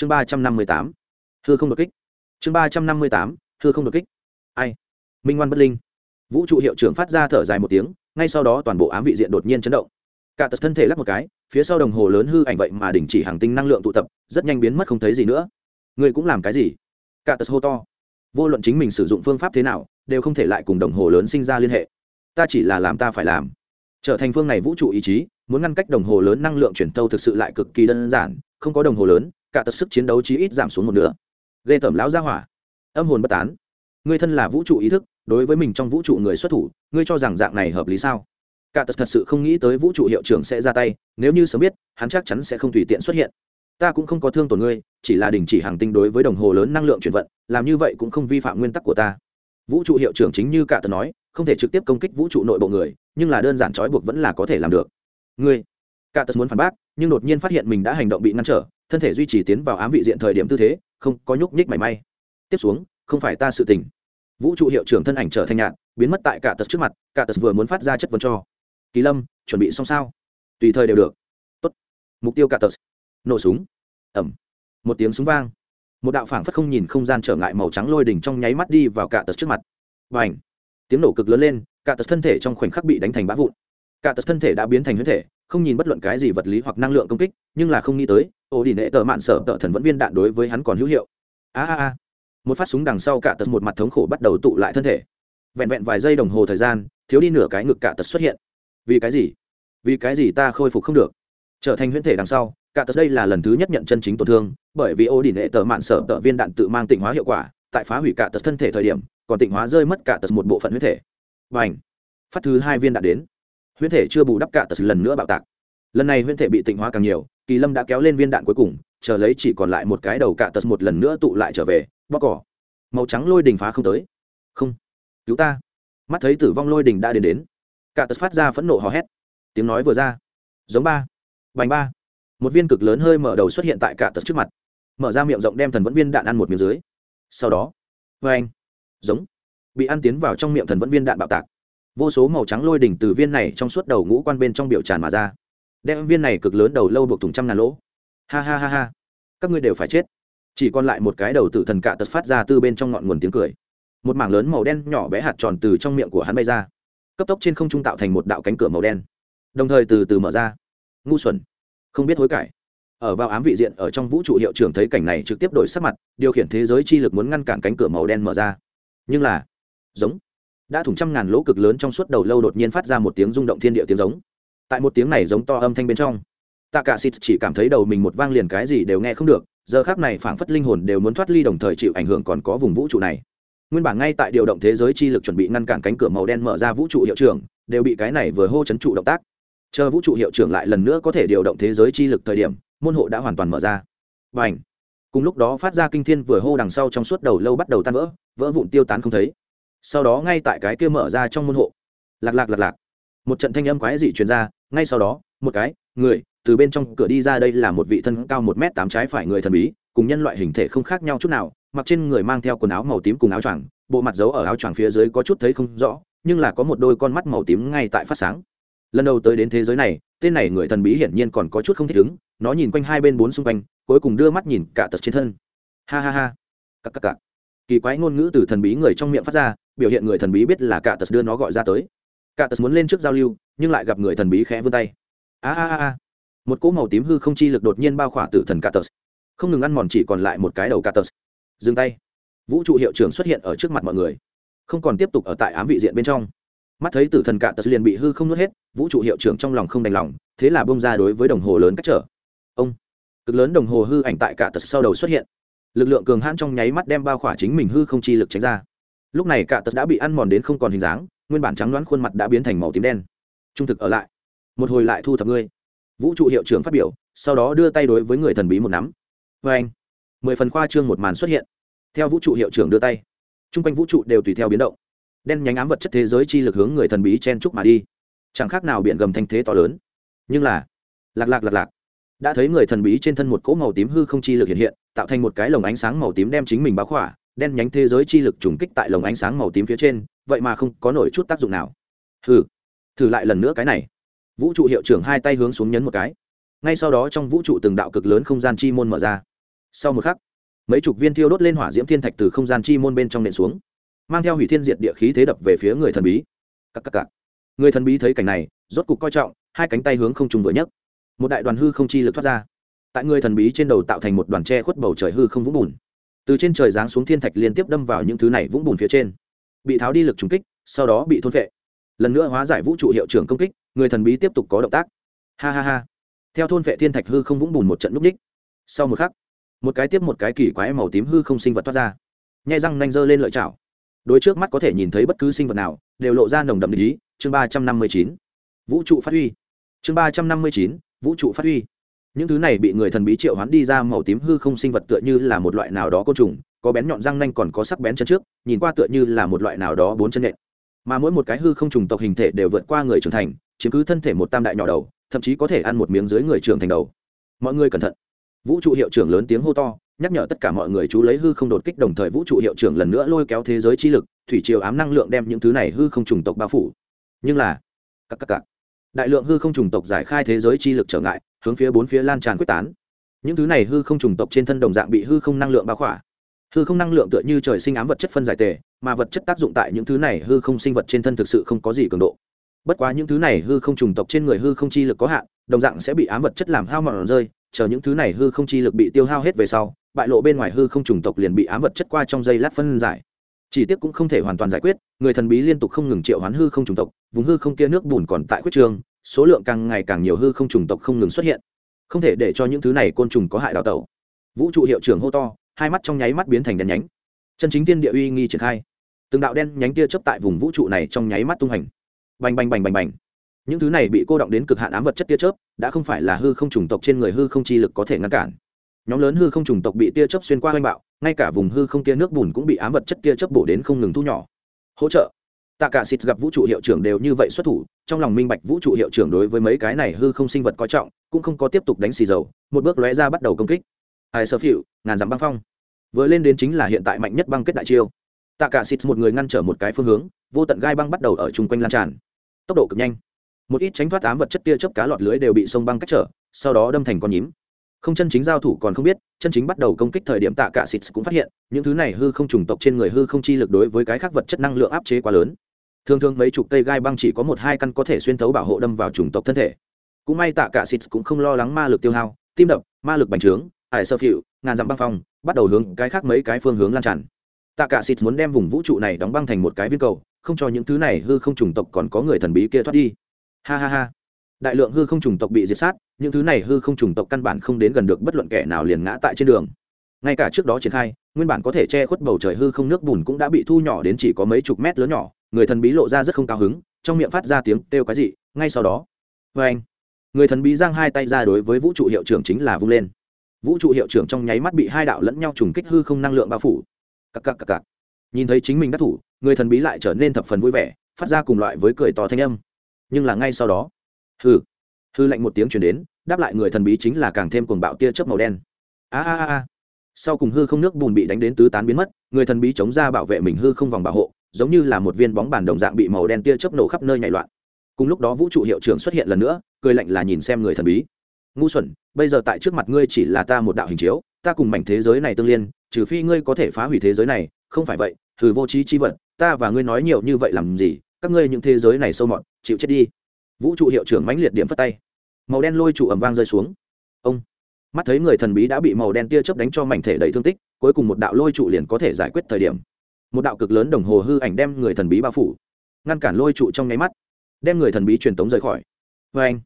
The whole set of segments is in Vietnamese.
chương ba trăm năm mươi tám. Thưa không đột kích. Chương ba trăm năm mươi tám. Thưa không đột kích. Ai? Minh ngoan bất linh. Vũ trụ hiệu trưởng phát ra thở dài một tiếng, ngay sau đó toàn bộ ám vị diện đột nhiên chấn động. Cả tật thân thể lắp một cái, phía sau đồng hồ lớn hư ảnh vậy mà đình chỉ hàng tinh năng lượng tụ tập, rất nhanh biến mất không thấy gì nữa. Người cũng làm cái gì? Cả tật hô to. Vô luận chính mình sử dụng phương pháp thế nào, đều không thể lại cùng đồng hồ lớn sinh ra liên hệ. Ta chỉ là làm ta phải làm. Trở thành phương này vũ trụ ý chí, muốn ngăn cách đồng hồ lớn năng lượng chuyển tâu thực sự lại cực kỳ đơn giản, không có đồng hồ lớn cả tật sức chiến đấu chí ít giảm xuống một nửa. Ghê tởm lão ra hỏa. Âm hồn bất tán. Ngươi thân là vũ trụ ý thức, đối với mình trong vũ trụ người xuất thủ, ngươi cho rằng dạng này hợp lý sao? Cả tật thật sự không nghĩ tới vũ trụ hiệu trưởng sẽ ra tay, nếu như sớm biết, hắn chắc chắn sẽ không tùy tiện xuất hiện. Ta cũng không có thương tổn ngươi, chỉ là đình chỉ hàng tinh đối với đồng hồ lớn năng lượng chuyển vận, làm như vậy cũng không vi phạm nguyên tắc của ta. Vũ trụ hiệu trưởng chính như cả tật nói, không thể trực tiếp công kích vũ trụ nội bộ người, nhưng là đơn giản trói buộc vẫn là có thể làm được. Ngươi. Cả tật muốn phản bác, nhưng đột nhiên phát hiện mình đã hành động bị ngăn trở thân thể duy trì tiến vào ám vị diện thời điểm tư thế, không có nhúc nhích mảy may. Tiếp xuống, không phải ta sự tình. Vũ trụ hiệu trưởng thân ảnh trở thành nhạn biến mất tại cả tật trước mặt, cả tật vừa muốn phát ra chất vấn cho. Kỳ lâm, chuẩn bị xong sao? Tùy thời đều được. Tốt. mục tiêu cả tật. Nổ súng. Ẩm. Một tiếng súng vang. Một đạo phảng phất không nhìn không gian trở ngại màu trắng lôi đỉnh trong nháy mắt đi vào cả tật trước mặt. Và ảnh tiếng nổ cực lớn lên, cả tật thân thể trong khoảnh khắc bị đánh thành bã vụn. Cả tật thân thể đã biến thành huyết thể, không nhìn bất luận cái gì vật lý hoặc năng lượng công kích, nhưng là không nghĩ tới ổ đi nệ tờ mạn sở tợ thần vẫn viên đạn đối với hắn còn hữu hiệu. A a a. Một phát súng đằng sau cả tật một mặt thống khổ bắt đầu tụ lại thân thể. Vẹn vẹn vài giây đồng hồ thời gian, thiếu đi nửa cái ngực cả tật xuất hiện. Vì cái gì? Vì cái gì ta khôi phục không được? Trở thành huyễn thể đằng sau, cả tật đây là lần thứ nhất nhận chân chính tổn thương, bởi vì ô đỉnh hệ tờ mạn sở tợ viên đạn tự mang tịnh hóa hiệu quả, tại phá hủy cả tật thân thể thời điểm, còn tịnh hóa rơi mất cả tật một bộ phận huyết thể. Và ảnh phát thứ hai viên đạn đến. Huyết thể chưa bù đắp cả tật lần nữa bạo tạc. Lần này huyết thể bị tịnh hóa càng nhiều kỳ lâm đã kéo lên viên đạn cuối cùng, chờ lấy chỉ còn lại một cái đầu cạ tật một lần nữa tụ lại trở về bóc cỏ. Màu trắng lôi đình phá không tới. Không. Cứu ta. Mắt thấy tử vong lôi đình đã đến đến. Cạ tật phát ra phẫn nộ hò hét. Tiếng nói vừa ra. Giống ba. Vành ba. Một viên cực lớn hơi mở đầu xuất hiện tại cạ tật trước mặt. Mở ra miệng rộng đem thần vẫn viên đạn ăn một miếng dưới. Sau đó. Vê anh giống. Bị ăn tiến vào trong miệng thần vẫn viên đạn bạo tạc. Vô số màu trắng lôi đỉnh từ viên này trong suốt đầu ngũ quan bên trong biểu tràn mà ra đem viên này cực lớn đầu lâu buộc thùng trăm ngàn lỗ. Ha ha ha ha. Các ngươi đều phải chết. Chỉ còn lại một cái đầu tử thần cạ tật phát ra từ bên trong ngọn nguồn tiếng cười. Một mảng lớn màu đen nhỏ bé hạt tròn từ trong miệng của hắn bay ra. Cấp tốc trên không trung tạo thành một đạo cánh cửa màu đen. Đồng thời từ từ mở ra. Ngu xuẩn. Không biết hối cải. Ở vào ám vị diện ở trong vũ trụ hiệu trưởng thấy cảnh này trực tiếp đổi sắc mặt, điều khiển thế giới chi lực muốn ngăn cản cánh cửa màu đen mở ra. Nhưng là, giống, đã thủng trăm ngàn lỗ cực lớn trong suốt đầu lâu đột nhiên phát ra một tiếng rung động thiên địa tiếng giống tại một tiếng này giống to âm thanh bên trong. Tạ cả xịt chỉ cảm thấy đầu mình một vang liền cái gì đều nghe không được, giờ khác này phảng phất linh hồn đều muốn thoát ly đồng thời chịu ảnh hưởng còn có vùng vũ trụ này. Nguyên bản ngay tại điều động thế giới chi lực chuẩn bị ngăn cản cánh cửa màu đen mở ra vũ trụ hiệu trưởng, đều bị cái này vừa hô chấn trụ động tác. Chờ vũ trụ hiệu trưởng lại lần nữa có thể điều động thế giới chi lực thời điểm, môn hộ đã hoàn toàn mở ra. Và ảnh cùng lúc đó phát ra kinh thiên vừa hô đằng sau trong suốt đầu lâu bắt đầu tan vỡ vỡ vụn tiêu tán không thấy. Sau đó ngay tại cái kia mở ra trong môn hộ. Lạc lạc lạc lạc. Một trận thanh âm quái dị truyền ra ngay sau đó, một cái, người, từ bên trong cửa đi ra đây là một vị thân cao một m tám trái phải người thần bí, cùng nhân loại hình thể không khác nhau chút nào, mặc trên người mang theo quần áo màu tím cùng áo choàng, bộ mặt giấu ở áo choàng phía dưới có chút thấy không rõ, nhưng là có một đôi con mắt màu tím ngay tại phát sáng. Lần đầu tới đến thế giới này, tên này người thần bí hiển nhiên còn có chút không thích ứng, nó nhìn quanh hai bên bốn xung quanh, cuối cùng đưa mắt nhìn cả tật trên thân. Ha ha ha. Cặp cặp cặp kỳ quái ngôn ngữ từ thần bí người trong miệng phát ra, biểu hiện người thần bí biết là cả tật đưa nó gọi ra tới cả tật muốn lên trước giao lưu, nhưng lại gặp người thần bí khẽ vươn tay. A a a một cỗ màu tím hư không chi lực đột nhiên bao khỏa tử thần cả tật không ngừng ăn mòn chỉ còn lại một cái đầu cả tật dừng tay. Vũ trụ hiệu trưởng xuất hiện ở trước mặt mọi người. Không còn tiếp tục ở tại ám vị diện bên trong. Mắt thấy tử thần cả tật liền bị hư không nuốt hết, vũ trụ hiệu trưởng trong lòng không đành lòng, thế là bông ra đối với đồng hồ lớn cách trở. Ông. Cực lớn đồng hồ hư ảnh tại cả tật sau đầu xuất hiện. Lực lượng cường hãn trong nháy mắt đem bao khỏa chính mình hư không chi lực tránh ra. Lúc này cả tật đã bị ăn mòn đến không còn hình dáng nguyên bản trắng đoán khuôn mặt đã biến thành màu tím đen. Trung thực ở lại. Một hồi lại thu thập ngươi. Vũ trụ hiệu trưởng phát biểu, sau đó đưa tay đối với người thần bí một nắm. Vê anh, mười phần khoa trương một màn xuất hiện. Theo vũ trụ hiệu trưởng đưa tay t r u n g quanh vũ trụ đều tùy theo biến động. Đen nhánh ám vật chất thế giới chi lực hướng người thần bí chen trúc mà đi. Chẳng khác nào biện gầm thanh thế to lớn. Nhưng là, lạc lạc lạc lạc. Đã thấy người thần bí trên thân một cỗ màu tím hư không chi lực hiện hiện, tạo thành một cái lồng ánh sáng màu tím đem chính mình báo khỏa. Đen nhánh thế giới chi lực trùng kích tại lồng ánh sáng màu tím phía trên vậy mà không có nổi chút tác dụng nào. Thử thử lại lần nữa cái này. Vũ trụ hiệu trưởng hai tay hướng xuống nhấn một cái. Ngay sau đó trong vũ trụ từng đạo cực lớn không gian chi môn mở ra. Sau một khắc, mấy chục viên thiêu đốt lên hỏa diễm thiên thạch từ không gian chi môn bên trong nện xuống, mang theo hủy thiên diệt địa khí thế đập về phía người thần bí. Cắc cắc cắc. người thần bí thấy cảnh này, rốt cục coi trọng, hai cánh tay hướng không trùng vừa nhấc. Một đại đoàn hư không chi lực thoát ra. Tại người thần bí trên đầu tạo thành một đoàn tre khuất bầu trời hư không vũng bùn. Từ trên trời giáng xuống thiên thạch liên tiếp đâm vào những thứ này vũng bùn phía trên bị tháo đi lực trùng kích, sau đó bị thôn vệ lần nữa hóa giải vũ trụ hiệu trưởng công kích, người thần bí tiếp tục có động tác. Ha ha ha. Theo thôn vệ thiên thạch hư không vũng bùn một trận núp đích. Sau một khắc, một cái tiếp một cái kỳ quái màu tím hư không sinh vật thoát ra. Nhai răng nanh dơ lên lợi chảo. Đôi trước mắt có thể nhìn thấy bất cứ sinh vật nào, đều lộ ra nồng đậm lý chương ba trăm năm mươi chín. Vũ trụ phát huy. Chương ba trăm năm mươi chín. Vũ trụ phát huy. Những thứ này bị người thần bí triệu hoán đi ra màu tím hư không sinh vật tựa như là một loại nào đó côn trùng có bén nhọn răng nanh còn có sắc bén chân trước, nhìn qua tựa như là một loại nào đó bốn chân nện. Mà mỗi một cái hư không trùng tộc hình thể đều vượt qua người trưởng thành, chiếm cứ thân thể một tam đại nhỏ đầu, thậm chí có thể ăn một miếng dưới người trưởng thành đầu. Mọi người cẩn thận. Vũ trụ hiệu trưởng lớn tiếng hô to, nhắc nhở tất cả mọi người chú lấy hư không đột kích đồng thời vũ trụ hiệu trưởng lần nữa lôi kéo thế giới chi lực, thủy triều ám năng lượng đem những thứ này hư không trùng tộc bao phủ. Nhưng là các các các đại lượng hư không trùng tộc giải khai thế giới chi lực trở ngại, hướng phía bốn phía lan tràn quyết tán. Những thứ này hư không trùng tộc trên thân đồng dạng bị hư không năng lượng bao khỏa hư không năng lượng tựa như trời sinh ám vật chất phân giải tề, mà vật chất tác dụng tại những thứ này hư không sinh vật trên thân thực sự không có gì cường độ. Bất quá những thứ này hư không trùng tộc trên người hư không chi lực có hạn, đồng dạng sẽ bị ám vật chất làm hao mòn rơi, chờ những thứ này hư không chi lực bị tiêu hao hết về sau, bại lộ bên ngoài hư không trùng tộc liền bị ám vật chất qua trong dây lát phân giải. Chỉ tiếc cũng không thể hoàn toàn giải quyết, người thần bí liên tục không ngừng triệu hoán hư không trùng tộc, vùng hư không kia nước bùn còn tại quyết trường số lượng càng ngày càng nhiều hư không trùng tộc không ngừng xuất hiện. Không thể để cho những thứ này côn trùng có hại đào tẩu. Vũ trụ hiệu trưởng hô to hai mắt trong nháy mắt biến thành đen nhánh. Chân chính tiên địa uy nghi triển khai. Từng đạo đen nhánh tia chớp tại vùng vũ trụ này trong nháy mắt tung hành. Bành bành bành bành bành. Những thứ này bị cô động đến cực hạn ám vật chất tia chớp, đã không phải là hư không trùng tộc trên người hư không chi lực có thể ngăn cản. Nhóm lớn hư không trùng tộc bị tia chớp xuyên qua oanh bạo, ngay cả vùng hư không tia nước bùn cũng bị ám vật chất tia chớp bổ đến không ngừng thu nhỏ. Hỗ trợ. Tạ cả xịt gặp vũ trụ hiệu trưởng đều như vậy xuất thủ, trong lòng minh bạch vũ trụ hiệu trưởng đối với mấy cái này hư không sinh vật có trọng, cũng không có tiếp tục đánh xì dầu, một bước lóe ra bắt đầu công kích ai sơ phịu, ngàn dặm băng phong. Vừa lên đến chính là hiện tại mạnh nhất băng kết đại chiêu. Tạ cả xịt một người ngăn trở một cái phương hướng, vô tận gai băng bắt đầu ở chung quanh lan tràn. Tốc độ cực nhanh. Một ít tránh thoát ám vật chất tia chớp cá lọt lưới đều bị sông băng cách trở, sau đó đâm thành con nhím. Không chân chính giao thủ còn không biết, chân chính bắt đầu công kích thời điểm tạ cả xịt cũng phát hiện, những thứ này hư không trùng tộc trên người hư không chi lực đối với cái khác vật chất năng lượng áp chế quá lớn. Thường thường mấy chục cây gai băng chỉ có một hai căn có thể xuyên thấu bảo hộ đâm vào trùng tộc thân thể. Cũng may tạ cả xịt cũng không lo lắng ma lực tiêu hao, tim đập, ma lực bành trướng ải sơ phịu ngàn dặm băng phong, bắt đầu hướng cái khác mấy cái phương hướng lan tràn. Tạ cả xịt muốn đem vùng vũ trụ này đóng băng thành một cái viên cầu, không cho những thứ này hư không trùng tộc còn có người thần bí kia thoát đi. Ha ha ha. Đại lượng hư không trùng tộc bị diệt sát, những thứ này hư không trùng tộc căn bản không đến gần được bất luận kẻ nào liền ngã tại trên đường. Ngay cả trước đó triển khai, nguyên bản có thể che khuất bầu trời hư không nước bùn cũng đã bị thu nhỏ đến chỉ có mấy chục mét lớn nhỏ, người thần bí lộ ra rất không cao hứng, trong miệng phát ra tiếng kêu cái gì ngay sau đó. Vê anh người thần bí giang hai tay ra đối với vũ trụ hiệu trưởng chính là vung lên vũ trụ hiệu trưởng trong nháy mắt bị hai đạo lẫn nhau trùng kích hư không năng lượng bao phủ. Cặc cặc cặc cặc. Nhìn thấy chính mình đắc thủ, người thần bí lại trở nên thập phần vui vẻ, phát ra cùng loại với cười to thanh âm. Nhưng là ngay sau đó hư hư lạnh một tiếng chuyển đến, đáp lại người thần bí chính là càng thêm cuồng bạo tia chớp màu đen. A a a a. Sau cùng hư không nước bùn bị đánh đến tứ tán biến mất, người thần bí chống ra bảo vệ mình hư không vòng bảo hộ, giống như là một viên bóng bàn đồng dạng bị màu đen tia chớp nổ khắp nơi nhảy loạn. Cùng lúc đó vũ trụ hiệu trưởng xuất hiện lần nữa, cười lạnh là nhìn xem người thần bí ngu xuẩn, bây giờ tại trước mặt ngươi chỉ là ta một đạo hình chiếu, ta cùng mảnh thế giới này tương liên, trừ phi ngươi có thể phá hủy thế giới này, không phải vậy thử vô trí chi vật, ta và ngươi nói nhiều như vậy làm gì, các ngươi những thế giới này sâu mọt, chịu chết đi. Vũ trụ hiệu trưởng mãnh liệt điểm phất tay. Màu đen lôi trụ ẩm vang rơi xuống. Ông. Mắt thấy người thần bí đã bị màu đen tia chớp đánh cho mảnh thể đầy thương tích, cuối cùng một đạo lôi trụ liền có thể giải quyết thời điểm. Một đạo cực lớn đồng hồ hư ảnh đem người thần bí bao phủ, ngăn cản lôi trụ trong nháy mắt, đem người thần bí truyền tống rời khỏi. Vê anh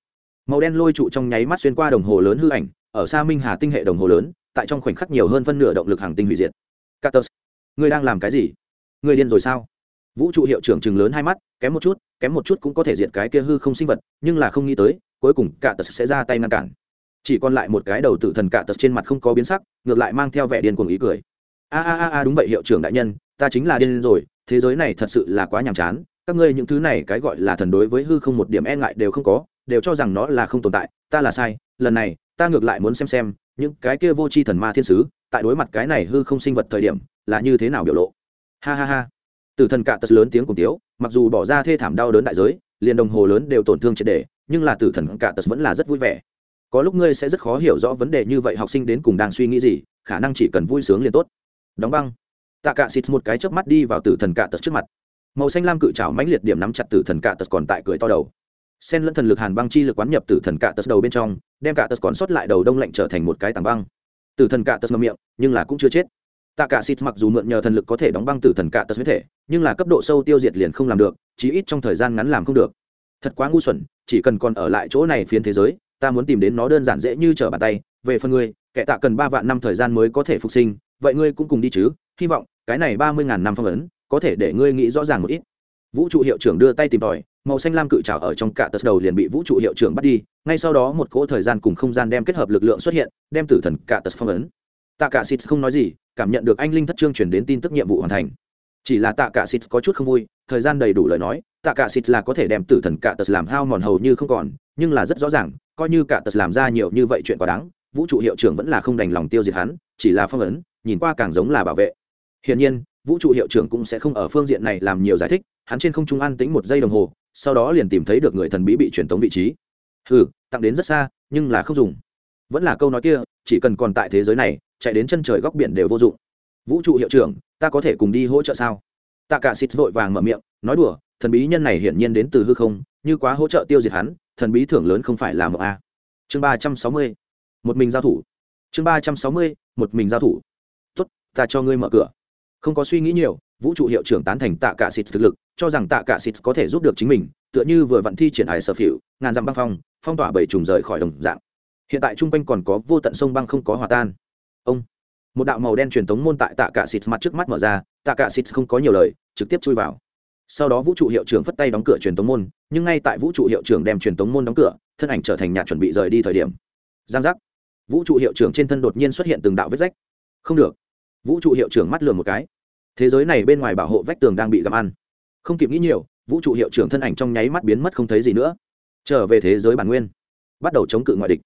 màu đen lôi trụ trong nháy mắt xuyên qua đồng hồ lớn hư ảnh ở xa minh hà tinh hệ đồng hồ lớn tại trong khoảnh khắc nhiều hơn phân nửa động lực hàng tinh hủy diệt. Carter, ngươi đang làm cái gì? Ngươi điên rồi sao? Vũ trụ hiệu trưởng chừng lớn hai mắt kém một chút kém một chút cũng có thể diệt cái kia hư không sinh vật nhưng là không nghĩ tới cuối cùng cả tật sẽ ra tay ngăn cản. Chỉ còn lại một cái đầu tử thần cả tật trên mặt không có biến sắc ngược lại mang theo vẻ điên cuồng ý cười. A a a a đúng vậy hiệu trưởng đại nhân ta chính là điên rồi thế giới này thật sự là quá nhàm chán các ngươi những thứ này cái gọi là thần đối với hư không một điểm e ngại đều không có đều cho rằng nó là không tồn tại, ta là sai, lần này, ta ngược lại muốn xem xem, những cái kia vô tri thần ma thiên sứ, tại đối mặt cái này hư không sinh vật thời điểm, là như thế nào biểu lộ. Ha ha ha. Tử thần cạ tật lớn tiếng cùng tiếu, mặc dù bỏ ra thê thảm đau đớn đại giới, liền đồng hồ lớn đều tổn thương triệt đề nhưng là tử thần cạ tật vẫn là rất vui vẻ. Có lúc ngươi sẽ rất khó hiểu rõ vấn đề như vậy học sinh đến cùng đang suy nghĩ gì, khả năng chỉ cần vui sướng liền tốt. Đóng băng. Tạ cạ xịt một cái chớp mắt đi vào tử thần cạ tật trước mặt. Màu xanh lam cự trào mãnh liệt điểm nắm chặt tử thần cạ tật còn tại cười to đầu sen lẫn thần lực hàn băng chi lực quán nhập tử thần cạ tật đầu bên trong, đem cạ tật còn sót lại đầu đông lạnh trở thành một cái tảng băng. Tử thần cạ tật ngâm miệng, nhưng là cũng chưa chết. Tạ cả xịt mặc dù mượn nhờ thần lực có thể đóng băng tử thần cạ tật huyết thể, nhưng là cấp độ sâu tiêu diệt liền không làm được, chí ít trong thời gian ngắn làm không được. Thật quá ngu xuẩn, chỉ cần còn ở lại chỗ này phiến thế giới, ta muốn tìm đến nó đơn giản dễ như trở bàn tay. Về phần ngươi, kẻ tạ cần ba vạn năm thời gian mới có thể phục sinh, vậy ngươi cũng cùng đi chứ. Hy vọng cái này ba mươi ngàn năm phong ấn, có thể để ngươi nghĩ rõ ràng một ít. Vũ trụ hiệu trưởng đưa tay tìm tòi màu xanh lam cự trảo ở trong cả tật đầu liền bị vũ trụ hiệu trưởng bắt đi, ngay sau đó một cỗ thời gian cùng không gian đem kết hợp lực lượng xuất hiện, đem tử thần cả tật phong ấn. Tạ cả xịt không nói gì, cảm nhận được anh linh thất trương chuyển đến tin tức nhiệm vụ hoàn thành. Chỉ là tạ cả xịt có chút không vui, thời gian đầy đủ lời nói tạ cả xịt là có thể đem tử thần cả tật làm hao mòn hầu như không còn, nhưng là rất rõ ràng, coi như cả tật làm ra nhiều như vậy chuyện quá đáng, vũ trụ hiệu trưởng vẫn là không đành lòng tiêu diệt hắn, chỉ là phong ấn, nhìn qua càng giống là bảo vệ. Hiển nhiên, vũ trụ hiệu trưởng cũng sẽ không ở phương diện này làm nhiều giải thích, hắn trên không trung an tĩnh một giây đồng hồ sau đó liền tìm thấy được người thần bí bị truyền tống vị trí. Ừ tặng đến rất xa, nhưng là không dùng. Vẫn là câu nói kia, chỉ cần còn tại thế giới này, chạy đến chân trời góc biển đều vô dụng. Vũ trụ hiệu trưởng, ta có thể cùng đi hỗ trợ sao? Tạ cả xịt vội vàng mở miệng, nói đùa, thần bí nhân này hiển nhiên đến từ hư không, như quá hỗ trợ tiêu diệt hắn, thần bí thưởng lớn không phải là một a. Chương ba trăm sáu mươi, một mình giao thủ. Chương ba trăm sáu mươi, một mình giao thủ. Tốt, ta cho ngươi mở cửa. Không có suy nghĩ nhiều vũ trụ hiệu trưởng tán thành tạ cả xịt thực lực cho rằng tạ cả xịt có thể giúp được chính mình tựa như vừa vận thi triển hải sở phiệu, ngàn dặm băng phong phong tỏa bảy trùng rời khỏi đồng dạng. Hiện tại trung quanh còn có vô tận sông băng không có hòa tan. Ông một đạo màu đen truyền tống môn tại tạ cả xịt mặt trước mắt mở ra tạ cả xịt không có nhiều lời trực tiếp chui vào. Sau đó vũ trụ hiệu trưởng phất tay đóng cửa truyền tống môn nhưng ngay tại vũ trụ hiệu trưởng đem truyền tống môn đóng cửa thân ảnh trở thành nhạt chuẩn bị rời đi thời điểm. Giang giác. Vũ trụ hiệu trưởng trên thân đột nhiên xuất hiện từng đạo vết rách. Không được. Vũ trụ hiệu trưởng mắt lườm một cái thế giới này bên ngoài bảo hộ vách tường đang bị gặm ăn. Không kịp nghĩ nhiều, vũ trụ hiệu trưởng thân ảnh trong nháy mắt biến mất không thấy gì nữa. Trở về thế giới bản nguyên. Bắt đầu chống cự ngoại địch.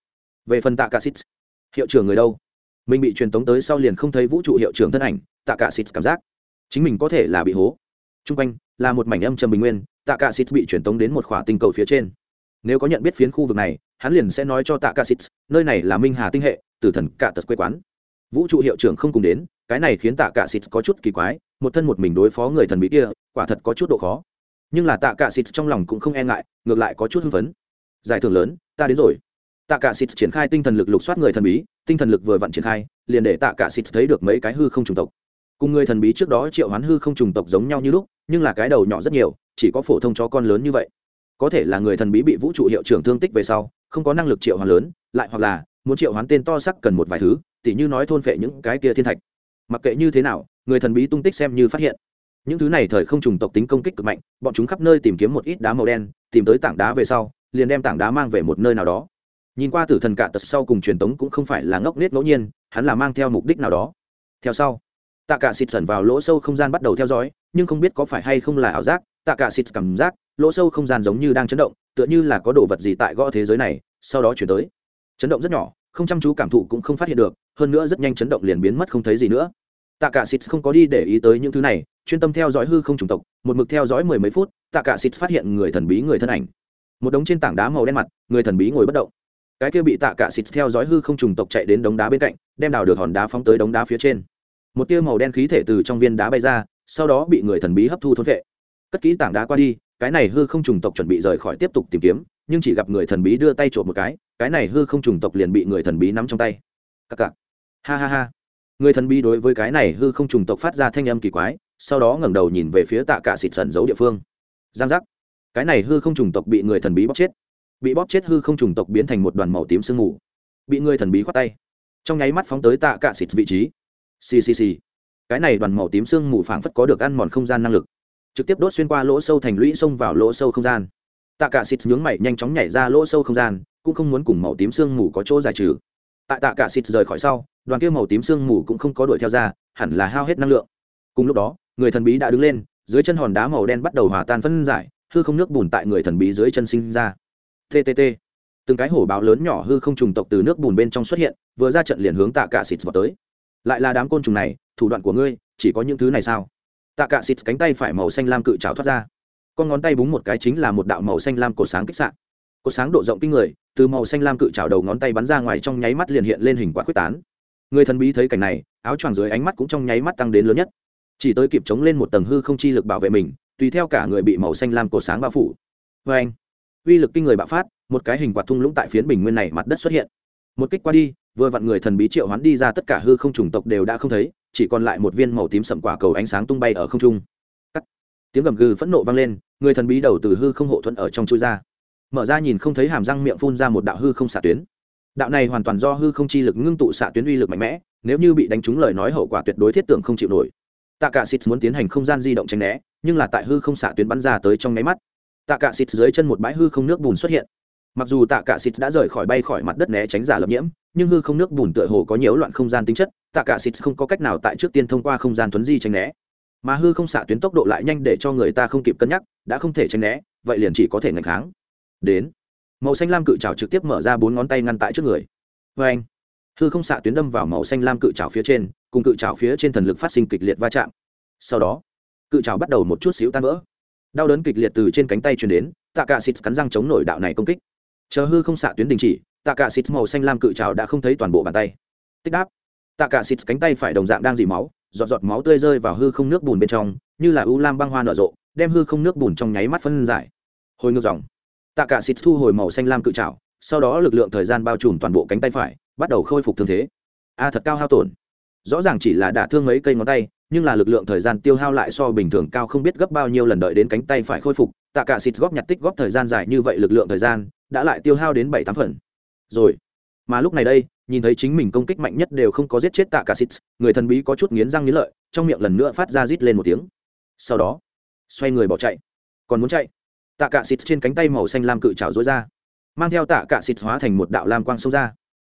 Về phần tạ cả xít. Hiệu trưởng người đâu? Mình bị truyền tống tới sau liền không thấy vũ trụ hiệu trưởng thân ảnh, tạ cả xít cảm giác. Chính mình có thể là bị hố. T r u n g quanh, là một mảnh âm trầm bình nguyên, tạ cả xít bị truyền tống đến một khỏa tinh cầu phía trên. Nếu có nhận biết phiến khu vực này, hắn liền sẽ nói cho tạ cả xít, nơi này là minh hà tinh hệ, tử thần cả tật quê quán. Vũ trụ hiệu trưởng không cùng đến, cái này khiến tạ cả xít có chút kỳ quái một thân một mình đối phó người thần bí kia, quả thật có chút độ khó. Nhưng là tạ cả xịt trong lòng cũng không e ngại, ngược lại có chút hưng phấn. Giải thưởng lớn, ta đến rồi. Tạ cả xịt triển khai tinh thần lực lục soát người thần bí, tinh thần lực vừa vặn triển khai, liền để tạ cả xịt thấy được mấy cái hư không trùng tộc. Cùng người thần bí trước đó triệu hoán hư không trùng tộc giống nhau như lúc, nhưng là cái đầu nhỏ rất nhiều, chỉ có phổ thông cho con lớn như vậy. Có thể là người thần bí bị vũ trụ hiệu trưởng thương tích về sau, không có năng lực triệu hoán lớn, lại hoặc là muốn triệu hoán tên to sắc cần một vài thứ, tỉ như nói thôn phệ những cái kia thiên thạch. Mặc kệ như thế nào người thần bí tung tích xem như phát hiện. Những thứ này thời không trùng tộc tính công kích cực mạnh, bọn chúng khắp nơi tìm kiếm một ít đá màu đen, tìm tới tảng đá về sau, liền đem tảng đá mang về một nơi nào đó. Nhìn qua tử thần cả tật sau cùng truyền tống cũng không phải là ngốc nết ngẫu nhiên, hắn là mang theo mục đích nào đó. Theo sau, tạ cả xịt sẩn vào lỗ sâu không gian bắt đầu theo dõi, nhưng không biết có phải hay không là ảo giác, tạ cả xịt cảm giác, lỗ sâu không gian giống như đang chấn động, tựa như là có đồ vật gì tại gõ thế giới này, sau đó chuyển tới. Chấn động rất nhỏ, không chăm chú cảm thụ cũng không phát hiện được, hơn nữa rất nhanh chấn động liền biến mất không thấy gì nữa tạ cả xịt không có đi để ý tới những thứ này, chuyên tâm theo dõi hư không trùng tộc, một mực theo dõi mười mấy phút, tạ cả xịt phát hiện người thần bí người thân ảnh. Một đống trên tảng đá màu đen mặt, người thần bí ngồi bất động. Cái kia bị tạ cả xịt theo dõi hư không trùng tộc chạy đến đống đá bên cạnh, đem đào được hòn đá phóng tới đống đá phía trên. Một tia màu đen khí thể từ trong viên đá bay ra, sau đó bị người thần bí hấp thu thôn vệ. Cất kỹ tảng đá qua đi, cái này hư không trùng tộc chuẩn bị rời khỏi tiếp tục tìm kiếm, nhưng chỉ gặp người thần bí đưa tay trộm một cái cái này hư không trùng tộc liền bị người thần bí nắm trong tay. Cặc cặc. Ha ha ha người thần bí đối với cái này hư không trùng tộc phát ra thanh âm kỳ quái, sau đó ngẩng đầu nhìn về phía tạ cả xịt sần giấu địa phương. Giang giác. Cái này hư không trùng tộc bị người thần bí bóp chết. Bị bóp chết hư không trùng tộc biến thành một đoàn màu tím sương mù. Bị người thần bí khoát tay. Trong nháy mắt phóng tới tạ Cả xịt vị trí. Ccc cái này đoàn màu tím sương mù phảng phất có được ăn mòn không gian năng lực. Trực tiếp đốt xuyên qua lỗ sâu thành lũy xông vào lỗ sâu không gian. Tạ Cả xịt nhướng mày nhanh chóng nhảy ra lỗ sâu không gian, cũng không muốn cùng màu tím sương mù có chỗ giải trừ. Tại tạ Cả xịt rời khỏi sau đoàn kia màu tím sương mù cũng không có đuổi theo ra, hẳn là hao hết năng lượng. Cùng lúc đó, người thần bí đã đứng lên, dưới chân hòn đá màu đen bắt đầu hòa tan phân giải, hư không nước bùn tại người thần bí dưới chân sinh ra. Ttt từng cái hổ báo lớn nhỏ hư không trùng tộc từ nước bùn bên trong xuất hiện, vừa ra trận liền hướng tạ cả xịt vào tới. Lại là đám côn trùng này, thủ đoạn của ngươi, chỉ có những thứ này sao? Tạ cả xịt cánh tay phải màu xanh lam cự trào thoát ra. Con ngón tay búng một cái chính là một đạo màu xanh lam cổ sáng kích sạn cổ sáng độ rộng kinh người, từ màu xanh lam cự trào đầu ngón tay bắn ra ngoài trong nháy mắt liền hiện lên hình quả quyết tán người thần bí thấy cảnh này, áo choàng dưới ánh mắt cũng trong nháy mắt tăng đến lớn nhất. Chỉ tới kịp chống lên một tầng hư không chi lực bảo vệ mình, tùy theo cả người bị màu xanh lam cổ sáng bao phủ. Vê anh, uy lực kinh người bạo phát, một cái hình quạt thung lũng tại phiến bình nguyên này mặt đất xuất hiện. Một kích qua đi, vừa vặn người thần bí triệu hoán đi ra tất cả hư không chủng tộc đều đã không thấy, chỉ còn lại một viên màu tím sậm quả cầu ánh sáng tung bay ở không trung. Cắt. tiếng gầm gừ phẫn nộ vang lên, người thần bí đầu từ hư không hộ thuẫn ở trong chui ra. Mở ra nhìn không thấy hàm răng miệng phun ra một đạo hư không xạ tuyến đạo này hoàn toàn do hư không chi lực ngưng tụ xạ tuyến uy lực mạnh mẽ, nếu như bị đánh trúng lời nói hậu quả tuyệt đối thiết tưởng không chịu nổi. Tạ cả xịt muốn tiến hành không gian di động tránh né, nhưng là tại hư không xạ tuyến bắn ra tới trong nháy mắt tạ cả xịt dưới chân một bãi hư không nước bùn xuất hiện. Mặc dù tạ cả xịt đã rời khỏi bay khỏi mặt đất né tránh giả lập nhiễm, nhưng hư không nước bùn tựa hồ có nhiễu loạn không gian tính chất tạ cả xịt không có cách nào tại trước tiên thông qua không gian tuấn di tránh né. Mà hư không xạ tuyến tốc độ lại nhanh để cho người ta không kịp cân nhắc, đã không thể tránh né, vậy liền chỉ có thể ngạch kháng. Đến màu xanh lam cự trào trực tiếp mở ra bốn ngón tay ngăn tại trước người. Vê anh, hư không xạ tuyến đâm vào màu xanh lam cự trào phía trên, cùng cự trào phía trên thần lực phát sinh kịch liệt va chạm. Sau đó, cự trào bắt đầu một chút xíu tan vỡ. Đau đớn kịch liệt từ trên cánh tay truyền đến tạ cả xịt cắn răng chống nổi đạo này công kích. Chờ hư không xạ tuyến đình chỉ tạ cả xịt màu xanh lam cự trào đã không thấy toàn bộ bàn tay. Tích đáp. Tạ cả xịt cánh tay phải đồng dạng đang dỉ máu, giọt giọt máu tươi rơi vào hư không nước bùn bên trong, như là u lam băng hoa nở rộ, đem hư không nước bùn trong nháy mắt phân giải. Hồi ngược dòng tạ cả xịt thu hồi màu xanh lam cự trảo, sau đó lực lượng thời gian bao trùm toàn bộ cánh tay phải, bắt đầu khôi phục thương thế. A, thật cao hao tổn. Rõ ràng chỉ là đả thương mấy cây ngón tay, nhưng là lực lượng thời gian tiêu hao lại so bình thường cao không biết gấp bao nhiêu lần đợi đến cánh tay phải khôi phục. Tạ cả xịt góp nhặt tích góp thời gian dài như vậy lực lượng thời gian, đã lại tiêu hao đến bảy tám phần. Rồi, mà lúc này đây, nhìn thấy chính mình công kích mạnh nhất đều không có giết chết tạ cả xịt, người thần bí có chút nghiến răng nghiến lợi, trong miệng lần nữa phát ra rít lên một tiếng. Sau đó, xoay người bỏ chạy. Còn muốn chạy? Tạ cả xịt trên cánh tay màu xanh lam cự trào dối ra, mang theo tạ cả xịt hóa thành một đạo lam quang sâu ra.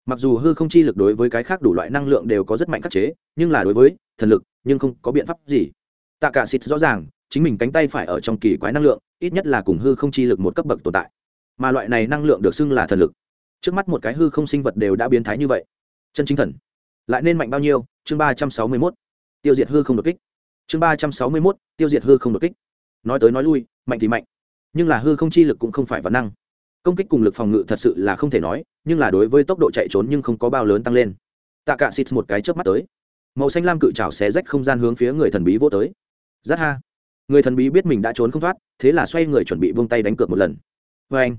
Mặc dù hư không chi lực đối với cái khác đủ loại năng lượng đều có rất mạnh khắc chế, nhưng là đối với thần lực, nhưng không có biện pháp gì. Tạ cả xịt rõ ràng, chính mình cánh tay phải ở trong kỳ quái năng lượng, ít nhất là cùng hư không chi lực một cấp bậc tồn tại. Mà loại này năng lượng được xưng là thần lực. Trước mắt một cái hư không sinh vật đều đã biến thái như vậy. Chân chính thần. Lại nên mạnh bao nhiêu? Chương ba trăm sáu mươi mốt. Tiêu diệt hư không đột kích. Chương ba trăm sáu mươi mốt, tiêu diệt hư không đột kích. Nói tới nói lui, mạnh thì mạnh nhưng là hư không chi lực cũng không phải văn năng. Công kích cùng lực phòng ngự thật sự là không thể nói, nhưng là đối với tốc độ chạy trốn nhưng không có bao lớn tăng lên. Tạ cả xịt một cái chớp mắt tới. Màu xanh lam cự trào xé rách không gian hướng phía người thần bí vô tới. Rất ha. Người thần bí biết mình đã trốn không thoát, thế là xoay người chuẩn bị vung tay đánh cược một lần. Vê anh,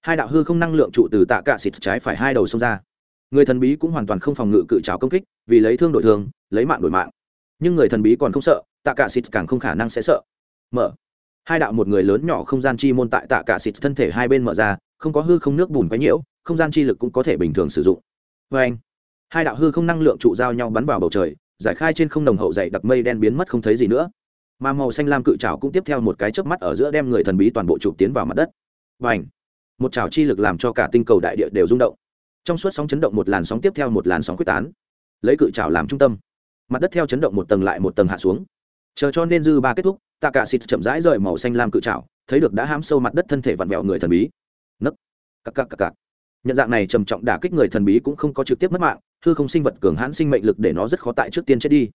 hai đạo hư không năng lượng trụ từ tạ cả xịt trái phải hai đầu xông ra. Người thần bí cũng hoàn toàn không phòng ngự cự trào công kích, vì lấy thương đổi thương lấy mạng đổi mạng. Nhưng người thần bí còn không sợ, tạ cả xịt càng không khả năng sẽ sợ. Mở hai đạo một người lớn nhỏ không gian chi môn tại tạ cả xịt thân thể hai bên mở ra, không có hư không nước bùn quấy nhiễu, không gian chi lực cũng có thể bình thường sử dụng. Vê anh, hai đạo hư không năng lượng trụ giao nhau bắn vào bầu trời, giải khai trên không đồng hậu dày đặc mây đen biến mất không thấy gì nữa. Mà màu xanh lam cự trào cũng tiếp theo một cái chớp mắt ở giữa đem người thần bí toàn bộ trụ tiến vào mặt đất. Và anh, một trào chi lực làm cho cả tinh cầu đại địa đều rung động. Trong suốt sóng chấn động một làn sóng tiếp theo một làn sóng quyết tán. Lấy cự trào làm trung tâm. Mặt đất theo chấn động một tầng lại một tầng hạ xuống chờ cho nên dư ba kết thúc tạ cả xịt chậm rãi rời màu xanh lam cự trảo, thấy được đã hám sâu mặt đất thân thể vặn vẹo người thần bí. Nấc, cặc cặc cặc cặc. Nhận dạng này trầm trọng đả kích người thần bí cũng không có trực tiếp mất mạng, hư không sinh vật cường hãn sinh mệnh lực để nó rất khó tại trước tiên chết đi.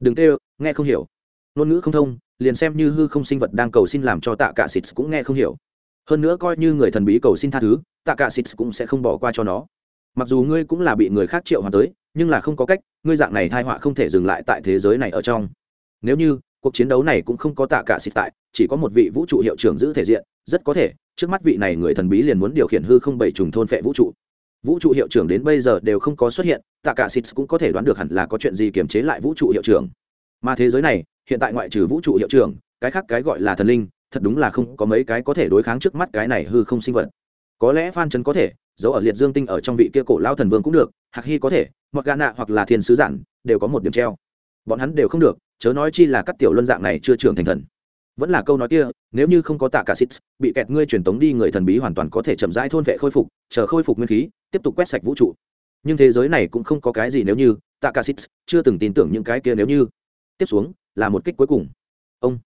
Đừng tê nghe không hiểu. Ngôn ngữ không thông, liền xem như hư không sinh vật đang cầu xin làm cho tạ cả xịt cũng nghe không hiểu. Hơn nữa coi như người thần bí cầu xin tha thứ tạ cả xịt cũng sẽ không bỏ qua cho nó. Mặc dù ngươi cũng là bị người khác triệu hoàn tới, nhưng là không có cách, ngươi dạng này thai họa không thể dừng lại tại thế giới này ở trong nếu như, cuộc chiến đấu này cũng không có tạ cả xịt tại, chỉ có một vị vũ trụ hiệu trưởng giữ thể diện, rất có thể, trước mắt vị này người thần bí liền muốn điều khiển hư không bảy trùng thôn phệ vũ trụ. Vũ trụ hiệu trưởng đến bây giờ đều không có xuất hiện, tạ cả xịt cũng có thể đoán được hẳn là có chuyện gì kiềm chế lại vũ trụ hiệu trưởng. Mà thế giới này, hiện tại ngoại trừ vũ trụ hiệu trưởng, cái khác cái gọi là thần linh, thật đúng là không có mấy cái có thể đối kháng trước mắt cái này hư không sinh vật. Có lẽ phan trấn có thể, giấu ở liệt dương tinh ở trong vị kia cổ lao thần vương cũng được, hạc hy có thể mặc gà nạ hoặc là thiên sứ giản, đều có một điểm treo. Bọn hắn đều không được chớ nói chi là các tiểu luân dạng này chưa trưởng thành thần. Vẫn là câu nói kia, nếu như không có tạ cả xít, bị kẹt ngươi truyền tống đi người thần bí hoàn toàn có thể chậm rãi thôn vệ khôi phục, chờ khôi phục nguyên khí, tiếp tục quét sạch vũ trụ. Nhưng thế giới này cũng không có cái gì nếu như, tạ cả xít chưa từng tin tưởng những cái kia nếu như. Tiếp xuống, là một kích cuối cùng. Ông.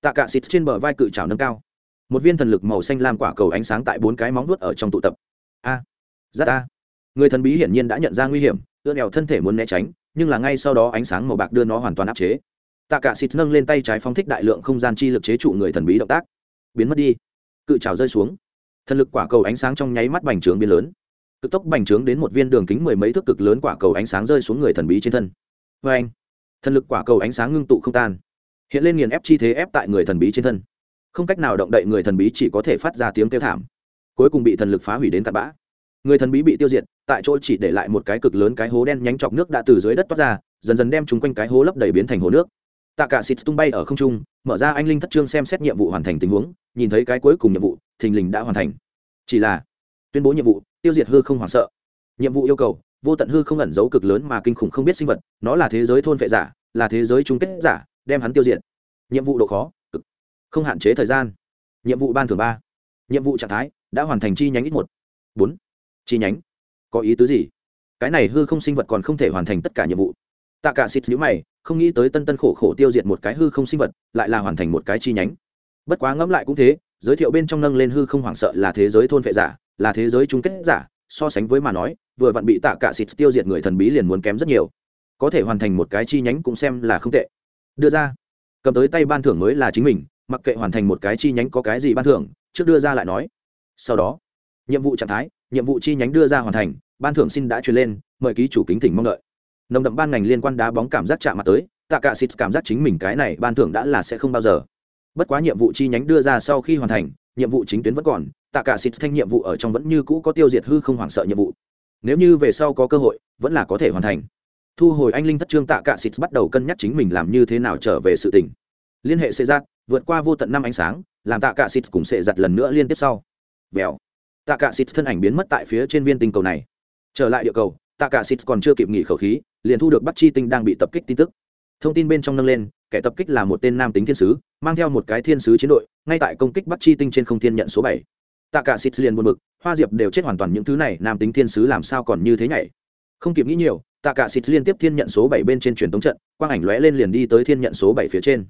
Tạ cả xít trên bờ vai cự trào nâng cao. Một viên thần lực màu xanh lam quả cầu ánh sáng tại bốn cái móng vuốt ở trong tụ tập. A. Rất a. Người thần bí hiển nhiên đã nhận ra nguy hiểm, ưa đèo thân thể muốn né tránh, nhưng là ngay sau đó ánh sáng màu bạc đưa nó hoàn toàn áp chế tạ cả xịt nâng lên tay trái phóng thích đại lượng không gian chi lực chế trụ người thần bí động tác. Biến mất đi. Cự trào rơi xuống. Thần lực quả cầu ánh sáng trong nháy mắt bành trướng biến lớn. Cực tốc bành trướng đến một viên đường kính mười mấy thước cực lớn quả cầu ánh sáng rơi xuống người thần bí trên thân. Vê anh, thần lực quả cầu ánh sáng ngưng tụ không tan, hiện lên nghiền ép chi thế ép tại người thần bí trên thân. Không cách nào động đậy người thần bí chỉ có thể phát ra tiếng kêu thảm, cuối cùng bị thần lực phá hủy đến tạt bã. Người thần bí bị tiêu diệt, tại chỗ chỉ để lại một cái cực lớn cái hố đen nhánh chọc nước đã từ dưới đất toát ra, dần dần đem chúng quanh cái hố lấp đầy biến thành hồ nước tạ cả xịt tung bay ở không trung, mở ra anh linh thất trương xem xét nhiệm vụ hoàn thành tình huống, nhìn thấy cái cuối cùng nhiệm vụ, thình lình đã hoàn thành. Chỉ là, tuyên bố nhiệm vụ, tiêu diệt hư không hoảng sợ. Nhiệm vụ yêu cầu, vô tận hư không ẩn giấu cực lớn mà kinh khủng không biết sinh vật, nó là thế giới thôn vệ giả, là thế giới chung kết giả, đem hắn tiêu diệt. Nhiệm vụ độ khó, cực, không hạn chế thời gian. Nhiệm vụ ban thưởng ba, nhiệm vụ trạng thái, đã hoàn thành chi nhánh ít một. Bốn, chi nhánh, có ý tứ gì? Cái này hư không sinh vật còn không thể hoàn thành tất cả nhiệm vụ. Tạ cả xịt nhíu mày không nghĩ tới tân tân khổ khổ tiêu diệt một cái hư không sinh vật, lại là hoàn thành một cái chi nhánh. Bất quá ngẫm lại cũng thế, giới thiệu bên trong nâng lên hư không hoảng sợ là thế giới thôn vệ giả, là thế giới chung kết giả, so sánh với mà nói, vừa vặn bị tạ cả xịt tiêu diệt người thần bí liền muốn kém rất nhiều. Có thể hoàn thành một cái chi nhánh cũng xem là không tệ. Đưa ra. Cầm tới tay ban thưởng mới là chính mình, mặc kệ hoàn thành một cái chi nhánh có cái gì ban thưởng, trước đưa ra lại nói. Sau đó, nhiệm vụ trạng thái, nhiệm vụ chi nhánh đưa ra hoàn thành, ban thưởng xin đã truyền lên, mời ký chủ kính thỉnh mong đợi nồng đậm ban ngành liên quan đá bóng cảm giác chạm mặt tới, tạ cả xịt cảm giác chính mình cái này ban thưởng đã là sẽ không bao giờ. Bất quá nhiệm vụ chi nhánh đưa ra sau khi hoàn thành, nhiệm vụ chính tuyến vẫn còn, tạ cả xịt thanh nhiệm vụ ở trong vẫn như cũ có tiêu diệt hư không hoảng sợ nhiệm vụ. Nếu như về sau có cơ hội, vẫn là có thể hoàn thành. Thu hồi anh linh thất trương tạ cả xịt bắt đầu cân nhắc chính mình làm như thế nào trở về sự tình. Liên hệ xệ giặt vượt qua vô tận năm ánh sáng, làm tạ cả xịt cùng xệ giặt lần nữa liên tiếp sau. Vèo. Tạ cả xịt thân ảnh biến mất tại phía trên viên tinh cầu này. Trở lại địa cầu, tạ cả xịt còn chưa kịp nghỉ khẩu khí liền thu được bắt chi tinh đang bị tập kích tin tức. Thông tin bên trong nâng lên, kẻ tập kích là một tên nam tính thiên sứ, mang theo một cái thiên sứ chiến đội, ngay tại công kích bắt chi tinh trên không thiên nhận số bảy. Tạ cả xịt liền buồn bực, hoa diệp đều chết hoàn toàn những thứ này, nam tính thiên sứ làm sao còn như thế nhảy? Không kịp nghĩ nhiều tạ cả xịt liên tiếp thiên nhận số bảy bên trên truyền tống trận, quang ảnh lóe lên liền đi tới thiên nhận số bảy phía trên.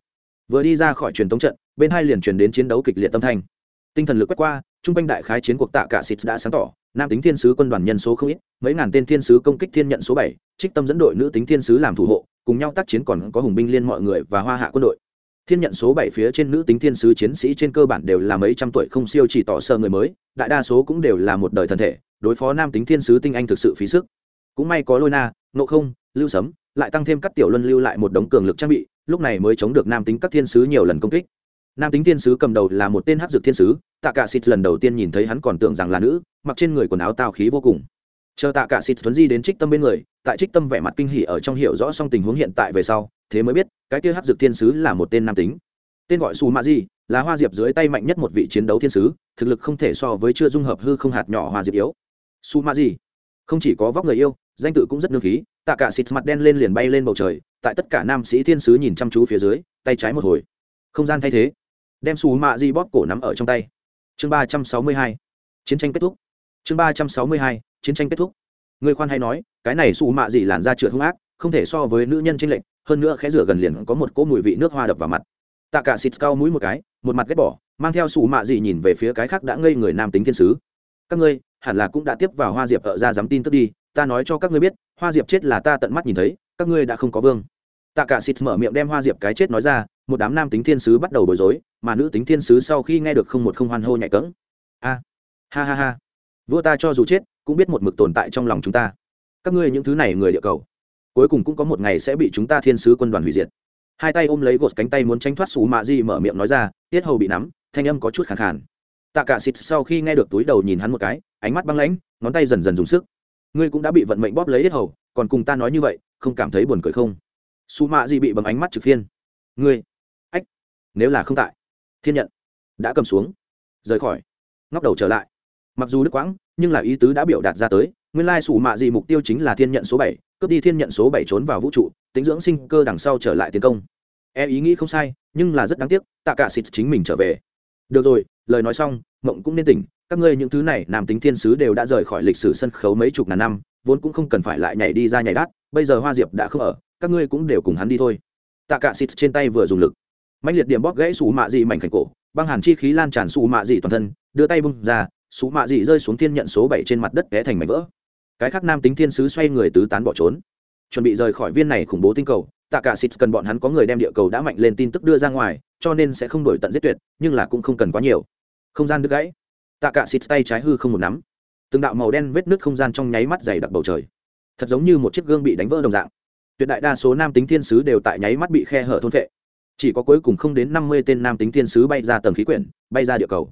Vừa đi ra khỏi truyền tống trận, bên hai liền truyền đến chiến đấu kịch liệt tâm thanh. Tinh thần lực quét qua trung quanh đại khái chiến cuộc tạ cả xịt đã sáng tỏ, nam tính thiên sứ quân đoàn nhân số không ít, mấy ngàn tên thiên sứ công kích thiên nhận số bảy, trích tâm dẫn đội nữ tính thiên sứ làm thủ hộ, cùng nhau tác chiến còn có hùng binh liên mọi người và hoa hạ quân đội. Thiên nhận số bảy phía trên nữ tính thiên sứ chiến sĩ trên cơ bản đều là mấy trăm tuổi không siêu chỉ tỏ sơ người mới, đại đa số cũng đều là một đời thân thể, đối phó nam tính thiên sứ tinh anh thực sự phí sức. Cũng may có lôi na, nộ không, lưu sấm, lại tăng thêm các tiểu luân lưu lại một đống cường lực trang bị, lúc này mới chống được nam tính các thiên sứ nhiều lần công kích nam tính thiên sứ cầm đầu là một tên hát dược thiên sứ, tạ cả xịt lần đầu tiên nhìn thấy hắn còn tưởng rằng là nữ, mặc trên người quần áo tào khí vô cùng. Chờ tạ cả xịt tuấn di đến trích tâm bên người, tại trích tâm vẻ mặt kinh hỉ ở trong hiểu rõ xong tình huống hiện tại về sau, thế mới biết, cái kia hát dược thiên sứ là một tên nam tính. Tên gọi su ma di, là hoa diệp dưới tay mạnh nhất một vị chiến đấu thiên sứ, thực lực không thể so với chưa dung hợp hư không hạt nhỏ hoa diệp yếu. Su ma di, không chỉ có vóc người yêu, danh tự cũng rất nương khí, tạ cả xịt mặt đen lên liền bay lên bầu trời, tại tất cả nam sĩ thiên sứ nhìn chăm chú phía dưới, tay trái một hồi. Không gian thay thế đem xù mạ di bóp cổ nắm ở trong tay. Chương ba trăm sáu mươi hai. Chiến tranh kết thúc. Chương ba trăm sáu mươi hai. Chiến tranh kết thúc. Người khoan hay nói, cái này xù mạ gì làn da trượt hung ác, không thể so với nữ nhân tranh lệch, hơn nữa khẽ rửa gần liền có một cỗ mùi vị nước hoa đập vào mặt. Tạ cả xịt cao mũi một cái, một mặt ghét bỏ, mang theo xù mạ gì nhìn về phía cái khác đã ngây người nam tính thiên sứ. Các ngươi, hẳn là cũng đã tiếp vào hoa diệp ở ra dám tin tức đi, ta nói cho các ngươi biết, hoa diệp chết là ta tận mắt nhìn thấy, các ngươi đã không có vương tạ cả xịt mở miệng đem hoa diệp cái chết nói ra, một đám nam tính thiên sứ bắt đầu bối rối, mà nữ tính thiên sứ sau khi nghe được không một không hoan hô nhạy cẫng. A, ha ha ha. Vua ta cho dù chết, cũng biết một mực tồn tại trong lòng chúng ta. Các ngươi những thứ này người địa cầu, cuối cùng cũng có một ngày sẽ bị chúng ta thiên sứ quân đoàn hủy diệt. Hai tay ôm lấy gột cánh tay muốn tránh thoát xù mạ di mở miệng nói ra, tiết hầu bị nắm, thanh âm có chút khàn khàn. Tạ cả xịt sau khi nghe được túi đầu nhìn hắn một cái, ánh mắt băng lãnh, ngón tay dần dần dùng sức. Ngươi cũng đã bị vận mệnh bóp lấy tiết hầu, còn cùng ta nói như vậy, không cảm thấy buồn cười không? Su mạ di bị bằng ánh mắt trực phiên. Ngươi, ách, nếu là không tại, thiên nhận, đã cầm xuống. Rời khỏi, ngóc đầu trở lại. Mặc dù đức quãng, nhưng là ý tứ đã biểu đạt ra tới, nguyên lai sủ mạ gì mục tiêu chính là thiên nhận số bảy, cướp đi thiên nhận số bảy trốn vào vũ trụ, tính dưỡng sinh cơ đằng sau trở lại tiến công. E ý nghĩ không sai, nhưng là rất đáng tiếc, tạ cả xịt chính mình trở về. Được rồi, lời nói xong, mộng cũng nên tỉnh, các ngươi những thứ này nam tính thiên sứ đều đã rời khỏi lịch sử sân khấu mấy chục ngàn năm, vốn cũng không cần phải lại nhảy đi ra nhảy đát, bây giờ hoa diệp đã không ở các ngươi cũng đều cùng hắn đi thôi. Tạ cả xịt trên tay vừa dùng lực mạnh liệt điểm bóp gãy xù mạ dị mảnh khảnh cổ, băng hàn chi khí lan tràn xù mạ dị toàn thân, đưa tay bung ra xù mạ dị rơi xuống thiên nhận số bảy trên mặt đất té thành mảnh vỡ. Cái khác nam tính thiên sứ xoay người tứ tán bỏ trốn. Chuẩn bị rời khỏi viên này khủng bố tinh cầu, tạ cả xịt cần bọn hắn có người đem địa cầu đã mạnh lên tin tức đưa ra ngoài, cho nên sẽ không đổi tận giết tuyệt, nhưng là cũng không cần quá nhiều. Không gian đứt gãy. Tạ cả xịt tay trái hư không một nắm. Từng đạo màu đen vết nứt không gian trong nháy mắt dày đặc bầu trời. Thật giống như một chiếc gương bị đánh vỡ đồng dạng tuyệt đại đa số nam tính thiên sứ đều tại nháy mắt bị khe hở thôn vệ chỉ có cuối cùng không đến năm mươi tên nam tính thiên sứ bay ra tầng khí quyển, bay ra địa cầu.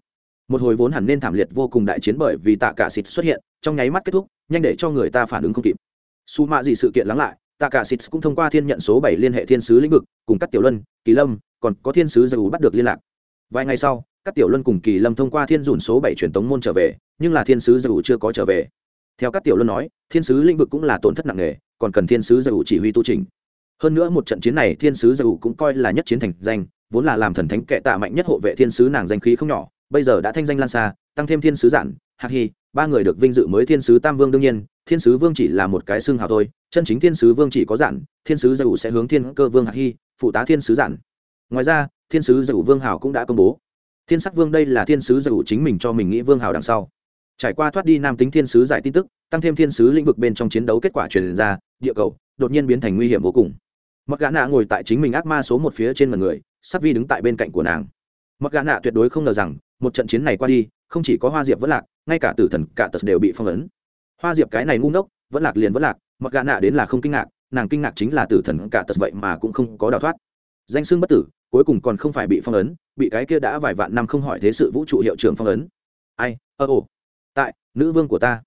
Một hồi vốn hẳn nên thảm liệt vô cùng đại chiến bởi vì tạ cả xịt xuất hiện, trong nháy mắt kết thúc, nhanh để cho người ta phản ứng không kịp. Su mạ gì sự kiện lắng lại, tạ cả xịt cũng thông qua thiên nhận số bảy liên hệ thiên sứ lĩnh vực, cùng các tiểu luân, kỳ lâm, còn có thiên sứ dù bắt được liên lạc. Vài ngày sau, các tiểu luân cùng kỳ lâm thông qua thiên dùn số bảy truyền tống môn trở về, nhưng là thiên sứ dù chưa có trở về. Theo các tiểu luân nói, thiên sứ lĩnh vực cũng là tổn thất nặng nề còn cần thiên sứ dù chỉ huy tu trình hơn nữa một trận chiến này thiên sứ dù cũng coi là nhất chiến thành danh vốn là làm thần thánh kệ tạ mạnh nhất hộ vệ thiên sứ nàng danh khí không nhỏ bây giờ đã thanh danh lan xa tăng thêm thiên sứ giản hạc hy ba người được vinh dự mới thiên sứ tam vương đương nhiên thiên sứ vương chỉ là một cái xương hào thôi chân chính thiên sứ vương chỉ có giản thiên sứ dù sẽ hướng thiên cơ vương hạc hy phụ tá thiên sứ giản ngoài ra thiên sứ dù vương hào cũng đã công bố thiên sắc vương đây là thiên sứ dù chính mình cho mình nghĩ vương hào đằng sau trải qua thoát đi nam tính thiên sứ giải tin tức, tăng thêm thiên sứ lĩnh vực bên trong chiến đấu kết quả truyền ra, địa cầu đột nhiên biến thành nguy hiểm vô cùng. Mặc gã nạ ngồi tại chính mình ác ma số một phía trên mặt người, sắc vi đứng tại bên cạnh của nàng. Mặc gã nạ tuyệt đối không ngờ rằng, một trận chiến này qua đi, không chỉ có hoa diệp vẫn lạc, ngay cả tử thần, cả tật đều bị phong ấn. Hoa diệp cái này ngu ngốc, vẫn lạc liền vẫn lạc mặc gã nạ đến là không kinh ngạc, nàng kinh ngạc chính là tử thần, cả tật vậy mà cũng không có đào thoát. Danh xương bất tử, cuối cùng còn không phải bị phong ấn, bị cái kia đã vài vạn năm không hỏi thế sự vũ trụ hiệu trưởng phong ấn. Ai, ơ ồ tại, nữ vương của ta.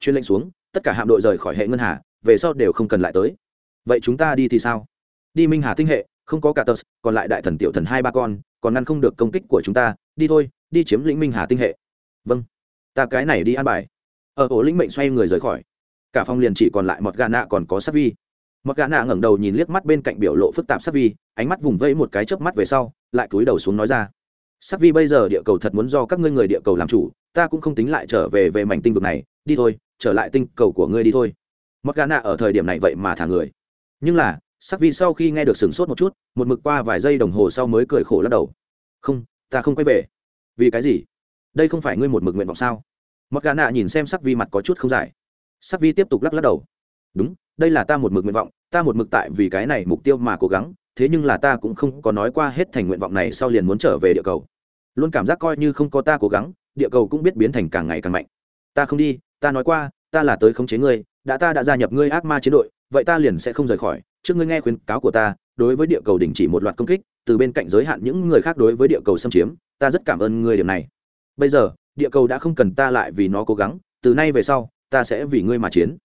Chuyên lệnh xuống, tất cả hạm đội rời khỏi hệ ngân hà, về sau đều không cần lại tới. Vậy chúng ta đi thì sao? Đi minh hà tinh hệ, không có cả tờ, còn lại đại thần tiểu thần hai ba con, còn ngăn không được công kích của chúng ta, đi thôi, đi chiếm lĩnh minh hà tinh hệ. Vâng. Ta cái này đi an bài. Ở ổ lĩnh mệnh xoay người rời khỏi. Cả phòng liền chỉ còn lại một gà nạ còn có sắc vi. Một gà nạ ngẩng đầu nhìn liếc mắt bên cạnh biểu lộ phức tạp sắc vi, ánh mắt vùng vẫy một cái chớp mắt về sau, lại cúi đầu xuống nói ra sắc vi bây giờ địa cầu thật muốn do các ngươi người địa cầu làm chủ, ta cũng không tính lại trở về về mảnh tinh vực này, đi thôi, trở lại tinh cầu của ngươi đi thôi. Mất gà nạ ở thời điểm này vậy mà thả người. Nhưng là, sắc vi sau khi nghe được sửng sốt một chút, một mực qua vài giây đồng hồ sau mới cười khổ lắc đầu. Không, ta không quay về. Vì cái gì? Đây không phải ngươi một mực nguyện vọng sao? Mất gà nạ nhìn xem sắc vi mặt có chút không dài sắc vi tiếp tục lắc lắc đầu. Đúng, đây là ta một mực nguyện vọng, ta một mực tại vì cái này mục tiêu mà cố gắng thế nhưng là ta cũng không có nói qua hết thành nguyện vọng này sau liền muốn trở về địa cầu. Luôn cảm giác coi như không có ta cố gắng, địa cầu cũng biết biến thành càng ngày càng mạnh. Ta không đi, ta nói qua, ta là tới khống chế ngươi, đã ta đã gia nhập ngươi ác ma chiến đội, vậy ta liền sẽ không rời khỏi. Trước ngươi nghe khuyến cáo của ta, đối với địa cầu đình chỉ một loạt công kích, từ bên cạnh giới hạn những người khác đối với địa cầu xâm chiếm, ta rất cảm ơn ngươi điểm này. Bây giờ, địa cầu đã không cần ta lại vì nó cố gắng, từ nay về sau, ta sẽ vì ngươi mà chiến.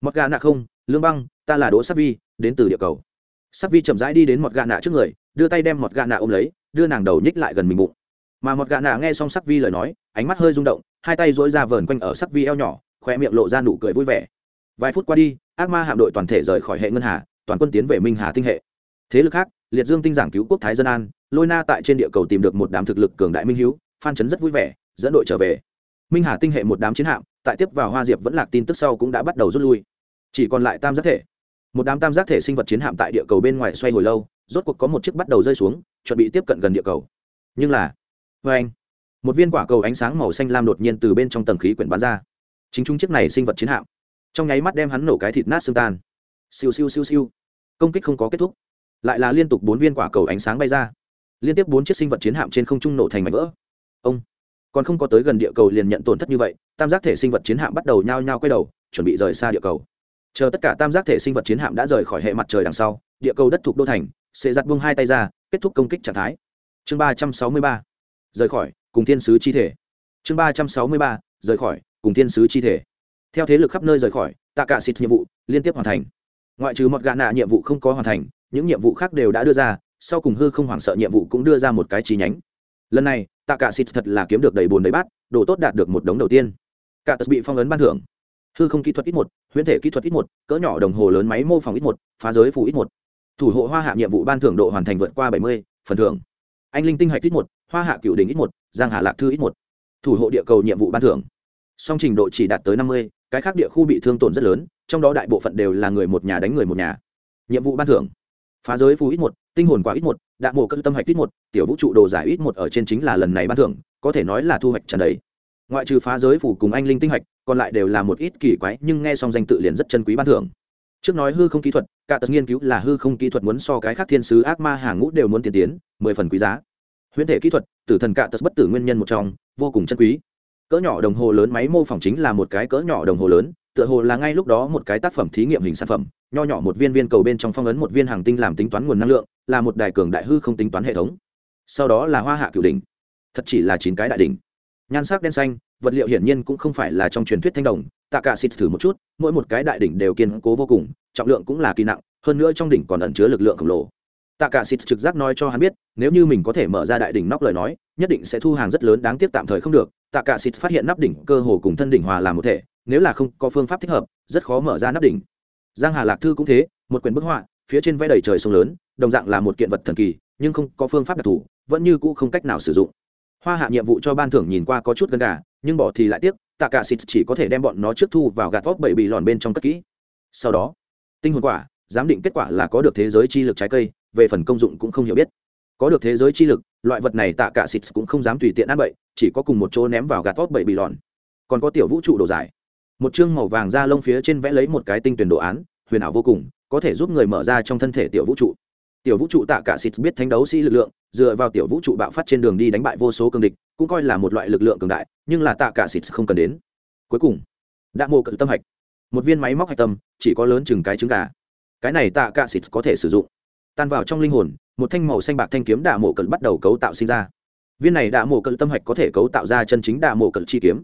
Mặc gà nạ không, lương băng, ta là đỗ sắc vi, đến từ địa cầu sắc vi chậm rãi đi đến mọt gà nạ trước người, đưa tay đem mọt gà nạ ôm lấy, đưa nàng đầu nhích lại gần mình bụng. Mà mọt gà nạ nghe xong sắc vi lời nói, ánh mắt hơi rung động, hai tay dỗi ra vờn quanh ở sắc vi eo nhỏ khoe miệng lộ ra nụ cười vui vẻ. Vài phút qua đi, ác ma hạm đội toàn thể rời khỏi hệ ngân hà, toàn quân tiến về minh hà tinh hệ. Thế lực khác, liệt dương tinh giảng cứu quốc thái dân an, lôi na tại trên địa cầu tìm được một đám thực lực cường đại minh hữu phan chấn rất vui vẻ, dẫn đội trở về. Minh hà tinh hệ một đám chiến hạm, tại tiếp vào hoa diệp vẫn lạc tin tức sau cũng đã bắt đầu rút lui. Chỉ còn lại tam giác thể một đám tam giác thể sinh vật chiến hạm tại địa cầu bên ngoài xoay hồi lâu, rốt cuộc có một chiếc bắt đầu rơi xuống, chuẩn bị tiếp cận gần địa cầu. Nhưng là vê anh, một viên quả cầu ánh sáng màu xanh lam đột nhiên từ bên trong tầng khí quyển bắn ra. Chính chúng chiếc này sinh vật chiến hạm, trong nháy mắt đem hắn nổ cái thịt nát xương tan. Siêu siêu siêu siêu. Công kích không có kết thúc. Lại là liên tục bốn viên quả cầu ánh sáng bay ra. Liên tiếp bốn chiếc sinh vật chiến hạm trên không trung nổ thành mảnh vỡ. Ông, còn không có tới gần địa cầu liền nhận tổn thất như vậy, tam giác thể sinh vật chiến hạm bắt đầu nhao nhao quay đầu, chuẩn bị rời xa địa cầu chờ tất cả tam giác thể sinh vật chiến hạm đã rời khỏi hệ mặt trời đằng sau, địa cầu đất thuộc đô thành, sẽ giặt buông hai tay ra, kết thúc công kích trạng thái. Chương ba trăm sáu mươi ba. Rời khỏi, cùng thiên sứ chi thể. Chương ba trăm sáu mươi ba. Rời khỏi, cùng thiên sứ chi thể. Theo thế lực khắp nơi rời khỏi tạ cả xịt nhiệm vụ liên tiếp hoàn thành. Ngoại trừ một gã nạ nhiệm vụ không có hoàn thành, những nhiệm vụ khác đều đã đưa ra, sau cùng hư không hoảng sợ nhiệm vụ cũng đưa ra một cái chi nhánh. Lần này tạ cả xịt thật là kiếm được đầy bồn đầy bát, đồ tốt đạt được một đống đầu tiên. Cả tật bị phong ấn ban thưởng hư không kỹ thuật ít một, huyễn thể kỹ thuật ít một, cỡ nhỏ đồng hồ lớn máy mô phỏng ít một, phá giới phủ ít một. Thủ hộ hoa hạ nhiệm vụ ban thưởng độ hoàn thành vượt qua bảy mươi, phần thưởng. Anh linh tinh hạch ít một, hoa hạ cựu đình ít một, giang hà lạc thư ít một. Thủ hộ địa cầu nhiệm vụ ban thưởng. Song trình độ chỉ đạt tới năm mươi, cái khác địa khu bị thương tổn rất lớn, trong đó đại bộ phận đều là người một nhà đánh người một nhà. Nhiệm vụ ban thưởng. Phá giới phù ít một, tinh hồn quả ít một đạn mộ cất tâm hạch ít một, tiểu vũ trụ đồ giải ít một ở trên chính là lần này ban thưởng, có thể nói là thu hoạch trần đấy ngoại trừ phá giới phủ cùng anh linh tinh hạch, còn lại đều là một ít kỳ quái, nhưng nghe xong danh tự liền rất chân quý ban thưởng. Trước nói hư không kỹ thuật, cả tật nghiên cứu là hư không kỹ thuật muốn so cái khác thiên sứ ác ma hàng ngũ đều muốn tiên tiến, mười phần quý giá. Huyễn thể kỹ thuật, tử thần cạ tật bất tử nguyên nhân một trong, vô cùng chân quý. Cỡ nhỏ đồng hồ lớn máy mô phỏng chính là một cái cỡ nhỏ đồng hồ lớn, tựa hồ là ngay lúc đó một cái tác phẩm thí nghiệm hình sản phẩm, nho nhỏ một viên viên cầu bên trong phong ấn một viên hàng tinh làm tính toán nguồn năng lượng, là một đài cường đại hư không tính toán hệ thống. Sau đó là hoa hạ cửu đỉnh. Thật chỉ là chín cái đại đỉnh nhan sắc đen xanh, vật liệu hiển nhiên cũng không phải là trong truyền thuyết thanh đồng, tạ cả xịt thử một chút, mỗi một cái đại đỉnh đều kiên cố vô cùng, trọng lượng cũng là kỳ nặng, hơn nữa trong đỉnh còn ẩn chứa lực lượng khổng lồ. Tạ cả xịt trực giác nói cho hắn biết, nếu như mình có thể mở ra đại đỉnh nóc lời nói, nhất định sẽ thu hàng rất lớn đáng tiếc tạm thời không được. Tạ cả xịt phát hiện nắp đỉnh cơ hồ cùng thân đỉnh hòa làm một thể, nếu là không có phương pháp thích hợp, rất khó mở ra nắp đỉnh. Giang hà lạc thư cũng thế, một quyển bức họa, phía trên vẽ đầy trời sông lớn, đồng dạng là một kiện vật thần kỳ, nhưng không có phương pháp đặc thù, vẫn như cũ không cách nào sử dụng hoa hạ nhiệm vụ cho ban thưởng nhìn qua có chút gần gà, nhưng bỏ thì lại tiếc, tạ cả xịt chỉ có thể đem bọn nó trước thu vào gạt vóc bảy bị lòn bên trong cất kỹ. Sau đó, tinh hồn quả, giám định kết quả là có được thế giới chi lực trái cây, về phần công dụng cũng không hiểu biết. Có được thế giới chi lực, loại vật này tạ cả xịt cũng không dám tùy tiện ăn bậy, chỉ có cùng một chỗ ném vào gạt vóc bảy bị lòn. Còn có tiểu vũ trụ đồ giải. Một chương màu vàng da lông phía trên vẽ lấy một cái tinh tuyển đồ án, huyền ảo vô cùng, có thể giúp người mở ra trong thân thể tiểu vũ trụ tiểu vũ trụ tạ cả xịt biết thánh đấu sĩ lực lượng, dựa vào tiểu vũ trụ bạo phát trên đường đi đánh bại vô số cường địch, cũng coi là một loại lực lượng cường đại, nhưng là tạ cả xịt không cần đến. Cuối cùng đã mô cận tâm hạch. Một viên máy móc hạch tâm, chỉ có lớn chừng cái trứng gà. Cái này tạ cả xịt có thể sử dụng. Tan vào trong linh hồn, một thanh màu xanh bạc thanh kiếm đạ mộ cận bắt đầu cấu tạo sinh ra. Viên này đạ mộ cận tâm hạch có thể cấu tạo ra chân chính đạ mộ cận chi kiếm.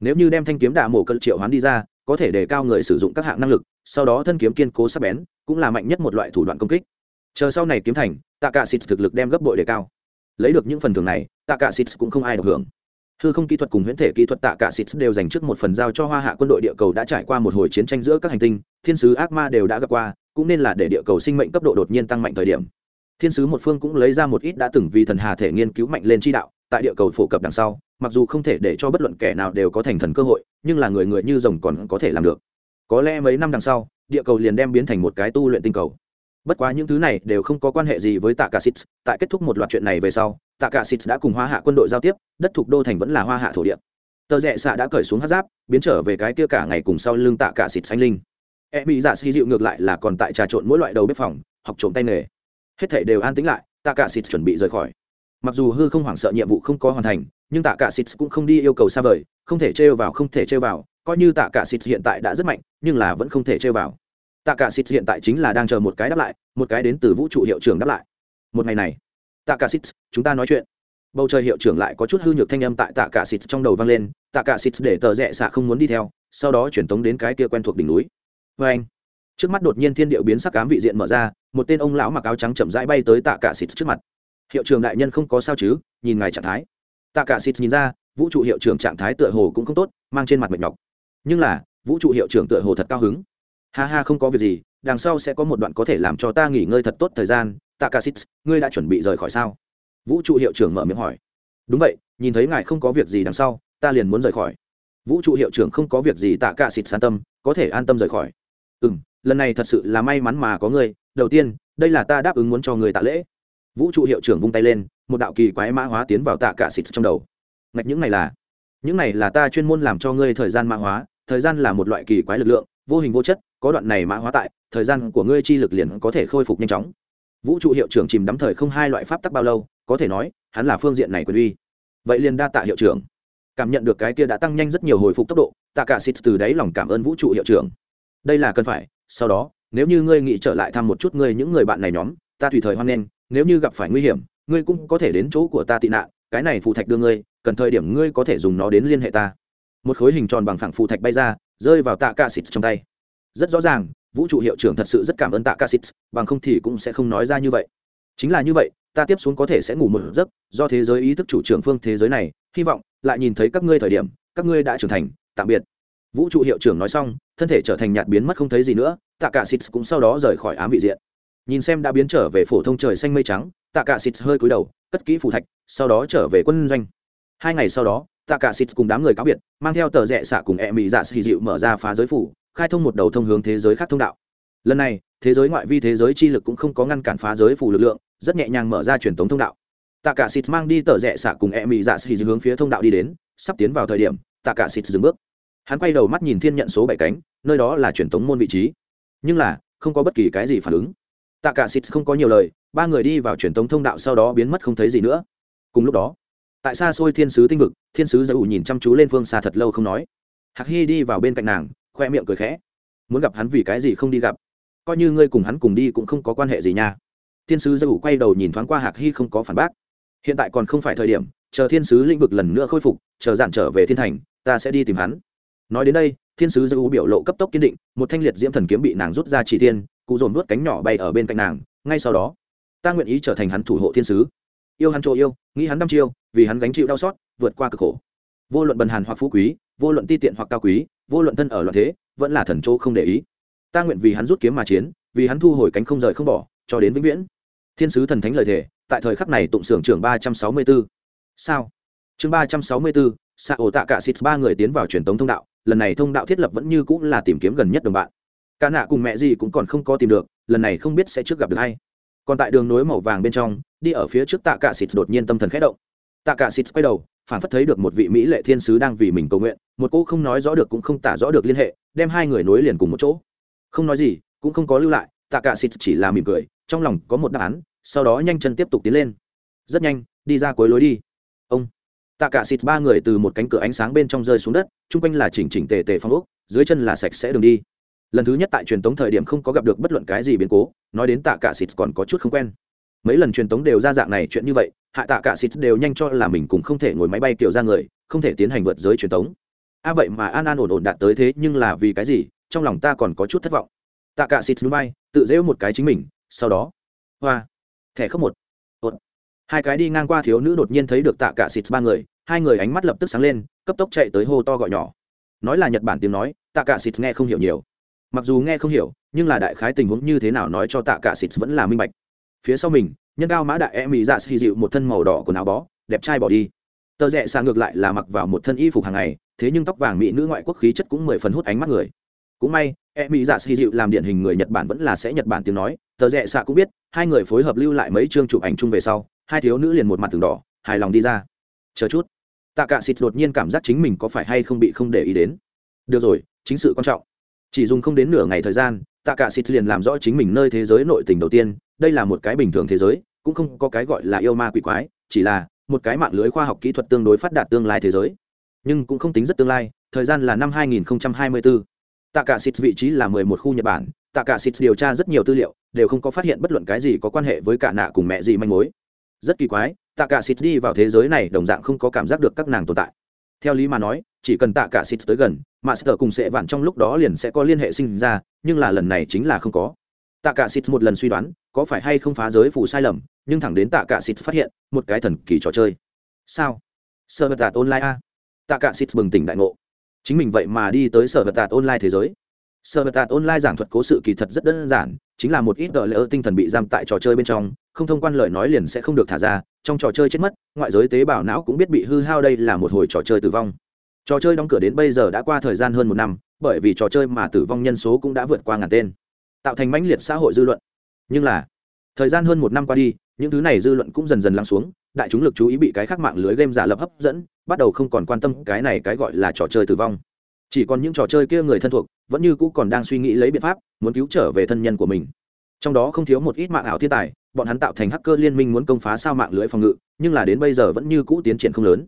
Nếu như đem thanh kiếm đạ mộ cận triệu hoán đi ra, có thể đề cao người sử dụng các hạng năng lực, sau đó thân kiếm kiên cố sắc bén, cũng là mạnh nhất một loại thủ đoạn công kích chờ sau này kiếm thành tạ cả xịt thực lực đem gấp bội đề cao. Lấy được những phần thưởng này tạ cả xịt cũng không ai được hưởng. Hư không kỹ thuật cùng huyễn thể kỹ thuật tạ cả xịt đều dành trước một phần giao cho hoa hạ quân đội địa cầu đã trải qua một hồi chiến tranh giữa các hành tinh, thiên sứ ác ma đều đã gặp qua, cũng nên là để địa cầu sinh mệnh cấp độ đột nhiên tăng mạnh thời điểm. Thiên sứ một phương cũng lấy ra một ít đã từng vì thần hà thể nghiên cứu mạnh lên chi đạo, tại địa cầu phổ cập đằng sau, mặc dù không thể để cho bất luận kẻ nào đều có thành thần cơ hội, nhưng là người người như rồng còn có thể làm được. Có lẽ mấy năm đằng sau, địa cầu liền đem biến thành một cái tu luyện tinh cầu bất quá những thứ này đều không có quan hệ gì với tạ cả xịt tại kết thúc một loạt chuyện này về sau tạ cả xịt đã cùng hoa hạ quân đội giao tiếp, đất thuộc đô thành vẫn là hoa hạ thổ địa. Tờ rẽ xạ đã cởi xuống hát giáp, biến trở về cái kia cả ngày cùng sau lưng tạ cả xịt xanh linh. E bị dạ xi dịu ngược lại là còn tại trà trộn mỗi loại đầu bếp phòng, học trộm tay nghề. Hết thể đều an tĩnh lại tạ cả xịt chuẩn bị rời khỏi. Mặc dù hư không hoảng sợ nhiệm vụ không có hoàn thành, nhưng tạ cả xịt cũng không đi yêu cầu xa vời, không thể trêu vào, không thể trêu vào, coi như tạ cả xịt hiện tại đã rất mạnh, nhưng là vẫn không thể trêu vào tạ cả xịt hiện tại chính là đang chờ một cái đáp lại, một cái đến từ vũ trụ hiệu trưởng đáp lại. Một ngày này, tạ cả xịt chúng ta nói chuyện. Bầu trời hiệu trưởng lại có chút hư nhược thanh âm tại tạ cả xịt trong đầu vang lên, tạ cả xịt để tờ rẽ xạ không muốn đi theo, sau đó chuyển tống đến cái kia quen thuộc đỉnh núi. Vê anh, trước mắt đột nhiên thiên điệu biến sắc cám vị diện mở ra, một tên ông lão mặc áo trắng chậm rãi bay tới tạ cả xịt trước mặt. Hiệu trưởng đại nhân không có sao chứ, nhìn ngài trạng thái. Tạ cả xịt nhìn ra, vũ trụ hiệu trưởng trạng thái tựa hồ cũng không tốt, mang trên mặt mệt nhọc. Nhưng là, vũ trụ hiệu trưởng tựa hồ thật cao hứng ha ha, không có việc gì, đằng sau sẽ có một đoạn có thể làm cho ta nghỉ ngơi thật tốt thời gian. Tạ cả ngươi đã chuẩn bị rời khỏi sao? Vũ trụ hiệu trưởng mở miệng hỏi. Đúng vậy, nhìn thấy ngài không có việc gì đằng sau, ta liền muốn rời khỏi. Vũ trụ hiệu trưởng không có việc gì tạ cả xịt an tâm, có thể an tâm rời khỏi. Ừ m lần này thật sự là may mắn mà có ngươi. Đầu tiên, đây là ta đáp ứng muốn cho người tạ lễ. Vũ trụ hiệu trưởng vung tay lên, một đạo kỳ quái mã hóa tiến vào tạ cả xịt trong đầu. Ngạch, những này là, những này là ta chuyên môn làm cho ngươi thời gian mã hóa. Thời gian là một loại kỳ quái lực lượng, vô hình vô chất có đoạn này mã hóa tại, thời gian của ngươi chi lực liền có thể khôi phục nhanh chóng. Vũ trụ hiệu trưởng chìm đắm thời không hai loại pháp tắc bao lâu, có thể nói, hắn là phương diện này quyền uy. Vậy liền đa tạ hiệu trưởng. Cảm nhận được cái kia đã tăng nhanh rất nhiều hồi phục tốc độ, tạ cả xịt từ đáy lòng cảm ơn vũ trụ hiệu trưởng. Đây là cần phải, sau đó, nếu như ngươi nghĩ trở lại thăm một chút ngươi những người bạn này nhóm, ta tùy thời hoan nghênh, nếu như gặp phải nguy hiểm, ngươi cũng có thể đến chỗ của ta tị nạn, cái này phù thạch đưa ngươi, cần thời điểm ngươi có thể dùng nó đến liên hệ ta. Một khối hình tròn bằng phẳng phù thạch bay ra, rơi vào tạ cả xịt trong tay rất rõ ràng vũ trụ hiệu trưởng thật sự rất cảm ơn tạ ca sĩ, bằng không thì cũng sẽ không nói ra như vậy. Chính là như vậy ta tiếp xuống có thể sẽ ngủ một giấc do thế giới ý thức chủ trưởng phương thế giới này hy vọng lại nhìn thấy các ngươi thời điểm các ngươi đã trưởng thành tạm biệt. Vũ trụ hiệu trưởng nói xong thân thể trở thành nhạt biến mất không thấy gì nữa tạ cả sĩ cũng sau đó rời khỏi ám vị diện. Nhìn xem đã biến trở về phổ thông trời xanh mây trắng tạ cả sĩ hơi cúi đầu cất kỹ phù thạch sau đó trở về quân doanh. Hai ngày sau đó tạ cả sĩ cùng đám người cáo biệt mang theo tờ rẽ xạ cùng e mỹ dạ xì dịu mở ra phá giới phủ khai thông một đầu thông hướng thế giới khác thông đạo. Lần này, thế giới ngoại vi thế giới chi lực cũng không có ngăn cản phá giới phủ lực lượng, rất nhẹ nhàng mở ra truyền thống thông đạo. Tạ cả xịt mang đi tờ rẽ xả cùng e mỹ dạ xì hướng phía thông đạo đi đến, sắp tiến vào thời điểm tạ cả xịt dừng bước. Hắn quay đầu mắt nhìn thiên nhận số bảy cánh, nơi đó là truyền thống môn vị trí. Nhưng là, không có bất kỳ cái gì phản ứng. Tạ cả xịt không có nhiều lời, ba người đi vào truyền thống thông đạo sau đó biến mất không thấy gì nữa. Cùng lúc đó, tại xa xôi thiên sứ tinh vực, thiên sứ giải ủ nhìn chăm chú lên phương xa thật lâu không nói. Hạc hy đi vào bên cạnh nàng khoe miệng cười khẽ. Muốn gặp hắn vì cái gì không đi gặp? Coi như ngươi cùng hắn cùng đi cũng không có quan hệ gì nha. Thiên sứ giấc ủ quay đầu nhìn thoáng qua hạc hy không có phản bác. Hiện tại còn không phải thời điểm chờ thiên sứ lĩnh vực lần nữa khôi phục chờ giản trở về thiên thành ta sẽ đi tìm hắn. Nói đến đây thiên sứ giấc ủ biểu lộ cấp tốc kiên định một thanh liệt diễm thần kiếm bị nàng rút ra chỉ thiên, cụ dồn nuốt cánh nhỏ bay ở bên cạnh nàng ngay sau đó ta nguyện ý trở thành hắn thủ hộ thiên sứ. Yêu hắn trộ yêu nghĩ hắn đăm chiêu vì hắn gánh chịu đau xót vượt qua cực khổ vô luận bần hàn hoặc phú quý, vô luận ti tiện hoặc cao quý, vô luận thân ở loạn thế, vẫn là thần chỗ không để ý. Ta nguyện vì hắn rút kiếm mà chiến, vì hắn thu hồi cánh không rời không bỏ, cho đến vĩnh viễn. Thiên sứ thần thánh lời thề, tại thời khắc này tụng xưởng trưởng ba trăm sáu mươi b ố sao? Chương ba trăm sáu mươi b ố xạ ổ tạ cả xịt, ba người tiến vào truyền tống thông đạo. Lần này thông đạo thiết lập vẫn như cũng là tìm kiếm gần nhất đồng bạn. Cả nạ cùng mẹ gì cũng còn không có tìm được, lần này không biết sẽ trước gặp được hay. Còn tại đường nối màu vàng bên trong, đi ở phía trước tạ cả xịt đột nhiên tâm thần khẽ động. Tạ cả xịt quay đầu phản phất thấy được một vị mỹ lệ thiên sứ đang vì mình cầu nguyện, một cô không nói rõ được cũng không tả rõ được liên hệ, đem hai người nối liền cùng một chỗ. Không nói gì, cũng không có lưu lại, tạ cả xịt chỉ là mỉm cười, trong lòng có một đáp án, sau đó nhanh chân tiếp tục tiến lên. Rất nhanh, đi ra cuối lối đi. Ông. Tạ cả xịt ba người từ một cánh cửa ánh sáng bên trong rơi xuống đất, chung quanh là chỉnh chỉnh tề tề phong ốc, dưới chân là sạch sẽ đường đi. Lần thứ nhất tại truyền tống thời điểm không có gặp được bất luận cái gì biến cố, nói đến tạ cả xịt còn có chút không quen. Mấy lần truyền tống đều ra dạng này chuyện như vậy hạ tạ cả xịt đều nhanh cho là mình cũng không thể ngồi máy bay kiểu ra người, không thể tiến hành vượt giới truyền thống. a vậy mà an an ổn ổn đạt tới thế nhưng là vì cái gì, trong lòng ta còn có chút thất vọng tạ cả xịt núi bay, tự dễu một cái chính mình, sau đó, hoa, thẻ không một, ổn. hai cái đi ngang qua thiếu nữ đột nhiên thấy được tạ cả xịt ba người, hai người ánh mắt lập tức sáng lên, cấp tốc chạy tới hô to gọi nhỏ nói là nhật bản tiếng nói, tạ cả xịt nghe không hiểu nhiều mặc dù nghe không hiểu, nhưng là đại khái tình huống như thế nào nói cho tạ cả xịt vẫn là minh bạch phía sau mình nhân cao mã đại e mỹ dạ xì dịu một thân màu đỏ quần áo bó, đẹp trai bỏ đi. Tờ rẽ xa ngược lại là mặc vào một thân y phục hàng ngày, thế nhưng tóc vàng mỹ nữ ngoại quốc khí chất cũng mười phần hút ánh mắt người. Cũng may e mỹ dạ xì dịu làm điển hình người nhật bản vẫn là sẽ nhật bản tiếng nói. Tờ rẽ xạ cũng biết, hai người phối hợp lưu lại mấy chương chụp ảnh chung về sau, hai thiếu nữ liền một mặt từng đỏ, hài lòng đi ra. Chờ chút. Tạ cạ xịt đột nhiên cảm giác chính mình có phải hay không bị không để ý đến. Được rồi, chính sự quan trọng. Chỉ dùng không đến nửa ngày thời gian tạ cạ xịt liền làm rõ chính mình nơi thế giới nội tình đầu tiên, đây là một cái bình thường thế giới cũng không có cái gọi là yêu ma quỷ quái, chỉ là một cái mạng lưới khoa học kỹ thuật tương đối phát đạt tương lai thế giới. Nhưng cũng không tính rất tương lai, thời gian là năm 2024. tạ cả xịt vị trí là 11 khu nhật bản tạ cả xịt điều tra rất nhiều tư liệu, đều không có phát hiện bất luận cái gì có quan hệ với cả nạ cùng mẹ gì manh mối. Rất kỳ quái tạ cả xịt đi vào thế giới này đồng dạng không có cảm giác được các nàng tồn tại. Theo lý mà nói, chỉ cần tạ cả xịt tới gần, master cùng sẽ vạn trong lúc đó liền sẽ có liên hệ sinh ra, nhưng là lần này chính là không có tạ cả xịt một lần suy đoán, có phải hay không phá giới phủ sai lầm, nhưng thẳng đến tạ cả xịt phát hiện, một cái thần kỳ trò chơi. Sao? Sở vật tạt online a. Tạ cả xịt bừng tỉnh đại ngộ. Chính mình vậy mà đi tới sở vật tạt online thế giới. Sở vật tạt online giảng thuật cố sự kỳ thật rất đơn giản, chính là một ít gợi lỡ tinh thần bị giam tại trò chơi bên trong, không thông quan lời nói liền sẽ không được thả ra, trong trò chơi chết mất, ngoại giới tế bào não cũng biết bị hư hao đây là một hồi trò chơi tử vong. Trò chơi đóng cửa đến bây giờ đã qua thời gian hơn một năm, bởi vì trò chơi mà tử vong nhân số cũng đã vượt qua ngàn tên tạo thành mãnh liệt xã hội dư luận. Nhưng là, thời gian hơn một năm qua đi, những thứ này dư luận cũng dần dần lắng xuống, đại chúng lực chú ý bị cái khác mạng lưới game giả lập hấp dẫn, bắt đầu không còn quan tâm cái này cái gọi là trò chơi tử vong. Chỉ còn những trò chơi kia người thân thuộc, vẫn như cũ còn đang suy nghĩ lấy biện pháp, muốn cứu trở về thân nhân của mình. Trong đó không thiếu một ít mạng ảo thiên tài, bọn hắn tạo thành hacker liên minh muốn công phá sao mạng lưới phòng ngự, nhưng là đến bây giờ vẫn như cũ tiến triển không lớn.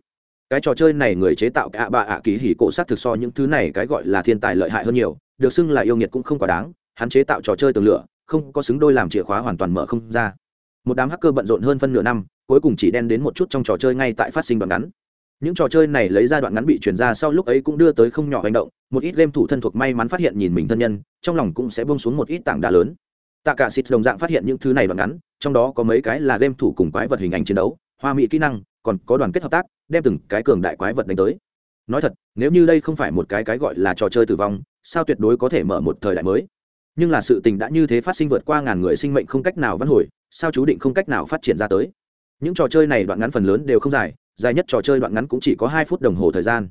Cái trò chơi này người chế tạo cả bà ạ kỳ hỉ cổ sát thực so những thứ này cái gọi là thiên tài lợi hại hơn nhiều, được xưng là yêu nghiệt cũng không quá đáng hắn chế tạo trò chơi tường lửa, không có xứng đôi làm chìa khóa hoàn toàn mở không ra. Một đám hacker bận rộn hơn phân nửa năm, cuối cùng chỉ đen đến một chút trong trò chơi ngay tại phát sinh đoạn ngắn. Những trò chơi này lấy ra đoạn ngắn bị chuyển ra sau lúc ấy cũng đưa tới không nhỏ hành động, một ít game thủ thân thuộc may mắn phát hiện nhìn mình thân nhân, trong lòng cũng sẽ bông xuống một ít tảng đá lớn. Tạ cả xịt đồng dạng phát hiện những thứ này đoạn ngắn, trong đó có mấy cái là game thủ cùng quái vật hình ảnh chiến đấu, hoa mỹ kỹ năng, còn có đoàn kết hợp tác, đem từng cái cường đại quái vật đánh tới. Nói thật, nếu như đây không phải một cái cái gọi là trò chơi tử vong, sao tuyệt đối có thể mở một thời đại mới? Nhưng là sự tình đã như thế phát sinh vượt qua ngàn người sinh mệnh không cách nào vãn hồi, sao chú định không cách nào phát triển ra tới? Những trò chơi này đoạn ngắn phần lớn đều không dài dài nhất trò chơi đoạn ngắn cũng chỉ có hai phút đồng hồ thời gian.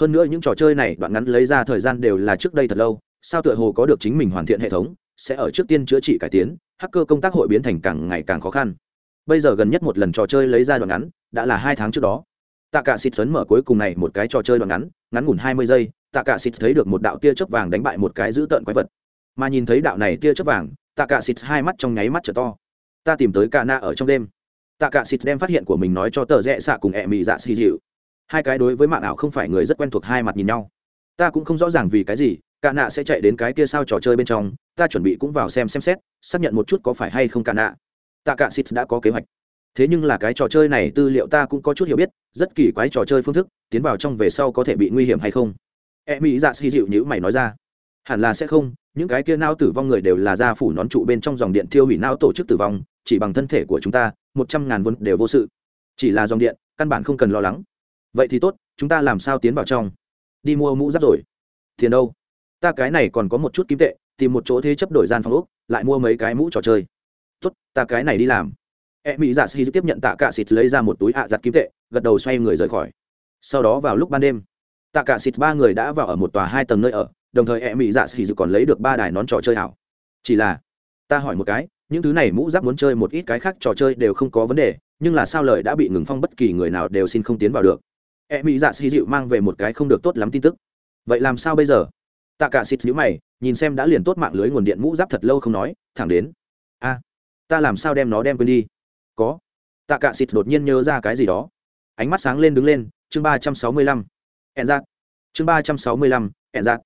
Hơn nữa những trò chơi này đoạn ngắn lấy ra thời gian đều là trước đây thật lâu, sao tựa hồ có được chính mình hoàn thiện hệ thống, sẽ ở trước tiên chữa trị cải tiến, hacker công tác hội biến thành càng ngày càng khó khăn. Bây giờ gần nhất một lần trò chơi lấy ra đoạn ngắn, đã là hai tháng trước đó. Tạ cả xịt sấn mở cuối cùng này một cái trò chơi đoạn ngắn ngắn ngủn hai mươi giây tạ cả xịt thấy được một đạo tia chớp vàng đánh bại một cái dữ tợn quái vật mà nhìn thấy đạo này tia chớp vàng, tạ cả xịt hai mắt trong nháy mắt trở to. Ta tìm tới cả na ở trong đêm. Tạ cả xịt đem phát hiện của mình nói cho tờ rẽ xạ cùng ẹ mị dạ xì dịu. Hai cái đối với mạng ảo không phải người rất quen thuộc hai mặt nhìn nhau. Ta cũng không rõ ràng vì cái gì cả nạ sẽ chạy đến cái kia sao trò chơi bên trong, ta chuẩn bị cũng vào xem xem xét, xác nhận một chút có phải hay không cả nạ tạ cả xịt đã có kế hoạch. Thế nhưng là cái trò chơi này tư liệu ta cũng có chút hiểu biết, rất kỳ quái trò chơi phương thức, tiến vào trong về sau có thể bị nguy hiểm hay không? E mỹ dạ xì dịu như mày nói ra hẳn là sẽ không, những cái kia nao tử vong người đều là gia phủ nón trụ bên trong dòng điện thiêu hủy não tổ chức tử vong, chỉ bằng thân thể của chúng ta, một trăm ngàn vốn đều vô sự. Chỉ là dòng điện, căn bản không cần lo lắng. Vậy thì tốt, chúng ta làm sao tiến vào trong? Đi mua mũ giáp rồi. Tiền đâu? Ta cái này còn có một chút kim tệ, tìm một chỗ thế chấp đổi gian phòng úc lại mua mấy cái mũ trò chơi. Tốt, ta cái này đi làm. E mỹ dạ sĩ tiếp nhận tạ cả xịt lấy ra một túi ạ giặt kim tệ, gật đầu xoay người rời khỏi. Sau đó vào lúc ban đêm, tạ cả xịt ba người đã vào ở một tòa hai tầng nơi ở đồng thời e mỹ dạ sĩ còn lấy được ba đài nón trò chơi ảo chỉ là, ta hỏi một cái, những thứ này mũ giáp muốn chơi một ít cái khác trò chơi đều không có vấn đề, nhưng là sao lời đã bị ngừng phong bất kỳ người nào đều xin không tiến vào được? E mỹ dạ sĩ dịu mang về một cái không được tốt lắm tin tức. Vậy làm sao bây giờ? Tạ cả xịt nhữ mày, nhìn xem đã liền tốt mạng lưới nguồn điện mũ giáp thật lâu không nói, thẳng đến. A ta làm sao đem nó đem quên đi? Có. Tạ cả xịt đột nhiên nhớ ra cái gì đó. Ánh mắt sáng lên đứng lên, chương ba trăm sáu mươi lăm. Ẹn giặt chương ba trăm sáu mươi lăm, ẹn giặt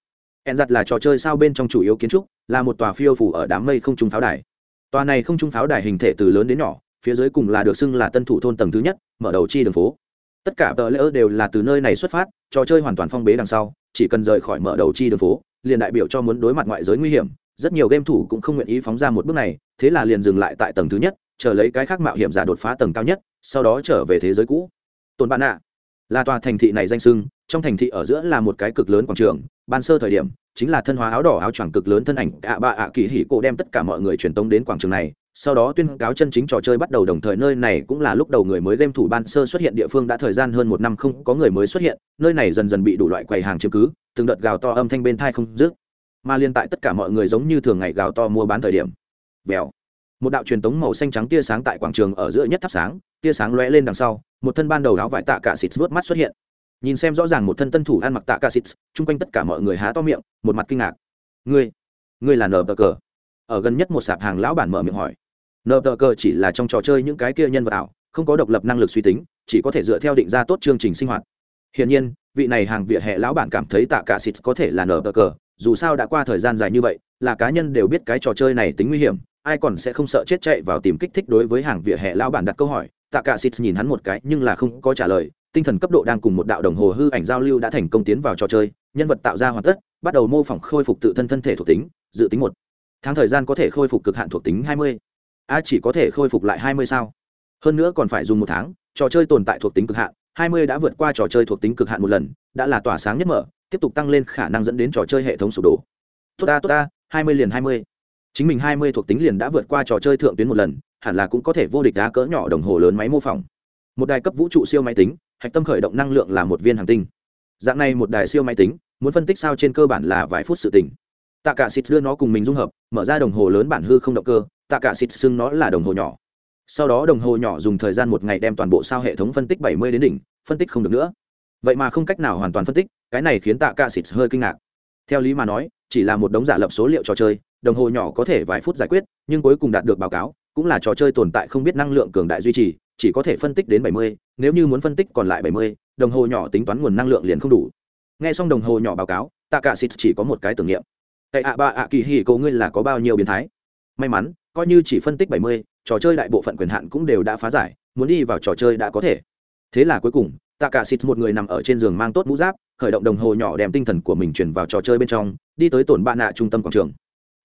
ẹn giặt là trò chơi sao bên trong chủ yếu kiến trúc, là một tòa phiêu phủ ở đám mây không trung pháo đài. Tòa này không trung pháo đài hình thể từ lớn đến nhỏ, phía dưới cùng là được xưng là tân thủ thôn tầng thứ nhất, mở đầu chi đường phố. Tất cả tờ lễ đều là từ nơi này xuất phát, trò chơi hoàn toàn phong bế đằng sau, chỉ cần rời khỏi mở đầu chi đường phố, liền đại biểu cho muốn đối mặt ngoại giới nguy hiểm. Rất nhiều game thủ cũng không nguyện ý phóng ra một bước này, thế là liền dừng lại tại tầng thứ nhất, chờ lấy cái khác mạo hiểm giả đột phá tầng cao nhất, sau đó trở về thế giới cũ. Tồn bạn ạ là tòa thành thị này danh sưng trong thành thị ở giữa là một cái cực lớn quảng trường, ban sơ thời điểm, chính là thân hóa áo đỏ áo choàng cực lớn thân ảnh ạ bạ ạ kỳ hỉ cổ đem tất cả mọi người truyền tống đến quảng trường này, sau đó tuyên cáo chân chính trò chơi bắt đầu đồng thời nơi này cũng là lúc đầu người mới game thủ ban sơ xuất hiện địa phương đã thời gian hơn một năm không có người mới xuất hiện, nơi này dần dần bị đủ loại quầy hàng chiếm cứ, từng đợt gào to âm thanh bên thai không dứt. Mà liên tại tất cả mọi người giống như thường ngày gào to mua bán thời điểm, vèo, một đạo truyền tống màu xanh trắng tia sáng tại quảng trường ở giữa nhất thắp sáng, tia sáng lóe lên đằng sau, một thân ban đầu áo vải tạ cả xịt vớt mắt xuất hiện nhìn xem rõ ràng một thân tân thủ ăn mặc tạ ca xịt, chung quanh tất cả mọi người há to miệng, một mặt kinh ngạc. Ngươi ngươi là nờ cờ? Ở gần nhất một sạp hàng lão bản mở miệng hỏi. Nờ cờ chỉ là trong trò chơi những cái kia nhân vật ảo, không có độc lập năng lực suy tính, chỉ có thể dựa theo định ra tốt chương trình sinh hoạt. Hiển nhiên, vị này hàng vỉa hè lão bản cảm thấy tạ cả xịt có thể là nờ cờ, dù sao đã qua thời gian dài như vậy, là cá nhân đều biết cái trò chơi này tính nguy hiểm, ai còn sẽ không sợ chết chạy vào tìm kích thích đối với hàng vỉa hè lão bản đặt câu hỏi. Tạ cả xịt nhìn hắn một cái nhưng là không có trả lời tinh thần cấp độ đang cùng một đạo đồng hồ hư ảnh giao lưu đã thành công tiến vào trò chơi, nhân vật tạo ra hoàn tất, bắt đầu mô phỏng khôi phục tự thân thân thể thuộc tính, dự tính một. Tháng thời gian có thể khôi phục cực hạn thuộc tính hai mươi. A chỉ có thể khôi phục lại hai mươi sao. Hơn nữa còn phải dùng một tháng, trò chơi tồn tại thuộc tính cực hạn, hai mươi đã vượt qua trò chơi thuộc tính cực hạn một lần, đã là tỏa sáng nhất mở, tiếp tục tăng lên khả năng dẫn đến trò chơi hệ thống sụp đổ. Tốt ta tốt ta, hai mươi liền hai mươi. Chính mình hai mươi thuộc tính liền đã vượt qua trò chơi thượng tuyến một lần, hẳn là cũng có thể vô địch đá cỡ nhỏ đồng hồ lớn máy mô phỏng. Một đài cấp vũ trụ siêu máy tính hạch tâm khởi động năng lượng là một viên hành tinh. Dạng này một đài siêu máy tính, muốn phân tích sao trên cơ bản là vài phút sự tỉnh tạ cả xịt đưa nó cùng mình dung hợp, mở ra đồng hồ lớn bản hư không động cơ, tạ cả xịt xưng nó là đồng hồ nhỏ. Sau đó đồng hồ nhỏ dùng thời gian một ngày đem toàn bộ sao hệ thống phân tích bảy mươi đến đỉnh, phân tích không được nữa. Vậy mà không cách nào hoàn toàn phân tích, cái này khiến tạ cả xịt hơi kinh ngạc. Theo lý mà nói, chỉ là một đống giả lập số liệu trò chơi, đồng hồ nhỏ có thể vài phút giải quyết, nhưng cuối cùng đạt được báo cáo, cũng là trò chơi tồn tại không biết năng lượng cường đại duy trì chỉ có thể phân tích đến bảy mươi, nếu như muốn phân tích còn lại bảy mươi, đồng hồ nhỏ tính toán nguồn năng lượng liền không đủ. Nghe xong đồng hồ nhỏ báo cáo tạ cả xịt chỉ có một cái tưởng niệm. Tại ạ ba ạ kỳ hì cậu ngươi là có bao nhiêu biến thái? May mắn, coi như chỉ phân tích bảy mươi, trò chơi đại bộ phận quyền hạn cũng đều đã phá giải, muốn đi vào trò chơi đã có thể. Thế là cuối cùng tạ cả xịt một người nằm ở trên giường mang tốt mũ giáp, khởi động đồng hồ nhỏ đem tinh thần của mình chuyển vào trò chơi bên trong, đi tới tổn bạn nạ trung tâm quảng trường.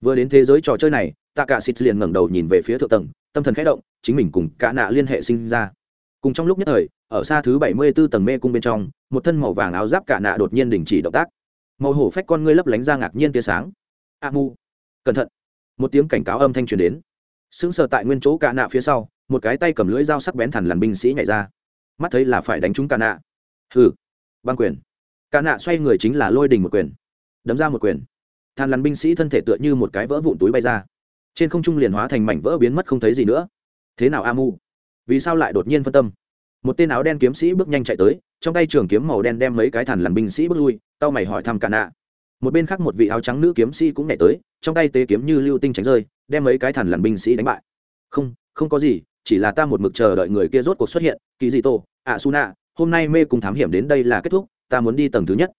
Vừa đến thế giới trò chơi này tạ cả xịt liền ngẩng đầu nhìn về phía thượng tầng, tâm thần khẽ động chính mình cùng cả nạ liên hệ sinh ra. Cùng trong lúc nhất thời, ở xa thứ bảy mươi 74 tầng mê cung bên trong, một thân màu vàng áo giáp cả nạ đột nhiên đình chỉ động tác. Màu hổ phách con ngươi lấp lánh ra ngạc nhiên tia sáng. A mu, cẩn thận. Một tiếng cảnh cáo âm thanh truyền đến. Sững sờ tại nguyên chỗ cả nạ phía sau, một cái tay cầm lưỡi dao sắc bén thẳn lằn binh sĩ nhảy ra. Mắt thấy là phải đánh trúng cả nạ. Hừ, băng quyền. Cả nạ xoay người chính là lôi đình một quyền. Đấm ra một quyền. Thàn lằn binh sĩ thân thể tựa như một cái vỡ vụn túi bay ra. Trên không trung liền hóa thành mảnh vỡ biến mất không thấy gì nữa thế nào a mu vì sao lại đột nhiên phân tâm? Một tên áo đen kiếm sĩ bước nhanh chạy tới, trong tay trường kiếm màu đen đem mấy cái thằn lằn binh sĩ bước lui tao mày hỏi thăm cả nạ. Một bên khác một vị áo trắng nữ kiếm sĩ cũng nhảy tới, trong tay tế kiếm như lưu tinh tránh rơi, đem mấy cái thằn lằn binh sĩ đánh bại. Không không có gì, chỉ là ta một mực chờ đợi người kia rốt cuộc xuất hiện kỳ dị tổ ạ su nạ hôm nay mê cùng thám hiểm đến đây là kết thúc, ta muốn đi tầng thứ nhất.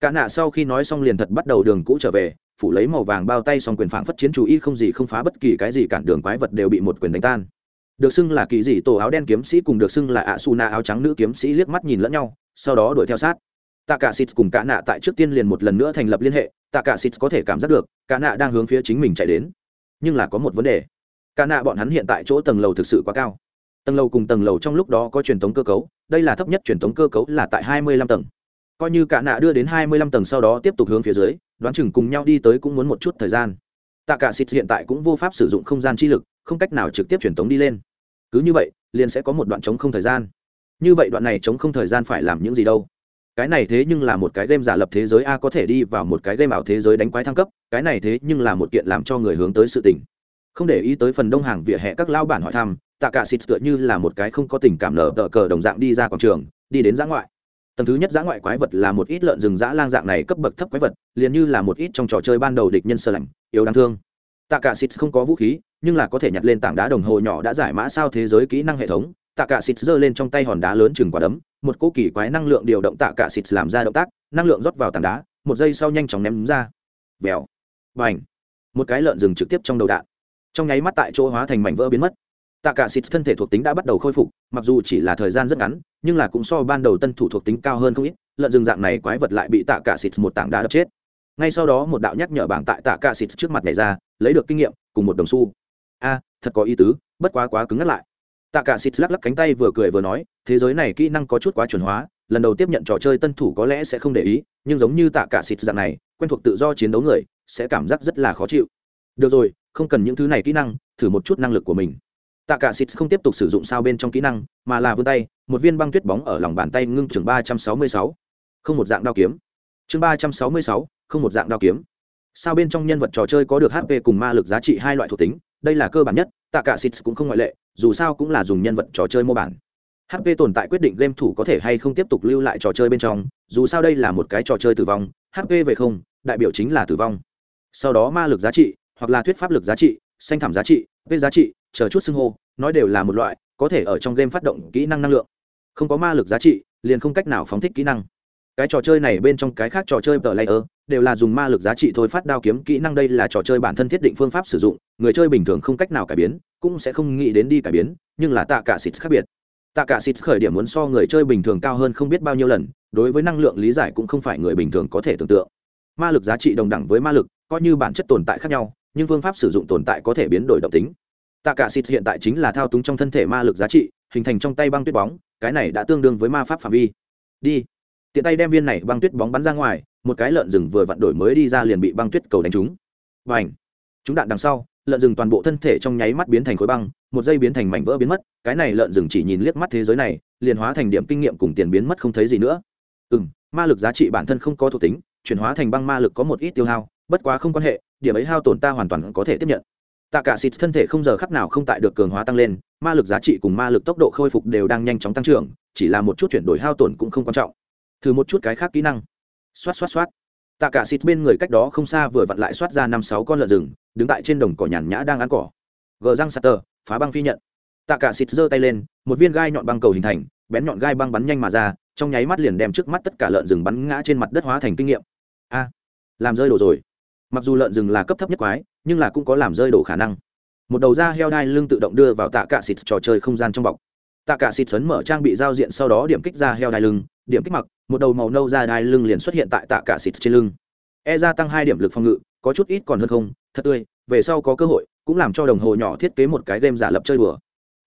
Cả nạ sau khi nói xong liền thật bắt đầu đường cũ trở về, phủ lấy màu vàng bao tay xong quyền phảng phất chiến chú y không gì không phá bất kỳ cái gì cản đường quái vật đều bị một quyền đánh tan được xưng là kỳ dị tổ áo đen kiếm sĩ cùng được xưng là ạ su na áo trắng nữ kiếm sĩ liếc mắt nhìn lẫn nhau, sau đó đuổi theo sát. Tạ cả xịt cùng cả nạ tại trước tiên liền một lần nữa thành lập liên hệ tạ cả xịt có thể cảm giác được, cả nạ đang hướng phía chính mình chạy đến. Nhưng là có một vấn đề. Cả nạ bọn hắn hiện tại chỗ tầng lầu thực sự quá cao. Tầng lầu cùng tầng lầu trong lúc đó có truyền thống cơ cấu, đây là thấp nhất truyền thống cơ cấu là tại hai mươi lăm tầng. Coi như cả nạ đưa đến hai mươi lăm tầng sau đó tiếp tục hướng phía dưới, đoán chừng cùng nhau đi tới cũng muốn một chút thời gian tạ cả xịt hiện tại cũng vô pháp sử dụng không gian chi lực, không cách nào trực tiếp truyền tống đi lên. Cứ như vậy, liền sẽ có một đoạn chống không thời gian. Như vậy đoạn này chống không thời gian phải làm những gì đâu? Cái này thế nhưng là một cái game giả lập thế giới a có thể đi vào một cái game ảo thế giới đánh quái thăng cấp, cái này thế nhưng là một kiện làm cho người hướng tới sự tình. Không để ý tới phần đông hàng vỉa hè các lao bản hỏi thăm, tạ cả xịt tựa như là một cái không có tình cảm nở tờ cờ đồng dạng đi ra quảng trường, đi đến giã ngoại. Tầng thứ nhất giã ngoại quái vật là một ít lợn rừng giã lang dạng này cấp bậc thấp quái vật, liền như là một ít trong trò chơi ban đầu địch nhân sơ lạnh yếu đáng thương. Tạ cả xịt không có vũ khí, nhưng là có thể nhặt lên tảng đá đồng hồ nhỏ đã giải mã sao thế giới kỹ năng hệ thống. Tạ cả xịt giơ lên trong tay hòn đá lớn chừng quả đấm, một cỗ kỳ quái năng lượng điều động tạ cả xịt làm ra động tác, năng lượng rót vào tảng đá, một giây sau nhanh chóng ném ra. Vèo. Bành. Một cái lợn rừng trực tiếp trong đầu đạn. Trong nháy mắt tại chỗ hóa thành mảnh vỡ biến mất. Tạ cả xịt thân thể thuộc tính đã bắt đầu khôi phục, mặc dù chỉ là thời gian rất ngắn, nhưng là cũng so ban đầu tân thủ thuộc tính cao hơn không ít, lợn rừng dạng này quái vật lại bị tạ cả xịt một tảng đá đập chết ngay sau đó một đạo nhắc nhở bảng tại tạ cả xịt trước mặt này ra, lấy được kinh nghiệm, cùng một đồng xu. A, thật có ý tứ, bất quá quá cứng ngắt lại. Tạ cả xịt lắc lắc cánh tay vừa cười vừa nói, thế giới này kỹ năng có chút quá chuẩn hóa, lần đầu tiếp nhận trò chơi tân thủ có lẽ sẽ không để ý, nhưng giống như tạ cả xịt dạng này, quen thuộc tự do chiến đấu người, sẽ cảm giác rất là khó chịu. Được rồi, không cần những thứ này kỹ năng, thử một chút năng lực của mình. Tạ cả xịt không tiếp tục sử dụng sao bên trong kỹ năng, mà là vươn tay, một viên băng tuyết bóng ở lòng bàn tay ngưng chừng ba trăm sáu mươi sáu. Không một dạng đao kiếm. Chương ba trăm sáu mươi sáu không một dạng đao kiếm. Sao bên trong nhân vật trò chơi có được hp cùng ma lực giá trị hai loại thuộc tính, đây là cơ bản nhất, tạ cả xịt cũng không ngoại lệ, dù sao cũng là dùng nhân vật trò chơi mô bản. Hp tồn tại quyết định game thủ có thể hay không tiếp tục lưu lại trò chơi bên trong, dù sao đây là một cái trò chơi tử vong hp về không, đại biểu chính là tử vong. Sau đó ma lực giá trị, hoặc là thuyết pháp lực giá trị, xanh thảm giá trị v giá trị, chờ chút xưng hô, nói đều là một loại, có thể ở trong game phát động kỹ năng năng lượng. Không có ma lực giá trị, liền không cách nào phóng thích kỹ năng cái trò chơi này bên trong cái khác trò chơi tờ layer đều là dùng ma lực giá trị thôi, phát đao kiếm kỹ năng đây là trò chơi bản thân thiết định phương pháp sử dụng, người chơi bình thường không cách nào cải biến, cũng sẽ không nghĩ đến đi cải biến, nhưng là tạ cả xịt khác biệt. Tạ cả xịt khởi điểm muốn so người chơi bình thường cao hơn không biết bao nhiêu lần, đối với năng lượng lý giải cũng không phải người bình thường có thể tưởng tượng. Ma lực giá trị đồng đẳng với ma lực, coi như bản chất tồn tại khác nhau, nhưng phương pháp sử dụng tồn tại có thể biến đổi động tính. Tạ cả xịt hiện tại chính là thao túng trong thân thể ma lực giá trị, hình thành trong tay băng tuyết bóng, cái này đã tương đương với ma pháp phạm vi. Đi tiện tay đem viên này băng tuyết bóng bắn ra ngoài, một cái lợn rừng vừa vặn đổi mới đi ra liền bị băng tuyết cầu đánh trúng. Và ảnh chúng đạn đằng sau, lợn rừng toàn bộ thân thể trong nháy mắt biến thành khối băng, một giây biến thành mảnh vỡ biến mất, cái này lợn rừng chỉ nhìn liếc mắt thế giới này, liền hóa thành điểm kinh nghiệm cùng tiền biến mất không thấy gì nữa. Ừ m ma lực giá trị bản thân không có thuộc tính, chuyển hóa thành băng ma lực có một ít tiêu hao, bất quá không quan hệ, điểm ấy hao tổn ta hoàn toàn có thể tiếp nhận. Tạ cả xịt thân thể không giờ khắc nào không tại được cường hóa tăng lên, ma lực giá trị cùng ma lực tốc độ khôi phục đều đang nhanh chóng tăng trưởng, chỉ là một chút chuyển đổi hao tổn cũng không quan trọng thử một chút cái khác kỹ năng. Xoát xoát xoát. Tạ cả xịt bên người cách đó không xa vừa vặn lại xoát ra năm sáu con lợn rừng, đứng tại trên đồng cỏ nhàn nhã đang ăn cỏ. Gờ răng sạt tờ, phá băng phi nhận. Tạ cả xịt giơ tay lên, một viên gai nhọn băng cầu hình thành, bén nhọn gai băng bắn nhanh mà ra, trong nháy mắt liền đem trước mắt tất cả lợn rừng bắn ngã trên mặt đất hóa thành kinh nghiệm. A, làm rơi đổ rồi. Mặc dù lợn rừng là cấp thấp nhất quái, nhưng là cũng có làm rơi đổ khả năng. Một đầu da heo đai lưng tự động đưa vào tạ cả xịt trò chơi không gian trong bọc. Tạ cả xịt sấn mở trang bị giao diện sau đó điểm kích ra heo đai lưng điểm kích mặc, một đầu màu nâu ra đai lưng liền xuất hiện tại tạ cả xịt trên lưng. E gia tăng hai điểm lực phòng ngự, có chút ít còn hơn không, thật tươi, về sau có cơ hội, cũng làm cho đồng hồ nhỏ thiết kế một cái game giả lập chơi đùa.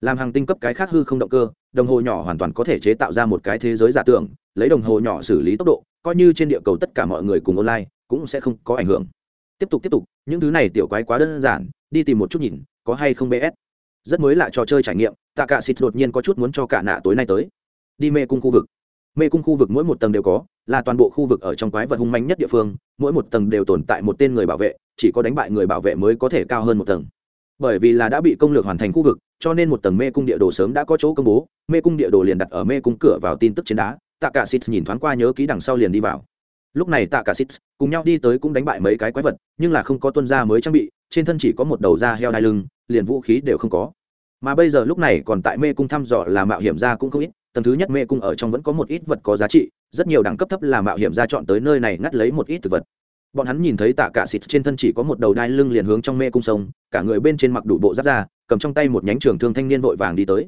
Làm hàng tinh cấp cái khác hư không động cơ, đồng hồ nhỏ hoàn toàn có thể chế tạo ra một cái thế giới giả tưởng, lấy đồng hồ nhỏ xử lý tốc độ, coi như trên địa cầu tất cả mọi người cùng online, cũng sẽ không có ảnh hưởng. Tiếp tục tiếp tục, những thứ này tiểu quái quá đơn giản, đi tìm một chút nhìn, có hay không bs rất mới lạ trò chơi trải nghiệm, tạ cả xịt đột nhiên có chút muốn cho cả nạ tối nay tới. Đi mê cung khu vực mê cung khu vực mỗi một tầng đều có, là toàn bộ khu vực ở trong quái vật hung manh nhất địa phương, mỗi một tầng đều tồn tại một tên người bảo vệ, chỉ có đánh bại người bảo vệ mới có thể cao hơn một tầng. Bởi vì là đã bị công lược hoàn thành khu vực, cho nên một tầng mê cung địa đồ sớm đã có chỗ công bố, mê cung địa đồ liền đặt ở mê cung cửa vào tin tức trên đá tạ cả xịt nhìn thoáng qua nhớ ký đằng sau liền đi vào. Lúc này tạ cả xít cùng nhau đi tới cũng đánh bại mấy cái quái vật, nhưng là không có tuân gia mới trang bị, trên thân chỉ có một đầu da heo đai lưng, liền vũ khí đều không có. Mà bây giờ lúc này còn tại mê cung thăm dò là mạo hiểm ra cũng không ít tầng thứ nhất mê cung ở trong vẫn có một ít vật có giá trị, rất nhiều đẳng cấp thấp là mạo hiểm ra chọn tới nơi này ngắt lấy một ít thực vật. Bọn hắn nhìn thấy tạ cả xịt trên thân chỉ có một đầu đai lưng liền hướng trong mê cung sông, cả người bên trên mặc đủ bộ giáp ra cầm trong tay một nhánh trường thương thanh niên vội vàng đi tới.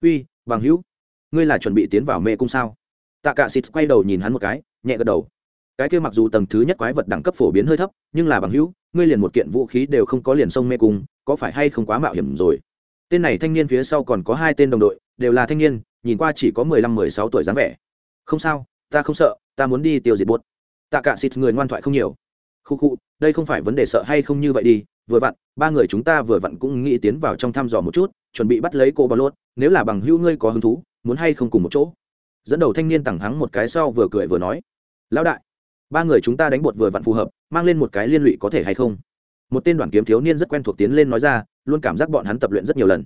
Uy, bằng hữu, ngươi là chuẩn bị tiến vào mê cung sao? Tạ cả xịt quay đầu nhìn hắn một cái, nhẹ gật đầu. Cái kia mặc dù tầng thứ nhất quái vật đẳng cấp phổ biến hơi thấp, nhưng là bằng hữu, ngươi liền một kiện vũ khí đều không có liền sông mê cung, có phải hay không quá mạo hiểm rồi? Tên này thanh niên phía sau còn có hai tên đồng đội đều là thanh niên, nhìn qua chỉ có mười lăm, mười sáu tuổi dáng vẻ. Không sao, ta không sợ, ta muốn đi tiêu diệt bột tạ cả xịt người ngoan thoại không nhiều. Khu khu, đây không phải vấn đề sợ hay không như vậy đi, vừa vặn, ba người chúng ta vừa vặn cũng nghĩ tiến vào trong thăm dò một chút, chuẩn bị bắt lấy cô bà lốt, nếu là bằng hữu ngươi có hứng thú, muốn hay không cùng một chỗ. Dẫn đầu thanh niên tẳng hắng một cái sau vừa cười vừa nói, lão đại, ba người chúng ta đánh bột vừa vặn phù hợp, mang lên một cái liên lụy có thể hay không? Một tên đoàn kiếm thiếu niên rất quen thuộc tiến lên nói ra, luôn cảm giác bọn hắn tập luyện rất nhiều lần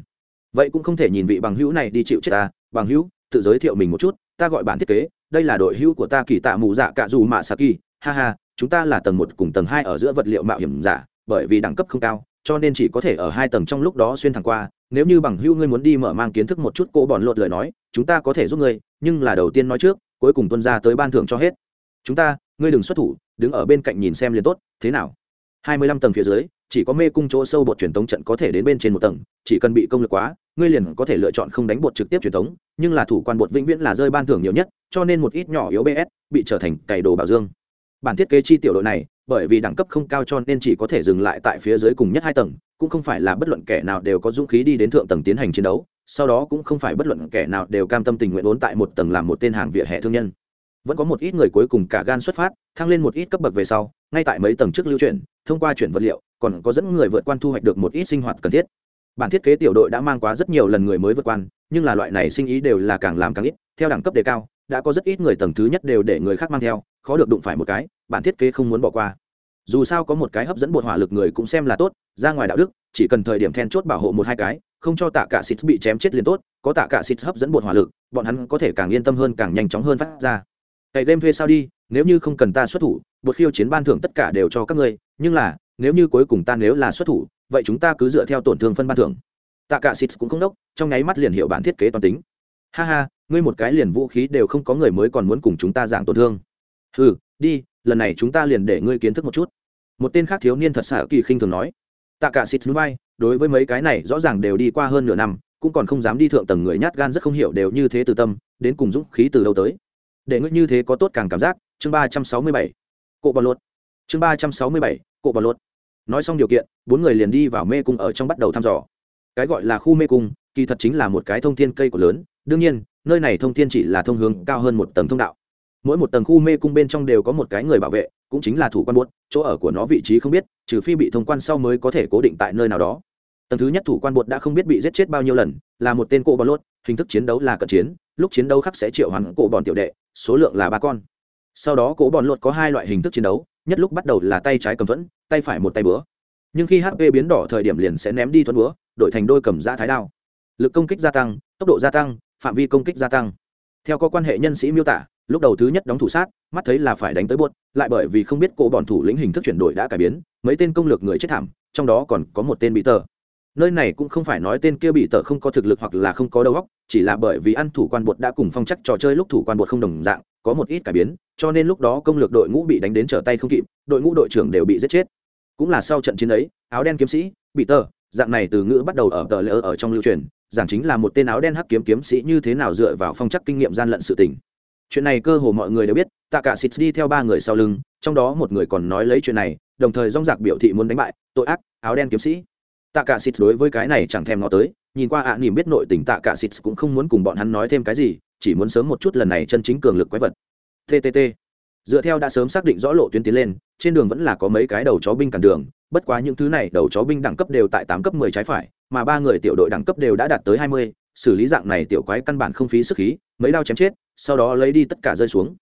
vậy cũng không thể nhìn vị bằng hữu này đi chịu chết ta. Bằng hữu, tự giới thiệu mình một chút, ta gọi bản thiết kế, đây là đội hữu của ta kỳ tạ mù dạ cạ dù mạ sa kỳ. Ha ha, chúng ta là tầng một cùng tầng hai ở giữa vật liệu mạo hiểm giả, bởi vì đẳng cấp không cao, cho nên chỉ có thể ở hai tầng trong lúc đó xuyên thẳng qua. Nếu như bằng hữu ngươi muốn đi mở mang kiến thức một chút cô bọn lột lời nói, chúng ta có thể giúp ngươi, nhưng là đầu tiên nói trước, cuối cùng tuân ra tới ban thưởng cho hết. Chúng ta, ngươi đừng xuất thủ, đứng ở bên cạnh nhìn xem liền tốt, thế nào? Hai mươi lăm tầng phía dưới, chỉ có mê cung chỗ sâu bột truyền tống trận có thể đến bên trên một tầng, chỉ cần bị công lực quá ngươi liền có thể lựa chọn không đánh bột trực tiếp truyền thống, nhưng là thủ quan bột vĩnh viễn là rơi ban thưởng nhiều nhất cho nên một ít nhỏ yếu bs bị trở thành cày đồ bảo dương. Bản thiết kế chi tiểu đội này bởi vì đẳng cấp không cao cho nên chỉ có thể dừng lại tại phía dưới cùng nhất hai tầng cũng không phải là bất luận kẻ nào đều có dũng khí đi đến thượng tầng tiến hành chiến đấu sau đó cũng không phải bất luận kẻ nào đều cam tâm tình nguyện vốn tại một tầng làm một tên hàng vỉa hè thương nhân. Vẫn có một ít người cuối cùng cả gan xuất phát thăng lên một ít cấp bậc về sau ngay tại mấy tầng trước lưu chuyển thông qua chuyển vật liệu còn có dẫn người vượt quan thu hoạch được một ít sinh hoạt cần thiết bản thiết kế tiểu đội đã mang quá rất nhiều lần người mới vượt quan nhưng là loại này sinh ý đều là càng làm càng ít, theo đẳng cấp đề cao, đã có rất ít người tầng thứ nhất đều để người khác mang theo, khó được đụng phải một cái, bản thiết kế không muốn bỏ qua. Dù sao có một cái hấp dẫn bột hỏa lực người cũng xem là tốt, ra ngoài đạo đức, chỉ cần thời điểm then chốt bảo hộ một hai cái, không cho tạ cả xịt bị chém chết liền tốt, có tạ cả xịt hấp dẫn bột hỏa lực, bọn hắn có thể càng yên tâm hơn, càng nhanh chóng hơn phát ra. Cày game thuê sao đi, nếu như không cần ta xuất thủ, bột khiêu chiến ban thưởng tất cả đều cho các ngươi, nhưng là, nếu như cuối cùng ta nếu là xuất thủ vậy chúng ta cứ dựa theo tổn thương phân ban thưởng. Tạ cả xịt cũng không đốc, trong nháy mắt liền hiểu bản thiết kế toàn tính. Ha ha, ngươi một cái liền vũ khí đều không có người mới còn muốn cùng chúng ta giảng tổn thương. Ừ đi, lần này chúng ta liền để ngươi kiến thức một chút. Một tên khác thiếu niên thật xả kỳ khinh thường nói. Tạ cả xịt núi bay đối với mấy cái này rõ ràng đều đi qua hơn nửa năm, cũng còn không dám đi thượng tầng người nhát gan rất không hiểu đều như thế từ tâm, đến cùng dũng khí từ đâu tới. Để ngươi như thế có tốt càng cảm giác. Chương ba trăm sáu mươi bảy cộ bò lột. Chương ba trăm sáu mươi bảy cộ bò lột nói xong điều kiện, bốn người liền đi vào mê cung ở trong bắt đầu thăm dò. Cái gọi là khu mê cung, kỳ thật chính là một cái thông thiên cây của lớn. Đương nhiên, nơi này thông thiên chỉ là thông hướng cao hơn một tầng thông đạo. Mỗi một tầng khu mê cung bên trong đều có một cái người bảo vệ, cũng chính là thủ quan buốt, chỗ ở của nó vị trí không biết, trừ phi bị thông quan sau mới có thể cố định tại nơi nào đó. Tầng thứ nhất thủ quan buốt đã không biết bị giết chết bao nhiêu lần, là một tên cổ bò lốt, hình thức chiến đấu là cận chiến, lúc chiến đấu khắc sẽ triệu hoàn cổ bòn tiểu đệ, số lượng là ba con. Sau đó cổ bòn lột có hai loại hình thức chiến đấu nhất lúc bắt đầu là tay trái cầm thuẫn, tay phải một tay búa. Nhưng khi hp biến đỏ thời điểm liền sẽ ném đi thuẫn búa, đổi thành đôi cầm giã thái đao. Lực công kích gia tăng, tốc độ gia tăng, phạm vi công kích gia tăng. Theo có quan hệ nhân sĩ miêu tả, lúc đầu thứ nhất đóng thủ sát, mắt thấy là phải đánh tới buốt, lại bởi vì không biết cổ bọn thủ lĩnh hình thức chuyển đổi đã cải biến, mấy tên công lược người chết thảm, trong đó còn có một tên bị tờ. Nơi này cũng không phải nói tên kia bị tờ không có thực lực hoặc là không có đầu óc, chỉ là bởi vì ăn thủ quan bột đã cùng phong chắc trò chơi lúc thủ quan bột không đồng dạng có một ít cải biến cho nên lúc đó công lược đội ngũ bị đánh đến trở tay không kịp đội ngũ đội trưởng đều bị giết chết. Cũng là sau trận chiến ấy áo đen kiếm sĩ bị tờ dạng này từ ngữ bắt đầu ở tờ lỡ ở trong lưu truyền giảng chính là một tên áo đen hắc kiếm kiếm sĩ như thế nào dựa vào phong chắc kinh nghiệm gian lận sự tình. Chuyện này cơ hồ mọi người đều biết tạ cả xịt đi theo ba người sau lưng trong đó một người còn nói lấy chuyện này đồng thời rong giặc biểu thị muốn đánh bại tội ác áo đen kiếm sĩ. Tạ cả xịt đối với cái này chẳng thèm ngó tới nhìn qua ạ à, nỉm biết nội tình tạ cả xịt cũng không muốn cùng bọn hắn nói thêm cái gì chỉ muốn sớm một chút lần này chân chính cường lực quái vật. Ttt dựa theo đã sớm xác định rõ lộ tuyến tiến lên, trên đường vẫn là có mấy cái đầu chó binh cản đường, bất quá những thứ này đầu chó binh đẳng cấp đều tại tám cấp mười trái phải, mà ba người tiểu đội đẳng cấp đều đã đạt tới hai mươi, xử lý dạng này tiểu quái căn bản không phí sức khí, mấy đao chém chết, sau đó lấy đi tất cả rơi xuống.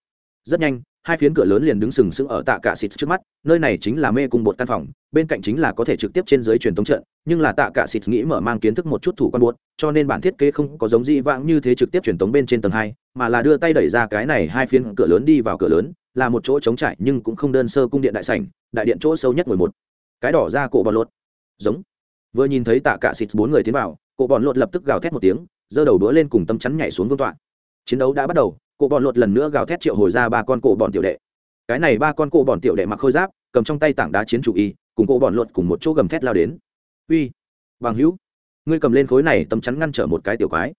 Rất nhanh hai phiến cửa lớn liền đứng sừng sững ở tạ cả xịt trước mắt, nơi này chính là mê cung bột căn phòng, bên cạnh chính là có thể trực tiếp trên dưới truyền thống trận, nhưng là tạ cả xịt nghĩ mở mang kiến thức một chút thủ quan bột, cho nên bản thiết kế không có giống di vãng như thế trực tiếp truyền thống bên trên tầng hai, mà là đưa tay đẩy ra cái này hai phiến cửa lớn đi vào cửa lớn, là một chỗ trống trải nhưng cũng không đơn sơ cung điện đại sảnh, đại điện chỗ sâu nhất ngồi một. Cái đỏ ra cổ bọn lột. Giống. Vừa nhìn thấy tạ cả xịt bốn người tiến vào, cổ bọn lột lập tức gào thét một tiếng, giơ đầu đũa lên cùng tâm chắn nhảy xuống vương tọa. Chiến đấu đã bắt đầu cổ bọn lột lần nữa gào thét triệu hồi ra ba con cổ bọn tiểu đệ. Cái này ba con cổ bọn tiểu đệ mặc khôi giáp, cầm trong tay tảng đá chiến chủ y, cùng cổ bọn lột cùng một chỗ gầm thét lao đến. Uy bằng hữu, ngươi cầm lên khối này tấm chắn ngăn trở một cái tiểu quái.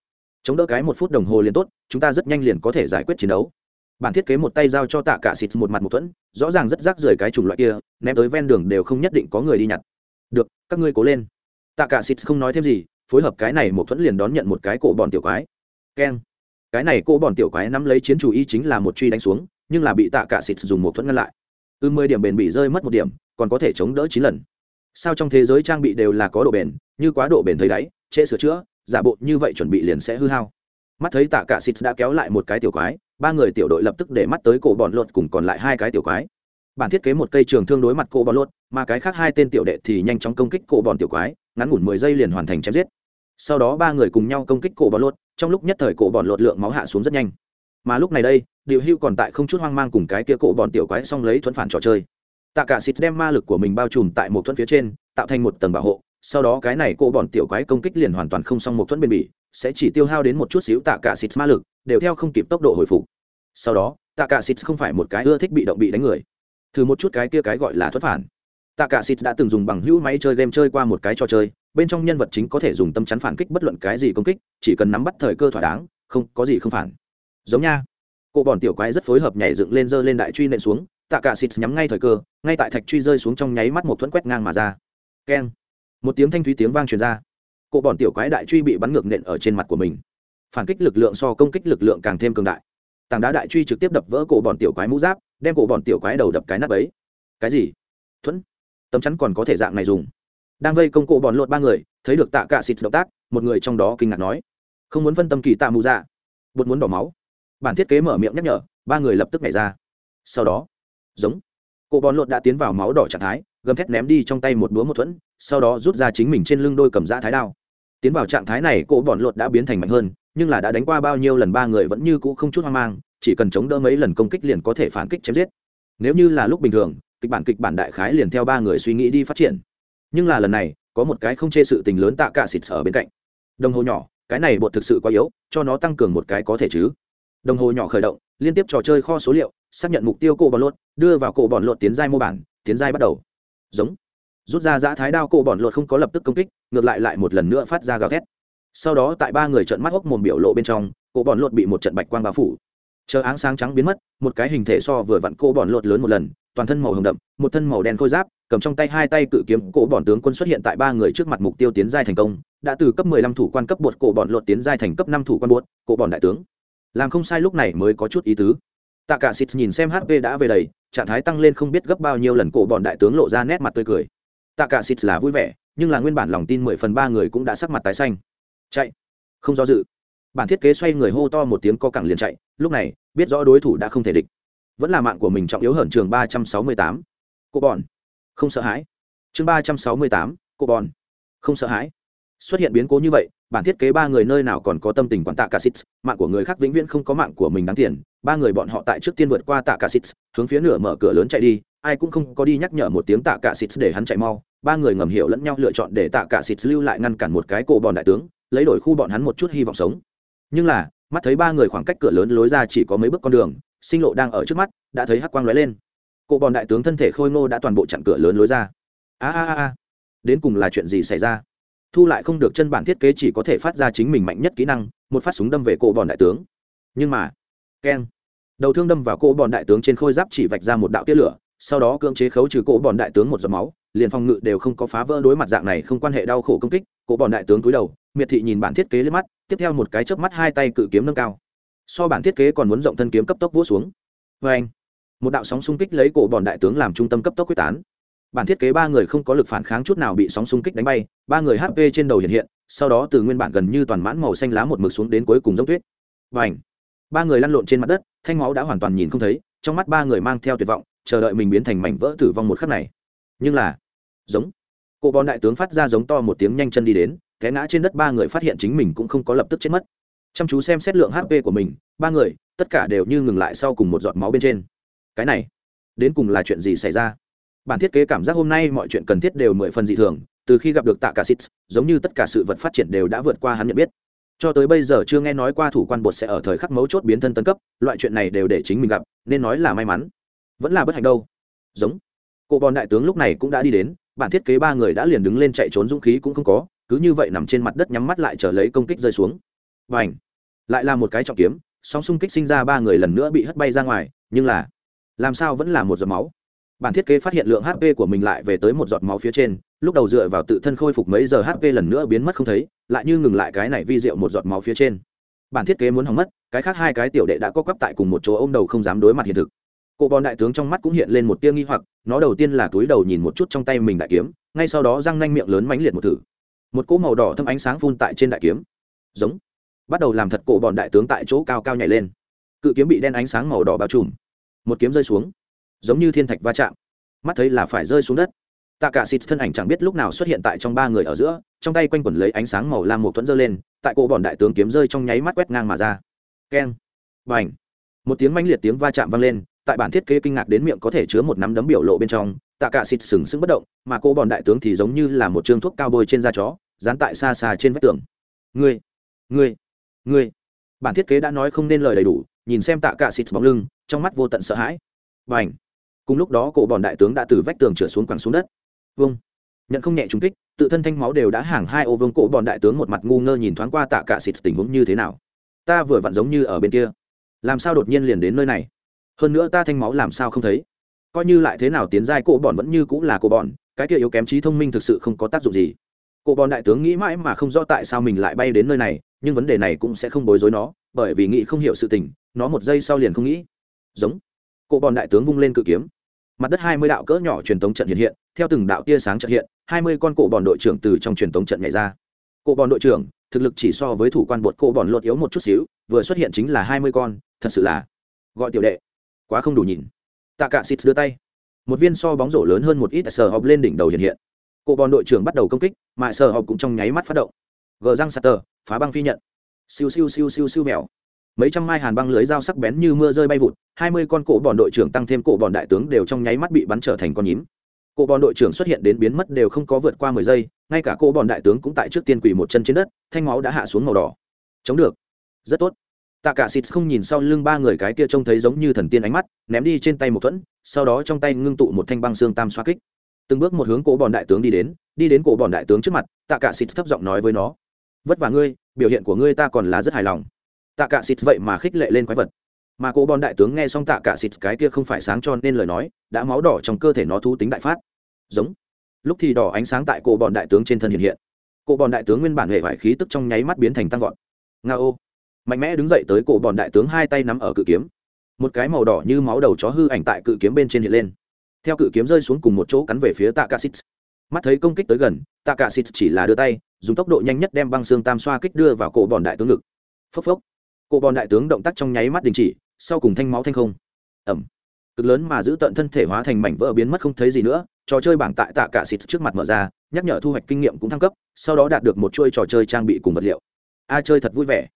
Chống đỡ cái một phút đồng hồ liền tốt, chúng ta rất nhanh liền có thể giải quyết chiến đấu. Bản thiết kế một tay giao cho tạ cả xịt một mặt một thuẫn, rõ ràng rất rác rưởi cái chủng loại kia, ném tới ven đường đều không nhất định có người đi nhặt. Được, các ngươi cố lên. Tạ cả xịt không nói thêm gì, phối hợp cái này một thuẫn liền đón nhận một cái cổ bọn tiểu quái. Keng cái này cô bọn tiểu quái nắm lấy chiến chủ y chính là một truy đánh xuống, nhưng là bị tạ cả xịt dùng một thuẫn ngăn lại. Ư mười điểm bền bị rơi mất một điểm, còn có thể chống đỡ chín lần. Sao trong thế giới trang bị đều là có độ bền, như quá độ bền thấy đáy, trễ sửa chữa, giả bộ như vậy chuẩn bị liền sẽ hư hao. Mắt thấy tạ cả xịt đã kéo lại một cái tiểu quái, ba người tiểu đội lập tức để mắt tới cổ bọn lột cùng còn lại hai cái tiểu quái. Bản thiết kế một cây trường thương đối mặt cổ bọn lột, mà cái khác hai tên tiểu đệ thì nhanh chóng công kích cổ bọn tiểu quái, ngắn ngủn mười giây liền hoàn thành chém giết. Sau đó ba người cùng nhau công kích cổ bọn lột trong lúc nhất thời cổ bọn lột lượng máu hạ xuống rất nhanh. Mà lúc này đây điều hưu còn tại không chút hoang mang cùng cái kia cổ bọn tiểu quái xong lấy thuẫn phản trò chơi. Tạ cả xịt đem ma lực của mình bao trùm tại một thuẫn phía trên, tạo thành một tầng bảo hộ, sau đó cái này cổ bọn tiểu quái công kích liền hoàn toàn không xong một thuẫn bền bỉ, sẽ chỉ tiêu hao đến một chút xíu tạ cả xịt ma lực, đều theo không kịp tốc độ hồi phục. Sau đó, tạ cả xịt không phải một cái ưa thích bị động bị đánh người. Thử một chút cái kia cái gọi là thuẫn phản. Tạ cả xịt đã từng dùng bằng hữu máy chơi game chơi qua một cái trò chơi bên trong nhân vật chính có thể dùng tâm chắn phản kích bất luận cái gì công kích, chỉ cần nắm bắt thời cơ thỏa đáng, không, có gì không phản. Giống nha. Cô bọn tiểu quái rất phối hợp nhảy dựng lên dơ lên đại truy nện xuống, tạ cả xịt nhắm ngay thời cơ, ngay tại thạch truy rơi xuống trong nháy mắt một thuẫn quét ngang mà ra. Keng. Một tiếng thanh thúy tiếng vang truyền ra. Cô bọn tiểu quái đại truy bị bắn ngược nện ở trên mặt của mình. Phản kích lực lượng so công kích lực lượng càng thêm cường đại. Tảng đá đại truy trực tiếp đập vỡ cổ bọn tiểu quái mũ giáp, đem cổ bọn tiểu quái đầu đập cái nắp ấy cái gì? Thuẫn. Tấm chắn còn có thể dạng này dùng đang vây công cụ bọn lột ba người, thấy được tạ cạ xịt động tác, một người trong đó kinh ngạc nói, không muốn phân tâm kỳ tạ mù dạ. Bột muốn đỏ máu. Bản thiết kế mở miệng nhắc nhở, ba người lập tức nhảy ra. Sau đó, giống cụ bọn lột đã tiến vào máu đỏ trạng thái, gầm thét ném đi trong tay một búa một thuẫn, sau đó rút ra chính mình trên lưng đôi cầm giã thái đao. Tiến vào trạng thái này, cổ bọn lột đã biến thành mạnh hơn, nhưng là đã đánh qua bao nhiêu lần ba người vẫn như cũ không chút hoang mang, chỉ cần chống đỡ mấy lần công kích liền có thể phản kích chém giết. Nếu như là lúc bình thường, kịch bản kịch bản đại khái liền theo ba người suy nghĩ đi phát triển nhưng là lần này, có một cái không chê sự tình lớn tạ cả xịt ở bên cạnh. Đồng hồ nhỏ, cái này bột thực sự quá yếu, cho nó tăng cường một cái có thể chứ. Đồng hồ nhỏ khởi động, liên tiếp trò chơi kho số liệu, xác nhận mục tiêu cổ bòn lột, đưa vào cổ bòn lột tiến giai mô bản, tiến giai bắt đầu. Giống. Rút ra giã thái đao cổ bòn lột không có lập tức công kích, ngược lại lại một lần nữa phát ra gào thét. Sau đó tại ba người trợn mắt hốc mồm biểu lộ bên trong, cổ bòn lột bị một trận bạch quang bao phủ. Chờ áng sáng trắng biến mất, một cái hình thể so vừa vặn cô bòn lột lớn một lần, toàn thân màu hồng đậm, một thân màu đen khôi giáp cầm trong tay hai tay cự kiếm, cổ bòn tướng quân xuất hiện tại ba người trước mặt mục tiêu tiến giai thành công, đã từ cấp 15 thủ quan cấp bột, cổ bòn lột tiến giai thành cấp năm thủ quan bột, cổ bòn đại tướng. Làm không sai lúc này mới có chút ý tứ. Tạ cả xịt nhìn xem hp đã về đầy, trạng thái tăng lên không biết gấp bao nhiêu lần, cổ bòn đại tướng lộ ra nét mặt tươi cười. Tạ cả xịt là vui vẻ, nhưng là nguyên bản lòng tin mười phần ba người cũng đã sắc mặt tái xanh. Chạy. Không do dự. Bản thiết kế xoay người hô to một tiếng co cẳng liền chạy, lúc này, biết rõ đối thủ đã không thể địch. Vẫn là mạng của mình trọng yếu hơn trường ba trăm sáu mươi tám. Cô bòn không sợ hãi. Chương ba trăm sáu mươi tám, cô bòn không sợ hãi. Xuất hiện biến cố như vậy, bản thiết kế ba người nơi nào còn có tâm tình quản tạ cả xít mạng của người khác vĩnh viễn không có mạng của mình đáng tiền. Ba người bọn họ tại trước tiên vượt qua tạ cả xít hướng phía nửa mở cửa lớn chạy đi, ai cũng không có đi nhắc nhở một tiếng tạ cả xít để hắn chạy mau. Ba người ngầm hiểu lẫn nhau lựa chọn để tạ cả xít lưu lại ngăn cản một cái cổ bòn đại tướng, lấy đổi khu bọn hắn một chút hy vọng sống. Nhưng là, mắt thấy ba người khoảng cách cửa lớn lối ra chỉ có mấy bước con đường, sinh lộ đang ở trước mắt, đã thấy hắc quang lóe lên cụ bọn đại tướng thân thể khôi ngô đã toàn bộ chặn cửa lớn lối ra. A a a đến cùng là chuyện gì xảy ra? Thu lại không được chân bản thiết kế chỉ có thể phát ra chính mình mạnh nhất kỹ năng, một phát súng đâm về cụ bọn đại tướng. Nhưng mà, keng. Đầu thương đâm vào cụ bọn đại tướng trên khôi giáp chỉ vạch ra một đạo tia lửa, sau đó cưỡng chế khấu trừ cổ bọn đại tướng một giọt máu, liền phòng ngự đều không có phá vỡ đối mặt dạng này không quan hệ đau khổ công kích, cổ bọn đại tướng túi đầu, miệt thị nhìn bản thiết kế lên mắt, tiếp theo một cái chớp mắt hai tay cự kiếm nâng cao. So bản thiết kế còn muốn rộng thân kiếm cấp tốc vỗ xuống. Vê anh một đạo sóng xung kích lấy cổ bọn đại tướng làm trung tâm cấp tốc quyết tán. Bản thiết kế ba người không có lực phản kháng chút nào bị sóng xung kích đánh bay, ba người hp trên đầu hiện hiện, sau đó từ nguyên bản gần như toàn mãn màu xanh lá một mực xuống đến cuối cùng giống tuyết. Và ảnh ba người lăn lộn trên mặt đất, thanh máu đã hoàn toàn nhìn không thấy, trong mắt ba người mang theo tuyệt vọng, chờ đợi mình biến thành mảnh vỡ tử vong một khắc này. Nhưng là, giống cụ bọn đại tướng phát ra giống to một tiếng nhanh chân đi đến, té ngã trên đất ba người phát hiện chính mình cũng không có lập tức chết mất. Chăm chú xem xét lượng hp của mình, ba người, tất cả đều như ngừng lại sau cùng một giọt máu bên trên cái này, đến cùng là chuyện gì xảy ra? Bản thiết kế cảm giác hôm nay mọi chuyện cần thiết đều mười phần dị thường, từ khi gặp được tạ cả xít giống như tất cả sự vật phát triển đều đã vượt qua hắn nhận biết. Cho tới bây giờ chưa nghe nói qua thủ quan bột sẽ ở thời khắc mấu chốt biến thân tân cấp, loại chuyện này đều để chính mình gặp, nên nói là may mắn. Vẫn là bất hạnh đâu. Giống. Cụ bọn đại tướng lúc này cũng đã đi đến, bản thiết kế ba người đã liền đứng lên chạy trốn dũng khí cũng không có, cứ như vậy nằm trên mặt đất nhắm mắt lại chờ lấy công kích rơi xuống. Và ảnh lại là một cái trọng kiếm sóng xung kích sinh ra ba người lần nữa bị hất bay ra ngoài, nhưng là làm sao vẫn là một giọt máu? Bản thiết kế phát hiện lượng hp của mình lại về tới một giọt máu phía trên, lúc đầu dựa vào tự thân khôi phục mấy giờ hp lần nữa biến mất không thấy, lại như ngừng lại cái này vi rượu một giọt máu phía trên. Bản thiết kế muốn hỏng mất, cái khác hai cái tiểu đệ đã có quắp tại cùng một chỗ ô m đầu không dám đối mặt hiện thực. Cụ bọn đại tướng trong mắt cũng hiện lên một tia nghi hoặc, nó đầu tiên là túi đầu nhìn một chút trong tay mình đại kiếm, ngay sau đó răng nanh miệng lớn mánh liệt một thử. Một cỗ màu đỏ thâm ánh sáng phun tại trên đại kiếm. Giống. Bắt đầu làm thật cổ bọn đại tướng tại chỗ cao cao nhảy lên. Cự kiếm bị đen ánh sáng màu đỏ bao trùm một kiếm rơi xuống. Giống như thiên thạch va chạm. Mắt thấy là phải rơi xuống đất. Tạ cả xịt thân ảnh chẳng biết lúc nào xuất hiện tại trong ba người ở giữa, trong tay quanh quẩn lấy ánh sáng màu lam một thuẫn dơ lên, tại cổ bọn đại tướng kiếm rơi trong nháy mắt quét ngang mà ra. Keng. Và một tiếng manh liệt tiếng va chạm vang lên, tại bản thiết kế kinh ngạc đến miệng có thể chứa một nắm đấm biểu lộ bên trong tạ cả xịt sừng sững bất động, mà cô bọn đại tướng thì giống như là một trương thuốc cao bôi trên da chó, dán tại xa xa trên vách tường. Ngươi. Ngươi. Ngươi. Bản thiết kế đã nói không nên lời đầy đủ nhìn xem tạ cả xịt bóng lưng, trong mắt vô tận sợ hãi. Và ảnh cùng lúc đó cổ bòn đại tướng đã từ vách tường trở xuống quẳng xuống đất. Vâng! Nhận không nhẹ trúng kích, tự thân thanh máu đều đã hàng hai ô vương cổ bòn đại tướng một mặt ngu ngơ nhìn thoáng qua tạ cả xịt tình huống như thế nào. Ta vừa vặn giống như ở bên kia. Làm sao đột nhiên liền đến nơi này? Hơn nữa ta thanh máu làm sao không thấy? Coi như lại thế nào tiến giai cổ bòn vẫn như cũng là cổ bòn, cái kia yếu kém trí thông minh thực sự không có tác dụng gì. Cổ bòn đại tướng nghĩ mãi mà không rõ tại sao mình lại bay đến nơi này, nhưng vấn đề này cũng sẽ không bối rối nó, bởi vì nghĩ không hiểu sự tình nó một giây sau liền không nghĩ. Giống. Cổ bòn đại tướng vung lên cự kiếm. Mặt đất hai mươi đạo cỡ nhỏ truyền tống trận hiện hiện, theo từng đạo tia sáng trận hiện, hai mươi con cổ bòn đội trưởng từ trong truyền tống trận nhảy ra. Cổ bòn đội trưởng, thực lực chỉ so với thủ quan bột cổ bòn lột yếu một chút xíu, vừa xuất hiện chính là hai mươi con, thật sự là gọi tiểu đệ. Quá không đủ nhìn. Tạ cạ xịt đưa tay. Một viên so bóng rổ lớn hơn một ít sờ họp lên đỉnh đầu hiện hiện. Cổ bòn đội trưởng bắt đầu công kích, mà sờ họp cũng trong nháy mắt phát động. Gờ răng sạt tờ, phá băng phi nhận. Siêu siêu siêu siêu siêu mèo mấy trăm mai hàn băng lưới dao sắc bén như mưa rơi bay vụt, hai mươi con cổ bòn đội trưởng tăng thêm cổ bòn đại tướng đều trong nháy mắt bị bắn trở thành con nhím. Cổ bòn đội trưởng xuất hiện đến biến mất đều không có vượt qua mười giây, ngay cả cổ bòn đại tướng cũng tại trước tiên quỳ một chân trên đất, thanh máu đã hạ xuống màu đỏ. Chống được. Rất tốt. Tạ cả xịt không nhìn sau lưng ba người cái kia trông thấy giống như thần tiên ánh mắt, ném đi trên tay một thuẫn, sau đó trong tay ngưng tụ một thanh băng xương tam xoa kích. Từng bước một hướng cổ bòn đại tướng đi đến đi đến cổ bòn đại tướng trước mặt tạ cả xịt thấp giọng nói với nó. Vất vả ngươi, biểu hiện của ngươi ta còn là rất hài lòng tạ cả xịt vậy mà khích lệ lên quái vật. Mà Cố Bọn đại tướng nghe xong tạ cả xịt cái kia không phải sáng cho nên lời nói, đã máu đỏ trong cơ thể nó thú tính đại phát. Giống. Lúc thì đỏ ánh sáng tại cổ Bọn đại tướng trên thân hiện hiện. Cổ Bọn đại tướng nguyên bản hệ vải khí tức trong nháy mắt biến thành tăng vọt. Nga ô. Mạnh mẽ đứng dậy tới cổ Bọn đại tướng hai tay nắm ở cự kiếm. Một cái màu đỏ như máu đầu chó hư ảnh tại cự kiếm bên trên hiện lên. Theo cự kiếm rơi xuống cùng một chỗ cắn về phía tạ cả xịt mắt thấy công kích tới gần, tạ cả xịt chỉ là đưa tay, dùng tốc độ nhanh nhất đem băng xương tam xoa kích đưa vào cổ bòn đại tướng ngực. Phốc phốc cổ bòn đại tướng động tác trong nháy mắt đình chỉ, sau cùng thanh máu thanh không. Ẩm cực lớn mà giữ tận thân thể hóa thành mảnh vỡ biến mất không thấy gì nữa, trò chơi bảng tại tạ cả xịt trước mặt mở ra, nhắc nhở thu hoạch kinh nghiệm cũng thăng cấp, sau đó đạt được một chuôi trò chơi trang bị cùng vật liệu. A chơi thật vui vẻ.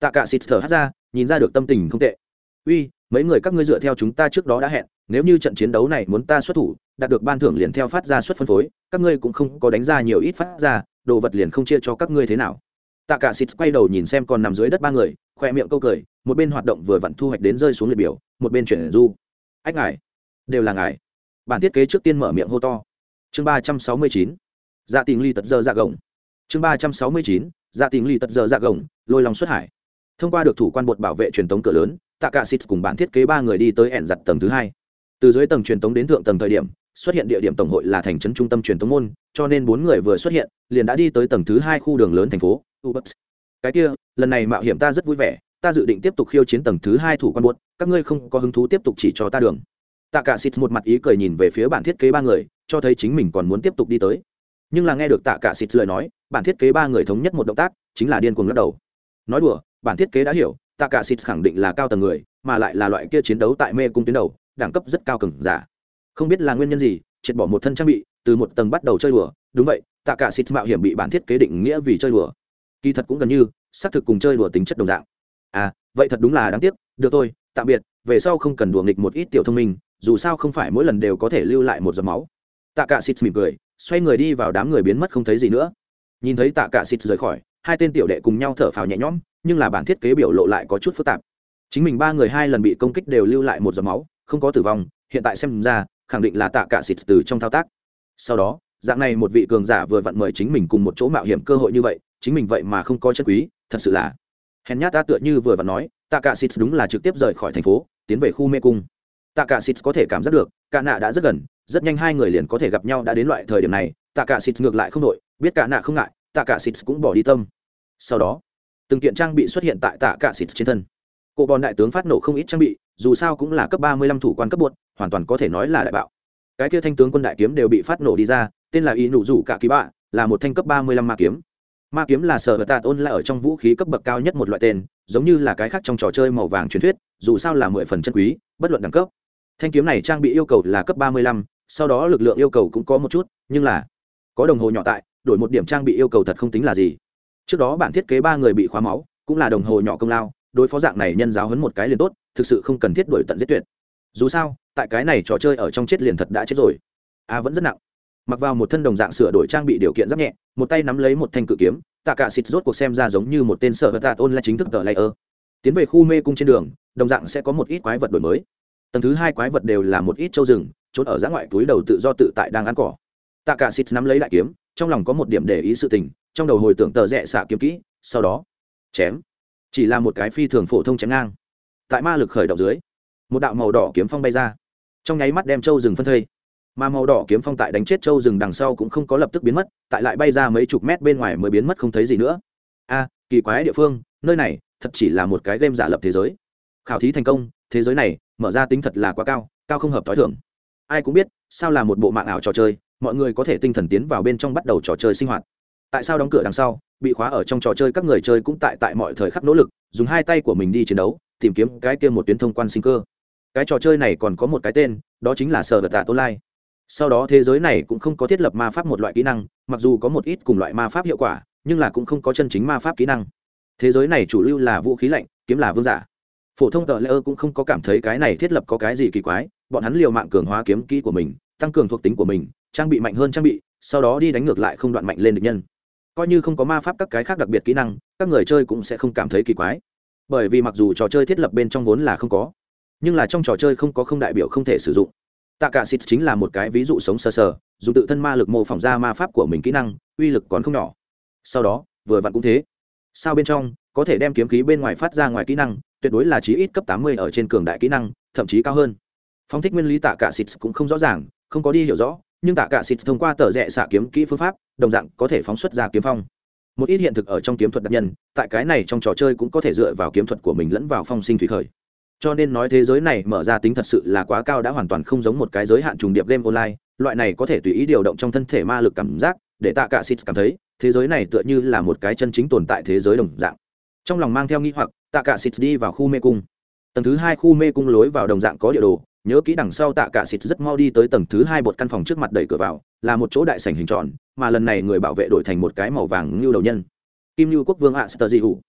Tạ cả xịt thở hắt ra, nhìn ra được tâm tình không tệ. Uy, mấy người các ngươi dựa theo chúng ta trước đó đã hẹn, nếu như trận chiến đấu này muốn ta xuất thủ, đạt được ban thưởng liền theo phát ra xuất phân phối, các ngươi cũng không có đánh ra nhiều ít phát ra, đồ vật liền không chia cho các ngươi thế nào tạ cả xịt quay đầu nhìn xem còn nằm dưới đất ba người, khoe miệng câu cười, một bên hoạt động vừa vặn thu hoạch đến rơi xuống liệt biểu, một bên chuyển du. Ách ngài, đều là ngài. Bản thiết kế trước tiên mở miệng hô to. Chương ba trăm sáu mươi chín dạ tình ly tật giờ dạ gồng. Chương ba trăm sáu mươi chín dạ tình ly tật giờ dạ gồng, lôi lòng xuất hải. Thông qua được thủ quan bột bảo vệ truyền tống cửa lớn, tạ cả xịt cùng bản thiết kế ba người đi tới ẻn giặt tầng thứ hai. Từ dưới tầng truyền tống đến thượng tầng thời điểm xuất hiện địa điểm tổng hội là thành trấn trung tâm truyền thông môn, cho nên bốn người vừa xuất hiện, liền đã đi tới tầng thứ hai khu đường lớn thành phố Ubux. cái kia, lần này mạo hiểm ta rất vui vẻ, ta dự định tiếp tục khiêu chiến tầng thứ hai thủ quan buốt, các ngươi không có hứng thú tiếp tục chỉ cho ta đường. Tạ cả xịt một mặt ý cười nhìn về phía bản thiết kế ba người, cho thấy chính mình còn muốn tiếp tục đi tới. Nhưng là nghe được tạ cả xịt lời nói, bản thiết kế ba người thống nhất một động tác, chính là điên cuồng lắc đầu. Nói đùa, bản thiết kế đã hiểu, tạ cả xịt khẳng định là cao tầng người, mà lại là loại kia chiến đấu tại mê cung tuyến đầu, đẳng cấp rất cao cường giả không biết là nguyên nhân gì, triệt bỏ một thân trang bị, từ một tầng bắt đầu chơi đùa. Đúng vậy, tạ cả xịt mạo hiểm bị bản thiết kế định nghĩa vì chơi đùa. Kỳ thật cũng gần như, xác thực cùng chơi đùa tính chất đồng dạng. À vậy thật đúng là đáng tiếc. Được thôi, tạm biệt. Về sau không cần đùa nghịch một ít tiểu thông minh, dù sao không phải mỗi lần đều có thể lưu lại một giọt máu. Tạ cả xịt mỉm cười, xoay người đi vào đám người biến mất không thấy gì nữa. Nhìn thấy tạ cả xịt rời khỏi, hai tên tiểu đệ cùng nhau thở phào nhẹ nhõm, nhưng là bản thiết kế biểu lộ lại có chút phức tạp. Chính mình ba người hai lần bị công kích đều lưu lại một giọt máu, không có tử vong. Hiện tại xem ra khẳng định là tạ cả xịt từ trong thao tác. Sau đó, dạng này một vị cường giả vừa vặn mời chính mình cùng một chỗ mạo hiểm cơ hội như vậy, chính mình vậy mà không có chân quý, thật sự là hèn nhát ta tựa như vừa vặn nói, tạ cả xịt đúng là trực tiếp rời khỏi thành phố, tiến về khu mê cung. Tạ cả xịt có thể cảm giác được, cả nạ đã rất gần, rất nhanh hai người liền có thể gặp nhau đã đến loại thời điểm này, tạ cả xịt ngược lại không đội biết cả nạ không ngại, tạ cả xịt cũng bỏ đi tâm. Sau đó, từng kiện trang bị xuất hiện tại tạ cả xịt trên thân. Cụ bòn đại tướng phát nổ không ít trang bị dù sao cũng là cấp ba mươi lăm thủ quan cấp bột, hoàn toàn có thể nói là đại bạo. Cái kia thanh tướng quân đại kiếm đều bị phát nổ đi ra, tên là y nụ rủ cả kỳ bạ, là một thanh cấp ba mươi lăm ma kiếm. Ma kiếm là sở vật tạt ôn là ở trong vũ khí cấp bậc cao nhất một loại tên, giống như là cái khác trong trò chơi màu vàng truyền thuyết, dù sao là mười phần chân quý, bất luận đẳng cấp. Thanh kiếm này trang bị yêu cầu là cấp ba mươi lăm, sau đó lực lượng yêu cầu cũng có một chút, nhưng là có đồng hồ nhỏ tại, đổi một điểm trang bị yêu cầu thật không tính là gì. Trước đó bản thiết kế ba người bị khóa máu, cũng là đồng hồ nhỏ công lao, đối phó dạng này nhân giáo hấn một cái liền tốt thực sự không cần thiết đổi tận giết tuyệt. Dù sao, tại cái này trò chơi ở trong chết liền thật đã chết rồi. A vẫn rất nặng. Mặc vào một thân đồng dạng sửa đổi trang bị điều kiện rất nhẹ, một tay nắm lấy một thanh cự kiếm, tạ cả xịt rốt cuộc xem ra giống như một tên sở hữu tạt ôn là chính thức tờ layer. Tiến về khu mê cung trên đường, đồng dạng sẽ có một ít quái vật đổi mới. Tầng thứ hai quái vật đều là một ít châu rừng, trốn ở giã ngoại túi đầu tự do tự tại đang ăn cỏ. Tạ cả xịt nắm lấy đại kiếm, trong lòng có một điểm để ý sự tình, trong đầu hồi tưởng tờ rẽ xạ kiếm kỹ, sau đó, chém. Chỉ là một cái phi thường phổ thông chém ngang tại ma lực khởi động dưới, một đạo màu đỏ kiếm phong bay ra. Trong nháy mắt đem châu rừng phân thây. Mà màu đỏ kiếm phong tại đánh chết châu rừng đằng sau cũng không có lập tức biến mất, tại lại bay ra mấy chục mét bên ngoài mới biến mất không thấy gì nữa. A, kỳ quái địa phương, nơi này thật chỉ là một cái game giả lập thế giới. Khảo thí thành công, thế giới này mở ra tính thật là quá cao cao không hợp t h o i thưởng ai cũng biết, sao là một bộ mạng ảo trò chơi, mọi người có thể tinh thần tiến vào bên trong bắt đầu trò chơi sinh hoạt. Tại sao đóng cửa đằng sau, bị khóa ở trong trò chơi các người chơi cũng tại tại mọi thời khắc nỗ lực, dùng hai tay của mình đi chiến đấu tìm kiếm cái kia một tuyến thông quan sinh cơ. Cái trò chơi này còn có một cái tên, đó chính là sở vật tạ online sau đó thế giới này cũng không có thiết lập ma pháp một loại kỹ năng, mặc dù có một ít cùng loại ma pháp hiệu quả, nhưng là cũng không có chân chính ma pháp kỹ năng. Thế giới này chủ lưu là vũ khí lạnh, kiếm là vương giả. Phổ thông tờ lễ ơ cũng không có cảm thấy cái này thiết lập có cái gì kỳ quái, bọn hắn liều mạng cường hóa kiếm kỹ của mình, tăng cường thuộc tính của mình, trang bị mạnh hơn trang bị, sau đó đi đánh ngược lại không đoạn mạnh lên được nhân. Coi như không có ma pháp các cái khác đặc biệt kỹ năng, các người chơi cũng sẽ không cảm thấy kỳ quái bởi vì mặc dù trò chơi thiết lập bên trong vốn là không có, nhưng là trong trò chơi không có không đại biểu không thể sử dụng. Tạ cả xịt chính là một cái ví dụ sống sờ sờ, dùng tự thân ma lực mô phỏng ra ma pháp của mình kỹ năng, uy lực còn không nhỏ. Sau đó, vừa vặn cũng thế. Sao bên trong, có thể đem kiếm khí bên ngoài phát ra ngoài kỹ năng, tuyệt đối là chí ít cấp tám mươi ở trên cường đại kỹ năng, thậm chí cao hơn. Phong thích nguyên lý tạ cả xịt cũng không rõ ràng, không có đi hiểu rõ, nhưng tạ cả xịt thông qua tờ rẽ xạ kiếm kỹ phương pháp, đồng dạng có thể phóng xuất ra kiếm phong một ít hiện thực ở trong kiếm thuật đặc nhân, tại cái này trong trò chơi cũng có thể dựa vào kiếm thuật của mình lẫn vào phong sinh thủy khởi. Cho nên nói thế giới này mở ra tính thật sự là quá cao đã hoàn toàn không giống một cái giới hạn trùng điệp game online, loại này có thể tùy ý điều động trong thân thể ma lực cảm giác, để tạ cả xịt cảm thấy, thế giới này tựa như là một cái chân chính tồn tại thế giới đồng dạng. Trong lòng mang theo nghĩ hoặc, tạ cả xịt đi vào khu mê cung. Tầng thứ hai khu mê cung lối vào đồng dạng có địa đồ nhớ kỹ đằng sau tạ cả xịt rất mau đi tới tầng thứ hai một căn phòng trước mặt đẩy cửa vào, là một chỗ đại sảnh hình tròn, mà lần này người bảo vệ đổi thành một cái màu vàng như đầu nhân. Kim như quốc vương ạ, sơ di hủ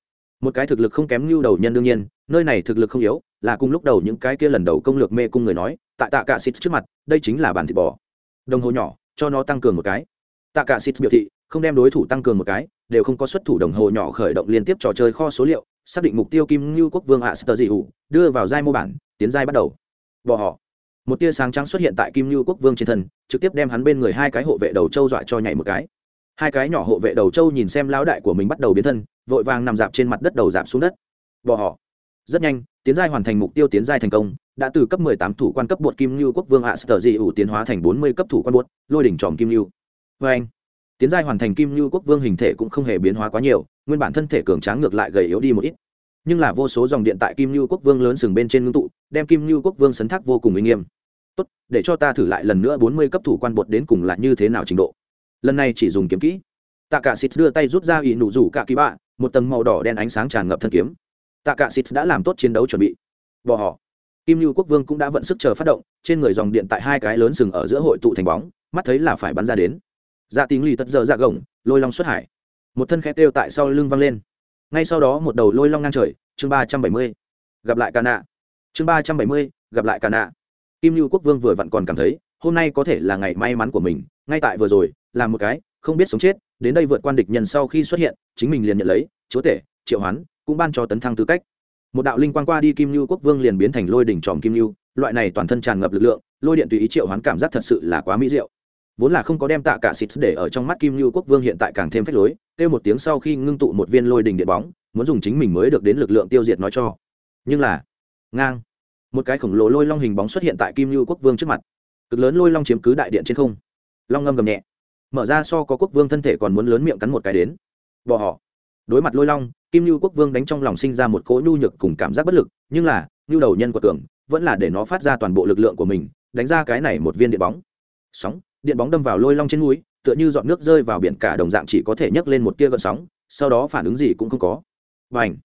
một cái thực lực không kém như đầu nhân đương nhiên, nơi này thực lực không yếu, là cùng lúc đầu những cái kia lần đầu công lược mê cung người nói tại tạ cả xịt trước mặt, đây chính là bản thịt bò. Đồng hồ nhỏ, cho nó tăng cường một cái. Tạ cả xịt biểu thị, không đem đối thủ tăng cường một cái, đều không có xuất thủ đồng hồ nhỏ khởi động liên tiếp trò chơi kho số liệu, xác định mục tiêu kim như quốc vương ạ, sơ dị hủ đưa vào giai mô bản, tiến giai bắt đầu bỏ họ. Một tia sáng trắng xuất hiện tại kim như quốc vương trên thân, trực tiếp đem hắn bên người hai cái hộ vệ đầu trâu dọa cho nhảy một cái. Hai cái nhỏ hộ vệ đầu trâu nhìn xem lão đại của mình bắt đầu biến thân, vội vàng nằm dạp trên mặt đất đầu dạp xuống đất. Bỏ họ. Rất nhanh, tiến giai hoàn thành mục tiêu tiến giai thành công, đã từ cấp 18 thủ quan cấp bột kim như quốc vương ạ sở dị ủ tiến hóa thành 40 cấp thủ quan bột, lôi đỉnh tròm kim như vê anh, tiến giai hoàn thành kim như quốc vương hình thể cũng không hề biến hóa quá nhiều, nguyên bản thân thể cường tráng ngược lại gầy yếu đi một ít nhưng là vô số dòng điện tại kim lưu quốc vương lớn sừng bên trên ngưng tụ, đem kim lưu quốc vương sấn thác vô cùng uy nghiêm. Tốt, để cho ta thử lại lần nữa 40 cấp thủ quan bột đến cùng là như thế nào trình độ. Lần này chỉ dùng kiếm kỹ. Tạ cả xịt đưa tay rút ra ỷ nụ rủ cả kỳ bạ một tầng màu đỏ đen ánh sáng tràn ngập thân kiếm. Tạ cả xịt đã làm tốt chiến đấu chuẩn bị. Bỏ họ. Kim lưu quốc vương cũng đã vận sức chờ phát động, trên người dòng điện tại hai cái lớn sừng ở giữa hội tụ thành bóng, mắt thấy là phải bắn ra đến. Dạ tính lì tật giờ dạ gồng, lôi long xuất hải. Một thân khét đều tại sau lưng văng lên ngay sau đó một đầu lôi long ngang trời, chương ba trăm bảy mươi, gặp lại ca nạ. Chương ba trăm bảy mươi, gặp lại ca nạ. Kim lưu quốc vương vừa vặn còn cảm thấy, hôm nay có thể là ngày may mắn của mình, ngay tại vừa rồi, làm một cái, không biết sống chết, đến đây vượt quan địch nhân sau khi xuất hiện, chính mình liền nhận lấy, chúa tể, triệu hoán, cũng ban cho tấn thăng tư cách. Một đạo linh quang qua đi kim lưu quốc vương liền biến thành lôi đỉnh tròm kim lưu loại này toàn thân tràn ngập lực lượng, lôi điện tùy ý triệu hoán cảm giác thật sự là quá mỹ diệu vốn là không có đem tạ cả xịt để ở trong mắt kim như quốc vương hiện tại càng thêm phách lối, kêu một tiếng sau khi ngưng tụ một viên lôi đình điện bóng, muốn dùng chính mình mới được đến lực lượng tiêu diệt nói cho. Nhưng là, ngang, một cái khổng lồ lôi long hình bóng xuất hiện tại kim như quốc vương trước mặt. Cực lớn lôi long chiếm cứ đại điện trên không. Long ngâm gầm nhẹ. Mở ra so có quốc vương thân thể còn muốn lớn miệng cắn một cái đến. Bỏ họ. Đối mặt lôi long, kim như quốc vương đánh trong lòng sinh ra một cỗ nhu nhược cùng cảm giác bất lực, nhưng là, nhu đầu nhân của tưởng, vẫn là để nó phát ra toàn bộ lực lượng của mình, đánh ra cái này một viên điện bóng. Sóng điện bóng đâm vào lôi long trên núi, tựa như dọn nước rơi vào biển cả đồng dạng chỉ có thể nhấc lên một tia gợn sóng, sau đó phản ứng gì cũng không có. Và ảnh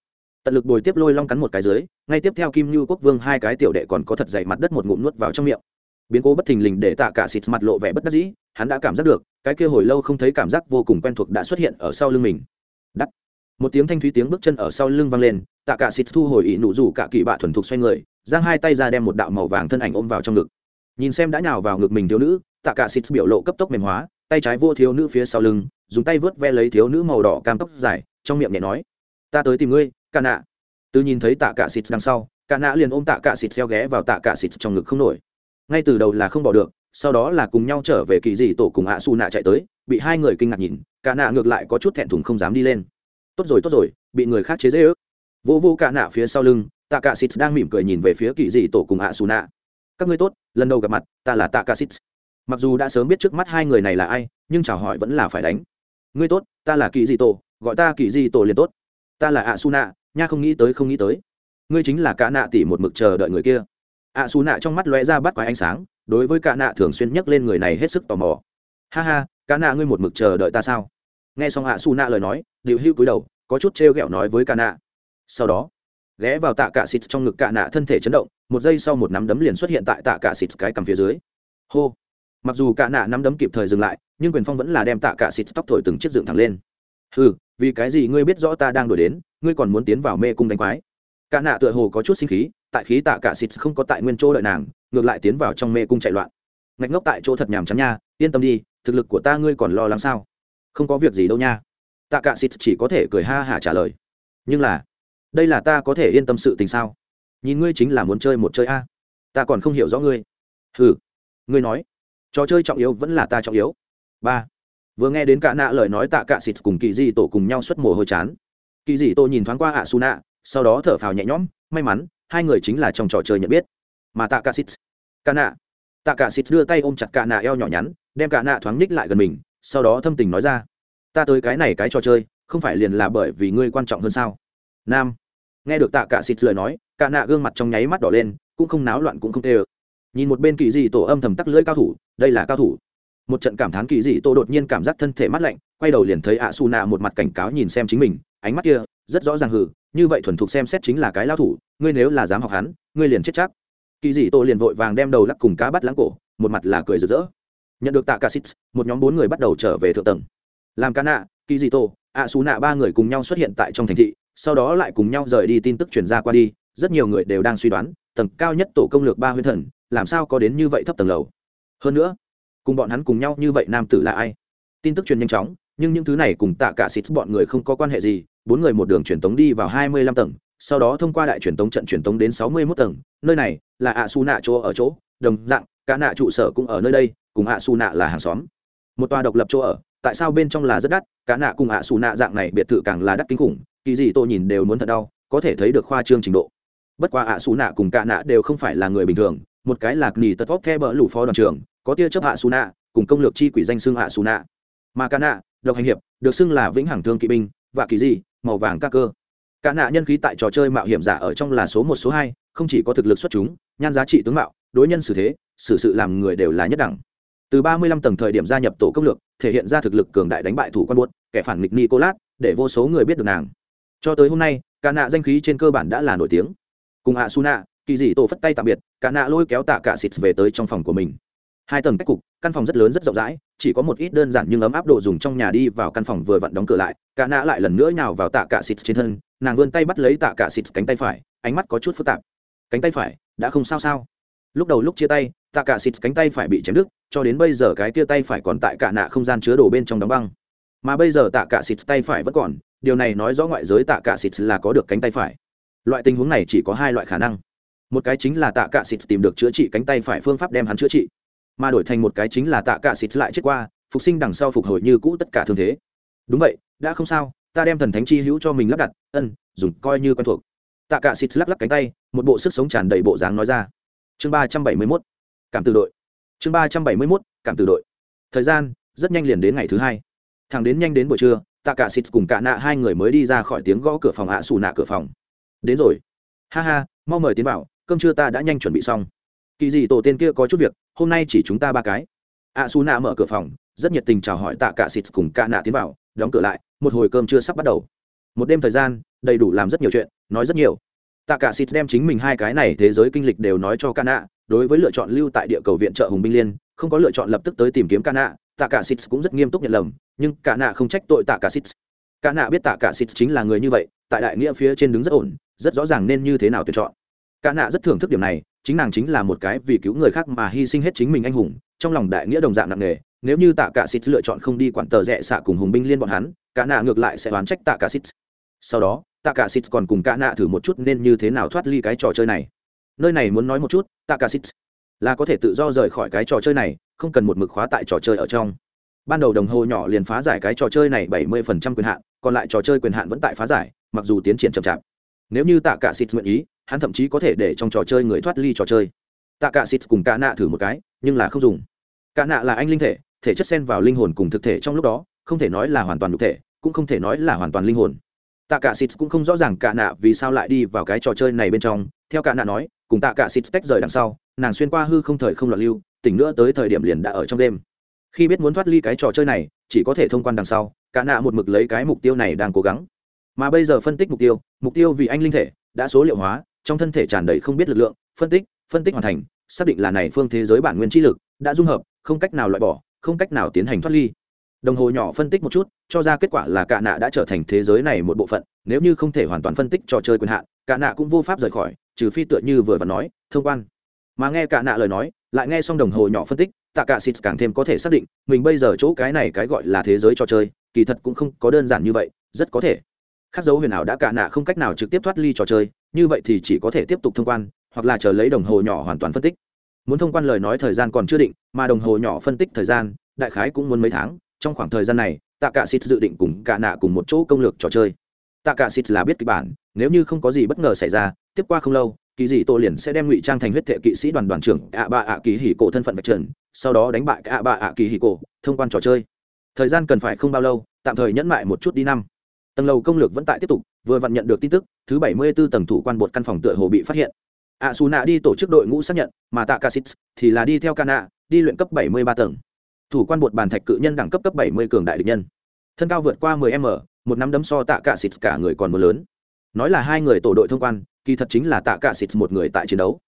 tận lực bồi tiếp lôi long cắn một cái dưới, ngay tiếp theo kim như quốc vương hai cái tiểu đệ còn có thật dày mặt đất một ngụm nuốt vào trong miệng. Biến cố bất thình lình để tạ cả xịt mặt lộ vẻ bất đắc dĩ, hắn đã cảm giác được, cái kia hồi lâu không thấy cảm giác vô cùng quen thuộc đã xuất hiện ở sau lưng mình. Đắt! Một tiếng thanh thúy tiếng bước chân ở sau lưng vang lên, tạ cả xịt thu hồi ý nụ rủ cả kỳ bạ thuần thục xoay người, giang hai tay ra đem một đạo màu vàng thân ảnh ôm vào trong ngực. Nhìn xem đã nhào vào ngực mình thiếu nữ tạ cả xịt biểu lộ cấp tốc mềm hóa, tay trái vô thiếu nữ phía sau lưng, dùng tay vớt ve lấy thiếu nữ màu đỏ cam tóc dài, trong miệng nhẹ nói, ta tới tìm ngươi ca nạ. Từ nhìn thấy tạ cả xịt đằng sau ca nạ liền ôm tạ cả xịt xeo ghé vào tạ cả xịt trong ngực không nổi. Ngay từ đầu là không bỏ được, sau đó là cùng nhau trở về kỳ dị tổ cùng ạ su nạ chạy tới, bị hai người kinh ngạc nhìn, cả nạ ngược lại có chút thẹn thùng không dám đi lên. Tốt rồi tốt rồi, bị người khác chế dễ ước vô vô cả nạ phía sau lưng, tạ cả xịt đang mỉm cười nhìn về phía kỳ dị tổ cùng ạ su nạ các ngươi tốt, lần đầu gặp mặt, ta là tạ cả xịt mặc dù đã sớm biết trước mắt hai người này là ai, nhưng chào hỏi vẫn là phải đánh. Ngươi tốt, ta là kỳ dị tổ, gọi ta kỳ dị tổ liền tốt. Ta là ạ su nạ nha không nghĩ tới không nghĩ tới. Ngươi chính là cả nạ tỷ một mực chờ đợi người kia. Ạ su nạ trong mắt lóe ra bắt quái ánh sáng, đối với cả nạ thường xuyên nhắc lên người này hết sức tò mò. Ha ha, cả nạ ngươi một mực chờ đợi ta sao? Nghe xong ạ su nạ lời nói, điệu hưu cúi đầu, có chút trêu ghẹo nói với cả nạ. Sau đó, ghé vào tạ cả xịt trong ngực cả nạ thân thể chấn động, một giây sau một nắm đấm liền xuất hiện tại tạ cả xịt cái cằm phía dưới. Hô! Mặc dù cả nạ nắm đấm kịp thời dừng lại, nhưng quyền phong vẫn là đem tạ cả xịt tóc thổi từng chiếc dựng thẳng lên. Ừ vì cái gì ngươi biết rõ ta đang đổi đến, ngươi còn muốn tiến vào mê cung đánh quái? Cả nạ tựa hồ có chút sinh khí, tại khí tạ cả xịt không có tại nguyên chỗ đợi nàng, ngược lại tiến vào trong mê cung chạy loạn. Ngạch ngốc tại chỗ thật nhàm chán nha, yên tâm đi, thực lực của ta ngươi còn lo lắng sao? Không có việc gì đâu nha. Tạ cả xịt chỉ có thể cười ha hả trả lời. Nhưng là, đây là ta có thể yên tâm sự tình sao? Nhìn ngươi chính là muốn chơi một chơi a. Ta còn không hiểu rõ ngươi. Hừ, ngươi nói trò chơi trọng yếu vẫn là ta trọng yếu. Ba. Vừa nghe đến cả nạ lời nói tạ cạ xịt cùng kỳ di tổ cùng nhau xuất mồ hôi chán. Kỳ di tổ nhìn thoáng qua ạ su nạ sau đó thở phào nhẹ nhõm, may mắn, hai người chính là trong trò chơi nhận biết. Mà tạ cạ xịt, cả nạ. Tạ cạ xịt đưa tay ôm chặt cả nạ eo nhỏ nhắn, đem cả nạ thoáng ních lại gần mình, sau đó thâm tình nói ra, ta tới cái này cái trò chơi, không phải liền là bởi vì ngươi quan trọng hơn sao? Nam. Nghe được tạ cạ xịt lời nói, cả nạ gương mặt trong nháy mắt đỏ lên, cũng không náo loạn cũng không tê ơ nhìn một bên kỳ dị tổ âm thầm tắc lưỡi cao thủ, đây là cao thủ. Một trận cảm thán kỳ dị tổ đột nhiên cảm giác thân thể mát lạnh, quay đầu liền thấy ạ su nạ một mặt cảnh cáo nhìn xem chính mình, ánh mắt kia, rất rõ ràng hừ, như vậy thuần thục xem xét chính là cái lao thủ, ngươi nếu là dám học hắn, ngươi liền chết chắc. Kỳ dị tổ liền vội vàng đem đầu lắc cùng cá bắt lãng cổ, một mặt là cười rực rỡ. Nhận được tạ cả xít một nhóm bốn người bắt đầu trở về thượng tầng. Làm ca nạ kỳ dị tổ ạ su nạ ba người cùng nhau xuất hiện tại trong thành thị, sau đó lại cùng nhau rời đi tin tức truyền ra qua đi, rất nhiều người đều đang suy đoán tầng cao nhất tổ công lược ba huyên thần, làm sao có đến như vậy thấp tầng lầu? Hơn nữa, cùng bọn hắn cùng nhau như vậy nam tử là ai? Tin tức truyền nhanh chóng, nhưng những thứ này cùng tạ cả xịt bọn người không có quan hệ gì, bốn người một đường truyền tống đi vào hai mươi lăm tầng, sau đó thông qua đại truyền tống trận truyền tống đến sáu mươi mốt tầng, nơi này là ạ su nạ chỗ ở chỗ, đồng dạng, cả nạ trụ sở cũng ở nơi đây, cùng ạ su nạ là hàng xóm. Một tòa độc lập chỗ ở, tại sao bên trong là rất đắt, cả nạ cùng ạ su nạ dạng này biệt thự càng là đắt kinh khủng, kỳ gì tôi nhìn đều muốn thật đau, có thể thấy được khoa trương trình độ bất quá ạ xù nạ cùng cạ nạ đều không phải là người bình thường, một cái là nỉ tật vóc the bỡ lủ phó đoàn trưởng, có tia chấp hạ xù nạ cùng công lược chi quỷ danh xưng hạ xù nạ mà cạ nạ, độc hành hiệp, được xưng là vĩnh hằng thương kỵ binh và kỳ di, màu vàng ca cơ. Cạ nạ nhân khí tại trò chơi mạo hiểm giả ở trong là số một, số hai, không chỉ có thực lực xuất chúng, nhan giá trị tướng mạo, đối nhân xử thế, xử sự làm người đều là nhất đẳng. Từ ba mươi lăm tầng thời điểm gia nhập tổ công lược, thể hiện ra thực lực cường đại đánh bại thủ quan buốt, kẻ phản nghịch nicolas, để vô số người biết được nàng. Cho tới hôm nay, cả nạ danh khí trên cơ bản đã là nổi tiếng cùng hạ su nạ kỳ dị tổ phất tay tạm biệt, cả nạ lôi kéo tạ cả xịt về tới trong phòng của mình. Hai tầng cách cục, căn phòng rất lớn rất rộng rãi, chỉ có một ít đơn giản nhưng ấm áp độ dùng trong nhà đi vào căn phòng vừa vặn đóng cửa lại, cả nạ lại lần nữa nhào vào tạ cả xịt trên thân, nàng vươn tay bắt lấy tạ cả xịt cánh tay phải, ánh mắt có chút phức tạp. Cánh tay phải, đã không sao sao? Lúc đầu lúc chia tay, tạ cả xịt cánh tay phải bị chém đứt, cho đến bây giờ cái kia tay phải còn tại cả nạ không gian chứa đồ bên trong đóng băng. Mà bây giờ tạ cả xịt tay phải vẫn còn, điều này nói rõ ngoại giới tạ cả xịt là có được cánh tay phải loại tình huống này chỉ có hai loại khả năng. Một cái chính là tạ cả xịt tìm được chữa trị cánh tay phải phương pháp đem hắn chữa trị, mà đổi thành một cái chính là tạ cả xịt lại chết qua, phục sinh đằng sau phục hồi như cũ tất cả thương thế. Đúng vậy, đã không sao, ta đem thần thánh chi hữu cho mình lắp đặt, ân, dùng coi như quen thuộc. Tạ cả xịt lắc lắc cánh tay, một bộ sức sống tràn đầy bộ dáng nói ra. Chương ba trăm bảy mươi mốt, cảm từ đội. Chương ba trăm bảy mươi mốt, cảm từ đội. Thời gian, rất nhanh liền đến ngày thứ hai. Thằng đến nhanh đến buổi trưa, tạ cả xịt cùng cả nạ hai người mới đi ra khỏi tiếng gõ cửa phòng ạ xù nạ cửa phòng đến rồi. Ha ha, mau mời tiến vào, cơm trưa ta đã nhanh chuẩn bị xong. Kỳ dị tổ tên kia có chút việc, hôm nay chỉ chúng ta ba cái. Ạ su nạ mở cửa phòng, rất nhiệt tình chào hỏi tạ cả xịt cùng cả nạ tiến vào, đóng cửa lại, một hồi cơm trưa sắp bắt đầu. Một đêm thời gian, đầy đủ làm rất nhiều chuyện, nói rất nhiều. Tạ cả xịt đem chính mình hai cái này thế giới kinh lịch đều nói cho cả nạ đối với lựa chọn lưu tại địa cầu viện trợ hùng binh liên, không có lựa chọn lập tức tới tìm kiếm cả nạ tạ cả xịt cũng rất nghiêm túc nhận lầm, nhưng cả nạ không trách tội tạ cả xịt. Cả nạ biết tạ cả xịt chính là người như vậy, tại đại nghĩa phía trên đứng rất ổn rất rõ ràng nên như thế nào tuyển chọn. Cả nạ rất thưởng thức điểm này, chính nàng chính là một cái vì cứu người khác mà hy sinh hết chính mình anh hùng, trong lòng đại nghĩa đồng dạng nặng nề, nếu như tạ cả xít lựa chọn không đi quản tờ rẽ xạ cùng hùng binh liên bọn hắn, cả nạ ngược lại sẽ oán trách tạ cả xít sau đó, tạ cả xít còn cùng cả nạ thử một chút nên như thế nào thoát ly cái trò chơi này. Nơi này muốn nói một chút, tạ cả xít là có thể tự do rời khỏi cái trò chơi này, không cần một mực khóa tại trò chơi ở trong. Ban đầu đồng hồ nhỏ liền phá giải cái trò chơi này bảy mươi phần trăm quyền hạn, còn lại trò chơi quyền hạn vẫn tại phá giải, mặc dù tiến triển chậm chạp nếu như tạ cả xịt nguyện ý, hắn thậm chí có thể để trong trò chơi người thoát ly trò chơi. Tạ cả xịt cùng cả nạ thử một cái, nhưng là không dùng. Cả nạ là anh linh thể thể chất xen vào linh hồn cùng thực thể trong lúc đó, không thể nói là hoàn toàn nhục thể, cũng không thể nói là hoàn toàn linh hồn. Tạ cả xịt cũng không rõ ràng cả nạ vì sao lại đi vào cái trò chơi này bên trong. Theo cả nạ nói, cùng tạ cả xịt tách rời đằng sau, nàng xuyên qua hư không thời không loạn lưu, tỉnh nữa tới thời điểm liền đã ở trong đêm. Khi biết muốn thoát ly cái trò chơi này, chỉ có thể thông quan đằng sau, cả nạ một mực lấy cái mục tiêu này đang cố gắng mà bây giờ phân tích mục tiêu mục tiêu vì anh linh thể đã số liệu hóa, trong thân thể tràn đầy không biết lực lượng, phân tích phân tích hoàn thành, xác định là này phương thế giới bản nguyên trí lực đã dung hợp, không cách nào loại bỏ, không cách nào tiến hành thoát ly. Đồng hồ nhỏ phân tích một chút, cho ra kết quả là cả nạ đã trở thành thế giới này một bộ phận, nếu như không thể hoàn toàn phân tích trò chơi quyền hạn, cả nạ cũng vô pháp rời khỏi, trừ phi tựa như vừa và nói, thông quan. Mà nghe cả nạ lời nói, lại nghe xong đồng hồ nhỏ phân tích, tạ cả xịt càng thêm có thể xác định, mình bây giờ chỗ cái này cái gọi là thế giới trò chơi, kỳ thật cũng không có đơn giản như vậy, rất có thể khắc dấu huyền ảo đã cả nạ không cách nào trực tiếp thoát ly trò chơi, như vậy thì chỉ có thể tiếp tục thông quan, hoặc là chờ lấy đồng hồ nhỏ hoàn toàn phân tích. Muốn thông quan lời nói thời gian còn chưa định, mà đồng hồ nhỏ phân tích thời gian, đại khái cũng muốn mấy tháng, trong khoảng thời gian này tạ cả xịt dự định cùng cả nạ cùng một chỗ công lược trò chơi. Tạ cả xịt là biết kịch bản, nếu như không có gì bất ngờ xảy ra, tiếp qua không lâu, kỳ dị tô liền sẽ đem ngụy trang thành huyết thệ kỵ sĩ đoàn đoàn trưởng ạ bạ ạ kỳ hỉ cổ thân phận vạch trần, sau đó đánh bại ạ bạ ạ kỳ hỉ cổ thông quan trò chơi. Thời gian cần phải không bao lâu, tạm thời nhẫn mại một chút đi năm tầng lầu công lược vẫn tại tiếp tục, vừa vặn nhận được tin tức, thứ bảy mươi 74 tầng thủ quan bột căn phòng tựa hồ bị phát hiện. A su nạ đi tổ chức đội ngũ xác nhận mà tạ ca xít thì là đi theo ca nạ đi luyện cấp bảy mươi ba tầng. Thủ quan bột bàn thạch cự nhân đẳng cấp cấp bảy mươi cường đại địch nhân. Thân cao vượt qua 10 m, một nắm đấm so tạ cả xịt cả người còn mưa lớn. Nói là hai người tổ đội thông quan, kỳ thật chính là tạ cả xịt một người tại chiến đấu.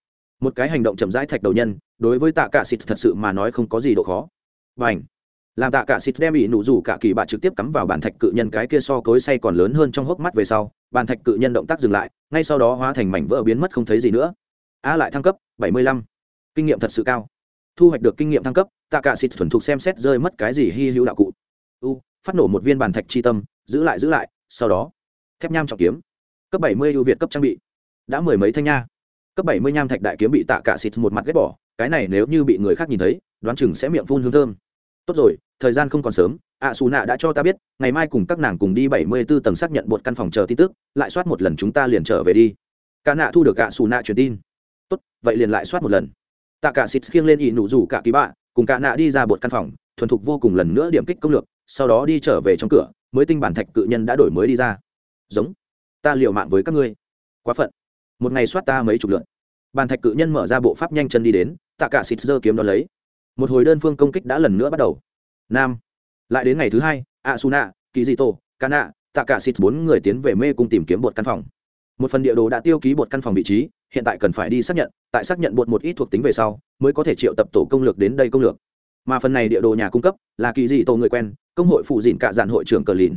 Một cái hành động chậm rãi thạch đầu nhân, đối với tạ cả xịt thật sự mà nói không có gì độ khó. Và ảnh làm tạ cả xịt đem bị nụ rủ cả kỳ bạ trực tiếp cắm vào bàn thạch cự nhân cái kia so cối say còn lớn hơn trong hốc mắt về sau, bàn thạch cự nhân động tác dừng lại, ngay sau đó hóa thành mảnh vỡ biến mất không thấy gì nữa. A lại thăng cấp 75. kinh nghiệm thật sự cao. Thu hoạch được kinh nghiệm thăng cấp, tạ cả xịt thuần thục xem xét rơi mất cái gì hy hữu đạo cụ. U, phát nổ một viên bàn thạch chi tâm, giữ lại giữ lại, sau đó, thép nham trọng kiếm. Cấp 70 ưu việt cấp trang bị. Đã mười mấy thanh nha. Cấp 70 nham thạch đại kiếm bị tạ cả xịt một mặt ghét bỏ, cái này nếu như bị người khác nhìn thấy, đoán chừng sẽ miệng phun hương thơm. Tốt rồi thời gian không còn sớm, ạ xù nạ đã cho ta biết, ngày mai cùng các nàng cùng đi bảy mươi b ố tầng xác nhận một căn phòng chờ tin tức, lại soát một lần chúng ta liền trở về đi. Cả nạ thu được ạ xù nạ truyền tin. Tốt, vậy liền lại soát một lần. Tạ cả xịt khiêng lên ỵ nụ rủ cả ký bạ, cùng cả nạ đi ra bột căn phòng, thuần thục vô cùng lần nữa điểm kích công lược, sau đó đi trở về trong cửa, mới tinh bản thạch cự nhân đã đổi mới đi ra. Giống, ta liều mạng với các ngươi. Quá phận. Một ngày soát ta mấy chục lượn bàn thạch cự nhân mở ra bộ pháp nhanh chân đi đến, tạ cả xịt giơ kiếm đ ó lấy. Một hồi đơn phương công kích đã lần nữa bắt đầu nam. Lại đến ngày thứ hai a suna kỳ dị tổ cana tạ cả xịt bốn người tiến về mê cung tìm kiếm bột căn phòng. Một phần địa đồ đã tiêu ký bột căn phòng vị trí, hiện tại cần phải đi xác nhận, tại xác nhận bột một ít thuộc tính về sau, mới có thể triệu tập tổ công lược đến đây công lược. Mà phần này địa đồ nhà cung cấp là kỳ dị tổ người quen, công hội phụ dịn cả dàn hội trưởng cờ lìn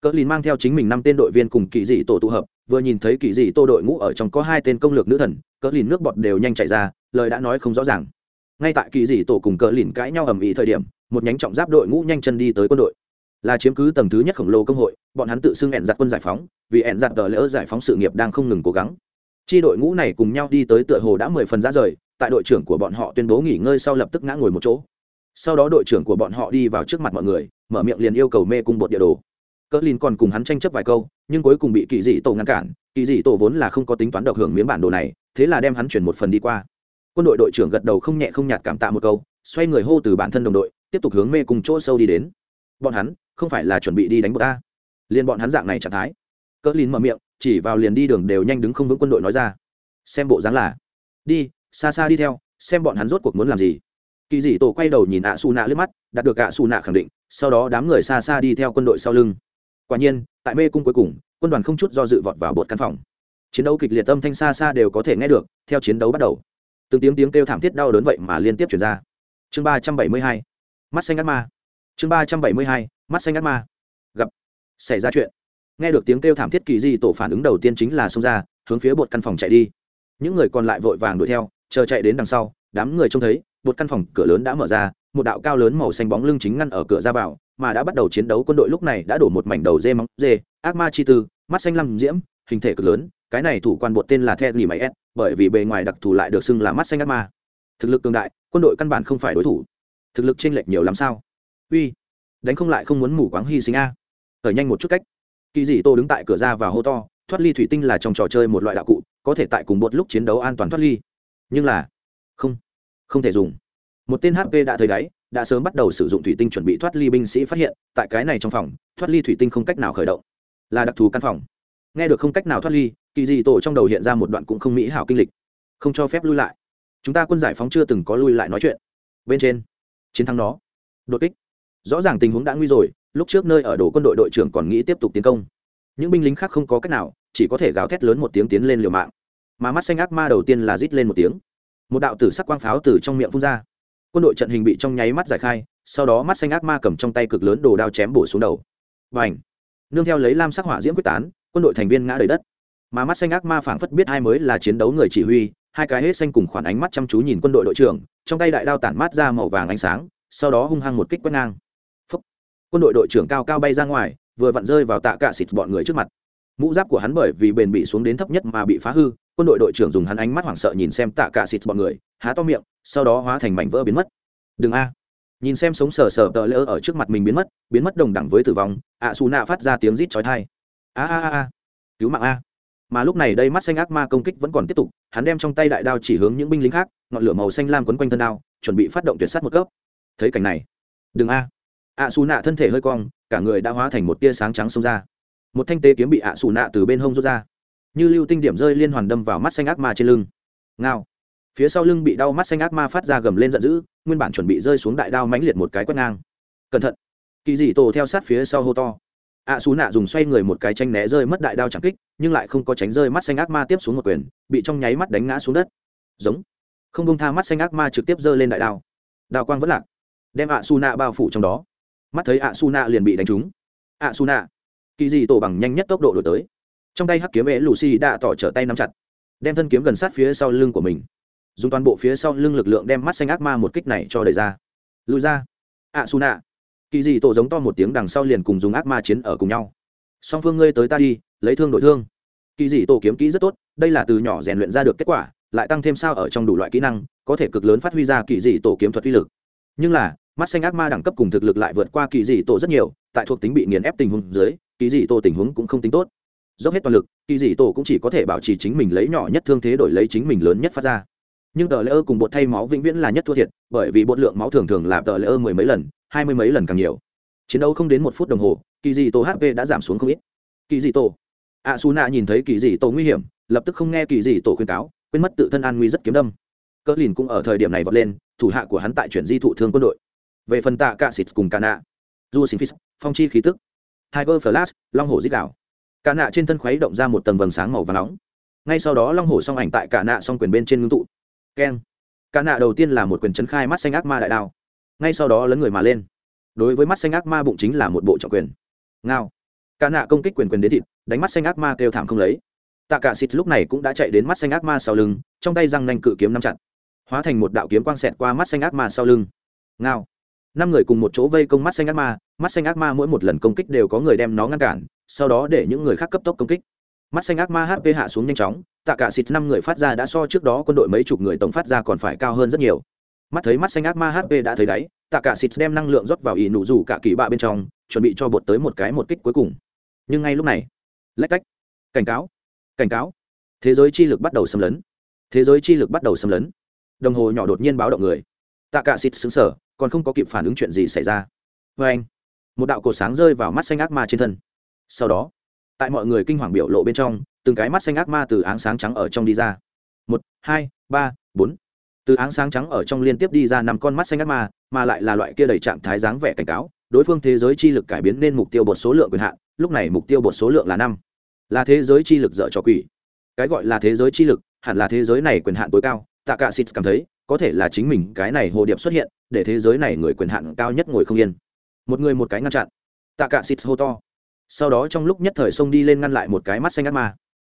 cờ lìn mang theo chính mình năm tên đội viên cùng kỳ dị tổ tụ hợp, vừa nhìn thấy kỳ dị tô đội ngũ ở trong có hai tên công lược nữ thần cờ lìn nước bọt đều nhanh chạy ra, lời đã nói không rõ ràng ngay tại kỳ dị tổ cùng cờ lìn cãi nhau ầm ĩ thời điểm, một nhánh trọng giáp đội ngũ nhanh chân đi tới quân đội. Là chiếm cứ tầng thứ nhất khổng lồ công hội, bọn hắn tự xưng ẹn giặt quân giải phóng, vì ẹn giặt tờ lỡ giải phóng sự nghiệp đang không ngừng cố gắng. Chi đội ngũ này cùng nhau đi tới tựa hồ đã mười phần ra rời, tại đội trưởng của bọn họ tuyên bố nghỉ ngơi sau lập tức ngã ngồi một chỗ. Sau đó đội trưởng của bọn họ đi vào trước mặt mọi người, mở miệng liền yêu cầu mê cung bột địa đồ. Cỡ lin còn cùng hắn tranh chấp vài câu, nhưng cuối cùng bị kỳ dị tổ ngăn cản. Kỳ dị tổ vốn là không có tính toán độc hưởng miếng bản đồ này, thế là đem hắn chuyển một phần đi qua quân đội đội trưởng gật đầu không nhẹ không nhạt cảm tạ một câu, xoay người hô từ bản thân đồng đội, tiếp tục hướng mê cùng chỗ sâu đi đến. Bọn hắn, không phải là chuẩn bị đi đánh bột ta. Liền bọn hắn dạng này trạng thái. Cỡ lín mở miệng, chỉ vào liền đi đường đều nhanh đứng không vững quân đội nói ra. Xem bộ dáng là, đi, xa xa đi theo, xem bọn hắn rốt cuộc muốn làm gì. Kỳ dị tổ quay đầu nhìn ạ xù nạ lướt mắt, đạt được ạ xù nạ khẳng định, sau đó đám người xa xa đi theo quân đội sau lưng. Quả nhiên, tại mê cung cuối cùng, quân đoàn không chút do dự vọt vào bột căn phòng. Chiến đấu kịch liệt âm thanh xa xa đều có thể nghe được, theo chiến đấu bắt đầu từng tiếng tiếng kêu thảm thiết đau đớn vậy mà liên tiếp chuyển ra. Chương ba trăm bảy mươi hai, mắt xanh ác ma. Chương ba trăm bảy mươi hai, mắt xanh ác ma. Gặp, xảy ra chuyện. Nghe được tiếng kêu thảm thiết kỳ di tổ phản ứng đầu tiên chính là xông ra, hướng phía bột căn phòng chạy đi. Những người còn lại vội vàng đuổi theo, chờ chạy đến đằng sau, đám người trông thấy, bột căn phòng cửa lớn đã mở ra, một đạo cao lớn màu xanh bóng lưng chính ngăn ở cửa ra vào, mà đã bắt đầu chiến đấu quân đội lúc này đã đổ một mảnh đầu dê móng dê, ác ma chi tư, mắt xanh lăm diễm, hình thể cực lớn, cái này thủ quan bột tên là the lì máy s bởi vì bề ngoài đặc thù lại được xưng là mắt xanh ác ma. Thực lực cường đại, quân đội căn bản không phải đối thủ. Thực lực chênh lệch nhiều lắm sao? Uy, đánh không lại không muốn mù quáng hy sinh a. À. nhanh một chút cách. Kỳ dị tô đứng tại cửa ra và hô to, thoát ly thủy tinh là trong trò chơi một loại đạo cụ, có thể tại cùng một lúc chiến đấu an toàn thoát ly. Nhưng là, không không thể dùng. Một tên hp đã thấy đáy, đã sớm bắt đầu sử dụng thủy tinh chuẩn bị thoát ly binh sĩ phát hiện, tại cái này trong phòng, thoát ly thủy tinh không cách nào khởi động. Là đặc thù căn phòng nghe được không cách nào thoát ly, kỳ dị tổ trong đầu hiện ra một đoạn cũng không mỹ hảo kinh lịch. Không cho phép lui lại. Chúng ta quân giải phóng chưa từng có lui lại nói chuyện. Bên trên, chiến thắng đó đột kích. Rõ ràng tình huống đã nguy rồi, lúc trước nơi ở đổ quân đội đội trưởng còn nghĩ tiếp tục tiến công. Những binh lính khác không có cách nào, chỉ có thể gào thét lớn một tiếng tiến lên liều mạng. Mà mắt xanh ác ma đầu tiên là rít lên một tiếng. Một đạo tử sắc quang pháo từ trong miệng phun ra. Quân đội trận hình bị trong nháy mắt giải khai, sau đó mắt xanh ác ma cầm trong tay cực lớn đồ đao chém bổ xuống đầu. Và ảnh nương theo lấy lam sắc hỏa diễm quyết tán quân đội thành viên ngã đầy đất. Mà mắt xanh ác ma phảng phất biết hai mới là chiến đấu người chỉ huy, hai cái hết xanh cùng khoản ánh mắt chăm chú nhìn quân đội đội trưởng, trong tay đại đao tản mát ra màu vàng ánh sáng, sau đó hung hăng một kích quét ngang. Phúc. quân đội đội trưởng cao cao bay ra ngoài, vừa vặn rơi vào tạ cả xịt bọn người trước mặt. Mũ giáp của hắn bởi vì bền bị xuống đến thấp nhất mà bị phá hư, quân đội đội trưởng dùng hắn ánh mắt hoảng sợ nhìn xem tạ cả xịt bọn người, há to miệng, sau đó hóa thành mảnh vỡ biến mất. Đừng a. Nhìn xem sống sờ sờ tờ lỡ ở trước mặt mình biến mất biến mất đồng đẳng với tử vong ạ xù nạ phát ra tiếng rít chói tai a a a cứu mạng a. Mà lúc này đây mắt xanh ác ma công kích vẫn còn tiếp tục, hắn đem trong tay đại đao chỉ hướng những binh lính khác, ngọn lửa màu xanh lam quấn quanh thân đao, chuẩn bị phát động tuyệt sát một cấp. Thấy cảnh này, đừng a. Ạ xù nạ thân thể hơi cong, cả người đã hóa thành một tia sáng trắng xông ra. Một thanh tế kiếm bị ạ xù nạ từ bên hông rút ra. Như lưu tinh điểm rơi liên hoàn đâm vào mắt xanh ác ma trên lưng. Ngao. Phía sau lưng bị đau mắt xanh ác ma phát ra gầm lên giận dữ, nguyên bản chuẩn bị rơi xuống đại đao mãnh liệt một cái quét ngang. Cẩn thận. Kỳ dị tổ theo sát phía sau hô to ạ xù nạ dùng xoay người một cái tranh né rơi mất đại đao chẳng kích, nhưng lại không có tránh rơi mắt xanh ác ma tiếp xuống một quyền, bị trong nháy mắt đánh ngã xuống đất. Giống. Không bông tha mắt xanh ác ma trực tiếp giơ lên đại đao. Đao quang vẫn lạc. Đem ạ xù nạ bao phủ trong đó. Mắt thấy ạ xù nạ liền bị đánh trúng. Ạ xù nạ. Kỳ dị tổ bằng nhanh nhất tốc độ đổi tới. Trong tay hắc kiếm ế lucy đã tỏ trở tay nắm chặt. Đem thân kiếm gần sát phía sau lưng của mình. Dùng toàn bộ phía sau lưng lực lượng đem mắt xanh ác ma một kích này cho đẩy ra. Lùi ra. Ạ xù nạ kỳ dị tổ giống to một tiếng đằng sau liền cùng dùng ác ma chiến ở cùng nhau. Song phương ngươi tới ta đi, lấy thương đổi thương. Kỳ dị tổ kiếm kỹ rất tốt, đây là từ nhỏ rèn luyện ra được kết quả, lại tăng thêm sao ở trong đủ loại kỹ năng, có thể cực lớn phát huy ra kỳ dị tổ kiếm thuật uy lực. Nhưng là, mắt xanh ác ma đẳng cấp cùng thực lực lại vượt qua kỳ dị tổ rất nhiều, tại thuộc tính bị nghiền ép tình huống dưới, kỳ dị tổ tình huống cũng không tính tốt. Dốc hết toàn lực, kỳ dị tổ cũng chỉ có thể bảo trì chính mình lấy nhỏ nhất thương thế đổi lấy chính mình lớn nhất phát ra. Nhưng tờ lễ ơ cùng bột thay máu vĩnh viễn là nhất thua thiệt, bởi vì bột lượng máu thường thường là tờ lễ ơ mười mấy lần hai mươi mấy lần càng nhiều. Chiến đấu không đến một phút đồng hồ kỳ dị tổ hp đã giảm xuống không ít. Kỳ dị tổ a su nạ nhìn thấy kỳ dị tổ nguy hiểm, lập tức không nghe kỳ dị tổ khuyên cáo, quên mất tự thân an nguy rất kiếm đâm. Cỡ lìn cũng ở thời điểm này vọt lên, thủ hạ của hắn tại chuyển di thụ thương quân đội. Về phần tạ cạ xịt cùng Cả nạ du sinh phis phong chi khí tức. Tiger flash, long hổ dích đảo Cả nạ trên thân khuấy động ra một tầng vầng sáng màu và nóng. Ngay sau đó long hổ song ảnh tại cả nạ song quyền bên trên ngưng tụ. Keng. Cả nạ đầu tiên là một quyền chấn khai mắt xanh ác ma đại đao ngay sau đó lấn người mà lên. Đối với mắt xanh ác ma bụng chính là một bộ trọng quyền. Ngao. Ca nạ công kích quyền quyền đến thịt, đánh mắt xanh ác ma kêu thảm không lấy. Tạ cả xịt lúc này cũng đã chạy đến mắt xanh ác ma sau lưng, trong tay răng nanh cự kiếm nắm chặt. Hóa thành một đạo kiếm quang xẹt qua mắt xanh ác ma sau lưng. Ngao. Năm người cùng một chỗ vây công mắt xanh ác ma, mắt xanh ác ma mỗi một lần công kích đều có người đem nó ngăn cản, sau đó để những người khác cấp tốc công kích. Mắt xanh ác ma hp hạ xuống nhanh chóng, tạ cả xịt năm người phát ra đã so trước đó quân đội mấy chục người tổng phát ra còn phải cao hơn rất nhiều mắt thấy mắt xanh ác ma hp đã thấy đáy, tạ cả xịt đem năng lượng rót vào ỷ nụ rủ cả kỳ bạ bên trong, chuẩn bị cho bột tới một cái một kích cuối cùng. Nhưng ngay lúc này, lách cách. Cảnh cáo cảnh cáo. Thế giới chi lực bắt đầu xâm lấn. Thế giới chi lực bắt đầu xâm lấn. Đồng hồ nhỏ đột nhiên báo động người. Tạ cả xịt xứng sở còn không có kịp phản ứng chuyện gì xảy ra. Vê anh, một đạo cột sáng rơi vào mắt xanh ác ma trên thân. Sau đó, tại mọi người kinh hoàng biểu lộ bên trong, từng cái mắt xanh ác ma từ áng sáng trắng ở trong đi ra. Một, hai, ba, bốn từ áng sáng trắng ở trong liên tiếp đi ra năm con mắt xanh ác ma mà lại là loại kia đầy trạng thái dáng vẻ cảnh cáo đối phương thế giới chi lực cải biến nên mục tiêu bột số lượng quyền hạn lúc này mục tiêu bột số lượng là năm. Là thế giới chi lực dở cho quỷ. Cái gọi là thế giới chi lực hẳn là thế giới này quyền hạn tối cao tạ cả xịt cảm thấy có thể là chính mình cái này hồ điệp xuất hiện để thế giới này người quyền hạn cao nhất ngồi không yên. Một người một cái ngăn chặn. Tạ cả xịt hô to. Sau đó trong lúc nhất thời xông đi lên ngăn lại một cái mắt xanh ác ma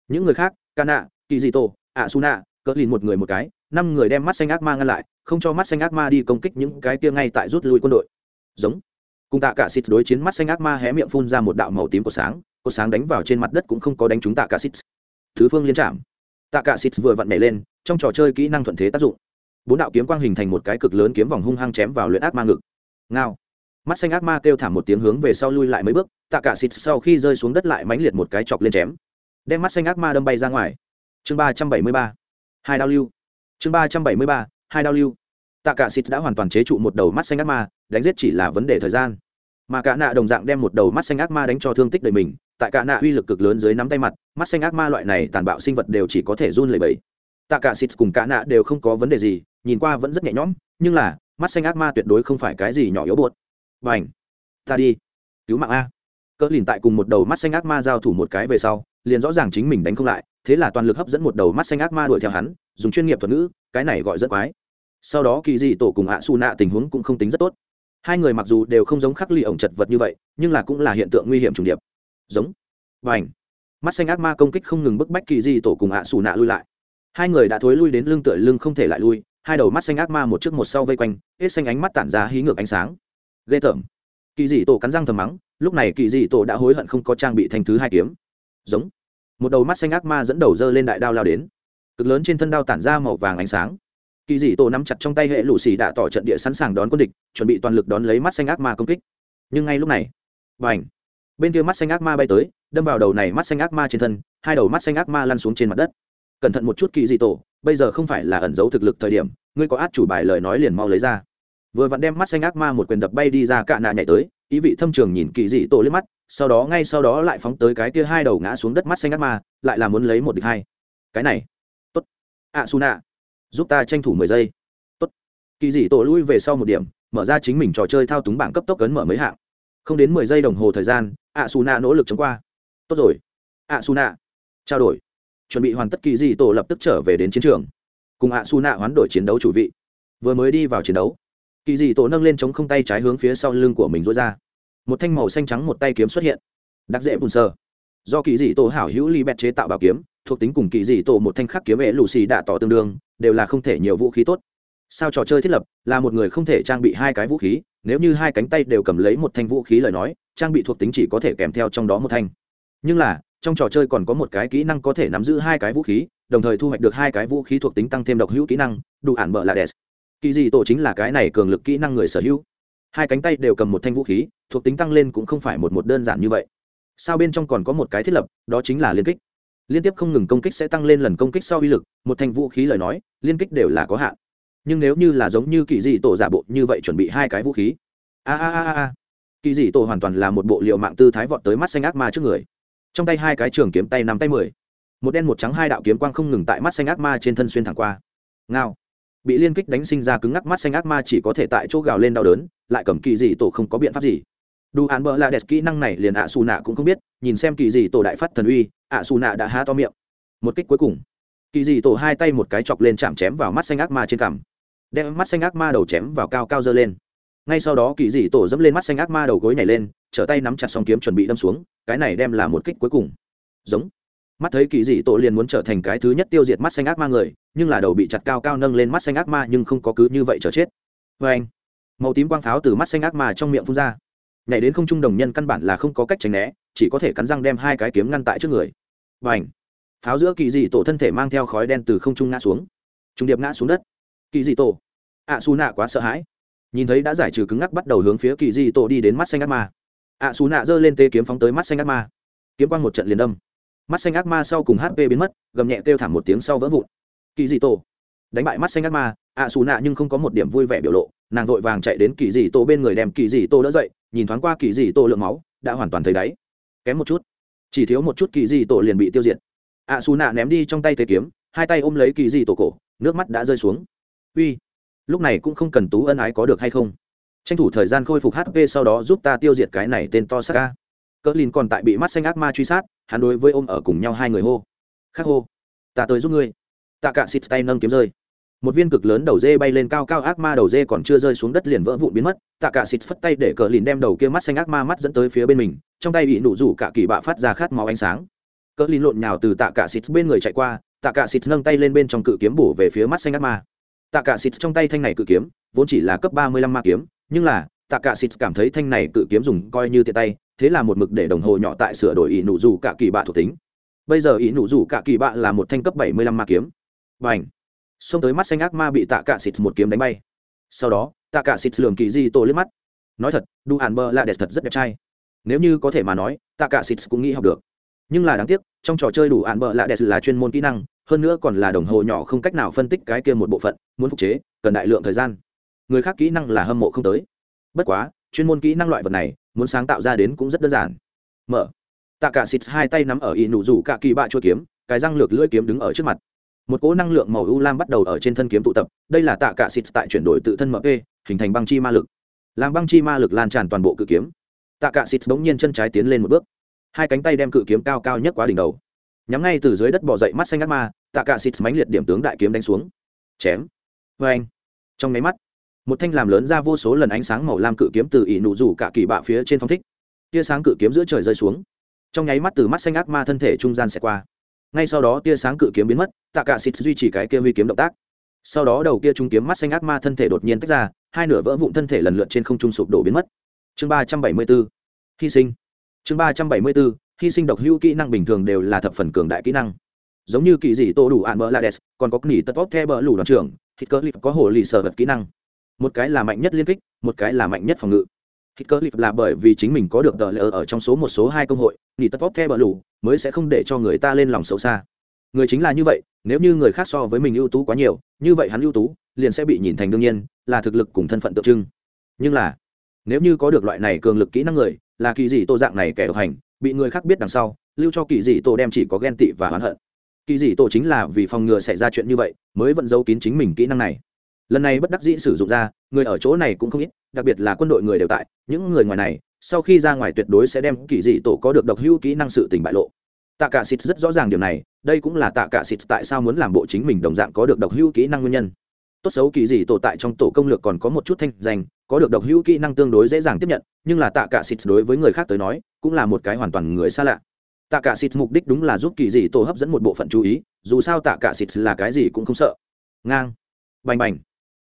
những người khác Kana, kỳ dị tổ ạ su nạ cỡ lìn một người một cái năm người đem mắt xanh ác ma ngăn lại, không cho mắt xanh ác ma đi công kích những cái tia ngay tại rút lui quân đội. Giống. Cùng tạ cả xịt đối chiến mắt xanh ác ma hé miệng phun ra một đạo màu tím của sáng, cột sáng đánh vào trên mặt đất cũng không có đánh trúng tạ cả xịt. Thứ phương liên trạm. Tạ cả xịt vừa vặn nhảy lên, trong trò chơi kỹ năng thuận thế tác dụng. Bốn đạo kiếm quang hình thành một cái cực lớn kiếm vòng hung hăng chém vào luyện ác ma ngực. Ngao. Mắt xanh ác ma kêu thảm một tiếng hướng về sau lui lại mấy bước, tạ cả xịt sau khi rơi xuống đất lại mãnh liệt một cái chọc lên chém. Đem mắt xanh ác ma đâm bay ra ngoài. Chương ba trăm bảy mươi ba. Hai đao lưu chương ba trăm bảy mươi ba, hai đao lưu. Tạ cả xịt đã hoàn toàn chế trụ một đầu mắt xanh ác ma, đánh giết chỉ là vấn đề thời gian. Mà cả nạ đồng dạng đem một đầu mắt xanh ác ma đánh cho thương tích đầy mình, tại cả nạ uy lực cực lớn dưới nắm tay mặt, mắt xanh ác ma loại này tàn bạo sinh vật đều chỉ có thể run lẩy bẩy. Tạ cả xịt cùng cả nạ đều không có vấn đề gì, nhìn qua vẫn rất nhẹ nhõm, nhưng là, mắt xanh ác ma tuyệt đối không phải cái gì nhỏ yếu buột và ảnh ta đi. Cứu mạng a. Cỡ lìn tại cùng một đầu mắt xanh ác ma giao thủ một cái về sau, liền rõ ràng chính mình đánh không lại, thế là toàn lực hấp dẫn một đầu mắt xanh ác ma đuổi theo hắn dùng chuyên nghiệp thuật ngữ, cái này gọi rất quái. Sau đó kỳ dị tổ cùng ạ su nạ tình huống cũng không tính rất tốt. Hai người mặc dù đều không giống khắc ly ổng chật vật như vậy, nhưng là cũng là hiện tượng nguy hiểm trùng điệp. Giống. Và ảnh mắt xanh ác ma công kích không ngừng bức bách kỳ dị tổ cùng ạ xù nạ lui lại. Hai người đã thối lui đến lưng tựa lưng không thể lại lui, hai đầu mắt xanh ác ma một trước một sau vây quanh, hết xanh ánh mắt tản ra hí ngược ánh sáng. Ghê tởm. Kỳ dị tổ cắn răng thầm mắng, lúc này kỳ dị tổ đã hối hận không có trang bị thành thứ hai kiếm. Giống. Một đầu mắt xanh ác ma dẫn đầu dơ lên đại đao lao đến cực lớn trên thân đao tản ra màu vàng ánh sáng. Kỳ dị tổ nắm chặt trong tay hệ lũ xì đã tỏ trận địa sẵn sàng đón quân địch, chuẩn bị toàn lực đón lấy mắt xanh ác ma công kích. Nhưng ngay lúc này b à n h bên kia mắt xanh ác ma bay tới, đâm vào đầu này mắt xanh ác ma trên thân, hai đầu mắt xanh ác ma lăn xuống trên mặt đất. Cẩn thận một chút kỳ dị tổ, bây giờ không phải là ẩn giấu thực lực thời điểm, ngươi có át chủ bài lời nói liền mau lấy ra. Vừa vặn đem mắt xanh ác ma một quyền đập bay đi ra cạ nạ nhảy tới, ý vị thâm trường nhìn kỳ dị tổ liếc mắt, sau đó ngay sau đó lại phóng tới cái kia hai đầu ngã xuống đất mắt xanh ác ma, lại là muốn lấy một địch hai. Cái này ạ su nạ giúp ta tranh thủ mười giây. Tốt. Kỳ dị tổ lui về sau một điểm, mở ra chính mình trò chơi thao túng bảng cấp tốc cấn mở mấy hạng. Không đến mười giây đồng hồ thời gian ạ su nạ nỗ lực chống qua. Tốt rồi. Ạ su nạ trao đổi. Chuẩn bị hoàn tất kỳ dị tổ lập tức trở về đến chiến trường. Cùng ạ su nạ hoán đổi chiến đấu chủ vị. Vừa mới đi vào chiến đấu, kỳ dị tổ nâng lên chống không tay trái hướng phía sau lưng của mình rối ra. Một thanh màu xanh trắng một tay kiếm xuất hiện. Đặc dễ bùn sơ do kỳ dị tổ hảo hữu li bẹt chế tạo bảo kiếm thuộc tính cùng kỳ dị tổ một thanh khắc kiếm ệ lù xì đạ tỏ tương đương, đều là không thể nhiều vũ khí tốt. Sao trò chơi thiết lập là một người không thể trang bị hai cái vũ khí, nếu như hai cánh tay đều cầm lấy một thanh vũ khí lời nói, trang bị thuộc tính chỉ có thể kèm theo trong đó một thanh. Nhưng là, trong trò chơi còn có một cái kỹ năng có thể nắm giữ hai cái vũ khí, đồng thời thu hoạch được hai cái vũ khí thuộc tính tăng thêm độc hữu kỹ năng, đủ ản bợ là đẹp. kỳ dị tổ chính là cái này cường lực kỹ năng người sở hữu. Hai cánh tay đều cầm một thanh vũ khí, thuộc tính tăng lên cũng không phải một một đơn giản như vậy. Sao bên trong còn có một cái thiết lập, đó chính là liên kích liên tiếp không ngừng công kích sẽ tăng lên lần công kích sau uy lực, một thanh vũ khí lời nói, liên kích đều là có hạn. Nhưng nếu như là giống như kỳ dị tổ giả bộ như vậy chuẩn bị hai cái vũ khí. A a a a. Kỳ dị tổ hoàn toàn là một bộ liệu mạng tư thái vọt tới mắt xanh ác ma trước người. Trong tay hai cái trường kiếm tay năm tay mười. Một đen một trắng hai đạo kiếm quang không ngừng tại mắt xanh ác ma trên thân xuyên thẳng qua. Ngao. Bị liên kích đánh sinh ra cứng ngắc mắt xanh ác ma chỉ có thể tại chỗ gào lên đau đớn, lại cầm kỳ dị tổ không có biện pháp gì đủ án bỡ là đẹp, kỹ năng này liền ạ xù nạ cũng không biết, nhìn xem kỳ dị tổ đại phát thần uy, ạ xù nạ đã há to miệng. Một kích cuối cùng, kỳ dị tổ hai tay một cái chọc lên chạm chém vào mắt xanh ác ma trên cằm. Đem mắt xanh ác ma đầu chém vào cao cao dơ lên. Ngay sau đó kỳ dị tổ dẫm lên mắt xanh ác ma đầu gối nhảy lên, trở tay nắm chặt s kiếm chuẩn bị đâm xuống, cái này đem là một kích cuối cùng. Giống. Mắt thấy kỳ dị tổ liền muốn trở thành cái thứ nhất tiêu diệt mắt xanh ác ma người, nhưng là đầu bị chặt cao cao nâng lên mắt xanh ác ma nhưng không có cứ như vậy chờ chết. Vê anh màu tím quang pháo từ mắt xanh ác ma trong miệng phun ra nhảy đến không trung đồng nhân căn bản là không có cách tránh né chỉ có thể cắn răng đem hai cái kiếm ngăn tại trước người. Và ảnh pháo giữa kỳ dị tổ thân thể mang theo khói đen từ không trung ngã xuống. Trung điệp ngã xuống đất. Kỳ dị tổ. Ạ à, nạ quá sợ hãi. Nhìn thấy đã giải trừ cứng ngắc bắt đầu hướng phía kỳ dị tổ đi đến mắt xanh ác ma. Ạ à, nạ giơ lên tê kiếm phóng tới mắt xanh ác ma. Kiếm quang một trận liền đâm. Mắt xanh ác ma sau cùng hp biến mất gầm nhẹ kêu thảm một tiếng sau vỡ vụn. Kỳ dị tổ. Đánh bại mắt xanh ác ma ạ à, xù nạ nhưng không có một điểm vui vẻ biểu lộ nàng vội vàng chạy đến kỳ dị tổ bên người đem kỳ dị tổ đỡ dậy nhìn thoáng qua kỳ dị tổ lượng máu đã hoàn toàn thấy đáy. Kém một chút. Chỉ thiếu một chút kỳ dị tổ liền bị tiêu diệt. Ạ à, xù nạ ném đi trong tay thế kiếm hai tay ôm lấy kỳ dị tổ cổ nước mắt đã rơi xuống. Uy lúc này cũng không cần tú ân ái có được hay không? Tranh thủ thời gian khôi phục hp sau đó giúp ta tiêu diệt cái này tên to sắc cỡ lìn còn tại bị mắt xanh ác ma truy sát hắn đối với ôm ở cùng nhau hai người hô. Khắc hô ta tới giúp ngươi. Tạ cả xịt tay nâng kiếm rơi một viên cực lớn đầu dê bay lên cao cao ác ma đầu dê còn chưa rơi xuống đất liền vỡ vụn biến mất, tạ cả xịt phất tay để cờ lìn đem đầu kia mắt xanh ác ma mắt dẫn tới phía bên mình, trong tay bị nụ rủ cả kỳ bạ phát ra khát máu ánh sáng. Cờ lìn lộn nhào từ tạ cả xịt bên người chạy qua, tạ cả xịt nâng tay lên bên trong cự kiếm bổ về phía mắt xanh ác ma. Tạ cả xịt trong tay thanh này cự kiếm, vốn chỉ là cấp ba mươi lăm ma kiếm, nhưng là, tạ cả xịt cảm thấy thanh này cự kiếm dùng coi như tiện tay, thế là một mực để đồng hồ nhỏ tại sửa đổi ý nụ rủ cả kỳ bạ thuộc tính. Bây giờ ý nụ rủ cả kỳ bạ là một thanh cấp bảy mươi lăm ma kiếm. Bành xông tới mắt xanh ác ma bị tạ cả xịt một kiếm đánh bay. Sau đó, tạ cả xịt lường kỳ di tô liếc mắt. Nói thật, đu hàn bơ là đẹp thật rất đẹp trai. Nếu như có thể mà nói, tạ cả xịt cũng nghĩ học được. Nhưng là đáng tiếc, trong trò chơi đủ hàn bơ là đẹp là chuyên môn kỹ năng, hơn nữa còn là đồng hồ nhỏ không cách nào phân tích cái kia một bộ phận, muốn phục chế, cần đại lượng thời gian. Người khác kỹ năng là hâm mộ không tới. Bất quá, chuyên môn kỹ năng loại vật này, muốn sáng tạo ra đến cũng rất đơn giản. Mở. Tạ cả xịt hai tay nắm ở y nụ rủ cả kỳ bạ chua kiếm, cái răng lược lưỡi kiếm đứng ở trước mặt một cỗ năng lượng màu u lam bắt đầu ở trên thân kiếm tụ tập, đây là tạ cả xịt tại chuyển đổi tự thân mp hình thành băng chi ma lực. Làm băng chi ma lực lan tràn toàn bộ cự kiếm. Tạ cả xịt bỗng nhiên chân trái tiến lên một bước. Hai cánh tay đem cự kiếm cao cao nhất quá đỉnh đầu. Nhắm ngay từ dưới đất bỏ dậy mắt xanh ác ma, tạ cả xịt mánh liệt điểm tướng đại kiếm đánh xuống. Chém. Vê anh trong máy mắt, một thanh làm lớn ra vô số lần ánh sáng màu lam cự kiếm từ ỉ nụ rủ cả kỳ bạ phía trên phong thích. Tia sáng cự kiếm giữa trời rơi xuống. Trong nháy mắt từ mắt xanh ác ma thân thể trung gian xẹt qua ngay sau đó tia sáng cự kiếm biến mất, tạ cả xịt duy trì cái kia huy kiếm động tác. Sau đó đầu kia trung kiếm mắt xanh ác ma thân thể đột nhiên tách ra, hai nửa vỡ vụn thân thể lần lượt trên không trung sụp đổ biến mất. Chương ba trăm bảy mươi 374 hy sinh. Chương ba trăm bảy mươi 374 hy sinh độc hữu kỹ năng bình thường đều là thập phần cường đại kỹ năng. Giống như kỳ dị tô đủ ạn bỡ lades còn có nỉ tật tóp the bỡ lủ đoàn trưởng, hít cơ lip có hồ lì sở vật kỹ năng. Một cái là mạnh nhất liên kích, một cái là mạnh nhất phòng ngự hít cơ lip là bởi vì chính mình có được tờ lệ ở trong số một số hai công hội nỉ tất tốt the bờ lũ mới sẽ không để cho người ta lên lòng xấu xa. Người chính là như vậy, nếu như người khác so với mình ưu tú quá nhiều, như vậy hắn ưu tú, liền sẽ bị nhìn thành đương nhiên, là thực lực cùng thân phận tượng trưng. Nhưng là, nếu như có được loại này cường lực kỹ năng người, là kỳ dị tổ dạng này kẻ độc hành, bị người khác biết đằng sau, lưu cho kỳ dị tổ đem chỉ có ghen tị và oán hận. Kỳ dị tổ chính là vì phòng ngừa xảy ra chuyện như vậy, mới vận giấu kín chính mình kỹ năng này lần này bất đắc dĩ sử dụng ra, người ở chỗ này cũng không ít, đặc biệt là quân đội người đều tại, những người ngoài này, sau khi ra ngoài tuyệt đối sẽ đem kỳ dị tổ có được độc hữu kỹ năng sự tình bại lộ. Tạ cả xịt rất rõ ràng điều này, đây cũng là tạ cả xịt tại sao muốn làm bộ chính mình đồng dạng có được độc hữu kỹ năng nguyên nhân. Tốt xấu kỳ dị tổ tại trong tổ công lược còn có một chút thanh danh, có được độc hữu kỹ năng tương đối dễ dàng tiếp nhận, nhưng là tạ cả xịt đối với người khác tới nói, cũng là một cái hoàn toàn người xa lạ. Tạ cả xịt mục đích đúng là giúp kỳ dị tổ hấp dẫn một bộ phận chú ý, dù sao tạ cả xịt là cái gì cũng không sợ. Ngang. Bành bành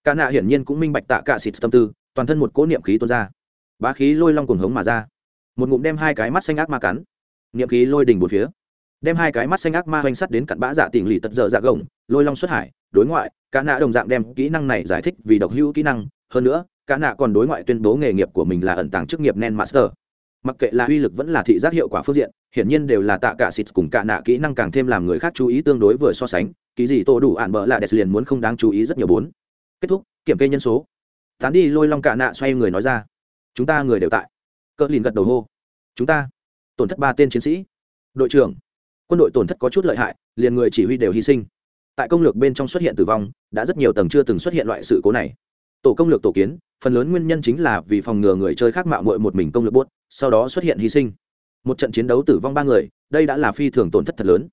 cả nạ hiển nhiên cũng minh bạch tạ cả xịt tâm tư, toàn thân một cỗ niệm khí tuôn ra. Bá khí lôi long cuồng hống mà ra. Một ngụm đem hai cái mắt xanh ác ma cắn. Niệm khí lôi đỉnh một phía. Đem hai cái mắt xanh ác ma hoành sắt đến cặn bã dạ tỉnh lì tật dở dạ gồng, lôi long xuất hải, đối ngoại, cả nạ đồng dạng đem kỹ năng này giải thích vì độc hữu kỹ năng. Hơn nữa, cả nạ còn đối ngoại tuyên bố nghề nghiệp của mình là ẩn tàng chức nghiệp nen master. Mặc kệ là uy lực vẫn là thị giác hiệu quả phương diện, hiển nhiên đều là tạ cả xịt cùng cả nạ kỹ năng càng thêm làm người khác chú ý tương đối vừa so sánh. Kỳ gì tô đủ ản bỡ là đẹp liền muốn không đáng chú ý rất nhiều bốn kết thúc, kiểm kê nhân số. Tán đi lôi long cả nạ xoay người nói ra. Chúng ta người đều tại. Cỡ lìn gật đầu hô. Chúng ta. Tổn thất ba tên chiến sĩ. Đội trưởng. Quân đội tổn thất có chút lợi hại, liền người chỉ huy đều hy sinh. Tại công lược bên trong xuất hiện tử vong, đã rất nhiều tầng chưa từng xuất hiện loại sự cố này. Tổ công lược tổ kiến, phần lớn nguyên nhân chính là vì phòng ngừa người chơi khác mạo mội một mình công lược buốt, sau đó xuất hiện hy sinh. Một trận chiến đấu tử vong ba người, đây đã là phi thường tổn thất thật lớn.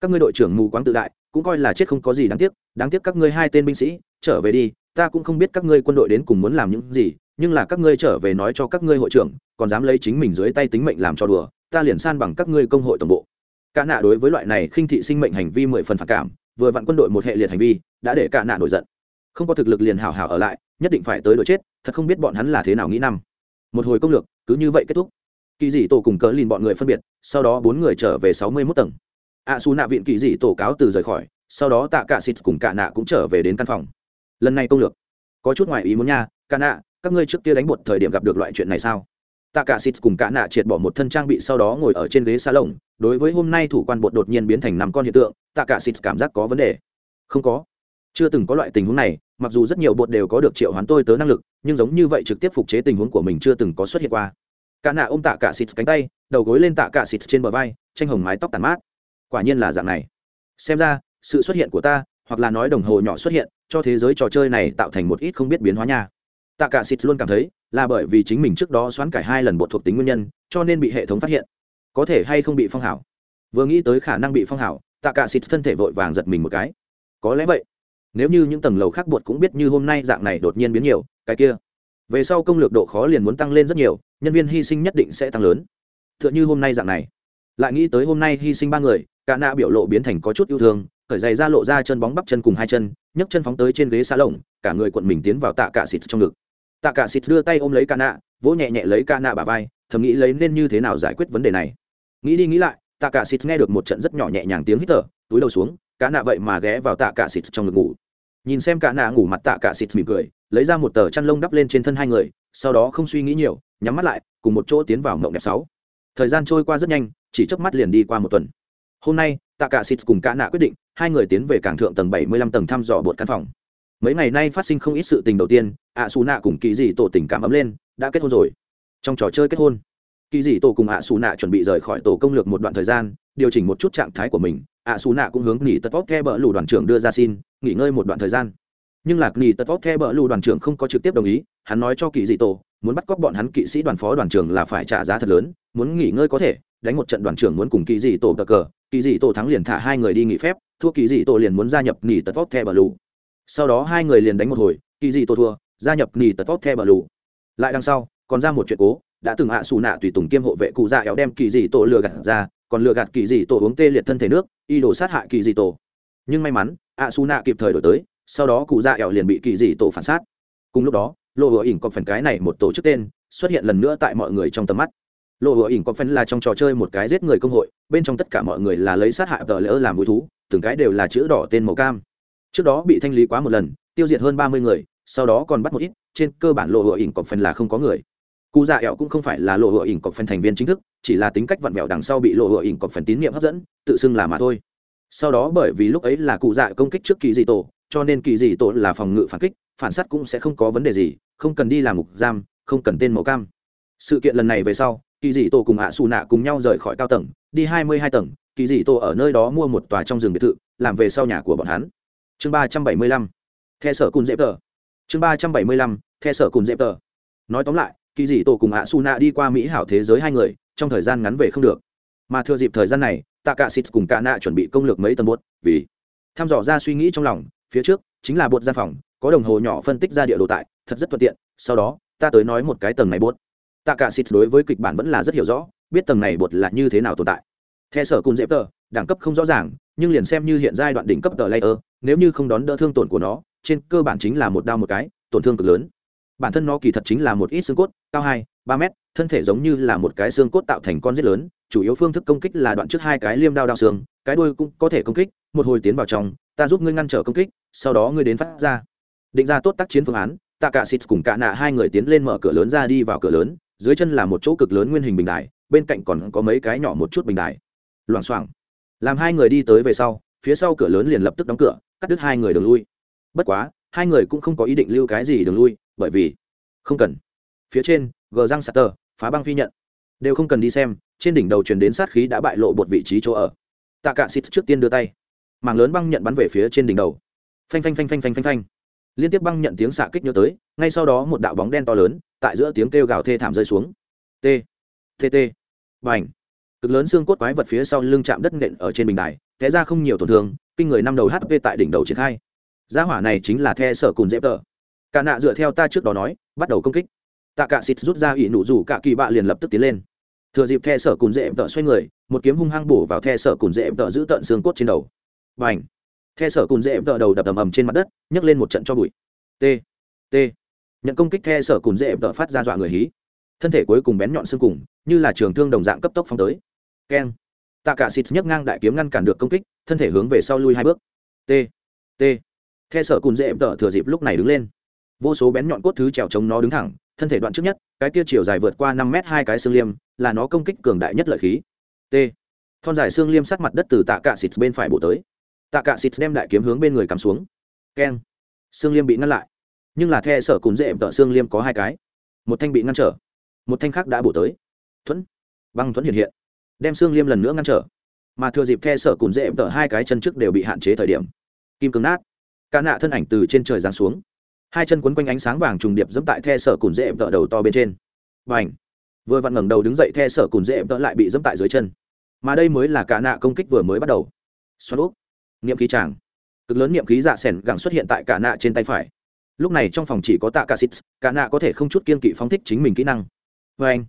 Các ngươi đội trưởng mù quáng tự đại, cũng coi là chết không có gì đáng tiếc đáng tiếc các ngươi hai tên binh sĩ trở về đi, ta cũng không biết các ngươi quân đội đến cùng muốn làm những gì, nhưng là các ngươi trở về nói cho các ngươi hội trưởng, còn dám lấy chính mình dưới tay tính mệnh làm cho đùa, ta liền san bằng các ngươi công hội tổng bộ. Cả nạ đối với loại này khinh thị sinh mệnh hành vi mười phần phản cảm, vừa vặn quân đội một hệ liệt hành vi, đã để cả nạ nổi giận. Không có thực lực liền hào hào ở lại, nhất định phải tới đội chết, thật không biết bọn hắn là thế nào nghĩ năm. Một hồi công lược, cứ như vậy kết thúc. Kỳ dị tổ cùng cớ lìn bọn người phân biệt, sau đó bốn người trở về sáu mươi mốt tầng. A su nạ viện kỳ dị tổ cáo từ rời khỏi, sau đó tạ cả xịt cùng cả nạ cũng trở về đến căn phòng lần này công lược. Có chút ngoài ý muốn nha ca nạ, các ngươi trước kia đánh bột thời điểm gặp được loại chuyện này sao? Tạ cả xịt cùng cả nạ triệt bỏ một thân trang bị sau đó ngồi ở trên ghế xa lồng đối với hôm nay thủ quan bột đột nhiên biến thành năm con hiện tượng tạ cả xịt cảm giác có vấn đề. Không có. Chưa từng có loại tình huống này, mặc dù rất nhiều bột đều có được triệu hoán tôi tớ năng lực, nhưng giống như vậy trực tiếp phục chế tình huống của mình chưa từng có xuất hiện qua. Cả nạ ôm tạ cả xịt cánh tay, đầu gối lên tạ cả xịt trên bờ vai, tranh hồng mái tóc tàn mát. Quả nhiên là dạng này. Xem ra, sự xuất hiện của ta hoặc là nói đồng hồ nhỏ xuất hiện, cho thế giới trò chơi này tạo thành một ít không biết biến hóa nha. Tạ cả xịt luôn cảm thấy là bởi vì chính mình trước đó xoắn cải hai lần bột thuộc tính nguyên nhân, cho nên bị hệ thống phát hiện. Có thể hay không bị phong hảo? Vừa nghĩ tới khả năng bị phong hảo, tạ cả xịt thân thể vội vàng giật mình một cái. Có lẽ vậy. Nếu như những tầng lầu khác bột cũng biết như hôm nay dạng này đột nhiên biến nhiều, cái kia. Về sau công lược độ khó liền muốn tăng lên rất nhiều, nhân viên hy sinh nhất định sẽ tăng lớn. T h ư ợ n h ư hôm nay dạng này. Lại nghĩ tới hôm nay hy sinh ba người, cả nạ biểu lộ biến thành có chút yêu thương khởi giày ra lộ ra chân bóng bắp chân cùng hai chân, nhấc chân phóng tới trên ghế xa lồng, cả người quận mình tiến vào tạ cả xịt trong ngực. Tạ cả xịt đưa tay ôm lấy ca nạ vỗ nhẹ nhẹ lấy ca nạ bà vai, thầm nghĩ lấy nên như thế nào giải quyết vấn đề này. Nghĩ đi nghĩ lại, tạ cả xịt nghe được một trận rất nhỏ nhẹ nhàng tiếng hít thở, túi đầu xuống ca nạ vậy mà ghé vào tạ cả xịt trong ngực ngủ. Nhìn xem cả nạ ngủ mặt tạ cả xịt mỉm cười, lấy ra một tờ chăn lông đắp lên trên thân hai người, sau đó không suy nghĩ nhiều, nhắm mắt lại, cùng một chỗ tiến vào mộng đẹp sáu. Thời gian trôi qua rất nhanh, chỉ chớp mắt liền đi qua một tuần. Hôm nay, tạ cả xịt cùng cả nạ quyết định hai người tiến về cảng thượng tầng bảy mươi lăm tầng thăm dò bột căn phòng. Mấy ngày nay phát sinh không ít sự tình đầu tiên ạ xù nạ cùng kỳ dị tổ tình cảm ấm lên, đã kết hôn rồi. Trong trò chơi kết hôn, kỳ dị tổ cùng ạ xù nạ chuẩn bị rời khỏi tổ công lược một đoạn thời gian, điều chỉnh một chút trạng thái của mình. Ạ xù nạ cũng hướng nghỉ tật vóc the bờ lù đoàn trưởng đưa ra xin, nghỉ ngơi một đoạn thời gian. Nhưng lạc nghỉ tật vóc the bờ lù đoàn trưởng không có trực tiếp đồng ý, hắn nói cho kỳ dị tổ, muốn bắt cóc bọn hắn kỵ sĩ đoàn phó đoàn trưởng là phải trả giá thật lớn, muốn nghỉ ngơi có thể, đánh một trận đoàn trưởng muốn cùng kỳ dị tổ cờ cờ. Kỳ dị tổ thắng liền thả hai người đi nghỉ phép thua kỳ dị tổ liền muốn gia nhập nghỉ tật vót the bờ lù. Sau đó hai người liền đánh một hồi, kỳ dị tổ thua, gia nhập nghỉ tật vót the bờ lù. Lại đằng sau, còn ra một chuyện cố, đã từng hạ xù nạ tùy tùng kiêm hộ vệ cụ già éo đem kỳ dị tổ lừa gạt ra, còn lừa gạt kỳ dị tổ uống tê liệt thân thể nước y đổ sát hại kỳ dị tổ. Nhưng may mắn, ạ xù nạ kịp thời đổi tới, sau đó cụ già éo liền bị kỳ dị tổ phản sát. Cùng lúc đó lộ hựa ỉnh còn phần cái này một tổ chức tên, xuất hiện lần nữa tại mọi người trong tầm mắt. Lộ hựa ỉnh còn phần là trong trò chơi một cái giết người công hội, bên trong tất cả mọi người là lấy sát hại tờ lỡ làm vui thú từng cái đều là chữ đỏ tên màu cam. Trước đó bị thanh lý quá một lần, tiêu diệt hơn ba mươi người, sau đó còn bắt một ít, trên cơ bản lộ hựa ỉnh còn phần là không có người. Cụ dạ ẹo cũng không phải là lộ hựa ỉnh cọc phần thành viên chính thức, chỉ là tính cách vặn vẹo đằng sau bị lộ hựa ỉnh cọc phần tín nhiệm hấp dẫn, tự xưng là mà thôi. Sau đó bởi vì lúc ấy là cụ dạ công kích trước kỳ dị tổ, cho nên kỳ dị tổ là phòng ngự phản kích, phản s cũng sẽ không có vấn đề gì, không cần đi làm mục giam, không cần tên màu cam. Sự kiện lần này về sau, kỳ dị tổ cùng ạ xù nạ cùng nhau rời khỏi cao tầng đi hai mươi hai tầng, kỳ dị tổ ở nơi đó mua một tòa trong rừng biệt thự, làm về sau nhà của bọn hắn. Chương ba trăm bảy mươi lăm, the sở cùn dễ tờ. Chương ba trăm bảy mươi lăm, the sở cùn dễ tờ. Nói tóm lại, kỳ dị tổ cùng ạ su nạ đi qua mỹ hảo thế giới hai người, trong thời gian ngắn về không được. Mà thừa dịp thời gian này tạ cả xịt cùng cả nạ chuẩn bị công lược mấy tầng bột, vì thăm dò ra suy nghĩ trong lòng, phía trước chính là bột gian phòng, có đồng hồ nhỏ phân tích ra địa đồ tại, thật rất thuận tiện, sau đó, ta tới nói một cái tầng này buốt. tạ cả xịt đối với kịch bản vẫn là rất hiểu rõ biết tầng này bột là như thế nào tồn tại. Theo sở cùng dễ tờ, đẳng cấp không rõ ràng, nhưng liền xem như hiện giai đoạn đỉnh cấp tờ layer, nếu như không đón đỡ thương tổn của nó, trên cơ bản chính là một đao một cái, tổn thương cực lớn. Bản thân nó kỳ thật chính là một ít xương cốt, cao hai, ba mét, thân thể giống như là một cái xương cốt tạo thành con rết lớn, chủ yếu phương thức công kích là đoạn trước hai cái liêm đao đao xương, cái đuôi cũng có thể công kích, một hồi tiến vào trong, ta giúp ngươi ngăn trở công kích, sau đó ngươi đến phát ra. Định ra tốt tác chiến phương án tạ cả xịt cùng cả nạ hai người tiến lên mở cửa lớn ra đi vào cửa lớn, dưới chân là một chỗ cực lớn nguyên hình bình đại bên cạnh còn có mấy cái nhỏ một chút bình đài. Loảng xoảng. Làm hai người đi tới về sau, phía sau cửa lớn liền lập tức đóng cửa, cắt đứt hai người đường lui. Bất quá, hai người cũng không có ý định lưu cái gì đường lui, bởi vì không cần. Phía trên gờ răng sạt tờ phá băng phi nhận. Đều không cần đi xem, trên đỉnh đầu truyền đến sát khí đã bại lộ một vị trí chỗ ở. Tạ cả xịt trước tiên đưa tay. Mảng lớn băng nhận bắn về phía trên đỉnh đầu. Phanh phanh phanh phanh phanh phanh phanh. Liên tiếp băng nhận tiếng xạ kích nhớ tới, ngay sau đó một đạo bóng đen to lớn, tại giữa tiếng kêu gào thê thảm rơi xuống. T. T t bành cực lớn xương cốt quái vật phía sau lưng chạm đất nện ở trên bình đài, té ra không nhiều tổn thương, kinh người năm đầu hp tại đỉnh đầu triển khai. Gia hỏa này chính là the sở cùn dễ tờ. Cả nạ dựa theo ta trước đó nói, bắt đầu công kích. Tạ cạ xịt rút ra ỷ nụ rủ cả kỳ bạ liền lập tức tiến lên. Thừa dịp the sở cùn dễ tợ xoay người, một kiếm hung hăng bổ vào the sở cùn dễ tợ giữ tận xương cốt trên đầu. Và ảnh. The sở cùn dễ tở đầu đập ầm ầm trên mặt đất, nhấc lên một trận cho bụi. T. T. Nhận công kích the sở cùn dễ tở phát ra dọa người hí. Thân thể cuối cùng bén nhọn xương cùng như là trường thương đồng dạng cấp tốc phóng tới. Keng. Tạ cả xịt nhấc ngang đại kiếm ngăn cản được công kích, thân thể hướng về sau lui hai bước. T. T. The sở cùn dễ tở thừa dịp lúc này đứng lên. Vô số bén nhọn cốt thứ trèo chống nó đứng thẳng, thân thể đoạn trước nhất, cái kia chiều dài vượt qua năm mét hai cái xương liêm, là nó công kích cường đại nhất lợi khí. T. Thon dài xương liêm sát mặt đất từ tạ cạ xịt bên phải bổ tới. Tạ cạ xịt đem đại kiếm hướng bên người cắm xuống. Keng. Xương liêm bị ngăn lại. Nhưng là the sở cùng dễ tợ xương liêm có hai cái. Một thanh bị ngăn trở. Một thanh khác đã bổ tới thuẫn. Băng thuẫn hiện hiện, đem xương liêm lần nữa ngăn trở. Mà thừa dịp the sở cùn dễ tợ hai cái chân trước đều bị hạn chế thời điểm, kim cứng nát ca nạ thân ảnh từ trên trời giáng xuống. Hai chân quấn quanh ánh sáng vàng trùng điệp dẫm tại the sở cùn dễ tợ đầu to bên trên. Và ảnh vừa vặn ngẩng đầu đứng dậy the sở cùn dễ tợ lại bị dẫm tại dưới chân. Mà đây mới là cả nạ công kích vừa mới bắt đầu. Xoắn úp! Niệm khí tràng. Cực lớn niệm khí dạ sẻn gẳng xuất hiện tại cả nạ trên tay phải. Lúc này trong phòng chỉ có tạ cả sĩ cả nạ có thể không chút kiên kỵ phóng thích chính mình kỹ năng. Vê anh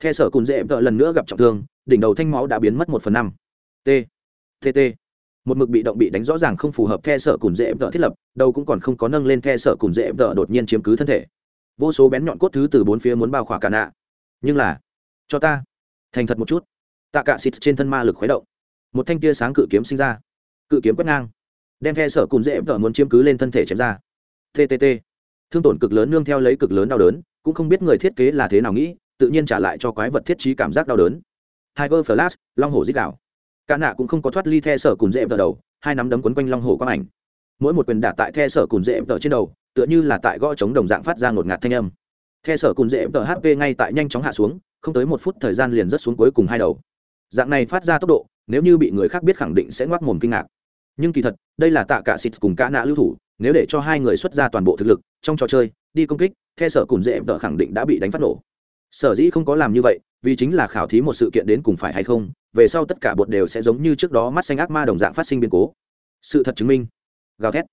the sở cùn dễ vợ lần nữa gặp trọng thương, đỉnh đầu thanh máu đã biến mất một phần năm. T. T. T. Một mực bị động bị đánh rõ ràng không phù hợp the sở cùn dễ vợ thiết lập, đầu cũng còn không có nâng lên the sở cùn dễ vợ đột nhiên chiếm cứ thân thể. Vô số bén nhọn cốt thứ từ bốn phía muốn bao khỏa cả nạ. Nhưng là, cho ta, thành thật một chút. Tạ cả xịt trên thân ma lực khuấy động. Một thanh tia sáng cự kiếm sinh ra. Cự kiếm quét ngang. Đem the sở cùn dễ vợ muốn chiếm cứ lên thân thể chém ra. Ttt thương tổn cực lớn nương theo lấy cực lớn đau đớn, cũng không biết người thiết kế là thế nào nghĩ tự nhiên trả lại cho quái vật thiết trí cảm giác đau đớn. Tiger flash, long hổ dích đảo. cả nạ cũng không có thoát ly the sở cùng dễ vợ đầu, hai nắm đấm quấn quanh long hổ quang ảnh. Mỗi một quyền đả tại the sở cùng dễ vợ trên đầu, tựa như là tại gõ chống đồng dạng phát ra ngột ngạt thanh âm. The sở cùng dễ vợ hp ngay tại nhanh chóng hạ xuống, không tới một phút thời gian liền rất xuống cuối cùng hai đầu. Dạng này phát ra tốc độ, nếu như bị người khác biết khẳng định sẽ ngoác mồm kinh ngạc. Nhưng kỳ thật, đây là tạ cả xịt cùng cả nạ lưu thủ, nếu để cho hai người xuất ra toàn bộ thực lực, trong trò chơi, đi công kích, the sở cùng dễ vợ khẳng định đã bị đánh phát nổ sở dĩ không có làm như vậy, vì chính là khảo thí một sự kiện đến cùng phải hay không, về sau tất cả bột đều sẽ giống như trước đó mắt xanh ác ma đồng dạng phát sinh biến cố. Sự thật chứng minh. Gào thét.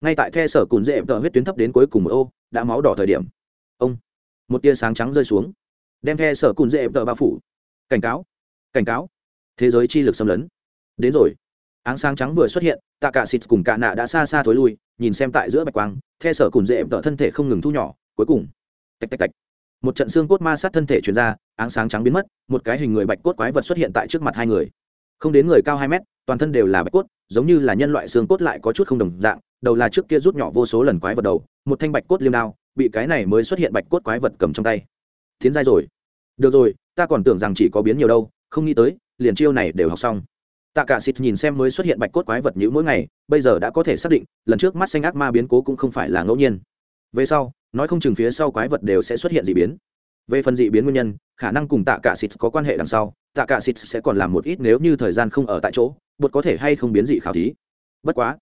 Ngay tại the sở cùn dễ vợ huyết tuyến thấp đến cuối cùng một ô, đã máu đỏ thời điểm. Ông. Một tia sáng trắng rơi xuống. Đem the sở cùn dễ vợ bao phủ. Cảnh cáo. Cảnh cáo. Thế giới chi lực xâm lấn. Đến rồi. Áng sáng trắng vừa xuất hiện tạ cả xịt cùng cả nạ đã xa xa thối lui, nhìn xem tại giữa bạch quang, the sở cùn dễ vợ thân thể không ngừng thu nhỏ, cuối cùng. Tạch tạch tạch một trận xương cốt ma sát thân thể chuyển ra áng sáng trắng biến mất, một cái hình người bạch cốt quái vật xuất hiện tại trước mặt hai người. Không đến người cao hai mét, toàn thân đều là bạch cốt, giống như là nhân loại xương cốt lại có chút không đồng dạng, đầu là trước kia rút nhỏ vô số lần quái vật đầu, một thanh bạch cốt liêm đao, bị cái này mới xuất hiện bạch cốt quái vật cầm trong tay. Tiến giai rồi. Được rồi, ta còn tưởng rằng chỉ có biến nhiều đâu, không nghĩ tới, liền chiêu này đều học xong. Tạ cả xịt nhìn xem mới xuất hiện bạch cốt quái vật như mỗi ngày, bây giờ đã có thể xác định, lần trước mắt xanh ác ma biến cố cũng không phải là ngẫu nhiên. Về sau nói không chừng phía sau quái vật đều sẽ xuất hiện dị biến. Về phần dị biến nguyên nhân, khả năng cùng tạ cả xịt có quan hệ đằng sau, tạ cả xịt sẽ còn làm một ít nếu như thời gian không ở tại chỗ, bột có thể hay không biến dị khảo thí. Bất quá,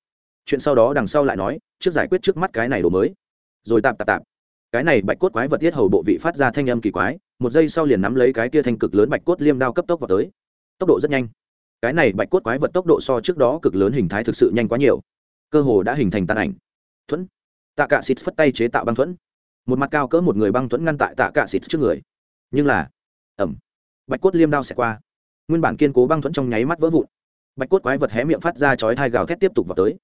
chuyện sau đó đằng sau lại nói, trước giải quyết trước mắt cái này đồ mới. Rồi tạm tạm tạp. Cái này bạch cốt quái vật tiết hầu bộ vị phát ra thanh âm kỳ quái, một giây sau liền nắm lấy cái kia thanh cực lớn bạch cốt liêm đao cấp tốc vào tới. Tốc độ rất nhanh. Cái này bạch cốt quái vật tốc độ so trước đó cực lớn hình thái thực sự nhanh quá nhiều. Cơ hồ đã hình thành tàn ảnh. Thuẫn tạ cạ xịt phất tay chế tạo băng thuẫn. Một mặt cao cỡ một người băng thuẫn ngăn tại tạ cạ xịt trước người. Nhưng là ẩm bạch cốt liêm đao xẹt qua. Nguyên bản kiên cố băng thuẫn trong nháy mắt vỡ vụn. Bạch cốt quái vật hé miệng phát ra chói thai gào thét tiếp tục vào tới.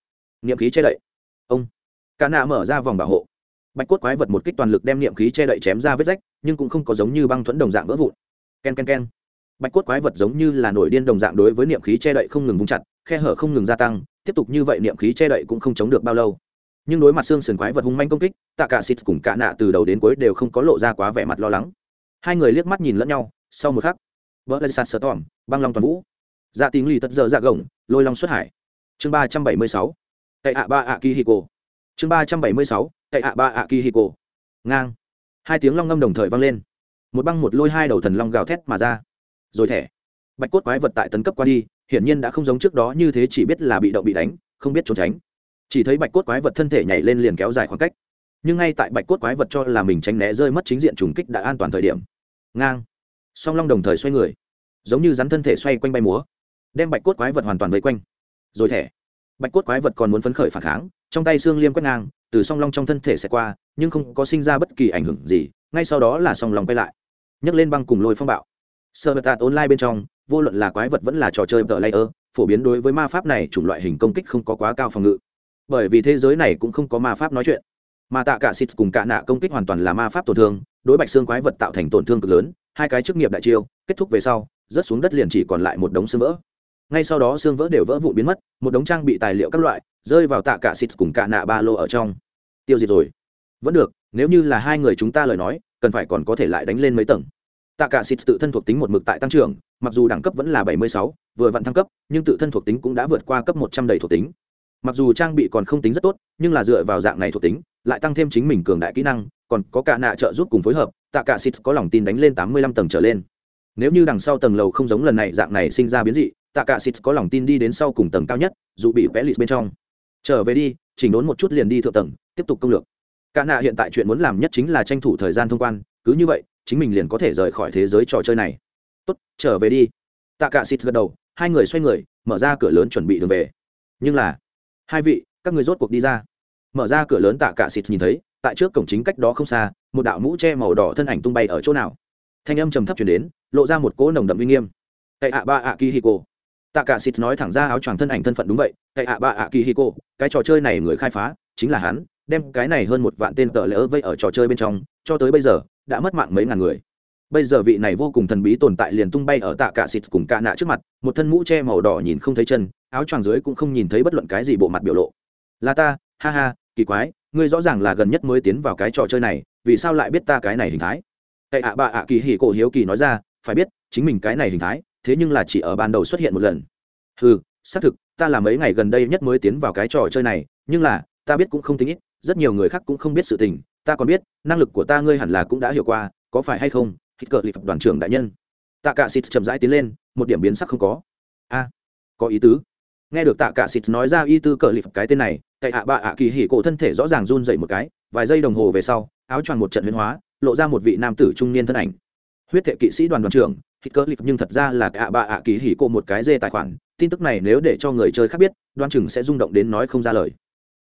Niệm khí che đậy. Ông, cả nạ mở ra vòng bảo hộ. Bạch cốt quái vật một kích toàn lực đem niệm khí che đậy chém ra vết rách, nhưng cũng không có giống như băng thuẫn đồng dạng vỡ vụn. K e n k e n k e n bạch cốt quái vật giống như là nổi điên đồng dạng đối với niệm khí che đậy không ngừng vung chặt, khe hở không ngừng gia tăng, tiếp tục như vậy niệm khí che đậy cũng không chống được bao lâu nhưng đối mặt xương sườn quái vật hung manh công kích tạ cả xịt cùng cả nạ từ đầu đến cuối đều không có lộ ra quá vẻ mặt lo lắng. Hai người liếc mắt nhìn lẫn nhau, sau một khắc vỡ lên sạt sờ tỏm băng long toàn vũ dạ tính lì tật giờ dạ gồng, lôi long xuất hải. Chương ba trăm bảy mươi sáu, tệ ạ ba ạ kỳ hì cổ. Chương ba trăm bảy mươi sáu, tệ ạ ba ạ kỳ hì cổ. Ngang. Hai tiếng long ngâm đồng thời vang lên. Một băng một lôi hai đầu thần long gào thét mà ra. Rồi thẻ. Bạch cốt quái vật tại tấn cấp qua đi, hiển nhiên đã không giống trước đó như thế chỉ biết là bị động bị đánh, không biết trốn tránh chỉ thấy bạch cốt quái vật thân thể nhảy lên liền kéo dài khoảng cách. Nhưng ngay tại bạch cốt quái vật cho là mình tránh né rơi mất chính diện trùng kích đã an toàn thời điểm. Ngang. Song long đồng thời xoay người. Giống như rắn thân thể xoay quanh bay múa. Đem bạch cốt quái vật hoàn toàn vây quanh. Rồi thẻ. Bạch cốt quái vật còn muốn phấn khởi phản kháng, trong tay xương liêm quét ngang, từ song long trong thân thể sẽ qua, nhưng không có sinh ra bất kỳ ảnh hưởng gì, ngay sau đó là song long quay lại. Nhấc lên băng cùng lôi phong bạo. Sơ vật tạt online bên trong, vô luận là quái vật vẫn là trò chơi vợ layer, phổ biến đối với ma pháp này chủng loại hình công kích không có quá cao phòng ngự bởi vì thế giới này cũng không có ma pháp nói chuyện. Mà tạ cả xịt cùng cả nạ công kích hoàn toàn là ma pháp tổn thương, đối bạch xương quái vật tạo thành tổn thương cực lớn, hai cái chức nghiệp đại chiêu, kết thúc về sau, rớt xuống đất liền chỉ còn lại một đống xương vỡ. Ngay sau đó xương vỡ đều vỡ vụn biến mất, một đống trang bị tài liệu các loại rơi vào tạ cả xịt cùng cả nạ ba lô ở trong. Tiêu diệt rồi. Vẫn được, nếu như là hai người chúng ta lời nói, cần phải còn có thể lại đánh lên mấy tầng. Tạ cả xịt tự thân thuộc tính một mực tại tăng trưởng, mặc dù đẳng cấp vẫn là bảy mươi sáu, vừa vặn thăng cấp, nhưng tự thân thuộc tính cũng đã vượt qua cấp một trăm đầy thuộc tính mặc dù trang bị còn không tính rất tốt, nhưng là dựa vào dạng này thuộc tính, lại tăng thêm chính mình cường đại kỹ năng, còn có cả nạ trợ giúp cùng phối hợp, tạ cả xịt có lòng tin đánh lên tám mươi lăm tầng trở lên. Nếu như đằng sau tầng lầu không giống lần này dạng này sinh ra biến dị, tạ cả xịt có lòng tin đi đến sau cùng tầng cao nhất, dù bị vẽ lịt bên trong. Trở về đi, chỉnh đốn một chút liền đi thượng tầng, tiếp tục công lược. Cả nạ hiện tại chuyện muốn làm nhất chính là tranh thủ thời gian thông quan, cứ như vậy, chính mình liền có thể rời khỏi thế giới trò chơi này. Tốt, trở về đi. Tạ cả xịt gật đầu, hai người xoay người, mở ra cửa lớn chuẩn bị đường về. Nhưng là hai vị, các người rốt cuộc đi ra. Mở ra cửa lớn tạ cả xịt nhìn thấy, tại trước cổng chính cách đó không xa, một đạo mũ che màu đỏ thân ảnh tung bay ở chỗ nào. Thanh âm trầm thấp chuyển đến, lộ ra một cỗ nồng đậm uy nghiêm. Cậy ạ ba ạ kỳ hi cô. Tạ cả xịt nói thẳng ra áo choàng thân ảnh thân phận đúng vậy cậy ạ ba ạ kỳ hi cô, cái trò chơi này người khai phá, chính là hắn, đem cái này hơn một vạn tên tờ lỡ vây ở trò chơi bên trong, cho tới bây giờ, đã mất mạng mấy ngàn người. Bây giờ vị này vô cùng thần bí tồn tại liền tung bay ở tạ cả xịt cùng ca nạ trước mặt, một thân mũ che màu đỏ nhìn không thấy chân áo choàng dưới cũng không nhìn thấy bất luận cái gì bộ mặt biểu lộ. Là ta, ha ha, kỳ quái, ngươi rõ ràng là gần nhất mới tiến vào cái trò chơi này, vì sao lại biết ta cái này hình thái? Tệ ạ bà ạ kỳ hỉ cổ hiếu kỳ nói ra, phải biết, chính mình cái này hình thái, thế nhưng là chỉ ở ban đầu xuất hiện một lần. Ừ xác thực, ta là mấy ngày gần đây nhất mới tiến vào cái trò chơi này, nhưng là, ta biết cũng không tính ít, rất nhiều người khác cũng không biết sự tình, ta còn biết, năng lực của ta ngươi hẳn là cũng đã hiểu qua, có phải hay không? Hít cờ lịp, đoàn trưởng đại nhân. Tạ cả xịt chậm rãi tiến lên, một điểm biến sắc không có. A, có ý tứ nghe được tạ cả xịt nói ra y tư cờ lịp cái tên này tại ạ bạ ạ kỳ hỉ cổ thân thể rõ ràng run dậy một cái, vài giây đồng hồ về sau, áo choàng một trận huyễn hóa, lộ ra một vị nam tử trung niên thân ảnh. Huyết thệ kỵ sĩ đoàn đoàn trưởng hít cờ lịp nhưng thật ra là ạ bạ ạ kỳ hỉ cổ một cái dê tài khoản, tin tức này nếu để cho người chơi khác biết đoan chừng sẽ rung động đến nói không ra lời.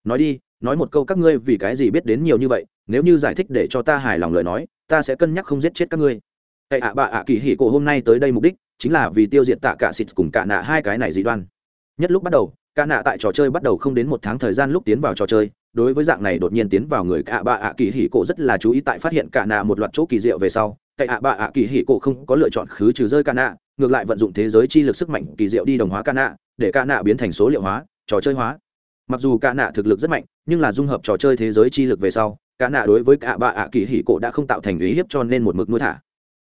Nói đi, nói một câu các ngươi vì cái gì biết đến nhiều như vậy, nếu như giải thích để cho ta hài lòng lời nói, ta sẽ cân nhắc không giết chết các ngươi. Tại ạ bạ ạ kỳ hỉ cổ hôm nay tới đây mục đích, chính là vì tiêu diệt tạ cả xịt cùng cả nạ hai cái này dị đoan nhất lúc bắt đầu ca nạ tại trò chơi bắt đầu không đến một tháng thời gian lúc tiến vào trò chơi, đối với dạng này đột nhiên tiến vào người ạ bạ ạ kỳ hỉ cổ rất là chú ý tại phát hiện ca nạ một loạt chỗ kỳ diệu về sau cậy ạ bạ ạ kỳ hỉ cổ không có lựa chọn khứ trừ rơi ca nạ, ngược lại vận dụng thế giới chi lực sức mạnh kỳ diệu đi đồng hóa ca nạ, để ca nạ biến thành số liệu hóa, trò chơi hóa. Mặc dù ca nạ thực lực rất mạnh, nhưng là dung hợp trò chơi thế giới chi lực về sau ca nạ đối với ạ bạ ạ kỳ hỉ cổ đã không tạo thành ý hiếp cho nên một mực nuôi thả.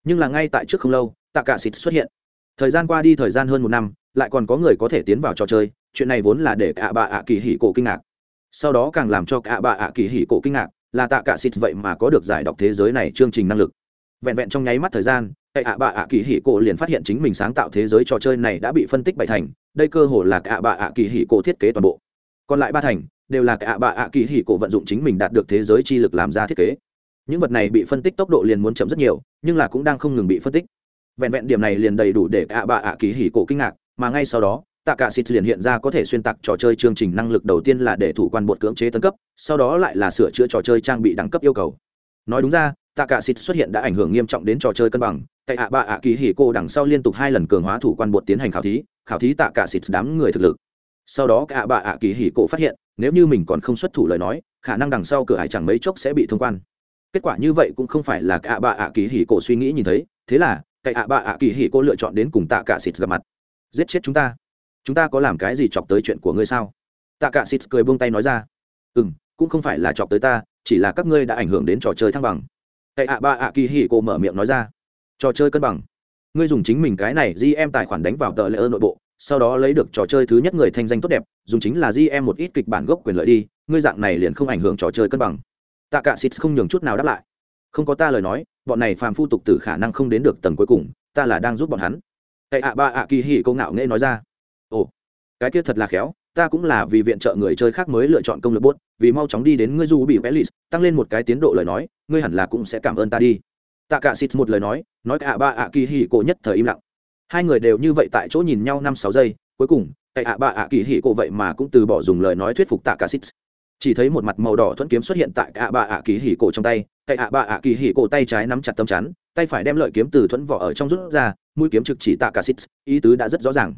Nhưng là ngay tại trước không lâu, tạ cả xịt xuất hiện. Thời gian qua đi thời gian hơn một năm lại còn có người có thể tiến vào trò chơi, chuyện này vốn là để cả bà ạ kỳ hỉ cổ kinh ngạc. Sau đó càng làm cho cả bà ạ kỳ hỉ cổ kinh ngạc, là tạ cả xịt vậy mà có được giải đọc thế giới này chương trình năng lực. Vẹn vẹn trong nháy mắt thời gian hệ ạ bạ ạ kỳ hỉ cổ liền phát hiện chính mình sáng tạo thế giới trò chơi này đã bị phân tích bảy thành, đây cơ hồ là cả bạ ạ kỳ hỉ cổ thiết kế toàn bộ. Còn lại ba thành, đều là cả bạ ạ kỳ hỉ cổ vận dụng chính mình đạt được thế giới chi lực làm ra thiết kế. Những vật này bị phân tích tốc độ liền muốn chậm rất nhiều, nhưng là cũng đang không ngừng bị phân tích. Vẹn vẹn điểm này liền đầy đủ để cả bạ ạ kỳ hỉ cổ kinh ngạc mà ngay sau đó, tạ cả xịt liền hiện ra có thể xuyên tạc trò chơi chương trình năng lực đầu tiên là để thủ quan bột cưỡng chế tấn cấp, sau đó lại là sửa chữa trò chơi trang bị đẳng cấp yêu cầu. Nói đúng ra, tạ cả xịt xuất hiện đã ảnh hưởng nghiêm trọng đến trò chơi cân bằng, tại ạ bạ ạ kỳ hỉ cô đằng sau liên tục hai lần cường hóa thủ quan bột tiến hành khảo thí khảo thí tạ cả xịt đám người thực lực. Sau đó ạ bạ ạ kỳ hỉ cô phát hiện, nếu như mình còn không xuất thủ lời nói, khả năng đằng sau cửa hải chẳng mấy chốc sẽ bị thông quan. Kết quả như vậy cũng không phải là ạ bạ ạ kỳ hỉ cô suy nghĩ nhìn thấy, thế là cái ạ bạ ạ kỳ hỉ cô lựa chọn đến cùng tạ cả xịt gặp mặt giết chết chúng ta. Chúng ta có làm cái gì chọc tới chuyện của ngươi sao? Tạ cả xịt cười buông tay nói ra. Ừ m cũng không phải là chọc tới ta, chỉ là các ngươi đã ảnh hưởng đến trò chơi thăng bằng. Cái ạ ba ạ kỳ hỉ cô mở miệng nói ra. Trò chơi cân bằng. Ngươi dùng chính mình cái này gm tài khoản đánh vào tờ lễ ơn nội bộ, sau đó lấy được trò chơi thứ nhất người thanh danh tốt đẹp, dùng chính là gm một ít kịch bản gốc quyền lợi đi, ngươi dạng này liền không ảnh hưởng trò chơi cân bằng. Tạ cả xịt không nhường chút nào đáp lại. Không có ta lời nói, bọn này phàm phu tục tử khả năng không đến được tầng cuối cùng, ta là đang giúp bọn hắn cậy ạ, ba ạ, kỳ hỉ câu ngạo nghễ nói ra. Ồ, cái kia thật là khéo, ta cũng là vì viện trợ người chơi khác mới lựa chọn công lực bốt, vì mau chóng đi đến ngươi du bị vẽ lì tăng lên một cái tiến độ lời nói, ngươi hẳn là cũng sẽ cảm ơn ta đi. Tạ cả xịt một lời nói nói cả ba ạ, kỳ hỉ cổ nhất thời im lặng. Hai người đều như vậy tại chỗ nhìn nhau năm sáu giây, cuối cùng tại ạ, ba ạ, kỳ hỉ cổ vậy mà cũng từ bỏ dùng lời nói thuyết phục tạ cả xịt chỉ thấy một mặt màu đỏ thuẫn kiếm xuất hiện tại ạ ba ạ, kỳ hỉ cổ trong tay cậy ạ bạ ạ kỳ hỉ cổ tay trái nắm chặt tâm chắn, tay phải đem lợi kiếm từ thuẫn vỏ ở trong rút ra, mũi kiếm trực chỉ tạ cả xít ý tứ đã rất rõ ràng.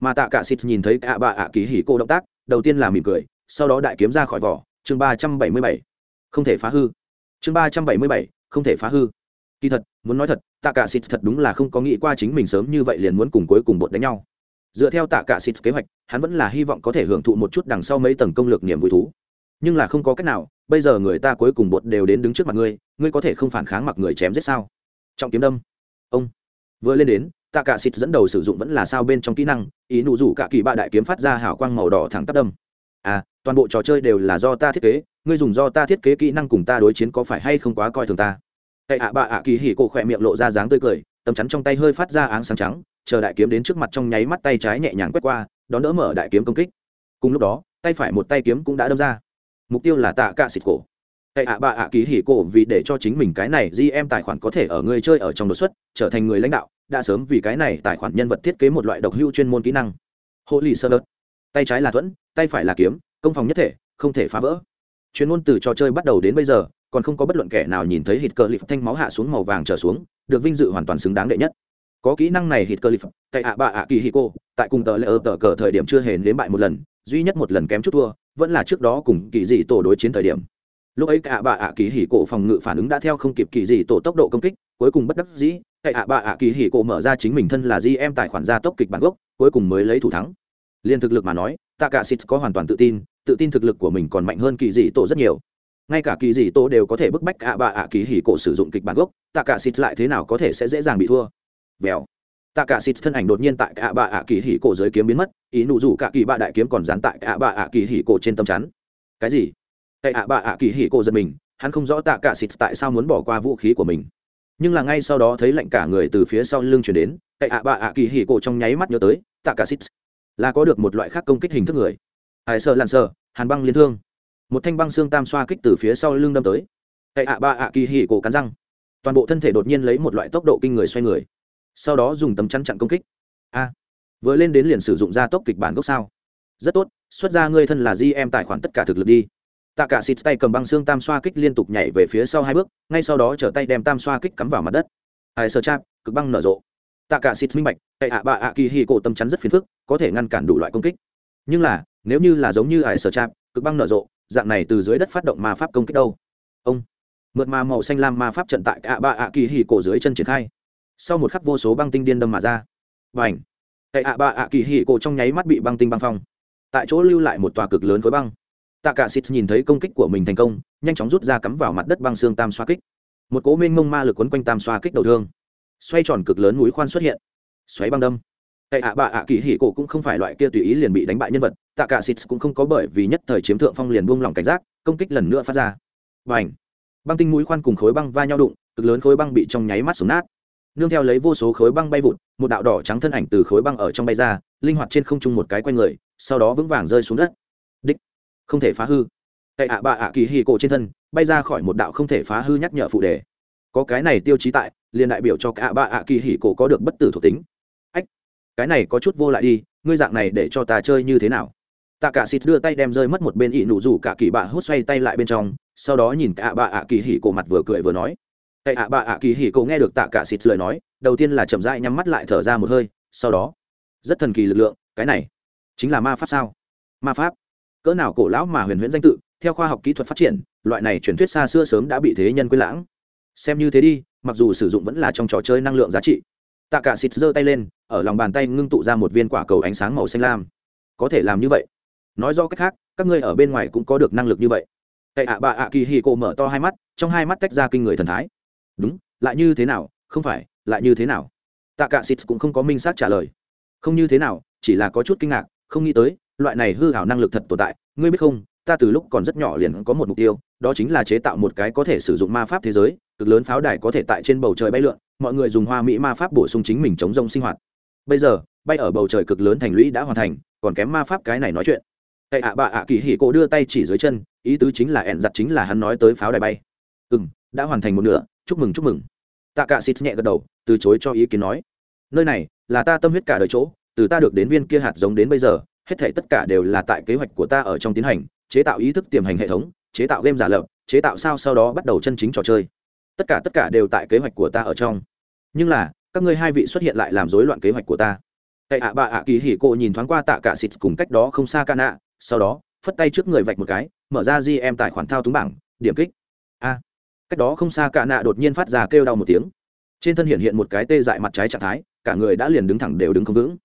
Mà tạ cả xít nhìn thấy ạ bà ạ kỳ hỉ cô động tác, đầu tiên là mỉm cười, sau đó đại kiếm ra khỏi vỏ, chương ba trăm bảy mươi bảy. Không thể phá hư. Chương ba trăm bảy mươi bảy, không thể phá hư. Kỳ thật, muốn nói thật, tạ cả xít thật đúng là không có nghĩ qua chính mình sớm như vậy liền muốn cùng cuối cùng bột đánh nhau. Dựa theo tạ cả xít kế hoạch, hắn vẫn là hy vọng có thể hưởng thụ một chút đằng sau mấy tầng công lược niềm vui thú. Nhưng là không có cách nào bây giờ người ta cuối cùng bột đều đến đứng trước mặt ngươi ngươi có thể không phản kháng mặc người chém giết sao? Trọng kiếm đâm. Ông. Vừa lên đến tạ cả xịt dẫn đầu sử dụng vẫn là sao bên trong kỹ năng, ý nụ rủ cả kỳ bạ đại kiếm phát ra hào quang màu đỏ thẳng tắp đâm. À toàn bộ trò chơi đều là do ta thiết kế, ngươi dùng do ta thiết kế kỹ năng cùng ta đối chiến có phải hay không quá coi thường ta? Cậy ạ bạ ạ kỳ hỉ cổ khỏe miệng lộ ra dáng tươi cười tầm chắn trong tay hơi phát ra áng sáng trắng, chờ đại kiếm đến trước mặt trong nháy mắt tay trái nhẹ nhàng quét qua, đón đỡ mở đại kiếm công kích. Cùng lúc đó, tay phải một tay kiếm cũng đã đâm ra mục tiêu là tạ cả xịt cổ. Cậy ạ bạ ạ kỳ hỉ cổ vì để cho chính mình cái này di em tài khoản có thể ở người chơi ở trong đột xuất, trở thành người lãnh đạo, đã sớm vì cái này tài khoản nhân vật thiết kế một loại độc hưu chuyên môn kỹ năng. Hộ lì sơ đớt tay trái là thuẫn, tay phải là kiếm, công phòng nhất thể, không thể phá vỡ. Chuyên môn từ trò chơi bắt đầu đến bây giờ, còn không có bất luận kẻ nào nhìn thấy hít cơ lip thanh máu hạ xuống màu vàng trở xuống, được vinh dự hoàn toàn xứng đáng đệ nhất. Có kỹ năng này hít cơ lip cậy ạ bạ ạ kỳ hì cô tại cùng tờ lễ ở tờ cờ thời điểm chưa hề nếm bại một lần, duy nhất một lần kém chút thua vẫn là trước đó cùng kỳ dị tổ đối chiến thời điểm. Lúc ấy cả bà ạ kỳ hỉ cổ phòng ngự phản ứng đã theo không kịp kỳ dị tổ tốc độ công kích, cuối cùng bất đắc dĩ cậy ạ bà ạ kỳ hỉ cổ mở ra chính mình thân là di em tài khoản gia tốc kịch bản gốc, cuối cùng mới lấy thủ thắng. Liên thực lực mà nói tạ cả xịt có hoàn toàn tự tin tự tin thực lực của mình còn mạnh hơn kỳ dị tổ rất nhiều. Ngay cả kỳ dị tổ đều có thể bức bách ạ bà ạ kỳ hỉ cổ sử dụng kịch bản gốc tạ cả xịt lại thế nào có thể sẽ dễ dàng bị thua? Vèo. Tạ cả xịt thân ảnh đột nhiên tại ạ bà ạ kỳ hỉ cổ dưới kiếm biến mất ý nụ rủ cả kỳ bạ đại kiếm còn dán tại ạ bạ ạ kỳ hỉ cổ trên tâm chắn. Cái gì? Tại ạ bạ ạ kỳ hỉ cổ giật mình, hắn không rõ tạ cả xịt tại sao muốn bỏ qua vũ khí của mình. Nhưng là ngay sau đó thấy lạnh cả người từ phía sau lưng chuyển đến, tại ạ bạ ạ kỳ hỉ cổ trong nháy mắt nhớ tới, tạ cả xịt là có được một loại khác công kích hình thức người. Hải sợ lặn sợ hàn băng liên thương. Một thanh băng xương tam xoa kích từ phía sau lưng đâm tới. Tại ạ bạ ạ kỳ hỉ cổ cắn răng. Toàn bộ thân thể đột nhiên lấy một loại tốc độ kinh người xoay người. Sau đó dùng tấm chắn chặn công kích. A! Vừa lên đến liền sử dụng gia tốc kịch bản gốc sao? Rất tốt, xuất ra ngươi thân là gm em tài khoản tất cả thực lực đi. Tạ cả xịt tay cầm băng xương tam xoa kích liên tục nhảy về phía sau hai bước, ngay sau đó trở tay đem tam xoa kích cắm vào mặt đất. Ai sơ chạp cực băng nở rộ. Tạ cả xịt minh bạch tại ạ bạ ạ, kỳ hì cổ tâm chắn rất phiền phức, có thể ngăn cản đủ loại công kích. Nhưng là, nếu như là giống như ải sở chạp cực băng nở rộ, dạng này từ dưới đất phát động ma pháp công kích đâu? Ông, mượt ma màu xanh lam ma pháp trận tại ạ bạ ạ, kỳ hì cổ dưới chân triển khai. Sau một khắc vô số băng tinh điên đâm mà ra. Và ảnh tại ạ bạ ạ kỳ hì cổ trong nháy mắt bị băng tinh băng phong. Tại chỗ lưu lại một tòa cực lớn khối băng. Tạ cả xịt nhìn thấy công kích của mình thành công, nhanh chóng rút ra cắm vào mặt đất băng xương tam xoa kích. Một cố mênh mông ma lực quấn quanh tam xoa kích đầu thương. Xoay tròn cực lớn núi khoan xuất hiện. Xoáy băng đâm. Tại ạ bạ ạ kỳ hỉ cổ cũng không phải loại kia tùy ý liền bị đánh bại nhân vật, tạ cả xịt cũng không có bởi vì nhất thời chiếm thượng phong liền buông lỏng cảnh giác, công kích lần nữa phát ra. Và ảnh băng tinh mũi khoan cùng khối băng va nhau đụng, cực lớn khối băng bị trong nháy mắt sụn nát nương theo lấy vô số khối băng bay vụt, một đạo đỏ trắng thân ảnh từ khối băng ở trong bay ra, linh hoạt trên không trung một cái quanh người, sau đó vững vàng rơi xuống đất. Đích, không thể phá hư. Tại ạ bạ ạ kỳ hì cổ trên thân, bay ra khỏi một đạo không thể phá hư nhắc nhở phụ đề. Có cái này tiêu chí tại, liền đại biểu cho cả bạ ạ kỳ hì cổ có được bất tử thuộc tính. Ách, cái này có chút vô lại đi, ngươi dạng này để cho ta chơi như thế nào? Tạ cả xịt đưa tay đem rơi mất một bên ỵ nụ rủ cả kỳ bạ hút xoay tay lại bên trong, sau đó nhìn cả bạ ạ kỳ hỉ cổ mặt vừa cười vừa nói tại ạ bạ ạ, kỳ hỉ cổ nghe được tạ cả xịt lời nói, đầu tiên là chậm rãi nhắm mắt lại thở ra một hơi, sau đó, rất thần kỳ lực lượng, cái này, chính là ma pháp sao? Ma pháp? Cỡ nào cổ lão mà huyền huyễn danh tự, theo khoa học kỹ thuật phát triển, loại này truyền thuyết xa xưa sớm đã bị thế nhân quên lãng. Xem như thế đi, mặc dù sử dụng vẫn là trong trò chơi năng lượng giá trị. Tạ cả xịt giơ tay lên, ở lòng bàn tay ngưng tụ ra một viên quả cầu ánh sáng màu xanh lam. Có thể làm như vậy? Nói do cách khác, các ngươi ở bên ngoài cũng có được năng lực như vậy. Tại ạ, bà ạ, kỳ hì cổ mở to hai mắt, trong hai mắt tách ra kinh người thần thái đúng, lại như thế nào? Không phải, lại như thế nào? Tạ cả xịt cũng không có minh xác trả lời. Không như thế nào, chỉ là có chút kinh ngạc, không nghĩ tới, loại này hư hảo năng lực thật tồn tại. Ngươi biết không, ta từ lúc còn rất nhỏ liền có một mục tiêu, đó chính là chế tạo một cái có thể sử dụng ma pháp thế giới, cực lớn pháo đài có thể tại trên bầu trời bay lượn, mọi người dùng hoa mỹ ma pháp bổ sung chính mình chống rông sinh hoạt. Bây giờ, bay ở bầu trời cực lớn thành lũy đã hoàn thành, còn kém ma pháp cái này nói chuyện. Tệ ạ bạ ạ kỳ hỉ cổ đưa tay chỉ dưới chân, ý tứ chính là ẹn giặt chính là hắn nói tới pháo đài bay. Ừ m đã hoàn thành một nửa chúc mừng chúc mừng. Tạ cả xịt nhẹ gật đầu, từ chối cho ý kiến nói. Nơi này là ta tâm huyết cả đời chỗ, từ ta được đến viên kia hạt giống đến bây giờ, hết thể tất cả đều là tại kế hoạch của ta ở trong tiến hành, chế tạo ý thức tiềm hành hệ thống, chế tạo game giả lập, chế tạo sao sau đó bắt đầu chân chính trò chơi. Tất cả tất cả đều tại kế hoạch của ta ở trong. Nhưng là, các ngươi hai vị xuất hiện lại làm rối loạn kế hoạch của ta. Tệ ạ bạ ạ kỳ hỉ cộ nhìn thoáng qua tạ cả xịt cùng cách đó không xa ca nạ sau đó, phất tay trước người vạch một cái, mở ra di em tài khoản thao túng bảng, điểm kích. A cách đó không xa cả nạ đột nhiên phát ra kêu đau một tiếng. Trên thân hiện hiện một cái tê dại mặt trái trạng thái, cả người đã liền đứng thẳng đều đứng không vững.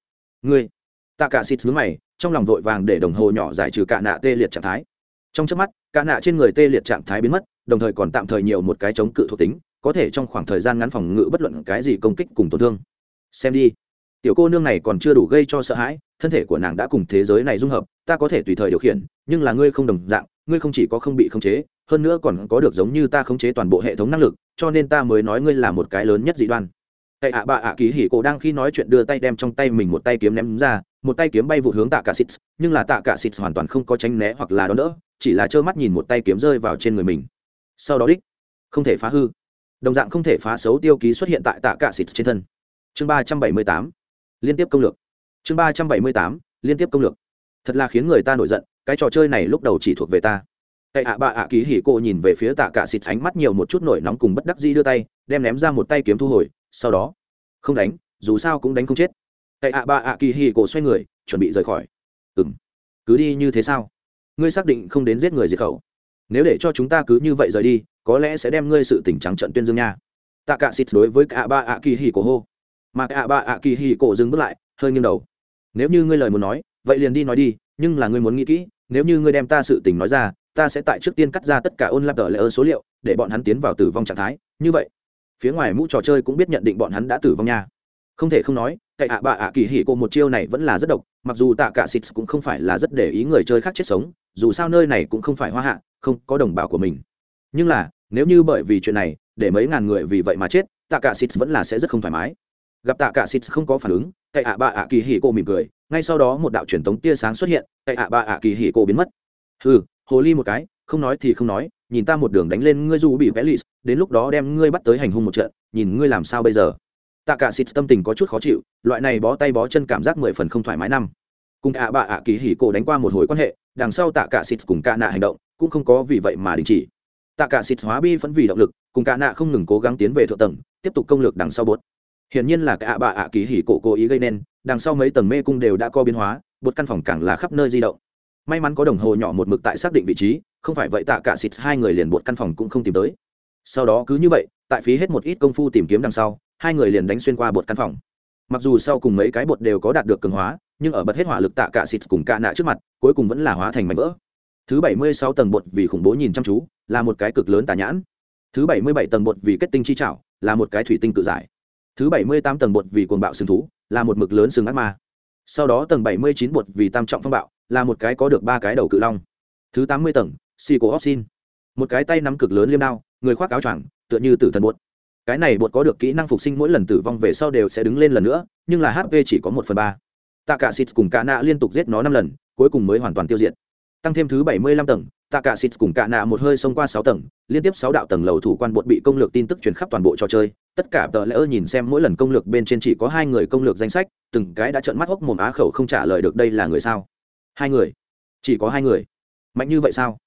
Ngươi tạ cả xịt xuống mày, trong lòng vội vàng để đồng hồ nhỏ giải trừ cả nạ tê liệt trạng thái. Trong chớp mắt, cả nạ trên người tê liệt trạng thái biến mất, đồng thời còn tạm thời nhiều một cái chống cự thuộc tính, có thể trong khoảng thời gian ngắn phòng ngự bất luận cái gì công kích cùng tổn thương. Xem đi. Tiểu cô nương này còn chưa đủ gây cho sợ hãi, thân thể của nàng đã cùng thế giới này dung hợp, ta có thể tùy thời điều khiển, nhưng là ngươi không đồng dạng, ngươi không chỉ có không bị khống chế hơn nữa còn có được giống như ta khống chế toàn bộ hệ thống năng lực, cho nên ta mới nói ngươi là một cái lớn nhất dị đoan. Tệ ạ bạ ạ kỳ hỉ cổ đang khi nói chuyện đưa tay đem trong tay mình một tay kiếm ném ra, một tay kiếm bay vụ hướng tạ cả xịt, nhưng là tạ cả xịt hoàn toàn không có tránh né hoặc là đón đỡ, chỉ là trơ mắt nhìn một tay kiếm rơi vào trên người mình. Sau đó đích, không thể phá hư. Đồng dạng không thể phá xấu tiêu ký xuất hiện tại tạ cả xịt trên thân. Chương ba trăm bảy mươi tám, liên tiếp công lược. Chương ba trăm bảy mươi tám, liên tiếp công lược. Thật là khiến người ta nổi giận, cái trò chơi này lúc đầu chỉ thuộc về ta. Tay ạ bà ạ ký hỉ cô nhìn về phía tạ cả xịt ánh mắt nhiều một chút nổi nóng cùng bất đắc dĩ đưa tay đem ném ra một tay kiếm thu hồi sau đó không đánh dù sao cũng đánh không chết. Tay ạ bà ạ kỳ hỉ cô xoay người chuẩn bị rời khỏi. Ừm, cứ đi như thế sao? Ngươi xác định không đến giết người diệt khẩu. Nếu để cho chúng ta cứ như vậy rời đi có lẽ sẽ đem ngươi sự tình trắng trận tuyên dương nha. Tạ cả xịt đối với cả Bà ạ kỳ hỉ cô hô. Mà cả Bà ạ kỳ hỉ cô dừng bước lại hơi nghiêng đầu. Nếu như ngươi lời muốn nói vậy liền đi nói đi nhưng là ngươi muốn nghĩ kỹ nếu như ngươi đem ta sự tình nói ra ta sẽ tại trước tiên cắt ra tất cả ôn lạp đờ lệ ơ số liệu, để bọn hắn tiến vào tử vong trạng thái. Như vậy, phía ngoài mũ trò chơi cũng biết nhận định bọn hắn đã tử vong nha. Không thể không nói cậy ạ bạ ạ kỳ hỉ cô một chiêu này vẫn là rất độc, mặc dù tạ cả xịt cũng không phải là rất để ý người chơi khác chết sống, dù sao nơi này cũng không phải hoa hạ, không có đồng bào của mình. Nhưng là, nếu như bởi vì chuyện này, để mấy ngàn người vì vậy mà chết, tạ cả xịt vẫn là sẽ rất không thoải mái. Gặp tạ cả xịt không có phản ứng cậy ạ bạ ạ kỳ hỉ cô mỉm cười, ngay sau đó một đạo truyền tống tia sáng xuất hiện cậy ạ bạ ạ kỳ hỉ cô biến mất. Ừ hồ ly một cái, không nói thì không nói, nhìn ta một đường đánh lên ngươi dù bị vẽ lì đến lúc đó đem ngươi bắt tới hành hung một trận, nhìn ngươi làm sao bây giờ. Tạ cả xịt tâm tình có chút khó chịu, loại này bó tay bó chân cảm giác mười phần không thoải mái năm. Cùng ạ bạ ạ kỳ hỉ cổ đánh qua một hồi quan hệ, đằng sau tạ cả xịt cùng ca nạ hành động, cũng không có vì vậy mà đình chỉ. Tạ cả xịt hóa bi vẫn vì động lực, cùng ca nạ không ngừng cố gắng tiến về thượng tầng, tiếp tục công lược đằng sau bột. Hiển nhiên là cả bạ ạ kỳ hỉ cổ cố ý gây nên, đằng sau mấy tầng mê cung đều đã co biến hóa, bột căn phòng càng là khắp nơi di động may mắn có đồng hồ nhỏ một mực tại xác định vị trí, không phải vậy tạ cả xịt hai người liền buộc căn phòng cũng không tìm tới. Sau đó cứ như vậy, tại phí hết một ít công phu tìm kiếm đằng sau, hai người liền đánh xuyên qua bột căn phòng. Mặc dù sau cùng mấy cái bột đều có đạt được cường hóa, nhưng ở bật hết hỏa lực tạ cả xịt cùng cạ nạ trước mặt, cuối cùng vẫn là hóa thành mảnh vỡ. Thứ bảy mươi sáu tầng bột vì khủng bố nhìn chăm chú, là một cái cực lớn tà nhãn. Thứ bảy mươi bảy tầng bột vì kết tinh chi trảo, là một cái thủy tinh cự giải. Thứ bảy mươi tám tầng bột vì cuồng bạo sừng thú, là một mực lớn sừng ác ma. Sau đó tầng bảy mươi chín bột vì tam trọng phong bạo là một cái có được ba cái đầu cự long. Thứ tám mươi tầng xì cổ oxin một cái tay nắm cực lớn liêm đao, người khoác áo choàng, tựa như tử thần bột. Cái này bột có được kỹ năng phục sinh mỗi lần tử vong về sau đều sẽ đứng lên lần nữa, nhưng là hp chỉ có một phần ba. Tạ cả xịt cùng cả nạ liên tục giết nó năm lần, cuối cùng mới hoàn toàn tiêu diệt. Tăng thêm thứ bảy mươi lăm tầng tạ cả xịt cùng cả nạ một hơi xông qua sáu tầng, liên tiếp sáu đạo tầng lầu thủ quan bột bị công lược tin tức truyền khắp toàn bộ trò chơi. Tất cả tờ lỡ nhìn xem mỗi lần công lược bên trên chỉ có hai người công lược danh sách, từng cái đã trợn mắt hốc mồm á khẩu không trả lời được đây là người sao hai người? Chỉ có hai người? Mạnh như vậy sao?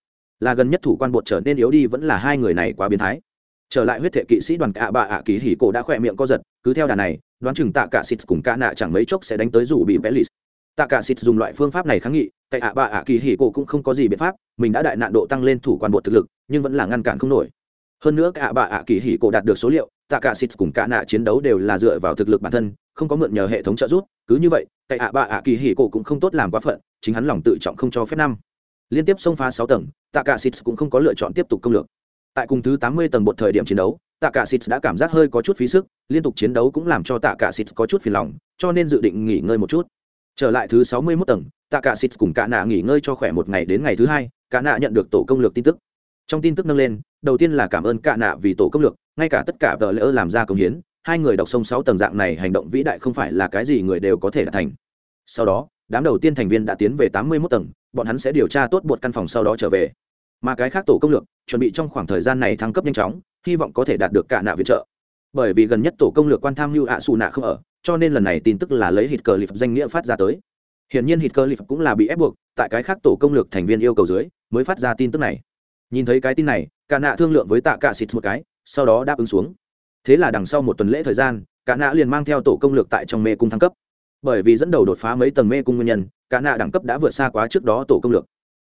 Là gần nhất thủ quan bột trở nên yếu đi vẫn là hai người này quá biến thái. Trở lại huyết thệ kỵ sĩ đoàn cạ bạ ạ kỳ hỉ cổ đã khỏe miệng co giật, cứ theo đà này, đoán chừng tạ cả xịt cùng ca nạ chẳng mấy chốc sẽ đánh tới rủ bị vẽ lì tạ cả xịt dùng loại phương pháp này kháng nghị, tại ạ bạ ạ kỳ hỉ cổ cũng không có gì biện pháp, mình đã đại nạn độ tăng lên thủ quan bột thực lực, nhưng vẫn là ngăn cản không nổi. Hơn nữa cả bạ ạ kỳ hỉ cổ đạt được số liệu, tạ cả xịt cùng ca nạ chiến đấu đều là dựa vào thực lực bản thân, không có mượn nhờ hệ thống trợ giúp, cứ như vậy, tại ạ bạ ạ kỳ hỉ cổ cũng không tốt làm quá phận chính hắn lòng tự trọng không cho phép năm. Liên tiếp xông phá sáu tầng tạ cả xịt cũng không có lựa chọn tiếp tục công lược. Tại cùng thứ tám mươi tầng một thời điểm chiến đấu tạ cả xịt đã cảm giác hơi có chút phí sức, liên tục chiến đấu cũng làm cho tạ cả xịt có chút phiền lòng, cho nên dự định nghỉ ngơi một chút. Trở lại thứ sáu mươi 61 tầng tạ cả xịt cùng cả nạ nghỉ ngơi cho khỏe một ngày đến ngày thứ hai, cả nạ nhận được tổ công lược tin tức. Trong tin tức nâng lên, đầu tiên là cảm ơn cả nạ vì tổ công lược, ngay cả tất cả vợ lỡ làm ra công hiến, hai người đọc sông sáu tầng dạng này hành động vĩ đại không phải là cái gì người đều có thể đạt thành. Sau đó đám đầu tiên thành viên đã tiến về tám mươi 81 tầng, bọn hắn sẽ điều tra tốt buộc căn phòng sau đó trở về. Mà cái khác tổ công lược, chuẩn bị trong khoảng thời gian này thăng cấp nhanh chóng, hy vọng có thể đạt được cả nạ viện trợ. Bởi vì gần nhất tổ công lược quan tham mưu ạ xù nạ không ở, cho nên lần này tin tức là lấy hít cờ lip danh nghĩa phát ra tới. Hiển nhiên hít cờ lip cũng là bị ép buộc, tại cái khác tổ công lược thành viên yêu cầu dưới, mới phát ra tin tức này. Nhìn thấy cái tin này, cả nạ thương lượng với tạ cả xịt một cái, sau đó đáp ứng xuống. Thế là đằng sau một tuần lễ thời gian, cả nạ liền mang theo tổ công lược tại trong mê cung thăng cấp bởi vì dẫn đầu đột phá mấy tầng mê cung nguyên nhân cả nạ đẳng cấp đã vượt xa quá trước đó tổ công lược.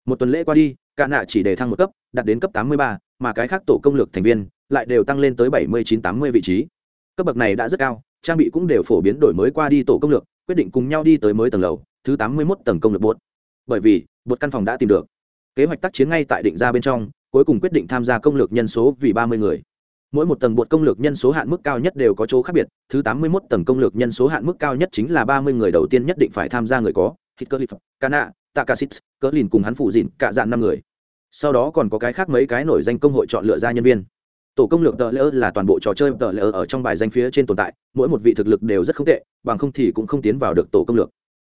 Một tuần lễ qua đi cả nạ chỉ để thăng một cấp đạt đến cấp 83, mà cái khác tổ công lược thành viên lại đều tăng lên tới 79-80 vị trí. Cấp bậc này đã rất cao trang bị cũng đều phổ biến đổi mới qua đi tổ công lược quyết định cùng nhau đi tới mới tầng lầu thứ 81 tầng công lược bột. Bởi vì bột căn phòng đã tìm được. Kế hoạch tác chiến ngay tại định ra bên trong cuối cùng quyết định tham gia công lược nhân số vì 30 người mỗi một tầng bột công lược nhân số hạn mức cao nhất đều có chỗ khác biệt, thứ 81 tầng công lược nhân số hạn mức cao nhất chính là 30 người đầu tiên nhất định phải tham gia người có hitkerlif kana takasit cỡ lìn cùng hắn phụ dịn cả dạn năm người. Sau đó còn có cái khác mấy cái nổi danh công hội chọn lựa ra nhân viên. Tổ công lược tờ lỡ là toàn bộ trò chơi tờ lỡ ở trong bài danh phía trên tồn tại, mỗi một vị thực lực đều rất không tệ, bằng không thì cũng không tiến vào được tổ công lược.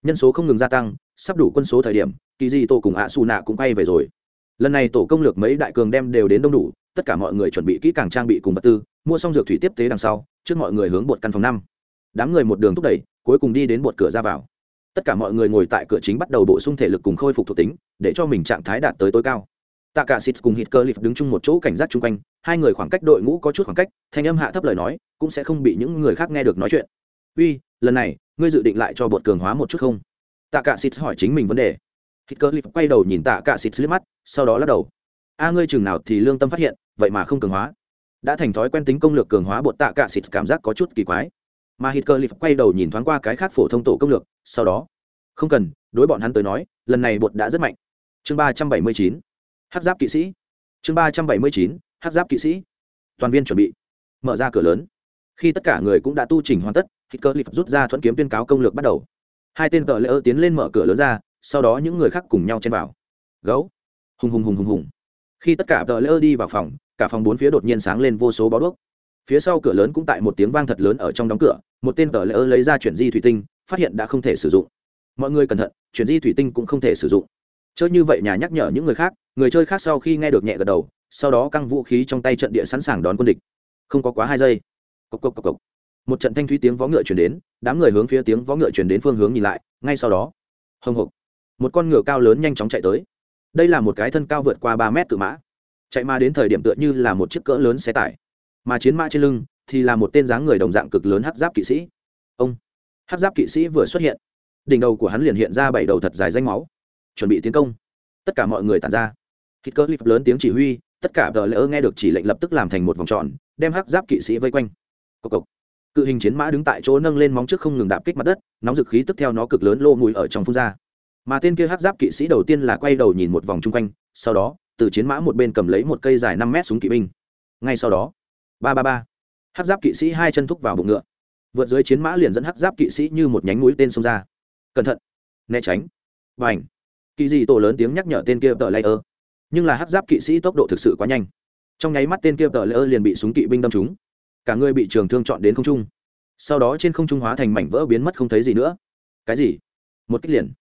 Nhân số không ngừng gia tăng, sắp đủ quân số thời điểm kỳ di tổ cùng ạ xù nạ cũng bay về rồi. Lần này tổ công lược mấy đại cường đem đều đến đông đủ tất cả mọi người chuẩn bị kỹ càng trang bị cùng vật tư, mua xong dược thủy tiếp tế đằng sau, trước mọi người hướng bột căn phòng năm. Đám người một đường thúc đẩy, cuối cùng đi đến bột cửa ra vào. Tất cả mọi người ngồi tại cửa chính bắt đầu bổ sung thể lực cùng khôi phục thuộc tính, để cho mình trạng thái đạt tới tối cao. Tạ cả xịt cùng hít cơ lip đứng chung một chỗ cảnh giác chung quanh, hai người khoảng cách đội ngũ có chút khoảng cách, thanh âm hạ thấp lời nói, cũng sẽ không bị những người khác nghe được nói chuyện. Uy, lần này, ngươi dự định lại cho bột cường hóa một chút không? Tạ cả xịt hỏi chính mình vấn đề. Hít cơ lip quay đầu nhìn tạ cả xịt liếc mắt, sau đó lắc đầu a ngươi chừng nào thì lương tâm phát hiện, vậy mà không cường hóa. Đã thành thói quen tính công lược cường hóa bột tạ cả xịt cảm giác có chút kỳ quái. Mà hít cơ lip quay đầu nhìn thoáng qua cái khác phổ thông tổ công lược, sau đó, không cần, đối bọn hắn tới nói, lần này bột đã rất mạnh. Chương ba trăm bảy mươi chín hát giáp kỵ sĩ. Chương ba trăm bảy mươi chín hát giáp kỵ sĩ. Toàn viên chuẩn bị. Mở ra cửa lớn. Khi tất cả người cũng đã tu trình hoàn tất, hít cơ lip rút ra thuẫn kiếm tuyên cáo công lược bắt đầu. Hai tên cờ lỡ tiến lên mở cửa lớn ra, sau đó những người khác cùng nhau chen vào. Gấu. Hùng hùng hùng hùng hùng khi tất cả tờ lơ đi vào phòng, cả phòng bốn phía đột nhiên sáng lên vô số bó đuốc. Phía sau cửa lớn cũng tại một tiếng vang thật lớn ở trong đóng cửa, một tên tờ lơ lấy ra chuyển di thủy tinh, phát hiện đã không thể sử dụng. Mọi người cẩn thận, chuyển di thủy tinh cũng không thể sử dụng. Chơi như vậy nhà nhắc nhở những người khác, người chơi khác sau khi nghe được nhẹ gật đầu, sau đó căng vũ khí trong tay trận địa sẵn sàng đón quân địch. Không có quá hai giây. Cộc cộc cộc cộc. một trận thanh thúy tiếng vó ngựa chuyển đến, đám người hướng phía tiếng vó ngựa chuyển đến phương hướng nhìn lại, ngay sau đó hồng hộc một con ngựa cao lớn nhanh chóng chạy tới đây là một cái thân cao vượt qua ba mét cự mã. Chạy ma đến thời điểm tựa như là một chiếc cỡ lớn xe tải. Mà chiến mã trên lưng thì là một tên dáng người đồng dạng cực lớn hắc giáp kỵ sĩ. Ông, hắc giáp kỵ sĩ vừa xuất hiện. Đỉnh đầu của hắn liền hiện ra bảy đầu thật dài danh máu. Chuẩn bị tiến công. Tất cả mọi người tàn ra. Khi cơ lip lớn tiếng chỉ huy, tất cả tờ lỡ nghe được chỉ lệnh lập tức làm thành một vòng tròn, đem hắc giáp kỵ sĩ vây quanh. Cộc cộc. cự hình chiến mã đứng tại chỗ nâng lên móng trước không ngừng đạp kích mặt đất, nóng dực khí tức theo nó cực lớn lô mùi ở trong phun ra mà tên kia hát giáp kỵ sĩ đầu tiên là quay đầu nhìn một vòng chung quanh, sau đó, từ chiến mã một bên cầm lấy một cây dài năm mét súng kỵ binh. Ngay sau đó, ba ba ba hát giáp kỵ sĩ hai chân thúc vào bụng ngựa. Vượt dưới chiến mã liền dẫn hát giáp kỵ sĩ như một nhánh mũi tên xông ra. Cẩn thận, né tránh. Và ảnh kỳ dị tổ lớn tiếng nhắc nhở tên kia tờ layer nhưng là hát giáp kỵ sĩ tốc độ thực sự quá nhanh. Trong nháy mắt tên kia tờ layer liền bị súng kỵ binh đâm trúng. Cả người bị trường thương chọn đến không trung. Sau đó trên không trung hóa thành mảnh vỡ biến mất không thấy gì nữa. Cái gì? Một kích liền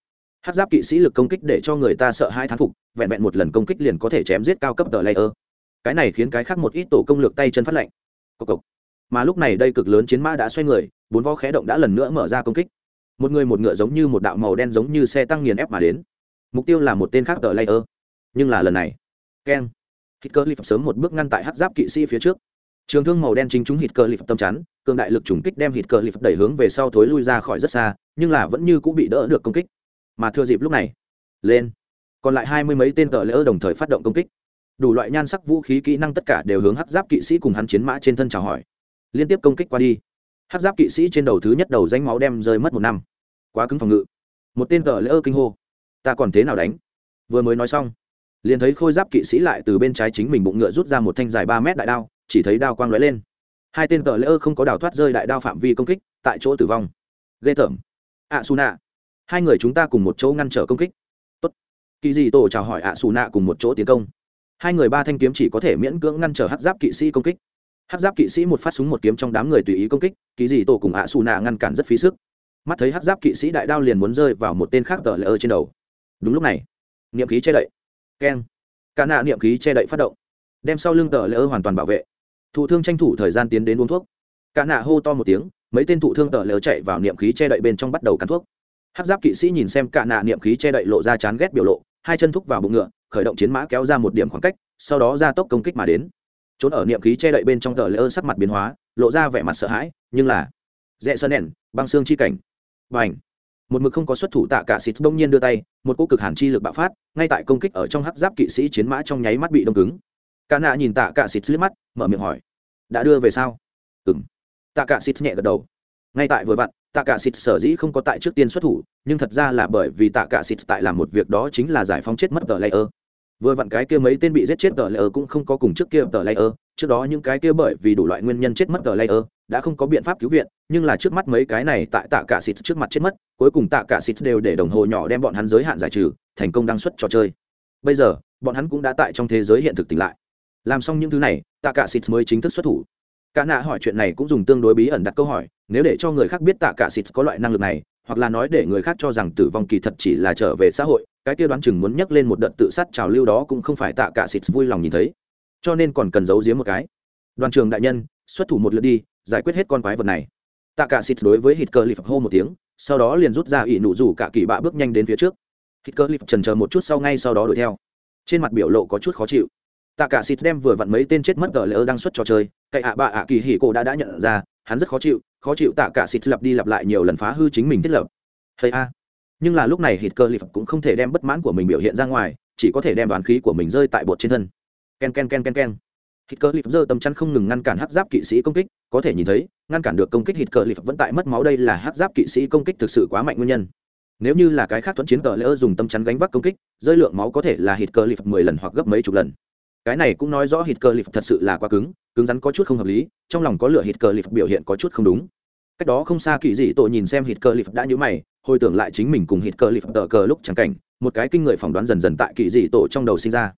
hát giáp kỵ sĩ lực công kích để cho người ta sợ hai thán phục, vẹn vẹn một lần công kích liền có thể chém giết cao cấp tờ layer. Cái này khiến cái khác một ít tổ công lược tay chân phát lạnh. Cộc cộc. mà lúc này đây cực lớn chiến mã đã xoay người, bốn vo khé động đã lần nữa mở ra công kích. Một người một ngựa giống như một đạo màu đen giống như xe tăng nghiền ép mà đến. Mục tiêu là một tên khác tờ layer. Nhưng là lần này, keng hít cơ lip sớm một bước ngăn tại hát giáp kỵ sĩ phía trước. Trường thương màu đen chính chúng hít cơ lip tâm chắn, cường đại lực trùng kích đem hít cơ lip đẩy hướng về sau thối lui ra khỏi rất xa, nhưng là vẫn như cũng bị đỡ được công kích mà thừa dịp lúc này. Lên. Còn lại hai mươi mấy tên tờ lỡ đồng thời phát động công kích. Đủ loại nhan sắc vũ khí kỹ năng tất cả đều hướng hát giáp kỵ sĩ cùng hắn chiến mã trên thân chào hỏi. Liên tiếp công kích qua đi. Hát giáp kỵ sĩ trên đầu thứ nhất đầu danh máu đem rơi mất một năm. Quá cứng phòng ngự. Một tên tờ lỡ kinh hô. Ta còn thế nào đánh? Vừa mới nói xong, liền thấy khôi giáp kỵ sĩ lại từ bên trái chính mình bụng ngựa rút ra một thanh dài ba mét đại đao, chỉ thấy đao quang lóe lên. Hai tên cờ lỡ không có đào thoát rơi đại đao phạm vi công kích, tại chỗ tử vong. Ghê tởm. A xù nạ hai người chúng ta cùng một chỗ ngăn trở công kích. Tốt. kỳ dị tổ chào hỏi ạ xù nạ cùng một chỗ tiến công. Hai người ba thanh kiếm chỉ có thể miễn cưỡng ngăn trở hát giáp kỵ sĩ công kích. Hát giáp kỵ sĩ một phát súng một kiếm trong đám người tùy ý công kích kỳ dị tổ cùng ạ xù nạ ngăn cản rất phí sức. Mắt thấy hát giáp kỵ sĩ đại đao liền muốn rơi vào một tên khác tờ lỡ trên đầu. Đúng lúc này, niệm khí che đậy. Keng. Cả nạ niệm khí che đậy phát động. Đem sau lưng tờ lỡ hoàn toàn bảo vệ. Thụ thương tranh thủ thời gian tiến đến uống thuốc. Cả nạ hô to một tiếng, mấy tên thụ thương tờ lỡ chạy vào niệm khí che đậy bên trong bắt đầu cắn thuốc hát giáp kỵ sĩ nhìn xem cả nạ niệm khí che đậy lộ ra chán ghét biểu lộ, hai chân thúc vào bụng ngựa, khởi động chiến mã kéo ra một điểm khoảng cách, sau đó ra tốc công kích mà đến. Trốn ở niệm khí che đậy bên trong tờ lỡ sắc mặt biến hóa, lộ ra vẻ mặt sợ hãi, nhưng là, rẽ sơn nền, băng xương chi cảnh. Ảnh một mực không có xuất thủ tạ cả xịt đông nhiên đưa tay, một cỗ cực hàn chi lực bạo phát, ngay tại công kích ở trong hắc giáp kỵ sĩ chiến mã trong nháy mắt bị đông cứng. Cả nạ nhìn tạ cả xịt liếc mắt, mở miệng hỏi, đã đưa về sao? Ừng tạ cả xịt nhẹ gật đầu. Ngay tại vừa vặn tạ cả xịt sở dĩ không có tại trước tiên xuất thủ, nhưng thật ra là bởi vì tạ cả xịt tại làm một việc đó chính là giải phóng chết mất tờ layer. Vừa vặn cái kia mấy tên bị giết chết tờ layer cũng không có cùng trước kia tờ layer. Trước đó những cái kia bởi vì đủ loại nguyên nhân chết mất tờ layer đã không có biện pháp cứu viện, nhưng là trước mắt mấy cái này tại tạ cả xịt trước mặt chết mất, cuối cùng tạ cả xịt đều để đồng hồ nhỏ đem bọn hắn giới hạn giải trừ, thành công đăng xuất trò chơi. Bây giờ, bọn hắn cũng đã tại trong thế giới hiện thực tỉnh lại. Làm xong những thứ này, tạ cả xịt mới chính thức xuất thủ. Cả nạ hỏi chuyện này cũng dùng tương đối bí ẩn đặt câu hỏi nếu để cho người khác biết tạ cả xịt có loại năng lực này, hoặc là nói để người khác cho rằng tử vong kỳ thật chỉ là trở về xã hội, cái kia đoán chừng muốn nhắc lên một đợt tự sát trào lưu đó cũng không phải tạ cả xịt vui lòng nhìn thấy. Cho nên còn cần giấu giếm một cái. Đoàn trường đại nhân, xuất thủ một lượt đi, giải quyết hết con quái vật này. Tạ cả xịt đối với hít cơ lip hô một tiếng, sau đó liền rút ra ỷ nụ rủ cả kỳ bạ bước nhanh đến phía trước. Hít cơ lip trần chờ một chút sau ngay sau đó đuổi theo. Trên mặt biểu lộ có chút khó chịu. Tạ cả xịt đem vừa vặn mấy tên chết mất gờ lỡ đang xuất trò chơi, cậy ạ bạ ạ kỳ hỉ cô đã đã nhận ra, hắn rất khó chịu khó chịu tạ cả xịt lặp đi lặp lại nhiều lần phá hư chính mình thiết lập. Hay a. Nhưng là lúc này hít cơ lip cũng không thể đem bất mãn của mình biểu hiện ra ngoài, chỉ có thể đem đoán khí của mình rơi tại bột trên thân. Ken ken ken ken ken. Hít cơ lip giơ tầm chắn không ngừng ngăn cản hắc giáp kỵ sĩ công kích, có thể nhìn thấy, ngăn cản được công kích hít cơ lip vẫn tại mất máu đây là hắc giáp kỵ sĩ công kích thực sự quá mạnh nguyên nhân. Nếu như là cái khác thuẫn chiến cờ lỡ dùng tâm chắn gánh vác công kích, rơi lượng máu có thể là hít cơ lip mười lần hoặc gấp mấy chục lần cái này cũng nói rõ hít cơ lip thật sự là quá cứng cứng rắn có chút không hợp lý, trong lòng có lửa hít cơ lip biểu hiện có chút không đúng. Cách đó không xa kỳ dị tội nhìn xem hít cơ lip đã nhũ mày, hồi tưởng lại chính mình cùng hít cơ lip tờ cờ lúc chẳng cảnh, một cái kinh người phỏng đoán dần dần tại kỳ dị tổ trong đầu sinh ra.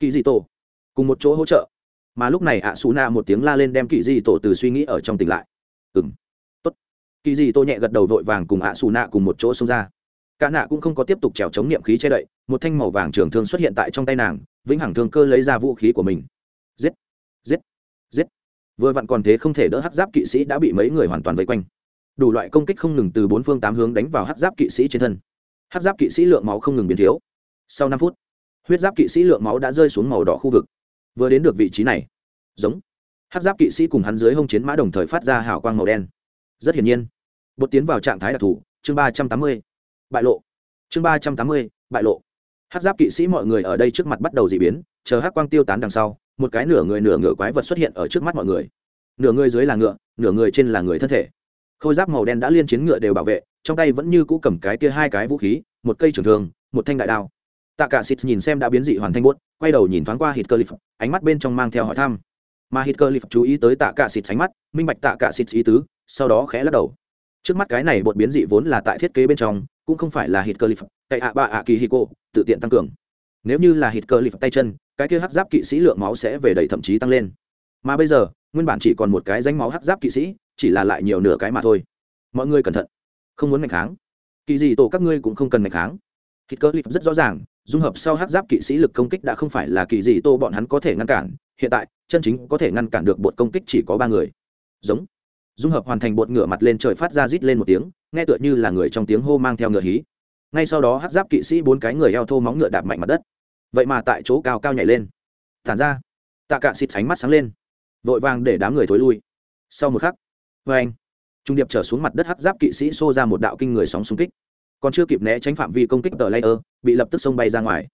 Kỳ dị tổ, cùng một chỗ hỗ trợ. Mà lúc này ạ xù nạ một tiếng la lên đem kỳ dị tổ từ suy nghĩ ở trong tỉnh lại. Ừ m tốt. Kỳ dị tổ nhẹ gật đầu vội vàng cùng ạ xù nạ cùng một chỗ xông ra. Cả nạ cũng không có tiếp tục trèo chống niệm khí che đậy, một thanh màu vàng trường thương xuất hiện tại trong tay nàng vĩnh hằng thương cơ lấy ra vũ khí của mình. Giết giết giết. Vừa vặn còn thế không thể đỡ hát giáp kỵ sĩ đã bị mấy người hoàn toàn vây quanh. Đủ loại công kích không ngừng từ bốn phương tám hướng đánh vào hát giáp kỵ sĩ trên thân. Hát giáp kỵ sĩ lượng máu không ngừng biến thiếu. Sau năm phút, huyết giáp kỵ sĩ lượng máu đã rơi xuống màu đỏ khu vực. Vừa đến được vị trí này, giống hát giáp kỵ sĩ cùng hắn dưới hông chiến mã đồng thời phát ra hào quang màu đen. Rất hiển nhiên, bột tiến vào trạng thái đặc thù, chương ba trăm tám mươi, bại lộ. Chương ba trăm tám mươi, bại lộ hát giáp kỵ sĩ mọi người ở đây trước mặt bắt đầu d ị biến, chờ hát quang tiêu tán đằng sau, một cái nửa người nửa ngựa quái vật xuất hiện ở trước mắt mọi người. Nửa người dưới là ngựa, nửa người trên là người thân thể. Khôi giáp màu đen đã liên chiến ngựa đều bảo vệ, trong tay vẫn như cũ cầm cái kia hai cái vũ khí, một cây trường thương, một thanh đại đao. Tạ cả xịt nhìn xem đã biến dị hoàn thanh bốt quay đầu nhìn thoáng qua hít cơ lip ánh mắt bên trong mang theo hỏi thăm. Mà hít cơ lip chú ý tới tạ cả xịt ánh mắt, minh bạch tạ cả xịt ý tứ, sau đó khẽ lắc đầu trước mắt cái này bột biến dị vốn là tại thiết kế bên trong, cũng không phải là hít cơ lip cậy ạ bạ ạ kỳ hì cô tự tiện tăng cường. Nếu như là hít cơ lip tay chân, cái kia hắc giáp kỵ sĩ lượng máu sẽ về đầy thậm chí tăng lên. Mà bây giờ, nguyên bản chỉ còn một cái danh máu hắc giáp kỵ sĩ, chỉ là lại nhiều nửa cái mà thôi. Mọi người cẩn thận, không muốn mạnh kháng. Kỳ gì tổ các ngươi cũng không cần mạnh kháng. Hít cơ lip rất rõ ràng, dung hợp sau hắc giáp kỵ sĩ lực công kích đã không phải là kỳ gì tô bọn hắn có thể ngăn cản. Hiện tại, chân chính có thể ngăn cản được bột công kích chỉ có ba người. Giống dung hợp hoàn thành bột ngựa mặt lên trời phát ra rít lên một tiếng, nghe tựa như là người trong tiếng hô mang theo ngựa hí. Ngay sau đó hát giáp kỵ sĩ bốn cái người eo thô móng ngựa đạp mạnh mặt đất. Vậy mà tại chỗ cao cao nhảy lên. Tản ra, tạ cạ xịt sánh mắt sáng lên, vội vàng để đám người thối lui. Sau một khắc vê anh, trung điệp trở xuống mặt đất hát giáp kỵ sĩ xô ra một đạo kinh người sóng xung kích. Còn chưa kịp né tránh phạm vi công kích tờ layer, bị lập tức xông bay ra ngoài.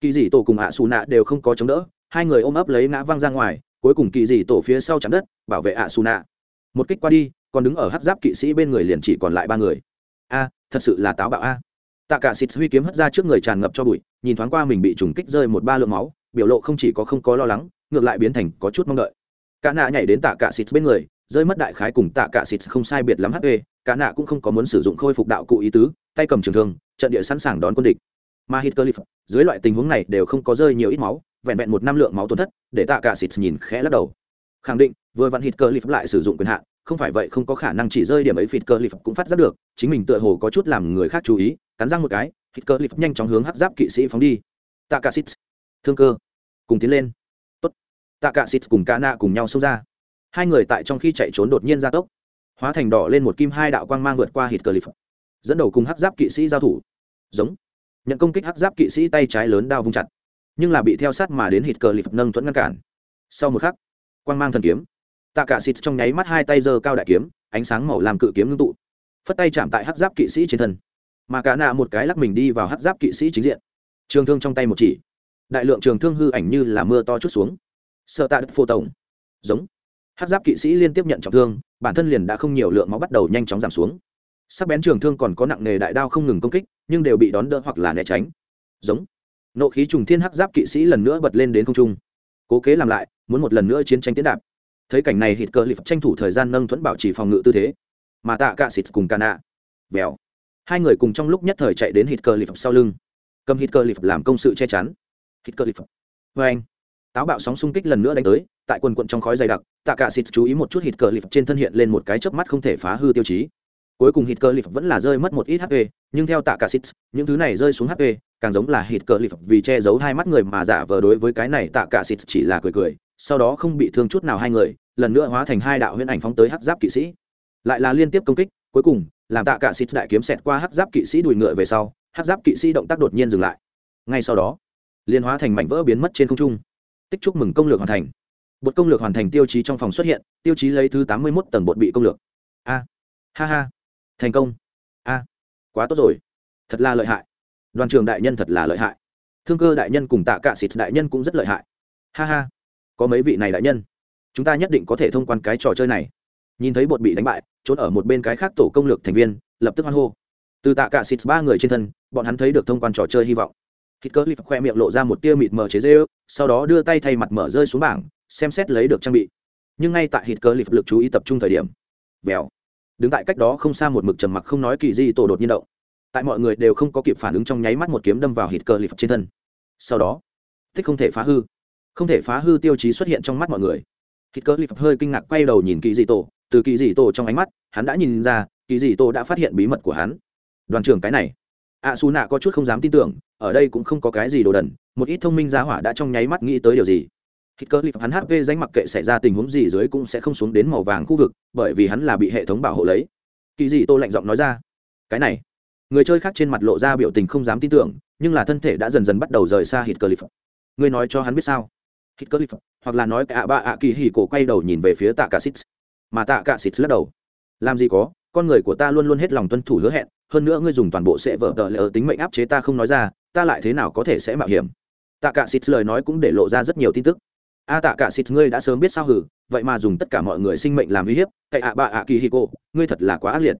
Kỳ dị tổ cùng ạ xù nạ đều không có chống đỡ, hai người ôm ấp lấy ngã văng ra ngoài, cuối cùng kỳ dị tổ phía sau chắn đất, bảo vệ ạ xù nạ một kích qua đi, còn đứng ở hát giáp kỵ sĩ bên người liền chỉ còn lại ba người. A, thật sự là táo bạo a. Tạ cả xịt huy kiếm hất ra trước người tràn ngập cho bụi, nhìn thoáng qua mình bị trùng kích rơi một ba lượng máu, biểu lộ không chỉ có không có lo lắng, ngược lại biến thành có chút mong đợi. Cả nạ nhảy đến tạ cả xịt bên người, rơi mất đại khái cùng tạ cả xịt không sai biệt lắm hp cả nạ cũng không có muốn sử dụng khôi phục đạo cụ ý tứ, tay cầm trường thương, trận địa sẵn sàng đón quân địch. Mà hit cơ dưới loại tình huống này đều không có rơi nhiều ít máu, vẹn vẹn một năm lượng máu tổn thất, để tạ cả xịt nhìn khẽ lắc đầu khẳng định, vừa vặn hit cơ lại sử dụng quyền hạn, không phải vậy không có khả năng chỉ rơi điểm ấy phịt cơ lip cũng phát giác được, chính mình tựa hồ có chút làm người khác chú ý, cắn răng một cái hít cơ lip nhanh chóng hướng hắc giáp kỵ sĩ phóng đi. Tạ cả xít thương cơ. Cùng tiến lên. Tốt. Tạ cả xít cùng ca nạ cùng nhau xông ra. Hai người tại trong khi chạy trốn đột nhiên ra tốc. Hóa thành đỏ lên một kim hai đạo quang mang vượt qua hít cơ lip dẫn đầu cùng hắc giáp kỵ sĩ giao thủ. Giống. Nhận công kích hắc giáp kỵ sĩ tay trái lớn đao vung chặt. Nhưng là bị theo sát mà đến hít cơ lip nâng thuẫn ngăn cản. Sau một khắc quang mang thần kiếm. Tạ cả xịt trong nháy mắt hai tay giơ cao đại kiếm, ánh sáng màu làm cự kiếm ngưng tụ. Phất tay chạm tại hắc giáp kỵ sĩ trên thân. Mà cả nạ một cái lắc mình đi vào hắc giáp kỵ sĩ chính diện. Trường thương trong tay một chỉ. Đại lượng trường thương hư ảnh như là mưa to chút xuống. Sợ tạ đức phô tổng. Giống. Hắc giáp kỵ sĩ liên tiếp nhận trọng thương, bản thân liền đã không nhiều lượng máu bắt đầu nhanh chóng giảm xuống. Sắc bén trường thương còn có nặng nề đại đao không ngừng công kích, nhưng đều bị đón đỡ hoặc là né tránh. Giống. Nộ khí trùng thiên hắc giáp kỵ sĩ lần nữa bật lên đến không trung. Cố kế làm lại muốn một lần nữa chiến tranh tiến đạp. Thấy cảnh này hít cơ lip tranh thủ thời gian nâng thuẫn bảo trì phòng ngự tư thế. Mà tạ cả xịt cùng cana vèo. Hai người cùng trong lúc nhất thời chạy đến hít cơ lip sau lưng. Cầm hít cơ lip làm công sự che chắn. Hít cơ lip. Vê anh. Táo bạo sóng xung kích lần nữa đánh tới, tại quần quận trong khói dày đặc, tạ cả xịt chú ý một chút hít cơ lip trên thân hiện lên một cái chớp mắt không thể phá hư tiêu chí. Cuối cùng hít cơ lip vẫn là rơi mất một ít hp nhưng theo tạ cả xịt, những thứ này rơi xuống hp càng giống là hít cơ lip vì che giấu hai mắt người mà giả vờ đối với cái này tạ cả xịt chỉ là cười cười sau đó không bị thương chút nào hai người, lần nữa hóa thành hai đạo huyễn ảnh phóng tới hắc giáp kỵ sĩ. Lại là liên tiếp công kích, cuối cùng, làm tạ cả xịt đại kiếm xẹt qua hắc giáp kỵ sĩ đùi ngựa về sau, hắc giáp kỵ sĩ động tác đột nhiên dừng lại. Ngay sau đó, liên hóa thành mảnh vỡ biến mất trên không trung. Tích chúc mừng công lược hoàn thành. Bột công lược hoàn thành tiêu chí trong phòng xuất hiện, tiêu chí lấy thứ tám mươi một tầng bột bị công lược. A. Ha ha. Thành công. A. Quá tốt rồi. Thật là lợi hại. Đoàn trường đại nhân thật là lợi hại. Thương cơ đại nhân cùng tạ cạ xịt đại nhân cũng rất lợi hại. Ha ha có mấy vị này đại nhân, chúng ta nhất định có thể thông quan cái trò chơi này. Nhìn thấy bột bị đánh bại, trốn ở một bên cái khác tổ công lược thành viên, lập tức hoan hô. Từ tạ cả xịt ba người trên thân, bọn hắn thấy được thông quan trò chơi hy vọng. Hít cơ lip khoe miệng lộ ra một tia mịt mờ chế dê ước sau đó đưa tay thay mặt mở rơi xuống bảng, xem xét lấy được trang bị. Nhưng ngay tại hít cơ lip lực chú ý tập trung thời điểm, vèo, đứng tại cách đó không xa một mực trầm mặc không nói kỳ di tổ đột nhiên động. Tại mọi người đều không có kịp phản ứng trong nháy mắt một kiếm đâm vào hít cơ lip trên thân. Sau đó, tích không thể phá hư không thể phá hư tiêu chí xuất hiện trong mắt mọi người. Hít cơ lip hơi kinh ngạc quay đầu nhìn kỳ Dị tổ. Từ kỳ Dị tổ trong ánh mắt, hắn đã nhìn ra, kỳ Dị tổ đã phát hiện bí mật của hắn. Đoàn trưởng cái này. A su nạ có chút không dám tin tưởng, ở đây cũng không có cái gì đồ đần, một ít thông minh giá hỏa đã trong nháy mắt nghĩ tới điều gì. Hít cơ lip hắn hp danh mặc kệ xảy ra tình huống gì dưới cũng sẽ không xuống đến màu vàng khu vực, bởi vì hắn là bị hệ thống bảo hộ lấy. Kỳ dị tô lạnh giọng nói ra, cái này. Người chơi khác trên mặt lộ ra biểu tình không dám tin tưởng, nhưng là thân thể đã dần dần bắt đầu rời xa hít cơ lip người nói cho hắn biết sao? Hít cơ hoặc là nói cả ba ạ kỳ hỉ cổ quay đầu nhìn về phía tạ cả xít mà tạ cả xít lắc đầu. Làm gì có, con người của ta luôn luôn hết lòng tuân thủ hứa hẹn, hơn nữa ngươi dùng toàn bộ sẽ vợ tờ lỡ tính mệnh áp chế ta không nói ra, ta lại thế nào có thể sẽ mạo hiểm? Tạ cả Sít lời nói cũng để lộ ra rất nhiều tin tức. A tạ cả Sít, ngươi đã sớm biết sao hử, vậy mà dùng tất cả mọi người sinh mệnh làm uy hiếp cậy ạ bạ ạ kỳ hi cô ngươi thật là quá ác liệt.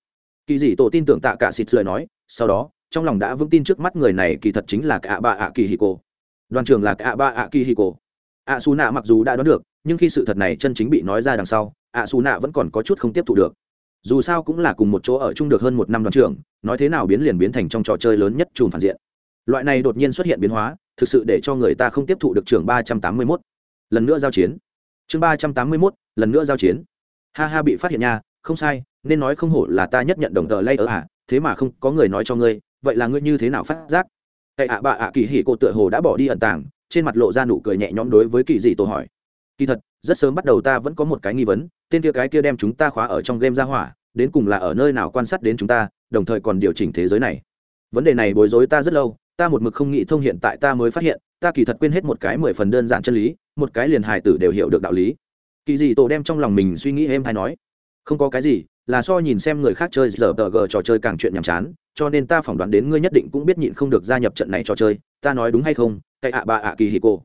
Kỳ dị tổ tin tưởng tạ cả Sít lời nói, sau đó, trong lòng đã vững tin trước mắt người này, kỳ thật chính là cả bạ ạ kỳ hi cô đoàn trưởng là cả bạ ạ kỳ hi cô ạ su nạ mặc dù đã đoán được, nhưng khi sự thật này chân chính bị nói ra đằng sau, ạ su nạ vẫn còn có chút không tiếp thu được. Dù sao cũng là cùng một chỗ ở chung được hơn một năm đoàn trưởng, nói thế nào biến liền biến thành trong trò chơi lớn nhất chùm phản diện. Loại này đột nhiên xuất hiện biến hóa, thực sự để cho người ta không tiếp thụ được trường ba trăm tám mươi mốt. Lần nữa giao chiến. Chương ba trăm tám mươi mốt, lần nữa giao chiến. Ha ha bị phát hiện nha, không sai, nên nói không hổ là ta nhất nhận đồng tờ lay ở à thế mà không có người nói cho ngươi, vậy là ngươi như thế nào phát giác? Cậy ạ bạ ạ kỳ hỉ cô tựa hồ đã bỏ đi ẩn tàng trên mặt lộ ra nụ cười nhẹ nhõm đối với kỳ dị tổ hỏi. Kỳ thật, rất sớm bắt đầu ta vẫn có một cái nghi vấn, tên kia cái kia đem chúng ta khóa ở trong game ra hỏa, đến cùng là ở nơi nào quan sát đến chúng ta, đồng thời còn điều chỉnh thế giới này. Vấn đề này bối rối ta rất lâu, ta một mực không nghĩ thông hiện tại ta mới phát hiện, ta kỳ thật quên hết một cái mười phần đơn giản chân lý, một cái liền hài tử đều hiểu được đạo lý. Kỳ dị tổ đem trong lòng mình suy nghĩ êm hay nói, không có cái gì, là so nhìn xem người khác chơi giờ tờ gờ trò chơi càng chuyện nhàm chán, cho nên ta phỏng đoán đến ngươi nhất định cũng biết nhịn không được gia nhập trận này trò chơi, ta nói đúng hay không cái ạ bà ạ kỳ hì cô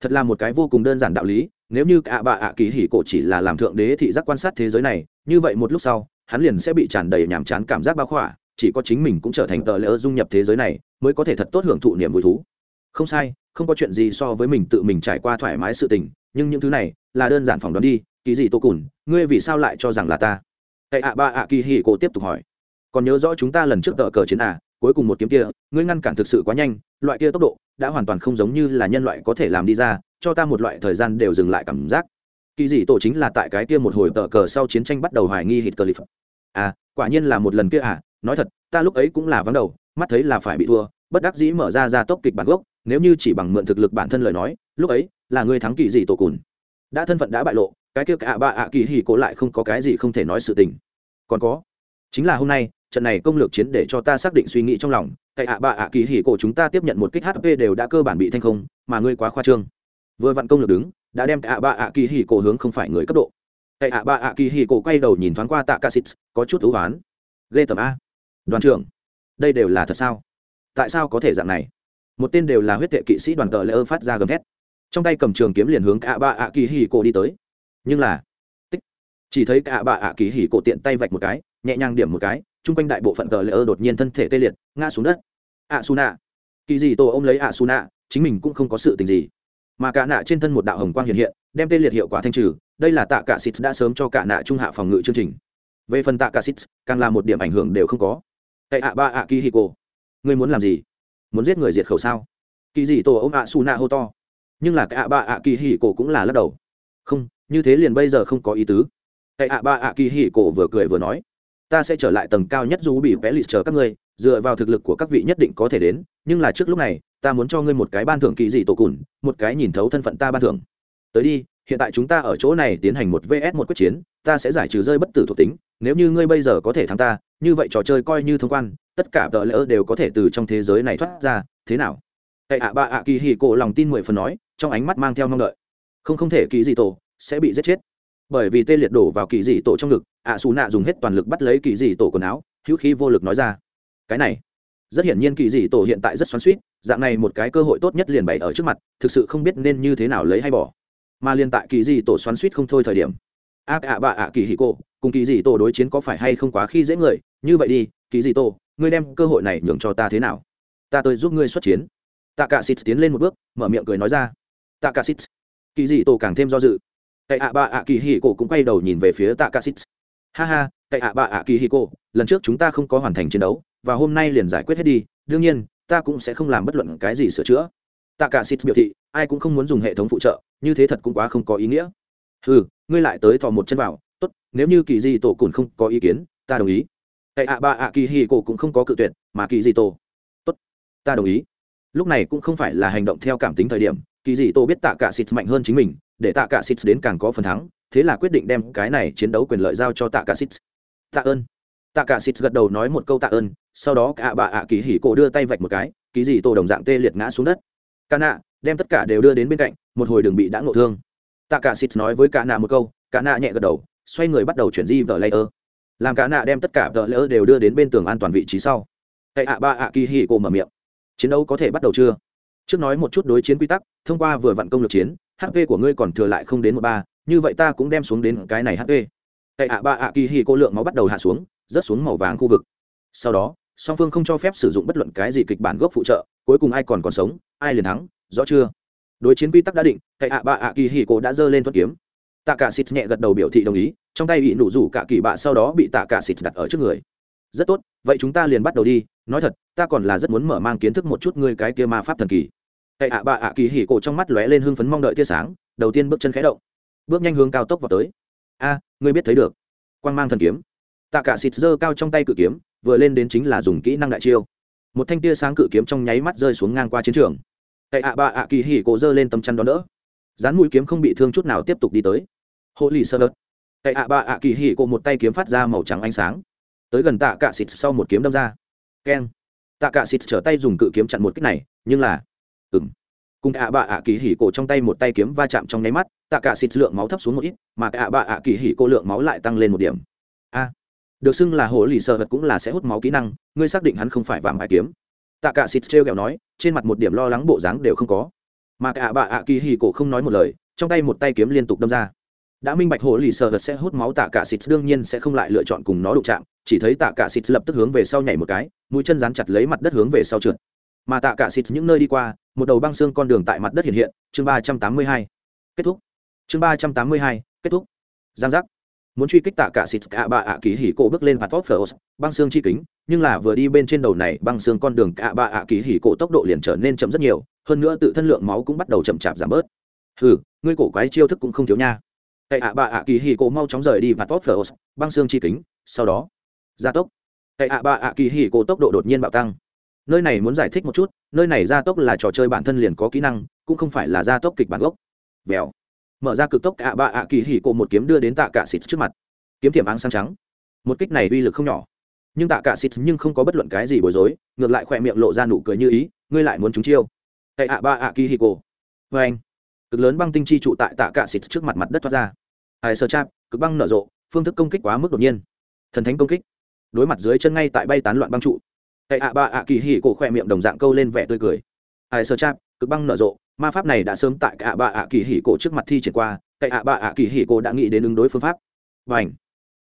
thật là một cái vô cùng đơn giản đạo lý, nếu như ạ bà ạ kỳ hì cổ chỉ là làm thượng đế thị giác quan sát thế giới này, như vậy một lúc sau, hắn liền sẽ bị tràn đầy nhàm chán cảm giác bao khỏa, chỉ có chính mình cũng trở thành tờ lỡ dung nhập thế giới này, mới có thể thật tốt hưởng thụ niềm vui thú. Không sai, không có chuyện gì so với mình tự mình trải qua thoải mái sự tình, nhưng những thứ này là đơn giản phỏng đoán đi, kỳ gì tô cùn, ngươi vì sao lại cho rằng là ta? Cậy ạ ba ạ kỳ hì cổ tiếp tục hỏi. Còn nhớ rõ chúng ta lần trước tờ cờ chiến à cuối cùng một kiếm kia, ngươi ngăn cản thực sự quá nhanh, loại kia tốc độ đã hoàn toàn không giống như là nhân loại có thể làm đi ra, cho ta một loại thời gian đều dừng lại cảm giác. Kỳ dị tổ chính là tại cái kia một hồi tờ cờ sau chiến tranh bắt đầu hoài nghi hít cờ lip à quả nhiên là một lần kia à nói thật, ta lúc ấy cũng là vắng đầu, mắt thấy là phải bị thua, bất đắc dĩ mở ra ra tốc kịch bản gốc, nếu như chỉ bằng mượn thực lực bản thân lời nói, lúc ấy là người thắng kỳ dị tổ cùn. Đã thân phận đã bại lộ, cái kia cả ba ạ kỳ hì cổ lại không có cái gì không thể nói sự tình. Còn có, chính là hôm nay trận này công lược chiến để cho ta xác định suy nghĩ trong lòng, tại ạ bạ ạ kỳ hỉ cổ chúng ta tiếp nhận một kích hp đều đã cơ bản bị thanh không, mà ngươi quá khoa trương. Vừa vặn công lược đứng, đã đem ạ bạ ạ kỳ hỉ cổ hướng không phải người cấp độ. Tại ạ bạ ạ kỳ hỉ cổ quay đầu nhìn thoáng qua tạ ca xít có chút thú hoán. Ghê tầm a. Đoàn trưởng, đây đều là thật sao? Tại sao có thể dạng này? Một tên đều là huyết tệ kỵ sĩ đoàn cờ lễ ơ phát ra gầm thét. Trong tay cầm trường kiếm liền hướng cả bạ ạ kỳ hì cổ đi tới. Nhưng là, tích, chỉ thấy cả bà ạ kỳ hì cổ tiện tay vạch một cái nhẹ nhàng điểm một cái, chung quanh đại bộ phận cờ lễ ơ đột nhiên thân thể tê liệt, ngã xuống đất. Ạ su nạ kỳ gì tổ ô m lấy ạ su nạ chính mình cũng không có sự tình gì. Mà cả nạ trên thân một đạo hồng quang hiện hiện, đem tê liệt hiệu quả thanh trừ, đây là tạ cả xịt đã sớm cho cả nạ trung hạ phòng ngự chương trình. Về phần tạ cả xịt, càng là một điểm ảnh hưởng đều không có. Tại ạ ba ạ kỳ hi cổ ngươi muốn làm gì? Muốn giết người diệt khẩu sao? Kỳ dị tổ ôm ạ su nạ hô to. Nhưng là cái ạ ba ạ kỳ hi cổ cũng là lắc đầu. Không, như thế liền bây giờ không có ý tứ. Tại ạ ba ạ kỳ hi cổ vừa cười vừa nói ta sẽ trở lại tầng cao nhất dù bị vẽ lịch chờ các ngươi, dựa vào thực lực của các vị nhất định có thể đến, nhưng là trước lúc này, ta muốn cho ngươi một cái ban thưởng kỳ dị tổ cùn, một cái nhìn thấu thân phận ta ban thưởng. Tới đi, hiện tại chúng ta ở chỗ này tiến hành một vs một quyết chiến, ta sẽ giải trừ rơi bất tử thuộc tính, nếu như ngươi bây giờ có thể thắng ta, như vậy trò chơi coi như thông quan, tất cả tờ lỡ đều có thể từ trong thế giới này thoát ra, thế nào? Hệ ạ ba ạ kỳ hì cổ lòng tin mười phần nói, trong ánh mắt mang theo mong đợi. Không không thể kỳ dị tổ, sẽ bị giết chết bởi vì tê liệt đổ vào kỳ dị tổ trong ngực, ạ xù nạ dùng hết toàn lực bắt lấy kỳ dị tổ quần áo, hữu khí vô lực nói ra. Cái này, rất hiển nhiên kỳ dị tổ hiện tại rất xoắn suýt dạng này một cái cơ hội tốt nhất liền bày ở trước mặt, thực sự không biết nên như thế nào lấy hay bỏ. Mà liên tại kỳ dị tổ xoắn suýt không thôi thời điểm, ác ạ bạ ạ kỳ hì cô, cùng kỳ dị tổ đối chiến có phải hay không quá khi dễ người? Như vậy đi, kỳ dị tổ, ngươi đem cơ hội này nhường cho ta thế nào? Ta tới giúp ngươi xuất chiến. Tạ cả xịt tiến lên một bước, mở miệng cười nói ra. Tạ cả xịt kỳ dị tổ càng thêm do dự cậy ạ bà ạ kỳ hì cổ cũng quay đầu nhìn về phía tạ ca xịt ha ha cậy ạ bà ạ kỳ hì cổ, lần trước chúng ta không có hoàn thành chiến đấu, và hôm nay liền giải quyết hết đi. Đương nhiên, ta cũng sẽ không làm bất luận cái gì sửa chữa. Tạ cả xịt biểu thị, ai cũng không muốn dùng hệ thống phụ trợ, như thế thật cũng quá không có ý nghĩa. Ừ ngươi lại tới thò một chân vào. Tốt, nếu như kỳ di tổ cùn không có ý kiến, ta đồng ý. Tại ạ bà ạ kỳ hì cổ cũng không có cự tuyệt, mà kỳ di tổ. Tốt, ta đồng ý. Lúc này cũng không phải là hành động theo cảm tính thời điểm, kỳ dị tô biết tạ cả xịt mạnh hơn chính mình để tạ cả Sith đến càng có phần thắng, thế là quyết định đem cái này chiến đấu quyền lợi giao cho tạ cả Sith. tạ ơn. Tạ cả Sith gật đầu nói một câu tạ ơn, sau đó cả bà ạ kỳ hỉ cổ đưa tay vạch một cái, ký gì tô đồng dạng tê liệt ngã xuống đất. Ca nạ, đem tất cả đều đưa đến bên cạnh, một hồi đường bị đã ngộ thương. Tạ cả Sith nói với cả nạ một câu, cả nạ nhẹ gật đầu, xoay người bắt đầu chuyển di vờ layer. Làm cả nạ đem tất cả vợ layer đều đưa đến bên tường an toàn vị trí sau. Cậy ạ ba ạ kỳ hỉ cổ mở miệng. Chiến đấu có thể bắt đầu chưa? Trước nói một chút đối chiến quy tắc, thông qua vừa vặn công lược chiến hp của ngươi còn thừa lại không đến một ba, như vậy ta cũng đem xuống đến cái này hp cậy ạ ba ạ kỳ hỉ cô lượng máu bắt đầu hạ xuống, rớt xuống màu vàng khu vực. Sau đó, song phương không cho phép sử dụng bất luận cái gì kịch bản gốc phụ trợ, cuối cùng ai còn còn sống, ai liền thắng, rõ chưa? Đối chiến quy tắc đã định cậy ạ ba ạ kỳ hỉ cô đã giơ lên thuật kiếm. Tạ cả xịt nhẹ gật đầu biểu thị đồng ý, trong tay bị nụ rủ cả kỳ bạ sau đó bị tạ cả xịt đặt ở trước người. Rất tốt, vậy chúng ta liền bắt đầu đi, nói thật, ta còn là rất muốn mở mang kiến thức một chút ngươi cái kia ma pháp thần kỳ cậy ạ bạ ạ kỳ hỉ cổ trong mắt lóe lên hưng phấn mong đợi tia sáng, đầu tiên bước chân khẽ động, bước nhanh hướng cao tốc vào tới. A, ngươi biết thấy được. Quang mang thần kiếm. Tạ cả xịt giơ cao trong tay cự kiếm, vừa lên đến chính là dùng kỹ năng đại chiêu. Một thanh tia sáng cự kiếm trong nháy mắt rơi xuống ngang qua chiến trường. Cậy ạ bạ ạ kỳ hỉ cổ giơ lên tấm chắn đón đỡ. Dán mũi kiếm không bị thương chút nào tiếp tục đi tới. Hộ lì sơ đớt cậy ạ bạ ạ kỳ hỉ cổ một tay kiếm phát ra màu trắng ánh sáng. Tới gần tạ cả xịt sau một kiếm đâm ra. Keng. Tạ cả xịt trở tay dùng cự kiếm chặn một kích này, nhưng là ừng cùng ạ bạ ạ kỳ hỉ cổ trong tay một tay kiếm va chạm trong nháy mắt, tạ cả xịt lượng máu thấp xuống một ít, mà ạ bạ ạ kỳ hỉ cổ lượng máu lại tăng lên một điểm. A. Được xưng là hồ lì sợ vật cũng là sẽ hút máu kỹ năng, ngươi xác định hắn không phải vàng bài kiếm. Tạ cả xịt treo kẹo nói, trên mặt một điểm lo lắng bộ dáng đều không có. Mà ạ bạ ạ kỳ hỉ cổ không nói một lời, trong tay một tay kiếm liên tục đâm ra. Đã minh bạch hồ lì sợ vật sẽ hút máu tạ cả xịt đương nhiên sẽ không lại lựa chọn cùng nó đụng chạm, chỉ thấy tạ cả xịt lập tức hướng về sau nhảy một cái, mũi chân dán chặt lấy mặt đất hướng về sau trượt mà tạ cả xịt những nơi đi qua, một đầu băng xương con đường tại mặt đất hiện hiện, chương ba trăm tám mươi hai. Kết thúc. Chương ba trăm tám mươi hai, kết thúc. Giang giác. Muốn truy kích tạ cả xịt, cả bà ạ kỳ hỉ cổ bước lên mặt vóc phở băng xương chi kính, nhưng là vừa đi bên trên đầu này, băng xương con đường cả bà ạ kỳ hỉ cổ tốc độ liền trở nên chậm rất nhiều, hơn nữa tự thân lượng máu cũng bắt đầu chậm chạp giảm bớt. Hừ, ngươi cổ quái chiêu thức cũng không thiếu nha. Cậy ạ bà ạ kỳ hỉ cổ mau chóng rời đi mặt vóc phở băng xương chi kính, sau đó, gia tốc. Cậy ạ bà ạ kỳ hỉ cổ tốc độ đột nhiên bạo tăng nơi này muốn giải thích một chút, nơi này gia tốc là trò chơi bản thân liền có kỹ năng, cũng không phải là gia tốc kịch bản gốc. Vèo. Mở ra cực tốc ạ bạ ạ kỳ hỉ cổ một kiếm đưa đến tạ cả xịt trước mặt. Kiếm tiềm áng sang trắng. Một kích này uy lực không nhỏ. Nhưng tạ cả xịt nhưng không có bất luận cái gì bối rối, ngược lại khỏe miệng lộ ra nụ cười như ý, ngươi lại muốn chúng chiêu. Tại ạ ba ạ kỳ hỉ cổ. Vê anh. Cực lớn băng tinh chi trụ tại tạ cả xịt trước mặt mặt đất thoát ra. Ai sơ chạp, cực băng nở rộ, phương thức công kích quá mức đột nhiên. Thần thánh công kích. Đối mặt dưới chân ngay tại bay tán loạn băng trụ cậy ạ bạ ạ kỳ hỉ cổ khoe miệng đồng dạng câu lên vẻ tươi cười. Ai sơ chạp, cực băng nở rộ, ma pháp này đã sớm tại cậy ạ bạ ạ kỳ hỉ cổ trước mặt thi triển qua cậy ạ bạ ạ kỳ hỉ cổ đã nghĩ đến ứng đối phương pháp. Và ảnh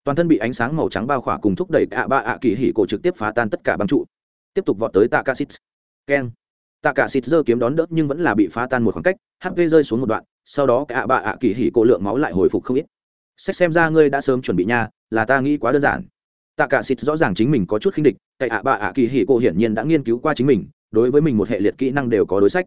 toàn thân bị ánh sáng màu trắng bao khỏa cùng thúc đẩy ạ bạ ạ kỳ hỉ cổ trực tiếp phá tan tất cả băng trụ. Tiếp tục vọt tới tạ ca xít keng! Tạ cả Sít giơ kiếm đón đỡ nhưng vẫn là bị phá tan một khoảng cách hp rơi xuống một đoạn, sau đó cả bạ ạ kỳ hỉ cổ lượng máu lại hồi phục không ít. Sách xem ra ngươi đã sớm chuẩn bị nha, là ta nghĩ quá đơn giản tạ cả xịt rõ ràng chính mình có chút khinh địch tại ạ bạ ạ kỳ hỉ cổ hiển nhiên đã nghiên cứu qua chính mình, đối với mình một hệ liệt kỹ năng đều có đối sách.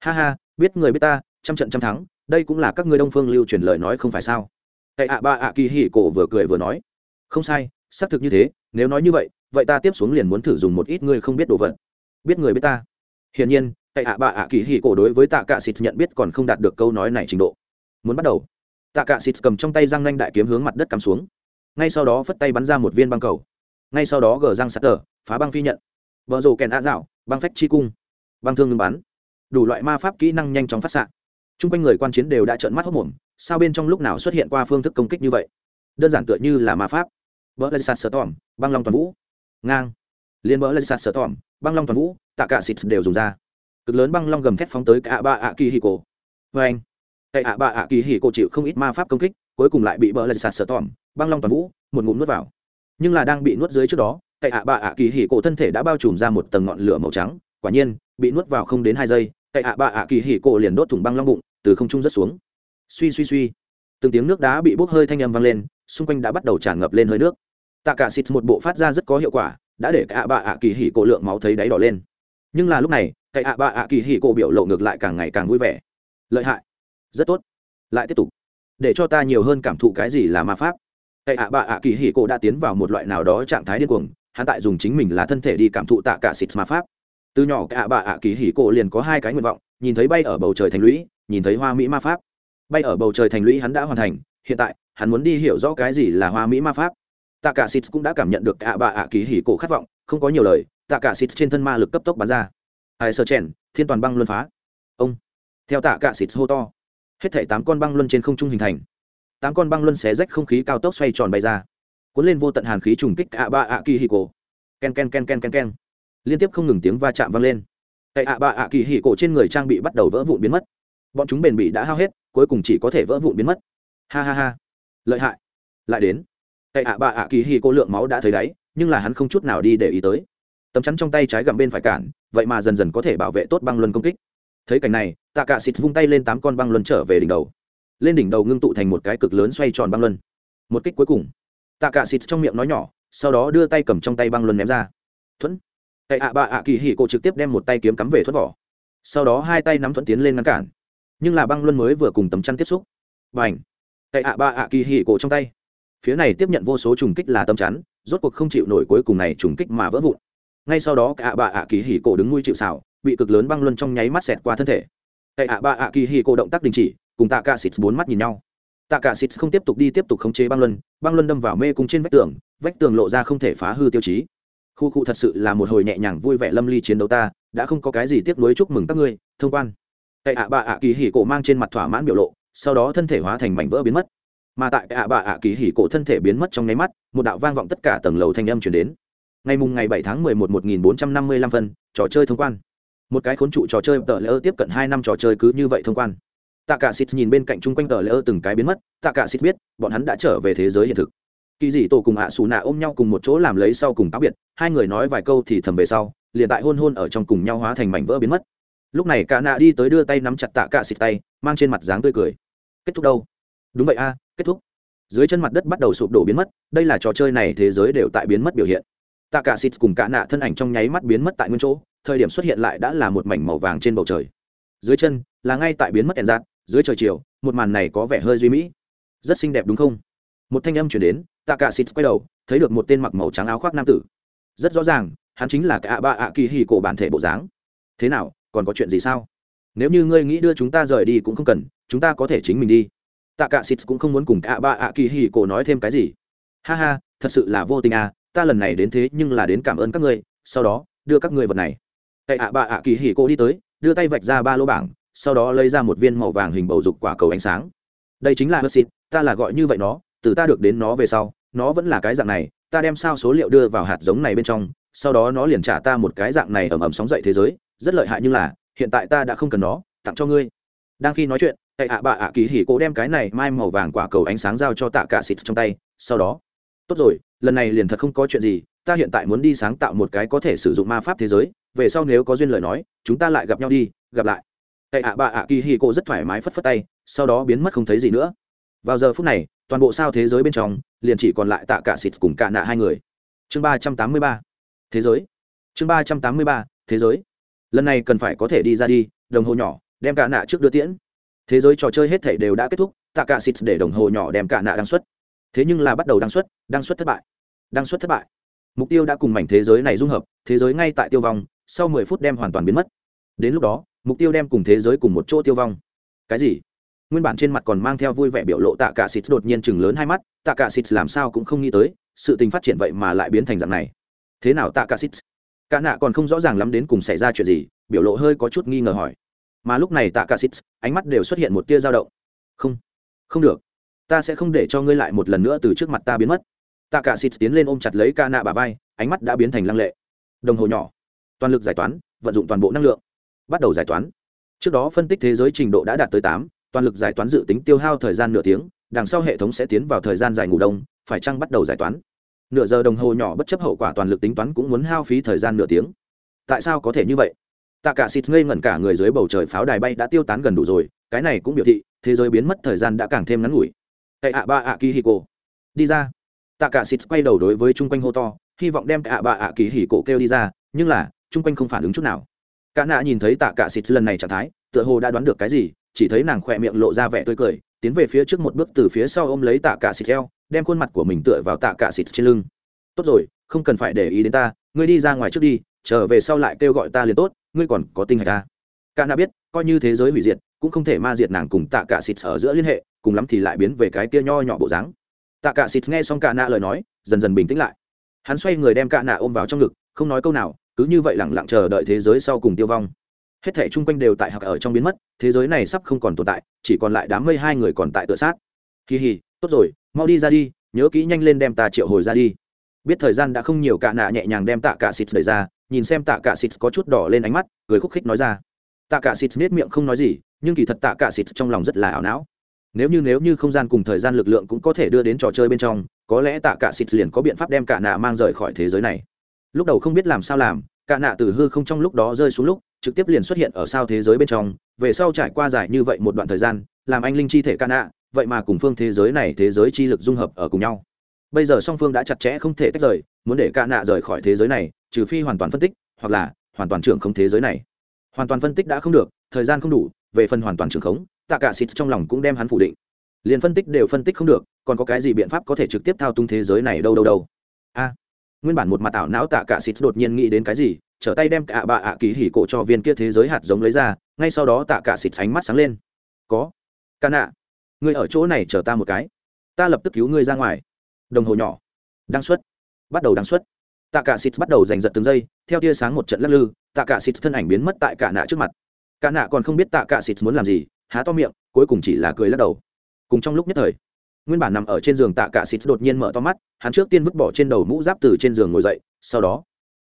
Ha ha, biết người biết ta, trăm trận trăm thắng, đây cũng là các ngươi đông phương lưu truyền lời nói không phải sao? Tại ạ bạ ạ kỳ hỉ cổ vừa cười vừa nói. Không sai, xác thực như thế, nếu nói như vậy vậy ta tiếp xuống liền muốn thử dùng một ít ngươi không biết đồ vật. Biết người biết ta. Hiển nhiên tại ạ bạ ạ kỳ hỉ cổ đối với tạ cả xịt nhận biết còn không đạt được câu nói này trình độ. Muốn bắt đầu. Tạ cả xịt cầm trong tay răng nanh đại kiếm hướng mặt đất cắm xuống ngay sau đó phất tay bắn ra một viên băng cầu. Ngay sau đó gờ răng sạt tờ, phá băng phi nhận. Vợ rồ kèn a dạo, băng phách chi cung. Băng thương ngừng bắn. Đủ loại ma pháp kỹ năng nhanh chóng phát xạ. T r u n g quanh người quan chiến đều đã trợn mắt hốc mồm, sao bên trong lúc nào xuất hiện qua phương thức công kích như vậy? Đơn giản tựa như là ma pháp. Vợ lê sạt sờ tỏm băng long toàn vũ. Ngang. Liên vợ lê sạt sờ tỏm băng long toàn vũ, tạ cả xịt đều dùng ra. Cực lớn băng long gầm thép phóng tới cả ba ạ kỳ hì cổ. Vê anh tại ạ ba ạ kỳ hì cổ chịu không ít ma pháp công kích cuối cùng lại bị vợ lạch sạt sở tỏm băng long toàn vũ, một ngụm nuốt vào. Nhưng là đang bị nuốt dưới trước đó, cậy ạ bạ ạ kỳ hỉ cổ thân thể đã bao trùm ra một tầng ngọn lửa màu trắng, quả nhiên, bị nuốt vào không đến hai giây, cậy ạ bạ ạ kỳ hỉ cổ liền đốt thủng băng long bụng, từ không trung rất xuống. Suy suy suy. Từng tiếng nước đá bị bốc hơi thanh âm vang lên, xung quanh đã bắt đầu tràn ngập lên hơi nước. Tạ cả xịt một bộ phát ra rất có hiệu quả, đã để cậy ạ bạ ạ kỳ hỉ cổ lượng máu thấy đáy đỏ lên. Nhưng là lúc này, cậy ạ bạ ạ kỳ hỉ cổ biểu lộ ngược lại càng ngày càng vui vẻ. Lợi hại. Rất tốt. Lại tiếp tục để cho ta nhiều hơn cảm thụ cái gì là ma pháp. Cậy ạ bạ ạ kỳ hỉ cổ đã tiến vào một loại nào đó trạng thái điên cuồng, hắn tại dùng chính mình là thân thể đi cảm thụ tạ cả xịt ma pháp. Từ nhỏ cả bạ ạ kỳ hỉ cổ liền có hai cái nguyện vọng, nhìn thấy bay ở bầu trời thành lũy, nhìn thấy hoa mỹ ma pháp. Bay ở bầu trời thành lũy hắn đã hoàn thành, hiện tại, hắn muốn đi hiểu rõ cái gì là hoa mỹ ma pháp. Tạ cả xịt cũng đã cảm nhận được cả bạ ạ kỳ hỉ cổ khát vọng, không có nhiều lời, tạ cả xịt trên thân ma lực cấp tốc bắn ra. Ai sơ chèn, thiên toàn băng luân phá. Ông. Theo tạ cả xịt hô to hết thảy tám con băng luân trên không trung hình thành. Tám con băng luân xé rách không khí cao tốc xoay tròn bay ra. Cuốn lên vô tận hàn khí trùng kích ạ ba ạ kỳ hì cổ ken ken ken ken ken ken. Liên tiếp không ngừng tiếng va chạm vang lên. Tại ạ ba ạ kỳ hì cổ trên người trang bị bắt đầu vỡ vụn biến mất. Bọn chúng bền bỉ đã hao hết, cuối cùng chỉ có thể vỡ vụn biến mất. Ha ha ha. Lợi hại. Lại đến. Tại ạ ba ạ kỳ hì cổ lượng máu đã thấy đáy, nhưng là hắn không chút nào đi để ý tới. Tấm chắn trong tay trái gặm bên phải cản, vậy mà dần dần có thể bảo vệ tốt băng luân công kích. Thấy cảnh này tạ cả xịt vung tay lên tám con băng luân trở về đỉnh đầu. Lên đỉnh đầu ngưng tụ thành một cái cực lớn xoay tròn băng luân. Một kích cuối cùng. Tạ cả xịt trong miệng nói nhỏ, sau đó đưa tay cầm trong tay băng luân ném ra. Thuẫn. Tại ạ bạ ạ kỳ hỉ cổ trực tiếp đem một tay kiếm cắm về thuẫn vỏ. Sau đó hai tay nắm thuẫn tiến lên ngăn cản. Nhưng là băng luân mới vừa cùng tấm chắn tiếp xúc. Và ảnh tại ạ bạ ạ kỳ hỉ cổ trong tay. Phía này tiếp nhận vô số trùng kích là tấm chắn, rốt cuộc không chịu nổi cuối cùng này trùng kích mà vỡ vụn. Ngay sau đó cả bạ ạ kỳ hỉ cổ đứng nuôi chịu xảo, bị cực lớn băng luân trong nháy mắt xẹt qua thân thể tại ạ ba ạ kỳ hỉ cổ động tác đình chỉ, cùng tạ cả xịt bốn mắt nhìn nhau. Tạ cả xịt không tiếp tục đi tiếp tục khống chế băng luân băng luân đâm vào mê cung trên vách tường vách tường lộ ra không thể phá hư tiêu chí. Khu khu thật sự là một hồi nhẹ nhàng vui vẻ lâm ly chiến đấu ta, đã không có cái gì tiếc nuối chúc mừng các ngươi, thông quan. Tại ạ bà ạ kỳ hỉ cổ mang trên mặt thỏa mãn biểu lộ, sau đó thân thể hóa thành mảnh vỡ biến mất. Mà tại ạ bà ạ kỳ hỉ cổ thân thể biến mất trong nháy mắt, một đạo vang vọng tất cả tầng lầu thanh âm truyền đến. Ngày mùng ngày bảy tháng mười một một nghìn bốn trăm năm mươi lăm phân, trò chơi thông quan một cái khốn trụ trò chơi tờ lỡ tiếp cận hai năm trò chơi cứ như vậy thông quan. Tạ cả xịt nhìn bên cạnh chung quanh tờ lỡ từng cái biến mất, tạ cả xịt biết, bọn hắn đã trở về thế giới hiện thực. Kỳ dị tổ cùng ạ xù nạ ôm nhau cùng một chỗ làm lấy sau cùng táo biệt, hai người nói vài câu thì thầm về sau, liền tại hôn hôn ở trong cùng nhau hóa thành mảnh vỡ biến mất. Lúc này cả nạ đi tới đưa tay nắm chặt tạ cả xịt tay, mang trên mặt dáng tươi cười. Kết thúc đâu? Đúng vậy a, kết thúc. Dưới chân mặt đất bắt đầu sụp đổ biến mất, đây là trò chơi này thế giới đều tại biến mất biểu hiện. Tạ cả xịt cùng cả nạ thân ảnh trong nháy mắt biến mất tại nguyên chỗ thời điểm xuất hiện lại đã là một mảnh màu vàng trên bầu trời. Dưới chân là ngay tại biến mất đèn giạt dưới trời chiều, một màn này có vẻ hơi duy mỹ. Rất xinh đẹp đúng không? Một thanh âm chuyển đến tạ cả xịt quay đầu, thấy được một tên mặc màu trắng áo khoác nam tử. Rất rõ ràng, hắn chính là cả ba ạ kỳ hì cổ bản thể bộ dáng. Thế nào, còn có chuyện gì sao? Nếu như ngươi nghĩ đưa chúng ta rời đi cũng không cần, chúng ta có thể chính mình đi. Tạ cả xịt cũng không muốn cùng cả ba ạ kỳ hì cổ nói thêm cái gì. Ha ha, thật sự là vô tình à ta lần này đến thế nhưng là đến cảm ơn các ngươi, sau đó, đưa các ngươi vật này tại ạ bạ ạ kỳ hỉ cô đi tới, đưa tay vạch ra ba lô bảng, sau đó lấy ra một viên màu vàng hình bầu dục quả cầu ánh sáng. Đây chính là hớt xịt ta là gọi như vậy nó, từ ta được đến nó về sau, nó vẫn là cái dạng này, ta đem sao số liệu đưa vào hạt giống này bên trong, sau đó nó liền trả ta một cái dạng này ầm ầm sóng dậy thế giới, rất lợi hại nhưng là, hiện tại ta đã không cần nó, tặng cho ngươi. Đang khi nói chuyện tại ạ bạ ạ kỳ hỉ cô đem cái này mai màu vàng quả cầu ánh sáng giao cho tạ cả xịt trong tay, sau đó, tốt rồi, lần này liền thật không có chuyện gì, ta hiện tại muốn đi sáng tạo một cái có thể sử dụng ma pháp thế giới về sau nếu có duyên lời nói, chúng ta lại gặp nhau đi, gặp lại. Tệ ạ bạ ạ kỳ hì cổ rất thoải mái phất phất tay, sau đó biến mất không thấy gì nữa. Vào giờ phút này, toàn bộ sao thế giới bên trong, liền chỉ còn lại tạ cả xịt cùng cả nạ hai người. Chương ba trăm tám mươi ba. Thế giới. Chương ba trăm tám mươi ba. Thế giới. Lần này cần phải có thể đi ra đi, đồng hồ nhỏ, đem cả nạ trước đưa tiễn. Thế giới trò chơi hết thể đều đã kết thúc, tạ cả xịt để đồng hồ nhỏ đem cả nạ đăng xuất. Thế nhưng là bắt đầu đăng xuất đăng xuất thất bại. Đăng xuất thất bại. Mục tiêu đã cùng mảnh thế giới này dung hợp, thế giới ngay tại tiêu vong sau mười phút đem hoàn toàn biến mất. Đến lúc đó, mục tiêu đem cùng thế giới cùng một chỗ tiêu vong. Cái gì? Nguyên bản trên mặt còn mang theo vui vẻ biểu lộ tạ cả xịt đột nhiên chừng lớn hai mắt, tạ cả xịt làm sao cũng không nghĩ tới, sự tình phát triển vậy mà lại biến thành dạng này. Thế nào tạ cả xịt cả nạ còn không rõ ràng lắm đến cùng xảy ra chuyện gì, biểu lộ hơi có chút nghi ngờ hỏi. Mà lúc này tạ cả xịt ánh mắt đều xuất hiện một tia dao động. Không không được. Ta sẽ không để cho ngươi lại một lần nữa từ trước mặt ta biến mất. Tạ cả xịt tiến lên ôm chặt lấy ca nạ bà vai, ánh mắt đã biến thành lăng lệ. Đồng hồ nhỏ toàn lực giải toán, vận dụng toàn bộ năng lượng. Bắt đầu giải toán. Trước đó phân tích thế giới trình độ đã đạt tới tám, toàn lực giải toán dự tính tiêu hao thời gian nửa tiếng, đằng sau hệ thống sẽ tiến vào thời gian dài ngủ đông, phải chăng bắt đầu giải toán? Nửa giờ đồng hồ nhỏ bất chấp hậu quả toàn lực tính toán cũng muốn hao phí thời gian nửa tiếng. Tại sao có thể như vậy? Tạ cả xịt ngây ngẩn cả người dưới bầu trời pháo đài bay đã tiêu tán gần đủ rồi, cái này cũng biểu thị, thế giới biến mất thời gian đã càng thêm ngắn ngủi. Cậy ạ ba ạ kỳ hì cổ đi ra. Tạ cả xịt quay đầu đối với chung quanh hô to, hy vọng đem ạ ba ạ kỳ hì cổ kêu đi ra, nhưng là chung quanh không phản ứng chút nào. Cả nạ nhìn thấy tạ cả xịt lần này trạng thái, tựa hồ đã đoán được cái gì, chỉ thấy nàng khỏe miệng lộ ra vẻ tươi cười, tiến về phía trước một bước từ phía sau ôm lấy tạ cả xịt eo, đem khuôn mặt của mình tựa vào tạ cả xịt trên lưng. Tốt rồi, không cần phải để ý đến ta, ngươi đi ra ngoài trước đi, trở về sau lại kêu gọi ta liền tốt, ngươi còn có tinh hạch ta cả nạ biết, coi như thế giới hủy diệt, cũng không thể ma diệt nàng cùng tạ cả xịt ở giữa liên hệ, cùng lắm thì lại biến về cái kia nho nhỏ bộ dáng. Tạ cả xịt nghe xong cả nạ lời nói, dần dần bình tĩnh lại. Hắn xoay người đem cả nạ ôm vào trong ngực, không nói câu nào cứ như vậy lẳng lặng chờ đợi thế giới sau cùng tiêu vong. Hết thể chung quanh đều tại hoặc ở trong biến mất, thế giới này sắp không còn tồn tại, chỉ còn lại đám mây hai người còn tại tự sát. Kỳ hì, tốt rồi, mau đi ra đi, nhớ kỹ nhanh lên đem ta triệu hồi ra đi. Biết thời gian đã không nhiều cạ nạ nhẹ nhàng đem tạ cả xịt đẩy ra, nhìn xem tạ cả xịt có chút đỏ lên ánh mắt, cười khúc khích nói ra. Tạ cả xịt nết miệng không nói gì, nhưng kỳ thật tạ cả xịt trong lòng rất là ảo não. Nếu như nếu như không gian cùng thời gian lực lượng cũng có thể đưa đến trò chơi bên trong, có lẽ tạ cả xịt liền có biện pháp đem cả nạ mang rời khỏi thế giới này lúc đầu không biết làm sao làm, cả nạ từ hư không trong lúc đó rơi xuống lúc, trực tiếp liền xuất hiện ở sao thế giới bên trong. Về sau trải qua dài như vậy một đoạn thời gian, làm anh linh chi thể ca nạ, vậy mà cùng phương thế giới này thế giới chi lực dung hợp ở cùng nhau. Bây giờ song phương đã chặt chẽ không thể tách rời, muốn để ca nạ rời khỏi thế giới này, trừ phi hoàn toàn phân tích, hoặc là hoàn toàn trưởng không thế giới này. Hoàn toàn phân tích đã không được, thời gian không đủ, về phần hoàn toàn trưởng khống, tạ cả xịt trong lòng cũng đem hắn phủ định. Liền phân tích đều phân tích không được, còn có cái gì biện pháp có thể trực tiếp thao túng thế giới này đâu đâu đâu? A nguyên bản một mặt ảo não tạ cả xịt đột nhiên nghĩ đến cái gì, trở tay đem cả bà ạ kỳ hỉ cổ cho viên kia thế giới hạt giống lấy ra, ngay sau đó tạ cả xịt ánh mắt sáng lên. Có. Ca nạ, ngươi ở chỗ này chờ ta một cái. Ta lập tức cứu ngươi ra ngoài. Đồng hồ nhỏ. Đăng xuất. Bắt đầu đăng xuất. Tạ cả xịt bắt đầu giành giật từng giây, theo tia sáng một trận lắc lư, tạ cả xịt thân ảnh biến mất tại cả nạ trước mặt. Cả nạ còn không biết tạ cả xịt muốn làm gì, há to miệng, cuối cùng chỉ là cười lắc đầu. Cùng trong lúc nhất thời nguyên bản nằm ở trên giường tạ cả xịt đột nhiên mở to mắt, hắn trước tiên vứt bỏ trên đầu mũ giáp từ trên giường ngồi dậy, sau đó,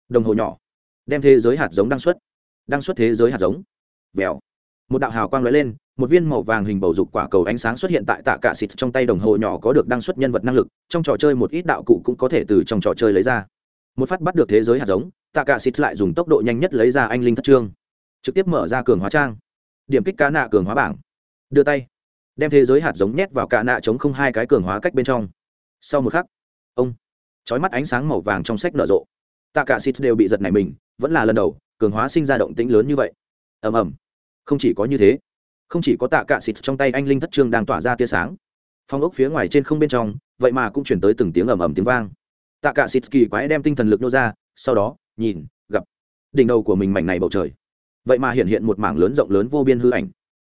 đồng hồ nhỏ, đem thế giới hạt giống đăng xuất đăng xuất thế giới hạt giống. Vèo. Một đạo hào quang lóe lên, một viên màu vàng hình bầu dục quả cầu ánh sáng xuất hiện tại tạ cả xịt trong tay đồng hồ nhỏ có được đăng xuất nhân vật năng lực, trong trò chơi một ít đạo cụ cũng có thể từ trong trò chơi lấy ra. Một phát bắt được thế giới hạt giống, tạ cả xịt lại dùng tốc độ nhanh nhất lấy ra anh linh thất trương, trực tiếp mở ra cường hóa trang. Điểm kích cá nạ cường hóa bảng. Đưa tay đem thế giới hạt giống nhét vào cả nạ chống không hai cái cường hóa cách bên trong. Sau một khắc, ông chói mắt ánh sáng màu vàng trong sách nở rộ. Tạ cả xịt đều bị giật này mình, vẫn là lần đầu, cường hóa sinh ra động tĩnh lớn như vậy. Ầm ầm. Không chỉ có như thế, không chỉ có tạ cả xịt trong tay anh linh thất trương đang tỏa ra tia sáng. Phong ốc phía ngoài trên không bên trong, vậy mà cũng chuyển tới từng tiếng ầm ầm tiếng vang. Tạ cả xịt kỳ quái đem tinh thần lực nô ra, sau đó, nhìn, gặp đỉnh đầu của mình mảnh này bầu trời. Vậy mà hiện hiện một mảng lớn rộng lớn vô biên hư ảnh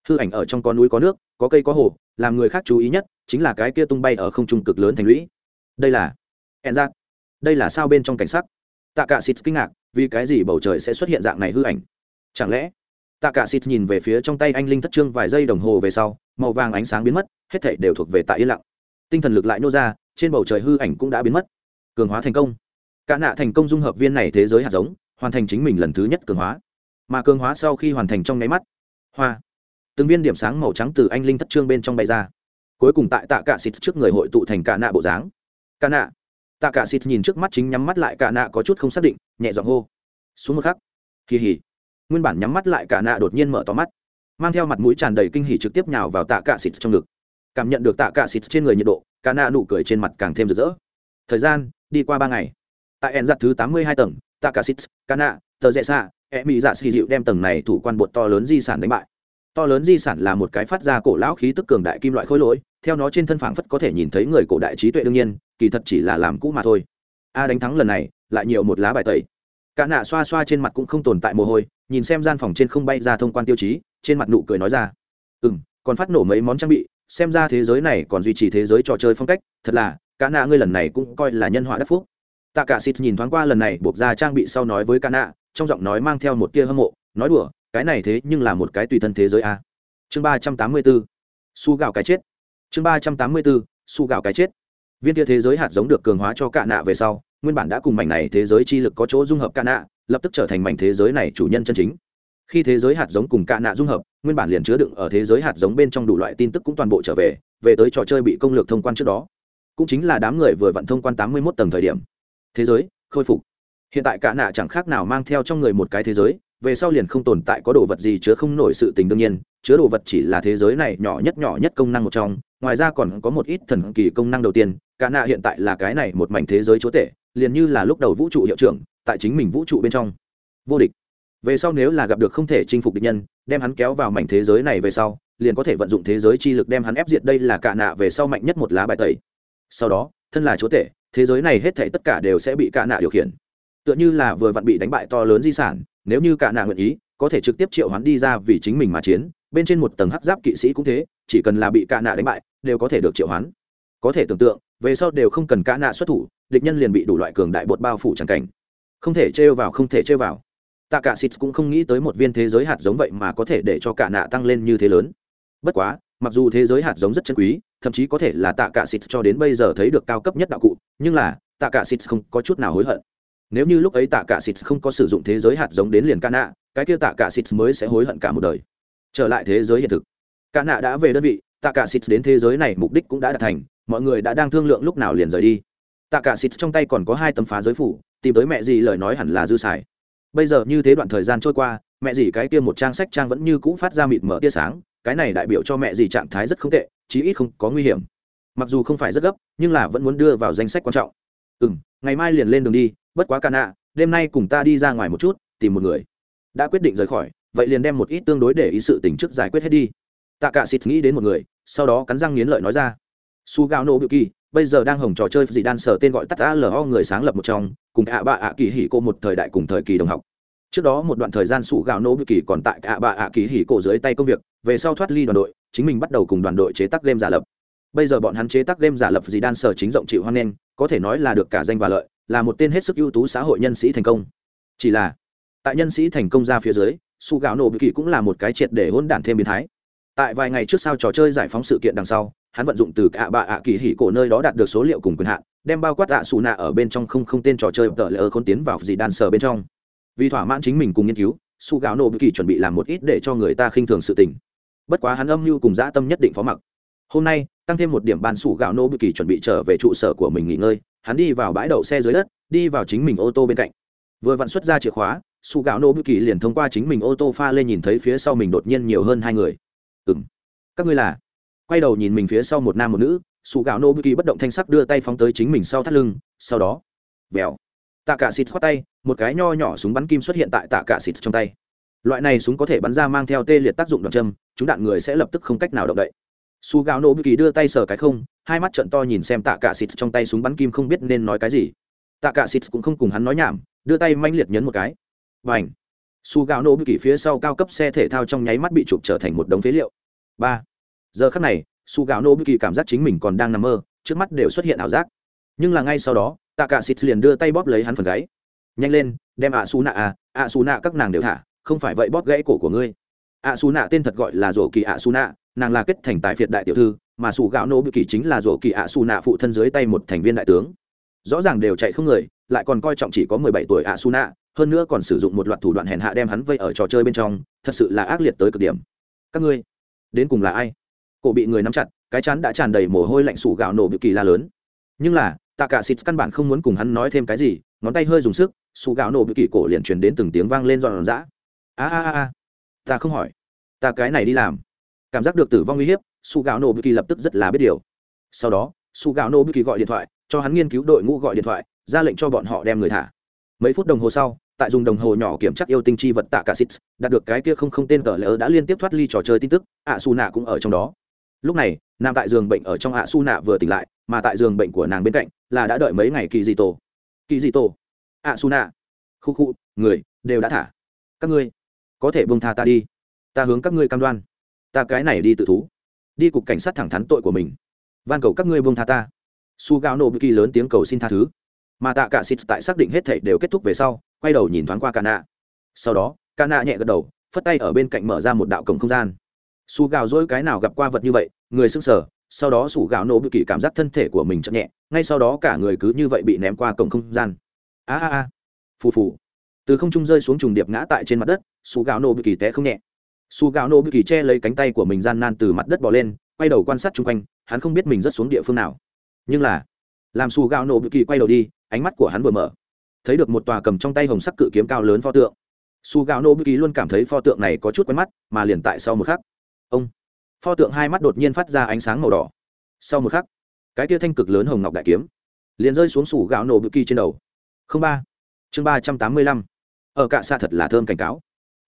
hư ảnh ở trong có núi có nước, có cây có hồ, làm người khác chú ý nhất chính là cái kia tung bay ở không trung cực lớn thành lũy. Đây là ẹn giác đây là sao bên trong cảnh sắc? Tạ cả xịt kinh ngạc, vì cái gì bầu trời sẽ xuất hiện dạng này hư ảnh? Chẳng lẽ tạ cả xịt nhìn về phía trong tay anh linh thất trương vài giây đồng hồ về sau, màu vàng ánh sáng biến mất, hết thảy đều thuộc về tại yên lặng. Tinh thần lực lại nô ra, trên bầu trời hư ảnh cũng đã biến mất. Cường hóa thành công. Cả nạ thành công dung hợp viên này thế giới hạt giống, hoàn thành chính mình lần thứ nhất cường hóa. Mà cường hóa sau khi hoàn thành trong nháy mắt, hoa từng viên điểm sáng màu trắng từ anh linh thất trương bên trong bay ra. Cuối cùng tại tạ cả xịt trước người hội tụ thành cả nạ bộ dáng. Cả nạ. Tạ cả xịt nhìn trước mắt chính nhắm mắt lại, cả nạ có chút không xác định, nhẹ giọng hô. Xuống một khắc. Kỳ hỉ. Nguyên bản nhắm mắt lại, cả nạ đột nhiên mở to mắt. Mang theo mặt mũi tràn đầy kinh hỉ trực tiếp nhào vào tạ cả xịt trong ngực. Cảm nhận được tạ cả xịt trên người nhiệt độ, cả nạ nụ cười trên mặt càng thêm rực rỡ. Thời gian, đi qua ba ngày. Tại ẹn giặt thứ tám mươi hai tầng, tạ cả xịt, cả nạ, tờ rẽ xạ e mỹ dạ xì dịu đem tầng này thủ quan bột to lớn di sản đánh bại to lớn di sản là một cái phát ra cổ lão khí tức cường đại kim loại khối lỗi, theo nó trên thân phảng phất có thể nhìn thấy người cổ đại trí tuệ đương nhiên, kỳ thật chỉ là làm cũ mà thôi. A đánh thắng lần này, lại nhiều một lá bài tẩy. Cả nạ xoa xoa trên mặt cũng không tồn tại mồ hôi, nhìn xem gian phòng trên không bay ra thông quan tiêu chí, trên mặt nụ cười nói ra. Ừ m còn phát nổ mấy món trang bị, xem ra thế giới này còn duy trì thế giới trò chơi phong cách, thật là, cả nạ ngươi lần này cũng coi là nhân họa đắc phúc. Tạ cả xịt nhìn thoáng qua lần này buộc ra trang bị sau nói với cả nạ, trong giọng nói mang theo một tia hâm mộ, nói đùa cái này thế nhưng là một cái tùy thân thế giới a. Chương ba trăm tám mươi bốn su gạo cái chết. Chương ba trăm tám mươi bốn su gạo cái chết. Viên kia thế giới hạt giống được cường hóa cho cả nạ về sau, nguyên bản đã cùng mảnh này thế giới chi lực có chỗ dung hợp cả nạ, lập tức trở thành mảnh thế giới này chủ nhân chân chính. Khi thế giới hạt giống cùng cả nạ dung hợp, nguyên bản liền chứa đựng ở thế giới hạt giống bên trong đủ loại tin tức cũng toàn bộ trở về về tới trò chơi bị công lược thông quan trước đó. Cũng chính là đám người vừa vận thông quan tám mươi mốt tầng thời điểm. Thế giới, khôi phục. Hiện tại cả nạ chẳng khác nào mang theo trong người một cái thế giới về sau liền không tồn tại có đồ vật gì chứa không nổi sự tình đương nhiên, chứa đồ vật chỉ là thế giới này nhỏ nhất nhỏ nhất công năng một trong, ngoài ra còn có một ít thần kỳ công năng đầu tiên, cả nạ hiện tại là cái này một mảnh thế giới chúa tể, liền như là lúc đầu vũ trụ hiệu trưởng, tại chính mình vũ trụ bên trong. Vô địch. Về sau nếu là gặp được không thể chinh phục địch nhân, đem hắn kéo vào mảnh thế giới này về sau, liền có thể vận dụng thế giới chi lực đem hắn ép diệt đây là cả nạ về sau mạnh nhất một lá bài tẩy. Sau đó, thân là chúa tể, thế giới này hết thảy tất cả đều sẽ bị cả nạ điều khiển. Tựa như là vừa vặn bị đánh bại to lớn di sản nếu như cả nạ nguyện ý, có thể trực tiếp triệu hắn đi ra vì chính mình mà chiến, bên trên một tầng hắc giáp kỵ sĩ cũng thế, chỉ cần là bị cả nạ đánh bại, đều có thể được triệu hoán. Có thể tưởng tượng, về sau đều không cần cả nạ xuất thủ, địch nhân liền bị đủ loại cường đại bột bao phủ tràn cảnh. Không thể trêu vào, không thể trêu vào. Tạ cả xịt cũng không nghĩ tới một viên thế giới hạt giống vậy mà có thể để cho cả nạ tăng lên như thế lớn. Bất quá, mặc dù thế giới hạt giống rất chân quý, thậm chí có thể là tạ cả xịt cho đến bây giờ thấy được cao cấp nhất đạo cụ, nhưng là tạ cả xịt không có chút nào hối hận nếu như lúc ấy tạ cả xịt không có sử dụng thế giới hạt giống đến liền ca nạ, cái kia tạ cả xịt mới sẽ hối hận cả một đời. Trở lại thế giới hiện thực. Ca nạ đã về đơn vị, tạ cả xịt đến thế giới này mục đích cũng đã đạt thành, mọi người đã đang thương lượng lúc nào liền rời đi. Tạ cả xịt trong tay còn có hai tấm phá giới phủ, tìm tới mẹ gì lời nói hẳn là dư xài. Bây giờ như thế đoạn thời gian trôi qua, mẹ gì cái kia một trang sách trang vẫn như cũ phát ra mịt mở tia sáng, cái này đại biểu cho mẹ gì trạng thái rất không tệ, chí ít không có nguy hiểm. Mặc dù không phải rất gấp, nhưng là vẫn muốn đưa vào danh sách quan trọng. Ừ m ngày mai liền lên đường đi, bất quá ca nạ đêm nay cùng ta đi ra ngoài một chút, tìm một người. Đã quyết định rời khỏi, vậy liền đem một ít tương đối để ý sự tình trước giải quyết hết đi. Tạ cả xịt nghĩ đến một người, sau đó cắn răng nghiến lợi nói ra. Su gạo nổ biểu kỳ bây giờ đang hồng trò chơi gì đan sở tên gọi tắt a lo người sáng lập một trong, cùng ạ bạ ạ kỳ hỉ cô một thời đại cùng thời kỳ đồng học. Trước đó một đoạn thời gian sủ gạo nổ biểu kỳ còn tại ạ bạ ạ kỳ hỉ cô dưới tay công việc, về sau thoát ly đoàn đội, chính mình bắt đầu cùng đoàn đội chế tác game giả lập bây giờ bọn hắn chế tác game giả lập gì đan sở chính rộng chịu hoan nghênh, có thể nói là được cả danh và lợi, là một tên hết sức ưu tú xã hội nhân sĩ thành công. Chỉ là, tại nhân sĩ thành công ra phía dưới, su gạo nổ bị kỳ cũng là một cái triệt để hôn đản thêm biến thái. Tại vài ngày trước sau trò chơi giải phóng sự kiện đằng sau, hắn vận dụng từ cả bạ ạ kỳ hỉ cổ nơi đó đạt được số liệu cùng quyền hạn, đem bao quát ạ xù nạ ở bên trong không không tên trò chơi tờ lỡ khôn tiến vào gì đan sở bên trong. Vì thỏa mãn chính mình cùng nghiên cứu, su gạo nổ bị kỳ chuẩn bị làm một ít để cho người ta khinh thường sự tình. Bất quá hắn âm mưu cùng dã tâm nhất định phó mặc hôm nay, tăng thêm một điểm bàn sủ gạo nô bự kỳ chuẩn bị trở về trụ sở của mình nghỉ ngơi, hắn đi vào bãi đậu xe dưới đất, đi vào chính mình ô tô bên cạnh. Vừa vặn xuất ra chìa khóa, sủ gạo nô bự kỳ liền thông qua chính mình ô tô pha lên nhìn thấy phía sau mình đột nhiên nhiều hơn hai người. Ừ m các ngươi là? Quay đầu nhìn mình phía sau một nam một nữ, sủ gạo nô bự kỳ bất động thanh sắc đưa tay phóng tới chính mình sau thắt lưng, sau đó, vèo. Tạ cả xịt khoát tay, một cái nho nhỏ súng bắn kim xuất hiện tại tạ cả xịt trong tay. Loại này súng có thể bắn ra mang theo tê liệt tác dụng đoạn châm, chúng đạn người sẽ lập tức không cách nào động đậy su gạo nổ Bất kỳ đưa tay sờ cái không, hai mắt trận to nhìn xem tạ cả xịt trong tay súng bắn kim không biết nên nói cái gì. Tạ cả xịt cũng không cùng hắn nói nhảm, đưa tay manh liệt nhấn một cái. Và ảnh su gạo nổ Bất kỳ phía sau cao cấp xe thể thao trong nháy mắt bị chụp trở thành một đống phế liệu. Ba! Giờ khắc này, su gạo nổ Bất kỳ cảm giác chính mình còn đang nằm mơ, trước mắt đều xuất hiện ảo giác. Nhưng là ngay sau đó, tạ cả xịt liền đưa tay bóp lấy hắn phần gáy. Nhanh lên, đem ạ su nạ à ạ su nạ các nàng đều thả, không phải vậy bóp gãy cổ của ngươi. Ạ su nạ tên thật gọi là rổ kỳ ạ su nạ nàng là kết thành tài phiệt đại tiểu thư, mà sủ gạo nổ bị kỳ chính là rổ kỳ ạ xù nạ phụ thân dưới tay một thành viên đại tướng. Rõ ràng đều chạy không người, lại còn coi trọng chỉ có mười bảy tuổi ạ su nạ, hơn nữa còn sử dụng một loạt thủ đoạn hèn hạ đem hắn vây ở trò chơi bên trong, thật sự là ác liệt tới cực điểm. Các ngươi, đến cùng là ai? Cổ bị người nắm chặt, cái chán đã tràn đầy mồ hôi lạnh sủ gạo nổ bị kỳ la lớn. Nhưng là tạ cả xịt căn bản không muốn cùng hắn nói thêm cái gì, ngón tay hơi dùng sức, sủ gạo nổ bị kỳ cổ liền truyền đến từng tiếng vang lên giòn giã. A a a, ta không hỏi, ta cái này đi làm cảm giác được tử vong uy hiếp, su gạo nổ bưu kỳ lập tức rất là biết điều. Sau đó, su gạo nổ bưu kỳ gọi điện thoại, cho hắn nghiên cứu đội ngũ gọi điện thoại, ra lệnh cho bọn họ đem người thả. Mấy phút đồng hồ sau, tại dùng đồng hồ nhỏ kiểm tra yêu tinh chi vật tạ cả xít đạt được cái kia không không tên cờ lỡ đã liên tiếp thoát ly trò chơi tin tức, ạ su nạ cũng ở trong đó. Lúc này nằm tại giường bệnh ở trong ạ su nạ vừa tỉnh lại, mà tại giường bệnh của nàng bên cạnh là đã đợi mấy ngày kỳ dị tổ kỳ dị tổ ạ su nạ. Khu khu, người, đều đã thả. Các ngươi, có thể bông tha ta đi. Ta hướng các ngươi cam đoan ta cái này đi tự thú. Đi cục cảnh sát thẳng thắn tội của mình. Van cầu các ngươi buông tha ta. Su gạo nổ kỳ lớn tiếng cầu xin tha thứ. Mà tạ cả xịt tại xác định hết thảy đều kết thúc về sau, quay đầu nhìn thoáng qua cả nạ sau đó cả nạ nhẹ gật đầu, phất tay ở bên cạnh mở ra một đạo cổng không gian. Su gạo dỗi cái nào gặp qua vật như vậy, người sững sờ, sau đó sủ gạo nổ bị kỳ cảm giác thân thể của mình chậm nhẹ, ngay sau đó cả người cứ như vậy bị ném qua cổng không gian. A a a. Phù phù. Từ không trung rơi xuống trùng điệp ngã tại trên mặt đất, su gạo nổ bị kỳ té không nhẹ su gạo nổ bất kỳ che lấy cánh tay của mình gian nan từ mặt đất bỏ lên, quay đầu quan sát chung quanh, hắn không biết mình rất xuống địa phương nào. Nhưng là, làm su gạo nổ bất kỳ quay đầu đi, ánh mắt của hắn vừa mở. Thấy được một tòa cầm trong tay hồng sắc cự kiếm cao lớn pho tượng. Su gạo nổ bất kỳ luôn cảm thấy pho tượng này có chút quen mắt, mà liền tại sau một khắc, ông, pho tượng hai mắt đột nhiên phát ra ánh sáng màu đỏ. Sau một khắc, cái tia thanh cực lớn hồng ngọc đại kiếm liền rơi xuống sủ gạo nổ bự kỳ trên đầu. Không ba, chương ba trăm tám mươi lăm. Ở cạ xa thật là thơm cảnh cáo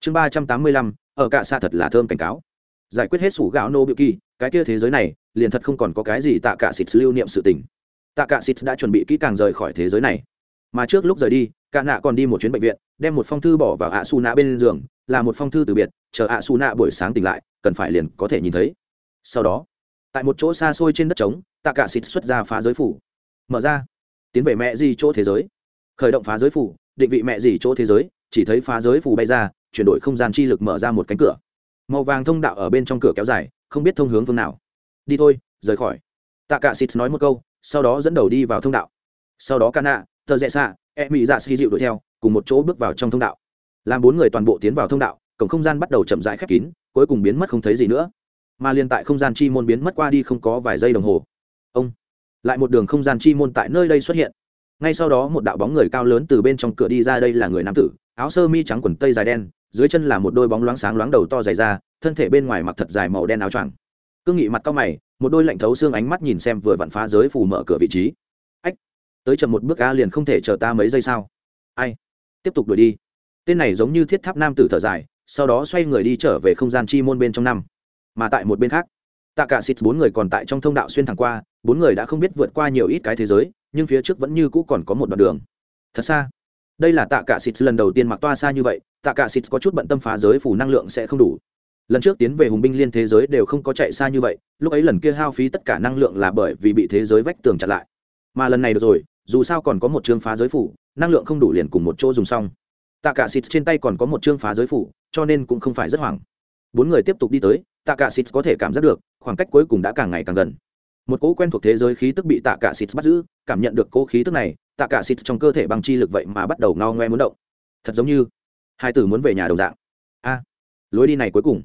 chương ba trăm tám mươi lăm, ở cạ xạ thật là thơm cảnh cáo. Giải quyết hết sủ gạo nô biểu kỳ, cái kia thế giới này, liền thật không còn có cái gì tạ cả xịt lưu niệm sự tình. Tạ cả xịt đã chuẩn bị kỹ càng rời khỏi thế giới này. Mà trước lúc rời đi, cả nạ còn đi một chuyến bệnh viện, đem một phong thư bỏ vào ạ su nạ bên giường, là một phong thư từ biệt, chờ ạ su nạ buổi sáng tỉnh lại, cần phải liền có thể nhìn thấy. Sau đó, tại một chỗ xa xôi trên đất trống, tạ cả xịt xuất ra phá giới phủ. Mở ra, tiến về mẹ gì chỗ thế giới. Khởi động phá giới phủ, định vị mẹ gì chỗ thế giới, chỉ thấy phá giới phủ bay ra chuyển đổi không gian chi lực mở ra một cánh cửa. Màu vàng thông đạo ở bên trong cửa kéo dài, không biết thông hướng phương nào. Đi thôi, rời khỏi. Tạ cả xịt nói một câu, sau đó dẫn đầu đi vào thông đạo. Sau đó cana tờ rẽ xạ e mỹ dạ xì dịu đuổi theo, cùng một chỗ bước vào trong thông đạo. Làm bốn người toàn bộ tiến vào thông đạo, cổng không gian bắt đầu chậm rãi khép kín, cuối cùng biến mất không thấy gì nữa. Mà liên tại không gian chi môn biến mất qua đi không có vài giây đồng hồ. Ông, lại một đường không gian chi môn tại nơi đây xuất hiện. Ngay sau đó một đạo bóng người cao lớn từ bên trong cửa đi ra, đây là người nam tử, áo sơ mi trắng quần tây dài đen dưới chân là một đôi bóng loáng sáng loáng đầu to dày ra, thân thể bên ngoài mặc thật dài màu đen áo choàng. Cương nghị mặt cao mày, một đôi lạnh thấu xương ánh mắt nhìn xem vừa vặn phá giới phủ mở cửa vị trí. Ách, tới chậm một bước a, liền không thể chờ ta mấy giây sao? Ai? Tiếp tục đuổi đi. Tên này giống như thiết tháp nam tử thở dài, sau đó xoay người đi trở về không gian chi môn bên trong năm. Mà tại một bên khác tạ cả xịt bốn người còn tại trong thông đạo xuyên thẳng qua, bốn người đã không biết vượt qua nhiều ít cái thế giới, nhưng phía trước vẫn như cũ còn có một đoạn đường. Thật xa đây là tạ cả xịt lần đầu tiên mặc toa xa như vậy, tạ cả xịt có chút bận tâm phá giới phủ năng lượng sẽ không đủ. Lần trước tiến về hùng binh liên thế giới đều không có chạy xa như vậy, lúc ấy lần kia hao phí tất cả năng lượng là bởi vì bị thế giới vách tường chặn lại. Mà lần này được rồi, dù sao còn có một chương phá giới phủ, năng lượng không đủ liền cùng một chỗ dùng xong. Tạ cả xịt trên tay còn có một chương phá giới phủ, cho nên cũng không phải rất hoảng. Bốn người tiếp tục đi tới, tạ cả xịt có thể cảm giác được, khoảng cách cuối cùng đã càng ngày càng gần một cỗ quen thuộc thế giới khí tức bị tạ cả xịt bắt giữ, cảm nhận được cỗ khí tức này, tạ cả xịt trong cơ thể bằng chi lực vậy mà bắt đầu ngao ngoe muốn động. Thật giống như hai tử muốn về nhà đồng dạng. A, lối đi này cuối cùng,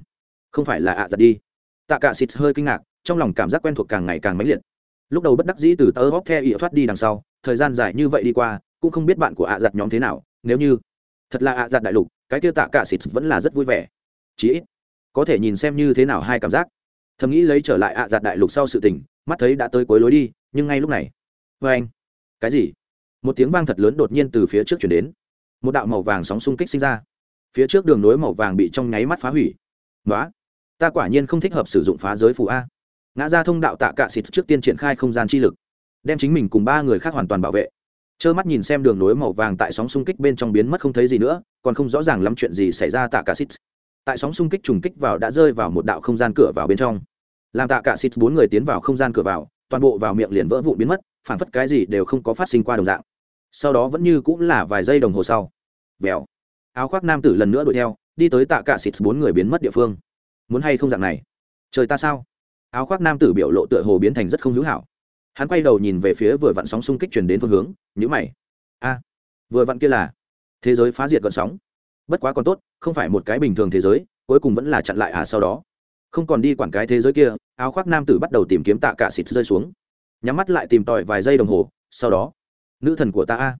không phải là ạ à giật đi. Tạ cả xịt hơi kinh ngạc, trong lòng cảm giác quen thuộc càng ngày càng mãnh liệt. Lúc đầu bất đắc dĩ từ tớ góp theo ỉa thoát đi đằng sau, thời gian dài như vậy đi qua, cũng không biết bạn của ạ à giật nhóm thế nào, nếu như thật là ạ à giật đại lục, cái kia tạ cả xịt vẫn là rất vui vẻ. Chí ít, có thể nhìn xem như thế nào hai cảm giác thầm nghĩ lấy trở lại ạ giặt đại lục sau sự tình, mắt thấy đã tới cuối lối đi, nhưng ngay lúc này vê anh, cái gì? Một tiếng vang thật lớn đột nhiên từ phía trước chuyển đến. Một đạo màu vàng sóng xung kích sinh ra. Phía trước đường nối màu vàng bị trong nháy mắt phá hủy. Nói ta quả nhiên không thích hợp sử dụng phá giới phù a. Ngã ra thông đạo tạ cạ xịt trước tiên triển khai không gian chi lực, đem chính mình cùng ba người khác hoàn toàn bảo vệ. Trơ mắt nhìn xem đường nối màu vàng tại sóng xung kích bên trong biến mất không thấy gì nữa, còn không rõ ràng lắm chuyện gì xảy ra tạ cạ xịt tại sóng xung kích trùng kích vào đã rơi vào một đạo không gian cửa vào bên trong. Làm tạ cả xịt bốn người tiến vào không gian cửa vào, toàn bộ vào miệng liền vỡ vụn biến mất phản phất cái gì đều không có phát sinh qua đồng dạng. Sau đó vẫn như cũng là vài giây đồng hồ sau. Vèo. Áo khoác nam tử lần nữa đuổi theo, đi tới tạ cả xịt bốn người biến mất địa phương. Muốn hay không dạng này? Trời ta sao? Áo khoác nam tử biểu lộ tựa hồ biến thành rất không hữu hảo. Hắn quay đầu nhìn về phía vừa vặn sóng xung kích chuyển đến phương hướng nhữ mày. A, vừa vặn kia là thế giới phá diệt gọn sóng bất quá còn tốt, không phải một cái bình thường thế giới, cuối cùng vẫn là chặn lại à sau đó. Không còn đi quản cái thế giới kia, áo khoác nam tử bắt đầu tìm kiếm tạ cả xịt rơi xuống. Nhắm mắt lại tìm tòi vài giây đồng hồ, sau đó, nữ thần của ta a,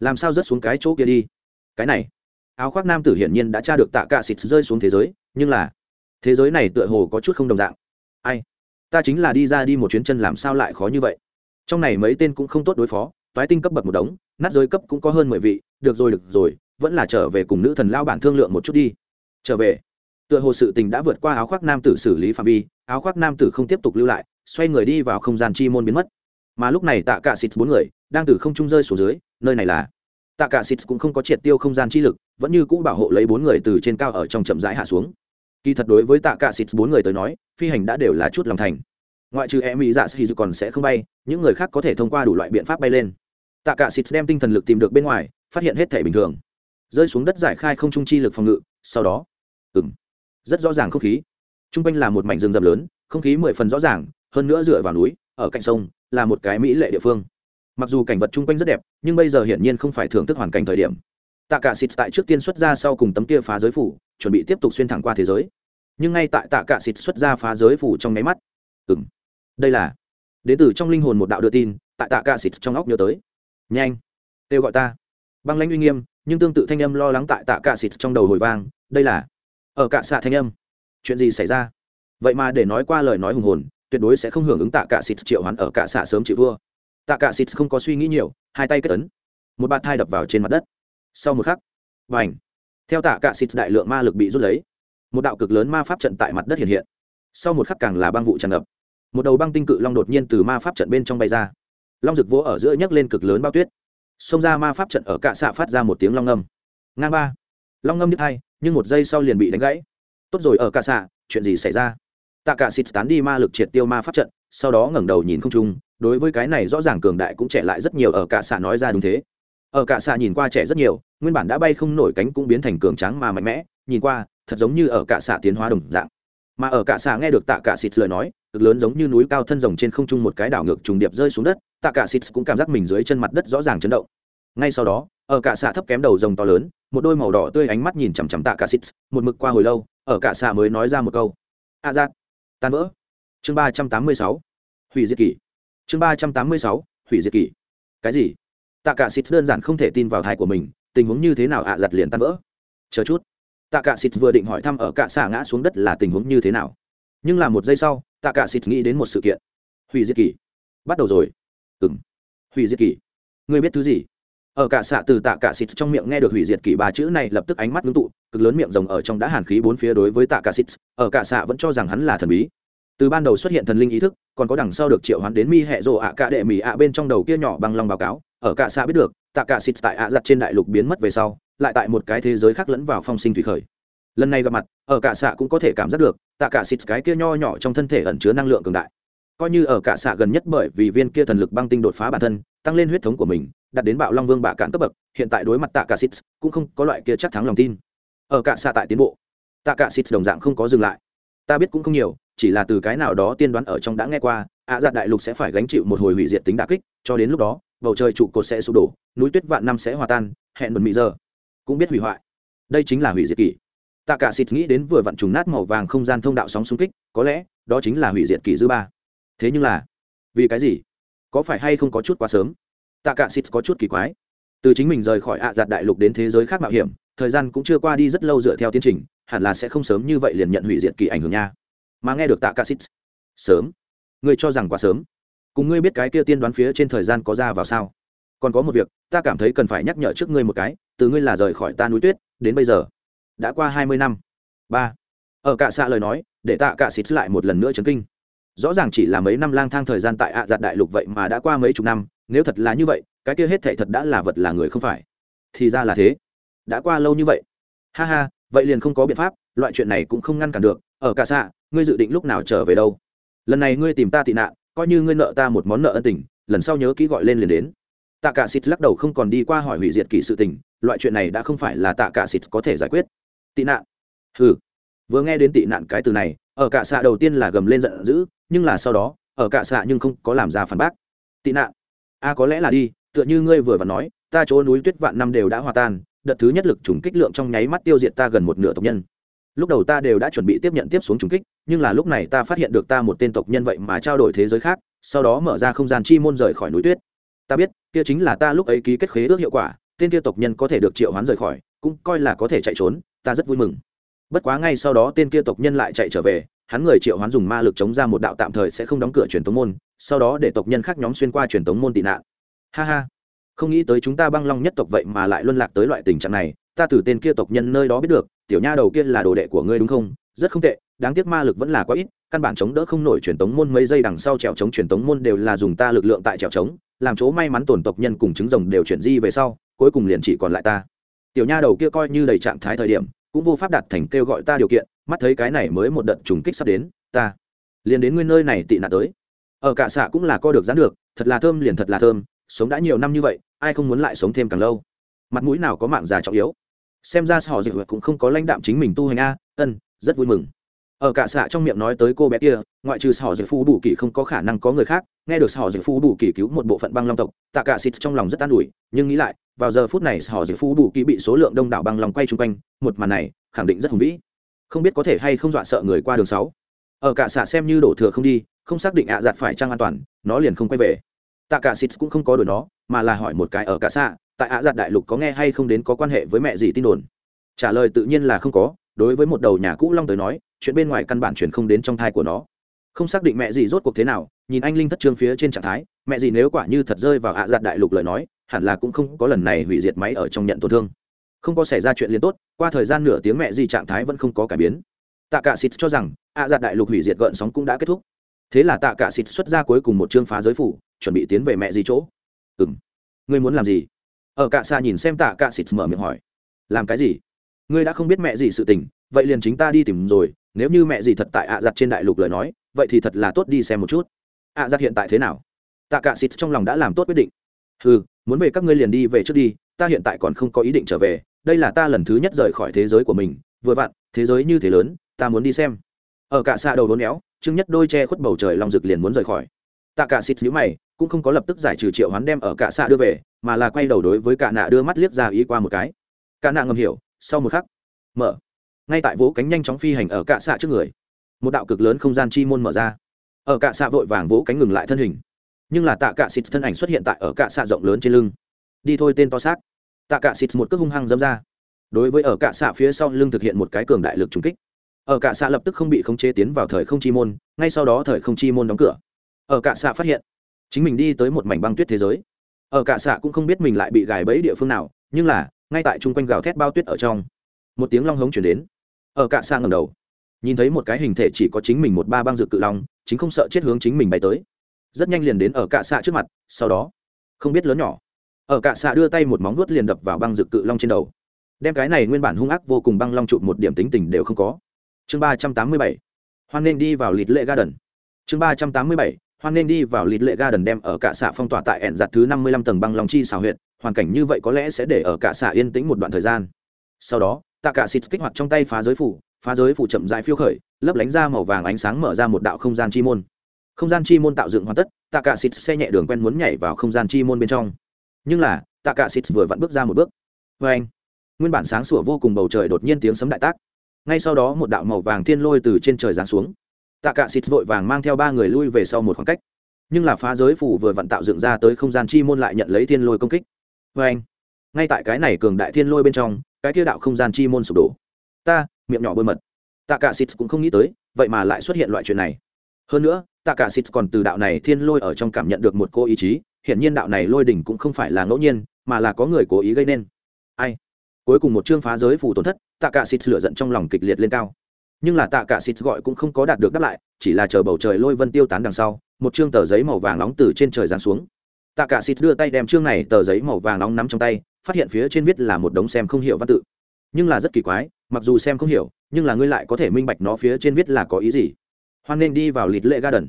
làm sao rớt xuống cái chỗ kia đi? Cái này. Áo khoác nam tử hiển nhiên đã tra được tạ cả xịt rơi xuống thế giới, nhưng là, thế giới này tựa hồ có chút không đồng dạng. Ai, ta chính là đi ra đi một chuyến chân làm sao lại khó như vậy? Trong này mấy tên cũng không tốt đối phó, toái tinh cấp bậc một đống, nát giới cấp cũng có hơn mười vị, được rồi được rồi vẫn là trở về cùng nữ thần lao bản thương lượng một chút đi. Trở về. Tựa hồ sự tình đã vượt qua áo khoác nam tử xử lý phạm vi, áo khoác nam tử không tiếp tục lưu lại, xoay người đi vào không gian chi môn biến mất. Mà lúc này tạ cả xịt bốn người đang từ không trung rơi xuống dưới, nơi này là tạ cả xịt cũng không có triệt tiêu không gian chi lực, vẫn như cũ bảo hộ lấy bốn người từ trên cao ở trong chậm rãi hạ xuống. Kỳ thật đối với tạ cả xịt bốn người tới nói, phi hành đã đều là chút lòng thành. Ngoại trừ em mỹ dạ sĩ còn sẽ không bay, những người khác có thể thông qua đủ loại biện pháp bay lên. Tạ cả xịt đem tinh thần lực tìm được bên ngoài, phát hiện hết thể bình thường rơi xuống đất giải khai không trung chi lực phòng ngự, sau đó ừng rất rõ ràng không khí. T r u n g quanh là một mảnh rừng rậm lớn, không khí mười phần rõ ràng, hơn nữa dựa vào núi, ở cạnh sông, là một cái mỹ lệ địa phương. Mặc dù cảnh vật chung quanh rất đẹp, nhưng bây giờ hiển nhiên không phải thưởng thức hoàn cảnh thời điểm. Tạ cả xịt tại trước tiên xuất ra sau cùng tấm kia phá giới phủ, chuẩn bị tiếp tục xuyên thẳng qua thế giới. Nhưng ngay tại tạ cả xịt xuất ra phá giới phủ trong nháy mắt ừng đây là, đến từ trong linh hồn một đạo đưa tin, tại tạ cả xịt trong óc nhớ tới. Nhanh, kêu gọi ta băng lãnh uy nghiêm, nhưng tương tự thanh âm lo lắng tại tạ cả xịt trong đầu hồi vang, đây là, ở cả xạ thanh âm. Chuyện gì xảy ra? Vậy mà để nói qua lời nói hùng hồn, tuyệt đối sẽ không hưởng ứng tạ cả xịt triệu hoán ở cả xạ sớm chịu vua. Tạ cả xịt không có suy nghĩ nhiều, hai tay kết tấn một bạt thai đập vào trên mặt đất. Sau một khắc và ảnh theo tạ cả xịt đại lượng ma lực bị rút lấy, một đạo cực lớn ma pháp trận tại mặt đất hiện hiện. Sau một khắc càng là băng vụ tràn ngập. Một đầu băng tinh cự long đột nhiên từ ma pháp trận bên trong bay ra. Long rực vỗ ở giữa nhấc lên cực lớn bao tuyết xông ra ma pháp trận ở cạ xạ phát ra một tiếng long ngâm. Ngang ba. Long ngâm đứt hai, nhưng một giây sau liền bị đánh gãy. Tốt rồi, ở cạ xạ, chuyện gì xảy ra? Tạ cả xịt tán đi ma lực triệt tiêu ma pháp trận, sau đó ngẩng đầu nhìn không trung, đối với cái này rõ ràng cường đại cũng trẻ lại rất nhiều ở cạ xạ nói ra đúng thế. Ở cạ xạ nhìn qua trẻ rất nhiều, nguyên bản đã bay không nổi cánh cũng biến thành cường tráng mà mạnh mẽ, nhìn qua, thật giống như ở cạ xạ tiến hóa đồng dạng. Mà ở cạ xạ nghe được tạ cả xịt lời nói, cực lớn giống như núi cao thân rồng trên không trung một cái đảo ngược trùng điệp rơi xuống đất tạ cả xịt cũng cảm giác mình dưới chân mặt đất rõ ràng chấn động. Ngay sau đó ở cả xạ thấp kém đầu rồng to lớn một đôi màu đỏ tươi ánh mắt nhìn chằm chằm tạ cả xịt một mực qua hồi lâu ở cả xạ mới nói ra một câu. A à, tan vỡ. Chương ba trăm tám mươi sáu hủy diệt kỷ. Chương ba trăm tám mươi sáu hủy diệt kỷ. Cái gì? Tạ cả xịt đơn giản không thể tin vào thai của mình tình huống như thế nào ạ dạ giặt liền tan vỡ? Chờ chút. Tạ cả xịt vừa định hỏi thăm ở cả xạ ngã xuống đất là tình huống như thế nào. Nhưng là một giây sau tạ cả xịt nghĩ đến một sự kiện. Hủy diệt kỷ. Bắt đầu rồi ừng hủy diệt kỷ. Ngươi biết thứ gì? Ở cả xạ từ tạ cả xịt trong miệng nghe được hủy diệt kỷ ba chữ này lập tức ánh mắt ngưng tụ, cực lớn miệng rồng ở trong đã hàn khí bốn phía đối với tạ cả xịt, ở cả xạ vẫn cho rằng hắn là thần bí. Từ ban đầu xuất hiện thần linh ý thức, còn có đằng sau được triệu hoán đến mi hệ rộ ạ cả đệ mỹ ạ bên trong đầu kia nhỏ bằng lòng báo cáo, ở cả xạ biết được, tạ cả xịt tại ạ giặt trên đại lục biến mất về sau, lại tại một cái thế giới khác lẫn vào phong sinh thủy khởi. Lần này gặp mặt, ở cả xạ cũng có thể cảm giác được, tạ cả xịt cái kia nho nhỏ trong thân thể ẩn chứa năng lượng cường đại coi như ở cả xạ gần nhất bởi vì viên kia thần lực băng tinh đột phá bản thân tăng lên huyết thống của mình đặt đến bạo long vương bạ cạn cấp bậc hiện tại đối mặt tạ cả xít cũng không có loại kia chắc thắng lòng tin. Ở cả xạ tại tiến bộ tạ cả xít đồng dạng không có dừng lại. Ta biết cũng không nhiều chỉ là từ cái nào đó tiên đoán ở trong đã nghe qua ạ à, đại lục sẽ phải gánh chịu một hồi hủy diệt tính đà kích cho đến lúc đó bầu trời trụ cột sẽ sụp đổ núi tuyết vạn năm sẽ hòa tan hẹn một mỹ giờ. Cũng biết hủy hoại. Đây chính là hủy diệt kỷ. Tạ cả xịt nghĩ đến vừa vặn trùng nát màu vàng không gian thông đạo sóng xung kích có lẽ đó chính là hủy diệt kỷ dư ba thế nhưng là, vì cái gì? Có phải hay không có chút quá sớm? Tạ cả xịt có chút kỳ quái. Từ chính mình rời khỏi ạ giặt đại lục đến thế giới khác mạo hiểm, thời gian cũng chưa qua đi rất lâu dựa theo tiến trình, hẳn là sẽ không sớm như vậy liền nhận hủy diệt kỳ ảnh hưởng nha. Mà nghe được tạ cả xịt sớm? Ngươi cho rằng quá sớm? Cùng ngươi biết cái kia tiên đoán phía trên thời gian có ra vào sao? Còn có một việc, ta cảm thấy cần phải nhắc nhở trước ngươi một cái, từ ngươi là rời khỏi ta núi tuyết, đến bây giờ, đã qua hai mươi năm. Ba. Ở cả xạ lời nói, để tạ cả xịt lại một lần nữa chấn kinh rõ ràng chỉ là mấy năm lang thang thời gian tại ạ giặt đại lục vậy mà đã qua mấy chục năm, nếu thật là như vậy, cái kia hết thệ thật đã là vật là người không phải. Thì ra là thế. Đã qua lâu như vậy. Ha ha, vậy liền không có biện pháp, loại chuyện này cũng không ngăn cản được. Ở cả xạ, ngươi dự định lúc nào trở về đâu? Lần này ngươi tìm ta tị nạn, coi như ngươi nợ ta một món nợ ân tình, lần sau nhớ kỹ gọi lên liền đến. Tạ cả xịt lắc đầu không còn đi qua hỏi hủy diệt kỷ sự tình, loại chuyện này đã không phải là tạ cả xịt có thể giải quyết. Tị nạn. Hừ. Vừa nghe đến tị nạn cái từ này ở cả xạ đầu tiên là gầm lên giận dữ, nhưng là sau đó, ở cả xạ nhưng không có làm ra phản bác. Tị nạn. A có lẽ là đi, tựa như ngươi vừa và nói, ta chỗ núi tuyết vạn năm đều đã hòa tan, đợt thứ nhất lực trùng kích lượng trong nháy mắt tiêu diệt ta gần một nửa tộc nhân. Lúc đầu ta đều đã chuẩn bị tiếp nhận tiếp xuống trùng kích, nhưng là lúc này ta phát hiện được ta một tên tộc nhân vậy mà trao đổi thế giới khác, sau đó mở ra không gian chi môn rời khỏi núi tuyết. Ta biết, kia chính là ta lúc ấy ký kết khế ước hiệu quả, tên kia tộc nhân có thể được triệu hoán rời khỏi, cũng coi là có thể chạy trốn, ta rất vui mừng bất quá ngay sau đó tên kia tộc nhân lại chạy trở về, hắn người triệu hoán dùng ma lực chống ra một đạo tạm thời sẽ không đóng cửa truyền tống môn, sau đó để tộc nhân khác nhóm xuyên qua truyền tống môn tị nạn. Ha ha. Không nghĩ tới chúng ta băng long nhất tộc vậy mà lại luân lạc tới loại tình trạng này, ta từ tên kia tộc nhân nơi đó biết được, tiểu nha đầu kia là đồ đệ của ngươi đúng không? Rất không tệ, đáng tiếc ma lực vẫn là quá ít, căn bản chống đỡ không nổi truyền tống môn mấy giây đằng sau trèo chống truyền tống môn đều là dùng ta lực lượng tại trèo chống làm chỗ may mắn tổn tộc nhân cùng trứng rồng đều chuyển di về sau, cuối cùng liền chỉ còn lại ta. Tiểu nha đầu kia coi như đầy trạng thái thời điểm cũng vô pháp đạt thành kêu gọi ta điều kiện, mắt thấy cái này mới một đợt trùng kích sắp đến, ta liền đến nguyên nơi này tị nạn tới. Ở cả xạ cũng là co được dán được, thật là thơm liền thật là thơm, sống đã nhiều năm như vậy, ai không muốn lại sống thêm càng lâu. Mặt mũi nào có mạng già trọng yếu. Xem ra họ dịch cũng không có lãnh đạm chính mình tu hành a, ân, rất vui mừng ở cả xạ trong miệng nói tới cô bé kia, ngoại trừ họ dịch phú bù kỳ không có khả năng có người khác, nghe được họ dịch phú bù kỳ cứu một bộ phận băng long tộc, tạ cả xịt trong lòng rất an ủi, nhưng nghĩ lại, vào giờ phút này họ dịch phú bù kỳ bị số lượng đông đảo băng long quay chung quanh, một màn này khẳng định rất hùng vĩ. Không biết có thể hay không dọa sợ người qua đường sáu. Ở cả xạ xem như đổ thừa không đi, không xác định ạ giạt phải trang an toàn, nó liền không quay về. Tạ cả xịt cũng không có đuổi nó, mà là hỏi một cái ở cả xạ, tại ạ giạt đại lục có nghe hay không đến có quan hệ với mẹ gì tin đồn? Trả lời tự nhiên là không có đối với một đầu nhà cũ long tới nói, chuyện bên ngoài căn bản chuyển không đến trong thai của nó. Không xác định mẹ gì rốt cuộc thế nào, nhìn anh linh thất trương phía trên trạng thái, mẹ gì nếu quả như thật rơi vào ạ giặt đại lục lời nói, hẳn là cũng không có lần này hủy diệt máy ở trong nhận tổn thương. Không có xảy ra chuyện liên tốt, qua thời gian nửa tiếng mẹ gì trạng thái vẫn không có cải biến. Tạ cả xịt cho rằng, ạ giặt đại lục hủy diệt gợn sóng cũng đã kết thúc. Thế là tạ cả xịt xuất ra cuối cùng một chương phá giới phủ, chuẩn bị tiến về mẹ gì chỗ. Ừ m ngươi muốn làm gì? Ở cạ xa nhìn xem tạ cả xịt mở miệng hỏi. Làm cái gì? Ngươi đã không biết mẹ gì sự tình, vậy liền chính ta đi tìm rồi, nếu như mẹ gì thật tại ạ giặt trên đại lục lời nói, vậy thì thật là tốt đi xem một chút. ạ giặt hiện tại thế nào? Tạ cả xịt trong lòng đã làm tốt quyết định. Ừ muốn về các ngươi liền đi về trước đi, ta hiện tại còn không có ý định trở về, đây là ta lần thứ nhất rời khỏi thế giới của mình, vừa vặn, thế giới như thế lớn, ta muốn đi xem. Ở cả xa đầu đốn éo, chứng nhất đôi che khuất bầu trời long rực liền muốn rời khỏi. Tạ cả xịt nhíu mày, cũng không có lập tức giải trừ triệu hoán đem ở cả xa đưa về, mà là quay đầu đối với cả nạ đưa mắt liếc ra ý qua một cái. Cả nạ ngầm hiểu sau một khắc, mở. Ngay tại vỗ cánh nhanh chóng phi hành ở cạ xạ trước người, một đạo cực lớn không gian chi môn mở ra. Ở cạ xạ vội vàng vỗ cánh ngừng lại thân hình, nhưng là tạ cạ xịt thân ảnh xuất hiện tại ở cạ xạ rộng lớn trên lưng. Đi thôi tên to xác. Tạ cạ xịt một cước hung hăng dâm ra. Đối với ở cạ xạ phía sau lưng thực hiện một cái cường đại lực trùng kích, ở cạ xạ lập tức không bị khống chế tiến vào thời không chi môn, ngay sau đó thời không chi môn đóng cửa. Ở cạ xạ phát hiện, chính mình đi tới một mảnh băng tuyết thế giới. Ở cạ xạ cũng không biết mình lại bị gài bẫy địa phương nào, nhưng là ngay tại chung quanh gào thét bao tuyết ở trong. Một tiếng long hống chuyển đến. Ở cạ xa ngầm đầu, nhìn thấy một cái hình thể chỉ có chính mình một ba băng dược cự long, chính không sợ chết hướng chính mình bay tới. Rất nhanh liền đến ở cạ xạ trước mặt, sau đó, không biết lớn nhỏ. Ở cạ xạ đưa tay một móng vuốt liền đập vào băng dược cự long trên đầu. Đem cái này nguyên bản hung ác vô cùng băng long chụp một điểm tính tình đều không có. Chương ba trăm tám mươi bảy, hoan nên đi vào lịt lệ garden. Chương ba trăm tám mươi bảy, hoan nên đi vào lịt lệ garden đem ở cạ xạ phong tỏa tại ẹn giặt thứ năm mươi lăm tầng băng long chi xào huyện hoàn cảnh như vậy có lẽ sẽ để ở cả xạ yên tĩnh một đoạn thời gian. Sau đó, tạ cả xịt kích hoạt trong tay phá giới phủ, phá giới phủ chậm rãi phiêu khởi, lấp lánh ra màu vàng ánh sáng mở ra một đạo không gian chi môn. Không gian chi môn tạo dựng hoàn tất, tạ cả xịt xe nhẹ đường quen muốn nhảy vào không gian chi môn bên trong. Nhưng là, tạ cả xịt vừa vặn bước ra một bước. Vê anh, nguyên bản sáng sủa vô cùng bầu trời đột nhiên tiếng sấm đại tác. Ngay sau đó một đạo màu vàng thiên lôi từ trên trời giáng xuống. Tạ cả xịt vội vàng mang theo ba người lui về sau một khoảng cách. Nhưng là phá giới phủ vừa vặn tạo dựng ra tới không gian chi môn lại nhận lấy thiên lôi công kích vê anh, ngay tại cái này cường đại thiên lôi bên trong, cái kia đạo không gian chi môn sụp đổ. Ta, miệng nhỏ bơi mật. Tạ cả xịt cũng không nghĩ tới, vậy mà lại xuất hiện loại chuyện này. Hơn nữa tạ cả xịt còn từ đạo này thiên lôi ở trong cảm nhận được một cô ý chí hiện nhiên đạo này lôi đỉnh cũng không phải là ngẫu nhiên, mà là có người cố ý gây nên. Ai? Cuối cùng một chương phá giới phủ tổn thất tạ cả xịt lửa giận trong lòng kịch liệt lên cao. Nhưng là tạ cả xịt gọi cũng không có đạt được đáp lại, chỉ là chờ bầu trời lôi vân tiêu tán đằng sau, một chương tờ giấy màu vàng nóng từ trên trời giáng xuống tạ cả xịt đưa tay đem chương này tờ giấy màu vàng nóng nắm trong tay, phát hiện phía trên viết là một đống xem không hiểu văn tự. Nhưng là rất kỳ quái, mặc dù xem không hiểu, nhưng là ngươi lại có thể minh bạch nó phía trên viết là có ý gì. Hoan nên đi vào lịt lệ garden.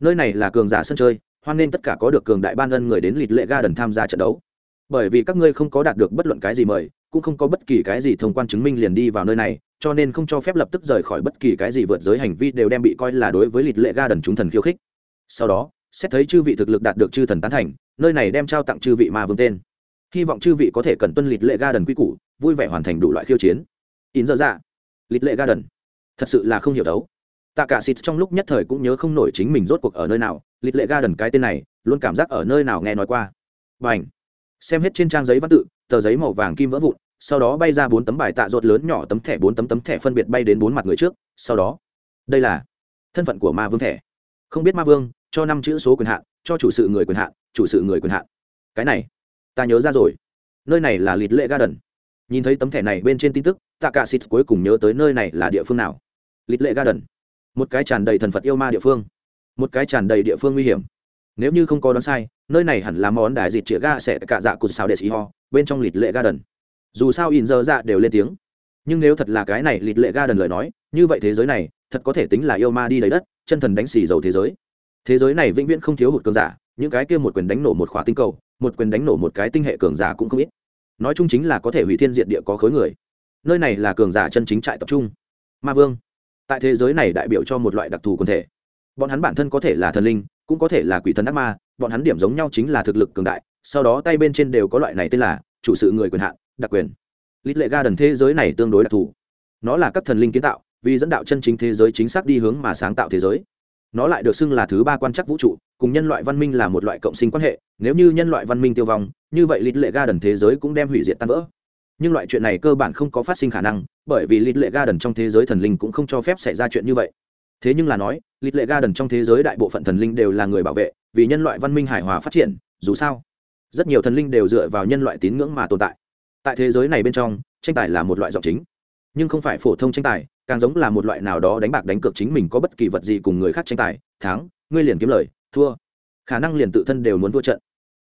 Nơi này là cường giả sân chơi, hoan nên tất cả có được cường đại ban ân người đến lịt lệ garden tham gia trận đấu. Bởi vì các ngươi không có đạt được bất luận cái gì mời, cũng không có bất kỳ cái gì thông quan chứng minh liền đi vào nơi này, cho nên không cho phép lập tức rời khỏi bất kỳ cái gì vượt giới hành vi đều đem bị coi là đối với lịt lệ ga đần chúng thần khiêu khích. Sau đó xét thấy chư vị thực lực đạt được chư thần tán thành, nơi này đem trao tặng chư vị ma vương tên. Hy vọng chư vị có thể cần tuân lịch lệ ga đần quy củ, vui vẻ hoàn thành đủ loại khiêu chiến. In dơ dạ. Lịch lệ ga đần thật sự là không hiểu đấu. Tạ cả xịt trong lúc nhất thời cũng nhớ không nổi chính mình rốt cuộc ở nơi nào. Lịch lệ ga đần cái tên này, luôn cảm giác ở nơi nào nghe nói qua. B à n h xem hết trên trang giấy văn tự, tờ giấy màu vàng kim vỡ vụn, sau đó bay ra bốn tấm bài tạ rột lớn nhỏ tấm thẻ, bốn tấm tấm thẻ phân biệt bay đến bốn mặt người trước, sau đó. Đây là thân phận của ma vương thẻ. Không biết ma vương cho năm chữ số quyền hạn, cho chủ sự người quyền hạn, chủ sự người quyền hạn. Cái này, ta nhớ ra rồi. Nơi này là lịt lệ garden. Nhìn thấy tấm thẻ này bên trên tin tức tạ cả xịt cuối cùng nhớ tới nơi này là địa phương nào? Lịt lệ garden. Một cái tràn đầy thần phật yêu ma địa phương. Một cái tràn đầy địa phương nguy hiểm. Nếu như không có đoán sai, nơi này hẳn là món đài dịt chĩa ga sẽ cả dạ cụt sao để xì ho, bên trong lịt lệ garden. Dù sao in giờ dạ đều lên tiếng. Nhưng nếu thật là cái này lịt lệ garden lời nói, như vậy thế giới này, thật có thể tính là yêu ma đi lấy đất, chân thần đánh xì dầu thế giới thế giới này vĩnh viễn không thiếu hụt cường giả, những cái kia một quyền đánh nổ một khỏa tinh cầu, một quyền đánh nổ một cái tinh hệ cường giả cũng không ít. Nói chung chính là có thể hủy thiên diệt địa có khối người. Nơi này là cường giả chân chính trại tập trung. Ma vương, tại thế giới này đại biểu cho một loại đặc thù quần thể. Bọn hắn bản thân có thể là thần linh, cũng có thể là quỷ thần ác ma, bọn hắn điểm giống nhau chính là thực lực cường đại, sau đó tay bên trên đều có loại này tên là chủ sự người quyền hạn, đặc quyền. Lít lệ ga đần thế giới này tương đối đặc thù. Nó là các thần linh kiến tạo, vì dẫn đạo chân chính thế giới chính xác đi hướng mà sáng tạo thế giới nó lại được xưng là thứ ba quan chắc vũ trụ, cùng nhân loại văn minh là một loại cộng sinh quan hệ, nếu như nhân loại văn minh tiêu vong, như vậy lít lệ ga đần thế giới cũng đem hủy diệt tan vỡ. Nhưng loại chuyện này cơ bản không có phát sinh khả năng, bởi vì lít lệ ga đần trong thế giới thần linh cũng không cho phép xảy ra chuyện như vậy. Thế nhưng là nói lít lệ ga đần trong thế giới đại bộ phận thần linh đều là người bảo vệ, vì nhân loại văn minh hài hòa phát triển, dù sao, rất nhiều thần linh đều dựa vào nhân loại tín ngưỡng mà tồn tại. Tại thế giới này bên trong, tranh tài là một loại giọng chính, nhưng không phải phổ thông tranh tài càng giống là một loại nào đó đánh bạc đánh cược chính mình có bất kỳ vật gì cùng người khác tranh tài. Thắng, ngươi liền kiếm lời, thua. Khả năng liền tự thân đều muốn thua trận.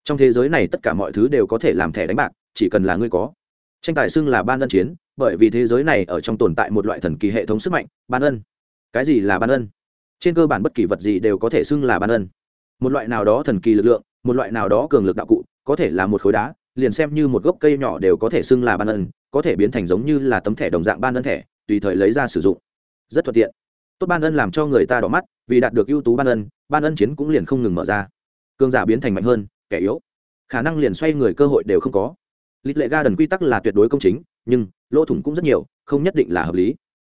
Trong thế giới này tất cả mọi thứ đều có thể làm thẻ đánh bạc, chỉ cần là ngươi có. Tranh tài xưng là ban ân chiến, bởi vì thế giới này ở trong tồn tại một loại thần kỳ hệ thống sức mạnh, ban ân. Cái gì là ban ân? Trên cơ bản bất kỳ vật gì đều có thể xưng là ban ân. Một loại nào đó thần kỳ lực lượng, một loại nào đó cường lực đạo cụ, có thể là một khối đá, liền xem như một gốc cây nhỏ đều có thể xưng là ban ân, có thể biến thành giống như là tấm thẻ đồng dạng ban ân thẻ tùy thời lấy ra sử dụng. Rất thuận tiện. Tốt ban ân làm cho người ta đỏ mắt, vì đạt được ưu tú ban ân ban ân chiến cũng liền không ngừng mở ra. Cương giả biến thành mạnh hơn, kẻ yếu. Khả năng liền xoay người cơ hội đều không có. Lịch lệ ga đần quy tắc là tuyệt đối công chính, nhưng lỗ thủng cũng rất nhiều, không nhất định là hợp lý.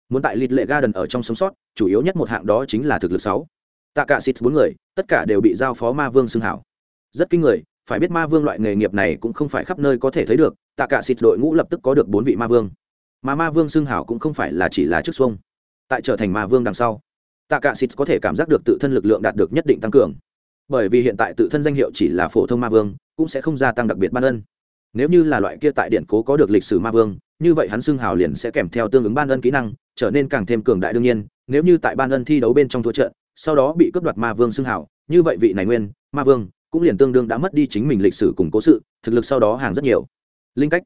Muốn tại lịch lệ ga đần ở trong sống sót, chủ yếu nhất một hạng đó chính là thực lực sáu. Tạ cả xịt bốn người, tất cả đều bị giao phó ma vương xưng hảo. Rất kinh người, phải biết ma vương loại nghề nghiệp này cũng không phải khắp nơi có thể thấy được, tạ cả xịt đội ngũ lập tức có được bốn vị ma vương mà ma vương xưng hảo cũng không phải là chỉ là chức xuông. Tại trở thành ma vương đằng sau tạ cả xịt có thể cảm giác được tự thân lực lượng đạt được nhất định tăng cường. Bởi vì hiện tại tự thân danh hiệu chỉ là phổ thông ma vương, cũng sẽ không gia tăng đặc biệt ban ân. Nếu như là loại kia tại điện cố có được lịch sử ma vương, như vậy hắn xưng hào liền sẽ kèm theo tương ứng ban ân kỹ năng, trở nên càng thêm cường đại đương nhiên, nếu như tại ban ân thi đấu bên trong thua trận, sau đó bị cướp đoạt ma vương xưng hào như vậy vị này nguyên, ma vương, cũng liền tương đương đã mất đi chính mình lịch sử cùng cố sự, thực lực sau đó hàng rất nhiều. Linh cách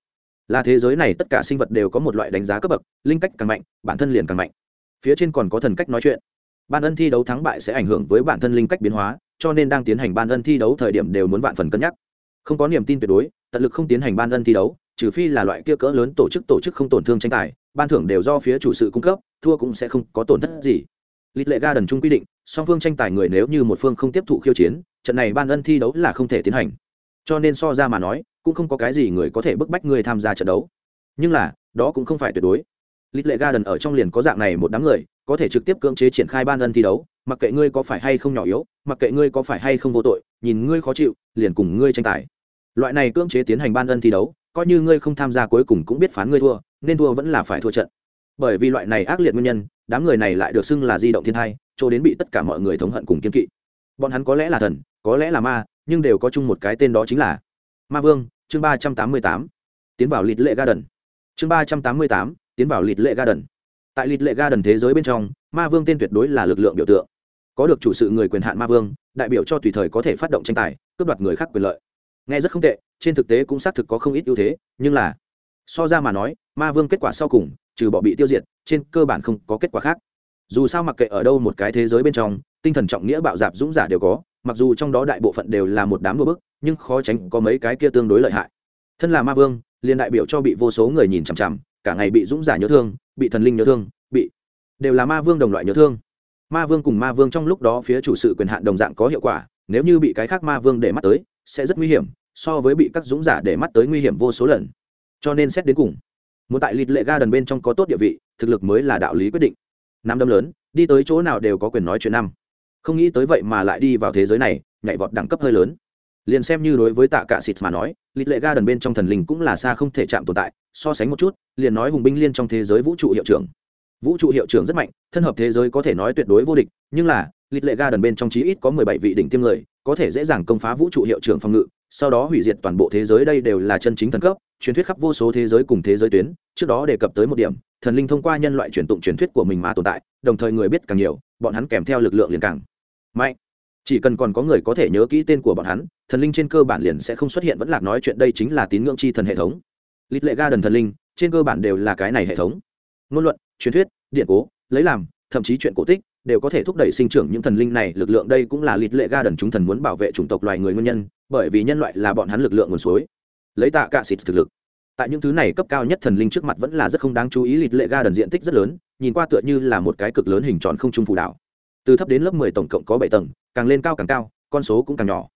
là thế giới này tất cả sinh vật đều có một loại đánh giá cấp bậc, linh cách càng mạnh, bản thân liền càng mạnh. Phía trên còn có thần cách nói chuyện. Ban ân thi đấu thắng bại sẽ ảnh hưởng với bản thân linh cách biến hóa, cho nên đang tiến hành ban ân thi đấu thời điểm đều muốn vạn phần cân nhắc. Không có niềm tin tuyệt đối, tận lực không tiến hành ban ân thi đấu, trừ phi là loại kia cỡ lớn tổ chức tổ chức không tổn thương tranh tài, ban thưởng đều do phía chủ sự cung cấp, thua cũng sẽ không có tổn thất gì. Lịch lệ ga đần chung quy định, song phương tranh tài người nếu như một phương không tiếp thụ khiêu chiến, trận này ban ân thi đấu là không thể tiến hành cho nên so ra mà nói, cũng không có cái gì người có thể bức bách người tham gia trận đấu. Nhưng là, đó cũng không phải tuyệt đối. Lịch lệ ga đần ở trong liền có dạng này một đám người, có thể trực tiếp cưỡng chế triển khai ban ân thi đấu, mặc kệ ngươi có phải hay không nhỏ yếu, mặc kệ ngươi có phải hay không vô tội, nhìn ngươi khó chịu, liền cùng ngươi tranh tài. Loại này cưỡng chế tiến hành ban ân thi đấu, coi như ngươi không tham gia cuối cùng cũng biết phán ngươi thua, nên thua vẫn là phải thua trận. Bởi vì loại này ác liệt nguyên nhân, đám người này lại được xưng là di động thiên thai cho đến bị tất cả mọi người thống hận cùng kiên kỵ. Bọn hắn có lẽ là thần, có lẽ là ma nhưng đều có chung một cái tên đó chính là ma vương chương ba trăm tám mươi tám tiến vào lịt lệ ga đần chương ba trăm tám mươi tám tiến vào lịt lệ ga đần tại lịt lệ ga đần thế giới bên trong, ma vương tên tuyệt đối là lực lượng biểu tượng. có được chủ sự người quyền hạn ma vương, đại biểu cho tùy thời có thể phát động tranh tài, cướp đoạt người khác quyền lợi. nghe rất không tệ, trên thực tế cũng xác thực có không ít ưu thế, nhưng là so ra mà nói, ma vương kết quả sau cùng, trừ bỏ bị tiêu diệt, trên cơ bản không có kết quả khác. dù sao mặc kệ ở đâu một cái thế giới bên trong, tinh thần trọng nghĩa bạo dạp dũng giả đều có mặc dù trong đó đại bộ phận đều là một đám đua bức, nhưng khó tránh có mấy cái kia tương đối lợi hại. Thân là ma vương, liền đại biểu cho bị vô số người nhìn chằm chằm, cả ngày bị dũng giả nhớ thương, bị thần linh nhớ thương, bị đều là ma vương đồng loại nhớ thương. Ma vương cùng ma vương trong lúc đó phía chủ sự quyền hạn đồng dạng có hiệu quả, nếu như bị cái khác ma vương để mắt tới, sẽ rất nguy hiểm, so với bị các dũng giả để mắt tới nguy hiểm vô số lần. Cho nên xét đến cùng, muốn tại lịt lệ ga đần bên trong có tốt địa vị, thực lực mới là đạo lý quyết định. Năm đâm lớn, đi tới chỗ nào đều có quyền nói chuyện năm không nghĩ tới vậy mà lại đi vào thế giới này, nhảy vọt đẳng cấp hơi lớn. Liền xem như đối với tạ cả xịt mà nói, lịch lệ ga đần bên trong thần linh cũng là xa không thể chạm tồn tại, so sánh một chút, liền nói hùng binh liên trong thế giới vũ trụ hiệu trưởng. Vũ trụ hiệu trưởng rất mạnh, thân hợp thế giới có thể nói tuyệt đối vô địch, nhưng là, lịch lệ ga đần bên trong chí ít có mười bảy vị đỉnh tiêm người, có thể dễ dàng công phá vũ trụ hiệu trưởng phòng ngự, sau đó hủy diệt toàn bộ thế giới đây đều là chân chính thần cấp, truyền thuyết khắp vô số thế giới cùng thế giới tuyến, trước đó đề cập tới một điểm, thần linh thông qua nhân loại truyền tụng truyền thuyết của mình mà tồn tại, đồng thời người biết càng nhiều, bọn hắn kèm theo lực lượng liền càng mạnh. Chỉ cần còn có người có thể nhớ kỹ tên của bọn hắn, thần linh trên cơ bản liền sẽ không xuất hiện vẫn lạc nói chuyện đây chính là tín ngưỡng chi thần hệ thống. Lịch lệ ga đần thần linh, trên cơ bản đều là cái này hệ thống. Ngôn luận, truyền thuyết, điện cố, lấy làm, thậm chí chuyện cổ tích, đều có thể thúc đẩy sinh trưởng những thần linh này. Lực lượng đây cũng là lịch lệ ga đần chúng thần muốn bảo vệ chủng tộc loài người nguyên nhân, bởi vì nhân loại là bọn hắn lực lượng nguồn suối. Lấy tạ cả xịt thực lực. Tại những thứ này cấp cao nhất thần linh trước mặt vẫn là rất không đáng chú ý. Lịch lệ ga đần diện tích rất lớn, nhìn qua tựa như là một cái cực lớn hình tròn không trung phù đảo từ thấp đến lớp mười tổng cộng có bảy tầng, càng lên cao càng cao, con số cũng càng nhỏ.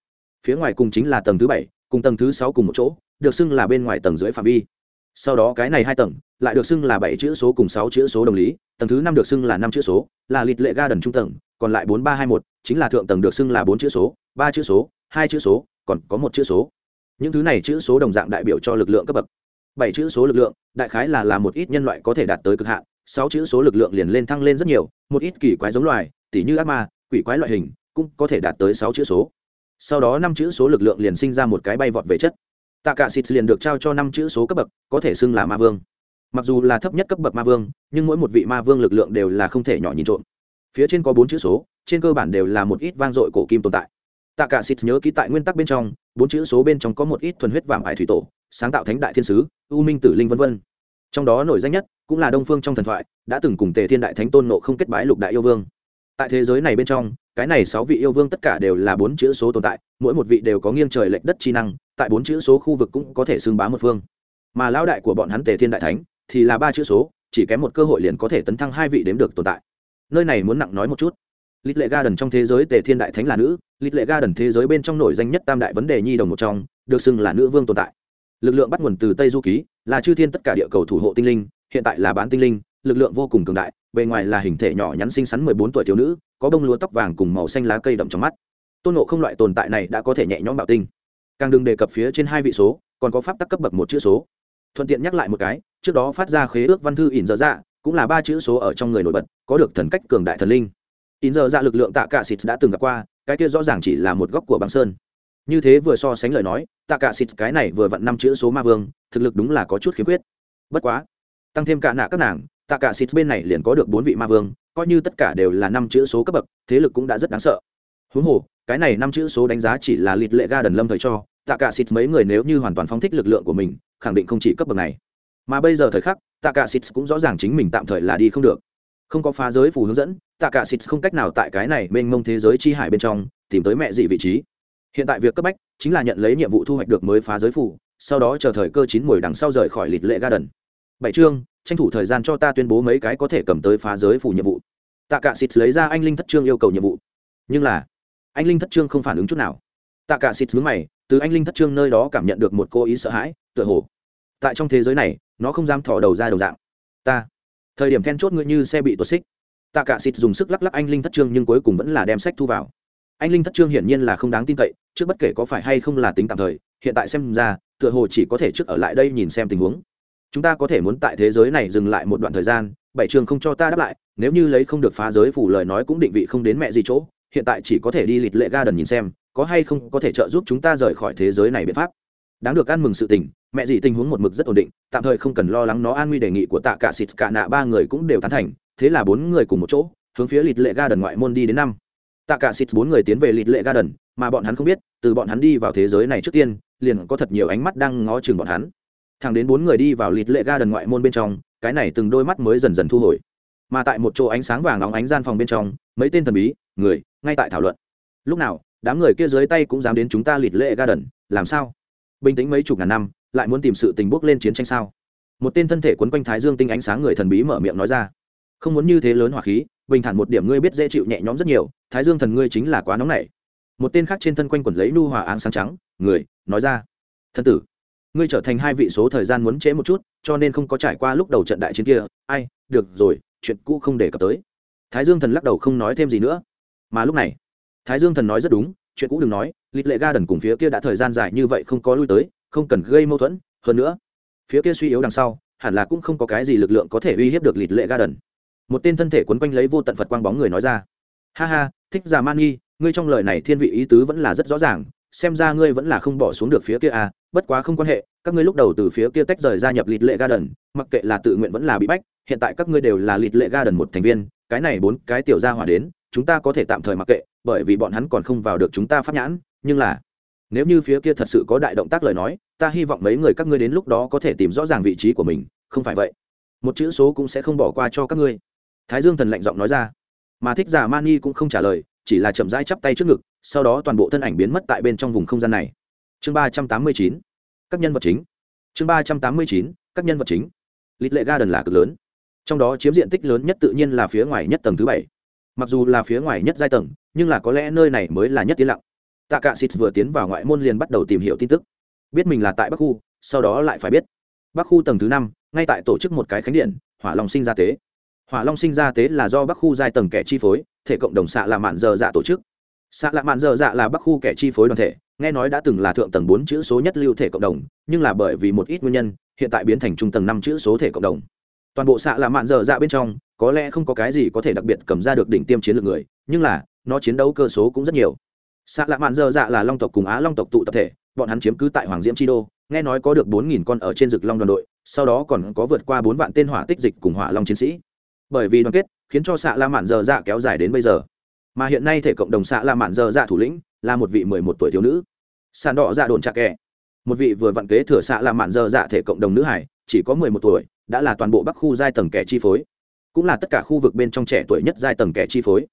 Phía ngoài cùng chính là tầng thứ bảy, cùng tầng thứ sáu cùng một chỗ, được xưng là bên ngoài tầng dưới phạm vi. Sau đó cái này hai tầng, lại được xưng là bảy chữ số cùng sáu chữ số đồng lý, tầng thứ năm được xưng là năm chữ số, là lịch lệ ga đần trung tầng, còn lại bốn ba hai một, chính là thượng tầng được xưng là bốn chữ số, ba chữ số, hai chữ số, còn có một chữ số. Những thứ này chữ số đồng dạng đại biểu cho lực lượng cấp bậc. Bảy chữ số lực lượng, đại khái là là một ít nhân loại có thể đạt tới cực hạn, sáu chữ số lực lượng liền lên thăng lên rất nhiều, một ít kỳ quái giống loài tỉ như ác ma, quỷ quái loại hình, cũng có thể đạt tới sáu chữ số. Sau đó năm chữ số lực lượng liền sinh ra một cái bay vọt về chất. Tạ cả xịt liền được trao cho năm chữ số cấp bậc, có thể xưng là ma vương. Mặc dù là thấp nhất cấp bậc ma vương, nhưng mỗi một vị ma vương lực lượng đều là không thể nhỏ nhìn trộm. Phía trên có bốn chữ số, trên cơ bản đều là một ít vang dội cổ kim tồn tại. Tạ cả xịt nhớ ký tại nguyên tắc bên trong, bốn chữ số bên trong có một ít thuần huyết vàng ải thủy tổ, sáng tạo thánh đại thiên sứ, u minh tử linh vân vân. Trong đó nổi danh nhất cũng là đông phương trong thần thoại, đã từng cùng tề thiên đại thánh tôn nộ không kết bái lục đại yêu vương tại thế giới này bên trong, cái này sáu vị yêu vương tất cả đều là bốn chữ số tồn tại, mỗi một vị đều có nghiêng trời lệch đất chi năng, tại bốn chữ số khu vực cũng có thể xưng bá một phương. Mà lão đại của bọn hắn tề thiên đại thánh thì là ba chữ số, chỉ kém một cơ hội liền có thể tấn thăng hai vị đếm được tồn tại. Nơi này muốn nặng nói một chút. Lít lệ ga đần trong thế giới tề thiên đại thánh là nữ, lít lệ ga đần thế giới bên trong nổi danh nhất tam đại vấn đề nhi đồng một trong, được xưng là nữ vương tồn tại. Lực lượng bắt nguồn từ tây du ký, là chư thiên tất cả địa cầu thủ hộ tinh linh, hiện tại là bán tinh linh lực lượng vô cùng cường đại, bề ngoài là hình thể nhỏ nhắn xinh xắn mười bốn tuổi thiếu nữ, có bông lúa tóc vàng cùng màu xanh lá cây đậm trong mắt. Tôn nộ không loại tồn tại này đã có thể nhẹ nhõm bạo tinh. Càng đừng đề cập phía trên hai vị số, còn có pháp tắc cấp bậc một chữ số. Thuận tiện nhắc lại một cái, trước đó phát ra khế ước văn thư ỉn dở dạ cũng là ba chữ số ở trong người nổi bật, có được thần cách cường đại thần linh. Ỉn dở dạ lực lượng tạ cả xịt đã từng gặp qua, cái kia rõ ràng chỉ là một góc của băng sơn. Như thế vừa so sánh lời nói, tạ cả xịt cái này vừa vặn năm chữ số ma vương, thực lực đúng là có chút khiếm khuyết. Bất quá, tăng thêm cả nạ các nàng tạ cả xịt bên này liền có được bốn vị ma vương, coi như tất cả đều là năm chữ số cấp bậc, thế lực cũng đã rất đáng sợ. Huống hồ, cái này năm chữ số đánh giá chỉ là lịt lệ ga đần lâm thời cho, tạ cả xịt mấy người nếu như hoàn toàn phóng thích lực lượng của mình, khẳng định không chỉ cấp bậc này. Mà bây giờ thời khắc, tạ cả xịt cũng rõ ràng chính mình tạm thời là đi không được. Không có phá giới phù hướng dẫn, tạ cả xịt không cách nào tại cái này mênh mông thế giới chi hải bên trong, tìm tới mẹ dị vị trí. Hiện tại việc cấp bách, chính là nhận lấy nhiệm vụ thu hoạch được mới phá giới phù, sau đó chờ thời cơ chín mùi đằng sau rời khỏi lịt lệ ga đần bảy chương tranh thủ thời gian cho ta tuyên bố mấy cái có thể cầm tới phá giới phủ nhiệm vụ. Tạ cả xịt lấy ra anh linh thất trương yêu cầu nhiệm vụ. Nhưng là, anh linh thất trương không phản ứng chút nào. Tạ cả xịt mướn mày, từ anh linh thất trương nơi đó cảm nhận được một cô ý sợ hãi, tựa hồ, tại trong thế giới này, nó không dám thò đầu ra đầu dạng. Ta, thời điểm then chốt ngươi như xe bị tuột xích. Tạ cả xịt dùng sức lắc lắc anh linh thất trương nhưng cuối cùng vẫn là đem sách thu vào. Anh linh thất trương hiển nhiên là không đáng tin cậy, trước bất kể có phải hay không là tính tạm thời, hiện tại xem ra, tựa hồ chỉ có thể trước ở lại đây nhìn xem tình huống chúng ta có thể muốn tại thế giới này dừng lại một đoạn thời gian, bảy trường không cho ta đáp lại, nếu như lấy không được phá giới phủ lời nói cũng định vị không đến mẹ gì chỗ, hiện tại chỉ có thể đi lịt lệ ga đần nhìn xem, có hay không có thể trợ giúp chúng ta rời khỏi thế giới này biện pháp. Đáng được ăn mừng sự tình, mẹ gì tình huống một mực rất ổn định, tạm thời không cần lo lắng nó an nguy đề nghị của tạ cả xịt cả nạ ba người cũng đều tán thành, thế là bốn người cùng một chỗ, hướng phía lịt lệ ga đần ngoại môn đi đến năm. Tạ cả xịt bốn người tiến về lịt lệ ga đần mà bọn hắn không biết, từ bọn hắn đi vào thế giới này trước tiên, liền có thật nhiều ánh mắt đang ngó chừng bọn hắn thẳng đến bốn người đi vào lịt lệ ga đần ngoại môn bên trong, cái này từng đôi mắt mới dần dần thu hồi. Mà tại một chỗ ánh sáng vàng óng ánh gian phòng bên trong, mấy tên thần bí, người, ngay tại thảo luận. Lúc nào, đám người kia dưới tay cũng dám đến chúng ta lịt lệ ga đần làm sao? Bình tĩnh mấy chục ngàn năm, lại muốn tìm sự tình bước lên chiến tranh sao? Một tên thân thể quấn quanh thái dương tinh ánh sáng người thần bí mở miệng nói ra. Không muốn như thế lớn hỏa khí, bình thản một điểm ngươi biết dễ chịu nhẹ nhõm rất nhiều, thái dương thần ngươi chính là quá nóng nảy. Một tên khác trên thân quanh quẩn lấy nu hòa áng sáng trắng, người, nói ra. Thân tử ngươi trở thành hai vị số thời gian muốn trễ một chút, cho nên không có trải qua lúc đầu trận đại chiến kia. Ai, được rồi, chuyện cũ không để cập tới. Thái dương thần lắc đầu không nói thêm gì nữa. Mà lúc này, thái dương thần nói rất đúng, chuyện cũ đừng nói, lịch lệ ga đần cùng phía kia đã thời gian dài như vậy không có lui tới, không cần gây mâu thuẫn. Hơn nữa, phía kia suy yếu đằng sau, hẳn là cũng không có cái gì lực lượng có thể uy hiếp được lịch lệ ga đần một tên thân thể quấn quanh lấy vô tận phật quang bóng người nói ra. Ha ha, thích già man nghi ngươi trong lời này thiên vị ý tứ vẫn là rất rõ ràng, xem ra ngươi vẫn là không bỏ xuống được phía kia à bất quá không quan hệ, các ngươi lúc đầu từ phía kia tách rời gia nhập lịch lệ ga đần mặc kệ là tự nguyện vẫn là bị bách, hiện tại các ngươi đều là lịch lệ ga đần một thành viên, cái này bốn cái tiểu gia hỏa đến, chúng ta có thể tạm thời mặc kệ, bởi vì bọn hắn còn không vào được chúng ta pháp nhãn, nhưng là, nếu như phía kia thật sự có đại động tác lời nói, ta hy vọng mấy người các ngươi đến lúc đó có thể tìm rõ ràng vị trí của mình, không phải vậy, một chữ số cũng sẽ không bỏ qua cho các ngươi. Thái dương thần lạnh giọng nói ra, mà thích giả mani cũng không trả lời, chỉ là chậm rãi chắp tay trước ngực, sau đó toàn bộ thân ảnh biến mất tại bên trong vùng không gian này chương ba trăm tám mươi chín, các nhân vật chính. Chương ba trăm tám mươi chín, các nhân vật chính. Lịch lệ ga đần là cực lớn. Trong đó chiếm diện tích lớn nhất tự nhiên là phía ngoài nhất tầng thứ bảy. Mặc dù là phía ngoài nhất giai tầng, nhưng là có lẽ nơi này mới là nhất tiến lặng. Tạ cả xịt vừa tiến vào ngoại môn liền bắt đầu tìm hiểu tin tức. Biết mình là tại bắc khu, sau đó lại phải biết. Bắc khu tầng thứ năm, ngay tại tổ chức một cái khánh điện, hỏa long sinh gia tế. Hỏa long sinh gia tế là do bắc khu giai tầng kẻ chi phối, thể cộng đồng xạ là mạn dơ dạ tổ chức. Xạ là mạn dơ dạ là bắc khu kẻ chi phối đoàn thể nghe nói đã từng là thượng tầng bốn chữ số nhất lưu thể cộng đồng, nhưng là bởi vì một ít nguyên nhân, hiện tại biến thành trung tầng năm chữ số thể cộng đồng. Toàn bộ xạ là mạn dơ dạ bên trong, có lẽ không có cái gì có thể đặc biệt cầm ra được đỉnh tiêm chiến lược người, nhưng là, nó chiến đấu cơ số cũng rất nhiều. Xạ lạ mạn dơ dạ là long tộc cùng á long tộc tụ tập thể, bọn hắn chiếm cứ tại hoàng diễm chi đô, nghe nói có được bốn nghìn con ở trên rực long đoàn đội, sau đó còn có vượt qua bốn vạn tên hỏa tích dịch cùng hỏa long chiến sĩ. Bởi vì đoàn kết, khiến cho xạ la mạn dơ dạ kéo dài đến bây giờ. Mà hiện nay thể cộng đồng xạ la mạn dơ dạ thủ lĩnh là một vị mười một tuổi thiếu nữ. Sàn đỏ dạ đồn trà kẻ một vị vừa vặn kế thừa xạ là mạn dơ dạ thể cộng đồng nữ hải chỉ có mười một tuổi đã là toàn bộ bắc khu giai tầng kẻ chi phối. Cũng là tất cả khu vực bên trong trẻ tuổi nhất giai tầng kẻ chi phối.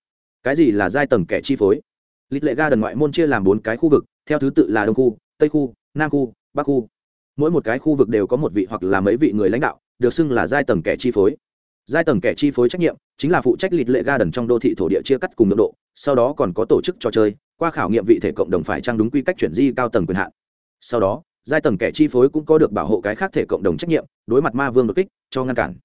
Cái gì là giai tầng kẻ chi phối? Lịch lệ ga đần ngoại môn chia làm bốn cái khu vực theo thứ tự là đông khu tây khu nam khu bắc khu. Mỗi một cái khu vực đều có một vị hoặc là mấy vị người lãnh đạo được xưng là giai tầng kẻ chi phối. Giai tầng kẻ chi phối trách nhiệm chính là phụ trách lịch lệ ga đần trong đô thị thổ địa chia cắt cùng độ, độ sau đó còn có tổ chức trò chơi qua khảo nghiệm vị thể cộng đồng phải trang đúng quy cách chuyển di cao tầng quyền hạn. Sau đó, giai tầng kẻ chi phối cũng có được bảo hộ cái khác thể cộng đồng trách nhiệm, đối mặt ma vương đột kích, cho ngăn cản.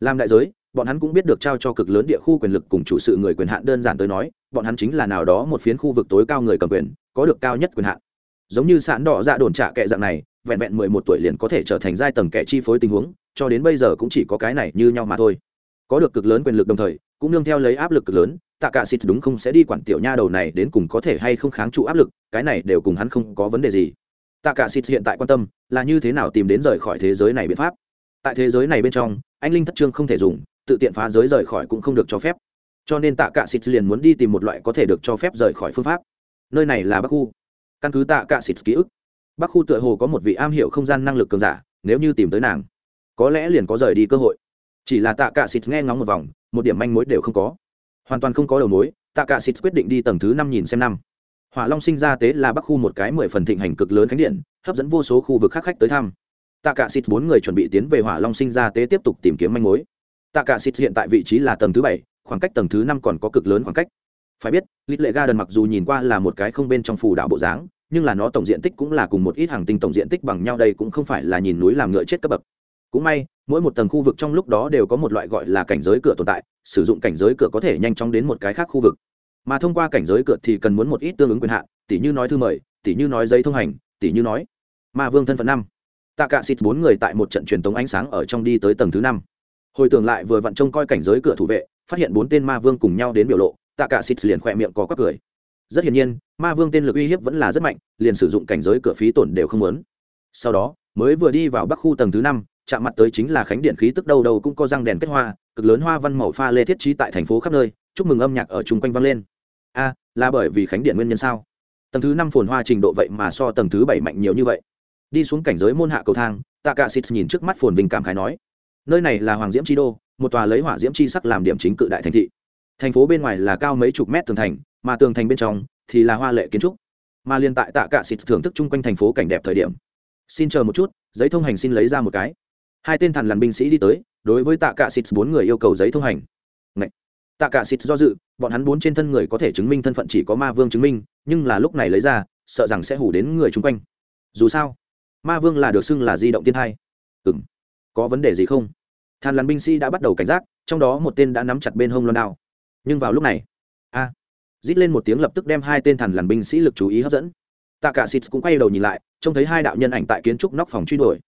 Làm đại giới, bọn hắn cũng biết được trao cho cực lớn địa khu quyền lực cùng chủ sự người quyền hạn đơn giản tới nói, bọn hắn chính là nào đó một phiến khu vực tối cao người cầm quyền, có được cao nhất quyền hạn. Giống như sạn đỏ dạ đồn trả kệ dạng này, vẹn vẹn mười một tuổi liền có thể trở thành giai tầng kẻ chi phối tình huống, cho đến bây giờ cũng chỉ có cái này như nhau mà thôi. Có được cực lớn quyền lực đồng thời, cũng nương theo lấy áp lực cực lớn tạ cả xịt đúng không sẽ đi quản tiểu nha đầu này đến cùng có thể hay không kháng trụ áp lực, cái này đều cùng hắn không có vấn đề gì. Tạ cả xịt hiện tại quan tâm là như thế nào tìm đến rời khỏi thế giới này biện pháp. Tại thế giới này bên trong, anh linh thất trương không thể dùng, tự tiện phá giới rời khỏi cũng không được cho phép. Cho nên tạ cả xịt liền muốn đi tìm một loại có thể được cho phép rời khỏi phương pháp. Nơi này là bắc khu. Căn cứ tạ cả xịt ký ức, bắc khu tựa hồ có một vị am hiểu không gian năng lực cường giả, nếu như tìm tới nàng, có lẽ liền có rời đi cơ hội. Chỉ là tạ cả xịt nghe ngóng một vòng, một điểm manh mối đều không có hoàn toàn không có đầu mối tạ cả xịt quyết định đi tầng thứ năm nhìn xem năm. Hỏa long sinh ra tế là bắc khu một cái mười phần thịnh hành cực lớn khánh điện, hấp dẫn vô số khu vực khác khách tới thăm. Tạ cả xịt bốn người chuẩn bị tiến về hỏa long sinh ra tế tiếp tục tìm kiếm manh mối. Tạ cả xịt hiện tại vị trí là tầng thứ bảy, khoảng cách tầng thứ năm còn có cực lớn khoảng cách. Phải biết, lít lệ ga đần mặc dù nhìn qua là một cái không bên trong phù đạo bộ dáng, nhưng là nó tổng diện tích cũng là cùng một ít hàng tinh tổng diện tích bằng nhau đây cũng không phải là nhìn núi làm ngựa chết cấp bậc. Cũng may mỗi một tầng khu vực trong lúc đó đều có một loại gọi là cảnh giới cửa tồn tại, sử dụng cảnh giới cửa có thể nhanh chóng đến một cái khác khu vực. Mà thông qua cảnh giới cửa thì cần muốn một ít tương ứng quyền hạn tỷ như nói thư mời tỷ như nói giấy thông hành tỷ như nói. Ma vương thân phận năm. Tạ cả xịt bốn người tại một trận truyền tống ánh sáng ở trong đi tới tầng thứ năm. Hồi tưởng lại vừa vặn trông coi cảnh giới cửa thủ vệ, phát hiện bốn tên ma vương cùng nhau đến biểu lộ tạ cả xịt liền khỏe miệng có quắc cười. Rất hiển nhiên, ma vương tên lực uy hiếp vẫn là rất mạnh, liền sử dụng cảnh giới cửa phí tổn đều không muốn. Sau đó, mới vừa đi vào bắc khu tầng thứ năm chạm mặt tới chính là khánh điện khí tức đâu đâu cũng có răng đèn kết hoa, cực lớn hoa văn màu pha lê thiết trí tại thành phố khắp nơi, chúc mừng âm nhạc ở chung quanh vang lên. A, là bởi vì khánh điện nguyên nhân sao? Tầng thứ năm phồn hoa trình độ vậy mà so tầng thứ bảy mạnh nhiều như vậy. Đi xuống cảnh giới môn hạ cầu thang tạ cạ xịt nhìn trước mắt phồn vinh cảm khái nói, nơi này là hoàng diễm chi đô, một tòa lấy hỏa diễm chi sắc làm điểm chính cự đại thành thị. Thành phố bên ngoài là cao mấy chục mét tường thành, mà tường thành bên trong thì là hoa lệ kiến trúc. Mà liên tại tạ cạ xịt thưởng thức chung quanh thành phố cảnh đẹp thời điểm. Xin chờ một chút, giấy thông hành xin lấy ra một cái hai tên thần lằn binh sĩ đi tới đối với tạ cả xịt bốn người yêu cầu giấy thông hành. Ngậy! tạ cả xịt do dự bọn hắn bốn trên thân người có thể chứng minh thân phận chỉ có ma vương chứng minh nhưng là lúc này lấy ra sợ rằng sẽ hủ đến người chung quanh. Dù sao ma vương là được xưng là di động tiên hai ừm, có vấn đề gì không? Than làn binh sĩ đã bắt đầu cảnh giác trong đó một tên đã nắm chặt bên hông loan đao. Nhưng vào lúc này a à, rít lên một tiếng lập tức đem hai tên thằn làn binh sĩ lực chú ý hấp dẫn. Tạ cả xịt cũng quay đầu nhìn lại trông thấy hai đạo nhân ảnh tại kiến trúc nóc phòng truy đuổi.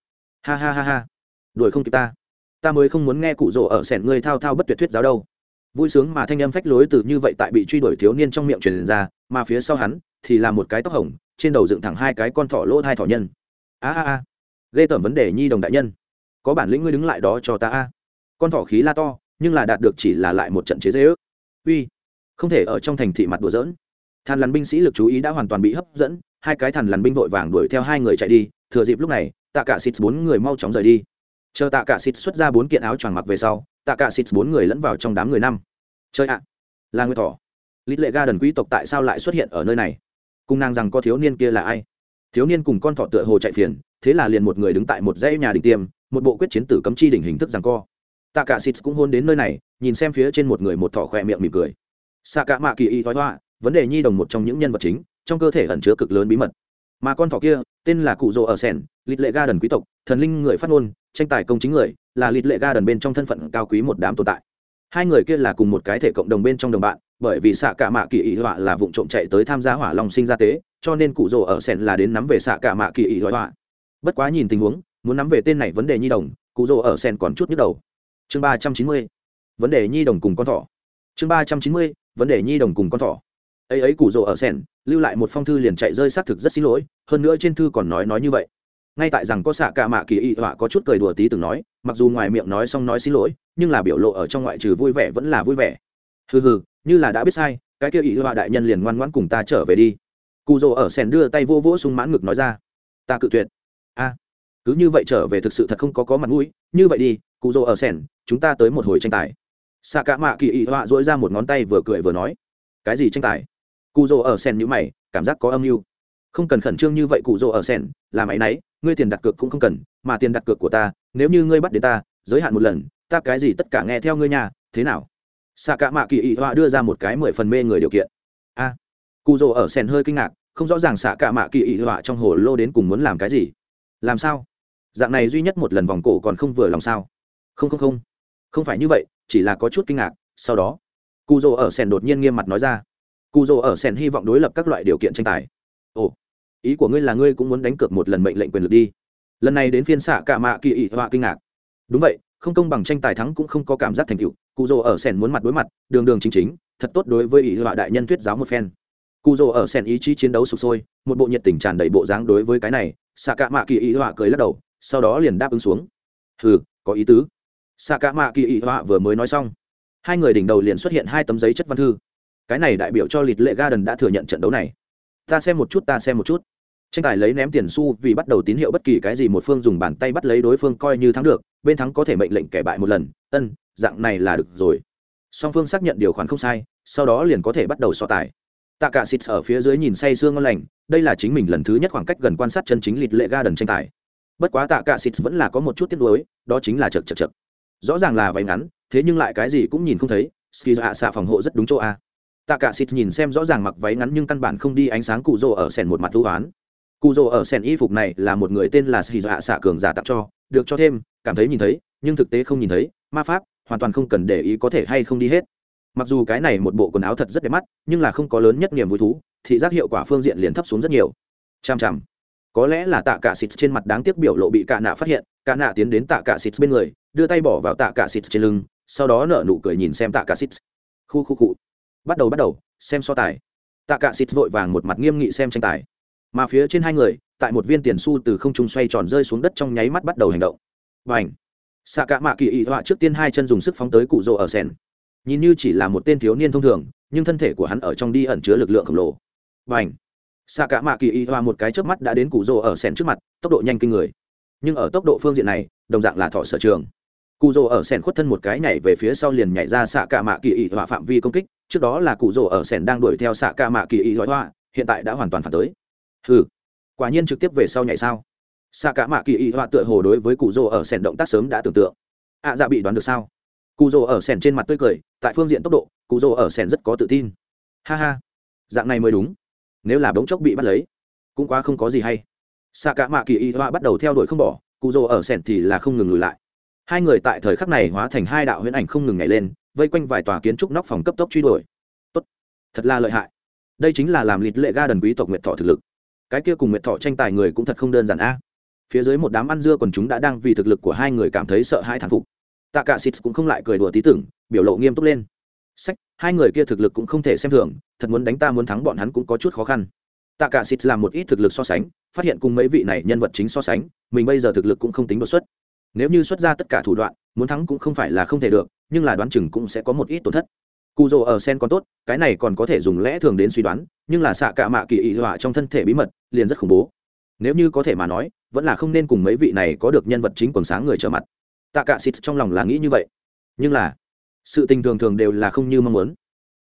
Ha ha ha ha đuổi không kịp ta. Ta mới không muốn nghe cụ rỗ ở sẻn ngươi thao thao bất tuyệt thuyết giáo đâu. Vui sướng mà thanh âm phách lối từ như vậy tại bị truy đuổi thiếu niên trong miệng truyền ra, mà phía sau hắn thì là một cái tóc hồng, trên đầu dựng thẳng hai cái con thỏ lỗ hai thỏ nhân. A a a. Ghê tởm vấn đề nhi đồng đại nhân. Có bản lĩnh ngươi đứng lại đó cho ta a. Con thỏ khí la to, nhưng là đạt được chỉ là lại một trận chế dễ ước uy. Không thể ở trong thành thị mặt đùa dỡn thàn lằn binh sĩ lực chú ý đã hoàn toàn bị hấp dẫn, hai cái thàn lằn binh vội vàng đuổi theo hai người chạy đi, thừa dịp lúc này, tạ cả xịt bốn người mau chóng rời đi chờ tạ cả xịt xuất ra bốn kiện áo choàng mặc về sau, tạ cả xịt bốn người lẫn vào trong đám người năm. Chơi ạ! Là người thỏ. Lít lệ ga đần quý tộc tại sao lại xuất hiện ở nơi này? Cung nàng rằng có thiếu niên kia là ai? Thiếu niên cùng con thỏ tựa hồ chạy phiền, thế là liền một người đứng tại một dãy nhà đỉnh tiêm, một bộ quyết chiến tử cấm chi đỉnh hình thức rằng co. Tạ cả xịt cũng hôn đến nơi này, nhìn xem phía trên một người một thỏ khỏe miệng mỉm cười. Xạ cả mạ kỳ y thoái hoa, vấn đề nhi đồng một trong những nhân vật chính, trong cơ thể ẩn chứa cực lớn bí mật. Mà con thỏ kia, tên là cụ rỗ ở sẻn lịch lệ ga đần quý tộc, thần linh người phát ngôn tranh tài công chính người, là lịt lệ ga đần bên trong thân phận cao quý một đám tồn tại. Hai người kia là cùng một cái thể cộng đồng bên trong đồng bạn, bởi vì xạ cả mạ kỳ ý họa là vụ trộm chạy tới tham gia hỏa long sinh ra tế, cho nên cụ rồ ở sẻn là đến nắm về xạ cả mạ kỳ ý họa. Bất quá nhìn tình huống, muốn nắm về tên này vấn đề nhi đồng, cụ rồ ở sẻn còn chút nhức đầu. Chương ba trăm chín mươi, vấn đề nhi đồng cùng con thỏ. Chương ba trăm chín mươi, vấn đề nhi đồng cùng con thỏ. Ấy ấy cụ rồ ở sẻn lưu lại một phong thư liền chạy rơi xác thực rất xin lỗi, hơn nữa trên thư còn nói nói như vậy ngay tại rằng có xạ cả mạ kỳ y họa có chút cười đùa tí từng nói, mặc dù ngoài miệng nói xong nói xin lỗi, nhưng là biểu lộ ở trong ngoại trừ vui vẻ vẫn là vui vẻ. Hừ hừ, như là đã biết sai, cái kia y họa đại nhân liền ngoan ngoãn cùng ta trở về đi. Cụ rồ ở sèn đưa tay vô vỗ sung mãn ngực nói ra, ta cự tuyệt. A, cứ như vậy trở về thực sự thật không có có mặt mũi, như vậy đi, cụ rồ ở sèn, chúng ta tới một hồi tranh tài. Xạ cả mạ kỳ y họa dỗi ra một ngón tay vừa cười vừa nói, cái gì tranh tài? Cụ rồ ở sèn nhữ mày, cảm giác có âm mưu không cần khẩn trương như vậy cụ rỗ ở sen làm áy náy, ngươi tiền đặt cược cũng không cần, mà tiền đặt cược của ta, nếu như ngươi bắt đến ta, giới hạn một lần, ta cái gì tất cả nghe theo ngươi nhà thế nào? Xạ cả mạ kỳ Ý họa đưa ra một cái mười phần mê người điều kiện. A. Cụ rỗ ở sen hơi kinh ngạc, không rõ ràng xạ cả mạ kỳ Ý họa trong hồ lô đến cùng muốn làm cái gì. Làm sao? Dạng này duy nhất một lần vòng cổ còn không vừa lòng sao? Không không không. Không phải như vậy, chỉ là có chút kinh ngạc, sau đó, cụ rỗ ở sen đột nhiên nghiêm mặt nói ra. Cụ rỗ ở sen hy vọng đối lập các loại điều kiện tranh tài ồ, ý của ngươi là ngươi cũng muốn đánh cược một lần mệnh lệnh quyền lực đi. Lần này đến phiên xạ cả mạ kỳ ị họa kinh ngạc. Đúng vậy, không công bằng tranh tài thắng cũng không có cảm giác thành tựu. Cụ rỗ ở sèn muốn mặt đối mặt, đường đường chính chính, thật tốt đối với ỷ họa đại nhân thuyết giáo một phen. Cụ rỗ ở sèn ý chí chiến đấu sụp sôi, một bộ nhiệt tình tràn đầy bộ dáng đối với cái này, xạ cả mạ kỳ ỷ họa cười lắc đầu, sau đó liền đáp ứng xuống. Hừ, có ý tứ. Xạ cả mạ kỳ ỷ họa vừa mới nói xong, hai người đỉnh đầu liền xuất hiện hai tấm giấy chất văn thư. Cái này đại biểu cho lịt lệ ga đần đã thừa nhận trận đấu này ta xem một chút, ta xem một chút. Tranh tài lấy ném tiền xu vì bắt đầu tín hiệu bất kỳ cái gì, một phương dùng bàn tay bắt lấy đối phương coi như thắng được, bên thắng có thể mệnh lệnh kẻ bại một lần, ân, dạng này là được rồi. Song phương xác nhận điều khoản không sai, sau đó liền có thể bắt đầu so tài. Tạ cả xịt ở phía dưới nhìn say sương ngon lành, đây là chính mình lần thứ nhất khoảng cách gần quan sát chân chính lịt lệ ga đần tranh tài. Bất quá tạ cả xịt vẫn là có một chút tiếc nuối, đó chính là chật chật chật. Rõ ràng là váy ngắn, thế nhưng lại cái gì cũng nhìn không thấy ski hạ xạ phòng hộ rất đúng chỗ a tạ cả xịt nhìn xem rõ ràng mặc váy ngắn nhưng căn bản không đi ánh sáng cụ rồ ở sèn một mặt thú oán. Cụ rồ ở sèn y phục này là một người tên là sĩ dọa xạ cường giả tặng cho, được cho thêm, cảm thấy nhìn thấy, nhưng thực tế không nhìn thấy, ma pháp, hoàn toàn không cần để ý có thể hay không đi hết. Mặc dù cái này một bộ quần áo thật rất đẹp mắt, nhưng là không có lớn nhất niềm vui thú, thị giác hiệu quả phương diện liền thấp xuống rất nhiều. Chằm chằm có lẽ là tạ cả xịt trên mặt đáng tiếc biểu lộ bị cạ nạ phát hiện cạ nạ tiến đến tạ cả xịt bên người, đưa tay bỏ vào tạ cả xịt trên lưng, sau đó nở nụ cười nhìn xem tạ cả xịt khu khu. cụ bắt đầu bắt đầu, xem so tài. Tạ cạ xịt vội vàng một mặt nghiêm nghị xem tranh tài. Mà phía trên hai người, tại một viên tiền xu từ không trung xoay tròn rơi xuống đất trong nháy mắt bắt đầu hành động. Và ảnh xạ cạ mạ kỳ ý họa trước tiên hai chân dùng sức phóng tới cụ rỗ ở sen nhìn như chỉ là một tên thiếu niên thông thường, nhưng thân thể của hắn ở trong đi ẩn chứa lực lượng khổng lồ. Và ảnh xạ cạ mạ kỳ ý họa một cái trước mắt đã đến cụ rỗ ở sen trước mặt, tốc độ nhanh kinh người. Nhưng ở tốc độ phương diện này, đồng dạng là thọ sở trường. Cụ rỗ ở sen khuất thân một cái nhảy về phía sau liền nhảy ra xạ cạ mạ kỳ ý họa phạm vi công kích trước đó là cụ rồ ở sẻn đang đuổi theo xạ ca mạ kỳ ý hoa hiện tại đã hoàn toàn phản tới. Ừ quả nhiên trực tiếp về sau nhảy sao? Xạ ca mạ kỳ ý hoa tựa hồ đối với cụ rồ ở sẻn động tác sớm đã tưởng tượng. Ạ à, dạ bị đoán được sao? Cụ rồ ở sẻn trên mặt tươi cười tại phương diện tốc độ cụ rồ ở sẻn rất có tự tin. Ha ha dạng này mới đúng. Nếu là bỗng chốc bị bắt lấy cũng quá không có gì hay. Xạ cả mạ kỳ y hoa bắt đầu theo đuổi không bỏ cụ rồ ở sẻn thì là không ngừng lùi lại. Hai người tại thời khắc này hóa thành hai đạo huyễn ảnh không ngừng nhảy lên vây quanh vài tòa kiến trúc nóc phòng cấp tốc truy đuổi. Tốt. Thật là lợi hại. Đây chính là làm lịt lệ ga đần quý tộc nguyệt thọ thực lực. Cái kia cùng nguyệt thọ tranh tài người cũng thật không đơn giản a. Phía dưới một đám ăn dưa còn chúng đã đang vì thực lực của hai người cảm thấy sợ hãi thán phục. Tạ cả xịt cũng không lại cười đùa tí tưởng, biểu lộ nghiêm túc lên. Sách, hai người kia thực lực cũng không thể xem thường, thật muốn đánh ta muốn thắng bọn hắn cũng có chút khó khăn. Tạ cả xịt làm một ít thực lực so sánh, phát hiện cùng mấy vị này nhân vật chính so sánh, mình bây giờ thực lực cũng không tính đột xuất. Nếu như xuất ra tất cả thủ đoạn muốn thắng cũng không phải là không thể được, nhưng là đoán chừng cũng sẽ có một ít tổn thất. Cụ rồ ở sen còn tốt, cái này còn có thể dùng lẽ thường đến suy đoán, nhưng là xạ cả mạ kỳ ị họa trong thân thể bí mật, liền rất khủng bố. Nếu như có thể mà nói, vẫn là không nên cùng mấy vị này có được nhân vật chính quần sáng người trở mặt. Tạ cả xịt trong lòng là nghĩ như vậy. Nhưng là, sự tình thường thường đều là không như mong muốn.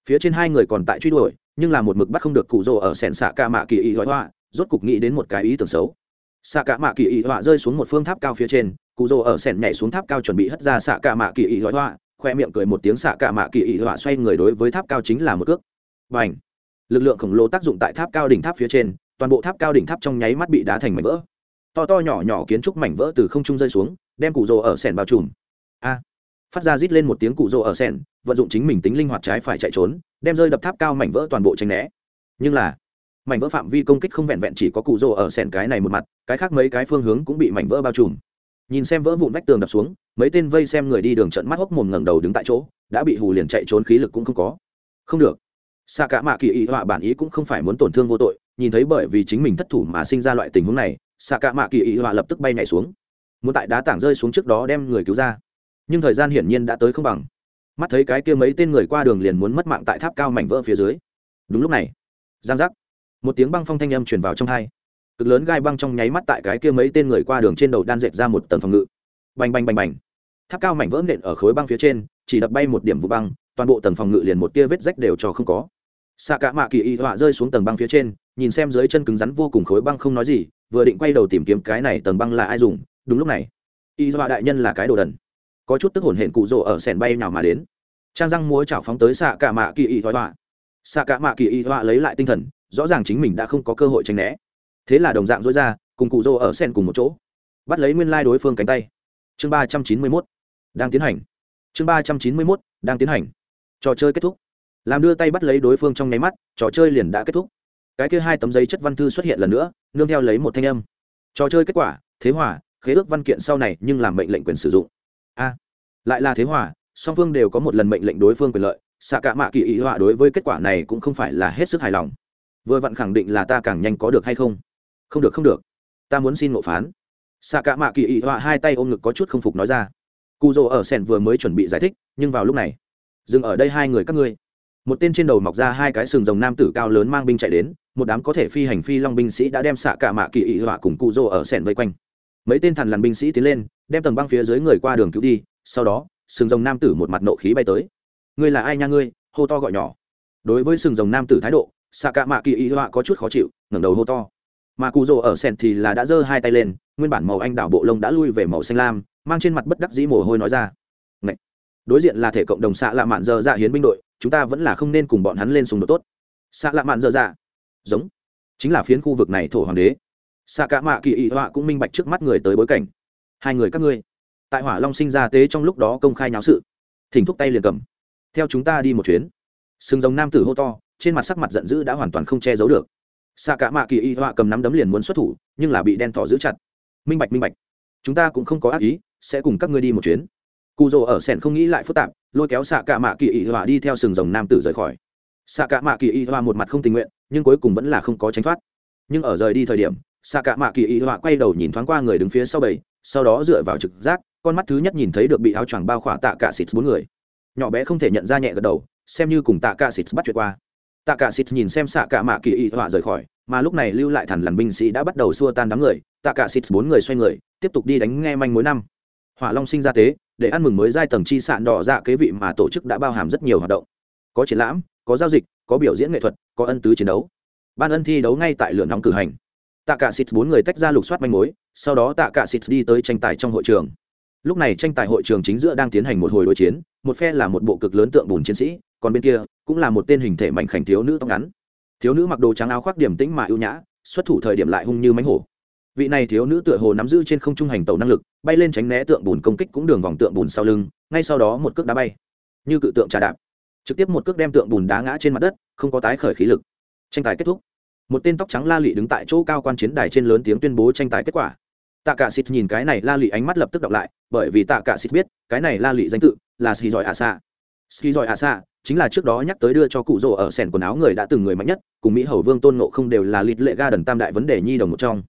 Phía trên hai người còn tại truy đuổi, nhưng là một mực bắt không được cụ rồ ở sẻn xạ cả mạ kỳ ý họa, rốt cục nghĩ đến một cái ý tưởng xấu. Xạ cả mạ kỳ ý họa rơi xuống một phương tháp cao phía trên cụ rồ ở sẹn nhảy xuống tháp cao chuẩn bị hất ra xạ cả mạ kỳ ý họa khoe miệng cười một tiếng xạ cả mạ kỳ ý họa xoay người đối với tháp cao chính là một cước. Và h lực lượng khổng lồ tác dụng tại tháp cao đỉnh tháp phía trên, toàn bộ tháp cao đỉnh tháp trong nháy mắt bị đá thành mảnh vỡ. To to nhỏ nhỏ kiến trúc mảnh vỡ từ không trung rơi xuống, đem cụ rồ ở sẹn bao trùm. A! Phát ra rít lên một tiếng cụ rồ ở sẹn, vận dụng chính mình tính linh hoạt trái phải chạy trốn, đem rơi đập tháp cao mảnh vỡ toàn bộ tranh né. Nhưng là, mảnh vỡ phạm vi công kích không vẹn vẹn chỉ có cụ rồ ở sẹn cái này một mặt, cái khác mấy cái phương hướng cũng bị mảnh vỡ bao trùm nhìn xem vỡ vụn vách tường đập xuống, mấy tên vây xem người đi đường trận mắt hốc mồm ngẩng đầu đứng tại chỗ, đã bị hù liền chạy trốn khí lực cũng không có. Không được. Xạ cả mạ kỳ ý họa bản ý cũng không phải muốn tổn thương vô tội, nhìn thấy bởi vì chính mình thất thủ mà sinh ra loại tình huống này xạ cả mạ kỳ ý họa lập tức bay nhảy xuống. Muốn tại đá tảng rơi xuống trước đó đem người cứu ra. Nhưng thời gian hiển nhiên đã tới không bằng. Mắt thấy cái kia mấy tên người qua đường liền muốn mất mạng tại tháp cao mảnh vỡ phía dưới. Đúng lúc này, giang giác. Một tiếng băng phong thanh âm truyền vào trong hai cực lớn gai băng trong nháy mắt tại cái kia mấy tên người qua đường trên đầu đan dệt ra một tầng phòng ngự. Bành bành bành bành. Tháp cao mảnh vỡ nện ở khối băng phía trên, chỉ đập bay một điểm vụ băng, toàn bộ tầng phòng ngự liền một tia vết rách đều cho không có. Xạ cả mạ kỳ y họa rơi xuống tầng băng phía trên, nhìn xem dưới chân cứng rắn vô cùng khối băng không nói gì, vừa định quay đầu tìm kiếm cái này tầng băng là ai dùng, đúng lúc này, y họa đại nhân là cái đồ đần. Có chút tức hổn hển cụ rỗ ở sèn bay nào mà đến. Trang răng múa chảo phóng tới xạ cả mạ kỳ y họa. Xạ cả mạ kỳ y họa lấy lại tinh thần, rõ ràng chính mình đã không có cơ hội tránh né thế là đồng dạng dối ra, cùng cụ rỗ ở sen cùng một chỗ. Bắt lấy nguyên lai đối phương cánh tay. Chương ba trăm chín mươi mốt. Đang tiến hành. Chương ba trăm chín mươi mốt, đang tiến hành. Trò chơi kết thúc. Làm đưa tay bắt lấy đối phương trong nháy mắt, trò chơi liền đã kết thúc. Cái kia hai tấm giấy chất văn thư xuất hiện lần nữa, nương theo lấy một thanh âm. Trò chơi kết quả, thế hòa, khế ước văn kiện sau này nhưng làm mệnh lệnh quyền sử dụng. A. Lại là thế hòa, song phương đều có một lần mệnh lệnh đối phương quyền lợi xạ cả mạ kỳ ý họa đối với kết quả này cũng không phải là hết sức hài lòng. Vừa vặn khẳng định là ta càng nhanh có được hay không? Không được không được. Ta muốn xin ngộ phán. Xạ cả mạ kỳ ý họa hai tay ôm ngực có chút không phục nói ra. Cụ rỗ ở sẻn vừa mới chuẩn bị giải thích, nhưng vào lúc này, dừng ở đây hai người các ngươi. Một tên trên đầu mọc ra hai cái sừng rồng nam tử cao lớn mang binh chạy đến, một đám có thể phi hành phi long binh sĩ đã đem xạ cả mạ kỳ ý họa cùng cụ rỗ ở sẻn vây quanh. Mấy tên thằn lằn binh sĩ tiến lên, đem tầng băng phía dưới người qua đường cứu đi, sau đó, sừng rồng nam tử một mặt nộ khí bay tới. Ngươi là ai nha ngươi? Hô to gọi nhỏ. Đối với sừng rồng nam tử thái độ xạ cả mạ kỳ ý họa có chút khó chịu, ngẩng đầu hô to mà cụ rồ ở sẻn thì là đã giơ hai tay lên, nguyên bản màu anh đảo bộ lông đã lui về màu xanh lam, mang trên mặt bất đắc dĩ mồ hôi nói ra. Ngậy! đối diện là thể cộng đồng xạ lạ mạn dơ dạ hiến binh đội, chúng ta vẫn là không nên cùng bọn hắn lên xung đột tốt. Xạ lạ mạn dơ dạ! Giống! Chính là phiến khu vực này thổ hoàng đế. Xạ cả mạ kỳ ị họa cũng minh bạch trước mắt người tới bối cảnh. Hai người các ngươi, tại hỏa long sinh ra tế trong lúc đó công khai nháo sự. Thỉnh thúc tay liền cầm. Theo chúng ta đi một chuyến. Sừng giống nam tử hô to, trên mặt sắc mặt giận dữ đã hoàn toàn không che giấu được xạ cả mạ kỳ y họa cầm nắm đấm liền muốn xuất thủ, nhưng là bị đen thỏ giữ chặt. Minh bạch minh bạch, chúng ta cũng không có ác ý, sẽ cùng các ngươi đi một chuyến. Cụ rồ ở sẻn không nghĩ lại phức tạp, lôi kéo xạ cả mạ kỳ y họa đi theo sừng rồng nam tử rời khỏi. Xạ cả mạ kỳ y họa một mặt không tình nguyện, nhưng cuối cùng vẫn là không có tránh thoát. Nhưng ở rời đi thời điểm, xạ cả mạ kỳ y họa quay đầu nhìn thoáng qua người đứng phía sau bầy, sau đó dựa vào trực giác, con mắt thứ nhất nhìn thấy được bị áo choàng bao khỏa tạ cả xịt bốn người. Nhỏ bé không thể nhận ra nhẹ gật đầu, xem như cùng tạ cả xịt bắt chuyện qua tạ cả xịt nhìn xem xạ cả mạ kỳ y họa rời khỏi, mà lúc này lưu lại thằn lằn binh sĩ đã bắt đầu xua tan đám người. Tạ cả xịt bốn người xoay người, tiếp tục đi đánh nghe manh mối năm. Hỏa long sinh ra tế để ăn mừng mới giai tầng chi sạn đỏ dạ kế vị mà tổ chức đã bao hàm rất nhiều hoạt động. Có triển lãm, có giao dịch, có biểu diễn nghệ thuật, có ân tứ chiến đấu. Ban ân thi đấu ngay tại lửa nóng cử hành. Tạ cả xịt bốn người tách ra lục soát manh mối, sau đó tạ cả xịt đi tới tranh tài trong hội trường. Lúc này tranh tài hội trường chính giữa đang tiến hành một hồi đối chiến, một phe là một bộ cực lớn tượng bùn chiến sĩ còn bên kia cũng là một tên hình thể mảnh khảnh thiếu nữ tóc ngắn. Thiếu nữ mặc đồ trắng áo khoác điểm tĩnh mà ưu nhã, xuất thủ thời điểm lại hung như mánh hổ. Vị này thiếu nữ tựa hồ nắm giữ trên không trung hành tàu năng lực, bay lên tránh né tượng bùn công kích cũng đường vòng tượng bùn sau lưng, ngay sau đó một cước đá bay. Như cự tượng trà đạp. Trực tiếp một cước đem tượng bùn đá ngã trên mặt đất, không có tái khởi khí lực. Tranh tài kết thúc. Một tên tóc trắng la lị đứng tại chỗ cao quan chiến đài trên lớn tiếng tuyên bố tranh tài kết quả. Tạ cả xịt nhìn cái này la lị ánh mắt lập tức đọc lại, bởi vì tạ cả xịt biết, cái này la lị danh tự là ski giỏi ạ xạ ski giỏi ạ xạ chính là trước đó nhắc tới đưa cho cụ rồ ở sẻn quần áo người đã từng người mạnh nhất, cùng mỹ hầu vương tôn ngộ không đều là lịt lệ ga đần tam đại vấn đề nhi đồng một trong.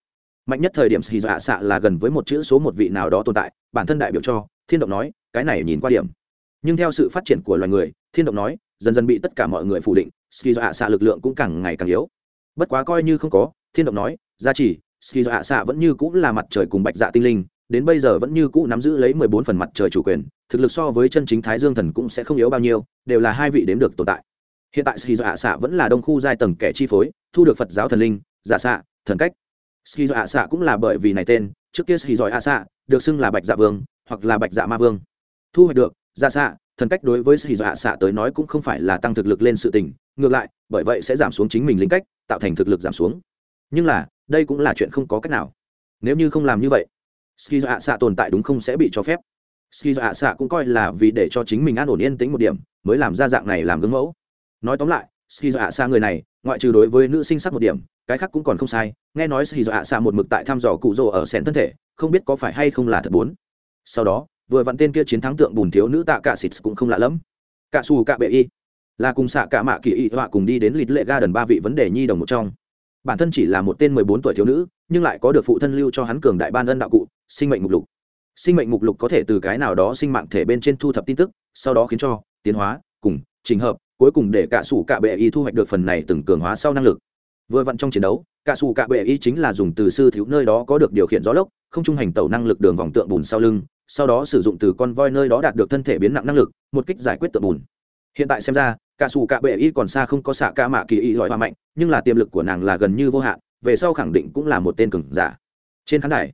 Mạnh nhất thời điểm xì dọa xạ là gần với một chữ số một vị nào đó tồn tại, bản thân đại biểu cho, thiên động nói, cái này nhìn qua điểm. Nhưng theo sự phát triển của loài người, thiên động nói, dần dần bị tất cả mọi người phủ định xì dọa xạ lực lượng cũng càng ngày càng yếu. Bất quá coi như không có, thiên động nói, gia trì xì dạ xạ vẫn như cũng là mặt trời cùng bạch dạ tinh linh, đến bây giờ vẫn như cũ nắm giữ lấy mười bốn phần mặt trời chủ quyền thực lực so với chân chính thái dương thần cũng sẽ không yếu bao nhiêu, đều là hai vị đếm được tồn tại. Hiện tại ski dạ xạ vẫn là đông khu giai tầng kẻ chi phối, thu được phật giáo thần linh giả xạ, thần cách. Ski dạ xạ cũng là bởi vì này tên, trước kia ski dạ xạ được xưng là bạch dạ vương hoặc là bạch dạ ma vương. Thu hoạch được giả xạ, thần cách đối với ski dạ xạ tới nói cũng không phải là tăng thực lực lên sự tình, ngược lại, bởi vậy sẽ giảm xuống chính mình linh cách, tạo thành thực lực giảm xuống. Nhưng là, đây cũng là chuyện không có cách nào. Nếu như không làm như vậy ski dạ xạ tồn tại đúng không sẽ bị cho phép ski dạ xạ cũng coi là vì để cho chính mình an ổn yên tĩnh một điểm, mới làm ra dạng này làm gương mẫu. Nói tóm lại ski dạ xạ người này, ngoại trừ đối với nữ sinh sắc một điểm, cái khác cũng còn không sai. Nghe nói ski dạ xạ một mực tại thăm dò cụ rồ ở sẹn thân thể, không biết có phải hay không là thật bốn. Sau đó, vừa vặn tên kia chiến thắng tượng bùn thiếu nữ tạ cả xịt cũng không lạ lắm cả xù cả bệ y, là cùng xạ cả mạ kỳ y họa cùng đi đến lịt lệ ga đần ba vị vấn đề nhi đồng một trong. Bản thân chỉ là một tên mười bốn tuổi thiếu nữ, nhưng lại có được phụ thân lưu cho hắn cường đại ban ân đạo cụ, sinh mệnh mục lục sinh mệnh mục lục có thể từ cái nào đó sinh mạng thể bên trên thu thập tin tức, sau đó khiến cho, tiến hóa, cùng, trình hợp, cuối cùng để cả sủ cả bệ y thu hoạch được phần này từng cường hóa sau năng lực. Vừa vặn trong chiến đấu cả sủ cả bệ y chính là dùng từ sư thiếu nơi đó có được điều khiển gió lốc, không trung hành tẩu năng lực đường vòng tượng bùn sau lưng, sau đó sử dụng từ con voi nơi đó đạt được thân thể biến nặng năng lực, một kích giải quyết tượng bùn. Hiện tại xem ra cả xù cả bệ y còn xa không có xạ ca mạ kỳ y loại hoa mạnh, nhưng là tiềm lực của nàng là gần như vô hạn, về sau khẳng định cũng là một tên cường giả. Trên khán đài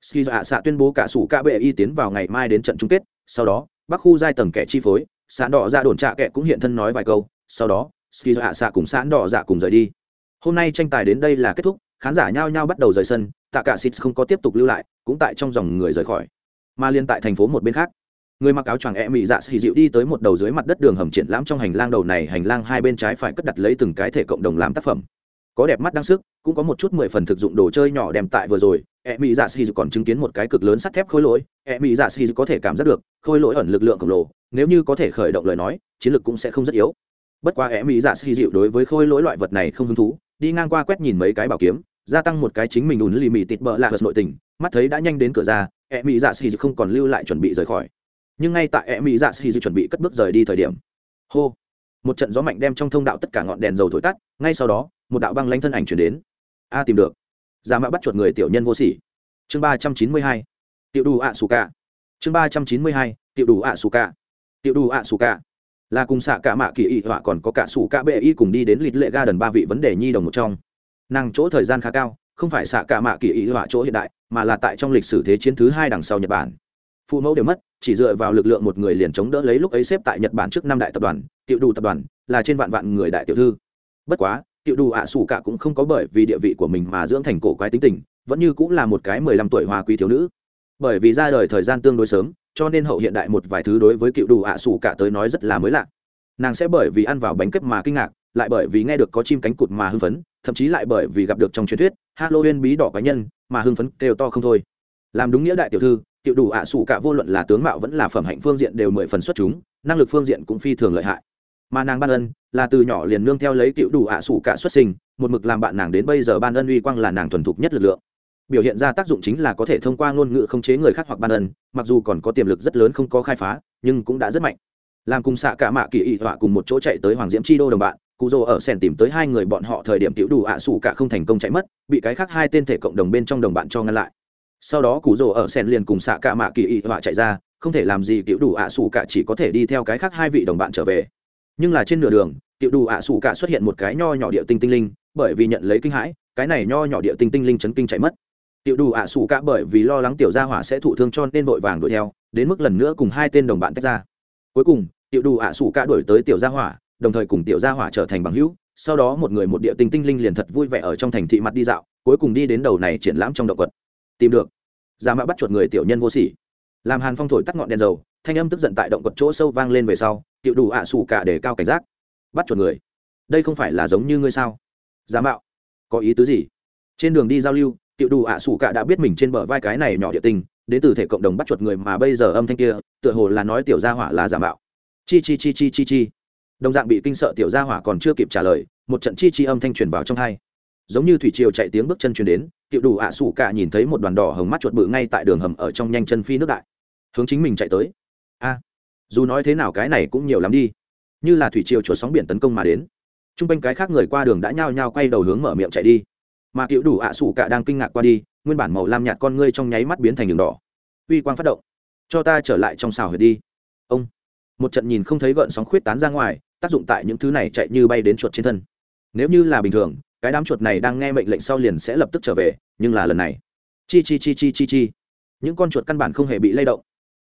ski dạ xạ tuyên bố cả sủ cả bệ y tiến vào ngày mai đến trận chung kết, sau đó, bắc khu giai tầng kẻ chi phối sán đỏ ra đồn trạ kẻ cũng hiện thân nói vài câu, sau đó, ski dạ xạ cùng sán đỏ dạ cùng rời đi. Hôm nay tranh tài đến đây là kết thúc, khán giả nhao nhao bắt đầu rời sân, tạ cả xịt không có tiếp tục lưu lại, cũng tại trong dòng người rời khỏi. Mà liên tại thành phố một bên khác, người mặc áo choàng e mị dạ xì dịu đi tới một đầu dưới mặt đất đường hầm triển lãm trong hành lang đầu này, hành lang hai bên trái phải cất đặt lấy từng cái thể cộng đồng làm tác phẩm. Có đẹp mắt đăng sức, cũng có một chút mười phần thực dụng đồ chơi nhỏ đem tại vừa rồi e mỹ dạ xì còn chứng kiến một cái cực lớn sắt thép khôi lỗi. E mỹ dạ xì có thể cảm giác được khôi lỗi ẩn lực lượng khổng lồ. Nếu như có thể khởi động lời nói, chiến lực cũng sẽ không rất yếu. Bất quá e mỹ dạ xì dịu đối với khôi lỗi loại vật này không hứng thú, đi ngang qua quét nhìn mấy cái bảo kiếm, gia tăng một cái chính mình ùn lì mì tịt bợ là vật nội tình, mắt thấy đã nhanh đến cửa ra e mỹ dạ xì không còn lưu lại chuẩn bị rời khỏi. Nhưng ngay tại e mỹ dạ xì chuẩn bị cất bước rời đi thời điểm, hô, một trận gió mạnh đem trong thông đạo tất cả ngọn đèn dầu thổi tắt, ngay sau đó, một đạo băng lanh thân ảnh chuyển đến. A, tìm được giả mạo bắt chuột người tiểu nhân vô sỉ. Chương ba trăm chín mươi hai, tiểu đủ ạ sù cả chương ba trăm chín mươi hai, tiểu đủ ạ sù cả tiểu đủ ạ sù cả là cùng xạ cả mạ kỳ y họa còn có cả sủ cả bệ y cùng đi đến lịch lệ ga đần ba vị vấn đề nhi đồng một trong. Nàng chỗ thời gian khá cao, không phải xạ cả mạ kỳ y họa chỗ hiện đại, mà là tại trong lịch sử thế chiến thứ hai đằng sau nhật bản. Phụ mẫu đều mất, chỉ dựa vào lực lượng một người liền chống đỡ lấy lúc ấy xếp tại nhật bản trước năm đại tập đoàn, tiểu đủ tập đoàn, là trên vạn vạn người đại tiểu thư. Bất quá tiểu đủ ạ sủ cả cũng không có bởi vì địa vị của mình mà dưỡng thành cổ quái tính tình, vẫn như cũng là một cái mười lăm tuổi hoa quý thiếu nữ. Bởi vì ra đời thời gian tương đối sớm, cho nên hậu hiện đại một vài thứ đối với cựu đủ ạ sủ cả tới nói rất là mới lạ. Nàng sẽ bởi vì ăn vào bánh kếp mà kinh ngạc, lại bởi vì nghe được có chim cánh cụt mà hưng phấn, thậm chí lại bởi vì gặp được trong truyền thuyết halloween bí đỏ cá nhân mà hưng phấn kêu to không thôi. Làm đúng nghĩa đại tiểu thư tiểu đủ ạ sủ cả vô luận là tướng mạo vẫn là phẩm hạnh phương diện đều mười phần xuất chúng, năng lực phương diện cũng phi thường lợi hại mà nàng ban ân là từ nhỏ liền nương theo lấy tiểu đủ ạ sủ cả xuất sinh, một mực làm bạn nàng đến bây giờ ban ân uy quang là nàng thuần thục nhất lực lượng. Biểu hiện ra tác dụng chính là có thể thông qua ngôn ngữ không chế người khác hoặc ban ân, mặc dù còn có tiềm lực rất lớn không có khai phá, nhưng cũng đã rất mạnh. Làm cùng xạ cả mạ kỳ ị họa cùng một chỗ chạy tới hoàng diễm chi đô đồng bạn cụ dô ở sen tìm tới hai người bọn họ thời điểm tiểu đủ ạ sủ cả không thành công chạy mất, bị cái khác hai tên thể cộng đồng bên trong đồng bạn cho ngăn lại. Sau đó cụ rồ ở sen liền cùng xạ cả mạ kỳ ị họa chạy ra, không thể làm gì tiểu đủ ạ sủ cả chỉ có thể đi theo cái khác hai vị đồng bạn trở về nhưng là trên nửa đường, tiểu đủ ạ sủ cả xuất hiện một cái nho nhỏ địa tinh tinh linh, bởi vì nhận lấy kinh hãi, cái này nho nhỏ địa tinh tinh linh chấn kinh chạy mất. Tiểu đủ ạ sủ cả bởi vì lo lắng tiểu gia hỏa sẽ thụ thương cho nên vội vàng đuổi theo, đến mức lần nữa cùng hai tên đồng bạn tách ra. Cuối cùng, tiểu đủ ạ sủ cả đuổi tới tiểu gia hỏa, đồng thời cùng tiểu gia hỏa trở thành bằng hữu. Sau đó một người một địa tinh tinh linh liền thật vui vẻ ở trong thành thị mặt đi dạo, cuối cùng đi đến đầu này triển lãm trong động vật tìm được. Giả mạo bắt chuột người tiểu nhân vô sỉ. Làm hàn phong thổi tắt ngọn đèn dầu, thanh âm tức giận tại động vật chỗ sâu vang lên về sau tiểu đủ ạ sủ cả để cao cảnh giác. Bắt chuột người. Đây không phải là giống như ngươi sao? Giả mạo. Có ý tứ gì? Trên đường đi giao lưu, tiểu đủ ạ sủ cả đã biết mình trên bờ vai cái này nhỏ địa tinh đến từ thể cộng đồng bắt chuột người mà bây giờ âm thanh kia, tựa hồ là nói tiểu gia hỏa là giả mạo. Chi chi chi chi chi chi. Đồng dạng bị kinh sợ tiểu gia hỏa còn chưa kịp trả lời, một trận chi chi âm thanh truyền vào trong hai. Giống như thủy triều chạy tiếng bước chân truyền đến, tiểu đủ ạ sủ cả nhìn thấy một đoàn đỏ hồng mắt chuột bự ngay tại đường hầm ở trong nhanh chân phi nước đại. Hướng chính mình chạy tới. A dù nói thế nào cái này cũng nhiều lắm đi. Như là thủy triều chuột sóng biển tấn công mà đến. T r u n g quanh cái khác người qua đường đã nhao nhao quay đầu hướng mở miệng chạy đi. Mà cựu đủ ạ sủ cả đang kinh ngạc qua đi, nguyên bản màu lam nhạt con ngươi trong nháy mắt biến thành đường đỏ. Uy quang phát động. Cho ta trở lại trong xào huyệt đi. Ông. Một trận nhìn không thấy gợn sóng khuyết tán ra ngoài, tác dụng tại những thứ này chạy như bay đến chuột trên thân. Nếu như là bình thường, cái đám chuột này đang nghe mệnh lệnh sau liền sẽ lập tức trở về, nhưng là lần này. Chi chi chi chi chi chi. Những con chuột căn bản không hề bị lay động.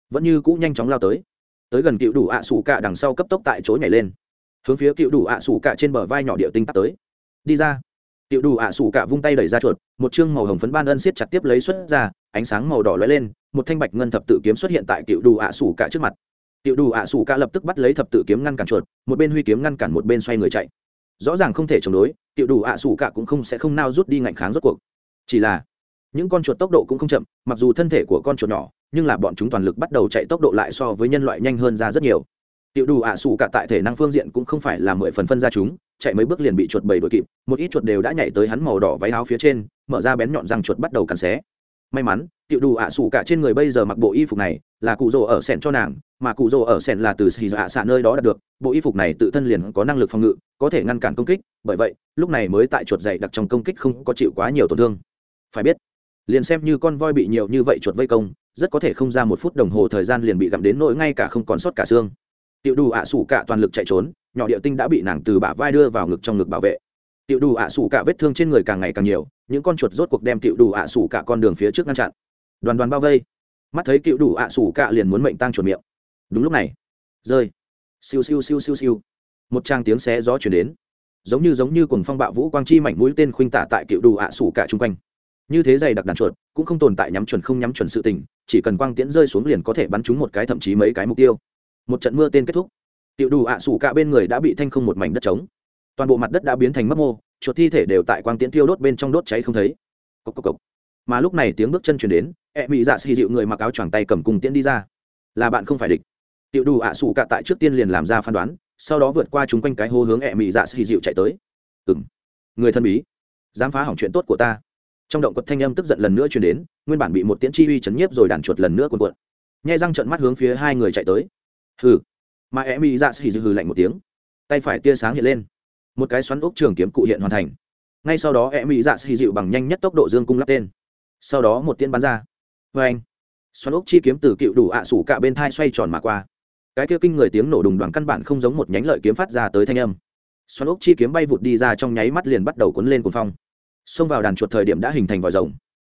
Vẫn như cũ nhanh chóng lao tới tới gần cựu đủ ạ à sủ cạ đằng sau cấp tốc tại chỗ nhảy lên. Hướng phía cựu đủ ạ à sủ cạ trên bờ vai nhỏ địa tinh tắt tới. Đi ra. Cựu đủ ạ sủ cả vung tay đẩy ra chuột, một chương màu hồng phấn ban ân siết chặt tiếp lấy xuất ra, ánh sáng màu đỏ lóe lên, một thanh bạch ngân thập tự kiếm xuất hiện tại cựu đủ ạ sủ cả trước mặt. Cựu đủ ạ sủ cả lập tức bắt lấy thập tự kiếm ngăn cản chuột, một bên huy kiếm ngăn cản một bên xoay người chạy. Rõ ràng không thể chống đối, cựu đủ ạ sủ cả cũng không sẽ không nao rút đi ngạnh kháng rốt cuộc. Chỉ là, những con chuột tốc độ cũng không chậm, mặc dù thân thể của con chuột nhỏ nhưng là bọn chúng toàn lực bắt đầu chạy tốc độ lại so với nhân loại nhanh hơn ra rất nhiều. Tiểu đủ ạ sủ cả tại thể năng phương diện cũng không phải là mười phần phân ra chúng, chạy mấy bước liền bị chuột bầy đuổi kịp, một ít chuột đều đã nhảy tới hắn màu đỏ váy áo phía trên, mở ra bén nhọn răng chuột bắt đầu cắn xé. May mắn, tiểu đủ ạ sủ cả trên người bây giờ mặc bộ y phục này là cụ rồ ở sẻn cho nàng, mà cụ rồ ở sẻn là từ xì dạ xạ nơi đó đạt được, bộ y phục này tự thân liền có năng lực phòng ngự, có thể ngăn cản công kích, bởi vậy, lúc này mới tại chuột dày đặc trong công kích không có chịu quá nhiều tổn thương. Phải biết, liền xem như con voi bị nhiều như vậy chuột vây công rất có thể không ra một phút đồng hồ thời gian liền bị gặm đến nỗi ngay cả không còn sót cả xương. Tiểu đủ ạ sủ cả toàn lực chạy trốn, nhỏ địa tinh đã bị nàng từ bả vai đưa vào ngực trong ngực bảo vệ. Tiểu đủ ạ sủ cả vết thương trên người càng ngày càng nhiều, những con chuột rốt cuộc đem tiểu đủ ạ sủ cả con đường phía trước ngăn chặn. Đoàn đoàn bao vây. Mắt thấy tiểu đủ ạ sủ cả liền muốn mệnh tăng chuột miệng. Đúng lúc này, rơi. Siêu siêu siêu siêu siêu. Một trang tiếng xé gió chuyển đến. Giống như giống như cùng phong bạo vũ quang chi mảnh mũi tên khuynh tả tại tiểu đủ ạ sủ cả chung quanh như thế dày đặc đàn chuột, cũng không tồn tại nhắm chuẩn không nhắm chuẩn sự tình, chỉ cần quang tiễn rơi xuống liền có thể bắn trúng một cái thậm chí mấy cái mục tiêu. Một trận mưa tên kết thúc. Tiểu đủ ạ à sủ cả bên người đã bị thanh không một mảnh đất trống. Toàn bộ mặt đất đã biến thành mất mô, chuột thi thể đều tại quang tiễn tiêu đốt bên trong đốt cháy không thấy. Cốc cốc cốc. mà lúc này tiếng bước chân chuyển đến e mỹ dạ xì dịu người mặc áo choàng tay cầm cùng tiễn đi ra. Là bạn không phải địch. Tiểu đủ ạ à sủ cả tại trước tiên liền làm ra phán đoán, sau đó vượt qua chúng quanh cái hô hướng e mỹ dạ xì dịu chạy tới. Ừ người thân bí. Dám phá hỏng chuyện tốt của ta trong động quật thanh âm tức giận lần nữa chuyển đến, nguyên bản bị một tiễn chi uy chấn nhiếp rồi đàn chuột lần nữa cuộn cuộn. Nhai răng trận mắt hướng phía hai người chạy tới. Hừ. Mà e y dạ xì hừ lạnh một tiếng. Tay phải tia sáng hiện lên. Một cái xoắn ốc trường kiếm cụ hiện hoàn thành. Ngay sau đó e y dạ xì dịu bằng nhanh nhất tốc độ dương cung lắp tên. Sau đó một tiên bắn ra. Vê anh. Xoắn ốc chi kiếm từ cựu đủ ạ à sủ cả bên thai xoay tròn mà qua. Cái kia kinh người tiếng nổ đùng đoàn căn bản không giống một nhánh lợi kiếm phát ra tới thanh âm. Xoắn ốc chi kiếm bay vụt đi ra trong nháy mắt liền bắt đầu cuốn lên cuồng phong xông vào đàn chuột thời điểm đã hình thành vòi rồng.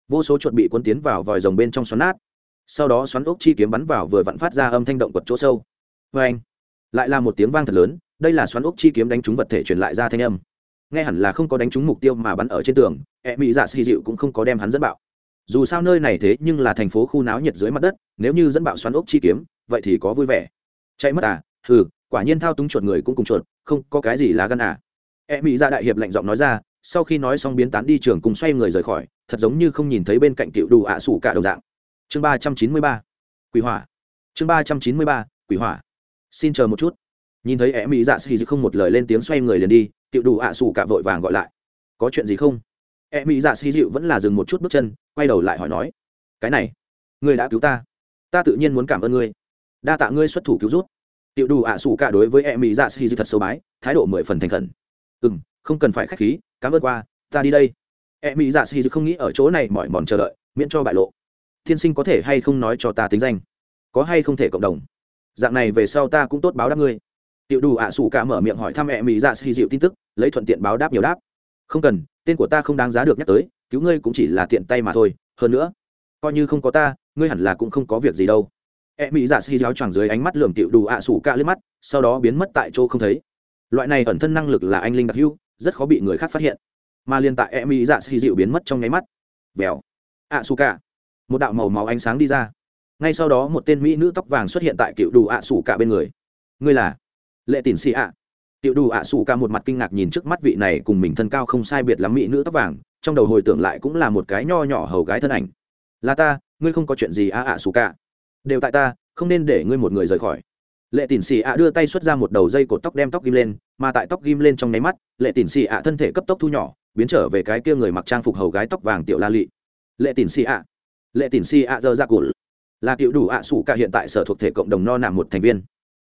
Vô số chuột bị cuốn tiến vào vòi rồng bên trong xoắn nát. Sau đó xoắn ốc chi kiếm bắn vào vừa vặn phát ra âm thanh động quật chỗ sâu. Vê anh, lại là một tiếng vang thật lớn, đây là xoắn ốc chi kiếm đánh trúng vật thể truyền lại ra thanh âm. Nghe hẳn là không có đánh trúng mục tiêu mà bắn ở trên tường e mỹ dạ xì dịu cũng không có đem hắn dẫn bạo. Dù sao nơi này thế nhưng là thành phố khu náo nhiệt dưới mặt đất, nếu như dẫn bạo xoắn ốc chi kiếm, vậy thì có vui vẻ. Chạy mất à? Ừ quả nhiên thao túng chuột người cũng cùng chuột, không có cái gì là gân à. E mỹ dạ đại hiệp lạnh giọng nói ra sau khi nói xong biến tán đi trường cùng xoay người rời khỏi, thật giống như không nhìn thấy bên cạnh cựu đủ ạ à sủ cả đồng dạng. Chương ba trăm chín mươi ba, quỷ hỏa. Chương ba trăm chín mươi ba, quỷ hỏa. Xin chờ một chút. Nhìn thấy em mỹ dạ xì không một lời lên tiếng xoay người liền đi, tiểu đủ ạ à cả vội vàng gọi lại. Có chuyện gì không? Em mỹ dạ xì dịu vẫn là dừng một chút bước chân, quay đầu lại hỏi nói. Cái này, ngươi đã cứu ta. Ta tự nhiên muốn cảm ơn ngươi. Đa tạ ngươi xuất thủ cứu rút tiểu đủ ạ à cả đối với em mỹ dạ xì thật sâu bái, thái độ mười phần thành khẩn. Ừ không cần phải k h á c h khí cảm ơn qua, ta đi đây. E mỹ dạ xì không nghĩ ở chỗ này mỏi mòn chờ đợi, miễn cho bại lộ. Tiên sinh có thể hay không nói cho ta tính danh? Có hay không thể cộng đồng? Dạng này về sau ta cũng tốt báo đáp ngươi. Tiểu đủ ạ à sủ cả mở miệng hỏi thăm e mỹ dạ xì dịu tin tức, lấy thuận tiện báo đáp nhiều đáp. Không cần, tên của ta không đáng giá được nhắc tới, cứu ngươi cũng chỉ là tiện tay mà thôi, hơn nữa, coi như không có ta, ngươi hẳn là cũng không có việc gì đâu. E mỹ dạ xì giáo choàng dưới ánh mắt lườm tiểu đủ ạ sủ cả lên mắt, sau đó biến mất tại chỗ không thấy. Loại này ẩn thân năng lực là anh linh đặc hữu rất khó bị người khác phát hiện. Mà liên tại em mỹ dạ xì dịu biến mất trong nháy mắt. Vèo. Ạ xù cả một đạo màu máu ánh sáng đi ra. Ngay sau đó một tên mỹ nữ tóc vàng xuất hiện tại cựu đủ ạ xù cả bên người. Ngươi là? Lệ tín xì ạ. Tiểu đủ ạ xù cả một mặt kinh ngạc nhìn trước mắt vị này cùng mình thân cao không sai biệt lắm mỹ nữ tóc vàng, trong đầu hồi tưởng lại cũng là một cái nho nhỏ hầu gái thân ảnh. Là ta, ngươi không có chuyện gì a ạ xù cả đều tại ta, không nên để ngươi một người rời khỏi lệ tỉn xì ạ đưa tay xuất ra một đầu dây cột tóc đem tóc ghim lên, mà tại tóc ghim lên trong nháy mắt, lệ tỉn xì ạ thân thể cấp tốc thu nhỏ, biến trở về cái kia người mặc trang phục hầu gái tóc vàng tiểu la lị. Lệ tỉn xì ạ. Lệ tỉn xì ạ giờ ra cụt là cựu đủ ạ sủ cả hiện tại sở thuộc thể cộng đồng no nạm một thành viên.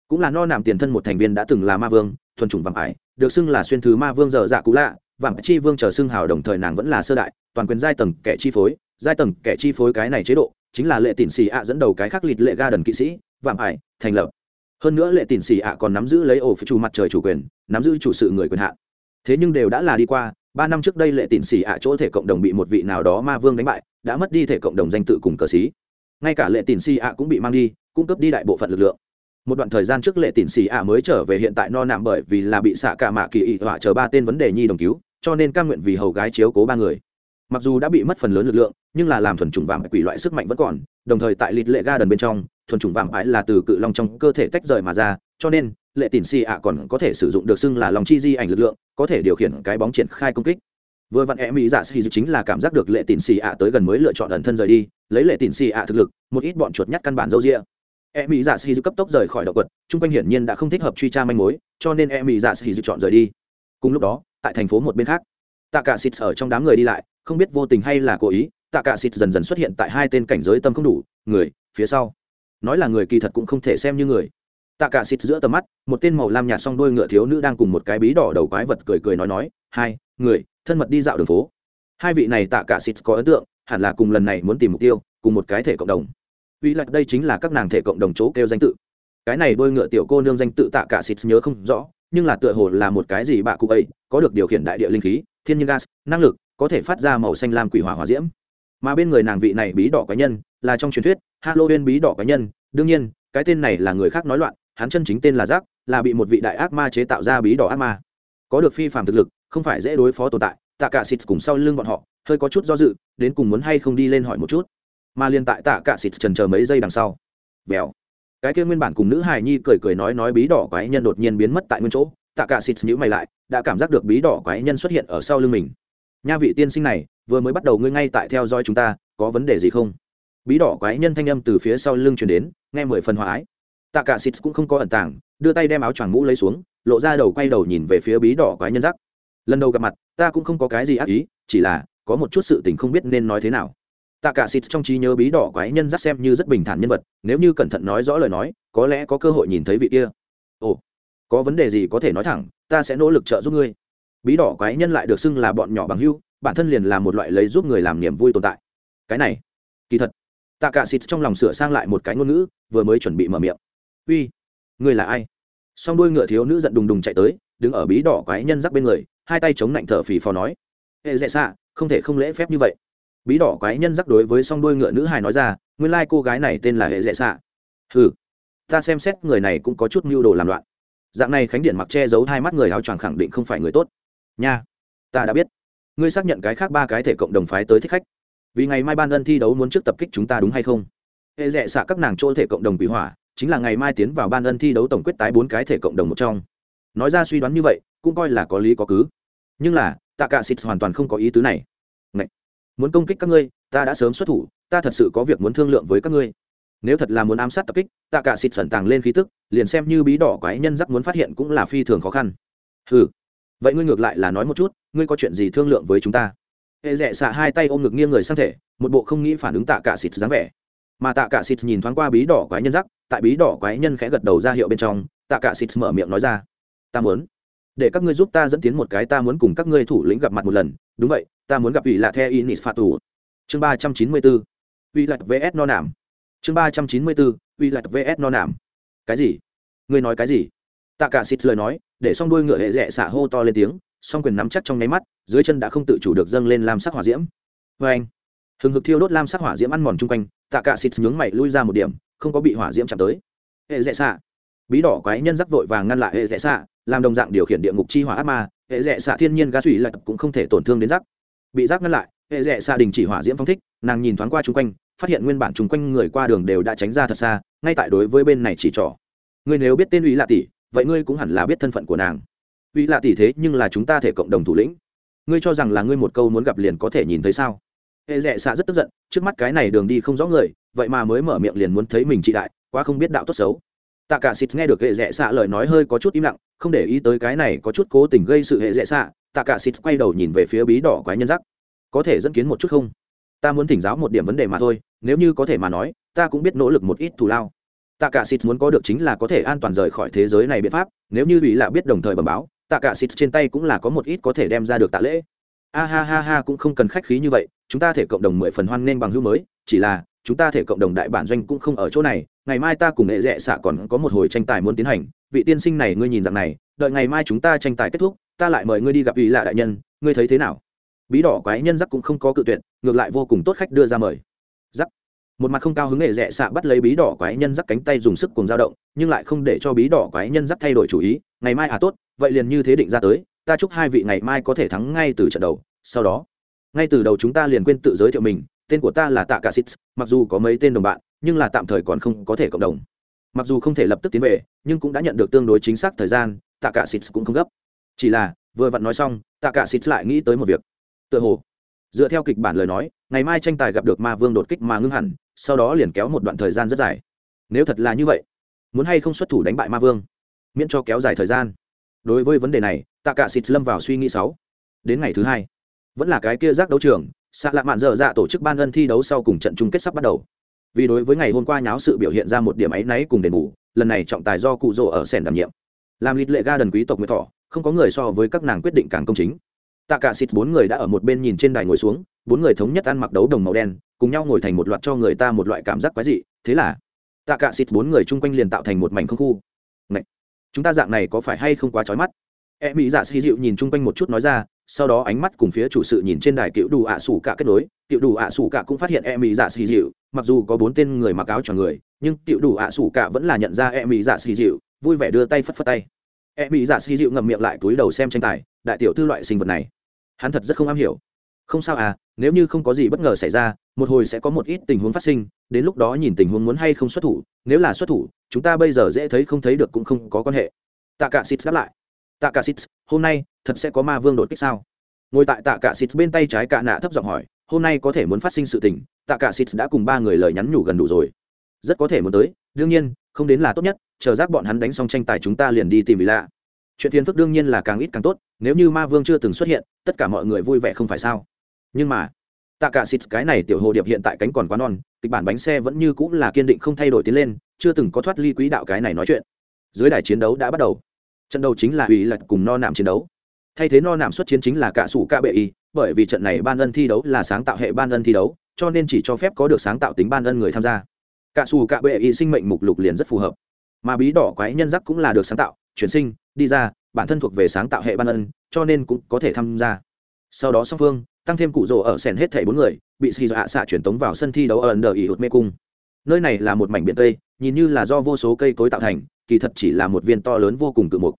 Cũng là no nạm tiền thân một thành viên đã từng là ma vương, thuần chủng vàng ải, được xưng là xuyên thứ ma vương giờ dạ cũ lạ vàng chi vương chờ xưng hào đồng thời nàng vẫn là sơ đại, toàn quyền giai tầng kẻ chi phối, giai tầng kẻ chi phối cái này chế độ, chính là lệ tỉn xì ạ dẫn đầu cái khắc lịt lệ ga đần kỵ sĩ vàng ải, thành lập hơn nữa lệ tỉn xì ạ còn nắm giữ lấy ổ phải chủ mặt trời chủ quyền, nắm giữ chủ sự người quyền hạn. Thế nhưng đều đã là đi qua, ba năm trước đây lệ tỉn xì ạ chỗ thể cộng đồng bị một vị nào đó ma vương đánh bại, đã mất đi thể cộng đồng danh tự cùng cờ xí. Ngay cả lệ tỉn xì ạ cũng bị mang đi, cung cấp đi đại bộ phận lực lượng. Một đoạn thời gian trước lệ tỉn xì ạ mới trở về hiện tại no nạm bởi vì là bị xạ cả mạ kỳ ị họa chờ ba tên vấn đề nhi đồng cứu, cho nên căn nguyện vì hầu gái chiếu cố ba người. Mặc dù đã bị mất phần lớn lực lượng, nhưng là làm thuần chủng vàng quỷ loại sức mạnh vẫn còn, đồng thời tại lịt lệ ga đần bên trong thuần chủng vạm ái là từ cự long trong cơ thể tách rời mà ra, cho nên, lệ tín xì ạ còn có thể sử dụng được xưng là lòng chi di ảnh lực lượng, có thể điều khiển cái bóng triển khai công kích. Vừa vặn e mỹ dạ xì chính là cảm giác được lệ tín xì ạ tới gần mới lựa chọn ẩn thân rời đi, lấy lệ tín xì ạ thực lực, một ít bọn chuột nhắt căn bản dâu rịa e mỹ dạ xì cấp tốc rời khỏi động quật, chung quanh hiển nhiên đã không thích hợp truy tra manh mối, cho nên e mỹ dạ xì chọn rời đi. Cùng lúc đó, tại thành phố một bên khác tạ cả xịt ở trong đám người đi lại, không biết vô tình hay là cố ý tạ cả xịt dần dần xuất hiện tại hai tên cảnh giới tâm không đủ, người, phía sau nói là người kỳ thật cũng không thể xem như người. Tạ cả xịt giữa tầm mắt, một tên màu lam nhạt song đôi ngựa thiếu nữ đang cùng một cái bí đỏ đầu quái vật cười cười nói nói, hai, người, thân mật đi dạo đường phố. Hai vị này tạ cả xịt có ấn tượng, hẳn là cùng lần này muốn tìm mục tiêu, cùng một cái thể cộng đồng. Uy lạc đây chính là các nàng thể cộng đồng chỗ kêu danh tự. Cái này đôi ngựa tiểu cô nương danh tự tạ cả xịt nhớ không rõ, nhưng là tựa hồ là một cái gì bạ cụ ấy, có được điều khiển đại địa linh khí, thiên nhiên gas, năng lực, có thể phát ra màu xanh lam quỷ hỏa hỏa diễm mà bên người nàng vị này bí đỏ cá nhân là trong truyền thuyết halloween bí đỏ cá nhân. Đương nhiên, cái tên này là người khác nói loạn, hắn chân chính tên là giác là bị một vị đại ác ma chế tạo ra bí đỏ ác ma. Có được phi phạm thực lực, không phải dễ đối phó tồn tại. Tạ cả xịt cùng sau lưng bọn họ, hơi có chút do dự, đến cùng muốn hay không đi lên hỏi một chút. Mà liên tại tạ cả xịt trần chờ mấy giây đằng sau. Vèo. Cái kia nguyên bản cùng nữ hài nhi cười cười nói nói bí đỏ quái nhân đột nhiên biến mất tại nguyên chỗ. Tạ cả xịt nhíu mày lại, đã cảm giác được bí đỏ quái nhân xuất hiện ở sau lưng mình nha vị tiên sinh này, vừa mới bắt đầu ngươi ngay tại theo dõi chúng ta, có vấn đề gì không? Bí đỏ quái nhân thanh âm từ phía sau lưng truyền đến, nghe mười phần hòa ái. Tạ cả xịt cũng không có ẩn tàng, đưa tay đem áo choàng mũ lấy xuống, lộ ra đầu quay đầu nhìn về phía bí đỏ quái nhân rắc. Lần đầu gặp mặt, ta cũng không có cái gì ác ý, chỉ là, có một chút sự tình không biết nên nói thế nào. Tạ cả xịt trong trí nhớ bí đỏ quái nhân rắc xem như rất bình thản nhân vật, nếu như cẩn thận nói rõ lời nói, có lẽ có cơ hội nhìn thấy vị kia. Ồ, có vấn đề gì có thể nói thẳng, ta sẽ nỗ lực trợ giúp ngươi bí đỏ quái nhân lại được xưng là bọn nhỏ bằng hưu, bản thân liền là một loại lấy giúp người làm niềm vui tồn tại. Cái này, kỳ thật tạ cả xịt trong lòng sửa sang lại một cái ngôn ngữ, vừa mới chuẩn bị mở miệng. Uy, người là ai? Song đuôi ngựa thiếu nữ giận đùng đùng chạy tới, đứng ở bí đỏ quái nhân rắc bên người, hai tay chống lạnh thở phì phò nói hệ dễ xạ, không thể không lễ phép như vậy. Bí đỏ quái nhân rắc đối với song đuôi ngựa nữ hài nói ra, nguyên lai cô gái này tên là hệ dễ xạ. Hừ, ta xem xét người này cũng có chút mưu đồ làm loạn. Dạng này khánh điện mặc che giấu hai mắt người áo choàng khẳng định không phải người tốt nha. Ta đã biết. Ngươi xác nhận cái khác ba cái thể cộng đồng phái tới thích khách. Vì ngày mai ban ân thi đấu muốn trước tập kích chúng ta đúng hay không? Hệ rẽ xạ các nàng chỗ thể cộng đồng quỷ hỏa, chính là ngày mai tiến vào ban ân thi đấu tổng quyết tái bốn cái thể cộng đồng một trong. Nói ra suy đoán như vậy, cũng coi là có lý có cứ. Nhưng là, tạ cả xịt hoàn toàn không có ý tứ này. Ngậy! muốn công kích các ngươi, ta đã sớm xuất thủ, ta thật sự có việc muốn thương lượng với các ngươi. Nếu thật là muốn ám sát tập kích, tạ cả xịt sẩn tàng lên khí tức, liền xem như bí đỏ quái nhân giác muốn phát hiện cũng là phi thường khó khăn. Ừ vậy ngươi ngược lại là nói một chút ngươi có chuyện gì thương lượng với chúng ta? Hệ rẽ xạ hai tay ôm ngực nghiêng người sang thể một bộ không nghĩ phản ứng tạ cả xịt dáng vẻ. Mà tạ cả xịt nhìn thoáng qua bí đỏ quái nhân rắc, tại bí đỏ quái nhân khẽ gật đầu ra hiệu bên trong tạ cả xịt mở miệng nói ra ta muốn để các ngươi giúp ta dẫn tiến một cái ta muốn cùng các ngươi thủ lĩnh gặp mặt một lần. Đúng vậy ta muốn gặp ủy lạ the inis phạt tù. Chương ba trăm chín mươi bốn ủy lạch vs no nảm chương ba trăm chín mươi bốn ủy lạch vs no nảm cái gì? Ngươi nói cái gì? Tạ cả xịt lời nói, để xong đuôi ngựa hệ rẽ xả hô to lên tiếng, song quyền nắm chắc trong nháy mắt, dưới chân đã không tự chủ được dâng lên lam sắc hỏa diễm. Vê anh, hừng hực thiêu đốt lam sắc hỏa diễm ăn mòn chung quanh, tạ cả xịt nhướng mày lui ra một điểm, không có bị hỏa diễm chạm tới. Hệ rẽ xạ. Bí đỏ quái nhân rắc vội vàng ngăn lại hệ rẽ xạ, làm đồng dạng điều khiển địa ngục chi hỏa ác ma, hệ rẽ xạ thiên nhiên ga suy lại cũng không thể tổn thương đến rắc. Bị rắc ngăn lại, hệ rẽ xạ đình chỉ hỏa diễm phong thích, nàng nhìn thoáng qua chung quanh, phát hiện nguyên bản chung quanh người qua đường đều đã tránh ra thật xa, ngay tại đối với bên này chỉ trỏ. Ngươi nếu biết tên ủy lạ tỷ vậy ngươi cũng hẳn là biết thân phận của nàng. Uy lạ tỷ thế nhưng là chúng ta thể cộng đồng thủ lĩnh. Ngươi cho rằng là ngươi một câu muốn gặp liền có thể nhìn thấy sao? Hệ rẽ xạ rất tức giận, trước mắt cái này đường đi không rõ người, vậy mà mới mở miệng liền muốn thấy mình trị đại, quá không biết đạo tốt xấu. Tạ cả xịt nghe được hệ rẽ xạ lời nói hơi có chút im lặng, không để ý tới cái này có chút cố tình gây sự hệ rẽ xạ, tạ cả xịt quay đầu nhìn về phía bí đỏ quái nhân rắc. Có thể dẫn kiến một chút không? Ta muốn thỉnh giáo một điểm vấn đề mà thôi, nếu như có thể mà nói, ta cũng biết nỗ lực một ít thù lao tạ cả xịt muốn có được chính là có thể an toàn rời khỏi thế giới này biện pháp, nếu như ủy lạ biết đồng thời bẩm báo tạ cả xịt trên tay cũng là có một ít có thể đem ra được tạ lễ. A ha ha ha, cũng không cần khách khí như vậy, chúng ta thể cộng đồng mười phần hoan nghênh bằng hữu mới, chỉ là, chúng ta thể cộng đồng đại bản doanh cũng không ở chỗ này, ngày mai ta cùng nghệ rẽ xạ còn có một hồi tranh tài muốn tiến hành, vị tiên sinh này ngươi nhìn rằng này, đợi ngày mai chúng ta tranh tài kết thúc, ta lại mời ngươi đi gặp ủy lạ đại nhân, ngươi thấy thế nào? Bí đỏ quái nhân giắc cũng không có cự tuyệt, ngược lại vô cùng tốt khách đưa ra mời. Giắc một mặt không cao hứng nghệ rẽ xạ bắt lấy bí đỏ quái nhân dắt cánh tay dùng sức cùng dao động, nhưng lại không để cho bí đỏ quái nhân dắt thay đổi chủ ý, ngày mai à tốt, vậy liền như thế định ra tới, ta chúc hai vị ngày mai có thể thắng ngay từ trận đầu, sau đó. Ngay từ đầu chúng ta liền quên tự giới thiệu mình, tên của ta là tạ cả xít mặc dù có mấy tên đồng bạn, nhưng là tạm thời còn không có thể cộng đồng. Mặc dù không thể lập tức tiến về, nhưng cũng đã nhận được tương đối chính xác thời gian, tạ cả xít cũng không gấp. Chỉ là, vừa vặn nói xong, tạ cả xít lại nghĩ tới một việc. Tựa hồ dựa theo kịch bản lời nói, ngày mai tranh tài gặp được ma vương đột kích mà ngưng hẳn, sau đó liền kéo một đoạn thời gian rất dài. Nếu thật là như vậy, muốn hay không xuất thủ đánh bại ma vương? Miễn cho kéo dài thời gian. Đối với vấn đề này tạ cả xịt lâm vào suy nghĩ sáu. Đến ngày thứ hai, vẫn là cái kia giác đấu trường xạ lạ mạn dở dạ tổ chức ban ân thi đấu sau cùng trận chung kết sắp bắt đầu. Vì đối với ngày hôm qua nháo sự biểu hiện ra một điểm ấy náy cùng đền bù, lần này trọng tài do cụ rỗ ở sèn đảm nhiệm. Làm lịch lệ ga đần quý tộc nguyệt thọ, không có người so với các nàng quyết định càng công chính tạ cả xịt bốn người đã ở một bên nhìn trên đài ngồi xuống bốn người thống nhất ăn mặc đấu đồng màu đen cùng nhau ngồi thành một loạt cho người ta một loại cảm giác quái dị. Thế là tạ cả xịt bốn người chung quanh liền tạo thành một mảnh không khu. Này, chúng ta dạng này có phải hay không quá chói mắt? E mỹ dạ xì dịu nhìn chung quanh một chút nói ra sau đó ánh mắt cùng phía chủ sự nhìn trên đài cựu đủ ạ sủ cả kết nối. Cựu đủ ạ sủ cả cũng phát hiện e mỹ dạ xì dịu mặc dù có bốn tên người mặc áo cho người nhưng cựu đủ ạ sủ cả vẫn là nhận ra e mỹ dạ xì dịu vui vẻ đưa tay phất phất tay. E mỹ dạ xì dịu ngậm miệng lại túi đầu xem tranh tài đại tiểu thư loại sinh vật này. Hắn thật rất không am hiểu. Không sao à nếu như không có gì bất ngờ xảy ra, một hồi sẽ có một ít tình huống phát sinh, đến lúc đó nhìn tình huống muốn hay không xuất thủ, nếu là xuất thủ, chúng ta bây giờ dễ thấy không thấy được cũng không có quan hệ. Tạ cả xịt đáp lại. Tạ cả xịt hôm nay, thật sẽ có ma vương đột kích sao? Ngồi tại tạ cả xịt bên tay trái cạ nạ thấp giọng hỏi, hôm nay có thể muốn phát sinh sự tình tạ cả xịt đã cùng ba người lời nhắn nhủ gần đủ rồi. Rất có thể muốn tới, đương nhiên, không đến là tốt nhất, chờ rác bọn hắn đánh xong tranh tài chúng ta liền đi tìm vì lạ chuyện phiền phức đương nhiên là càng ít càng tốt nếu như ma vương chưa từng xuất hiện, tất cả mọi người vui vẻ không phải sao? Nhưng mà tạ cả xịt cái này tiểu hồ điệp hiện tại cánh còn quá non, kịch bản bánh xe vẫn như cũng là kiên định không thay đổi tiến lên, chưa từng có thoát ly quỹ đạo cái này nói chuyện. Dưới đài chiến đấu đã bắt đầu. Trận đầu chính là ủy lật cùng no nạm chiến đấu. Thay thế no nạm xuất chiến chính là cả sủ ca bệ y, bởi vì trận này ban ân thi đấu là sáng tạo hệ ban ân thi đấu, cho nên chỉ cho phép có được sáng tạo tính ban ân người tham gia. Cả sủ ca bệ y sinh mệnh mục lục liền rất phù hợp. Mà bí đỏ quái nhân giác cũng là được sáng tạo, chuyển sinh, đi ra bản thân thuộc về sáng tạo hệ ban ân, cho nên cũng có thể tham gia. Sau đó song phương tăng thêm cụ rỗ ở sèn hết thảy bốn người, bị xì dọa xạ chuyển tống vào sân thi đấu ở ấn đờ ỉ hụt mê cung. Nơi này là một mảnh biển tây, nhìn như là do vô số cây cối tạo thành, kỳ thật chỉ là một viên to lớn vô cùng cự mục.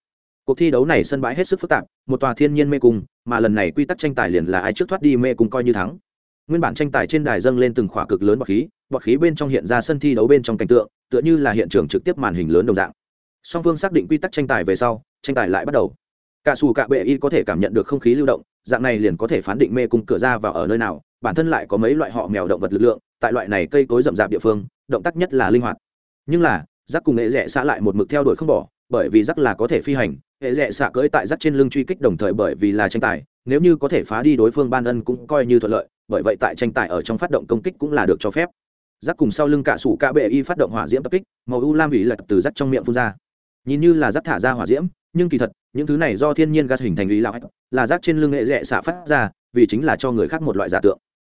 Cuộc thi đấu này sân bãi hết sức phức tạp, một tòa thiên nhiên mê cung, mà lần này quy tắc tranh tài liền là ai trước thoát đi mê cung coi như thắng. Nguyên bản tranh tài trên đài dâng lên từng khỏa cực lớn bọt khí bọt khí bên trong hiện ra sân thi đấu bên trong cảnh tượng, tựa như là hiện trường trực tiếp màn hình lớn đồng dạng. Song phương xác định quy tắc tranh tài về sau tranh tài lại bắt đầu. Cả xù cả bệ y có thể cảm nhận được không khí lưu động, dạng này liền có thể phán định mê cung cửa ra vào ở nơi nào, bản thân lại có mấy loại họ mèo động vật lực lượng, tại loại này cây cối rậm rạp địa phương, động tác nhất là linh hoạt. Nhưng là, rắc cùng nghệ rẽ xã lại một mực theo đuổi không bỏ, bởi vì rắc là có thể phi hành, hệ rẽ xạ cưỡi tại rắc trên lưng truy kích đồng thời bởi vì là tranh tài, nếu như có thể phá đi đối phương ban ân cũng coi như thuận lợi, bởi vậy tại tranh tài ở trong phát động công kích cũng là được cho phép. Rắc cùng sau lưng cả sủ cả bệ y phát động hỏa diễm tập kích, màu u lam ủy lật từ rắc trong miệng phun ra. Nhìn như là rắc thả ra hỏa diễm nhưng kỳ thật, những thứ này do thiên nhiên gas hình thành ý lão là rác trên lưng nghệ rẽ xạ phát ra, vì chính là cho người khác một loại giả tượng.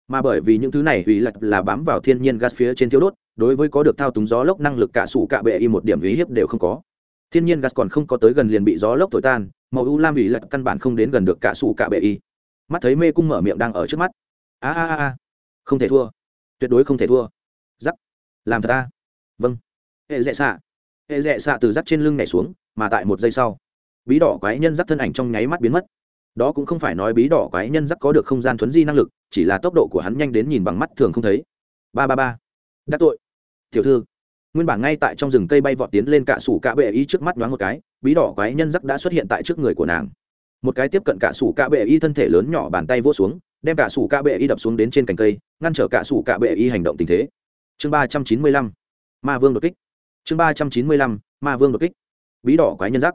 Mà bởi vì những thứ này ý lạch là bám vào thiên nhiên gas phía trên thiếu đốt, đối với có được thao túng gió lốc năng lực cả sủ cả bệ y một điểm ý hiếp đều không có. Thiên nhiên gas còn không có tới gần liền bị gió lốc thổi tan, màu u lam ý lật căn bản không đến gần được cả sủ cả bệ y. Mắt thấy mê cung mở miệng đang ở trước mắt. A a a không thể thua. Tuyệt đối không thể thua. Giắc làm thật ta. Vâng. Hệ dẹ xạ. Hệ dẹ xạ từ rắc trên lưng nhảy xuống mà tại một giây sau, bí đỏ quái nhân rắc thân ảnh trong nháy mắt biến mất. Đó cũng không phải nói bí đỏ quái nhân rắc có được không gian thuấn di năng lực, chỉ là tốc độ của hắn nhanh đến nhìn bằng mắt thường không thấy. Ba ba ba. Đắc tội. Tiểu thư. Nguyên bản ngay tại trong rừng cây bay vọt tiến lên cả sủ cạ bệ y trước mắt đoán một cái, bí đỏ quái nhân rắc đã xuất hiện tại trước người của nàng. Một cái tiếp cận cả sủ cạ bệ y thân thể lớn nhỏ bàn tay vỗ xuống, đem cả sủ cạ bệ y đập xuống đến trên cành cây, ngăn trở cả sủ cạ bệ y hành động tình thế. Chương ba trăm chín mươi lăm. Ma vương đột kích. Chương ba trăm chín mươi lăm. Ma vương đột kích bí đỏ quái nhân giác,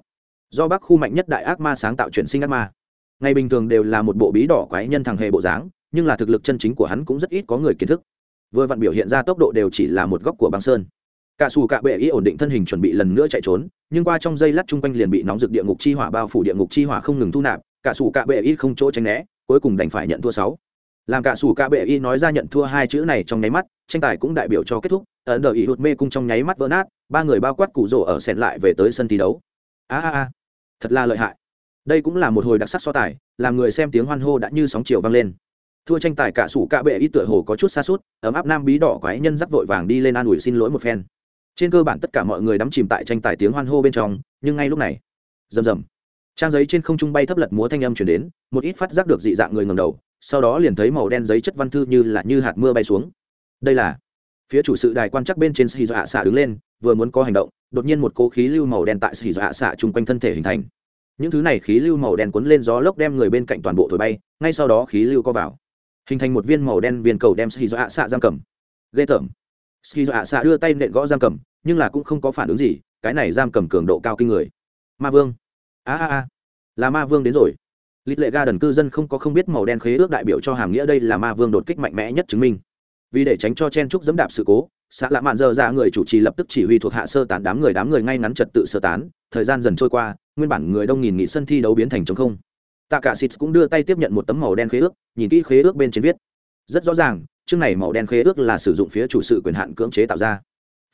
do bác khu mạnh nhất đại ác ma sáng tạo chuyển sinh ác ma. Ngày bình thường đều là một bộ bí đỏ quái nhân thằng hề bộ dáng nhưng là thực lực chân chính của hắn cũng rất ít có người kiến thức. Vừa vặn biểu hiện ra tốc độ đều chỉ là một góc của băng sơn. Cả xù cạ bệ ý ổn định thân hình chuẩn bị lần nữa chạy trốn nhưng qua trong dây lát chung quanh liền bị nóng rực địa ngục chi hỏa bao phủ địa ngục chi hỏa không ngừng thu nạp cả xù cạ bệ ý không chỗ tránh né cuối cùng đành phải nhận thua sáu. Làm cả xù cạ bệ ý nói ra nhận thua hai chữ này trong nháy mắt tranh tài cũng đại biểu cho kết thúc ấn đờ ý hụt mê cung trong nháy mắt vỡ nát ba người bao quát cụ rỗ ở sẹn lại về tới sân thi đấu. A a a, thật là lợi hại. Đây cũng là một hồi đặc sắc so tài, làm người xem tiếng hoan hô đã như sóng chiều vang lên. Thua tranh tài cả sủ cạ bệ ít tựa hồ có chút xa suốt ấm áp nam bí đỏ quái nhân dắt vội vàng đi lên an ủi xin lỗi một phen. Trên cơ bản tất cả mọi người đắm chìm tại tranh tài tiếng hoan hô bên trong, nhưng ngay lúc này, rầm rầm. Trang giấy trên không trung bay thấp lật múa thanh âm chuyển đến, một ít phát giác được dị dạng người ngầm đầu, sau đó liền thấy màu đen giấy chất văn thư như là như hạt mưa bay xuống. Đây là phía chủ sự đài quan chắc bên trên sĩ dọa xạ đứng lên, vừa muốn có hành động, đột nhiên một cố khí lưu màu đen tại sĩ dọa xạ chung quanh thân thể hình thành. Những thứ này khí lưu màu đen cuốn lên gió lốc đem người bên cạnh toàn bộ thổi bay, ngay sau đó khí lưu co vào. Hình thành một viên màu đen viên cầu đem sĩ dọa xạ giam cầm. Ghê tởm. Sĩ dọa xạ đưa tay nện gõ giam cầm, nhưng là cũng không có phản ứng gì, cái này giam cầm cường độ cao kinh người. Ma vương. A a a. Là ma vương đến rồi. Lít lệ ga đần cư dân không có không biết màu đen khế ước đại biểu cho hàm nghĩa đây là ma vương đột kích mạnh mẽ nhất chứng minh vì để tránh cho chen trúc dẫm đạp sự cố xã lạ mạn dơ dạ ra người chủ trì lập tức chỉ huy thuộc hạ sơ tán đám người đám người ngay ngắn trật tự sơ tán. Thời gian dần trôi qua, nguyên bản người đông nghìn nghị sân thi đấu biến thành trống không. Tạ cả xịt cũng đưa tay tiếp nhận một tấm màu đen khế ước, nhìn kỹ khế ước bên trên viết. Rất rõ ràng, chương này màu đen khế ước là sử dụng phía chủ sự quyền hạn cưỡng chế tạo ra.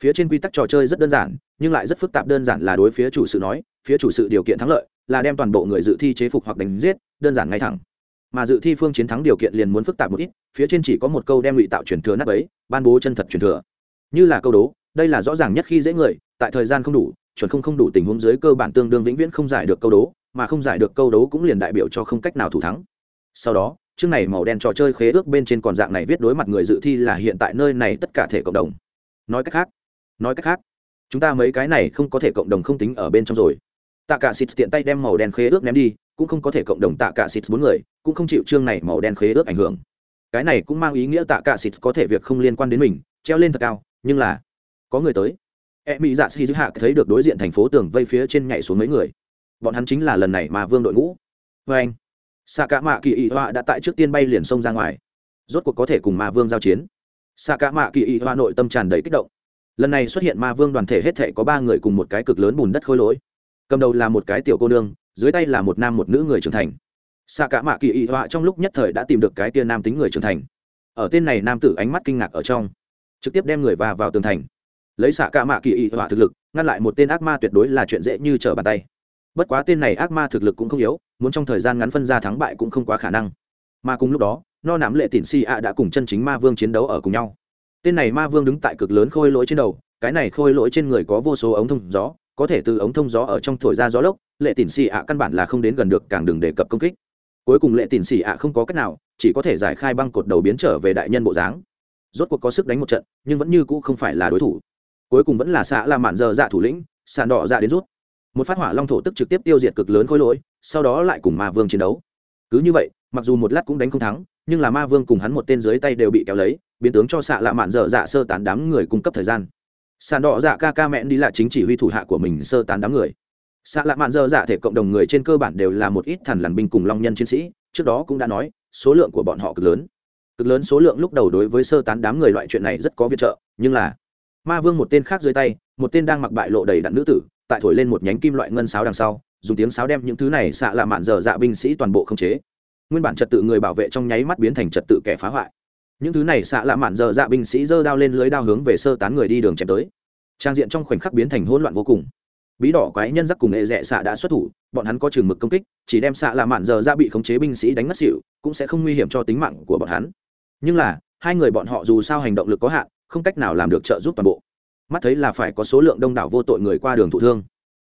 Phía trên quy tắc trò chơi rất đơn giản, nhưng lại rất phức tạp đơn giản là đối phía chủ sự nói, phía chủ sự điều kiện thắng lợi là đem toàn bộ người dự thi chế phục hoặc đánh giết, đơn giản ngay thẳng mà dự thi phương chiến thắng điều kiện liền muốn phức tạp một ít, phía trên chỉ có một câu đem ngụy tạo truyền thừa nắp ấy ban bố chân thật truyền thừa. Như là câu đố, đây là rõ ràng nhất khi dễ người, tại thời gian không đủ, chuẩn không không đủ tình huống dưới cơ bản tương đương vĩnh viễn không giải được câu đố, mà không giải được câu đố cũng liền đại biểu cho không cách nào thủ thắng. Sau đó, chương này màu đen trò chơi khế ước bên trên còn dạng này viết đối mặt người dự thi là hiện tại nơi này tất cả thể cộng đồng. Nói cách khác, nói cách khác, chúng ta mấy cái này không có thể cộng đồng không tính ở bên trong rồi. Tạ cả xịt tiện tay đem màu đen khế ước ném đi cũng không có thể cộng đồng tạ cả xịt bốn người, cũng không chịu chương này màu đen khế ước ảnh hưởng. Cái này cũng mang ý nghĩa tạ cả xịt có thể việc không liên quan đến mình, treo lên thật cao, nhưng là có người tới. E mỹ dạ xì giữ hạ thấy được đối diện thành phố tường vây phía trên nhảy xuống mấy người. Bọn hắn chính là lần này mà vương đội ngũ. Vê anh xạ cả mạ kỳ y hoa đã tại trước tiên bay liền xông ra ngoài. Rốt cuộc có thể cùng ma vương giao chiến. Xạ cả mạ kỳ y hoa nội tâm tràn đầy kích động. Lần này xuất hiện ma vương đoàn thể hết thể có ba người cùng một cái cực lớn bùn đất khôi lỗi. Cầm đầu là một cái tiểu cô nương dưới tay là một nam một nữ người trưởng thành. Xạ cả mạ kỳ y họa trong lúc nhất thời đã tìm được cái tia nam tính người trưởng thành. Ở tên này nam tử ánh mắt kinh ngạc ở trong, trực tiếp đem người và vào tường thành. Lấy xạ cả mạ kỳ y họa thực lực, ngăn lại một tên ác ma tuyệt đối là chuyện dễ như trở bàn tay. Bất quá tên này ác ma thực lực cũng không yếu, muốn trong thời gian ngắn phân ra thắng bại cũng không quá khả năng. Mà cùng lúc đó, no nắm lệ tịn si ạ đã cùng chân chính ma vương chiến đấu ở cùng nhau. Tên này ma vương đứng tại cực lớn khôi lỗi trên đầu, cái này khôi lỗi trên người có vô số ống thông gió có thể từ ống thông gió ở trong thổi ra gió lốc, lệ tỉn xì ạ căn bản là không đến gần được càng đừng đề cập công kích. Cuối cùng lệ tỉn xì ạ không có cách nào, chỉ có thể giải khai băng cột đầu biến trở về đại nhân bộ dáng. Rốt cuộc có sức đánh một trận, nhưng vẫn như cũ không phải là đối thủ. Cuối cùng vẫn là xã là mạn dơ dạ thủ lĩnh sàn đỏ dạ đến rút. Một phát hỏa long thổ tức trực tiếp tiêu diệt cực lớn khối lỗi, sau đó lại cùng ma vương chiến đấu. Cứ như vậy, mặc dù một lát cũng đánh không thắng, nhưng là ma vương cùng hắn một tên dưới tay đều bị kéo lấy, biến tướng cho xạ lạ mạn dở dạ sơ tán đám người cung cấp thời gian sàn đỏ dạ ca ca mẹn đi là chính chỉ huy thủ hạ của mình sơ tán đám người. Xạ lạ mạn dở dạ thể cộng đồng người trên cơ bản đều là một ít thần lằn binh cùng long nhân chiến sĩ, trước đó cũng đã nói, số lượng của bọn họ cực lớn. Cực lớn số lượng lúc đầu đối với sơ tán đám người loại chuyện này rất có viện trợ, nhưng là, ma vương một tên khác dưới tay, một tên đang mặc bại lộ đầy đặn nữ tử, tại thổi lên một nhánh kim loại ngân sáo đằng sau, dùng tiếng sáo đem những thứ này xạ lạ mạn dở dạ binh sĩ toàn bộ không chế. Nguyên bản trật tự người bảo vệ trong nháy mắt biến thành trật tự kẻ phá hoại những thứ này xạ lạ mạn dở dạ binh sĩ giơ đao lên lưới đao hướng về sơ tán người đi đường chém tới. Trang diện trong khoảnh khắc biến thành hỗn loạn vô cùng. Bí đỏ quái nhân giắc cùng nghệ rẽ xạ đã xuất thủ, bọn hắn có chừng mực công kích, chỉ đem xạ lạ mạn dở dạ bị khống chế binh sĩ đánh mất xỉu, cũng sẽ không nguy hiểm cho tính mạng của bọn hắn. Nhưng là, hai người bọn họ dù sao hành động lực có hạn, không cách nào làm được trợ giúp toàn bộ. Mắt thấy là phải có số lượng đông đảo vô tội người qua đường thụ thương.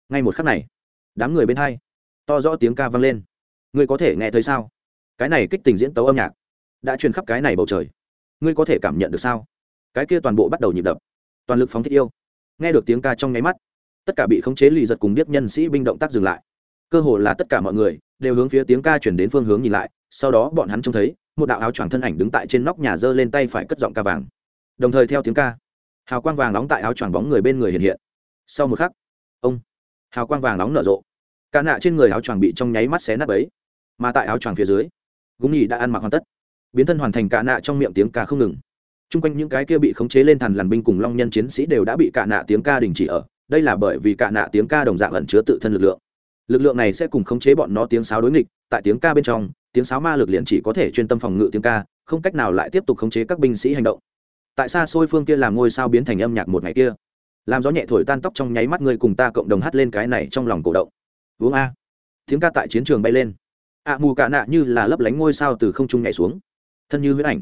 Ngay một khắc này, đám người bên hai, to rõ tiếng ca vang lên. Ngươi có thể nghe thấy sao? Cái này kích tình diễn tấu âm nhạc, đã truyền khắp cái này bầu trời ngươi có thể cảm nhận được sao? Cái kia toàn bộ bắt đầu nhịp đập. Toàn lực phóng thích yêu. Nghe được tiếng ca trong nháy mắt, tất cả bị khống chế lì giật cùng biết nhân sĩ binh động tác dừng lại. Cơ hồ là tất cả mọi người đều hướng phía tiếng ca chuyển đến phương hướng nhìn lại, sau đó bọn hắn trông thấy, một đạo áo choàng thân ảnh đứng tại trên nóc nhà giơ lên tay phải cất giọng ca vàng. Đồng thời theo tiếng ca, hào quang vàng nóng tại áo choàng bóng người bên người hiện hiện. Sau một khắc, ông, hào quang vàng nóng nở rộ. Cả nạ trên người áo choàng bị trong nháy mắt xé nát ấy mà tại áo choàng phía dưới, gúng nhì đã ăn mặc hoàn tất biến thân hoàn thành cả nạ trong miệng tiếng ca không ngừng. T r u n g quanh những cái kia bị khống chế lên thằn làn binh cùng long nhân chiến sĩ đều đã bị cả nạ tiếng ca đình chỉ ở. Đây là bởi vì cả nạ tiếng ca đồng dạng ẩn chứa tự thân lực lượng. Lực lượng này sẽ cùng khống chế bọn nó tiếng sáo đối nghịch, tại tiếng ca bên trong, tiếng sáo ma lực liền chỉ có thể chuyên tâm phòng ngự tiếng ca, không cách nào lại tiếp tục khống chế các binh sĩ hành động. Tại xa xôi phương kia làm ngôi sao biến thành âm nhạc một ngày kia, làm gió nhẹ thổi tan tóc trong nháy mắt ngươi cùng ta cộng đồng hát lên cái này trong lòng cổ động. Uống a. Tiếng ca tại chiến trường bay lên. Ạ mù cả nạ như là lấp lánh ngôi sao từ không trung nhảy xuống thân như huyết ảnh,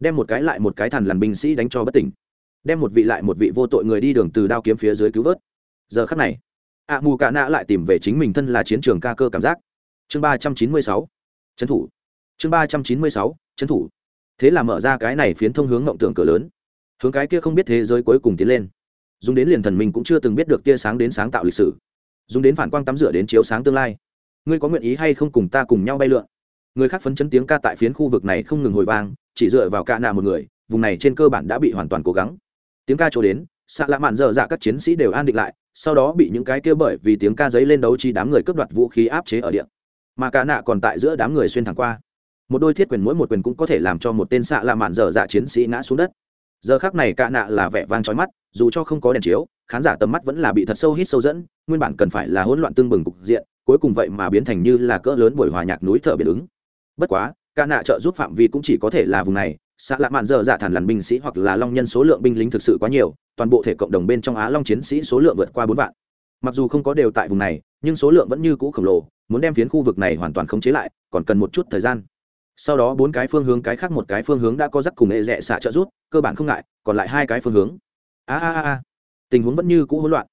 đem một cái lại một cái thằn lằn binh sĩ đánh cho bất tỉnh, đem một vị lại một vị vô tội người đi đường từ đao kiếm phía dưới cứu vớt. Giờ khắc này ạ mù cả nạ lại tìm về chính mình thân là chiến trường ca cơ cảm giác. Chương ba trăm chín mươi sáu, trấn thủ. Chương ba trăm chín mươi sáu, trấn thủ. Thế là mở ra cái này phiến thông hướng mộng tưởng cửa lớn. Hướng cái kia không biết thế giới cuối cùng tiến lên. Dùng đến liền thần mình cũng chưa từng biết được tia sáng đến sáng tạo lịch sử. Dùng đến phản quang tắm rửa đến chiếu sáng tương lai. Ngươi có nguyện ý hay không cùng ta cùng nhau bay lượn? Người khác phấn chấn tiếng ca tại phiến khu vực này không ngừng hồi vang, chỉ dựa vào ca nạ một người, vùng này trên cơ bản đã bị hoàn toàn cố gắng. Tiếng ca chỗ đến xạ lạ mạn dở dạ các chiến sĩ đều an định lại, sau đó bị những cái kia bởi vì tiếng ca giấy lên đấu chi đám người cướp đoạt vũ khí áp chế ở điện mà ca nạ còn tại giữa đám người xuyên thẳng qua. Một đôi thiết quyền mỗi một quyền cũng có thể làm cho một tên xạ lạ mạn dở dạ chiến sĩ ngã xuống đất. Giờ khác này ca nạ là vẻ vang trói mắt, dù cho không có đèn chiếu, khán giả tầm mắt vẫn là bị thật sâu hít sâu dẫn, nguyên bản cần phải là hỗn loạn tương bừng cục diện, cuối cùng vậy mà biến thành như là cỡ lớn buổi hòa nhạc núi thở biển ứng bất quá ca nạ trợ giúp phạm vi cũng chỉ có thể là vùng này xã lạ mạn dơ dạ thản làn binh sĩ hoặc là long nhân số lượng binh lính thực sự quá nhiều, toàn bộ thể cộng đồng bên trong á long chiến sĩ số lượng vượt qua bốn vạn. Mặc dù không có đều tại vùng này, nhưng số lượng vẫn như cũ khổng lồ, muốn đem phiến khu vực này hoàn toàn khống chế lại, còn cần một chút thời gian. Sau đó bốn cái phương hướng cái khác một cái phương hướng đã có rắc cùng hệ rẽ xạ trợ rút cơ bản không ngại, còn lại hai cái phương hướng. A a a. Tình huống vẫn như cũ hỗn loạn.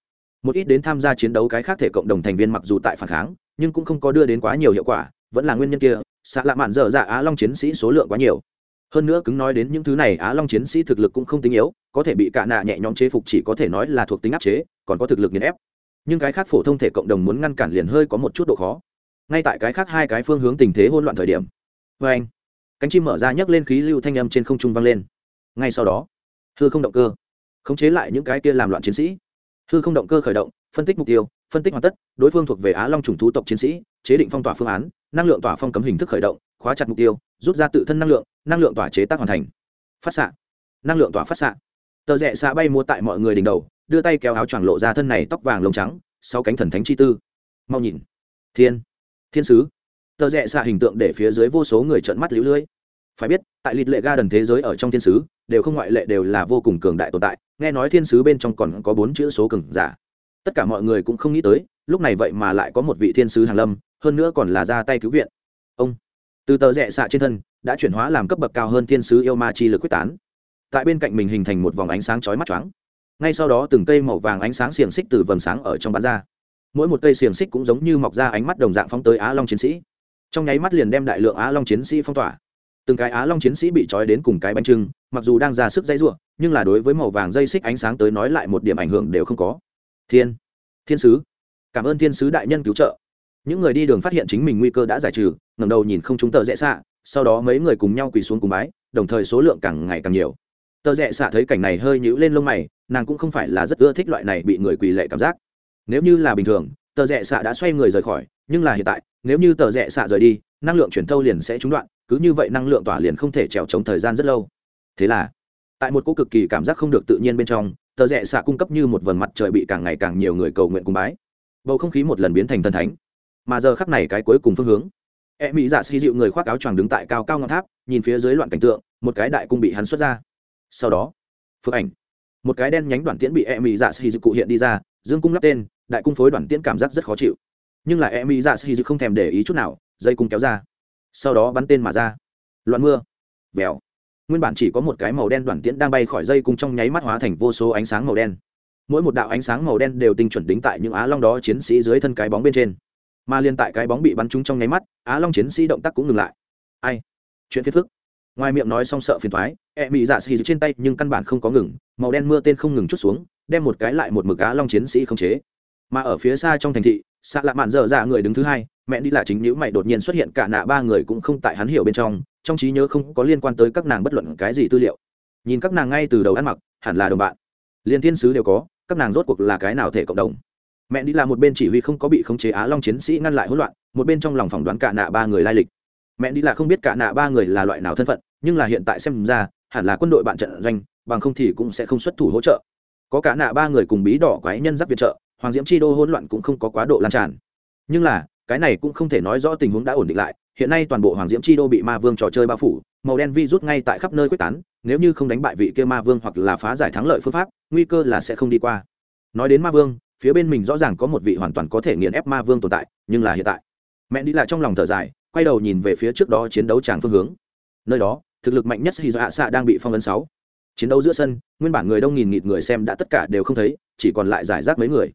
Một ít đến tham gia chiến đấu cái khác thể cộng đồng thành viên mặc dù tại phản kháng, nhưng cũng không có đưa đến quá nhiều hiệu quả, vẫn là nguyên nhân kia xạ lạ mạn dở dạ á long chiến sĩ số lượng quá nhiều. Hơn nữa cứng nói đến những thứ này, á long chiến sĩ thực lực cũng không tính yếu, có thể bị cạ nạ nhẹ nhõm chế phục chỉ có thể nói là thuộc tính áp chế, còn có thực lực nghiền ép. Nhưng cái khác phổ thông thể cộng đồng muốn ngăn cản liền hơi có một chút độ khó. Ngay tại cái khác hai cái phương hướng tình thế hỗn loạn thời điểm, vê anh, cánh chim mở ra nhấc lên khí lưu thanh âm trên không trung vang lên. Ngay sau đó, hư không động cơ, khống chế lại những cái kia làm loạn chiến sĩ. Hư không động cơ khởi động, phân tích mục tiêu phân tích hoàn tất, đối phương thuộc về á long trùng thú tộc chiến sĩ, chế định phong tỏa phương án, năng lượng tỏa phong cấm hình thức khởi động, khóa chặt mục tiêu, rút ra tự thân năng lượng năng lượng tỏa chế tác hoàn thành. Phát xạ. Năng lượng tỏa phát xạ. Tờ rẽ xạ bay mua tại mọi người đỉnh đầu, đưa tay kéo áo choàng lộ ra thân này tóc vàng lông trắng sau cánh thần thánh chi tư. Mau nhìn. Thiên. Thiên sứ. Tờ rẽ xạ hình tượng để phía dưới vô số người trợn mắt lũ lưỡi phải biết, tại lịch lệ ga đần thế giới ở trong thiên sứ, đều không ngoại lệ đều là vô cùng cường đại tồn tại. Nghe nói thiên sứ bên trong còn có bốn chữ số cường giả tất cả mọi người cũng không nghĩ tới, lúc này vậy mà lại có một vị thiên sứ hàn lâm, hơn nữa còn là ra tay cứu viện. Ông, từ tờ rẽ xạ trên thân, đã chuyển hóa làm cấp bậc cao hơn thiên sứ yêu ma chi lực quyết tán. Tại bên cạnh mình hình thành một vòng ánh sáng chói mắt choáng. Ngay sau đó từng cây màu vàng ánh sáng xiềng xích từ vầng sáng ở trong bán ra. Mỗi một cây xiềng xích cũng giống như mọc ra ánh mắt đồng dạng phóng tới á long chiến sĩ. Trong nháy mắt liền đem đại lượng á long chiến sĩ phong tỏa. Từng cái á long chiến sĩ bị trói đến cùng cái bánh trưng, mặc dù đang ra sức dây ruộng nhưng là đối với màu vàng dây xích ánh sáng tới nói lại một điểm ảnh hưởng đều không có thiên thiên sứ. Cảm ơn thiên sứ đại nhân cứu trợ. Những người đi đường phát hiện chính mình nguy cơ đã giải trừ, ngẩng đầu nhìn không chúng tờ rẽ xạ, sau đó mấy người cùng nhau quỳ xuống cùng bái, đồng thời số lượng càng ngày càng nhiều. Tờ rẽ xạ thấy cảnh này hơi nhũ lên lông mày, nàng cũng không phải là rất ưa thích loại này bị người quỳ lệ cảm giác. Nếu như là bình thường, tờ rẽ xạ đã xoay người rời khỏi, nhưng là hiện tại, nếu như tờ rẽ xạ rời đi, năng lượng truyền thâu liền sẽ trúng đoạn, cứ như vậy năng lượng tỏa liền không thể trèo trống thời gian rất lâu. Thế là, tại một cô cực kỳ cảm giác không được tự nhiên bên trong tờ rẽ xạ cung cấp như một vần mặt trời bị càng ngày càng nhiều người cầu nguyện cung bái. Bầu không khí một lần biến thành thần thánh. Mà giờ khắc này cái cuối cùng phương hướng. E mỹ dạ xì dịu người khoác áo choàng đứng tại cao cao ngọn tháp, nhìn phía dưới loạn cảnh tượng, một cái đại cung bị hắn xuất ra. Sau đó, phước ảnh. Một cái đen nhánh đoạn tiễn bị e mỹ dạ xì dịu cụ hiện đi ra, dương cung lắp tên, đại cung phối đoạn tiễn cảm giác rất khó chịu. Nhưng là e mỹ dạ xì dịu không thèm để ý chút nào, dây cung kéo ra. Sau đó bắn tên mà ra. Loạn mưa. Vèo nguyên bản chỉ có một cái màu đen đoạn tiễn đang bay khỏi dây cung trong nháy mắt hóa thành vô số ánh sáng màu đen. Mỗi một đạo ánh sáng màu đen đều tinh chuẩn đính tại những á long đó chiến sĩ dưới thân cái bóng bên trên. Mà liên tại cái bóng bị bắn trúng trong nháy mắt, á long chiến sĩ động tác cũng ngừng lại. Ai? Chuyện phiền phức. Ngoài miệng nói xong sợ phiền thoái e bị dạ xì trên tay nhưng căn bản không có ngừng, màu đen mưa tên không ngừng chút xuống, đem một cái lại một mực á long chiến sĩ không chế. Mà ở phía xa trong thành thị xạ lạ mạn dở dạ người đứng thứ hai, mẹ đi là chính nữ mày đột nhiên xuất hiện cả nạ ba người cũng không tại hắn hiểu bên trong trong trí nhớ không có liên quan tới các nàng bất luận cái gì tư liệu. Nhìn các nàng ngay từ đầu ăn mặc, hẳn là đồng bạn. Liên thiên sứ đều có, các nàng rốt cuộc là cái nào thể cộng đồng? Mẹ đi là một bên chỉ huy không có bị khống chế á long chiến sĩ ngăn lại hỗn loạn, một bên trong lòng phỏng đoán cả nạ ba người lai lịch. Mẹ đi là không biết cả nạ ba người là loại nào thân phận, nhưng là hiện tại xem ra, hẳn là quân đội bạn trận doanh, bằng không thì cũng sẽ không xuất thủ hỗ trợ. Có cả nạ ba người cùng bí đỏ quái nhân giáp viện trợ, hoàng diễm chi đô hỗn loạn cũng không có quá độ lan tràn. Nhưng là cái này cũng không thể nói rõ tình huống đã ổn định lại, hiện nay toàn bộ hoàng diễm chi đô bị ma vương trò chơi bao phủ, màu đen vi rút ngay tại khắp nơi quyết tán, nếu như không đánh bại vị kia ma vương hoặc là phá giải thắng lợi phương pháp, nguy cơ là sẽ không đi qua. Nói đến ma vương, phía bên mình rõ ràng có một vị hoàn toàn có thể nghiền ép ma vương tồn tại, nhưng là hiện tại. Mẹ đi lại trong lòng thở dài, quay đầu nhìn về phía trước đó chiến đấu tràng phương hướng. Nơi đó, thực lực mạnh nhất hy dạ xạ đang bị phong ấn sáu. Chiến đấu giữa sân, nguyên bản người đông nghìn nghịt người xem đã tất cả đều không thấy, chỉ còn lại giải rác mấy người.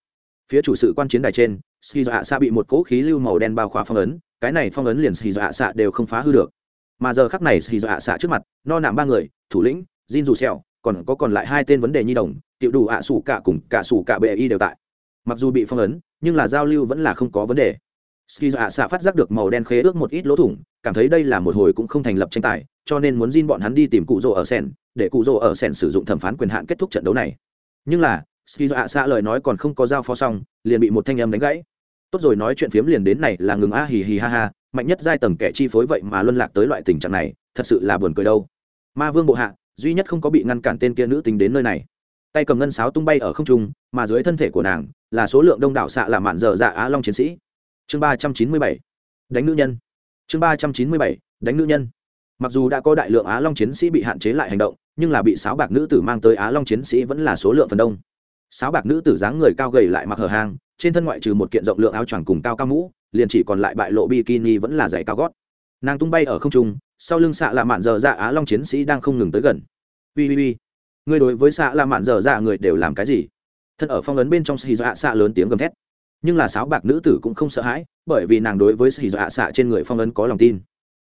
Phía chủ sự quan chiến đài trên ski dạ xạ bị một cỗ khí lưu màu đen bao khóa phong ấn, cái này phong ấn liền ski dạ xạ đều không phá hư được. Mà giờ khắc này ski dạ xạ trước mặt, no nạm ba người, thủ lĩnh, jin dù xèo còn có còn lại hai tên vấn đề nhi đồng, tiểu đủ ạ sủ cả cùng cả sủ cả bệ y đều tại. Mặc dù bị phong ấn, nhưng là giao lưu vẫn là không có vấn đề. Ski dạ xạ phát giác được màu đen khế ước một ít lỗ thủng, cảm thấy đây là một hồi cũng không thành lập tranh tài, cho nên muốn Jin bọn hắn đi tìm cụ rồ ở sen để cụ rồ ở sen sử dụng thẩm phán quyền hạn kết thúc trận đấu này. Nhưng là ski dạ xạ lời nói còn không có giao phó xong, liền bị một thanh âm đánh gãy tốt rồi, nói chuyện phiếm liền đến này, là ngừng a, hì hì ha ha, mạnh nhất giai tầng kẻ chi phối vậy mà luân lạc tới loại tình trạng này, thật sự là buồn cười đâu. Ma vương bộ hạ, duy nhất không có bị ngăn cản tên kia nữ tính đến nơi này. Tay cầm ngân sáo tung bay ở không trung, mà dưới thân thể của nàng, là số lượng đông đảo xạ là mạn dở dạ á long chiến sĩ. Chương ba trăm chín mươi bảy, đánh nữ nhân. Chương ba trăm chín mươi bảy, đánh nữ nhân. Mặc dù đã có đại lượng á long chiến sĩ bị hạn chế lại hành động, nhưng là bị sáo bạc nữ tử mang tới á long chiến sĩ vẫn là số lượng phần đông sáo bạc nữ tử dáng người cao gầy lại mặc hở hang, trên thân ngoại trừ một kiện rộng lượng áo choàng cùng cao cao mũ, liền chỉ còn lại bại lộ bikini vẫn là giày cao gót. Nàng tung bay ở không trung, sau lưng xạ là mạn dở dạ á long chiến sĩ đang không ngừng tới gần. Ui ui ui người đối với xạ là mạn dở dạ người đều làm cái gì? Thân ở phong ấn bên trong xì dạ xạ lớn tiếng gầm thét. Nhưng là sáo bạc nữ tử cũng không sợ hãi, bởi vì nàng đối với xì dạ xạ trên người phong ấn có lòng tin.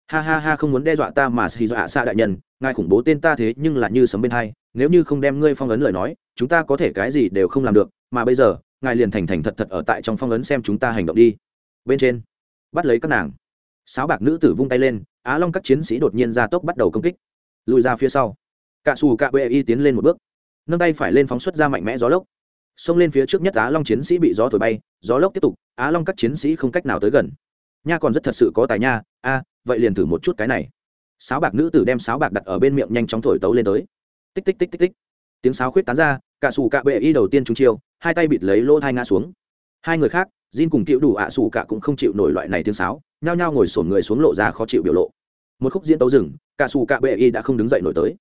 Ha ha ha, không muốn đe dọa ta mà xì dạ xạ đại nhân, ngài khủng bố tên ta thế nhưng là như sấm bên hai nếu như không đem ngươi phong ấn lời nói, chúng ta có thể cái gì đều không làm được, mà bây giờ, ngài liền thành thành thật thật ở tại trong phong ấn xem chúng ta hành động đi. Bên trên, bắt lấy các nàng. Sáo bạc nữ tử vung tay lên, á long các chiến sĩ đột nhiên ra tốc bắt đầu công kích. Lùi ra phía sau. Cạ xù cạ bệ y tiến lên một bước. Nâng tay phải lên phóng xuất ra mạnh mẽ gió lốc. Xông lên phía trước nhất á long chiến sĩ bị gió thổi bay, gió lốc tiếp tục, á long các chiến sĩ không cách nào tới gần. Nha còn rất thật sự có tài nha. A vậy liền thử một chút cái này. Sáo bạc nữ tử đem sáo bạc đặt ở bên miệng nhanh chóng thổi tấu lên tới tích tích tích tích tích. Tiếng sáo khuyết tán ra, cả xù cạ bệ y đầu tiên trúng chiêu, hai tay bịt lấy lỗ thai ngã xuống. Hai người khác, Jin cùng cựu đủ ạ à xù cả cũng không chịu nổi loại này tiếng sáo, nhao nhao ngồi sổn người xuống lộ ra khó chịu biểu lộ. Một khúc diễn tấu rừng cả xù cạ bệ y đã không đứng dậy nổi tới.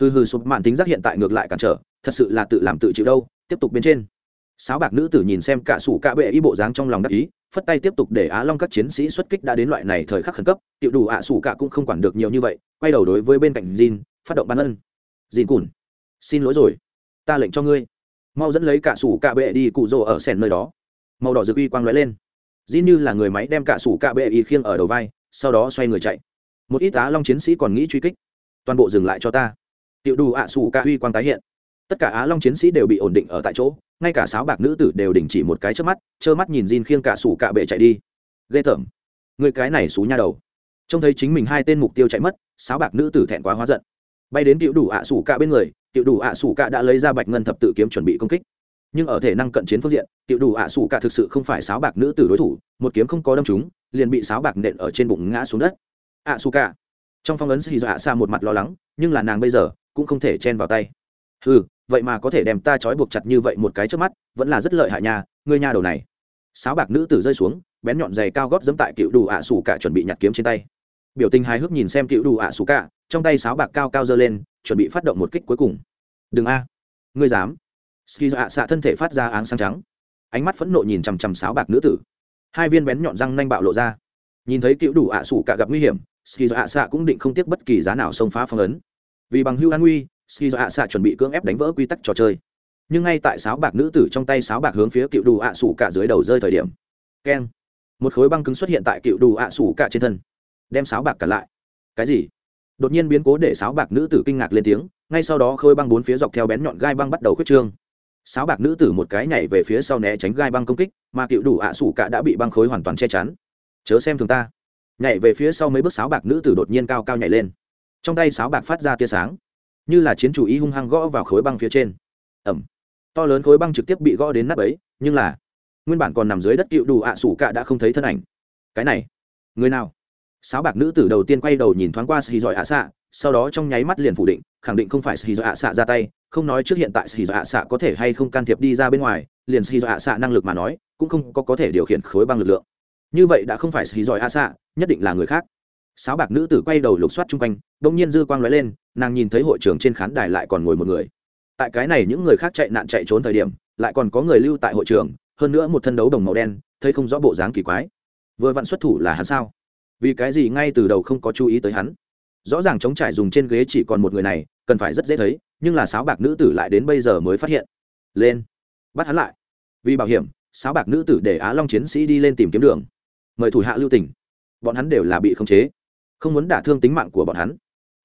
Hừ hừ, sụp mạn tính giác hiện tại ngược lại cản trở, thật sự là tự làm tự chịu đâu, tiếp tục bên trên. Sáo bạc nữ tử nhìn xem cả sủ cạ bệ y bộ dáng trong lòng đắc ý, phất tay tiếp tục để á long các chiến sĩ xuất kích đã đến loại này thời khắc khẩn cấp tiểu đủ ạ à sủ cạ cũng không quản được nhiều như vậy, quay đầu đối với bên cạnh jin, phát động ban ân dìn cùn. Xin lỗi rồi. Ta lệnh cho ngươi. Mau dẫn lấy cả sủ cạ bệ đi cụ rồ ở sèn nơi đó. Màu đỏ rực uy quang lóe lên. Jin như là người máy đem cả sủ cạ bệ y khiêng ở đầu vai, sau đó xoay người chạy. Một ít á long chiến sĩ còn nghĩ truy kích. Toàn bộ dừng lại cho ta. Tiểu đủ ạ à sủ cạ uy quang tái hiện. Tất cả á long chiến sĩ đều bị ổn định ở tại chỗ, ngay cả sáo bạc nữ tử đều đình chỉ một cái trước mắt, trơ mắt nhìn Jin khiêng cả sủ cạ bệ chạy đi. Ghê tởm. Người cái này xú nha đầu. Trông thấy chính mình hai tên mục tiêu chạy mất, sáo bạc nữ tử thẹn quá hóa giận bay đến tiểu đủ ạ sủ cạ bên người, tiểu đủ ạ sủ cạ đã lấy ra bạch ngân thập tự kiếm chuẩn bị công kích. Nhưng ở thể năng cận chiến phương diện, tiểu đủ ạ sủ cạ thực sự không phải sáo bạc nữ tử đối thủ, một kiếm không có đâm trúng, liền bị sáo bạc nện ở trên bụng ngã xuống đất. Ạ sủ cạ trong phong ấn xì dọa xa một mặt lo lắng, nhưng là nàng bây giờ cũng không thể chen vào tay. Ừ vậy mà có thể đem ta trói buộc chặt như vậy một cái trước mắt, vẫn là rất lợi hại nha, ngươi nha đầu này. Sáo bạc nữ tử rơi xuống, bén nhọn giày cao gót dẫm tại cựu đủ ạ Sủ cả chuẩn bị nhặt kiếm trên tay. Biểu tình hài hước nhìn xem cựu đủ ạ Sủ cả trong tay sáo bạc cao cao giơ lên, chuẩn bị phát động một kích cuối cùng. Đừng a. Ngươi dám. Ski ạ xạ thân thể phát ra áng sáng trắng. Ánh mắt phẫn nộ nhìn chằm chằm sáo bạc nữ tử. Hai viên bén nhọn răng nanh bạo lộ ra. Nhìn thấy cựu đủ ạ à cả gặp nguy hiểm ski ạ xạ cũng định không tiếc bất kỳ giá nào xông phá phong ấn. Vì bằng hưu an nguy ski do xạ chuẩn bị cưỡng ép đánh vỡ quy tắc trò chơi. Nhưng ngay tại sáo bạc nữ tử trong tay sáo bạc hướng phía cựu đủ ạ sủ cả dưới đầu rơi thời điểm. Keng. Một khối băng cứng xuất hiện tại cựu đủ ạ sủ cả trên thân. Đem sáo bạc cả lại. Cái gì? Đột nhiên biến cố để sáo bạc nữ tử kinh ngạc lên tiếng, ngay sau đó khôi băng bốn phía dọc theo bén nhọn gai băng bắt đầu khuyết trương. Sáo bạc nữ tử một cái nhảy về phía sau né tránh gai băng công kích, mà cựu đủ ạ sủ cả đã bị băng khối hoàn toàn che chắn. Chớ xem thường ta. Nhảy về phía sau mấy bước sáo bạc nữ tử đột nhiên cao cao nhảy lên. Trong tay sáo bạc phát ra tia sáng, như là chiến chủ ý hung hăng gõ vào khối băng phía trên. Ẩm. To lớn khối băng trực tiếp bị gõ đến nắp ấy nhưng là, nguyên bản còn nằm dưới đất cựu đủ ạ sủ cả đã không thấy thân ảnh. Cái này, người nào? Sáo bạc nữ tử đầu tiên quay đầu nhìn thoáng qua xì giỏi ạ xạ, sau đó trong nháy mắt liền phủ định, khẳng định không phải xì giỏi ạ xạ ra tay, không nói trước hiện tại xì giỏi ạ xạ có thể hay không can thiệp đi ra bên ngoài, liền xì giỏi ạ xạ năng lực mà nói, cũng không có có thể điều khiển khối băng lực lượng. Như vậy đã không phải xì giỏi ạ xạ, nhất định là người khác. Sáo bạc nữ tử quay đầu lục soát chung quanh đông nhiên dư quang lóe lên, nàng nhìn thấy hội trường trên khán đài lại còn ngồi một người. Tại cái này những người khác chạy nạn chạy trốn thời điểm, lại còn có người lưu tại hội trường hơn nữa một thân đấu đồng màu đen, thấy không rõ bộ dáng kỳ quái. Vừa vặn xuất thủ là hắn sao? Vì cái gì ngay từ đầu không có chú ý tới hắn? Rõ ràng chống trải dùng trên ghế chỉ còn một người này, cần phải rất dễ thấy, nhưng là sáo bạc nữ tử lại đến bây giờ mới phát hiện. Lên, bắt hắn lại. Vì bảo hiểm, sáo bạc nữ tử để á long chiến sĩ đi lên tìm kiếm đường. Mời thủ hạ lưu tỉnh bọn hắn đều là bị khống chế. Không muốn đả thương tính mạng của bọn hắn.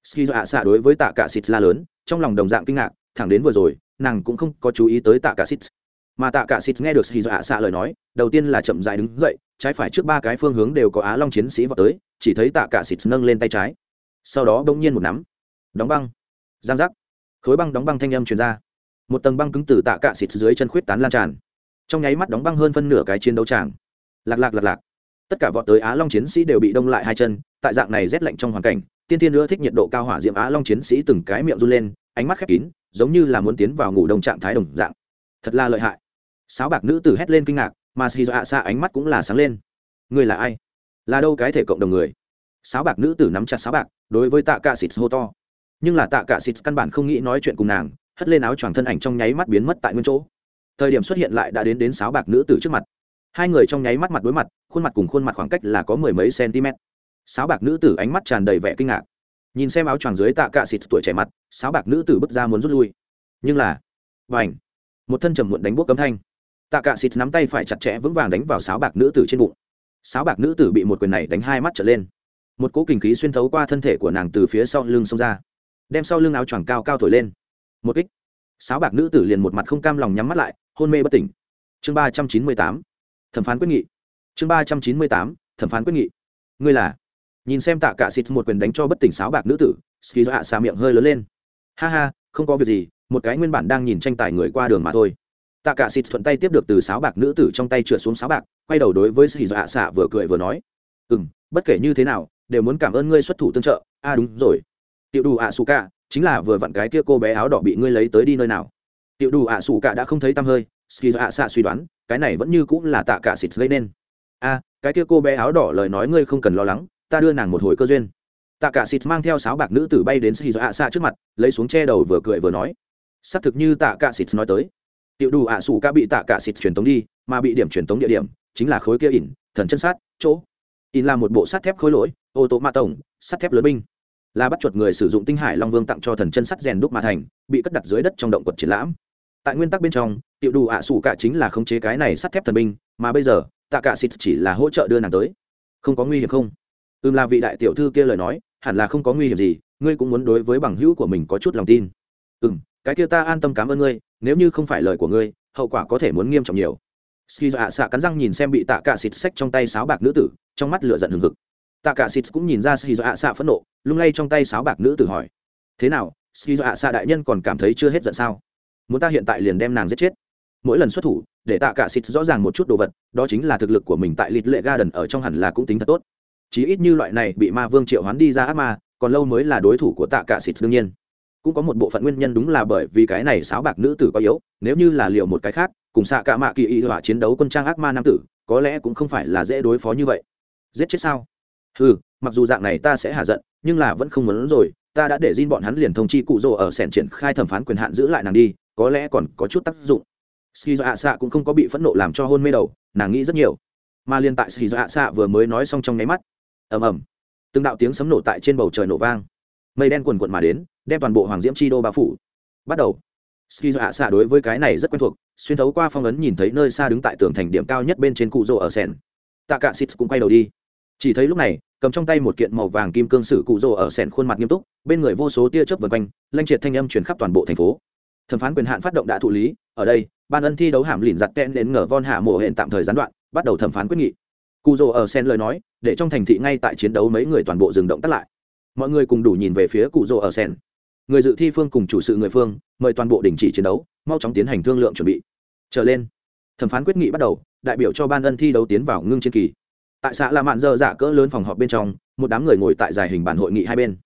Ski ạ xạ đối với tạ cả xịt la lớn, trong lòng đồng dạng kinh ngạc, thẳng đến vừa rồi, nàng cũng không có chú ý tới tạ cả xịt mà tạ cả xịt nghe được ski ạ xạ lời nói, đầu tiên là chậm dài đứng dậy, trái phải trước ba cái phương hướng đều có á long chiến sĩ vào tới, chỉ thấy tạ cả xịt nâng lên tay trái. Sau đó bỗng nhiên một nắm. Đóng băng. Giang giác. Khối băng đóng băng thanh âm truyền ra. Một tầng băng cứng từ tạ cả xịt dưới chân khuyết tán lan tràn. Trong nháy mắt đóng băng hơn phân nửa cái chiến đấu tràng. Lạc lạc lạc lạc. Tất cả vọt tới á long chiến sĩ đều bị đông lại hai chân, tại dạng này rét lạnh trong hoàn cảnh, tiên tiên nữa thích nhiệt độ cao hỏa diệm á long chiến sĩ từng cái miệng run lên, ánh mắt khép kín, giống như là muốn tiến vào ngủ đông trạng thái đồng dạng. Thật là lợi hại sáo bạc nữ tử hét lên kinh ngạc, mà xì ạ xa ánh mắt cũng là sáng lên. Người là ai? Là đâu cái thể cộng đồng người? Sáo bạc nữ tử nắm chặt sáo bạc, đối với tạ cả xịt hô to. Nhưng là tạ cả xịt căn bản không nghĩ nói chuyện cùng nàng, hất lên áo choàng thân ảnh trong nháy mắt biến mất tại nguyên chỗ. Thời điểm xuất hiện lại đã đến đến sáo bạc nữ tử trước mặt. Hai người trong nháy mắt mặt đối mặt, khuôn mặt cùng khuôn mặt khoảng cách là có mười mấy cm sáo bạc nữ tử ánh mắt tràn đầy vẻ kinh ngạc. Nhìn xem áo choàng dưới tạ cạ xịt tuổi trẻ mặt, sáo bạc nữ tử bước ra muốn rút lui. Nhưng là và ảnh một thân trầm muộn đánh bút cấm thanh tạ cạ xịt nắm tay phải chặt chẽ vững vàng đánh vào sáo bạc nữ tử trên bụng. Sáo bạc nữ tử bị một quyền này đánh hai mắt trở lên. Một cỗ kinh khí xuyên thấu qua thân thể của nàng từ phía sau lưng xông ra, đem sau lưng áo choàng cao cao thổi lên. Một kích. Sáo bạc nữ tử liền một mặt không cam lòng nhắm mắt lại, hôn mê bất tỉnh. Chương ba trăm chín mươi tám. Thẩm phán quyết nghị. Chương ba trăm chín mươi tám. Thẩm phán quyết nghị. Ngươi là? Nhìn xem tạ cả xịt một quyền đánh cho bất tỉnh sáo bạc nữ tử ski do hạ xà miệng hơi lớn lên. Ha ha, không có việc gì, một cái nguyên bản đang nhìn tranh tài người qua đường mà thôi tạ cả xịt thuận tay tiếp được từ sáo bạc nữ tử trong tay trượt xuống sáo bạc quay đầu đối với sĩ dọa xạ vừa cười vừa nói ừ m bất kể như thế nào đều muốn cảm ơn ngươi xuất thủ tương trợ. A à, đúng rồi. Tiểu đủ ạ xù cả chính là vừa vặn cái kia cô bé áo đỏ bị ngươi lấy tới đi nơi nào. Tiểu đủ ạ xù cả đã không thấy tăm hơi sĩ dọa xạ suy đoán cái này vẫn như cũng là tạ cả xịt gây nên. A cái kia cô bé áo đỏ lời nói ngươi không cần lo lắng ta đưa nàng một hồi cơ duyên. Tạ cả xịt mang theo sáo bạc nữ tử bay đến Sĩ Dọa xạ trước mặt lấy xuống che đầu vừa cười vừa nói xác thực như tạ cả xịt nói tới tiểu đủ ạ sủ ca bị tạ cả xịt truyền tống đi, mà bị điểm truyền tống địa điểm chính là khối kia ỉn, thần chân sát, chỗ. In là một bộ sắt thép khối lỗi, ô tô mạ tổng, sắt thép lớn binh. Là bắt chuột người sử dụng tinh hải long vương tặng cho thần chân sắt rèn đúc mà thành, bị cất đặt dưới đất trong động quật triển lãm. Tại nguyên tắc bên trong, tiểu đủ ạ sủ cả chính là khống chế cái này sắt thép thần binh, mà bây giờ, tạ cả xịt chỉ là hỗ trợ đưa nàng tới. Không có nguy hiểm không? Ừm là vị đại tiểu thư kia lời nói, hẳn là không có nguy hiểm gì, ngươi cũng muốn đối với bằng hữu của mình có chút lòng tin. Ừm cái kia ta an tâm cảm ơn ngươi, nếu như không phải lời của ngươi, hậu quả có thể muốn nghiêm trọng nhiều. Ski dạ xạ cắn răng nhìn xem bị tạ cả xịt xách trong tay sáo bạc nữ tử, trong mắt lửa giận hừng hực. Tạ cả xịt cũng nhìn ra ski dạ xạ phẫn nộ, lung lay trong tay sáo bạc nữ tử hỏi. Thế nào ski dạ xạ đại nhân còn cảm thấy chưa hết giận sao? Muốn ta hiện tại liền đem nàng giết chết. Mỗi lần xuất thủ, để tạ cả xịt rõ ràng một chút đồ vật, đó chính là thực lực của mình tại lịt lệ ga đần ở trong hẳn là cũng tính thật tốt. Chí ít như loại này bị ma vương triệu hoán đi ra ác ma, còn lâu mới là đối thủ của tạ cả xịt đương nhiên cũng có một bộ phận nguyên nhân đúng là bởi vì cái này sáo bạc nữ tử quá yếu, nếu như là liệu một cái khác, cùng xạ cả mạ kỳ y hỏa chiến đấu quân trang ác ma nam tử, có lẽ cũng không phải là dễ đối phó như vậy. Giết chết sao? Ừ mặc dù dạng này ta sẽ hạ giận, nhưng là vẫn không muốn rồi, ta đã để xin bọn hắn liền thông chi cụ rồ ở sẻn triển khai thẩm phán quyền hạn giữ lại nàng đi, có lẽ còn có chút tác dụng. Ski dạ xạ cũng không có bị phẫn nộ làm cho hôn mê đầu, nàng nghĩ rất nhiều. Mà liên tại ski dạ xạ vừa mới nói xong trong nháy mắt, ầm ầm, từng đạo tiếng sấm nổ tại trên bầu trời nổ vang. Mây đen quần quận mà đến đem toàn bộ hoàng diễm chi đô bao phủ. Bắt đầu. Ski dọa xạ đối với cái này rất quen thuộc, xuyên thấu qua phong ấn nhìn thấy nơi xa đứng tại tường thành điểm cao nhất bên trên cụ rỗ ở sen tạ cả xịt cũng quay đầu đi. Chỉ thấy lúc này, cầm trong tay một kiện màu vàng kim cương sử cụ rỗ ở sen khuôn mặt nghiêm túc, bên người vô số tia chớp vần quanh, lanh triệt thanh âm truyền khắp toàn bộ thành phố. Thẩm phán quyền hạn phát động đã thụ lý, ở đây, ban ân thi đấu hàm lìn giặt tên đến ngờ von hạ mộ hẹn tạm thời gián đoạn, bắt đầu thẩm phán quyết nghị. Cụ rỗ ở sen lời nói, để trong thành thị ngay tại chiến đấu mấy người toàn bộ dừng động tắt lại. Mọi người cùng đủ nhìn về phía cụ rỗ ở sen người dự thi phương cùng chủ sự người phương, mời toàn bộ đình chỉ chiến đấu, mau chóng tiến hành thương lượng chuẩn bị. Trở lên, thẩm phán quyết nghị bắt đầu, đại biểu cho ban ân thi đấu tiến vào ngưng chiến kỳ. Tại xã la mạn dơ giả cỡ lớn phòng họp bên trong, một đám người ngồi tại dài hình bàn hội nghị hai bên.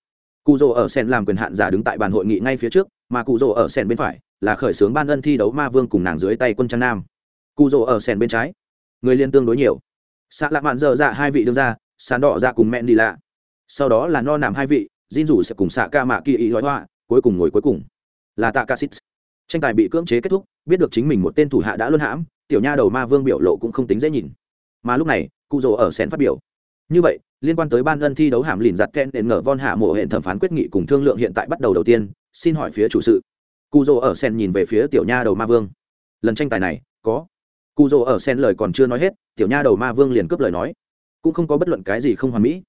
Cụ rỗ ở sen làm quyền hạn giả đứng tại bàn hội nghị ngay phía trước, mà cụ rỗ ở sen bên phải là khởi xướng ban ân thi đấu ma vương cùng nàng dưới tay quân trang nam. Cụ rỗ ở sen bên trái, người liên tương đối nhiều. Xã la mạn dơ dạ hai vị đương ra, sàn đỏ dạ cùng mẹn đi lạ. Sau đó là no nằm hai vị, Jin rủ sẽ cùng xạ ca mạ kỳ ý gói hoa cuối cùng ngồi cuối cùng. Là tạ ca xít tranh tài bị cưỡng chế kết thúc, biết được chính mình một tên thủ hạ đã luân hãm, tiểu nha đầu ma vương biểu lộ cũng không tính dễ nhìn. Mà lúc này, cụ rồ ở sen phát biểu. Như vậy, liên quan tới ban ân thi đấu hàm lìn giặt ken đền ngờ von hạ mộ hệ thẩm phán quyết nghị cùng thương lượng hiện tại bắt đầu đầu tiên, xin hỏi phía chủ sự. Cụ rồ ở sen nhìn về phía tiểu nha đầu ma vương. Lần tranh tài này, có. Cụ rồ ở sen lời còn chưa nói hết, tiểu nha đầu ma vương liền cướp lời nói. Cũng không có bất luận cái gì không hoàn mỹ.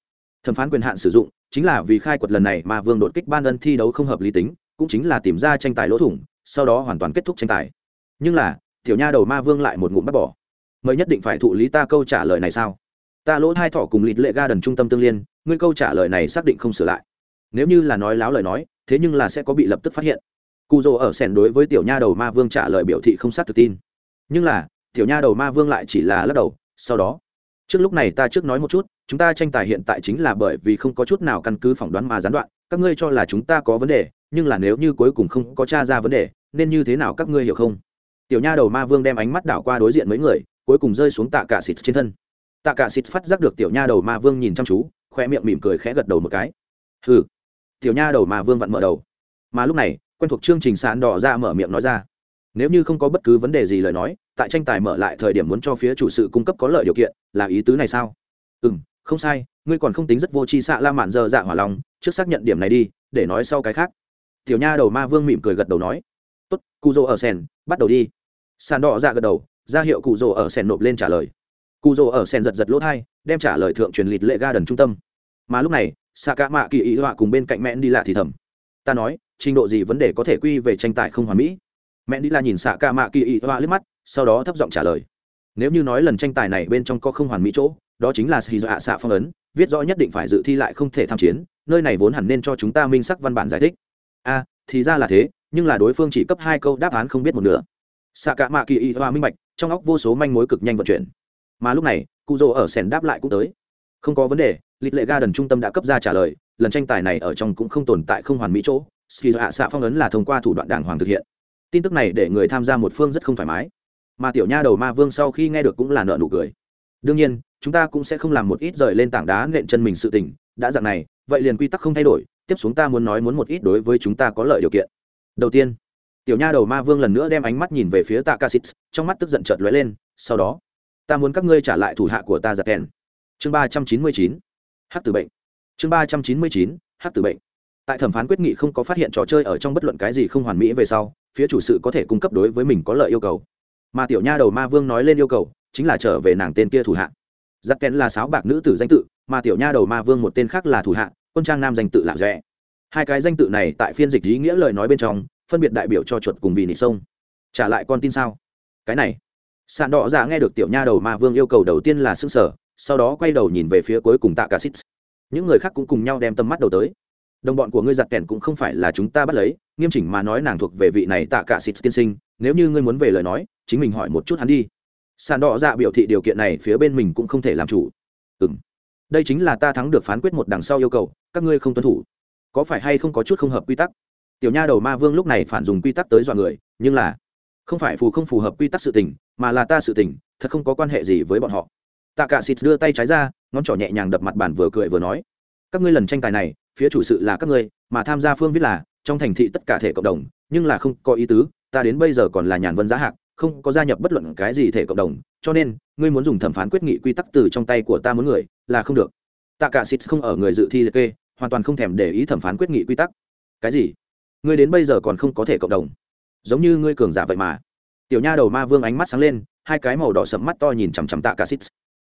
Thẩm phán quyền hạn sử dụng chính là vì khai quật lần này mà vương đột kích ban ân thi đấu không hợp lý tính, cũng chính là tìm ra tranh tài lỗ thủng, sau đó hoàn toàn kết thúc tranh tài. Nhưng là, tiểu nha đầu ma vương lại một ngụm bắt bỏ. Mới nhất định phải thụ lý ta câu trả lời này sao? Ta lỗ hai thỏ cùng lịt lệ ga đần trung tâm tương liên, ngươi câu trả lời này xác định không sửa lại. Nếu như là nói láo lời nói, thế nhưng là sẽ có bị lập tức phát hiện. Cụ rồ ở sèn đối với tiểu nha đầu ma vương trả lời biểu thị không sát tự tin. Nhưng là, tiểu nha đầu ma vương lại chỉ là lắc đầu, sau đó. Trước lúc này ta trước nói một chút chúng ta tranh tài hiện tại chính là bởi vì không có chút nào căn cứ phỏng đoán mà gián đoạn, các ngươi cho là chúng ta có vấn đề, nhưng là nếu như cuối cùng không có t r a ra vấn đề, nên như thế nào các ngươi hiểu không? Tiểu nha đầu ma vương đem ánh mắt đảo qua đối diện mấy người, cuối cùng rơi xuống tạ cả xịt trên thân. Tạ cả xịt phát giác được tiểu nha đầu ma vương nhìn chăm chú, khoe miệng mỉm cười khẽ gật đầu một cái. Hừ. Tiểu nha đầu ma vương vặn mở đầu. Mà lúc này, quen thuộc chương trình sàn đỏ ra mở miệng nói ra. Nếu như không có bất cứ vấn đề gì lời nói, tại tranh tài mở lại thời điểm muốn cho phía chủ sự cung cấp có lợi điều kiện, là ý tứ này sao? Ừ m không sai, ngươi còn không tính rất vô tri xạ la mạn dơ dạ hỏa lòng, trước xác nhận điểm này đi, để nói sau cái khác. Tiểu nha đầu ma vương mỉm cười gật đầu nói. Tốt, cụ rỗ ở sen bắt đầu đi. Sàn đỏ dạ gật đầu, ra hiệu cụ rỗ ở sen nộp lên trả lời. Cụ rỗ ở sen giật giật lỗ thai, đem trả lời thượng truyền lịt lệ ga đần trung tâm. Mà lúc này xạ cả mạ kỳ ý họa cùng bên cạnh mẹn đi lạ thì thầm. Ta nói, trình độ gì vấn đề có thể quy về tranh tài không hoàn mỹ? Mẹn đi lạ nhìn xạ cả mạ kỳ ý họa liếc mắt, sau đó thấp giọng trả lời. Nếu như nói lần tranh tài này bên trong có không hoàn mỹ chỗ đó chính là sĩ dọa xạ phong ấn, viết rõ nhất định phải dự thi lại không thể tham chiến, nơi này vốn hẳn nên cho chúng ta minh sắc văn bản giải thích. A thì ra là thế, nhưng là đối phương chỉ cấp hai câu đáp án không biết một nửa. Xạ cả mạ kỳ y hoa minh bạch, trong óc vô số manh mối cực nhanh vận chuyển. Mà lúc này cụ rỗ ở sèn đáp lại cũng tới. Không có vấn đề, lịch lệ ga đần trung tâm đã cấp ra trả lời, lần tranh tài này ở trong cũng không tồn tại không hoàn mỹ chỗ ski hạ xạ phong ấn là thông qua thủ đoạn đàng hoàng thực hiện. Tin tức này để người tham gia một phương rất không thoải mái. Mà tiểu nha đầu ma vương sau khi nghe được cũng là nợ nụ cười. Đương nhiên chúng ta cũng sẽ không làm một ít rời lên tảng đá nện chân mình sự tình, đã dạng này, vậy liền quy tắc không thay đổi, tiếp xuống ta muốn nói muốn một ít đối với chúng ta có lợi điều kiện. Đầu tiên, tiểu nha đầu ma vương lần nữa đem ánh mắt nhìn về phía tạ ca trong mắt tức giận chợt lóe lên, sau đó, ta muốn các ngươi trả lại thủ hạ của ta giặt kèn. Chương ba trăm chín mươi chín h từ bệnh. Chương ba trăm chín mươi chín h từ bệnh. Tại thẩm phán quyết nghị không có phát hiện trò chơi ở trong bất luận cái gì không hoàn mỹ về sau, phía chủ sự có thể cung cấp đối với mình có lợi yêu cầu. Mà tiểu nha đầu ma vương nói lên yêu cầu, chính là trở về nàng tên kia thủ hạ giặc kèn là sáo bạc nữ tử danh tự, mà tiểu nha đầu ma vương một tên khác là thủ hạ, quân trang nam danh tự lạ rẽ hai cái danh tự này tại phiên dịch ý nghĩa lời nói bên trong, phân biệt đại biểu cho chuột cùng vì nị sông. Trả lại con tin sao? Cái này. Sàn đỏ giả nghe được tiểu nha đầu ma vương yêu cầu đầu tiên là s ư n g sở sau đó quay đầu nhìn về phía cuối cùng tạ cả xít những người khác cũng cùng nhau đem tầm mắt đầu tới. Đồng bọn của ngươi giặt kèn cũng không phải là chúng ta bắt lấy, nghiêm chỉnh mà nói nàng thuộc về vị này tạ cả xít tiên sinh, nếu như ngươi muốn về lời nói, chính mình hỏi một chút hắn đi sàn đỏ dạ biểu thị điều kiện này phía bên mình cũng không thể làm chủ. Ừ m đây chính là ta thắng được phán quyết một đằng sau yêu cầu, các ngươi không tuân thủ. Có phải hay không có chút không hợp quy tắc? Tiểu nha đầu ma vương lúc này phản dùng quy tắc tới dọa người, nhưng là, không phải phù không phù hợp quy tắc sự tình, mà là ta sự tình, thật không có quan hệ gì với bọn họ. Tạ cả xịt đưa tay trái ra, ngón trỏ nhẹ nhàng đập mặt bàn vừa cười vừa nói, các ngươi lần tranh tài này, phía chủ sự là các ngươi, mà tham gia phương viết là, trong thành thị tất cả thể cộng đồng, nhưng là không có ý tứ, ta đến bây giờ còn là nhàn vân giá hạc không có gia nhập bất luận cái gì thể cộng đồng, cho nên, ngươi muốn dùng thẩm phán quyết nghị quy tắc từ trong tay của ta muốn người, là không được. Tạ cả xịt không ở người dự thi liệt kê, hoàn toàn không thèm để ý thẩm phán quyết nghị quy tắc. Cái gì? Ngươi đến bây giờ còn không có thể cộng đồng. Giống như ngươi cường giả vậy mà. Tiểu nha đầu ma vương ánh mắt sáng lên, hai cái màu đỏ sẫm mắt to nhìn chằm chằm tạ cả xít.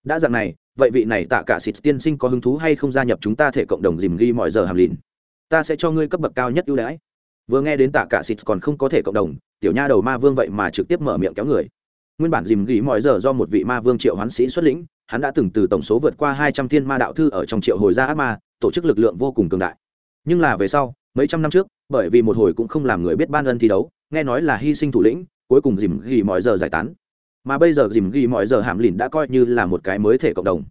Đã dạng này, vậy vị này tạ cả xít tiên sinh có hứng thú hay không gia nhập chúng ta thể cộng đồng dìm ghi mọi giờ hàm lìn? Ta sẽ cho ngươi cấp bậc cao nhất ưu đãi. Vừa nghe đến tạ cả xít còn không có thể cộng đồng tiểu nha đầu ma vương vậy mà trực tiếp mở miệng kéo người. Nguyên bản dìm ghi mọi giờ do một vị ma vương triệu hoán sĩ xuất lĩnh, hắn đã từng từ tổng số vượt qua hai trăm thiên ma đạo thư ở trong triệu hồi gia ác ma, tổ chức lực lượng vô cùng cường đại. Nhưng là về sau, mấy trăm năm trước, bởi vì một hồi cũng không làm người biết ban ân thi đấu, nghe nói là hy sinh thủ lĩnh, cuối cùng dìm ghi mọi giờ giải tán. Mà bây giờ dìm ghi mọi giờ hàm lìn đã coi như là một cái mới thể cộng đồng.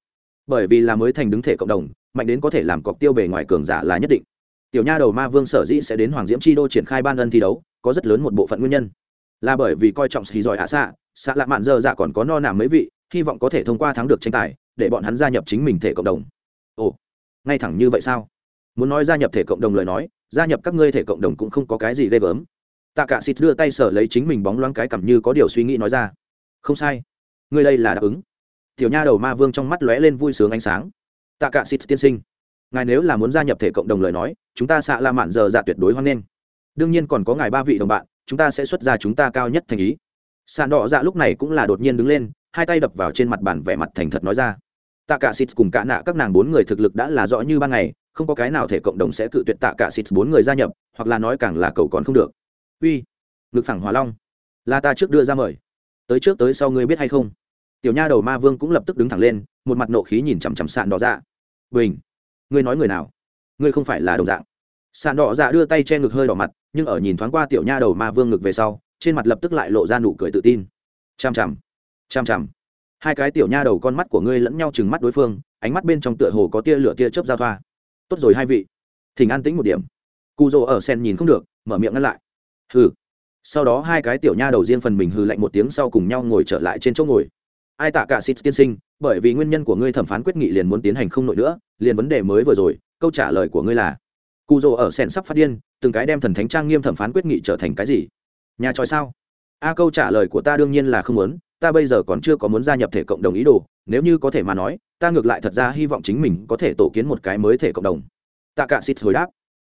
Bởi vì là mới thành đứng thể cộng đồng, mạnh đến có thể làm cọc tiêu bề ngoài cường giả là nhất định. Tiểu nha đầu ma vương sở dĩ sẽ đến hoàng diễm chi đô triển khai ban ân thi đấu có rất lớn một bộ phận nguyên nhân. Là bởi vì coi trọng xì giỏi hạ xạ xạ lạ mạn dơ dạ còn có no nàm mấy vị, hy vọng có thể thông qua thắng được tranh tài, để bọn hắn gia nhập chính mình thể cộng đồng. Ồ, ngay thẳng như vậy sao? Muốn nói gia nhập thể cộng đồng lời nói, gia nhập các ngươi thể cộng đồng cũng không có cái gì ghê gớm. Tạ cả xịt đưa tay sở lấy chính mình bóng loáng cái cảm như có điều suy nghĩ nói ra. Không sai. Ngươi đây là đáp ứng. Tiểu nha đầu ma vương trong mắt lóe lên vui sướng ánh sáng. Tạ cả xịt tiên sinh, ngài nếu là muốn gia nhập thể cộng đồng lời nói, chúng ta xạ la mạn giờ dạ tuyệt đối hoan nghênh đương nhiên còn có ngài ba vị đồng bạn, chúng ta sẽ xuất ra chúng ta cao nhất thành ý. Sàn đỏ dạ lúc này cũng là đột nhiên đứng lên, hai tay đập vào trên mặt bàn vẻ mặt thành thật nói ra. Tạ cả xịt cùng cả nạ, các nàng bốn người thực lực đã là rõ như ban ngày, không có cái nào thể cộng đồng sẽ cự tuyệt tạ cả xịt bốn người gia nhập, hoặc là nói càng là cầu còn không được. Uy, ngực phẳng hỏa long. Là ta trước đưa ra mời. Tới trước tới sau ngươi biết hay không? Tiểu nha đầu ma vương cũng lập tức đứng thẳng lên, một mặt nộ khí nhìn chằm chằm sàn đỏ dạ. Bình, ngươi nói người nào? Ngươi không phải là đồng dạng sàn đỏ dạ đưa tay che ngực hơi đỏ mặt, nhưng ở nhìn thoáng qua tiểu nha đầu ma vương ngực về sau, trên mặt lập tức lại lộ ra nụ cười tự tin. Chằm chằm chằm chằm. Hai cái tiểu nha đầu con mắt của ngươi lẫn nhau chừng mắt đối phương, ánh mắt bên trong tựa hồ có tia lửa tia chớp giao thoa. Tốt rồi hai vị, thỉnh an tĩnh một điểm. Cụ rồ ở sen nhìn không được, mở miệng ngăn lại. Hừ. Sau đó hai cái tiểu nha đầu riêng phần mình hừ lạnh một tiếng sau cùng nhau ngồi trở lại trên chỗ ngồi. Ai tạ cả xịt tiên sinh, bởi vì nguyên nhân của ngươi thẩm phán quyết nghị liền muốn tiến hành không nổi nữa, liền vấn đề mới vừa rồi, câu trả lời của ngươi là cụ rồ ở sen sắp phát điên, từng cái đem thần thánh trang nghiêm thẩm phán quyết nghị trở thành cái gì? Nhà tròi sao? A câu trả lời của ta đương nhiên là không muốn, ta bây giờ còn chưa có muốn gia nhập thể cộng đồng ý đồ, nếu như có thể mà nói, ta ngược lại thật ra hy vọng chính mình có thể tổ kiến một cái mới thể cộng đồng. Tạ cả xịt hồi đáp,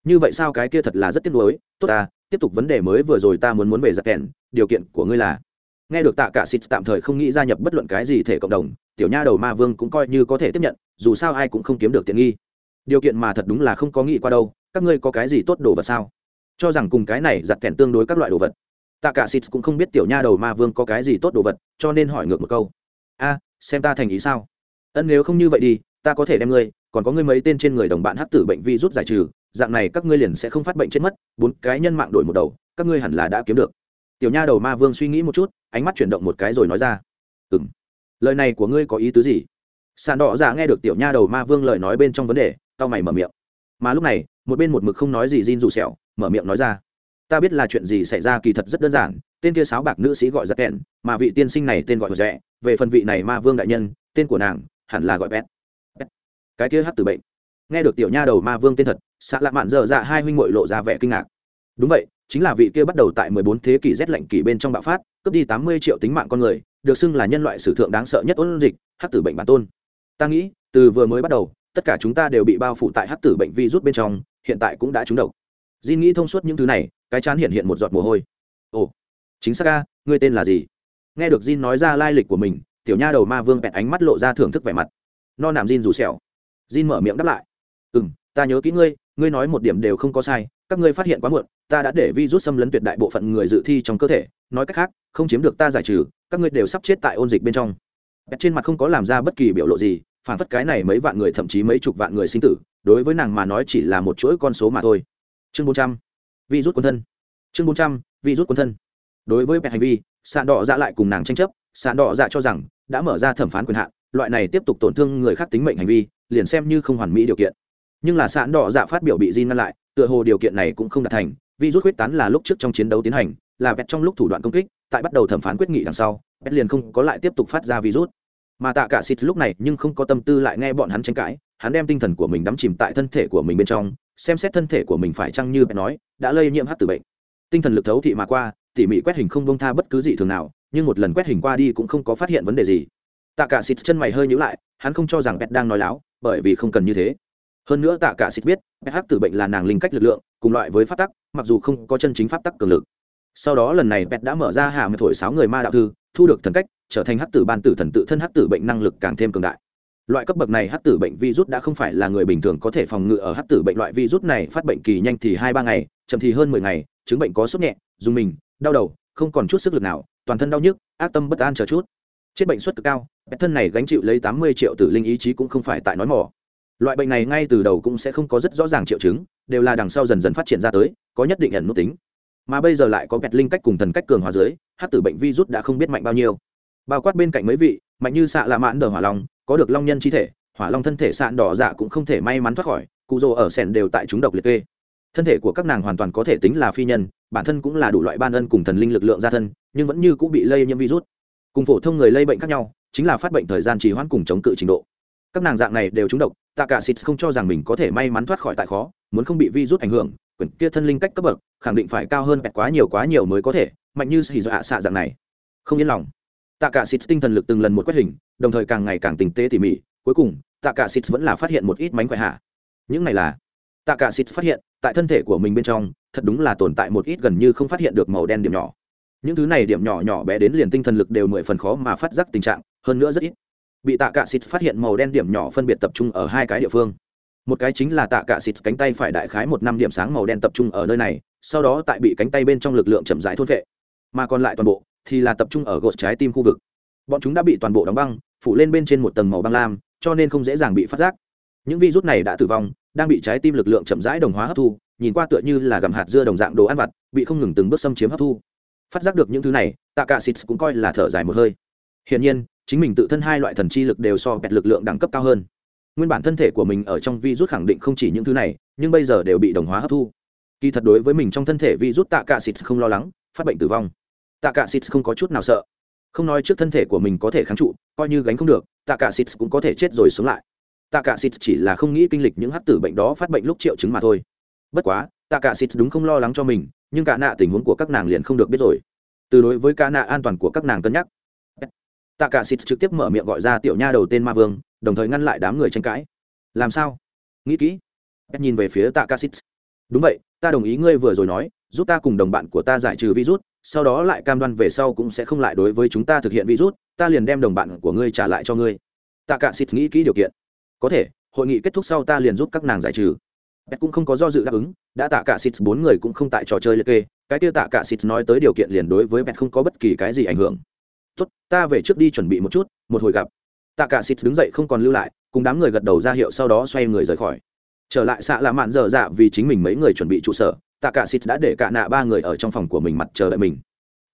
như vậy sao cái kia thật là rất tiếc nuối, tốt ta, tiếp tục vấn đề mới vừa rồi ta muốn muốn về giặc kèn, điều kiện của ngươi là nghe được tạ cả xịt tạm thời không nghĩ gia nhập bất luận cái gì thể cộng đồng, tiểu nha đầu ma vương cũng coi như có thể tiếp nhận, dù sao ai cũng không kiếm được tiện nghi. Điều kiện mà thật đúng là không có nghĩ qua đâu các ngươi có cái gì tốt đồ vật sao? Cho rằng cùng cái này giặt kèn tương đối các loại đồ vật. Tạ cả xịt cũng không biết tiểu nha đầu ma vương có cái gì tốt đồ vật, cho nên hỏi ngược một câu. A, xem ta thành ý sao? Ân, nếu không như vậy đi, ta có thể đem ngươi, còn có ngươi mấy tên trên người đồng bạn hắc tử bệnh vi rút giải trừ, dạng này các ngươi liền sẽ không phát bệnh chết mất, bốn cái nhân mạng đổi một đầu, các ngươi hẳn là đã kiếm được. Tiểu nha đầu ma vương suy nghĩ một chút, ánh mắt chuyển động một cái rồi nói ra. Ừ m lời này của ngươi có ý tứ gì? Sàn đỏ giả nghe được tiểu nha đầu ma vương lời nói bên trong vấn đề tao mày mở miệng mà lúc này, một bên một mực không nói gì Jin dù sẹo, mở miệng nói ra. Ta biết là chuyện gì xảy ra kỳ thật rất đơn giản, tên kia sáo bạc nữ sĩ gọi giật kẹn, mà vị tiên sinh này tên gọi rẽ về phần vị này ma vương đại nhân, tên của nàng hẳn là gọi bét cái kia hát từ bệnh. Nghe được tiểu nha đầu ma vương tên thật xạ lạ mạn dở dạ hai huynh muội lộ ra vẻ kinh ngạc. Đúng vậy, chính là vị kia bắt đầu tại 14 thế kỷ rét lạnh kỷ bên trong bạo phát, cướp đi 80 triệu tính mạng con người, được xưng là nhân loại sử thượng đáng sợ nhất ôn dịch, hát tử bệnh bản tôn. Ta nghĩ, từ vừa mới bắt đầu tất cả chúng ta đều bị bao phủ tại hắc tử bệnh virus bên trong, hiện tại cũng đã trúng độc. Jin nghĩ thông suốt những thứ này, cái chán hiện hiện một giọt mồ hôi. Ồ, chính xác ca ngươi tên là gì? Nghe được Jin nói ra lai lịch của mình, tiểu nha đầu ma vương bẹt ánh mắt lộ ra thưởng thức vẻ mặt. No nằm Jin rủ sẹo. Jin mở miệng đáp lại. Ừ m ta nhớ kỹ ngươi ngươi nói một điểm đều không có sai, các ngươi phát hiện quá muộn, ta đã để vi rút xâm lấn tuyệt đại bộ phận người dự thi trong cơ thể, nói cách khác, không chiếm được ta giải trừ, các ngươi đều sắp chết tại ôn dịch bên trong. Bẹt trên mặt không có làm ra bất kỳ biểu lộ gì phản phất cái này mấy vạn người, thậm chí mấy chục vạn người sinh tử, đối với nàng mà nói chỉ là một chuỗi con số mà thôi. Chương bốn trăm, vi rút quân thân. Chương bốn trăm, vi rút quân thân. Đối với bẹt hành vi sàn đỏ dạ lại cùng nàng tranh chấp sàn đỏ dạ cho rằng đã mở ra thẩm phán quyền hạn, loại này tiếp tục tổn thương người khác tính mệnh hành vi, liền xem như không hoàn mỹ điều kiện. Nhưng là sàn đỏ dạ phát biểu bị di ngăn lại, tựa hồ điều kiện này cũng không đạt thành, Vi rút quyết tán là lúc trước trong chiến đấu tiến hành, là bẹt trong lúc thủ đoạn công kích, tại bắt đầu thẩm phán quyết nghị đằng sau bẹt liền không có lại tiếp tục phát ra virus mà tạ cả xịt lúc này nhưng không có tâm tư lại nghe bọn hắn tranh cãi, hắn đem tinh thần của mình đắm chìm tại thân thể của mình bên trong, xem xét thân thể của mình phải chăng như bẹt nói, đã lây nhiễm hát từ bệnh. Tinh thần lực thấu thị mà qua, tỉ mỉ quét hình không bông tha bất cứ gì thường nào, nhưng một lần quét hình qua đi cũng không có phát hiện vấn đề gì. Tạ cả xịt chân mày hơi nhíu lại, hắn không cho rằng bẹt đang nói láo, bởi vì không cần như thế. Hơn nữa tạ cả xịt biết, bẹt hắc tử bệnh là nàng linh cách lực lượng, cùng loại với pháp tắc, mặc dù không có chân chính pháp tắc cường lực. Sau đó lần này pet đã mở ra hạ mật thổi sáu người ma đạo thư, thu được thần cách trở thành hắc tử ban tử thần tự thân hắc tử bệnh năng lực càng thêm cường đại. Loại cấp bậc này hắc tử bệnh virus đã không phải là người bình thường có thể phòng ngự ở hắc tử bệnh loại virus này phát bệnh kỳ nhanh thì hai ba ngày, chậm thì hơn mười ngày, chứng bệnh có sốt nhẹ, dùng mình, đau đầu, không còn chút sức lực nào, toàn thân đau nhức, ác tâm bất an chờ chút. Chết bệnh suất cực cao bệnh thân này gánh chịu lấy tám mươi triệu tử linh ý chí cũng không phải tại nói mỏ loại bệnh này ngay từ đầu cũng sẽ không có rất rõ ràng triệu chứng, đều là đằng sau dần dần phát triển ra tới, có nhất định ẩn nút tính. Mà bây giờ lại có bẹt linh cách cùng thần cách cường hóa dưới hát tử bệnh virus đã không biết mạnh bao nhiêu bao quát bên cạnh mấy vị, mạnh như xạ lạ mãn đờ hỏa long, có được long nhân chi thể, hỏa long thân thể sạn đỏ dạ cũng không thể may mắn thoát khỏi, cụ rồ ở sẻn đều tại chúng độc liệt kê. Thân thể của các nàng hoàn toàn có thể tính là phi nhân, bản thân cũng là đủ loại ban ân cùng thần linh lực lượng gia thân, nhưng vẫn như cũng bị lây nhiễm virus. Cùng phổ thông người lây bệnh khác nhau, chính là phát bệnh thời gian trì hoãn cùng chống cự trình độ. Các nàng dạng này đều trúng độc, tạ cả xịt không cho rằng mình có thể may mắn thoát khỏi tại khó, muốn không bị virus ảnh hưởng, quyển kia thân linh cách cấp bậc, khẳng định phải cao hơn bẹt quá nhiều quá nhiều mới có thể, mạnh như xì dọa xạ dạng này. Không yên lòng tạ cả xịt tinh thần lực từng lần một quét hình, đồng thời càng ngày càng tinh tế tỉ mỉ. Cuối cùng, tạ cả xịt vẫn là phát hiện một ít mánh khỏe hạ. Những này là, tạ cả xịt phát hiện, tại thân thể của mình bên trong, thật đúng là tồn tại một ít gần như không phát hiện được màu đen điểm nhỏ. Những thứ này điểm nhỏ nhỏ bé đến liền tinh thần lực đều mười phần khó mà phát giác tình trạng, hơn nữa rất ít. Bị tạ cả xịt phát hiện màu đen điểm nhỏ phân biệt tập trung ở hai cái địa phương. Một cái chính là tạ cả xịt cánh tay phải đại khái một năm điểm sáng màu đen tập trung ở nơi này, sau đó tại bị cánh tay bên trong lực lượng chậm rãi thôn vệ mà còn lại toàn bộ thì là tập trung ở gột trái tim khu vực. Bọn chúng đã bị toàn bộ đóng băng, phủ lên bên trên một tầng màu băng lam, cho nên không dễ dàng bị phát giác. Những virus này đã tử vong, đang bị trái tim lực lượng chậm rãi đồng hóa hấp thu, nhìn qua tựa như là gặm hạt dưa đồng dạng đồ ăn vặt, bị không ngừng từng bước xâm chiếm hấp thu. Phát giác được những thứ này tạ cả xịt cũng coi là thở dài một hơi. Hiển nhiên, chính mình tự thân hai loại thần chi lực đều so bẹt lực lượng đẳng cấp cao hơn. Nguyên bản thân thể của mình ở trong virus khẳng định không chỉ những thứ này, nhưng bây giờ đều bị đồng hóa hấp thu. Kỳ thật đối với mình trong thân thể virus tạ cả xịt không lo lắng, phát bệnh tử vong tạ cả xịt không có chút nào sợ. Không nói trước thân thể của mình có thể kháng trụ, coi như gánh không được, tạ cả xịt cũng có thể chết rồi sống lại. Tạ cả xịt chỉ là không nghĩ kinh lịch những hắc tử bệnh đó phát bệnh lúc triệu chứng mà thôi. Bất quá, tạ cả xịt đúng không lo lắng cho mình, nhưng cả nạ tình huống của các nàng liền không được biết rồi. Từ đối với cả nạ an toàn của các nàng cân nhắc. Tạ cả xịt trực tiếp mở miệng gọi ra tiểu nha đầu tên ma vương, đồng thời ngăn lại đám người tranh cãi. Làm sao? Nghĩ kỹ. Nhìn về phía tạ cả xịt đúng vậy, ta đồng ý ngươi vừa rồi nói, giúp ta cùng đồng bạn của ta giải trừ virus sau đó lại cam đoan về sau cũng sẽ không lại đối với chúng ta thực hiện virus ta liền đem đồng bạn của ngươi trả lại cho ngươi tạ cả xịt nghĩ kỹ điều kiện có thể hội nghị kết thúc sau ta liền giúp các nàng giải trừ Bẹt cũng không có do dự đáp ứng, đã tạ cả xịt bốn người cũng không tại trò chơi liệt kê, cái kia tạ cả xịt nói tới điều kiện liền đối với Bẹt không có bất kỳ cái gì ảnh hưởng. Tốt, ta về trước đi chuẩn bị một chút, một hồi gặp. Tạ cả xịt đứng dậy không còn lưu lại, cùng đám người gật đầu ra hiệu sau đó xoay người rời khỏi. Trở lại xạ là mạn dở dạ vì chính mình mấy người chuẩn bị trụ sở, tạ cả xịt đã để cả nạ ba người ở trong phòng của mình mặt chờ đợi mình.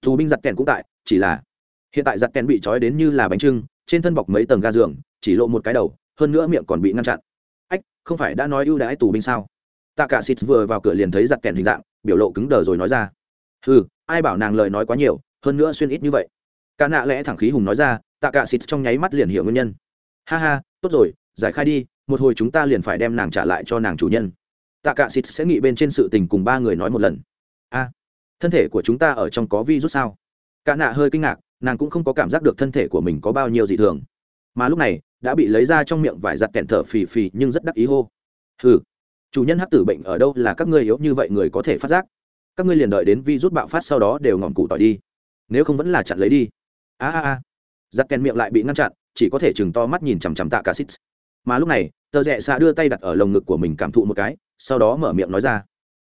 Tù binh giặt kèn cũng tại, chỉ là hiện tại giặt kèn bị trói đến như là bánh trưng, trên thân bọc mấy tầng ga giường, chỉ lộ một cái đầu, hơn nữa miệng còn bị ngăn chặn. Ách không phải đã nói ưu đãi tù binh sao? Tạ cả xịt vừa vào cửa liền thấy giặt kèn hình dạng biểu lộ cứng đờ rồi nói ra. Ừ ai bảo nàng lời nói quá nhiều hơn nữa xuyên ít như vậy. Cả nạ lẽ thẳng khí hùng nói ra tạ cả xịt trong nháy mắt liền hiểu nguyên nhân. Ha ha tốt rồi giải khai đi một hồi chúng ta liền phải đem nàng trả lại cho nàng chủ nhân tạ cả xịt sẽ nghĩ bên trên sự tình cùng ba người nói một lần. A, thân thể của chúng ta ở trong có vi rút sao? Cả nạ hơi kinh ngạc, nàng cũng không có cảm giác được thân thể của mình có bao nhiêu dị thường. Mà lúc này, đã bị lấy ra trong miệng vải giặt kẹn thở phì phì nhưng rất đắc ý hô. Hừ, chủ nhân hắc tử bệnh ở đâu là các ngươi yếu như vậy người có thể phát giác. Các ngươi liền đợi đến vi rút bạo phát sau đó đều ngọn cụ tỏi đi. Nếu không vẫn là chặn lấy đi. A a a. Giặt kèn miệng lại bị ngăn chặn, chỉ có thể chừng to mắt nhìn chằm chằm tạ cả xít mà lúc này, tờ rẽ xạ đưa tay đặt ở lồng ngực của mình cảm thụ một cái sau đó mở miệng nói ra.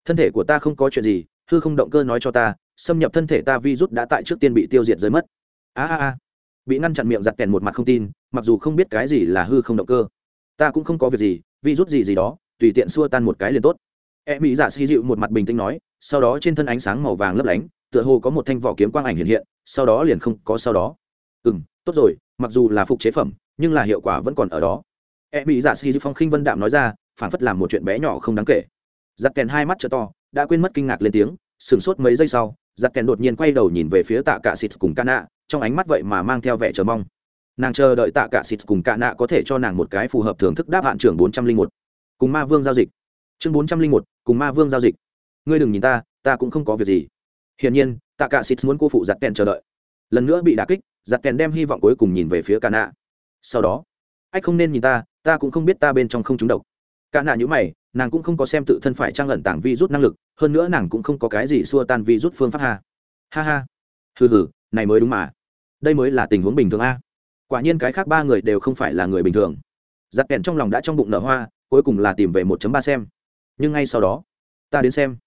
Thân thể của ta không có chuyện gì, hư không động cơ nói cho ta, xâm nhập thân thể ta vi rút đã tại trước tiên bị tiêu diệt rơi mất. A a a. Bị ngăn chặn miệng giặt kèn một mặt không tin, mặc dù không biết cái gì là hư không động cơ. Ta cũng không có việc gì vi rút gì gì đó, tùy tiện xua tan một cái liền tốt. E mỹ giả xì dịu một mặt bình tĩnh nói, sau đó trên thân ánh sáng màu vàng lấp lánh, tựa hồ có một thanh vỏ kiếm quang ảnh hiện hiện, sau đó liền không có sau đó. Ừ m tốt rồi, mặc dù là phục chế phẩm, nhưng là hiệu quả vẫn còn ở đó e bị giả dạ xì phong khinh vân đạm nói ra phản phất làm một chuyện bé nhỏ không đáng kể. Giặc kèn hai mắt t to, đã quên mất kinh ngạc lên tiếng, sửng sốt mấy giây sau giặc kèn đột nhiên quay đầu nhìn về phía tạ cả xịt cùng ca nạ, trong ánh mắt vậy mà mang theo vẻ chờ mong. Nàng chờ đợi tạ cả xịt cùng ca nạ có thể cho nàng một cái phù hợp thưởng thức đáp hạn trưởng bốn trăm linh một. Cùng ma vương giao dịch. Chương bốn trăm linh một, cùng ma vương giao dịch. Ngươi đừng nhìn ta ta cũng không có việc gì. Hiển nhiên, tạ cả xịt muốn cô phụ giặc kèn chờ đợi. Lần nữa bị đả kích giặc kèn đem hy vọng cuối cùng nhìn về phía ca nạ. Sau đó anh không nên nhìn ta ta cũng không biết ta bên trong không trúng độc. Cả nạ nhữ mày, nàng cũng không có xem tự thân phải trang lẩn tảng vi rút năng lực, hơn nữa nàng cũng không có cái gì xua tan vi rút phương pháp hà ha ha. Hừ hừ, này mới đúng mà. Đây mới là tình huống bình thường a. Quả nhiên cái khác ba người đều không phải là người bình thường. Giặt kẹn trong lòng đã trong bụng nở hoa, cuối cùng là tìm về một ba xem. Nhưng ngay sau đó, ta đến xem.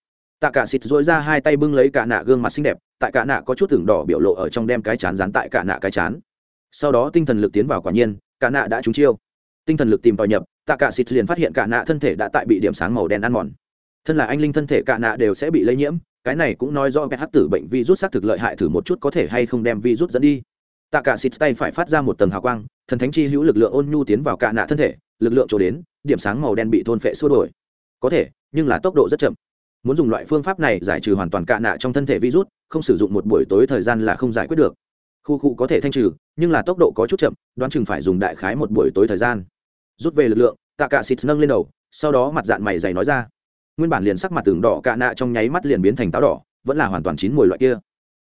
Tạ cả xịt dối ra hai tay bưng lấy cả nạ gương mặt xinh đẹp, tại cả nạ có chút tưởng đỏ biểu lộ ở trong đem cái chán dán tại cả nạ cái chán. Sau đó tinh thần lực tiến vào quả nhiên, cả nạ đã trúng chiêu tinh thần lực tìm vào nhập, tạ cả xịt liền phát hiện cả nạ thân thể đã tại bị điểm sáng màu đen ăn mòn. Thân là anh linh thân thể cả nạ đều sẽ bị lây nhiễm, cái này cũng nói do ph tử bệnh virus xác thực lợi hại thử một chút có thể hay không đem virus dẫn đi. Tạ cả xịt tay phải phát ra một tầng hào quang, thần thánh chi hữu lực lượng ôn nhu tiến vào cả nạ thân thể, lực lượng trổ đến, điểm sáng màu đen bị thôn phệ xua đổi có thể, nhưng là tốc độ rất chậm. Muốn dùng loại phương pháp này giải trừ hoàn toàn cả nạ trong thân thể virus, không sử dụng một buổi tối thời gian là không giải quyết được khu khu có thể thanh trừ, nhưng là tốc độ có chút chậm, đoán chừng phải dùng đại khái một buổi tối thời gian. Rút về lực lượng, tạ cạ xịt nâng lên đầu, sau đó mặt dạng mày dày nói ra. Nguyên bản liền sắc mặt tường đỏ cạ nạ trong nháy mắt liền biến thành táo đỏ, vẫn là hoàn toàn chín mùi loại kia.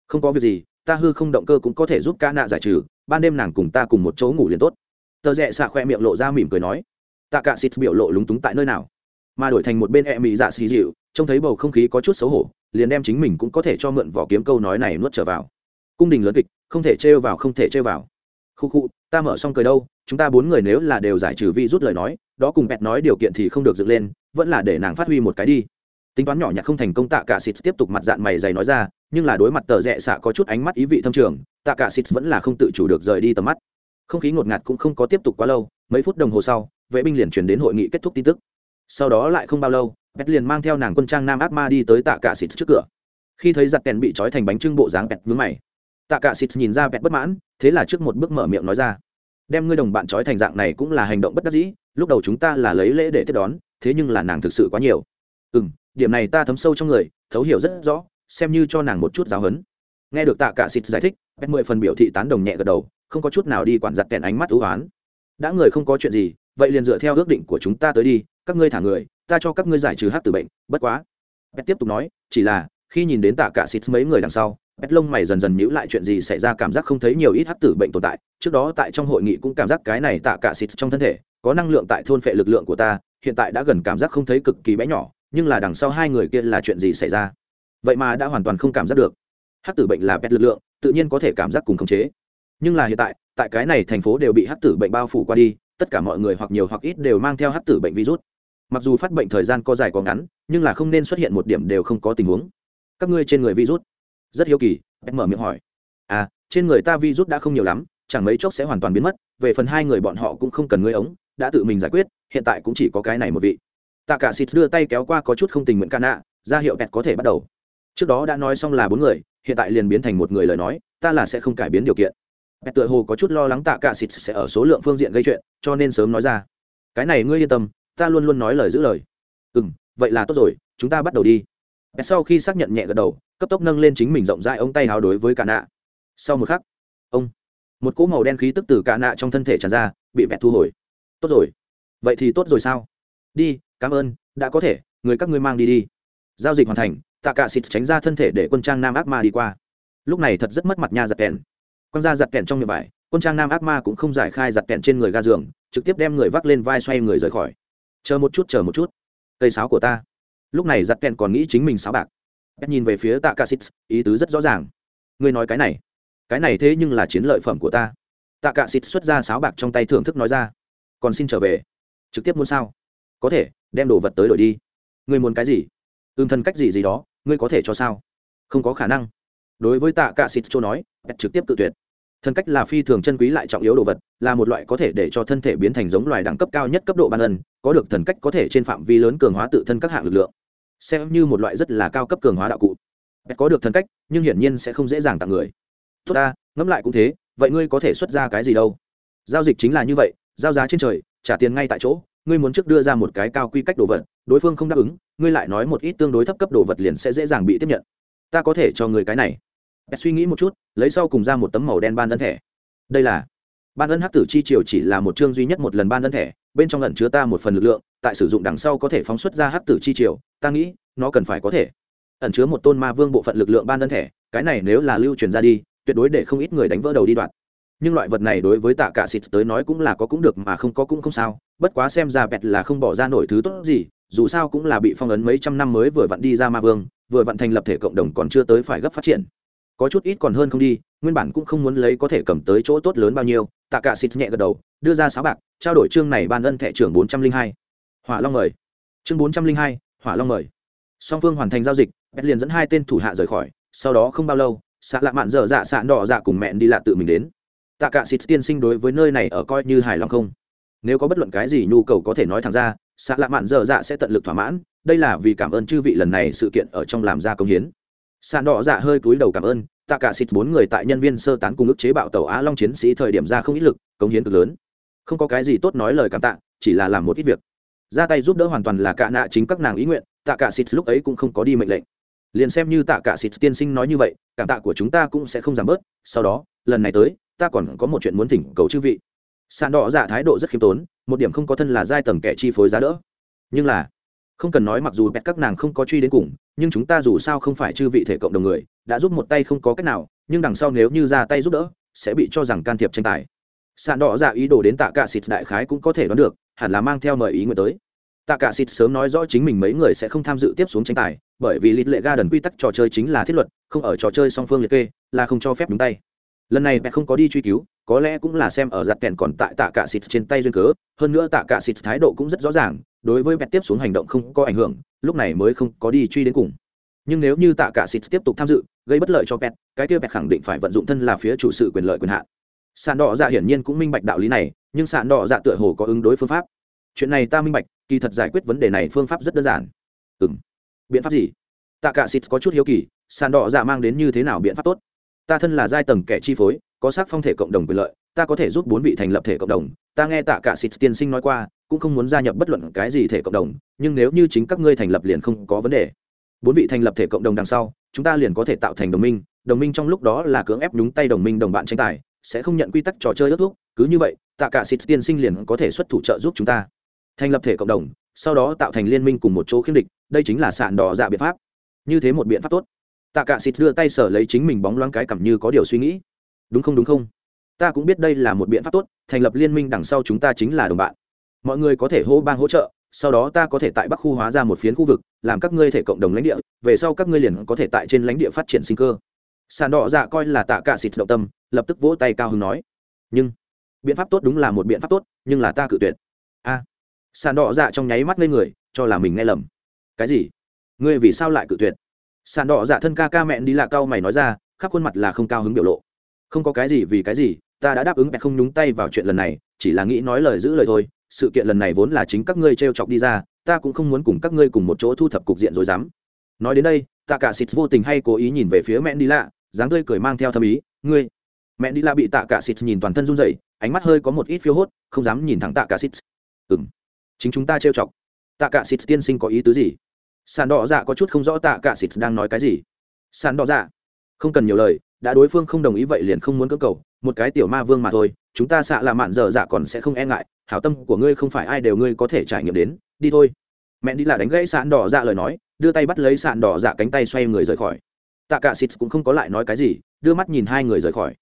Không có việc gì, ta hư không động cơ cũng có thể giúp cạ nạ giải trừ, ban đêm nàng cùng ta cùng một chỗ ngủ liền tốt. Tờ rẽ xạ khoe miệng lộ ra mỉm cười nói. Tạ cạ xịt biểu lộ lúng túng tại nơi nào? Mà đổi thành một bên e mỹ dạ xì dịu, trông thấy bầu không khí có chút xấu hổ, liền đem chính mình cũng có thể cho mượn vỏ kiếm câu nói này nuốt trở vào cung đình lớn kịch, không thể trêu vào, không thể trêu vào. Khu khu, ta mở xong cười đâu, chúng ta bốn người nếu là đều giải trừ vi rút lời nói, đó cùng bẹt nói điều kiện thì không được dựng lên, vẫn là để nàng phát huy một cái đi. Tính toán nhỏ nhặt không thành công, tạ cả xịt tiếp tục mặt dạng mày dày nói ra, nhưng là đối mặt tờ rẽ xạ có chút ánh mắt ý vị thâm trường, tạ cả xịt vẫn là không tự chủ được rời đi tầm mắt. Không khí ngột ngạt cũng không có tiếp tục quá lâu, mấy phút đồng hồ sau, vệ binh liền chuyển đến hội nghị kết thúc tin tức. Sau đó lại không bao lâu, bẹt liền mang theo nàng quân trang nam ác ma đi tới tạ cả xịt trước cửa. Khi thấy giặt kèn bị trói thành bánh trưng bộ dáng bẹt mướn mày tạ cả xịt nhìn ra vẹt bất mãn, thế là trước một bước mở miệng nói ra. Đem ngươi đồng bạn trói thành dạng này cũng là hành động bất đắc dĩ, lúc đầu chúng ta là lấy lễ để tiếp đón, thế nhưng là nàng thực sự quá nhiều. Ừ m điểm này ta thấm sâu trong người, thấu hiểu rất rõ, xem như cho nàng một chút giáo hấn. Nghe được tạ cả xịt giải thích pet mười phần biểu thị tán đồng nhẹ gật đầu, không có chút nào đi quản giặt kèn ánh mắt ưu n đã người không có chuyện gì, vậy liền dựa theo ước định của chúng ta tới đi, các ngươi thả người, ta cho các ngươi giải trừ hát từ bệnh, bất quá. Pet tiếp tục nói, chỉ là, khi nhìn đến tạ cả xịt mấy người đằng sau bét lông mày dần dần nhữ lại chuyện gì xảy ra cảm giác không thấy nhiều ít hát tử bệnh tồn tại. Trước đó tại trong hội nghị cũng cảm giác cái này tạ cả xịt trong thân thể, có năng lượng tại thôn phệ lực lượng của ta, hiện tại đã gần cảm giác không thấy cực kỳ bé nhỏ, nhưng là đằng sau hai người kia là chuyện gì xảy ra? Vậy mà đã hoàn toàn không cảm giác được. Hát tử bệnh là pet lực lượng, tự nhiên có thể cảm giác cùng khống chế. Nhưng là hiện tại tại cái này thành phố đều bị hát tử bệnh bao phủ qua đi, tất cả mọi người hoặc nhiều hoặc ít đều mang theo hát tử bệnh virus. Mặc dù phát bệnh thời gian có dài có ngắn, nhưng là không nên xuất hiện một điểm đều không có tình huống. Các ngươi trên người virus rất hiếu kỳ, em mở miệng hỏi. À trên người ta virus đã không nhiều lắm, chẳng mấy chốc sẽ hoàn toàn biến mất, về phần hai người bọn họ cũng không cần ngươi ống, đã tự mình giải quyết, hiện tại cũng chỉ có cái này một vị. Tạ cả xịt đưa tay kéo qua có chút không tình nguyện ca nạ ra hiệu pet có thể bắt đầu. Trước đó đã nói xong là bốn người, hiện tại liền biến thành một người lời nói, ta là sẽ không cải biến điều kiện. Pet tựa hồ có chút lo lắng tạ cả xịt sẽ ở số lượng phương diện gây chuyện, cho nên sớm nói ra. Cái này ngươi yên tâm, ta luôn luôn nói lời giữ lời. Ừ vậy là tốt rồi, chúng ta bắt đầu đi. Bẹt sau khi xác nhận nhẹ gật đầu cấp tốc nâng lên chính mình rộng rãi ống tay háo đối với cả nạ. Sau một khắc, ông, một cỗ màu đen khí tức từ cả nạ trong thân thể tràn ra, bị vẹt thu hồi. Tốt rồi. Vậy thì tốt rồi sao? Đi, cảm ơn, đã có thể, người các ngươi mang đi đi. Giao dịch hoàn thành tạ cả xịt tránh ra thân thể để quân trang nam ác ma đi qua. Lúc này thật rất mất mặt nha giặt kèn. Quân ra giặt kèn trong miệng vải quân trang nam ác ma cũng không giải khai giặt kèn trên người ga giường, trực tiếp đem người vác lên vai xoay người rời khỏi. Chờ một chút, chờ một chút. Cây sáo của ta. Lúc này giặt kèn còn nghĩ chính mình sáo bạc bét nhìn về phía tạ Cả xít ý tứ rất rõ ràng. Ngươi nói cái này cái này thế nhưng là chiến lợi phẩm của ta. Tạ cả xít xuất ra sáo bạc trong tay thưởng thức nói ra. Còn xin trở về. Trực tiếp muốn sao? Có thể, đem đồ vật tới đổi đi. Ngươi muốn cái gì? Ưm thân cách gì gì đó, ngươi có thể cho sao? Không có khả năng. Đối với tạ cả xít châu nói trực tiếp tự tuyệt. Thân cách là phi thường chân quý lại trọng yếu đồ vật, là một loại có thể để cho thân thể biến thành giống loài đẳng cấp cao nhất cấp độ ban ân, có được thần cách có thể trên phạm vi lớn cường hóa tự thân các hạng lực lượng xem như một loại rất là cao cấp cường hóa đạo cụ. Có được thần cách, nhưng hiển nhiên sẽ không dễ dàng tặng người. Tốt ta, ngẫm lại cũng thế, vậy ngươi có thể xuất ra cái gì đâu? Giao dịch chính là như vậy, giao giá trên trời, trả tiền ngay tại chỗ, ngươi muốn trước đưa ra một cái cao quy cách đồ vật, đối phương không đáp ứng, ngươi lại nói một ít tương đối thấp cấp đồ vật liền sẽ dễ dàng bị tiếp nhận. Ta có thể cho người cái này. Suy nghĩ một chút, lấy sau cùng ra một tấm màu đen ban ân thẻ. Đây là, ban ân hắc tử chi triều chỉ là một chương duy nhất một lần ban ân thẻ, bên trong lần chứa ta một phần lực lượng tại sử dụng đằng sau có thể phóng xuất ra hắc tử chi triều ta nghĩ nó cần phải có thể. Ẩn chứa một tôn ma vương bộ phận lực lượng ban đơn thể, cái này nếu là lưu truyền ra đi tuyệt đối để không ít người đánh vỡ đầu đi đoạn. Nhưng loại vật này đối với tạ cả xịt tới nói cũng là có cũng được mà không có cũng không sao bất quá xem ra bẹt là không bỏ ra nổi thứ tốt gì dù sao cũng là bị phong ấn mấy trăm năm mới vừa vặn đi ra ma vương vừa vặn thành lập thể cộng đồng còn chưa tới phải gấp phát triển. Có chút ít còn hơn không đi nguyên bản cũng không muốn lấy có thể cầm tới chỗ tốt lớn bao nhiêu tạ cả xịt nhẹ gật đầu đưa ra sáu bạc trao đổi chương này ban ân thẻ trưởng bốn trăm linh hai hỏa long mời. Chương bốn trăm linh hai, hỏa long mời. Song phương hoàn thành giao dịch, bét liền dẫn hai tên thủ hạ rời khỏi, sau đó không bao lâu xạ lạ mạn dở dạ xạ đỏ dạ cùng mẹn đi lạ tự mình đến. Tạ cả xịt tiên sinh đối với nơi này ở coi như hài lòng không? Nếu có bất luận cái gì nhu cầu có thể nói thẳng ra xạ lạ mạn dở dạ sẽ tận lực thỏa mãn, đây là vì cảm ơn chư vị lần này sự kiện ở trong làm ra công hiến. Sàn đỏ dạ hơi cúi đầu cảm ơn, tạ cả xịt bốn người tại nhân viên sơ tán cùng ức chế bạo tàu á long chiến sĩ thời điểm ra không ít lực công hiến cực lớn. Không có cái gì tốt nói lời cảm tạ, chỉ là làm một ít việc ra tay giúp đỡ hoàn toàn là cả nạ chính các nàng ý nguyện, tạ cả xịt lúc ấy cũng không có đi mệnh lệnh. Liền xem như tạ cả xịt tiên sinh nói như vậy, cảm tạ của chúng ta cũng sẽ không giảm bớt, sau đó, lần này tới, ta còn có một chuyện muốn thỉnh cầu chư vị. Sàn đỏ giả thái độ rất khiêm tốn, một điểm không có thân là giai tầng kẻ chi phối giá đỡ. Nhưng là, không cần nói mặc dù bẹt các nàng không có truy đến cùng, nhưng chúng ta dù sao không phải chư vị thể cộng đồng người, đã giúp một tay không có cách nào, nhưng đằng sau nếu như ra tay giúp đỡ, sẽ bị cho rằng can thiệp tranh tài sàn đỏ dạ ý đồ đến tạ cả xịt đại khái cũng có thể đoán được, hẳn là mang theo mời ý nguyện tới. Tạ cả xịt sớm nói rõ chính mình mấy người sẽ không tham dự tiếp xuống tranh tài, bởi vì lịch lệ ga đần quy tắc trò chơi chính là thiết luật, không ở trò chơi song phương liệt kê, là không cho phép đúng tay. Lần này bẹt không có đi truy cứu, có lẽ cũng là xem ở giặt kèn còn tại tạ cả xịt trên tay duyên cớ, hơn nữa tạ cả xịt thái độ cũng rất rõ ràng, đối với bẹt tiếp xuống hành động không có ảnh hưởng, lúc này mới không có đi truy đến cùng. Nhưng nếu như tạ cả xịt tiếp tục tham dự, gây bất lợi cho pet cái kia pet khẳng định phải vận dụng thân là phía chủ sự quyền lợi quyền hạn sàn đỏ dạ hiển nhiên cũng minh bạch đạo lý này, nhưng sàn đỏ dạ tựa hồ có ứng đối phương pháp. Chuyện này ta minh bạch, kỳ thật giải quyết vấn đề này phương pháp rất đơn giản. Ừ m biện pháp gì? Tạ cả xịt có chút hiếu kỳ sàn đỏ dạ mang đến như thế nào biện pháp tốt? Ta thân là giai tầng kẻ chi phối, có xác phong thể cộng đồng quyền lợi, ta có thể giúp bốn vị thành lập thể cộng đồng. Ta nghe tạ cả xịt tiên sinh nói qua, cũng không muốn gia nhập bất luận cái gì thể cộng đồng, nhưng nếu như chính các ngươi thành lập liền không có vấn đề. Bốn vị thành lập thể cộng đồng đằng sau, chúng ta liền có thể tạo thành đồng minh. Đồng minh trong lúc đó là cưỡng ép nhúng tay đồng minh đồng bạn tranh tài sẽ không nhận quy tắc trò chơi ước thúc. cứ như vậy, tạ cả xịt tiên sinh liền có thể xuất thủ trợ giúp chúng ta. Thành lập thể cộng đồng, sau đó tạo thành liên minh cùng một chỗ khiêm địch, đây chính là sạn đỏ dạ biện pháp. Như thế một biện pháp tốt. Tạ cả xịt đưa tay sở lấy chính mình bóng loáng cái cảm như có điều suy nghĩ. Đúng không đúng không? Ta cũng biết đây là một biện pháp tốt, thành lập liên minh đằng sau chúng ta chính là đồng bạn. Mọi người có thể hô bang hỗ trợ, sau đó ta có thể tại bắc khu hóa ra một phiến khu vực, làm các ngươi thể cộng đồng lãnh địa, về sau các ngươi liền có thể tại trên lãnh địa phát triển sinh cơ sàn đỏ dạ coi là tạ cả xịt động tâm lập tức vỗ tay cao hứng nói. Nhưng biện pháp tốt đúng là một biện pháp tốt nhưng là ta cự tuyệt. A. À, sàn đỏ dạ trong nháy mắt lên người cho là mình nghe lầm. Cái gì? Ngươi vì sao lại cự tuyệt? Sàn đỏ dạ thân ca ca mẹn đi lạ cao mày nói ra khắp khuôn mặt là không cao hứng biểu lộ. Không có cái gì vì cái gì ta đã đáp ứng không nhúng tay vào chuyện lần này chỉ là nghĩ nói lời giữ lời thôi sự kiện lần này vốn là chính các ngươi t r e o chọc đi ra ta cũng không muốn cùng các ngươi cùng một chỗ thu thập cục diện rồi dám. Nói đến đây tạ cả xịt vô tình hay cố ý nhìn về phía mẹ đi lạ dáng tươi cười mang theo thâm ý ngươi. Mẹ đi lạ bị tạ cả xịt nhìn toàn thân run rẩy ánh mắt hơi có một ít phiêu hốt không dám nhìn thẳng tạ cả xịt. Ừm, chính chúng ta trêu chọc. Tạ cả xịt tiên sinh có ý tứ gì? Sàn đỏ dạ có chút không rõ tạ cả xịt đang nói cái gì. Sàn đỏ dạ không cần nhiều lời đã đối phương không đồng ý vậy liền không muốn cơ cầu một cái tiểu ma vương mà thôi chúng ta xạ là mạn dở dạ còn sẽ không e ngại hảo tâm của ngươi không phải ai đều ngươi có thể trải nghiệm đến đi thôi. Mẹ đi là đánh gãy Sàn đỏ dạ lời nói đưa tay bắt lấy Sàn đỏ dạ cánh tay xoay người rời khỏi tạ cả xịt cũng không có lại nói cái gì, đưa mắt nhìn hai người rời khỏi.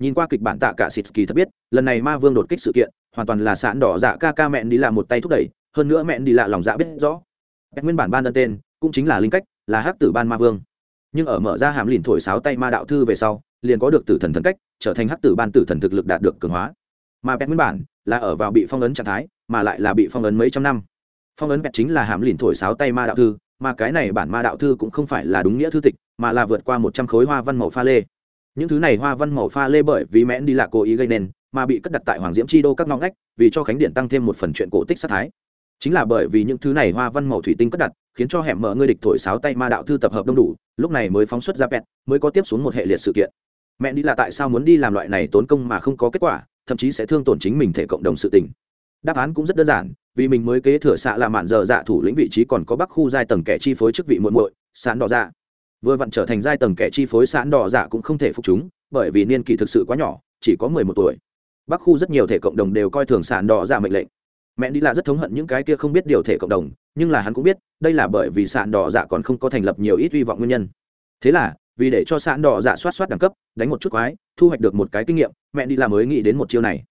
Nhìn qua kịch bản tạ cả xịt kỳ thật biết, lần này ma vương đột kích sự kiện, hoàn toàn là sạn đỏ dạ ca ca mẹ đi là một tay thúc đẩy, hơn nữa mẹ đi lạ lòng dạ biết rõ. Nguyên bản ban đơn tên, cũng chính là linh cách, là hắc tử ban ma vương. Nhưng ở mở ra hàm lìn thổi sáo tay ma đạo thư về sau, liền có được tử thần thần cách, trở thành hắc tử ban tử thần thực lực đạt được cường hóa. Mà bẹt nguyên bản là ở vào bị phong ấn trạng thái, mà lại là bị phong ấn mấy trăm năm. Phong ấn bẹt chính là hàm lìn thổi sáo tay ma đạo thư mà cái này bản ma đạo thư cũng không phải là đúng nghĩa thư tịch, mà là vượt qua một trăm khối hoa văn màu pha lê. Những thứ này hoa văn màu pha lê bởi vì mẽn đi là cố ý gây nên, mà bị cất đặt tại hoàng diễm chi đô các ngõ ngách, vì cho khánh điện tăng thêm một phần chuyện cổ tích sát thái. Chính là bởi vì những thứ này hoa văn màu thủy tinh cất đặt, khiến cho hẻm mở ngươi địch thổi sáo tay ma đạo thư tập hợp đông đủ, lúc này mới phóng xuất ra pet mới có tiếp xuống một hệ liệt sự kiện. Mẹ đi là tại sao muốn đi làm loại này tốn công mà không có kết quả, thậm chí sẽ thương tổn chính mình thể cộng đồng sự tình đáp án cũng rất đơn giản, vì mình mới kế thừa xạ là mạn dở dạ thủ lĩnh vị trí còn có bắc khu giai tầng kẻ chi phối chức vị muộn muội, sán đỏ dạ. Vừa vặn trở thành giai tầng kẻ chi phối sán đỏ dạ cũng không thể phục chúng, bởi vì niên kỷ thực sự quá nhỏ, chỉ có mười một tuổi. Bắc khu rất nhiều thể cộng đồng đều coi thường sán đỏ dạ mệnh lệnh. Mẹ đi là rất thống hận những cái kia không biết điều thể cộng đồng, nhưng là hắn cũng biết, đây là bởi vì sạn đỏ dạ còn không có thành lập nhiều ít hy vọng nguyên nhân. Thế là, vì để cho sạn đỏ dạ soát soát đẳng cấp, đánh một chút quái, thu hoạch được một cái kinh nghiệm, mẹ đi là mới nghĩ đến một chiêu này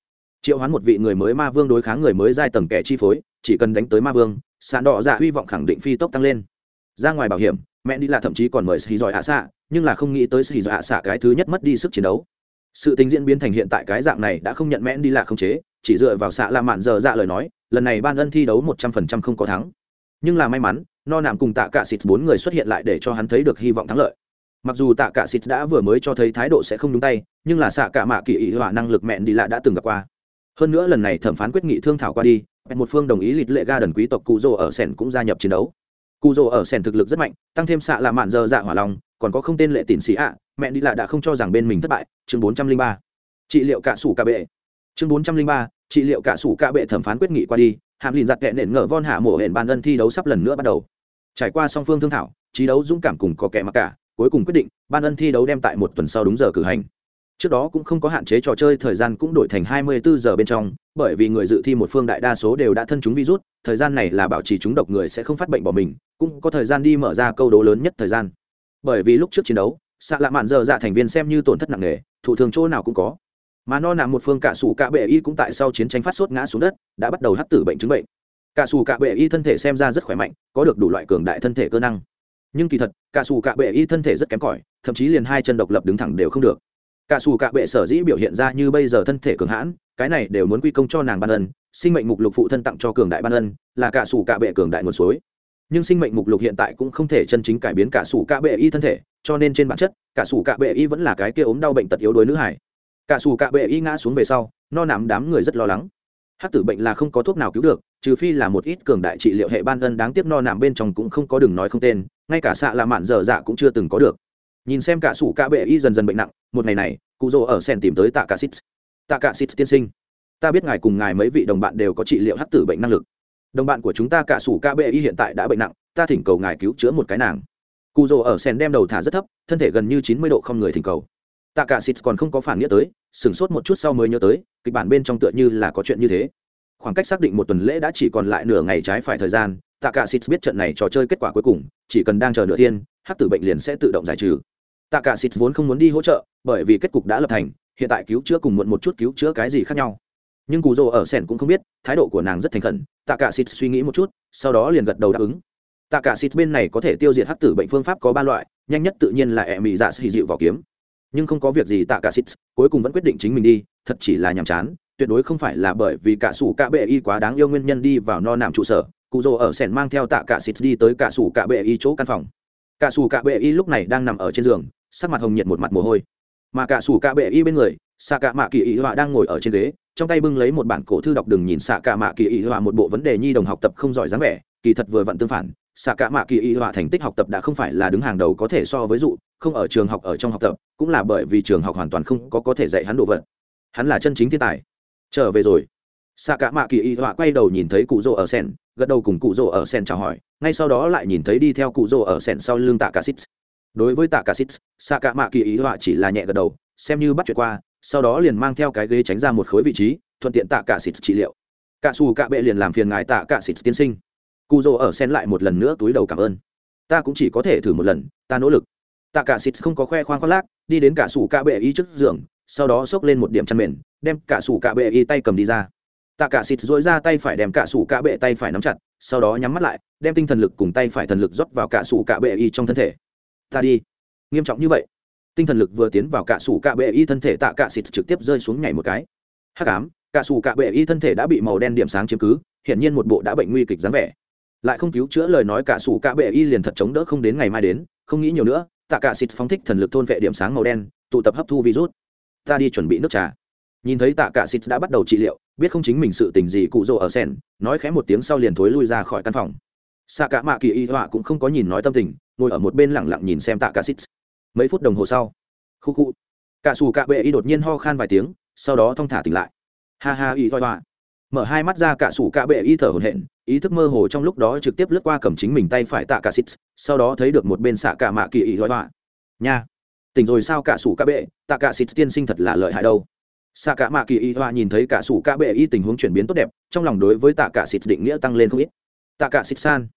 triệu hoán một vị người mới ma vương đối kháng người mới giai tầng kẻ chi phối, chỉ cần đánh tới ma vương sàn đỏ dạ hy vọng khẳng định phi tốc tăng lên. Ra ngoài bảo hiểm, mẹ đi là thậm chí còn mời xì giỏi ạ xạ nhưng là không nghĩ tới xì giỏi ạ xạ cái thứ nhất mất đi sức chiến đấu. Sự tình diễn biến thành hiện tại cái dạng này đã không nhận mẹ đi là không chế, chỉ dựa vào xạ la mạn giờ dạ lời nói, lần này ban ân thi đấu một trăm phần trăm không có thắng. Nhưng là may mắn, no nạm cùng tạ cả xịt bốn người xuất hiện lại để cho hắn thấy được hy vọng thắng lợi. Mặc dù tạ cả xịt đã vừa mới cho thấy thái độ sẽ không đúng tay, nhưng là xạ cả mạ kỳ ý họa năng lực mẹn đi lạ đã từng gặp qua hơn nữa lần này thẩm phán quyết nghị thương thảo qua đi một phương đồng ý lịch lệ ga đần quý tộc cụ rồ ở sẻn cũng gia nhập chiến đấu. Cụ rồ ở sẻn thực lực rất mạnh, tăng thêm xạ là mạn dơ dạ hỏa lòng còn có không tên lệ tịn sĩ ạ, mẹ đi lạ đã không cho rằng bên mình thất bại. Chương bốn trăm linh ba. Trị liệu cả sủ cả bệ. Chương bốn trăm linh ba. Trị liệu cả sủ cả bệ thẩm phán quyết nghị qua đi, hàm lìn giặt kệ nện ngờ von hạ mổ hển bàn ân thi đấu sắp lần nữa bắt đầu. Trải qua song phương thương thảo, trí đấu dũng cảm cùng có kẻ mặc cả, cuối cùng quyết định, ban ân thi đấu đem tại một tuần sau đúng giờ cử hành trước đó cũng không có hạn chế trò chơi, thời gian cũng đổi thành 24 giờ bên trong, bởi vì người dự thi một phương đại đa số đều đã thân chúng virus, thời gian này là bảo trì chúng độc người sẽ không phát bệnh bỏ mình, cũng có thời gian đi mở ra câu đố lớn nhất thời gian. Bởi vì lúc trước chiến đấu xạ lạ mạn giờ dạ thành viên xem như tổn thất nặng nề, thủ thường chỗ nào cũng có. Mà no nằm một phương cả sủ cả bệ y cũng tại sau chiến tranh phát sốt ngã xuống đất, đã bắt đầu hắc tử bệnh chứng bệnh. Cả sủ cả bệ y thân thể xem ra rất khỏe mạnh, có được đủ loại cường đại thân thể cơ năng. Nhưng kỳ thật, cả sủ cả bệ y thân thể rất kém cỏi, thậm chí liền hai chân độc lập đứng thẳng đều không được cả xù cả bệ sở dĩ biểu hiện ra như bây giờ thân thể cường hãn, cái này đều muốn quy công cho nàng ban ân, sinh mệnh mục lục phụ thân tặng cho cường đại ban ân, là cả xù cả bệ cường đại nguồn suối. Nhưng sinh mệnh mục lục hiện tại cũng không thể chân chính cải biến cả xù cả bệ y thân thể, cho nên trên bản chất, cả xù cả bệ y vẫn là cái kia ốm đau bệnh tật yếu đuối nữ hải cả xù cả bệ y ngã xuống về sau, no nắm đám người rất lo lắng. Hát tử bệnh là không có thuốc nào cứu được, trừ phi là một ít cường đại trị liệu hệ ban ân đáng tiếc no nằm bên trong cũng không có đừng nói không tên, ngay cả xạ là mạn dở dạ cũng chưa từng có được. Nhìn xem cả sủ cả bệ y dần dần bệnh nặng một ngày này, cụ rỗ ở sen tìm tới tạ cả xít. Tạ cả xít tiên sinh, ta biết ngài cùng ngài mấy vị đồng bạn đều có trị liệu hắc tử bệnh năng lực. Đồng bạn của chúng ta cả sủ cả bệ y hiện tại đã bệnh nặng, ta thỉnh cầu ngài cứu chữa một cái nàng. Cụ rỗ ở sen đem đầu thả rất thấp, thân thể gần như chín mươi độ không người thỉnh cầu. Tạ cả xít còn không có phản nghĩa tới, sửng sốt một chút sau mới nhớ tới, kịch bản bên trong tựa như là có chuyện như thế. Khoảng cách xác định một tuần lễ đã chỉ còn lại nửa ngày trái phải thời gian, tạ cả xít biết trận này trò chơi kết quả cuối cùng, chỉ cần đang chờ nửa thiên, hắc tử bệnh liền sẽ tự động giải trừ tạ cả xít vốn không muốn đi hỗ trợ, bởi vì kết cục đã lập thành, hiện tại cứu chữa cùng muộn một chút cứu chữa cái gì khác nhau. Nhưng cù rồ ở sẻn cũng không biết, thái độ của nàng rất thành khẩn, tạ cả xít suy nghĩ một chút, sau đó liền gật đầu đáp ứng. Tạ cả xít bên này có thể tiêu diệt hắc tử bệnh phương pháp có ba loại, nhanh nhất tự nhiên là ẹ mị dạ xì dịu vào kiếm. Nhưng không có việc gì tạ cả xít cuối cùng vẫn quyết định chính mình đi, thật chỉ là nhàm chán, tuyệt đối không phải là bởi vì cả sủ cả bệ y quá đáng yêu nguyên nhân đi vào no nằm trụ sở cụ rồ ở sẻn mang theo tạ cả xịt đi tới cả sủ cả bệ y chỗ căn phòng. Cả sủ cả bệ y lúc này đang nằm ở trên giường sắc mặt hồng nhiệt một mặt mồ hôi. Mà cả sủ cả bệ y bên người, xạ cả mạ kỳ y họa đang ngồi ở trên ghế, trong tay bưng lấy một bản cổ thư đọc đừng nhìn xạ cả mạ kỳ y họa một bộ vấn đề nhi đồng học tập không giỏi dáng vẻ, kỳ thật vừa vặn tương phản, xạ cả mạ kỳ y họa thành tích học tập đã không phải là đứng hàng đầu có thể so với dụ, không ở trường học ở trong học tập, cũng là bởi vì trường học hoàn toàn không có có thể dạy hắn đồ vật. Hắn là chân chính thiên tài. Trở về rồi. Xạ cả mạ kỳ y họa quay đầu nhìn thấy cụ rỗ ở sen gật đầu cùng cụ rỗ ở sen chào hỏi, ngay sau đó lại nhìn thấy đi theo cụ rỗ ở sen sau lưng tạ cả xít đối với tạ cả xít xạ cả mạ kỳ ý họa chỉ là nhẹ gật đầu, xem như bắt chuyện qua, sau đó liền mang theo cái ghế tránh ra một khối vị trí, thuận tiện tạ cả xít trị liệu. Cả xù cả bệ liền làm phiền ngài tạ cả xít tiên sinh. Cụ rỗ ở sen lại một lần nữa túi đầu cảm ơn. Ta cũng chỉ có thể thử một lần, ta nỗ lực. Tạ cả xít không có khoe khoang khoác lác, đi đến cả xù cả bệ y trước giường, sau đó xốc lên một điểm chăn mền, đem cả sủ cả bệ y tay cầm đi ra. Tạ cả xịt dỗi ra tay phải đem cả sủ cả bệ tay phải nắm chặt, sau đó nhắm mắt lại, đem tinh thần lực cùng tay phải thần lực rót vào cả sủ cả bệ y trong thân thể ta đi. Nghiêm trọng như vậy, tinh thần lực vừa tiến vào cạ sủ cạ bệ y thân thể tạ cạ xịt trực tiếp rơi xuống nhảy một cái. Hắc ám, cạ sủ cạ bệ y thân thể đã bị màu đen điểm sáng chiếm cứ, hiển nhiên một bộ đã bệnh nguy kịch dáng vẻ. Lại không cứu chữa lời nói cạ sủ cạ bệ y liền thật chống đỡ không đến ngày mai đến, không nghĩ nhiều nữa, tạ cạ xịt phóng thích thần lực thôn vệ điểm sáng màu đen, tụ tập hấp thu virus. Ta đi chuẩn bị nước trà. Nhìn thấy tạ cạ xịt đã bắt đầu trị liệu, biết không chính mình sự tình gì cụ rỗ ở sen nói khẽ một tiếng sau liền thối lui ra khỏi căn phòng. Xạ cả mạ kỳ y họa cũng không có nhìn nói tâm tình ngồi ở một bên lẳng lặng nhìn xem tạ cả xít mấy phút đồng hồ sau, khu khu cả xù cạ bệ y đột nhiên ho khan vài tiếng, sau đó thong thả tỉnh lại. Ha ha, y hoi hoa mở hai mắt ra cả sủ cạ bệ y thở hổn hển, ý thức mơ hồ trong lúc đó trực tiếp lướt qua cầm chính mình tay phải tạ cả xít sau đó thấy được một bên xạ cả mạ kỳ y hoi hoa nha, tỉnh rồi sao cả sủ cạ bệ tạ cả xít tiên sinh thật là lợi hại đâu. Xạ cả mạ kỳ y hoa nhìn thấy cả sủ cạ bệ y tình huống chuyển biến tốt đẹp, trong lòng đối với tạ cả xít định nghĩa tăng lên không ít. Tạ cả xít san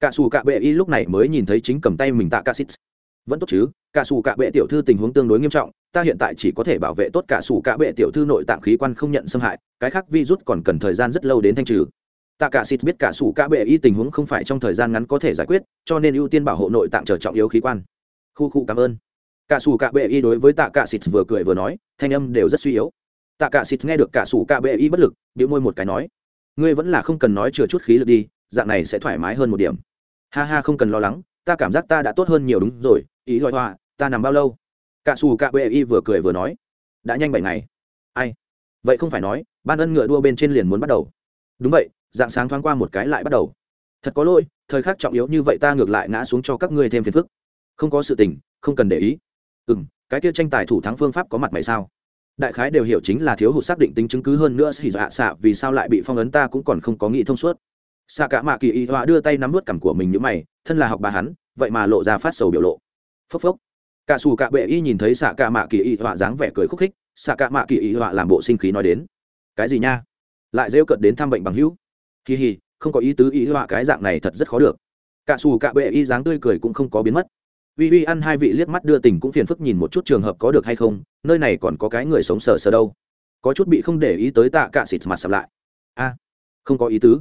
cả xù cạ bệ y lúc này mới nhìn thấy chính cầm tay mình tạ cả xít vẫn tốt chứ, cả xù cạ bệ tiểu thư tình huống tương đối nghiêm trọng, ta hiện tại chỉ có thể bảo vệ tốt cả xù cạ bệ tiểu thư nội tạng khí quan không nhận xâm hại, cái khác virus còn cần thời gian rất lâu đến thanh trừ. Tạ cả xịt biết cả sủ cả bệ y tình huống không phải trong thời gian ngắn có thể giải quyết, cho nên ưu tiên bảo hộ nội tạng trở trọng yếu khí quan. Khu khu cảm ơn. Cả sủ cả bệ y đối với tạ cả xịt vừa cười vừa nói, thanh âm đều rất suy yếu. Tạ cả xịt nghe được cả sủ cả bệ y bất lực, bĩu môi một cái nói, ngươi vẫn là không cần nói chừa chút khí lực đi dạng này sẽ thoải mái hơn một điểm. Ha ha, không cần lo lắng, ta cảm giác ta đã tốt hơn nhiều đúng rồi, ý loại hoa ta nằm bao lâu? Cả xù cả bệ y vừa cười vừa nói. Đã nhanh bảy ngày. Ai? Vậy không phải nói, ban ân ngựa đua bên trên liền muốn bắt đầu. Đúng vậy, dạng sáng thoáng qua một cái lại bắt đầu. Thật có lỗi, thời khắc trọng yếu như vậy ta ngược lại ngã xuống cho các ngươi thêm phiền phức. Không có sự tình, không cần để ý. Ừ m cái kia tranh tài thủ thắng phương pháp có mặt mày sao? Đại khái đều hiểu chính là thiếu hụt xác định tính chứng cứ hơn nữa xì dạ xạ vì sao lại bị phong ấn ta cũng còn không có nghĩ thông suốt xạ cả mạ kỳ y họa đưa tay nắm vớt cằm của mình như mày, thân là học bà hắn, vậy mà lộ ra phát sầu biểu lộ. Phốc phốc. Cả xù cả bệ y nhìn thấy xạ cả mạ kỳ y họa dáng vẻ cười khúc khích, xạ cả mạ kỳ y họa làm bộ sinh khí nói đến, cái gì nha? Lại rêu cận đến thăm bệnh bằng hữu. Kỳ hì không có ý tứ y họa cái dạng này thật rất khó được. Cả xù cả bệ y dáng tươi cười cũng không có biến mất. Uy uy ăn hai vị liếc mắt đưa tình cũng phiền phức nhìn một chút trường hợp có được hay không, nơi này còn có cái người sống sờ sờ đâu. Có chút bị không để ý tới tạ cả xịt mặt sập lại. A, không có ý tứ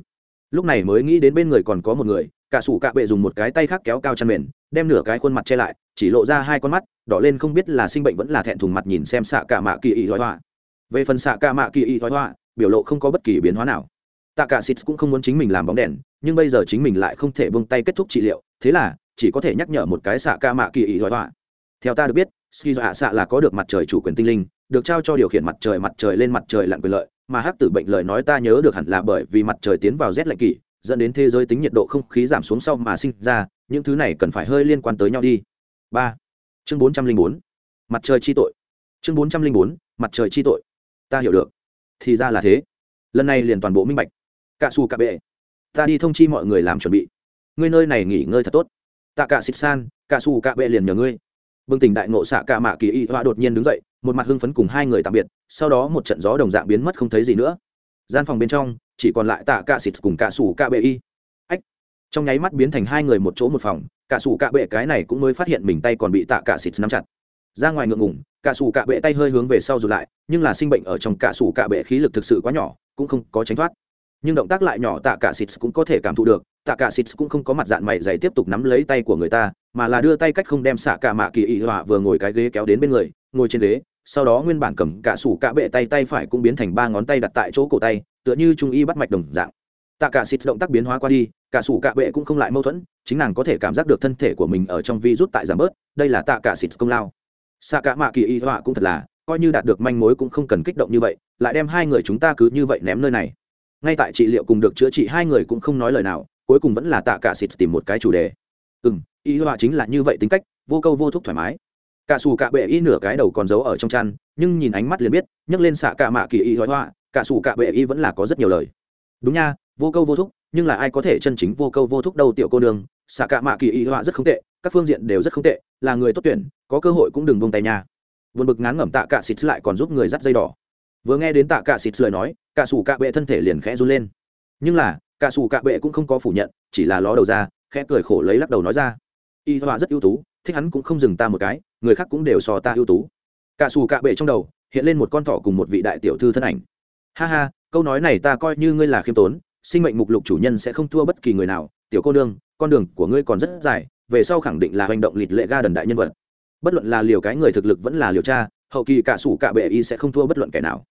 lúc này mới nghĩ đến bên người còn có một người, cả sủ cạ bệ dùng một cái tay khác kéo cao chăn mền, đem nửa cái khuôn mặt che lại, chỉ lộ ra hai con mắt, đỏ lên không biết là sinh bệnh vẫn là thẹn thùng mặt nhìn xem xạ cả mạ kỳ y thoái hoa. Về phần xạ cả mạ kỳ y thoái hoa, biểu lộ không có bất kỳ biến hóa nào. Tạ cả xịt cũng không muốn chính mình làm bóng đèn, nhưng bây giờ chính mình lại không thể buông tay kết thúc trị liệu, thế là chỉ có thể nhắc nhở một cái xạ ca mạ kỳ ý thoái hoa. Theo ta được biết ski dọa xạ là có được mặt trời chủ quyền tinh linh, được trao cho điều khiển mặt trời mặt trời lên mặt trời lặn quyền lợi mà hắc tử bệnh lời nói ta nhớ được hẳn là bởi vì mặt trời tiến vào rét lạnh kỷ, dẫn đến thế giới tính nhiệt độ không khí giảm xuống sau mà sinh ra, những thứ này cần phải hơi liên quan tới nhau đi. Ba. Chương bốn trăm linh bốn. Mặt trời chi tội. Chương bốn trăm linh bốn, mặt trời chi tội. Ta hiểu được. Thì ra là thế. Lần này liền toàn bộ minh bạch. Cạ xù cạ bệ. Ta đi thông chi mọi người làm chuẩn bị. Ngươi nơi này nghỉ ngơi thật tốt. Tạ cả xịt san cả xù cả bệ liền nhờ ngươi. Bừng tỉnh đại ngộ xạ cả mạ kỳ y hoa đột nhiên đứng dậy một mặt hưng phấn cùng hai người tạm biệt, sau đó một trận gió đồng dạng biến mất không thấy gì nữa. Gian phòng bên trong, chỉ còn lại tạ cạ xịt cùng cạ sủ cạ bệ y. Ách, trong nháy mắt biến thành hai người một chỗ một phòng, cạ sủ cạ bệ cái này cũng mới phát hiện mình tay còn bị tạ cạ xịt nắm chặt. Ra ngoài ngượng ngủng cạ sủ cạ bệ tay hơi hướng về sau rụt lại, nhưng là sinh bệnh ở trong cạ sủ cạ bệ khí lực thực sự quá nhỏ, cũng không có tránh thoát. Nhưng động tác lại nhỏ tạ cạ xịt cũng có thể cảm thụ được tạ cả xịt cũng không có mặt dạng mày dày tiếp tục nắm lấy tay của người ta, mà là đưa tay cách không đem xạ cả mạ kỳ ị họa vừa ngồi cái ghế kéo đến bên người, ngồi trên ghế, sau đó nguyên bản cầm cả sủ cả bệ tay tay phải cũng biến thành ba ngón tay đặt tại chỗ cổ tay, tựa như trung y bắt mạch đồng dạng. Tạ cả xịt động tác biến hóa qua đi, cả sủ cả bệ cũng không lại mâu thuẫn, chính nàng có thể cảm giác được thân thể của mình ở trong vi rút tại giảm bớt, đây là tạ cả xịt công lao. Xạ cả mạ kỳ ị họa cũng thật là, coi như đạt được manh mối cũng không cần kích động như vậy, lại đem hai người chúng ta cứ như vậy ném nơi này. Ngay tại trị liệu cùng được chữa trị hai người cũng không nói lời nào cuối cùng vẫn là tạ cả xịt tìm một cái chủ đề. Ừ m y họa chính là như vậy tính cách, vô câu vô thúc thoải mái. Cả xù cả bệ y nửa cái đầu còn giấu ở trong chăn, nhưng nhìn ánh mắt liền biết, nhấc lên xạ cả mạ kỳ y họa, cả xù cả bệ y vẫn là có rất nhiều lời. Đúng nha, vô câu vô thúc, nhưng là ai có thể chân chính vô câu vô thúc đâu tiểu cô nương, xạ cả mạ kỳ y họa rất không tệ, các phương diện đều rất không tệ, là người tốt tuyển, có cơ hội cũng đừng buông tay nha. Vượt bực ngán ngẩm tạ cả xịt lại còn giúp người dắt dây đỏ. Vừa nghe đến tạ cả xịt lời nói, cả xù cả bệ thân thể liền khẽ run lên. Nhưng là cả xù cả bệ cũng không có phủ nhận, chỉ là ló đầu ra, khẽ cười khổ lấy lắc đầu nói ra. Y họa rất ưu tú, thích hắn cũng không dừng ta một cái, người khác cũng đều so ta ưu tú. Cả xù cả bệ trong đầu, hiện lên một con thỏ cùng một vị đại tiểu thư thân ảnh. Ha ha, câu nói này ta coi như ngươi là khiêm tốn, sinh mệnh mục lục chủ nhân sẽ không thua bất kỳ người nào. Tiểu cô nương, con đường của ngươi còn rất dài, về sau khẳng định là hành động lịt lệ ga đần đại nhân vật. Bất luận là liều cái người thực lực vẫn là liều cha, hậu kỳ cả sủ cả bệ y sẽ không thua bất luận kẻ nào.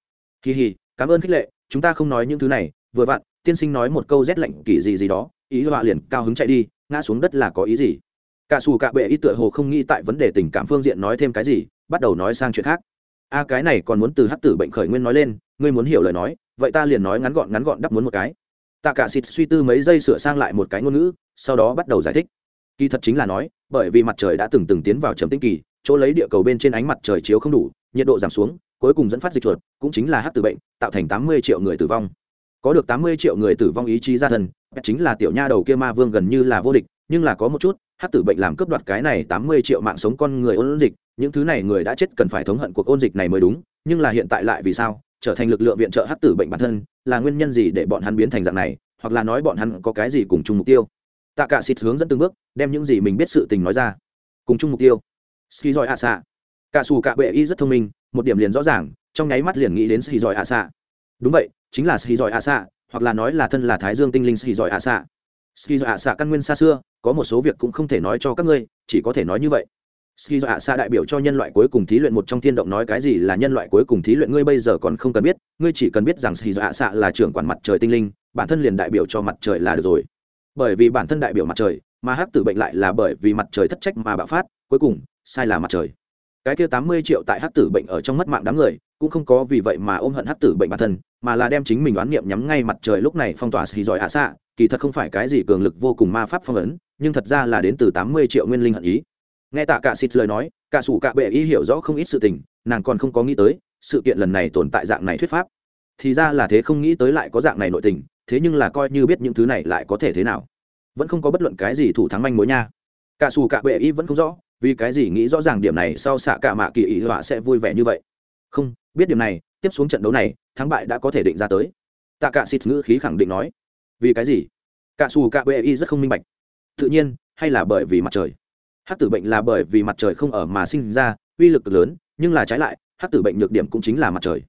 Kỳ hì cảm ơn khích lệ chúng ta không nói những thứ này, vừa vặn, tiên sinh nói một câu rét lạnh kỳ gì gì đó, ý họa liền cao hứng chạy đi, ngã xuống đất là có ý gì? Cả xù cả bệ ý tựa hồ không nghĩ tại vấn đề tình cảm phương diện nói thêm cái gì, bắt đầu nói sang chuyện khác. A, cái này còn muốn từ hát tử bệnh khởi nguyên nói lên, ngươi muốn hiểu lời nói, vậy ta liền nói ngắn gọn ngắn gọn đắp muốn một cái. Tạ cả xịt suy tư mấy giây sửa sang lại một cái ngôn ngữ, sau đó bắt đầu giải thích. Kỳ thật chính là nói, bởi vì mặt trời đã từng từng tiến vào trầm tĩnh kỳ, chỗ lấy địa cầu bên trên ánh mặt trời chiếu không đủ, nhiệt độ giảm xuống cuối cùng dẫn phát dịch chuột cũng chính là hắc tử bệnh tạo thành tám mươi triệu người tử vong. Có được tám mươi triệu người tử vong ý chí gia thần, chính là tiểu nha đầu kia ma vương gần như là vô địch nhưng là có một chút hắc tử bệnh làm cướp đoạt cái này tám mươi triệu mạng sống con người ôn dịch những thứ này người đã chết cần phải thống hận cuộc ôn dịch này mới đúng nhưng là hiện tại lại vì sao trở thành lực lượng viện trợ hắc tử bệnh bản thân là nguyên nhân gì để bọn hắn biến thành dạng này hoặc là nói bọn hắn có cái gì cùng chung mục tiêu? Tạ cả xịt hướng dẫn từng bước đem những gì mình biết sự tình nói ra. Cùng chung mục tiêu. Ski giỏi hạ xạ cả xù cả bệ y rất thông minh một điểm liền rõ ràng, trong nháy mắt liền nghĩ đến sĩ giỏi ạ xạ đúng vậy, chính là sĩ giỏi ạ xạ hoặc là nói là thân là thái dương tinh linh sĩ giỏi ạ xạ sĩ giỏi ạ xạ căn nguyên xa xưa, có một số việc cũng không thể nói cho các ngươi, chỉ có thể nói như vậy. Sĩ giỏi ạ xạ đại biểu cho nhân loại cuối cùng thí luyện một trong thiên động nói cái gì là nhân loại cuối cùng thí luyện ngươi bây giờ còn không cần biết, ngươi chỉ cần biết rằng sĩ giỏi ạ xạ là trưởng quản mặt trời tinh linh, bản thân liền đại biểu cho mặt trời là được rồi. Bởi vì bản thân đại biểu mặt trời, mà hắc tử bệnh lại là bởi vì mặt trời thất trách mà bạo phát, cuối cùng, sai là mặt trời cái kia tám mươi triệu tại hắc tử bệnh ở trong mất mạng đám người, cũng không có vì vậy mà ôm hận hắc tử bệnh bản thân, mà là đem chính mình đoán niệm nhắm ngay mặt trời lúc này phong tỏa xì giỏi hạ xạ kỳ thật không phải cái gì cường lực vô cùng ma pháp phong ấn, nhưng thật ra là đến từ tám mươi triệu nguyên linh hận ý. Nghe tạ cả xịt lời nói cả sủ cả bệ ý hiểu rõ không ít sự tình, nàng còn không có nghĩ tới, sự kiện lần này tồn tại dạng này thuyết pháp. Thì ra là thế không nghĩ tới lại có dạng này nội tình, thế nhưng là coi như biết những thứ này lại có thể thế nào. Vẫn không có bất luận cái gì thủ thắng manh mối nha. Cả sủ cả bệ y vẫn không rõ vì cái gì nghĩ rõ ràng điểm này sau xạ cả mạ kỳ ý họa sẽ vui vẻ như vậy? Không, biết điểm này, tiếp xuống trận đấu này, thắng bại đã có thể định ra tới. Tạ cả xịt ngữ khí khẳng định nói. Vì cái gì? Cả xù cả bệ y rất không minh bạch. Tự nhiên, hay là bởi vì mặt trời? Hát tử bệnh là bởi vì mặt trời không ở mà sinh ra, uy lực lớn, nhưng là trái lại hát tử bệnh nhược điểm cũng chính là mặt trời.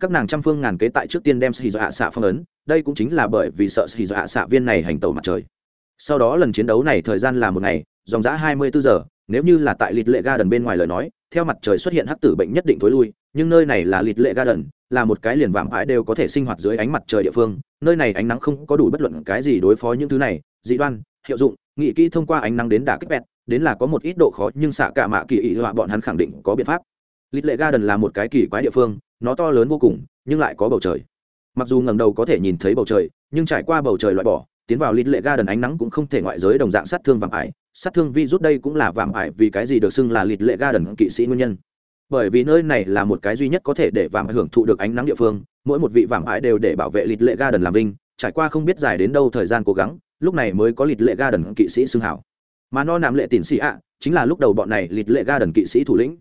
Các nàng trăm phương ngàn kế tại trước tiên đem sĩ dọa xạ phong ấn, đây cũng chính là bởi vì sợ sĩ dọa xạ viên này hành tàu mặt trời. Sau đó lần chiến đấu này thời gian là một ngày, dòng giã hai mươi bốn giờ nếu như là tại lịt lệ ga đần bên ngoài lời nói, theo mặt trời xuất hiện hắc tử bệnh nhất định thối lui, nhưng nơi này là lịt lệ ga đần là một cái liền vạm ái đều có thể sinh hoạt dưới ánh mặt trời địa phương, nơi này ánh nắng không có đủ bất luận cái gì đối phó những thứ này, dị đoan, hiệu dụng, nghị kỹ thông qua ánh nắng đến đả kích bẹt, đến là có một ít độ khó, nhưng xạ cả mạ kỳ ý họa bọn hắn khẳng định có biện pháp. Lịt lệ ga đần là một cái kỳ quái địa phương, nó to lớn vô cùng, nhưng lại có bầu trời. Mặc dù ngầm đầu có thể nhìn thấy bầu trời, nhưng trải qua bầu trời loại bỏ, tiến vào Lịt lệ ga đần ánh nắng cũng không thể ngoại giới đồng dạng sát thương vàng ải sát thương vi rút đây cũng là vạm ải vì cái gì được xưng là lịt lệ ga đần kỵ sĩ nguyên nhân. Bởi vì nơi này là một cái duy nhất có thể để vạm hưởng thụ được ánh nắng địa phương, mỗi một vị vạm ải đều để bảo vệ lịt lệ ga đần làm vinh, trải qua không biết dài đến đâu thời gian cố gắng, lúc này mới có lịt lệ ga đần kỵ sĩ xưng hảo. Mà no nạm lệ tín sĩ ạ, chính là lúc đầu bọn này lịt lệ ga đần kỵ sĩ thủ lĩnh.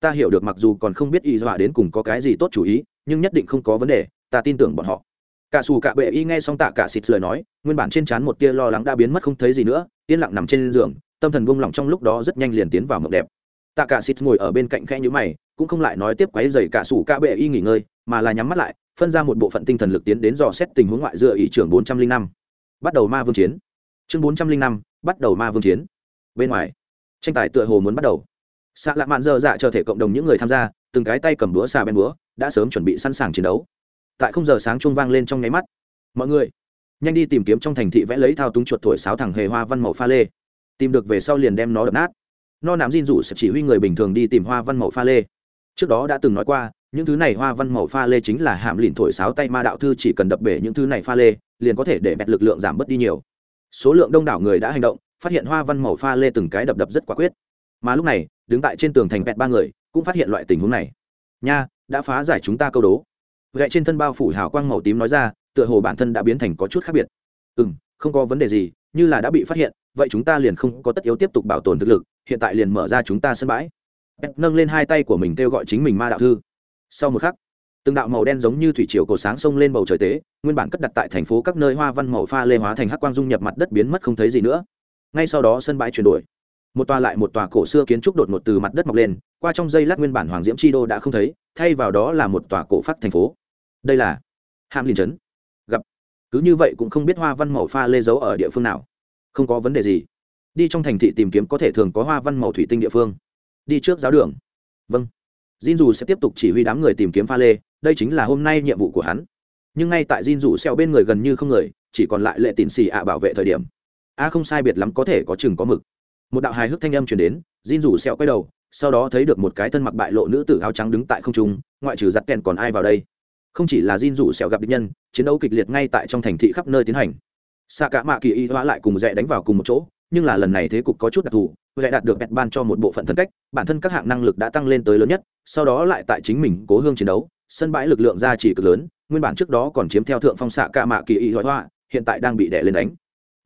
Ta hiểu được mặc dù còn không biết y dọa đến cùng có cái gì tốt chủ ý, nhưng nhất định không có vấn đề, ta tin tưởng bọn họ cả xù cả bệ y nghe xong tạ cả xịt lời nói, nguyên bản trên trán một tia lo lắng đã biến mất không thấy gì nữa, yên lặng nằm trên giường, tâm thần buông lỏng trong lúc đó rất nhanh liền tiến vào mộng đẹp. Tạ cả xịt ngồi ở bên cạnh khẽ nhíu mày, cũng không lại nói tiếp quấy giày cả xù cả bệ y nghỉ ngơi, mà là nhắm mắt lại, phân ra một bộ phận tinh thần lực tiến đến dò xét tình huống ngoại dựa ý trưởng bốn trăm linh năm. Bắt đầu ma vương chiến. Chương bốn trăm linh năm, bắt đầu ma vương chiến. Bên ngoài, tranh tài tựa hồ muốn bắt đầu. Xạ lạ mạn dơ dạ chờ thể cộng đồng những người tham gia, từng cái tay cầm búa xà bên búa, đã sớm chuẩn bị sẵn sàng chiến đấu tại không giờ sáng chuông vang lên trong nháy mắt. Mọi người, nhanh đi tìm kiếm trong thành thị vẽ lấy thao túng chuột thổi sáo thẳng hề hoa văn màu pha lê. Tìm được về sau liền đem nó đập nát. No nắm diên rủ sẽ chỉ huy người bình thường đi tìm hoa văn màu pha lê. Trước đó đã từng nói qua, những thứ này hoa văn màu pha lê chính là hàm lìn thổi sáo tay ma đạo thư chỉ cần đập bể những thứ này pha lê, liền có thể để bẹt lực lượng giảm bớt đi nhiều. Số lượng đông đảo người đã hành động, phát hiện hoa văn màu pha lê từng cái đập đập rất quả quyết. Mà lúc này, đứng tại trên tường thành bẹt ba người, cũng phát hiện loại tình huống này. Nha, đã phá giải chúng ta câu đố gậy trên thân bao phủ hào quang màu tím nói ra, tựa hồ bản thân đã biến thành có chút khác biệt. Ừ m không có vấn đề gì, như là đã bị phát hiện, vậy chúng ta liền không có tất yếu tiếp tục bảo tồn thực lực, hiện tại liền mở ra chúng ta sân bãi. Nâng lên hai tay của mình kêu gọi chính mình ma đạo thư. Sau một khắc, từng đạo màu đen giống như thủy triều cổ sáng sông lên bầu trời tế, nguyên bản cất đặt tại thành phố các nơi hoa văn màu pha lê hóa thành hắc quang dung nhập mặt đất biến mất không thấy gì nữa. Ngay sau đó sân bãi chuyển đổi. Một tòa lại một tòa cổ xưa kiến trúc đột ngột từ mặt đất mọc lên, qua trong dây lát nguyên bản hoàng diễm chi đô đã không thấy, thay vào đó là một tòa cổ phát thành phố đây là hàm liên trấn gặp. Cứ như vậy cũng không biết hoa văn màu pha lê giấu ở địa phương nào. Không có vấn đề gì. Đi trong thành thị tìm kiếm có thể thường có hoa văn màu thủy tinh địa phương. Đi trước giáo đường. Vâng. Jin dù sẽ tiếp tục chỉ huy đám người tìm kiếm pha lê, đây chính là hôm nay nhiệm vụ của hắn. Nhưng ngay tại Jin dù xeo bên người gần như không người, chỉ còn lại lệ tịn xì ạ bảo vệ thời điểm. A không sai biệt lắm có thể có chừng có mực. Một đạo hài hước thanh âm truyền đến Jin Dù sẹo quay đầu sau đó thấy được một cái thân mặc bại lộ nữ tử áo trắng đứng tại không trung ngoại trừ giặt kèn còn ai vào đây? Không chỉ là Jin rủ sẹo gặp địch nhân, chiến đấu kịch liệt ngay tại trong thành thị khắp nơi tiến hành. Xạ cả mạ kỳ y hóa lại cùng rẽ đánh vào cùng một chỗ, nhưng là lần này thế cục có chút đặc thù rẽ đạt được bẹt ban cho một bộ phận thân cách, bản thân các hạng năng lực đã tăng lên tới lớn nhất, sau đó lại tại chính mình cố hương chiến đấu, sân bãi lực lượng gia trì cực lớn, nguyên bản trước đó còn chiếm theo thượng phong xạ cả mạ kỳ y hóa hiện tại đang bị đè lên đánh.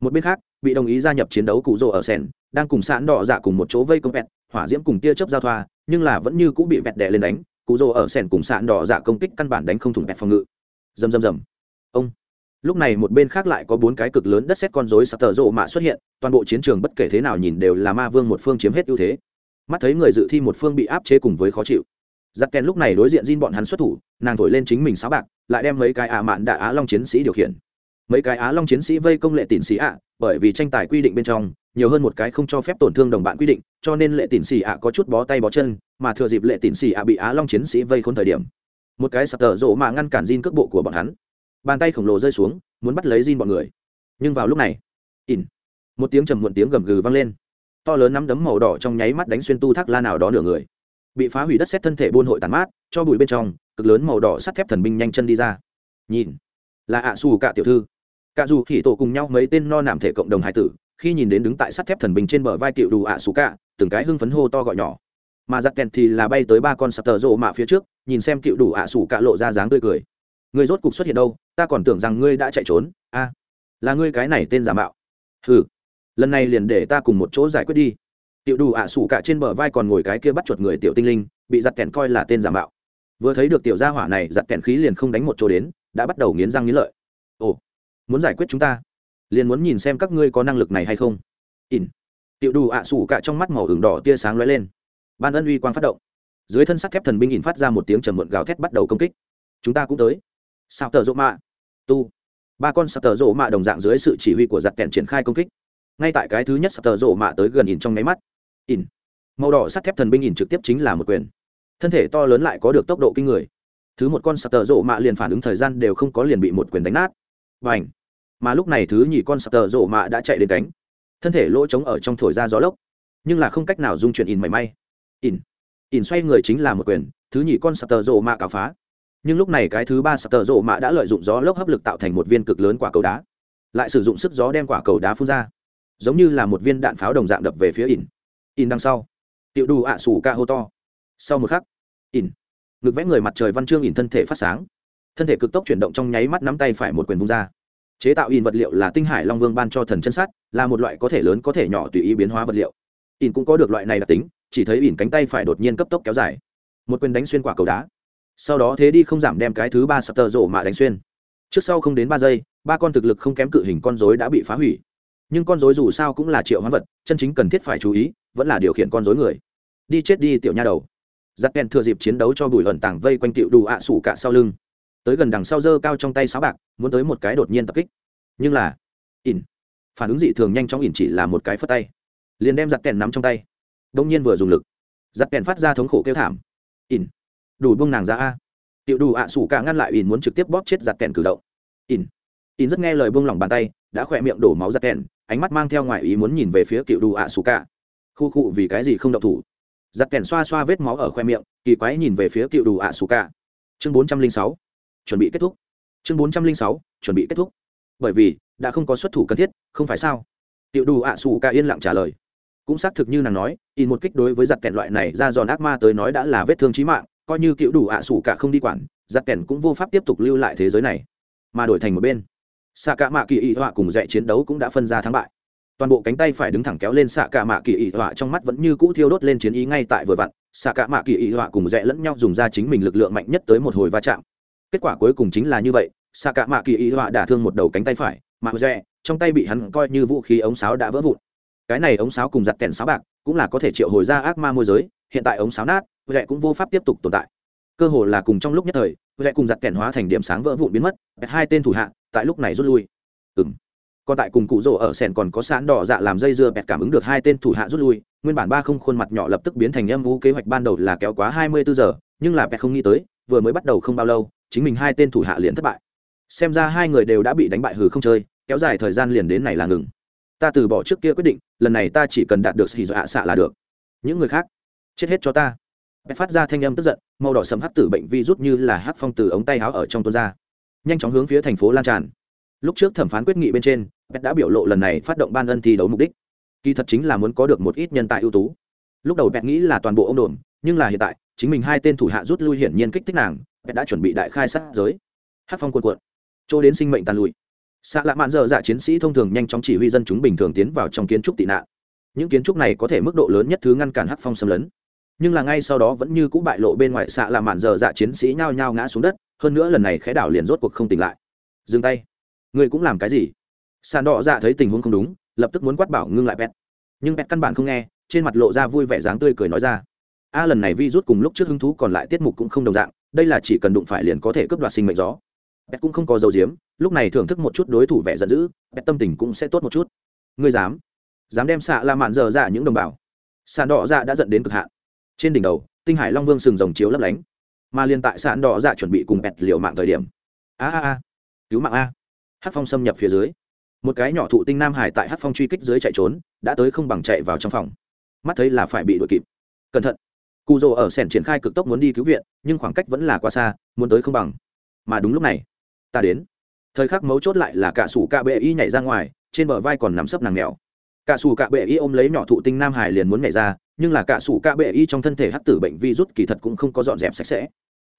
Một bên khác, bị đồng ý gia nhập chiến đấu cụ rồ ở sen đang cùng sạn đỏ dạ cùng một chỗ vây công bẹt, hỏa diễm cùng tia chớp giao thoa, nhưng là vẫn như cũng bị bẹt đè lên đánh cụ rồ ở sen cùng sạn đỏ dạ công kích căn bản đánh không thủng bẹt phòng ngự. Dầm dầm dầm. Ông. Lúc này một bên khác lại có bốn cái cực lớn đất xét con rối sập tờ rộ mạ xuất hiện, toàn bộ chiến trường bất kể thế nào nhìn đều là ma vương một phương chiếm hết ưu thế. Mắt thấy người dự thi một phương bị áp chế cùng với khó chịu. Giặc kèn lúc này đối diện Jin bọn hắn xuất thủ, nàng thổi lên chính mình sáu bạc, lại đem mấy cái ả mạn đạ á long chiến sĩ điều khiển. Mấy cái á long chiến sĩ vây công lệ tịn sĩ ạ, bởi vì tranh tài quy định bên trong, nhiều hơn một cái không cho phép tổn thương đồng bạn quy định, cho nên lệ tịn sĩ ạ có chút bó tay bó chân mà thừa dịp lệ tịn xì ạ bị á long chiến sĩ vây khốn thời điểm. Một cái sập tờ rộ mà ngăn cản Jin cước bộ của bọn hắn. Bàn tay khổng lồ rơi xuống, muốn bắt lấy Jin bọn người. Nhưng vào lúc này, ỉn. Một tiếng trầm muộn tiếng gầm gừ vang lên. To lớn nắm đấm màu đỏ trong nháy mắt đánh xuyên tu thác la nào đó nửa người. Bị phá hủy đất xét thân thể buôn hội tàn mát, cho bụi bên trong, cực lớn màu đỏ sắt thép thần binh nhanh chân đi ra. Nhìn, là ạ xù cả tiểu thư. Cả dù khỉ tổ cùng nhau mấy tên no nảm thể cộng đồng hải tử, khi nhìn đến đứng tại sắt thép thần binh trên bờ vai tiểu đủ ạ xù cả, từng cái hưng phấn hô to gọi nhỏ mà giặt kèn thì là bay tới ba con sập tờ rộ mạ phía trước, nhìn xem cựu đủ ạ sủ cả lộ ra dáng tươi cười. Người rốt cục xuất hiện đâu? Ta còn tưởng rằng ngươi đã chạy trốn. A, là ngươi cái này tên giả mạo. Hừ, lần này liền để ta cùng một chỗ giải quyết đi. Tiểu đủ ạ sủ cả trên bờ vai còn ngồi cái kia bắt chuột người tiểu tinh linh, bị giặt kèn coi là tên giả mạo. Vừa thấy được tiểu gia hỏa này, giặt kèn khí liền không đánh một chỗ đến, đã bắt đầu nghiến răng nghiến lợi. Ồ, muốn giải quyết chúng ta? Liền muốn nhìn xem các ngươi có năng lực này hay không. Ỉn tiểu đủ ạ sủ cả trong mắt màu hưởng đỏ tia sáng lóe lên ban ân uy quang phát động. Dưới thân sắt thép thần binh nhìn phát ra một tiếng trầm muộn gào thét bắt đầu công kích. Chúng ta cũng tới. Sao tờ rộ mạ? Tu. Ba con sập tờ rộ mạ đồng dạng dưới sự chỉ huy của giặt kèn triển khai công kích. Ngay tại cái thứ nhất sập tờ rộ mạ tới gần in trong nháy mắt. In màu đỏ sắt thép thần binh ỉn trực tiếp chính là một quyền. Thân thể to lớn lại có được tốc độ kinh người. Thứ một con sập tờ rộ mạ liền phản ứng thời gian đều không có liền bị một quyền đánh nát. Và ảnh mà lúc này thứ nhì con sập tờ rộ mạ đã chạy đến cánh. Thân thể lỗ trống ở trong thổi ra gió lốc. Nhưng là không cách nào dung chuyển in mảy may in in xoay người chính là một quyền, thứ nhì con sập tờ rộ mạ cào phá. Nhưng lúc này cái thứ ba sập tờ rộ mạ đã lợi dụng gió lốc hấp lực tạo thành một viên cực lớn quả cầu đá. Lại sử dụng sức gió đem quả cầu đá phun ra. Giống như là một viên đạn pháo đồng dạng đập về phía in in đằng sau. Tiểu đủ ạ à sủ ca hô to. Sau một khắc in ngực vẽ người mặt trời văn chương in thân thể phát sáng. Thân thể cực tốc chuyển động trong nháy mắt nắm tay phải một quyền vung ra. Chế tạo in vật liệu là tinh hải long vương ban cho thần chân sắt, là một loại có thể lớn có thể nhỏ tùy ý biến hóa vật liệu. In cũng có được loại này đặc tính chỉ thấy ỉn cánh tay phải đột nhiên cấp tốc kéo dài. Một quyền đánh xuyên quả cầu đá. Sau đó thế đi không giảm đem cái thứ ba sập tờ rổ mà đánh xuyên. Trước sau không đến ba giây, ba con thực lực không kém cự hình con dối đã bị phá hủy. Nhưng con dối dù sao cũng là triệu hoán vật, chân chính cần thiết phải chú ý, vẫn là điều khiển con dối người. Đi chết đi tiểu nha đầu. Giặc kèn thừa dịp chiến đấu cho bùi ẩn tảng vây quanh tiệu đủ ạ sủ cả sau lưng. Tới gần đằng sau dơ cao trong tay sáo bạc, muốn tới một cái đột nhiên tập kích. Nhưng là, ỉn, phản ứng dị thường nhanh chóng ỉn chỉ là một cái phất tay. Liền đem giặc kèn nắm trong tay đông nhiên vừa dùng lực giặt kèn phát ra thống khổ kêu thảm. Ỉn, đủ bông nàng ra a. Tiểu đủ ạ sủ cả ngăn lại ỉn muốn trực tiếp bóp chết giặt kèn cử động. Ỉn ỉn rất nghe lời buông lỏng bàn tay, đã khỏe miệng đổ máu giặt kèn, ánh mắt mang theo ngoài ý muốn nhìn về phía tiểu đủ ạ sủ cả. Khu cụ vì cái gì không động thủ? Giặt kèn xoa xoa vết máu ở khoe miệng, kỳ quái nhìn về phía tiểu đủ ạ sủ cả. Chương bốn trăm linh sáu, chuẩn bị kết thúc. Chương bốn trăm linh sáu, chuẩn bị kết thúc. Bởi vì, đã không có xuất thủ cần thiết, không phải sao? Tiểu đủ ạ sủ cả yên lặng trả lời cũng xác thực như nàng nói, in một kích đối với giặc kẹn loại này ra giòn ác ma tới nói đã là vết thương trí mạng, coi như cựu đủ ạ sủ cả không đi quản giặc kẹn cũng vô pháp tiếp tục lưu lại thế giới này. Mà đổi thành một bên xạ cả mạ kỳ y họa cùng dạy chiến đấu cũng đã phân ra thắng bại. Toàn bộ cánh tay phải đứng thẳng kéo lên xạ cả mạ kỳ y họa trong mắt vẫn như cũ thiêu đốt lên chiến ý ngay tại vừa vặn xạ cả mạ kỳ y họa cùng dạy lẫn nhau dùng ra chính mình lực lượng mạnh nhất tới một hồi va chạm. Kết quả cuối cùng chính là như vậy xạ cả mạ kỳ y họa đả thương một đầu cánh tay phải, mà dạy, trong tay bị hắn coi như vũ khí ống sáo đã vỡ vụn cái này ống sáo cùng giặt kèn sáo bạc cũng là có thể triệu hồi ra ác ma môi giới, hiện tại ống sáo nát rẽ cũng vô pháp tiếp tục tồn tại. Cơ hồ là cùng trong lúc nhất thời rẽ cùng giặt kèn hóa thành điểm sáng vỡ vụn biến mất hai tên thủ hạ, tại lúc này rút lui. Ừ m còn tại cùng cụ rỗ ở sèn còn có sán đỏ dạ làm dây dưa bẹt cảm ứng được hai tên thủ hạ rút lui, nguyên bản ba không khuôn mặt nhỏ lập tức biến thành âm vũ kế hoạch ban đầu là kéo quá hai mươi bốn giờ, nhưng là bẹt không nghĩ tới, vừa mới bắt đầu không bao lâu, chính mình hai tên thủ hạ liền thất bại. Xem ra hai người đều đã bị đánh bại hừ không chơi, kéo dài thời gian liền đến này là ngừng ta từ bỏ trước kia quyết định lần này ta chỉ cần đạt được hỉ dọa xạ là được. Những người khác chết hết cho ta. Bé phát ra thanh âm tức giận màu đỏ sầm hắc tử bệnh vi rút như là hắc phong từ ống tay áo ở trong tuôn ra. Nhanh chóng hướng phía thành phố lan tràn. Lúc trước thẩm phán quyết nghị bên trên bé đã biểu lộ lần này phát động ban ân thi đấu mục đích. Kỳ thật chính là muốn có được một ít nhân tài ưu tú. Lúc đầu bé nghĩ là toàn bộ ông đồn nhưng là hiện tại chính mình hai tên thủ hạ rút lui hiển nhiên kích thích nàng bé đã chuẩn bị đại khai sát giới. Hắc phong cuộn cuộn, chỗ đến sinh mệnh tàn lụi xạ lạ mạn dở dạ chiến sĩ thông thường nhanh chóng chỉ huy dân chúng bình thường tiến vào trong kiến trúc tị nạn. Những kiến trúc này có thể mức độ lớn nhất thứ ngăn cản hắc phong xâm lấn. Nhưng là ngay sau đó vẫn như cũ bại lộ bên ngoài, xạ lạ mạn dở dạ chiến sĩ nhao nhao ngã xuống đất, hơn nữa lần này khẽ đảo liền rốt cuộc không tỉnh lại. Dừng tay. Ngươi cũng làm cái gì? Sàn đỏ dạ thấy tình huống không đúng, lập tức muốn quát bảo ngưng lại pet nhưng pet căn bản không nghe, trên mặt lộ ra vui vẻ dáng tươi cười nói ra. A, lần này vi rút cùng lúc trước hứng thú còn lại tiết mục cũng không đồng dạng, đây là chỉ cần đụng phải liền có thể cướp đoạt sinh mệnh gió pet cũng không có dầu diếm lúc này thưởng thức một chút đối thủ vẻ giận dữ, pet tâm tình cũng sẽ tốt một chút. Ngươi dám? Dám đem xạ la mạn dở dạ những đồng bào? Sàn đỏ dạ đã dẫn đến cực hạn. Trên đỉnh đầu, tinh hải long vương sừng rồng chiếu lấp lánh. Mà liên tại sàn đỏ dạ chuẩn bị cùng pet liều mạng thời điểm. A a a. Cứu mạng a. Hát phong xâm nhập phía dưới. Một cái nhỏ thụ tinh nam hải tại hát phong truy kích dưới chạy trốn, đã tới không bằng chạy vào trong phòng. Mắt thấy là phải bị đuổi kịp. Cẩn thận. Cụ rồ ở sẻn triển khai cực tốc muốn đi cứu viện, nhưng khoảng cách vẫn là quá xa, muốn tới không bằng. Mà đúng lúc này ta đến. Thời khắc mấu chốt lại là cả sủ cạ bệ y nhảy ra ngoài, trên bờ vai còn nằm sấp nàng mèo. Cả sủ cạ bệ y ôm lấy nhỏ thụ tinh nam hải liền muốn nhảy ra, nhưng là cả sủ cạ bệ y trong thân thể hắc tử bệnh virus kỳ thật cũng không có dọn dẹp sạch sẽ.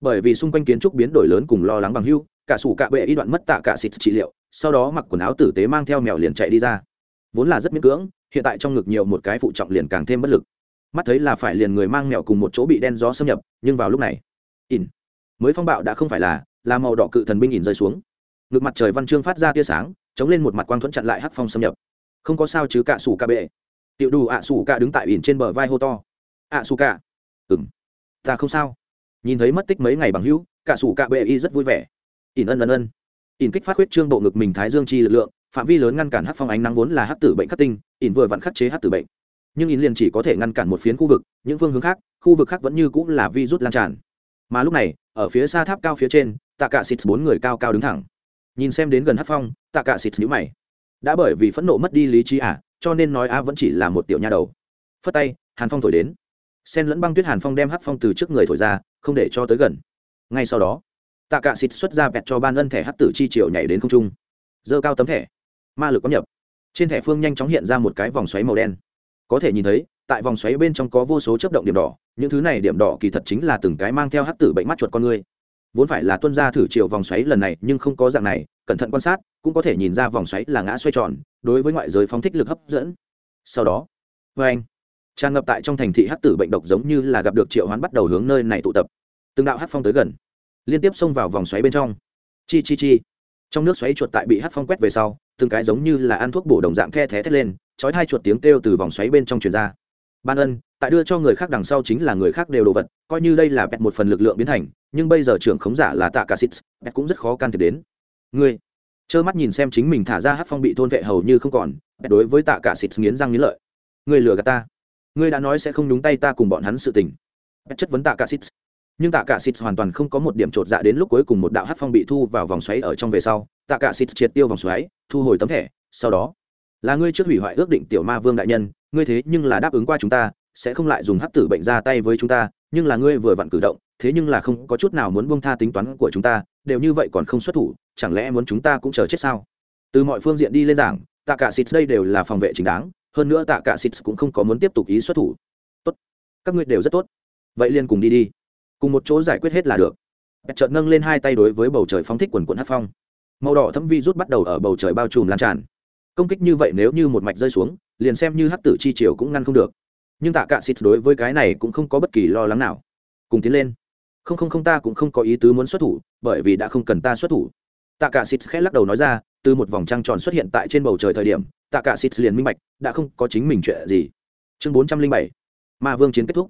Bởi vì xung quanh kiến trúc biến đổi lớn cùng lo lắng bằng hưu, cả sủ cạ bệ y đoạn mất tạ cả xịt trị liệu, sau đó mặc quần áo tử tế mang theo mèo liền chạy đi ra. Vốn là rất miễn cưỡng, hiện tại trong ngực nhiều một cái phụ trọng liền càng thêm bất lực. Mắt thấy là phải liền người mang mèo cùng một chỗ bị đen gió xâm nhập, nhưng vào lúc này in mới phong bạo đã không phải là là màu đỏ cự thần binh nhìn rơi xuống. Ngược mặt trời văn chương phát ra tia sáng chống lên một mặt quang thuẫn chặn lại hắc phong xâm nhập. Không có sao chứ cả sủ cả bệ. Tiểu đủ ạ sủ cả đứng tại ỉn trên bờ vai hô to. Ạ sủ cả, ừng ta không sao. Nhìn thấy mất tích mấy ngày bằng hữu cả sủ cả bệ y rất vui vẻ. Ỉn ân ân ân. Ỉn kích phát huyết trương bộ ngực mình thái dương chi lực lượng phạm vi lớn ngăn cản hắc phong ánh nắng vốn là hắc tử bệnh khắc tinh ỉn vừa vặn khắc chế hắc tử bệnh. Nhưng ỉn liền chỉ có thể ngăn cản một phiến khu vực những phương hướng khác khu vực khác vẫn như cũng là virus lan tràn. Mà lúc này ở phía xa tháp cao phía trên tạ cả xịt bốn người cao cao đứng thẳng. Nhìn xem đến gần hát phong tạ cả xịt nhữ mày. Đã bởi vì phẫn nộ mất đi lý trí à cho nên nói a vẫn chỉ là một tiểu nha đầu. Phất tay, hàn phong thổi đến. Sen lẫn băng tuyết hàn phong đem hát phong từ trước người thổi ra, không để cho tới gần. Ngay sau đó tạ cả xịt xuất ra bẹt cho ban ân thẻ hát tử chi triệu nhảy đến không trung. Dơ cao tấm thẻ. Ma lực có nhập. Trên thẻ phương nhanh chóng hiện ra một cái vòng xoáy màu đen. Có thể nhìn thấy, tại vòng xoáy bên trong có vô số chấp động điểm đỏ, những thứ này điểm đỏ kỳ thật chính là từng cái mang theo hát tử bệnh mắt chuột con người vốn phải là tuân ra thử chiều vòng xoáy lần này, nhưng không có dạng này, cẩn thận quan sát, cũng có thể nhìn ra vòng xoáy là ngã xoay tròn, đối với ngoại giới phóng thích lực hấp dẫn. Sau đó vê anh, tràn ngập tại trong thành thị hát tử bệnh độc giống như là gặp được triệu hoán bắt đầu hướng nơi này tụ tập. Từng đạo hát phong tới gần, liên tiếp xông vào vòng xoáy bên trong. Chi chi chi. Trong nước xoáy chuột tại bị hát phong quét về sau, từng cái giống như là ăn thuốc bổ đồng dạng the thé thét lên, chói hai chuột tiếng kêu từ vòng xoáy bên trong truyền ra ban ân, tại đưa cho người khác đằng sau chính là người khác đều đồ vật, coi như đây là bẹt một phần lực lượng biến thành, nhưng bây giờ trưởng khống giả là tạ cả xít bẹt cũng rất khó can thiệp đến. Ngươi, trơ mắt nhìn xem chính mình thả ra hát phong bị thôn vệ hầu như không còn bẹt đối với tạ cả xít nghiến răng nghiến lợi. Ngươi lừa gạt ta. Ngươi đã nói sẽ không đúng tay ta cùng bọn hắn sự tình. Bẹt chất vấn tạ cả xít nhưng tạ cả xít hoàn toàn không có một điểm trột dạ đến lúc cuối cùng một đạo hát phong bị thu vào vòng xoáy ở trong về sau, tạ cả xít triệt tiêu vòng xoáy, thu hồi tấm thẻ, sau đó, là ngươi trước hủy hoại ước định tiểu ma vương đại nhân ngươi thế nhưng là đáp ứng qua chúng ta, sẽ không lại dùng hắc tử bệnh ra tay với chúng ta, nhưng là ngươi vừa vặn cử động, thế nhưng là không có chút nào muốn buông tha tính toán của chúng ta, đều như vậy còn không xuất thủ, chẳng lẽ muốn chúng ta cũng chờ chết sao? Từ mọi phương diện đi lên giảng, tạ cả xịt đây đều là phòng vệ chính đáng, hơn nữa tạ cả xịt cũng không có muốn tiếp tục ý xuất thủ. Tốt, các ngươi đều rất tốt. Vậy liền cùng đi đi. Cùng một chỗ giải quyết hết là được. Bẹt chợt nâng lên hai tay đối với bầu trời phóng thích quần quần hát phong. Màu đỏ thâm vi rút bắt đầu ở bầu trời bao trùm lan tràn. Công kích như vậy nếu như một mạch rơi xuống liền xem như hắc tử chi triều cũng ngăn không được. Nhưng tạ cạ xịt đối với cái này cũng không có bất kỳ lo lắng nào. Cùng tiến lên. Không không không ta cũng không có ý tứ muốn xuất thủ, bởi vì đã không cần ta xuất thủ. Tạ cạ xịt khẽ lắc đầu nói ra, từ một vòng trăng tròn xuất hiện tại trên bầu trời thời điểm, tạ cạ xịt liền minh bạch, đã không có chính mình chuyện gì. Chương bốn trăm linh bảy, ma vương chiến kết thúc.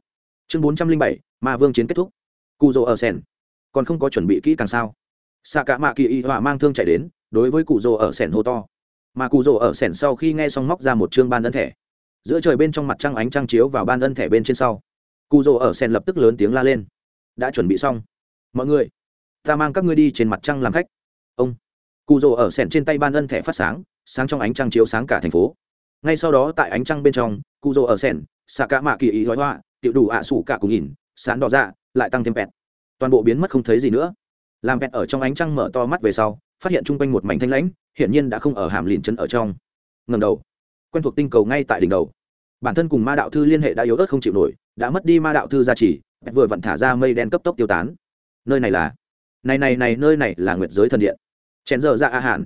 Chương bốn trăm linh bảy, ma vương chiến kết thúc. Cụ rồ ở sen. Còn không có chuẩn bị kỹ càng sao? Xạ cả mạ kỳ y họa mang thương chạy đến, đối với cụ rồ ở sen hô to mà cụ rồ ở sẻn sau khi nghe xong móc ra một chương ban ân thẻ. Giữa trời bên trong mặt trăng ánh trăng chiếu vào ban ân thẻ bên trên sau, cụ rồ ở sẻn lập tức lớn tiếng la lên. Đã chuẩn bị xong. Mọi người, ta mang các ngươi đi trên mặt trăng làm khách. Ông, cụ rồ ở sẻn trên tay ban ân thẻ phát sáng sáng trong ánh trăng chiếu sáng cả thành phố. Ngay sau đó tại ánh trăng bên trong, cụ rồ ở sẻn, xạ cả mạ kỳ ý gói hoa tiểu đủ ạ à sủ cả cùng nhìn, sán đỏ dạ lại tăng thêm pẹt. Toàn bộ biến mất không thấy gì nữa. Làm pẹt ở trong ánh trăng mở to mắt về sau, phát hiện chung quanh một mảnh thanh lãnh hiển nhiên đã không ở hàm lìn chân ở trong. Ngầm đầu, quen thuộc tinh cầu ngay tại đỉnh đầu. Bản thân cùng ma đạo thư liên hệ đã yếu ớt không chịu nổi, đã mất đi ma đạo thư gia trì, vừa vặn thả ra mây đen cấp tốc tiêu tán. Nơi này là? Này này này, nơi này là nguyệt giới thần điện. Chén giờ ra dạ a hạn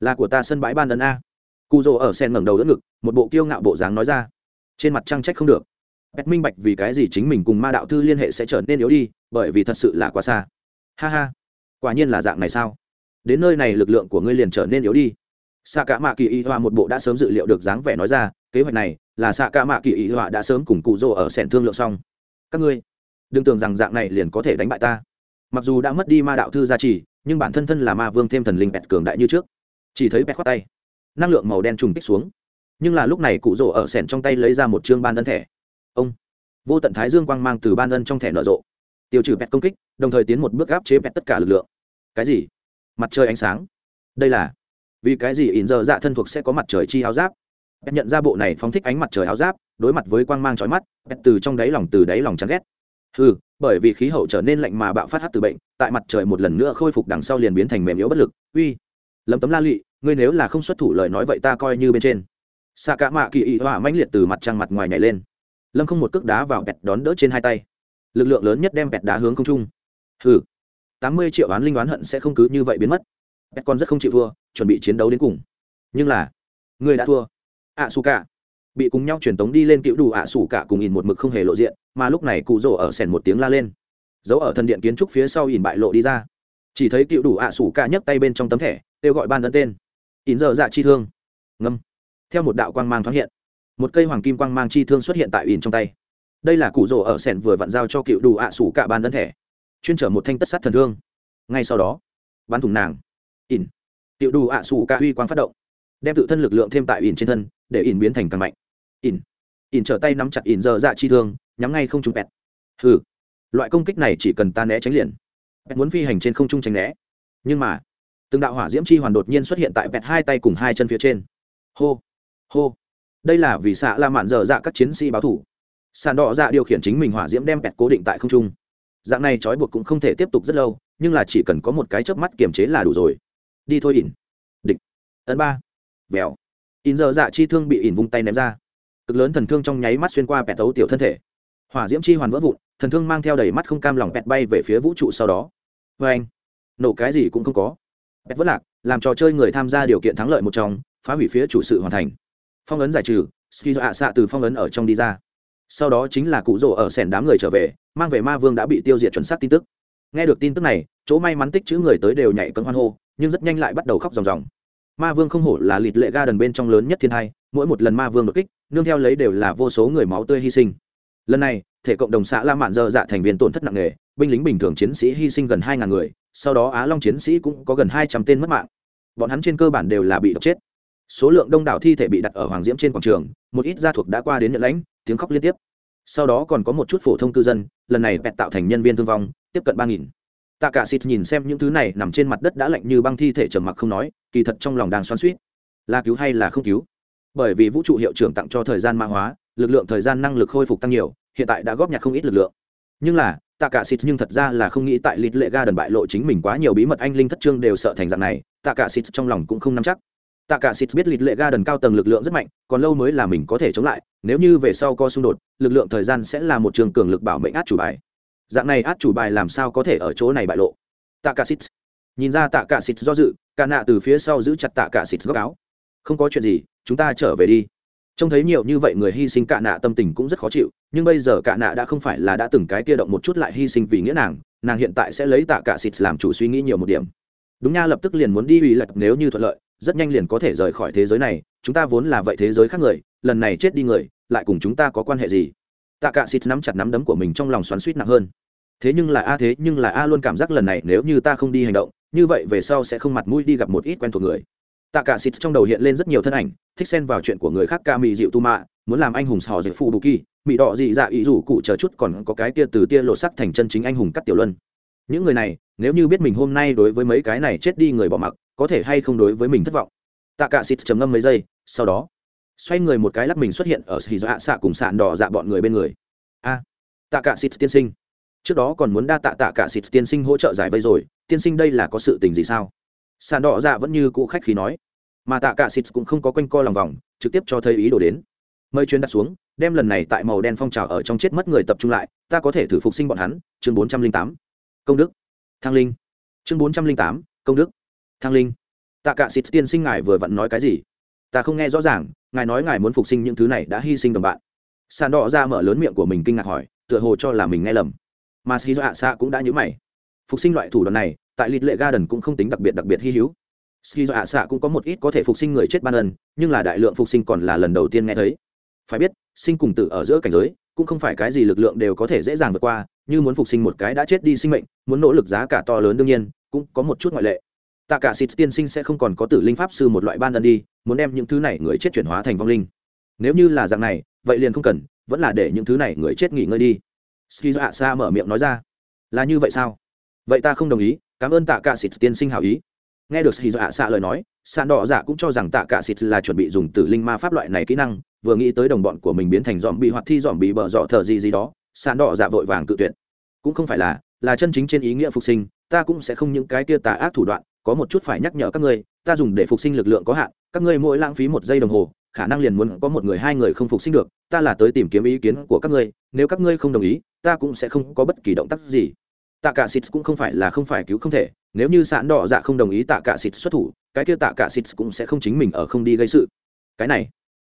là của ta sân bãi ban ấn a. Cụ rồ ở sen ngẩng đầu đỡ ngực, một bộ kiêu ngạo bộ dáng nói ra. Trên mặt trăng trách không được. Bét minh bạch vì cái gì chính mình cùng ma đạo thư liên hệ sẽ trở nên yếu đi, bởi vì thật sự là quá xa. Ha ha. Quả nhiên là dạng này sao? Đến nơi này lực lượng của ngươi liền trở nên yếu đi. Xạ cả mạ kỳ y họa một bộ đã sớm dự liệu được dáng vẻ nói ra, kế hoạch này là xạ cả mạ kỳ y họa đã sớm cùng cụ rỗ ở sẻn thương lượng xong. Các ngươi, đừng tưởng rằng dạng này liền có thể đánh bại ta. Mặc dù đã mất đi ma đạo thư gia trì, nhưng bản thân thân là ma vương thêm thần linh bẹt cường đại như trước. Chỉ thấy bẹt khoát tay, năng lượng màu đen trùng kích xuống. Nhưng là lúc này cụ rỗ ở sẻn trong tay lấy ra một chương ban ân thẻ. Ông, vô tận thái dương quang mang từ ban ân trong thẻ nở rộ. Tiêu trừ bẹt công kích, đồng thời tiến một bước áp chế bẹt tất cả lực lượng. Cái gì? Mặt trời ánh sáng. Đây là, vì cái gì ỉn giờ dạ thân thuộc sẽ có mặt trời chi áo giáp? Bẹt nhận ra bộ này phóng thích ánh mặt trời áo giáp, đối mặt với quang mang trói mắt bẹt từ trong đáy lòng, từ đáy lòng chán ghét. Ừ bởi vì khí hậu trở nên lạnh mà bạo phát hát từ bệnh, tại mặt trời một lần nữa khôi phục đằng sau liền biến thành mềm yếu bất lực. Uy lấm tấm la lụy, ngươi nếu là không xuất thủ lời nói vậy ta coi như bên trên. Xạ cả mạ kỳ ị hỏa mãnh liệt từ mặt trăng mặt ngoài nhảy lên. Lâm không một cước đá vào bẹt đón đỡ trên hai tay. Lực lượng lớn nhất đem bẹt đá hướng không trung. Hừ tám mươi triệu oán linh oán hận sẽ không cứ như vậy biến mất. Bẹt con rất không chịu thua, chuẩn bị chiến đấu đến cùng. Nhưng là, người đã thua. Ạ su cả bị cùng nhau truyền tống đi lên cựu đủ ạ sủ cả cùng in một mực không hề lộ diện, mà lúc này cụ rỗ ở sèn một tiếng la lên. Giấu ở thần điện kiến trúc phía sau in bại lộ đi ra. Chỉ thấy cựu đủ ạ sủ cả nhấc tay bên trong tấm thẻ, kêu gọi ban ấn tên. In giờ dạ chi thương. Ngâm. Theo một đạo quang mang thoáng hiện, một cây hoàng kim quang mang chi thương xuất hiện tại ỉn trong tay. Đây là cụ rỗ ở sèn vừa vặn giao cho cựu đủ ạ sủ cả ban đơn thẻ chuyên trở một thanh tất sát thần thương. Ngay sau đó, bắn thủng nàng. Ỉn. Tiểu đủ ạ sủ ca uy quang phát động, đem tự thân lực lượng thêm tại ỉn trên thân, để ỉn biến thành càng mạnh. Ỉn. Ỉn trở tay nắm chặt ỉn giờ dạ chi thương, nhắm ngay không trúng pẹt. Hừ. Loại công kích này chỉ cần ta né tránh liền. Pẹt muốn phi hành trên không trung tránh né. Nhưng mà, từng đạo hỏa diễm chi hoàn đột nhiên xuất hiện tại pẹt hai tay cùng hai chân phía trên. Hô. Hô. Đây là vì xạ la mạn dở dạ các chiến sĩ báo thủ. Sàn đỏ dạ điều khiển chính mình hỏa diễm đem bẹt cố định tại không trung dạng này trói buộc cũng không thể tiếp tục rất lâu, nhưng là chỉ cần có một cái chớp mắt kiềm chế là đủ rồi. Đi thôi, ỉn. Địch. Ấn ba. Vèo. Ỉn giờ dạ chi thương bị ỉn vung tay ném ra. Cực lớn thần thương trong nháy mắt xuyên qua bẹt ấu tiểu thân thể. Hỏa diễm chi hoàn vỡ vụn, thần thương mang theo đầy mắt không cam lòng bẹt bay về phía vũ trụ sau đó. Vê anh. Nổ cái gì cũng không có. Bẹt vất lạc, làm trò chơi người tham gia điều kiện thắng lợi một trong, phá hủy phía chủ sự hoàn thành. Phong ấn giải trừ ski ạ xạ từ phong ấn ở trong đi ra sau đó chính là cụ rỗ ở sẻn đám người trở về, mang về ma vương đã bị tiêu diệt chuẩn xác tin tức. Nghe được tin tức này, chỗ may mắn tích chữ người tới đều nhảy cân hoan hô, nhưng rất nhanh lại bắt đầu khóc ròng ròng. Ma vương không hổ là lịt lệ ga đần bên trong lớn nhất thiên hai mỗi một lần ma vương đột kích, nương theo lấy đều là vô số người máu tươi hy sinh. Lần này, thể cộng đồng xã la mạn dơ dạ thành viên tổn thất nặng nề, binh lính bình thường chiến sĩ hy sinh gần hai ngàn người, sau đó á long chiến sĩ cũng có gần hai trăm tên mất mạng. Bọn hắn trên cơ bản đều là bị độc chết. Số lượng đông đảo thi thể bị đặt ở hoàng diễm trên quảng trường, một ít gia thuộc đã qua đến nhận lãnh tiếng khóc liên tiếp. Sau đó còn có một chút phổ thông cư dân, lần này pẹt tạo thành nhân viên thương vong, tiếp cận ba nghìn. Tạ cả xịt nhìn xem những thứ này nằm trên mặt đất đã lạnh như băng thi thể trầm mặc không nói, kỳ thật trong lòng đang xoắn suýt là cứu hay là không cứu? Bởi vì vũ trụ hiệu trưởng tặng cho thời gian mã hóa, lực lượng thời gian năng lực khôi phục tăng nhiều, hiện tại đã góp nhặt không ít lực lượng. Nhưng là tạ cả xịt nhưng thật ra là không nghĩ tại lịt lệ ga đần bại lộ chính mình quá nhiều bí mật anh linh thất trương đều sợ thành dạng này tạ cả xịt trong lòng cũng không nắm chắc tạ cả xịt biết lịt lệ ga đần cao tầng lực lượng rất mạnh, còn lâu mới là mình có thể chống lại, nếu như về sau có xung đột, lực lượng thời gian sẽ là một trường cường lực bảo mệnh át chủ bài. Dạng này át chủ bài làm sao có thể ở chỗ này bại lộ? Tạ cả xịt nhìn ra tạ cả xịt do dự, cả nạ từ phía sau giữ chặt tạ cả xịt góc áo. Không có chuyện gì, chúng ta trở về đi. Trông thấy nhiều như vậy người hy sinh cả nạ tâm tình cũng rất khó chịu, nhưng bây giờ cả nạ đã không phải là đã từng cái kia động một chút lại hy sinh vì nghĩa nàng nàng hiện tại sẽ lấy tạ cả xịt làm chủ suy nghĩ nhiều một điểm đúng nha, lập tức liền muốn đi ủy lệch nếu như thuận lợi, rất nhanh liền có thể rời khỏi thế giới này. Chúng ta vốn là vậy thế giới khác người, lần này chết đi người, lại cùng chúng ta có quan hệ gì? Tạ cả xịt nắm chặt nắm đấm của mình trong lòng xoắn suýt nặng hơn. Thế nhưng là a, thế nhưng là a luôn cảm giác lần này nếu như ta không đi hành động, như vậy về sau sẽ không mặt mũi đi gặp một ít quen thuộc người. Tạ cả xịt trong đầu hiện lên rất nhiều thân ảnh, thích xen vào chuyện của người khác ca mị dịu tu mạ muốn làm anh hùng sò dạy phụ bù kỳ, mị đỏ dị dạ ý rủ cụ chờ chút còn có cái tia từ tia lộ sắc thành chân chính anh hùng cắt tiểu luân những người này, nếu như biết mình hôm nay đối với mấy cái này chết đi người bỏ mặc, có thể hay không đối với mình thất vọng. Tạ cả xịt trầm ngâm mấy giây, sau đó, xoay người một cái lắc mình xuất hiện ở xì dạ xạ cùng sạn đỏ dạ bọn người bên người. A, tạ cả xịt tiên sinh. Trước đó còn muốn đa tạ tạ cả xịt tiên sinh hỗ trợ giải vây rồi, tiên sinh đây là có sự tình gì sao? Sàn đỏ dạ vẫn như cũ khách khí nói. Mà tạ cả xịt cũng không có quanh co lòng vòng, trực tiếp cho thấy ý đồ đến. Mời chuyến đặt xuống, đem lần này tại màu đen phong trào ở trong chết mất người tập trung lại, ta có thể thử phục sinh bọn hắn, chương bốn trăm linh tám công đức. Thăng linh. Chương bốn trăm linh tám, công đức. Thăng linh. Tạ cả xịt tiên sinh ngài vừa vặn nói cái gì? Ta không nghe rõ ràng, ngài nói ngài muốn phục sinh những thứ này đã hy sinh đồng bạn. Sàn đỏ ra mở lớn miệng của mình kinh ngạc hỏi, tựa hồ cho là mình nghe lầm. Mà sĩ dọa xạ cũng đã nhớ mày. Phục sinh loại thủ đoạn này, tại lịch lệ garden cũng không tính đặc biệt đặc biệt hy hữu. Sĩ dọa xạ cũng có một ít có thể phục sinh người chết ban ân, nhưng là đại lượng phục sinh còn là lần đầu tiên nghe thấy. Phải biết, sinh cùng tử ở giữa cảnh giới, cũng không phải cái gì lực lượng đều có thể dễ dàng vượt qua như muốn phục sinh một cái đã chết đi sinh mệnh, muốn nỗ lực giá cả to lớn đương nhiên, cũng có một chút ngoại lệ. Tạ cả xịt tiên sinh sẽ không còn có tử linh pháp sư một loại ban ân đi, muốn đem những thứ này người chết chuyển hóa thành vong linh. Nếu như là dạng này, vậy liền không cần, vẫn là để những thứ này người chết nghỉ ngơi đi. Ski dạ sa mở miệng nói ra. Là như vậy sao? Vậy ta không đồng ý, cảm ơn tạ cả xịt tiên sinh hảo ý. Nghe được ski dạ sa lời nói sàn đỏ giả cũng cho rằng tạ cả xịt là chuẩn bị dùng tử linh ma pháp loại này kỹ năng, vừa nghĩ tới đồng bọn của mình biến thành dòm bị hoặc thi dòm bị bợ dọ thờ gì gì đó sàn đỏ giả vội vàng cự tuyệt. Cũng không phải là là chân chính trên ý nghĩa phục sinh, ta cũng sẽ không những cái kia tà ác thủ đoạn, có một chút phải nhắc nhở các ngươi, ta dùng để phục sinh lực lượng có hạn, các ngươi mỗi lãng phí một giây đồng hồ, khả năng liền muốn có một người hai người không phục sinh được, ta là tới tìm kiếm ý kiến của các ngươi, nếu các ngươi không đồng ý, ta cũng sẽ không có bất kỳ động tác gì. Tạ cả xịt cũng không phải là không phải cứu không thể, nếu như sạn đỏ dạ không đồng ý tạ cả xịt xuất thủ, cái kia tạ cả xịt cũng sẽ không chính mình ở không đi gây sự. Cái này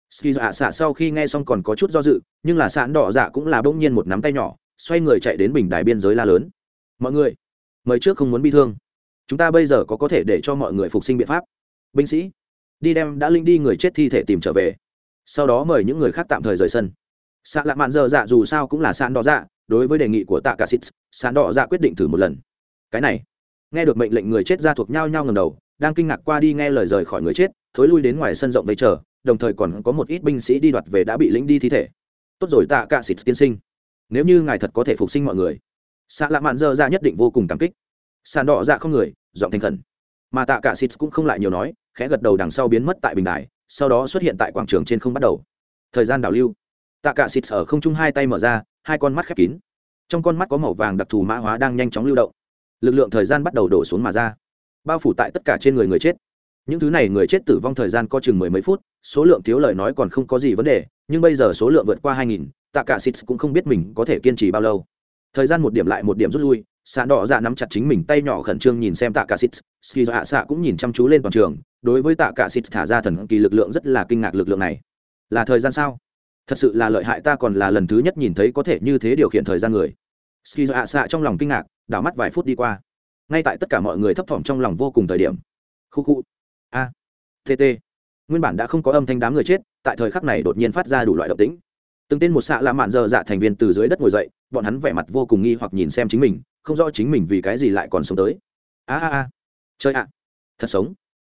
ski dạ xạ sau khi nghe xong còn có chút do dự, nhưng là sạn đỏ dạ cũng là bỗng nhiên một nắm tay nhỏ, xoay người chạy đến bình đài biên giới la lớn. Mọi người, mời trước không muốn bị thương. Chúng ta bây giờ có có thể để cho mọi người phục sinh biện pháp. Binh sĩ, đi đem đã linh đi người chết thi thể tìm trở về. Sau đó mời những người khác tạm thời rời sân. Xạ lạ mạn giờ dạ dù sao cũng là sạn đỏ dạ đối với đề nghị của tạ cả xít sạn đỏ dạ quyết định thử một lần. Cái này, nghe được mệnh lệnh người chết ra thuộc nhau nhau ngầm đầu, đang kinh ngạc qua đi nghe lời rời khỏi người chết, thối lui đến ngoài sân rộng vây chờ đồng thời còn có một ít binh sĩ đi đoạt về đã bị lĩnh đi thi thể. Tốt rồi, tạ cả xịt tiên sinh. Nếu như ngài thật có thể phục sinh mọi người xạ lạ mạn dơ ra nhất định vô cùng cảm kích. Sàn đỏ dạ không người, giọng thành khẩn. Mà tạ cả xịt cũng không lại nhiều nói, khẽ gật đầu đằng sau biến mất tại bình đài, sau đó xuất hiện tại quảng trường trên không bắt đầu. Thời gian đảo lưu. Tạ cả xịt ở không trung hai tay mở ra, hai con mắt khép kín. Trong con mắt có màu vàng đặc thù mã hóa đang nhanh chóng lưu động. Lực lượng thời gian bắt đầu đổ xuống mà ra. Bao phủ tại tất cả trên người người chết những thứ này người chết tử vong thời gian có chừng mười mấy phút, số lượng thiếu lời nói còn không có gì vấn đề, nhưng bây giờ số lượng vượt qua hai nghìn, tạ cả xịt cũng không biết mình có thể kiên trì bao lâu. Thời gian một điểm lại một điểm rút lui xạ đỏ dạ nắm chặt chính mình tay nhỏ khẩn trương nhìn xem tạ cả xịt ski dạ xạ cũng nhìn chăm chú lên toàn trường, đối với tạ cả xịt thả ra thần kỳ lực lượng rất là kinh ngạc lực lượng này. Là thời gian sao? Thật sự là lợi hại ta còn là lần thứ nhất nhìn thấy có thể như thế điều khiển thời gian người. Ski dạ xạ trong lòng kinh ngạc, đảo mắt vài phút đi qua. Ngay tại tất cả mọi người thấp thỏm trong lòng vô cùng thời điểm. Khu khu tt nguyên bản đã không có âm thanh đám người chết, tại thời khắc này đột nhiên phát ra đủ loại động tĩnh. Từng tên một xạ lạ mạn dơ dạ thành viên từ dưới đất ngồi dậy, bọn hắn vẻ mặt vô cùng nghi hoặc nhìn xem chính mình, không rõ chính mình vì cái gì lại còn sống tới. A a a. Chơi ạ. Thật sống.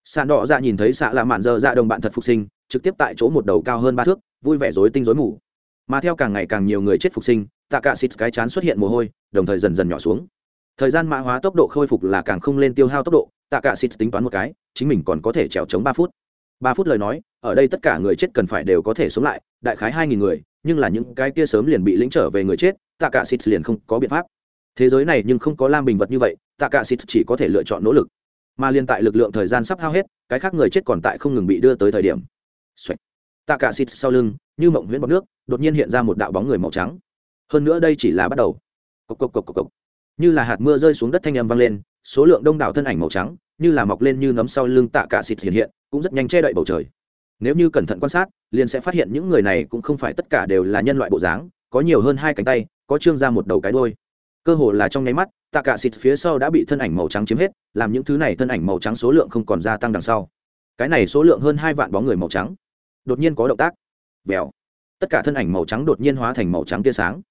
Sàn đỏ dạ nhìn thấy xạ lạ mạn dơ dạ đồng bạn thật phục sinh, trực tiếp tại chỗ một đầu cao hơn ba thước, vui vẻ rối tinh rối mù. Mà theo càng ngày càng nhiều người chết phục sinh, tạ cả xịt cái chán xuất hiện mồ hôi, đồng thời dần dần nhỏ xuống. Thời gian mã hóa tốc độ khôi phục là càng không lên tiêu hao tốc độ tạ cả xịt tính toán một cái, chính mình còn có thể trèo chống ba phút. Ba phút lời nói, ở đây tất cả người chết cần phải đều có thể sống lại, đại khái hai nghìn người, nhưng là những cái kia sớm liền bị lĩnh trở về người chết, tạ cả xịt liền không có biện pháp. Thế giới này nhưng không có lam bình vật như vậy, tạ cả xịt chỉ có thể lựa chọn nỗ lực. Mà liên tại lực lượng thời gian sắp hao hết, cái khác người chết còn tại không ngừng bị đưa tới thời điểm. Xoạch. tạ cả xịt sau lưng, như mộng huyễn bọc nước, đột nhiên hiện ra một đạo bóng người màu trắng. Hơn nữa đây chỉ là bắt đầu. Cộc cộc cộc cộc cộc. Như là hạt mưa rơi xuống đất thanh âm vang lên số lượng đông đảo thân ảnh màu trắng, như là mọc lên như nấm sau lưng tạ cả xịt hiện hiện, cũng rất nhanh che đậy bầu trời. Nếu như cẩn thận quan sát, liền sẽ phát hiện những người này cũng không phải tất cả đều là nhân loại bộ dáng, có nhiều hơn hai cánh tay, có trương ra một đầu cái đôi cơ hồ là trong nháy mắt, tạ cả xịt phía sau đã bị thân ảnh màu trắng chiếm hết, làm những thứ này thân ảnh màu trắng số lượng không còn gia tăng đằng sau. Cái này số lượng hơn hai vạn bóng người màu trắng. Đột nhiên có động tác. Vèo. Tất cả thân ảnh màu trắng đột nhiên hóa thành màu trắng tia sáng.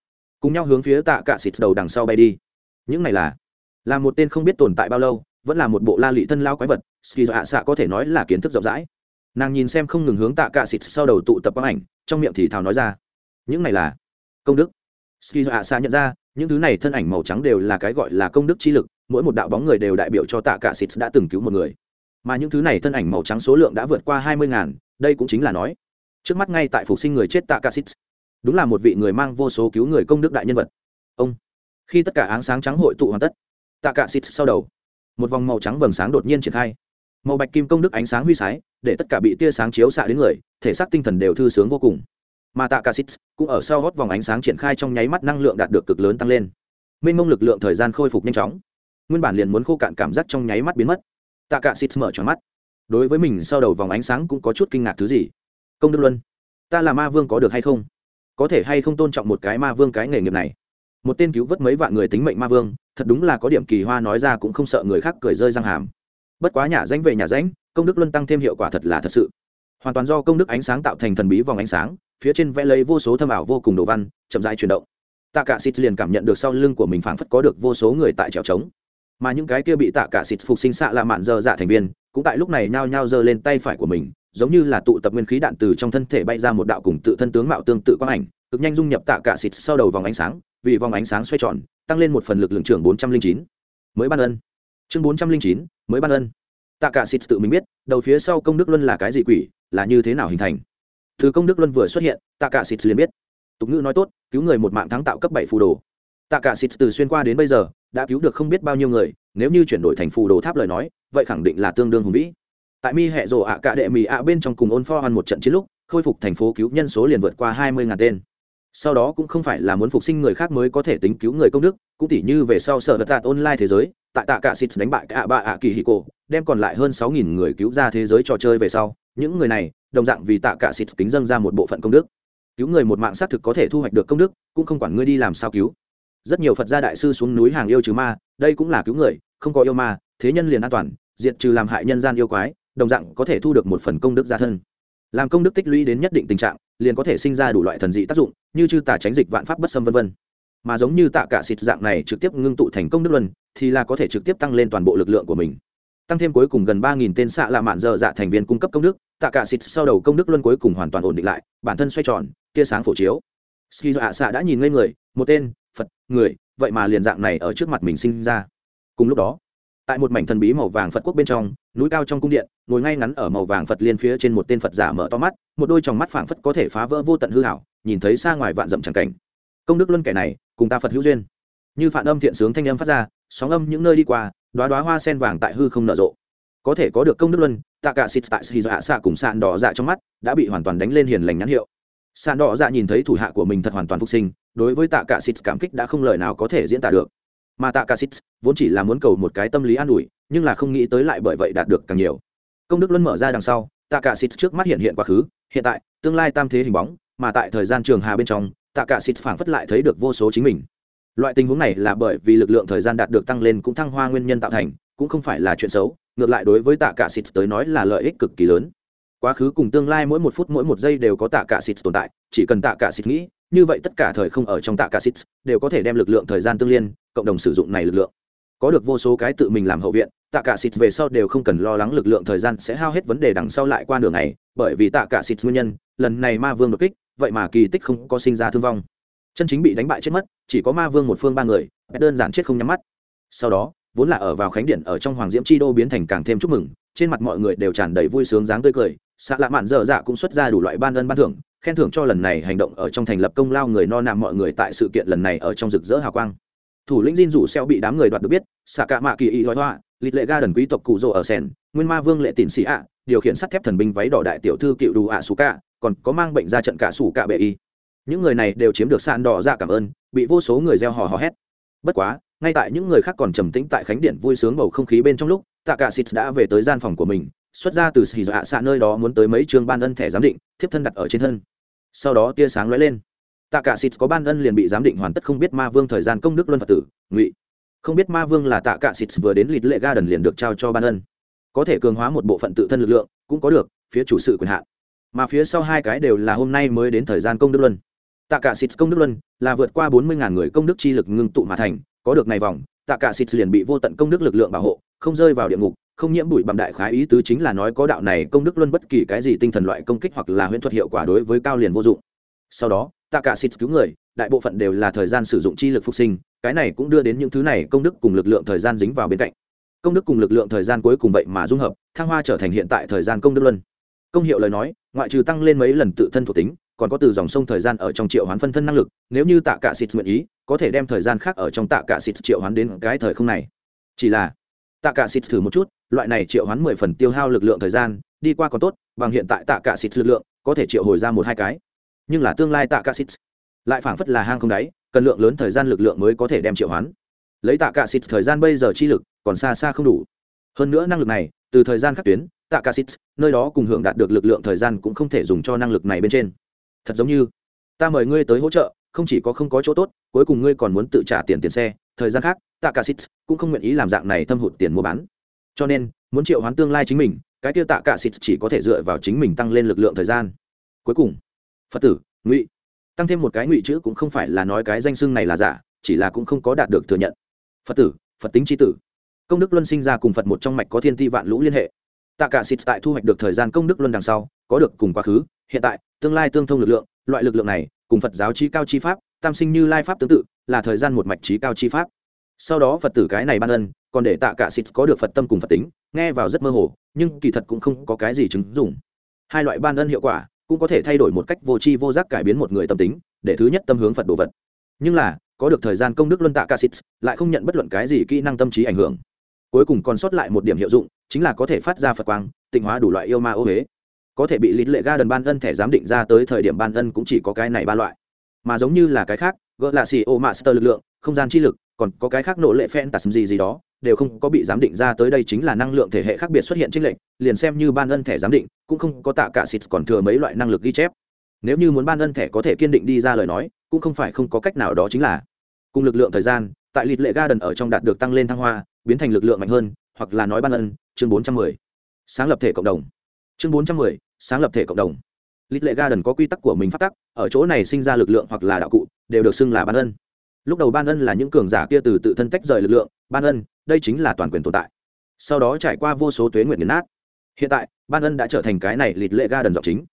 Cùng nhau hướng phía tạ cả xịt đầu đằng sau bay đi. Những này là là một tên không biết tồn tại bao lâu, vẫn là một bộ la lị thân lao quái vật ski dạ xạ có thể nói là kiến thức rộng rãi. Nàng nhìn xem không ngừng hướng tạ cả xịt sau đầu tụ tập quang ảnh, trong miệng thì thào nói ra, những này là công đức. Ski dạ xạ nhận ra, những thứ này thân ảnh màu trắng đều là cái gọi là công đức chi lực, mỗi một đạo bóng người đều đại biểu cho tạ cả xịt đã từng cứu một người. Mà những thứ này thân ảnh màu trắng số lượng đã vượt qua hai mươi ngàn, đây cũng chính là nói, trước mắt ngay tại phục sinh người chết tạ cả xịt, đúng là một vị người mang vô số cứu người công đức đại nhân vật. Ông, khi tất cả áng sáng trắng hội tụ hoàn tất tạ cả xịt sau đầu. Một vòng màu trắng vầng sáng đột nhiên triển khai. Màu bạch kim công đức ánh sáng huy sái, để tất cả bị tia sáng chiếu xạ đến người, thể xác tinh thần đều thư sướng vô cùng. Mà tạ cả xịt cũng ở sau hót vòng ánh sáng triển khai trong nháy mắt năng lượng đạt được cực lớn tăng lên. Mênh mông lực lượng thời gian khôi phục nhanh chóng. Nguyên bản liền muốn khô cạn cảm giác trong nháy mắt biến mất. Tạ cả xịt mở tròn mắt. Đối với mình sau đầu vòng ánh sáng cũng có chút kinh ngạc thứ gì? Công đức luân, ta là ma vương có được hay không? Có thể hay không tôn trọng một cái ma vương cái nghề nghiệp này? Một tên cứu vớt mấy vạn người tính mệnh ma vương, thật đúng là có điểm kỳ hoa nói ra cũng không sợ người khác cười rơi răng hàm. Bất quá nhà danh về nhà danh công đức luân tăng thêm hiệu quả thật là thật sự. Hoàn toàn do công đức ánh sáng tạo thành thần bí vòng ánh sáng, phía trên vẽ lấy vô số thâm ảo vô cùng đồ văn, chậm rãi chuyển động. Tạ cả xịt liền cảm nhận được sau lưng của mình phảng phất có được vô số người tại trèo trống. Mà những cái kia bị tạ cả xịt phục sinh xạ là mạn dơ dạ thành viên, cũng tại lúc này nhao nhao giơ lên tay phải của mình, giống như là tụ tập nguyên khí đạn từ trong thân thể bay ra một đạo cùng tự thân tướng mạo tương tự quang ảnh, cực nhanh dung nhập tạ cả xịt sau đầu vòng ánh sáng vì vòng ánh sáng xoay tròn, tăng lên một phần lực lượng trưởng bốn trăm linh chín. Mới ban ân. Chương bốn trăm linh chín, mới ban ân. Tạ cả xịt tự mình biết, đầu phía sau công đức luân là cái gì quỷ, là như thế nào hình thành. Thứ công đức luân vừa xuất hiện, tạ cả xịt liền biết. Tục ngữ nói tốt, cứu người một mạng thắng tạo cấp bảy phù đồ. Tạ cả xịt từ xuyên qua đến bây giờ, đã cứu được không biết bao nhiêu người, nếu như chuyển đổi thành phù đồ tháp lời nói, vậy khẳng định là tương đương hùng vĩ. Tại mi hệ rồ ạ cả đệ mì ạ bên trong cùng ôn pho hoàn một trận chiến lúc, khôi phục thành phố cứu nhân số liền vượt qua hai mươi ngàn tên sau đó cũng không phải là muốn phục sinh người khác mới có thể tính cứu người công đức, cũng tỉ như về sau sở đất tạt online thế giới, tại tạ cả xịt đánh bại cả bà ạ kỳ hì cổ, đem còn lại hơn sáu nghìn người cứu ra thế giới trò chơi về sau, những người này, đồng dạng vì tạ cả xịt kính dâng ra một bộ phận công đức. Cứu người một mạng xác thực có thể thu hoạch được công đức, cũng không quản ngươi đi làm sao cứu. Rất nhiều phật gia đại sư xuống núi hàng yêu trừ ma, đây cũng là cứu người, không có yêu ma, thế nhân liền an toàn, diệt trừ làm hại nhân gian yêu quái, đồng dạng có thể thu được một phần công đức gia thân. Làm công đức tích lũy đến nhất định tình trạng liền có thể sinh ra đủ loại thần dị tác dụng, như chư tà tránh dịch vạn pháp bất xâm vân vân. Mà giống như tạ cả xịt dạng này trực tiếp ngưng tụ thành công đức luân, thì là có thể trực tiếp tăng lên toàn bộ lực lượng của mình. Tăng thêm cuối cùng gần ba nghìn tên xạ là mạn dơ dạ thành viên cung cấp công đức, tạ cả xịt sau đầu công đức luân cuối cùng hoàn toàn ổn định lại, bản thân xoay tròn, tia sáng phổ chiếu. Ski dạ xạ đã nhìn ngây người, một tên, phật, người, vậy mà liền dạng này ở trước mặt mình sinh ra. Cùng lúc đó tại một mảnh thần bí màu vàng phật quốc bên trong, núi cao trong cung điện, ngồi ngay ngắn ở màu vàng phật liên phía trên một tên phật giả mở to mắt, một đôi tròng mắt phảng phất có thể phá vỡ vô tận hư hảo nhìn thấy xa ngoài vạn dậm tràng cảnh. Công đức luân kẻ này, cùng ta phật hữu duyên. Như phản âm thiện sướng thanh âm phát ra, sóng âm những nơi đi qua đoá đoá hoa sen vàng tại hư không nở rộ. Có thể có được công đức luân tạ cả xịt tại xì dạ xạ cùng sạn đỏ dạ trong mắt, đã bị hoàn toàn đánh lên hiền lành nhãn hiệu. Sạn đỏ dạ nhìn thấy thủ hạ của mình thật hoàn toàn phục sinh, đối với tạ cả xịt cảm kích đã không lời nào có thể diễn tả được mà tạ cả Sít vốn chỉ là muốn cầu một cái tâm lý an ủi, nhưng là không nghĩ tới lại bởi vậy đạt được càng nhiều. Công đức luân mở ra đằng sau, tạ cả xịt trước mắt hiện hiện quá khứ, hiện tại, tương lai tam thế hình bóng, mà tại thời gian trường hà bên trong, tạ cả xịt phảng phất lại thấy được vô số chính mình. Loại tình huống này là bởi vì lực lượng thời gian đạt được tăng lên cũng thăng hoa nguyên nhân tạo thành, cũng không phải là chuyện xấu, ngược lại đối với tạ cả xịt tới nói là lợi ích cực kỳ lớn quá khứ cùng tương lai mỗi một phút mỗi một giây đều có tạ cả xịt tồn tại, chỉ cần tạ cả xịt nghĩ, như vậy tất cả thời không ở trong tạ cả xịt đều có thể đem lực lượng thời gian tương liên, cộng đồng sử dụng này lực lượng. Có được vô số cái tự mình làm hậu viện, tạ cả xịt về sau đều không cần lo lắng lực lượng thời gian sẽ hao hết vấn đề đằng sau lại qua đường này bởi vì tạ cả xịt nguyên nhân, lần này ma vương đột kích, vậy mà kỳ tích không có sinh ra thương vong. Chân chính bị đánh bại chết mất, chỉ có ma vương một phương ba người đơn giản chết không nhắm mắt. Sau đó, vốn là ở vào khánh điện ở trong hoàng diễm chi đô biến thành càng thêm chúc mừng, trên mặt mọi người đều tràn đầy vui sướng dáng tươi cười xạ lạ mạn dở dạ cũng xuất ra đủ loại ban ân ban thưởng, khen thưởng cho lần này hành động ở trong thành lập công lao người no nạm mọi người tại sự kiện lần này ở trong rực rỡ hào quang. Thủ lĩnh Jin rủ xeo bị đám người đoạt được biết xạ cả mạ kỳ y nói hoa lịch lệ ga đần quý tộc cụ rồ ở sen, nguyên ma vương lệ tịn sĩ ạ, điều khiển sắt thép thần binh váy đỏ đại tiểu thư cựu đủ ạ xù cả còn có mang bệnh ra trận cả sủ cả bệ y. Những người này đều chiếm được sàn đỏ ra cảm ơn, bị vô số người gieo hò hò hét. Bất quá, ngay tại những người khác còn trầm tĩnh tại khánh điện vui sướng bầu không khí bên trong lúc, tạ cả xịt đã về tới gian phòng của mình xuất ra từ xì dọa xạ nơi đó muốn tới mấy trường ban ân thẻ giám định, thiếp thân đặt ở trên thân. Sau đó tia sáng lóe lên. Tạ cả xịt có ban ân liền bị giám định hoàn tất không biết ma vương thời gian công đức luân phật tử, ngụy. Không biết ma vương là tạ cả xịt vừa đến lịt lệ ga đần liền được trao cho ban ân. Có thể cường hóa một bộ phận tự thân lực lượng, cũng có được, phía chủ sự quyền hạn. Mà phía sau hai cái đều là hôm nay mới đến thời gian công đức luân. Tạ cả xịt công đức luân là vượt qua bốn mươi người công đức chi lực ngưng tụ mà thành, có được này vòng, tạ cả xịt liền bị vô tận công đức lực lượng bảo hộ, không rơi vào địa ngục không nhiễm bụi bặm đại khái ý tứ chính là nói có đạo này công đức luân bất kỳ cái gì tinh thần loại công kích hoặc là huyễn thuật hiệu quả đối với cao liền vô dụng. Sau đó tạ cả xịt cứu người, đại bộ phận đều là thời gian sử dụng chi lực phục sinh, cái này cũng đưa đến những thứ này công đức cùng lực lượng thời gian dính vào bên cạnh. Công đức cùng lực lượng thời gian cuối cùng vậy mà dung hợp, thăng hoa trở thành hiện tại thời gian công đức luân. Công hiệu lời nói, ngoại trừ tăng lên mấy lần tự thân thuộc tính, còn có từ dòng sông thời gian ở trong triệu hoán phân thân năng lực, nếu như tạ cả xịt nguyện ý, có thể đem thời gian khác ở trong tạ cả xịt triệu hoán đến cái thời không này. Chỉ là tạ cả xịt thử một chút loại này triệu hoán mười phần tiêu hao lực lượng thời gian, đi qua còn tốt, bằng hiện tại tạ cả xịt lực lượng, có thể triệu hồi ra một hai cái. Nhưng là tương lai tạ cả xịt lại phảng phất là hang không đáy, cần lượng lớn thời gian lực lượng mới có thể đem triệu hoán. Lấy tạ cả xịt thời gian bây giờ chi lực, còn xa xa không đủ. Hơn nữa năng lực này, từ thời gian khắc tuyến, tạ cả xịt nơi đó cùng hưởng đạt được lực lượng thời gian cũng không thể dùng cho năng lực này bên trên. Thật giống như, ta mời ngươi tới hỗ trợ, không chỉ có không có chỗ tốt, cuối cùng ngươi còn muốn tự trả tiền tiền xe, thời gian khác, tạ cả xịt cũng không nguyện ý làm dạng này thâm hụt tiền mua bán cho nên, muốn triệu hoán tương lai chính mình, cái tiêu tạ cạ xịt chỉ có thể dựa vào chính mình tăng lên lực lượng thời gian. Cuối cùng, phật tử, ngụy. Tăng thêm một cái ngụy chữ cũng không phải là nói cái danh xưng này là giả, chỉ là cũng không có đạt được thừa nhận. Phật tử, phật tính tri tử. Công đức luân sinh ra cùng phật một trong mạch có thiên ti vạn lũ liên hệ. Tạ cả xịt tại thu hoạch được thời gian công đức luân đằng sau, có được cùng quá khứ, hiện tại, tương lai tương thông lực lượng, loại lực lượng này, cùng phật giáo chi cao chi pháp, tam sinh như lai pháp tương tự, là thời gian một mạch trí cao chi pháp sau đó phật tử cái này ban ân, còn để tạ cả xịt có được phật tâm cùng phật tính, nghe vào rất mơ hồ, nhưng kỳ thật cũng không có cái gì chứng dụng. Hai loại ban ân hiệu quả cũng có thể thay đổi một cách vô tri vô giác cải biến một người tâm tính, để thứ nhất tâm hướng phật đồ vật. Nhưng là, có được thời gian công đức luân tạ ca xịt lại không nhận bất luận cái gì kỹ năng tâm trí ảnh hưởng. Cuối cùng còn sót lại một điểm hiệu dụng, chính là có thể phát ra phật quang, tịnh hóa đủ loại yêu ma ô huế. Có thể bị lít lệ ga đần ban ân thẻ giám định ra tới thời điểm ban ân cũng chỉ có cái này ba loại. Mà giống như là cái khác, gọi là xì ô master lực lượng không gian chi lực, còn có cái khác nỗ lệ phen tạt gì gì đó, đều không có bị giám định ra tới đây chính là năng lượng thể hệ khác biệt xuất hiện trên lệnh liền xem như ban ân thẻ giám định, cũng không có tạ cả xịt còn thừa mấy loại năng lực ghi chép. Nếu như muốn ban ân thẻ có thể kiên định đi ra lời nói, cũng không phải không có cách nào đó chính là. Cùng lực lượng thời gian, tại lịt lệ ga đần ở trong đạt được tăng lên thăng hoa, biến thành lực lượng mạnh hơn, hoặc là nói ban ân, chương bốn trăm mười. Sáng lập thể cộng đồng. Chương bốn trăm mười, sáng lập thể cộng đồng. Lịt lệ ga đần có quy tắc của mình phát tắc, ở chỗ này sinh ra lực lượng hoặc là đạo cụ, đều được xưng là ban ân lúc đầu ban ân là những cường giả kia từ tự thân tách rời lực lượng, ban ân, đây chính là toàn quyền tồn tại. Sau đó trải qua vô số tuế nguyện nghiền nát. Hiện tại, ban ân đã trở thành cái này lịt lệ ga đần dọc chính.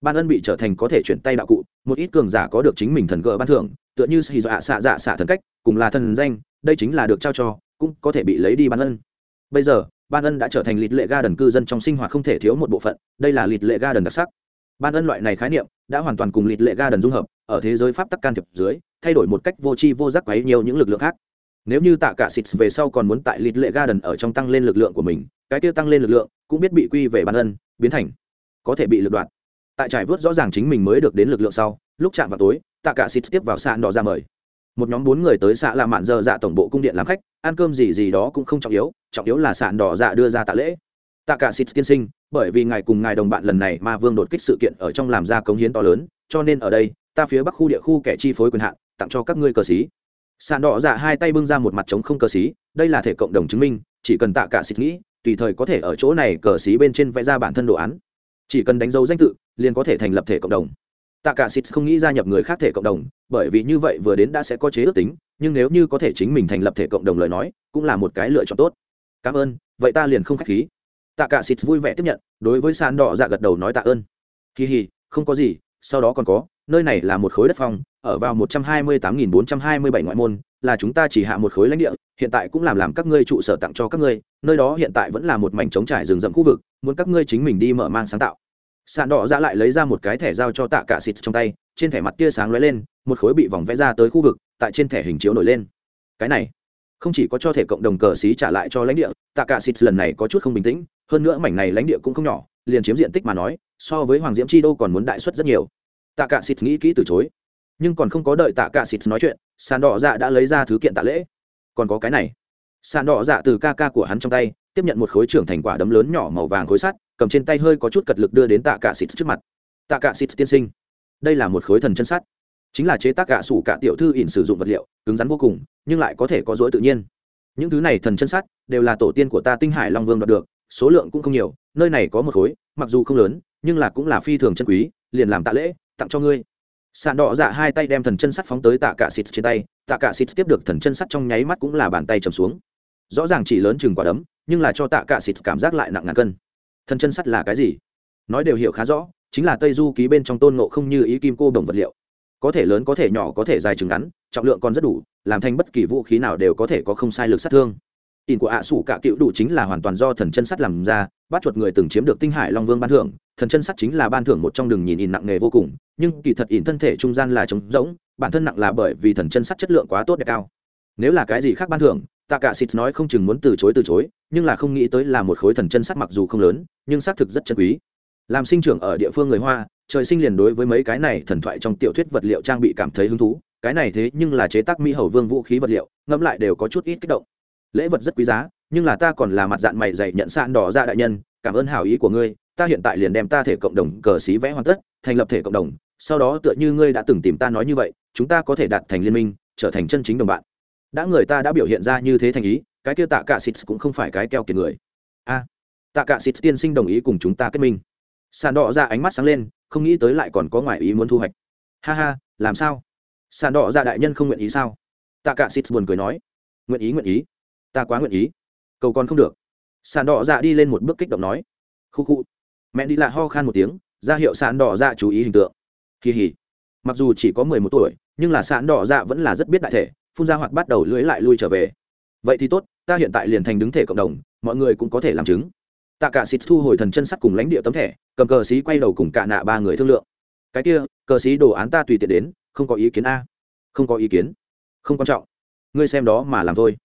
Ban ân bị trở thành có thể chuyển tay đạo cụ, một ít cường giả có được chính mình thần gỡ ban thưởng, tựa như xì dọa xạ dạ xạ thần cách, cùng là thần danh, đây chính là được trao cho, cũng có thể bị lấy đi ban ân. Bây giờ, ban ân đã trở thành lịt lệ ga đần cư dân trong sinh hoạt không thể thiếu một bộ phận, đây là lịt lệ ga đần đặc sắc. Ban ân loại này khái niệm đã hoàn toàn cùng lịt lệ ga đần dung hợp, ở thế giới pháp tắc can thiệp dưới, thay đổi một cách vô tri vô giác quấy nhiều những lực lượng khác. Nếu như tạ cả xịt về sau còn muốn tại lịt lệ ga đần ở trong tăng lên lực lượng của mình, cái tiêu tăng lên lực lượng cũng biết bị quy về bản thân, biến thành có thể bị lực đoạn. Tại trải vớt rõ ràng chính mình mới được đến lực lượng sau, lúc chạm vào tối, tạ cả xịt tiếp vào sạn đỏ ra mời. Một nhóm bốn người tới xạ là mạn dơ dạ tổng bộ cung điện làm khách, ăn cơm gì gì đó cũng không trọng yếu trọng yếu là sạn đỏ dạ đưa ra tạ lễ. Tạ cả xịt tiên sinh bởi vì ngài cùng ngài đồng bạn lần này ma vương đột kích sự kiện ở trong làm ra cống hiến to lớn, cho nên ở đây, ta phía bắc khu địa khu kẻ chi phối quyền hạn, tặng cho các ngươi cờ xí. Sàn đỏ dạ hai tay bưng ra một mặt trống không cờ xí, đây là thể cộng đồng chứng minh, chỉ cần tạ cả xịt nghĩ, tùy thời có thể ở chỗ này cờ xí bên trên vẽ ra bản thân đồ án. Chỉ cần đánh dấu danh tự, liền có thể thành lập thể cộng đồng. Tạ cả xịt không nghĩ gia nhập người khác thể cộng đồng, bởi vì như vậy vừa đến đã sẽ có chế ước tính, nhưng nếu như có thể chính mình thành lập thể cộng đồng lời nói, cũng là một cái lựa chọn tốt. Cảm ơn, vậy ta liền không khách khí tạ cả xịt vui vẻ tiếp nhận, đối với sàn đỏ dạ gật đầu nói tạ ơn. Kỳ hì, không có gì, sau đó còn có, nơi này là một khối đất phong, ở vào một trăm hai mươi tám nghìn bốn trăm hai mươi bảy ngoại môn, là chúng ta chỉ hạ một khối lãnh địa, hiện tại cũng làm làm các ngươi trụ sở tặng cho các ngươi, nơi đó hiện tại vẫn là một mảnh trống trải rừng rậm khu vực, muốn các ngươi chính mình đi mở mang sáng tạo. Sàn đỏ dạ lại lấy ra một cái thẻ giao cho tạ cả xịt trong tay, trên thẻ mặt tia sáng lóe lên, một khối bị vòng vẽ ra tới khu vực, tại trên thẻ hình chiếu nổi lên. Cái này không chỉ có cho thể cộng đồng cờ xí trả lại cho lãnh địa, tạ cả xịt lần này có chút không bình tĩnh, hơn nữa mảnh này lãnh địa cũng không nhỏ, liền chiếm diện tích mà nói, so với hoàng diễm chi đô còn muốn đại suất rất nhiều. Tạ cả xịt nghĩ kỹ từ chối. Nhưng còn không có đợi tạ cả xịt nói chuyện, sàn đỏ dạ đã lấy ra thứ kiện tạ lễ. Còn có cái này. Sàn đỏ dạ từ ca ca của hắn trong tay, tiếp nhận một khối trưởng thành quả đấm lớn nhỏ màu vàng khối sắt, cầm trên tay hơi có chút cật lực đưa đến tạ cả xịt trước mặt. Tạ cả xịt tiên sinh. Đây là một khối thần chân sắt chính là chế tác gạ sủ cả tiểu thư ỉn sử dụng vật liệu, cứng rắn vô cùng, nhưng lại có thể có dối tự nhiên. Những thứ này thần chân sắt đều là tổ tiên của ta tinh hải long vương đoạt được, số lượng cũng không nhiều, nơi này có một khối, mặc dù không lớn, nhưng là cũng là phi thường chân quý, liền làm tạ lễ, tặng cho ngươi. Sàn đỏ dạ hai tay đem thần chân sắt phóng tới tạ cả xịt trên tay, tạ cả xịt tiếp được thần chân sắt trong nháy mắt cũng là bàn tay chầm xuống. Rõ ràng chỉ lớn chừng quả đấm, nhưng là cho tạ cả xịt cảm giác lại nặng ngàn cân. Thần chân sắt là cái gì? Nói đều hiểu khá rõ, chính là tây du ký bên trong tôn ngộ không như ý kim cô đồng vật liệu có thể lớn có thể nhỏ có thể dài chừng ngắn, trọng lượng còn rất đủ, làm thành bất kỳ vũ khí nào đều có thể có không sai lực sát thương. In của ạ à sủ cả cựu đủ chính là hoàn toàn do thần chân sắt làm ra bắt chuột người từng chiếm được tinh hải long vương ban thưởng, thần chân sắt chính là ban thưởng một trong đường nhìn in nặng nghề vô cùng, nhưng kỳ thật in thân thể trung gian là trống rỗng, bản thân nặng là bởi vì thần chân sắt chất lượng quá tốt đẹp cao. Nếu là cái gì khác ban thưởng tạ cả xịt nói không chừng muốn từ chối từ chối, nhưng là không nghĩ tới là một khối thần chân sắt mặc dù không lớn, nhưng xác thực rất chân quý. Làm sinh trưởng ở địa phương người hoa trời sinh liền đối với mấy cái này thần thoại trong tiểu thuyết vật liệu trang bị cảm thấy hứng thú, cái này thế nhưng là chế tác mỹ hầu vương vũ khí vật liệu, ngẫm lại đều có chút ít kích động. Lễ vật rất quý giá, nhưng là ta còn là mặt dạng mày dày nhận sạn đỏ ra đại nhân, cảm ơn hảo ý của ngươi, ta hiện tại liền đem ta thể cộng đồng cờ xí vẽ hoàn tất, thành lập thể cộng đồng, sau đó tựa như ngươi đã từng tìm ta nói như vậy, chúng ta có thể đạt thành liên minh, trở thành chân chính đồng bạn. Đã người ta đã biểu hiện ra như thế thành ý, cái kia tạ cả xịt cũng không phải cái keo kiệt người. A, tạ cả xịt tiên sinh đồng ý cùng chúng ta kết minh. Sàn đỏ ra ánh mắt sáng lên không nghĩ tới lại còn có ngoại ý muốn thu hoạch. Ha ha, làm sao? Sàn đỏ dạ đại nhân không nguyện ý sao? Tạ cả xịt buồn cười nói. Nguyện ý nguyện ý. Ta quá nguyện ý. Cầu còn không được. Sàn đỏ dạ đi lên một bước kích động nói. Khu khu. Mẹ đi lạ ho khan một tiếng, ra hiệu sàn đỏ dạ chú ý hình tượng. Kỳ hỉ mặc dù chỉ có mười một tuổi, nhưng là sàn đỏ dạ vẫn là rất biết đại thể, phun ra hoạt bắt đầu lưỡi lại lui trở về. Vậy thì tốt, ta hiện tại liền thành đứng thể cộng đồng, mọi người cũng có thể làm chứng tạ cả xịt thu hồi thần chân sắt cùng lãnh địa tấm thẻ, cầm cờ xí quay đầu cùng cả nạ ba người thương lượng. Cái kia, cờ xí đồ án ta tùy tiện đến, không có ý kiến a. Không có ý kiến. Không quan trọng. Ngươi xem đó mà làm thôi.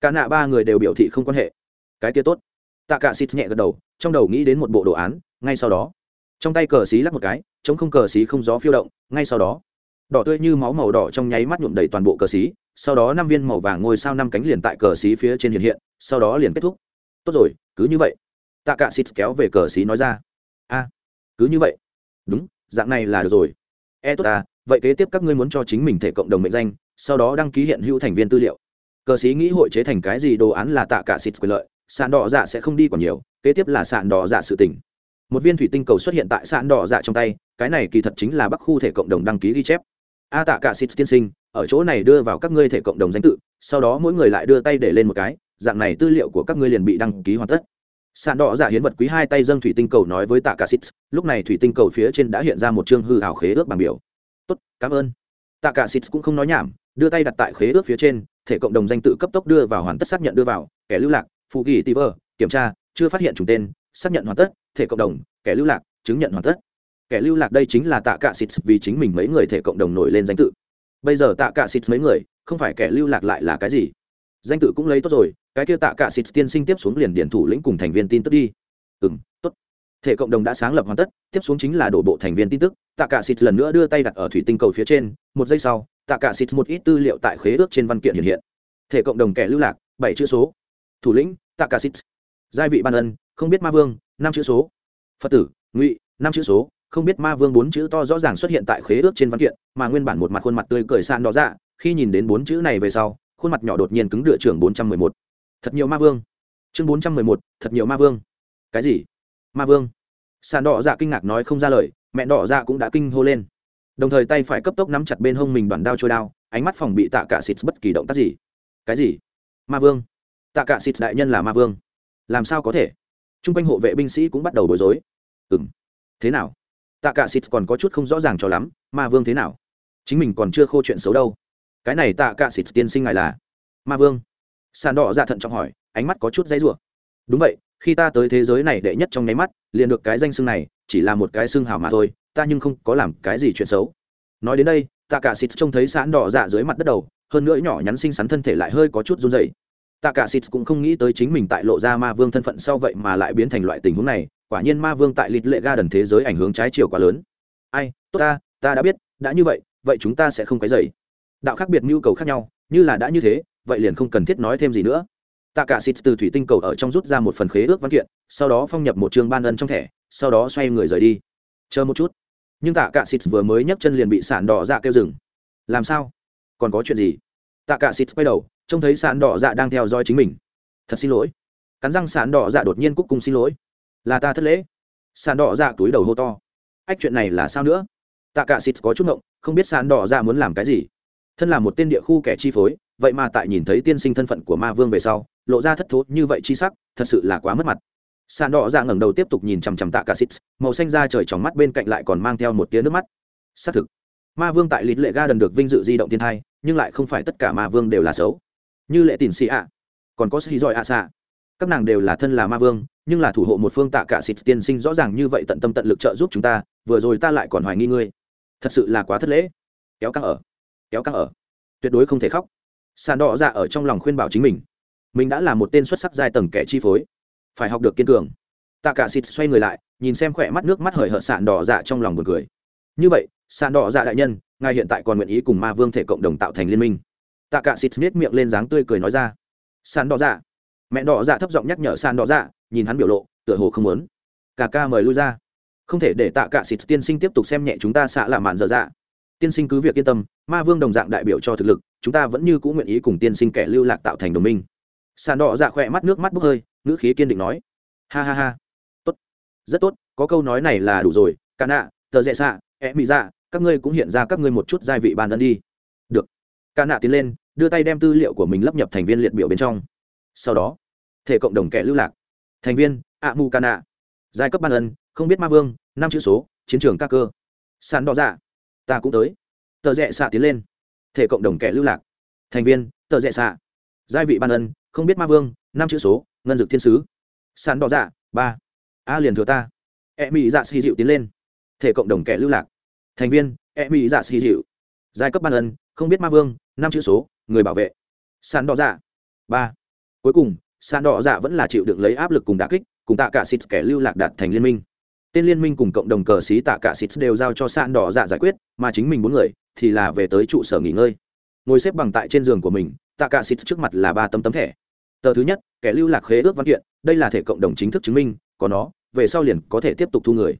Cả nạ ba người đều biểu thị không quan hệ. Cái kia tốt. Tạ cả xịt nhẹ gật đầu, trong đầu nghĩ đến một bộ đồ án, ngay sau đó. Trong tay cờ xí lắc một cái, chống không cờ xí không gió phiêu động, ngay sau đó. Đỏ tươi như máu màu đỏ trong nháy mắt nhuộm đầy toàn bộ cờ xí sau đó năm viên màu vàng ngôi sao năm cánh liền tại cờ xí phía trên hiện hiện, sau đó liền kết thúc. Tốt rồi, cứ như vậy tạ cả xịt kéo về cờ xí nói ra. A, cứ như vậy. Đúng, dạng này là được rồi. E tốt ta, vậy kế tiếp các ngươi muốn cho chính mình thể cộng đồng mệnh danh, sau đó đăng ký hiện hữu thành viên tư liệu. Cờ xí nghĩ hội chế thành cái gì đồ án là tạ cả xịt quyền lợi sàn đỏ dạ sẽ không đi còn nhiều, kế tiếp là sàn đỏ dạ sự tỉnh một viên thủy tinh cầu xuất hiện tại sàn đỏ dạ trong tay, cái này kỳ thật chính là bắc khu thể cộng đồng đăng ký ghi chép. A tạ cả xịt tiên sinh, ở chỗ này đưa vào các ngươi thể cộng đồng danh tự, sau đó mỗi người lại đưa tay để lên một cái, dạng này tư liệu của các ngươi liền bị đăng ký hoàn tất sàn đỏ giả hiến vật quý hai tay dâng thủy tinh cầu nói với tạ cả xít lúc này thủy tinh cầu phía trên đã hiện ra một chương hư hảo khế ước bằng biểu. Tốt, cảm ơn. Tạ cả xít cũng không nói nhảm, đưa tay đặt tại khế ước phía trên, thể cộng đồng danh tự cấp tốc đưa vào hoàn tất xác nhận đưa vào, kẻ lưu lạc phụ ghi tiver kiểm tra, chưa phát hiện chủ tên, xác nhận hoàn tất, thể cộng đồng, kẻ lưu lạc, chứng nhận hoàn tất. Kẻ lưu lạc đây chính là tạ cả xít vì chính mình mấy người thể cộng đồng nổi lên danh tự. Bây giờ tạ cả xít mấy người, không phải kẻ lưu lạc lại là cái gì? Danh tự cũng lấy tốt rồi, cái kia tạ cả xịt tiên sinh tiếp xuống liền điển thủ lĩnh cùng thành viên tin tức đi. Ừ tốt. Thể cộng đồng đã sáng lập hoàn tất, tiếp xuống chính là đổ bộ thành viên tin tức. Tạ cả xịt lần nữa đưa tay đặt ở thủy tinh cầu phía trên, một giây sau, tạ cả xịt một ít tư liệu tại khế ước trên văn kiện hiện hiện. Thể cộng đồng kẻ lưu lạc, bảy chữ số. Thủ lĩnh, tạ cả xịt. Giai vị ban ân, không biết ma vương, năm chữ số. Phật tử, ngụy, năm chữ số. Không biết ma vương bốn chữ to rõ ràng xuất hiện tại khế ước trên văn kiện, mà nguyên bản một mặt khuôn mặt tươi cười san đỏ dạ khi nhìn đến bốn chữ này về sau khuôn mặt nhỏ đột nhiên cứng đựa trưởng bốn trăm mười một. Thật nhiều ma vương. Chương bốn trăm mười một, thật nhiều ma vương. Cái gì? Ma vương? Sàn đỏ dạ kinh ngạc nói không ra lời, mẹ đỏ dạ cũng đã kinh hô lên. Đồng thời tay phải cấp tốc nắm chặt bên hông mình đoàn đao trôi đao, ánh mắt phòng bị tạ cả xịt bất kỳ động tác gì. Cái gì? Ma vương? Tạ cả xịt đại nhân là ma vương. Làm sao có thể? T r u n g quanh hộ vệ binh sĩ cũng bắt đầu bối rối. Ừ m thế nào? Tạ cả xịt còn có chút không rõ ràng cho lắm, ma vương thế nào? Chính mình còn chưa khô chuyện xấu đâu cái này tạ cạ xịt tiên sinh ngài là ma vương sàn đỏ dạ thận trọng hỏi ánh mắt có chút dãy rủa đúng vậy khi ta tới thế giới này đệ nhất trong nháy mắt liền được cái danh xưng này chỉ là một cái xưng hào mà thôi ta nhưng không có làm cái gì chuyện xấu nói đến đây tạ cả xịt trông thấy sán đỏ dạ dưới mặt đất đầu hơn nữa nhỏ nhắn xinh xắn thân thể lại hơi có chút run dày tạ cả xịt cũng không nghĩ tới chính mình tại lộ ra ma vương thân phận sau vậy mà lại biến thành loại tình huống này quả nhiên ma vương tại lịt lệ ga đần thế giới ảnh hưởng trái chiều quá lớn ai tốt ta ta đã biết đã như vậy vậy chúng ta sẽ không cái dày đạo khác biệt nhu cầu khác nhau, như là đã như thế, vậy liền không cần thiết nói thêm gì nữa. Tạ cả xịt từ thủy tinh cầu ở trong rút ra một phần khế ước văn kiện, sau đó phong nhập một chương ban ân trong thẻ, sau đó xoay người rời đi. Chờ một chút. Nhưng tạ cả xịt vừa mới nhấc chân liền bị sạn đỏ dạ kêu dừng. Làm sao? Còn có chuyện gì? Tạ cả xịt quay đầu, trông thấy sạn đỏ dạ đang theo dõi chính mình. Thật xin lỗi. Cắn răng sạn đỏ dạ đột nhiên cúc cùng xin lỗi. Là ta thất lễ. Sàn đỏ dạ túi đầu hô to. Ách, chuyện này là sao nữa? Tạ cả xịt có chút ngộng, không biết sạn đỏ dạ muốn làm cái gì thân là một tên địa khu kẻ chi phối, vậy mà tại nhìn thấy tiên sinh thân phận của ma vương về sau, lộ ra thất thố như vậy chi sắc, thật sự là quá mất mặt. Sàn đỏ dạ ngẩng đầu tiếp tục nhìn chằm chằm tạ cả xít, màu xanh da trời trong mắt bên cạnh lại còn mang theo một tia nước mắt. Xác thực, ma vương tại lịt lệ ga đần được vinh dự di động thiên thai, nhưng lại không phải tất cả ma vương đều là xấu. Như lệ tìn xì ạ, còn có sĩ giỏi ạ xạ. Các nàng đều là thân là ma vương, nhưng là thủ hộ một phương tạ cả xịt tiên sinh rõ ràng như vậy tận tâm tận lực trợ giúp chúng ta, vừa rồi ta lại còn hoài nghi ngươi. Thật sự là quá thất lễ. Kéo căng ở kéo căng ở. Tuyệt đối không thể khóc. Sàn đỏ dạ ở trong lòng khuyên bảo chính mình. Mình đã là một tên xuất sắc giai tầng kẻ chi phối. Phải học được kiên cường. Tạ cả xịt xoay người lại, nhìn xem khỏe mắt nước mắt hời hợt sàn đỏ dạ trong lòng buồn cười. Như vậy, sàn đỏ dạ đại nhân, ngài hiện tại còn nguyện ý cùng ma vương thể cộng đồng tạo thành liên minh? Tạ cả xịt miết miệng lên dáng tươi cười nói ra. Sàn đỏ dạ. Mẹ đỏ dạ thấp giọng nhắc nhở sàn đỏ dạ nhìn hắn biểu lộ, tựa hồ không muốn. Cả ca mời lui ra. Không thể để tạ cả xịt tiên sinh tiếp tục xem nhẹ chúng ta xạ là mạn dở dạ tiên sinh cứ việc yên tâm, ma vương đồng dạng đại biểu cho thực lực, chúng ta vẫn như cũng nguyện ý cùng tiên sinh kẻ lưu lạc tạo thành đồng minh. Sàn đỏ dạ khỏe mắt nước mắt bốc hơi, ngữ khí kiên định nói. Ha ha ha. Tốt, rất tốt, có câu nói này là đủ rồi, cả nạ, tờ rẽ xạ e mị dạ các ngươi cũng hiện ra các ngươi một chút gia vị bàn ân đi. Được. Ca nạ tiến lên, đưa tay đem tư liệu của mình lấp nhập thành viên liệt biểu bên trong. Sau đó, thể cộng đồng kẻ lưu lạc. Thành viên a mu ca nạ. Giai cấp ban ân, không biết ma vương, năm chữ số, chiến trường ca cơ. Sàn đỏ dạ ta cũng tới. Tờ rẽ xạ tiến lên. Thể cộng đồng kẻ lưu lạc. Thành viên, tờ rẽ xạ. Giai vị ban ân, không biết ma vương, năm chữ số, ngân dực thiên sứ. Sàn đỏ dạ ba. A liền thừa ta. E mỹ dạ xì dịu tiến lên. Thể cộng đồng kẻ lưu lạc. Thành viên e mỹ dạ xì dịu. Giai cấp ban ân, không biết ma vương, năm chữ số, người bảo vệ. Sàn đỏ dạ ba. Cuối cùng, sàn đỏ dạ vẫn là chịu đựng lấy áp lực cùng đà kích, cùng tạ cả xịt kẻ lưu lạc đạt thành liên minh tên liên minh cùng cộng đồng cờ xí tạ cả xịt đều giao cho sạn đỏ dạ giải quyết, mà chính mình bốn người thì là về tới trụ sở nghỉ ngơi. Ngồi xếp bằng tại trên giường của mình, tạ cả xịt trước mặt là ba tấm tấm thẻ. Tờ thứ nhất, kẻ lưu lạc khế ước văn kiện, đây là thể cộng đồng chính thức chứng minh, có nó, về sau liền có thể tiếp tục thu người.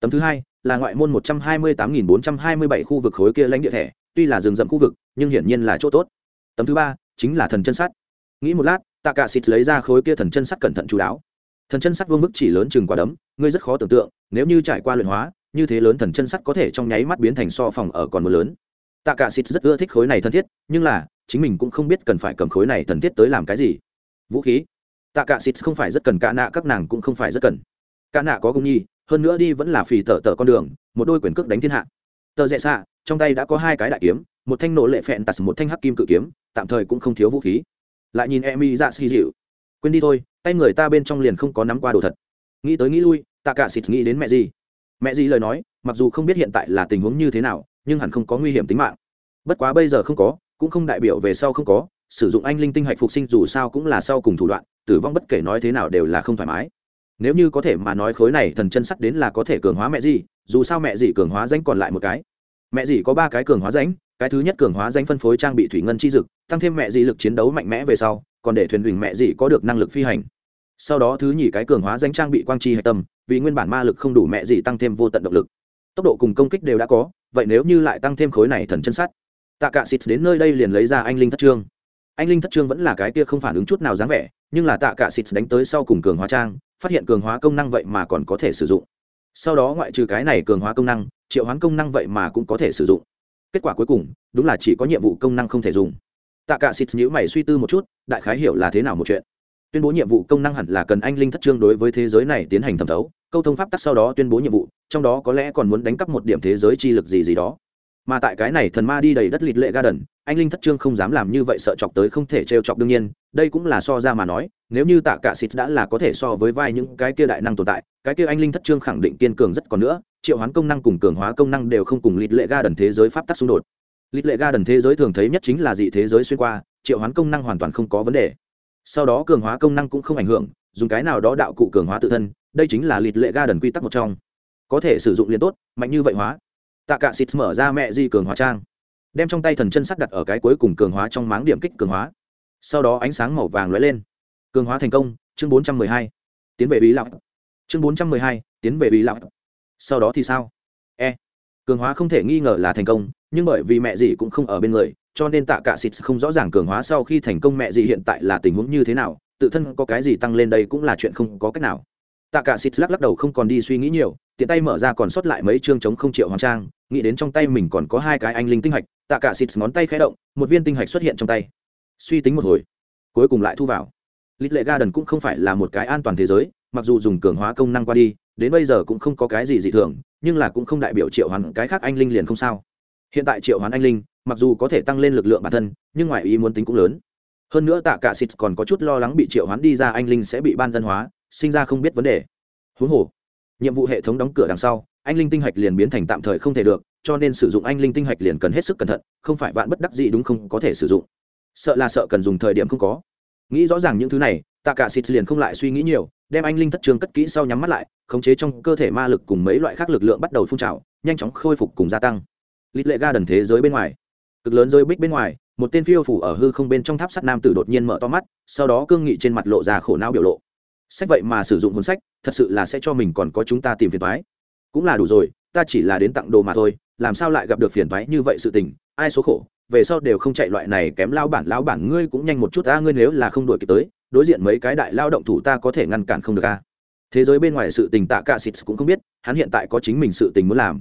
Tấm thứ hai, là ngoại môn một trăm hai mươi tám nghìn bốn trăm hai mươi bảy khu vực khối kia lãnh địa thẻ, tuy là rừng rậm khu vực, nhưng hiển nhiên là chỗ tốt. Tấm thứ ba, chính là thần chân sắt. Nghĩ một lát, tạ cả xịt lấy ra khối kia thần chân sắt cẩn thận chú đáo thần chân sắt vương mức chỉ lớn chừng quả đấm, ngươi rất khó tưởng tượng, nếu như trải qua luyện hóa, như thế lớn thần chân sắt có thể trong nháy mắt biến thành so phòng ở còn mưa lớn. Tạ cả xịt rất ưa thích khối này thân thiết, nhưng là, chính mình cũng không biết cần phải cầm khối này thần thiết tới làm cái gì. Vũ khí. Tạ cả xịt không phải rất cần cả nạ, các nàng cũng không phải rất cần. Cả nạ có công nhi, hơn nữa đi vẫn là phì tở tở con đường, một đôi quyền cước đánh thiên hạ. Tờ rẽ xạ, trong tay đã có hai cái đại kiếm, một thanh nổ lệ phẹn tạt, một thanh hắc kim cự kiếm, tạm thời cũng không thiếu vũ khí. Lại nhìn em y dạ xì dịu quên đi thôi, tay người ta bên trong liền không có nắm qua đồ thật. Nghĩ tới nghĩ lui, tạ cả xịt nghĩ đến mẹ gì? Mẹ gì lời nói, mặc dù không biết hiện tại là tình huống như thế nào, nhưng hẳn không có nguy hiểm tính mạng. Bất quá bây giờ không có, cũng không đại biểu về sau không có, sử dụng anh linh tinh hạch phục sinh dù sao cũng là sau cùng thủ đoạn, tử vong bất kể nói thế nào đều là không thoải mái. Nếu như có thể mà nói khối này thần chân sắt đến là có thể cường hóa mẹ gì, dù sao mẹ gì cường hóa danh còn lại một cái. Mẹ gì có ba cái cường hóa danh cái thứ nhất cường hóa danh phân phối trang bị thủy ngân chi dực, tăng thêm mẹ gì lực chiến đấu mạnh mẽ về sau còn để thuyền huỳnh mẹ gì có được năng lực phi hành. Sau đó thứ nhì cái cường hóa danh trang bị quang chi hạch tâm, vì nguyên bản ma lực không đủ mẹ gì tăng thêm vô tận động lực. Tốc độ cùng công kích đều đã có, vậy nếu như lại tăng thêm khối này thần chân sắt tạ cả xịt đến nơi đây liền lấy ra anh linh thất trương. Anh linh thất trương vẫn là cái kia không phản ứng chút nào dáng vẻ, nhưng là tạ cả xịt đánh tới sau cùng cường hóa trang, phát hiện cường hóa công năng vậy mà còn có thể sử dụng. Sau đó ngoại trừ cái này cường hóa công năng, triệu hoán công năng vậy mà cũng có thể sử dụng. Kết quả cuối cùng, đúng là chỉ có nhiệm vụ công năng không thể dùng tạ cả xịt nhữ mày suy tư một chút, đại khái hiểu là thế nào một chuyện. Tuyên bố nhiệm vụ công năng hẳn là cần anh linh thất trương đối với thế giới này tiến hành thẩm thấu, câu thông pháp tắc sau đó tuyên bố nhiệm vụ, trong đó có lẽ còn muốn đánh cắp một điểm thế giới chi lực gì gì đó. Mà tại cái này thần ma đi đầy đất lịt lệ ga đần anh linh thất trương không dám làm như vậy sợ chọc tới không thể trêu chọc đương nhiên, đây cũng là so ra mà nói, nếu như tạ cả xịt đã là có thể so với vai những cái kia đại năng tồn tại, cái kia anh linh thất trương khẳng định kiên cường rất còn nữa, triệu hoán công năng cùng cường hóa công năng đều không cùng lịt lệ ga đần thế giới pháp tắc xung đột. Lịch lệ ga đần thế giới thường thấy nhất chính là dị thế giới xuyên qua triệu hoán công năng hoàn toàn không có vấn đề. Sau đó cường hóa công năng cũng không ảnh hưởng dùng cái nào đó đạo cụ cường hóa tự thân đây chính là lịch lệ ga đần quy tắc một trong. Có thể sử dụng liền tốt mạnh như vậy hóa. Tạ cả xịt mở ra mẹ di cường hóa trang. Đem trong tay thần chân sắt đặt ở cái cuối cùng cường hóa trong máng điểm kích cường hóa. Sau đó ánh sáng màu vàng lóe lên. Cường hóa thành công chương 412. tiến về bí lão chương 412, tiến về bí lão sau đó thì sao? E. Cường hóa không thể nghi ngờ là thành công nhưng bởi vì mẹ gì cũng không ở bên người, cho nên tạ cả xịt không rõ ràng cường hóa sau khi thành công mẹ gì hiện tại là tình huống như thế nào, tự thân có cái gì tăng lên đây cũng là chuyện không có cách nào. Tạ cả xịt lắc lắc đầu không còn đi suy nghĩ nhiều, tiện tay mở ra còn sót lại mấy chương chống không triệu hoàng trang, nghĩ đến trong tay mình còn có hai cái anh linh tinh hạch, tạ cả xịt ngón tay khẽ động, một viên tinh hạch xuất hiện trong tay. Suy tính một hồi, cuối cùng lại thu vào. Lít lệ ga đần cũng không phải là một cái an toàn thế giới, mặc dù dùng cường hóa công năng qua đi, đến bây giờ cũng không có cái gì dị thường, nhưng là cũng không đại biểu triệu hoàng cái khác anh linh liền không sao hiện tại triệu hoán anh linh, mặc dù có thể tăng lên lực lượng bản thân, nhưng ngoài ý muốn tính cũng lớn. Hơn nữa tạ cả xịt còn có chút lo lắng bị triệu hoán đi ra anh linh sẽ bị ban tân hóa, sinh ra không biết vấn đề. Huống hồ, nhiệm vụ hệ thống đóng cửa đằng sau, anh linh tinh hạch liền biến thành tạm thời không thể được, cho nên sử dụng anh linh tinh hạch liền cần hết sức cẩn thận, không phải vạn bất đắc gì đúng không có thể sử dụng. Sợ là sợ cần dùng thời điểm không có. Nghĩ rõ ràng những thứ này, tạ cả xịt liền không lại suy nghĩ nhiều, đem anh linh thất trường cất kỹ sau nhắm mắt lại, khống chế trong cơ thể ma lực cùng mấy loại khác lực lượng bắt đầu phun trào, nhanh chóng khôi phục cùng gia tăng lít lệ ga đần thế giới bên ngoài. Cực lớn rơi bích bên ngoài, một tên phiêu phủ ở hư không bên trong tháp sắt nam tử đột nhiên mở to mắt, sau đó cương nghị trên mặt lộ ra khổ não biểu lộ. Sách vậy mà sử dụng cuốn sách, thật sự là sẽ cho mình còn có chúng ta tìm phiền thoái cũng là đủ rồi, ta chỉ là đến tặng đồ mà thôi, làm sao lại gặp được phiền thoái như vậy sự tình, ai số khổ, về sau đều không chạy loại này kém lao bản lao bản ngươi cũng nhanh một chút, ta ngươi nếu là không đuổi kịp tới, đối diện mấy cái đại lao động thủ ta có thể ngăn cản không được a thế giới bên ngoài sự tình tạ cả xịt cũng không biết, hắn hiện tại có chính mình sự tình muốn làm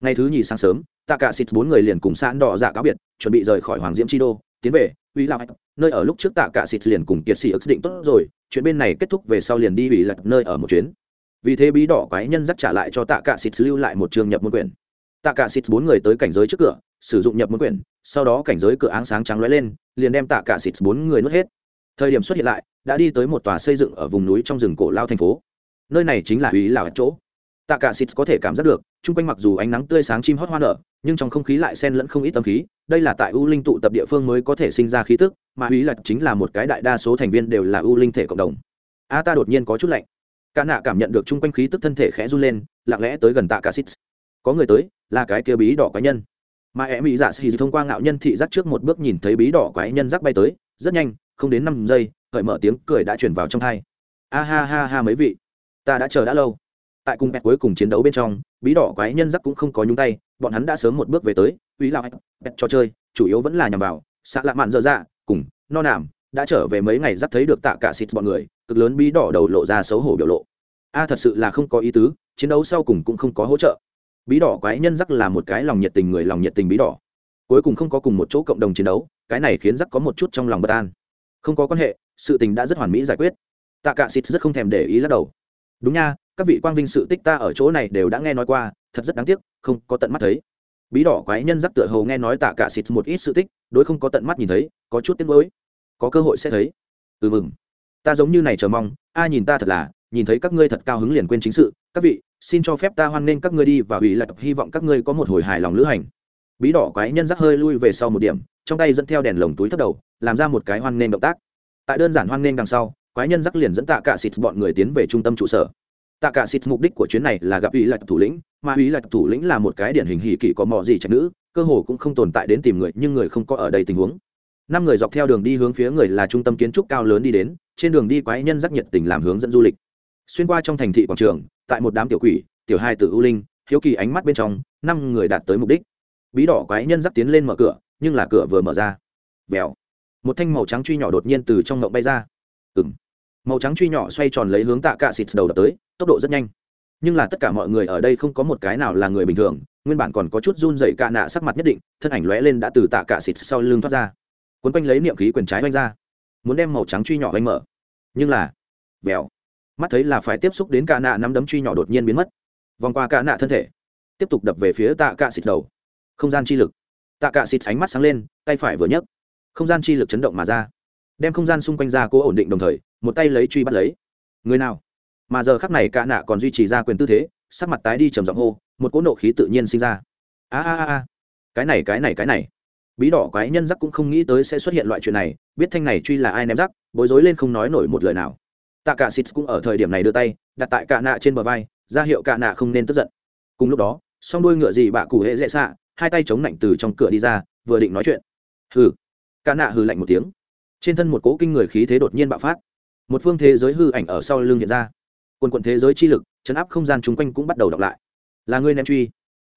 ngày thứ nhì sáng sớm tạ cả xịt bốn người liền cùng sán đỏ giả cáo biệt, chuẩn bị rời khỏi hoàng diễm chi đô, tiến về uy lạc nơi ở lúc trước tạ cả xịt liền cùng kiệt sĩ ức định tốt rồi, chuyện bên này kết thúc về sau liền đi uy lạc nơi ở một chuyến. Vì thế bí đỏ quái nhân dắt trả lại cho tạ cả xịt lưu lại một trường nhập môn quyển. Tạ cả xịt bốn người tới cảnh giới trước cửa, sử dụng nhập môn quyển, sau đó cảnh giới cửa áng sáng trắng lóe lên, liền đem tạ cả xịt bốn người nuốt hết. Thời điểm xuất hiện lại, đã đi tới một tòa xây dựng ở vùng núi trong rừng cổ lao thành phố. Nơi này chính là uy lạc chỗ. Tạ cả xịt có thể cảm giác được chung quanh mặc dù ánh nắng tươi sáng chim hót hoa nở, nhưng trong không khí lại xen lẫn không ít tâm khí. Đây là tại u linh tụ tập địa phương mới có thể sinh ra khí tức, mà ý là chính là một cái đại đa số thành viên đều là u linh thể cộng đồng. A, ta đột nhiên có chút lạnh. Cả nạ cảm nhận được chung quanh khí tức thân thể khẽ run lên, lặng lẽ tới gần tạ cả xít có người tới, là cái kia bí đỏ quái nhân. Mà em mỹ dạ xì thông qua ngạo nhân thị giác trước một bước nhìn thấy bí đỏ quái nhân rắc bay tới, rất nhanh, không đến năm giây, cởi mở tiếng cười đã chuyển vào trong thai a ha ha ha mấy vị, ta đã chờ đã lâu tại cùng bẹt cuối cùng chiến đấu bên trong, bí đỏ quái nhân giắc cũng không có nhúng tay, bọn hắn đã sớm một bước về tới, uy lạc bẹt trò chơi, chủ yếu vẫn là nhằm vào xạ lạ mạn dơ dạ cùng, no nảm đã trở về mấy ngày giáp thấy được tạ cả xịt bọn người, cực lớn bí đỏ đầu lộ ra xấu hổ biểu lộ. A, thật sự là không có ý tứ, chiến đấu sau cùng cũng không có hỗ trợ. Bí đỏ quái nhân giắc là một cái lòng nhiệt tình người lòng nhiệt tình bí đỏ. Cuối cùng không có cùng một chỗ cộng đồng chiến đấu, cái này khiến giắc có một chút trong lòng bất an. Không có quan hệ, sự tình đã rất hoàn mỹ giải quyết. Tạ cả xịt rất không thèm để ý lắc đầu. Đúng nha các vị quang vinh sự tích ta ở chỗ này đều đã nghe nói qua, thật rất đáng tiếc, không có tận mắt thấy. Bí đỏ quái nhân giắc tựa hầu nghe nói tạ cả xịt một ít sự tích, đối không có tận mắt nhìn thấy, có chút tiếc mới có cơ hội sẽ thấy. Ừ mừng. Ta giống như này chờ mong, a nhìn ta thật là, nhìn thấy các ngươi thật cao hứng liền quên chính sự. Các vị, xin cho phép ta hoan nghênh các ngươi đi và ủy lại hy vọng các ngươi có một hồi hài lòng lữ hành. Bí đỏ quái nhân giắc hơi lui về sau một điểm, trong tay dẫn theo đèn lồng túi thất đầu, làm ra một cái hoan nghênh động tác. Tại đơn giản hoan nghênh đằng sau, quái nhân giắc liền dẫn tạ cả xịt bọn người tiến về trung tâm trụ sở tạ cả xịt mục đích của chuyến này là gặp ủy lạc thủ lĩnh, mà ủy lạc thủ lĩnh là một cái điển hình hỉ kỷ có mò gì trạch nữ, cơ hồ cũng không tồn tại đến tìm người, nhưng người không có ở đây tình huống. Năm người dọc theo đường đi hướng phía người là trung tâm kiến trúc cao lớn đi đến, trên đường đi quái nhân rắc nhiệt tình làm hướng dẫn du lịch. Xuyên qua trong thành thị quảng trường, tại một đám tiểu quỷ, tiểu hai tử ưu linh, hiếu kỳ ánh mắt bên trong, năm người đạt tới mục đích. Bí đỏ quái nhân rắc tiến lên mở cửa, nhưng là cửa vừa mở ra. Vèo. Một thanh màu trắng truy nhỏ đột nhiên từ trong ngộng bay ra. Ừng màu trắng truy nhỏ xoay tròn lấy hướng tạ cạ xịt đầu đập tới tốc độ rất nhanh. Nhưng là tất cả mọi người ở đây không có một cái nào là người bình thường, nguyên bản còn có chút run dày cạ nạ sắc mặt nhất định, thân ảnh lóe lên đã từ tạ cạ xịt sau lưng thoát ra. Quấn quanh lấy niệm khí quyền trái oanh ra. Muốn đem màu trắng truy nhỏ oanh mở. Nhưng là, vèo. Mắt thấy là phải tiếp xúc đến cạ nạ nắm đấm truy nhỏ đột nhiên biến mất. Vòng qua cạ nạ thân thể. Tiếp tục đập về phía tạ cạ xịt đầu. Không gian chi lực. Tạ cạ xịt ánh mắt sáng lên, tay phải vừa nhấc. Không gian chi lực chấn động mà ra. Đem không gian xung quanh ra cố ổn định đồng thời, một tay lấy truy bắt lấy. Người nào? Mà giờ khắc này cả nạ còn duy trì ra quyền tư thế, sắc mặt tái đi trầm giọng hô, một cỗ nộ khí tự nhiên sinh ra. A a a cái này cái này cái này. Bí đỏ quái nhân giắc cũng không nghĩ tới sẽ xuất hiện loại chuyện này, biết thanh này truy là ai ném rắc bối rối lên không nói nổi một lời nào. Tạ cả xịt cũng ở thời điểm này đưa tay, đặt tại cả nạ trên bờ vai, ra hiệu cả nạ không nên tức giận. Cùng lúc đó, song đuôi ngựa gì bạ cụ hệ dễ xạ, hai tay chống lạnh từ trong cửa đi ra, vừa định nói chuyện. Hừ. Cả nạ hừ lạnh một tiếng. Trên thân một cỗ kinh người khí thế đột nhiên bạo phát. Một phương thế giới hư ảnh ở sau lưng hiện ra quần quận thế giới chi lực, chấn áp không gian chung quanh cũng bắt đầu đọc lại. Là ngươi ném truy.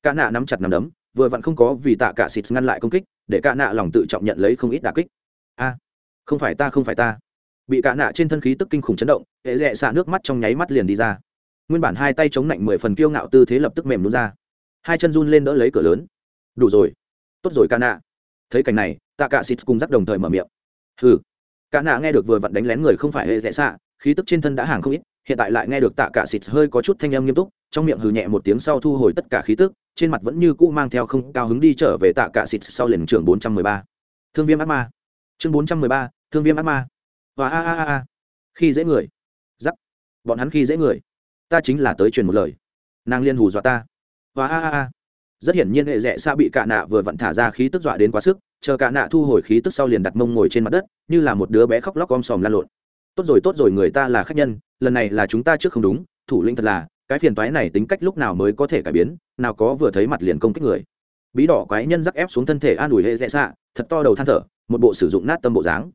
Cả nạ nắm chặt nắm đấm, vừa vặn không có vì tạ cả xịt ngăn lại công kích, để cả nạ lòng tự trọng nhận lấy không ít đà kích. A, không phải ta, không phải ta. Bị cả nạ trên thân khí tức kinh khủng chấn động, hệ rẽ xả nước mắt trong nháy mắt liền đi ra. Nguyên bản hai tay chống lạnh mười phần kiêu ngạo tư thế lập tức mềm luôn ra. Hai chân run lên đỡ lấy cửa lớn. Đủ rồi. Tốt rồi ca nạ. Thấy cảnh này, tạ cả xịt cùng dắt đồng thời mở miệng. Hừ. Cả nạ nghe được vừa vặn đánh lén người không phải hệ rẽ xạ, khí tức trên thân đã hàng không ít hiện tại lại nghe được tạ cả xịt hơi có chút thanh âm nghiêm túc trong miệng hừ nhẹ một tiếng sau thu hồi tất cả khí tức trên mặt vẫn như cũ mang theo không cao hứng đi trở về tạ cả xịt sau liền trường 413. thương viêm ác ma. Chương 413, thương viêm ác ma. Và a a a a. Khi dễ người. Giắc. Bọn hắn khi dễ người. Ta chính là tới truyền một lời. Nàng liên hù dọa ta. Và a a a. Rất hiển nhiên hệ rẽ xa bị cả nạ vừa vặn thả ra khí tức dọa đến quá sức chờ cả nạ thu hồi khí tức sau liền đặt mông ngồi trên mặt đất như là một đứa bé khóc lóc om sòm lan lộn tốt rồi tốt rồi, người ta là khách nhân, lần này là chúng ta trước không đúng, thủ lĩnh thật là, cái phiền toái này tính cách lúc nào mới có thể cải biến, nào có vừa thấy mặt liền công kích người. Bí đỏ quái nhân rắc ép xuống thân thể an ủi hệ rẽ xạ, thật to đầu than thở, một bộ sử dụng nát tâm bộ dáng.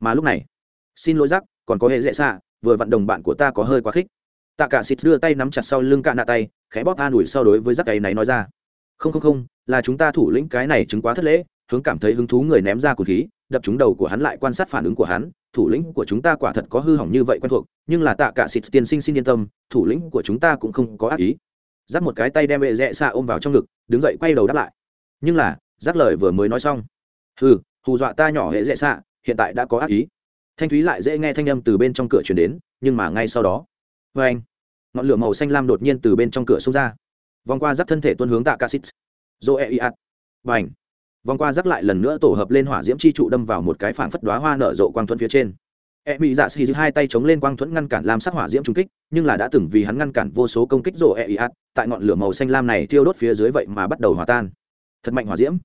Mà lúc này, xin lỗi rắc, còn có hệ rẽ xạ, vừa vặn đồng bạn của ta có hơi quá khích. Tạ cả xịt đưa tay nắm chặt sau lưng cạ nạ tay, khẽ bóp an ủi sau đối với rắc ấy này nói ra. Không không không, là chúng ta thủ lĩnh cái này chứng quá thất lễ, hướng cảm thấy hứng thú người ném ra cột khí đập trúng đầu của hắn lại quan sát phản ứng của hắn thủ lĩnh của chúng ta quả thật có hư hỏng như vậy quen thuộc nhưng là tạ cả xịt tiên sinh xin yên tâm thủ lĩnh của chúng ta cũng không có ác ý. Giáp một cái tay đem bệ rẽ xa ôm vào trong ngực đứng dậy quay đầu đáp lại. Nhưng là giáp lời vừa mới nói xong. Hừ hù dọa ta nhỏ hệ rẽ xa, hiện tại đã có ác ý. Thanh thúy lại dễ nghe thanh âm từ bên trong cửa chuyển đến nhưng mà ngay sau đó. Vê anh ngọn lửa màu xanh lam đột nhiên từ bên trong cửa xông ra. Vòng qua giáp thân thể tuân hướng tạ cả xịt. Dô e iat. Và ảnh vòng qua rắc lại lần nữa tổ hợp lên hỏa diễm chi trụ đâm vào một cái phảng phất đoá hoa nở rộ quang thuẫn phía trên. E mỹ dạ xì giữ hai tay chống lên quang thuẫn ngăn cản lam sắc hỏa diễm trung kích, nhưng là đã từng vì hắn ngăn cản vô số công kích rộ e iat dạ, tại ngọn lửa màu xanh lam này thiêu đốt phía dưới vậy mà bắt đầu hòa tan. Thật mạnh hỏa diễm.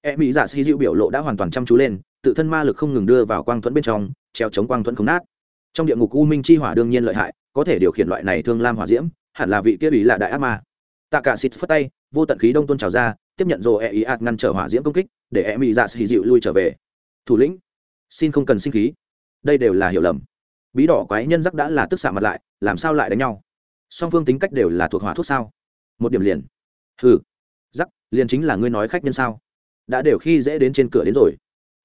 E mỹ dạ xì dịu biểu lộ đã hoàn toàn chăm chú lên, tự thân ma lực không ngừng đưa vào quang thuẫn bên trong, treo chống quang thuẫn không nát. Trong địa ngục u minh chi hỏa đương nhiên lợi hại, có thể điều khiển loại này thương lam hỏa diễm, hẳn là vị kia ủy là đại ác ma tạ cả xịt phất tay, vô tận khí đông tuôn trào ra, tiếp nhận rồ e ý ạt ngăn trở hỏa diễm công kích, để e mỹ dạ xì dịu lui trở về. Thủ lĩnh, xin không cần sinh khí. Đây đều là hiểu lầm. Bí đỏ quái nhân giắc đã là tức xạ mặt lại, làm sao lại đánh nhau? Song phương tính cách đều là thuộc hỏa thuốc sao? Một điểm liền. Hừ. Giắc liền chính là ngươi nói khách nhân sao? Đã đều khi dễ đến trên cửa đến rồi.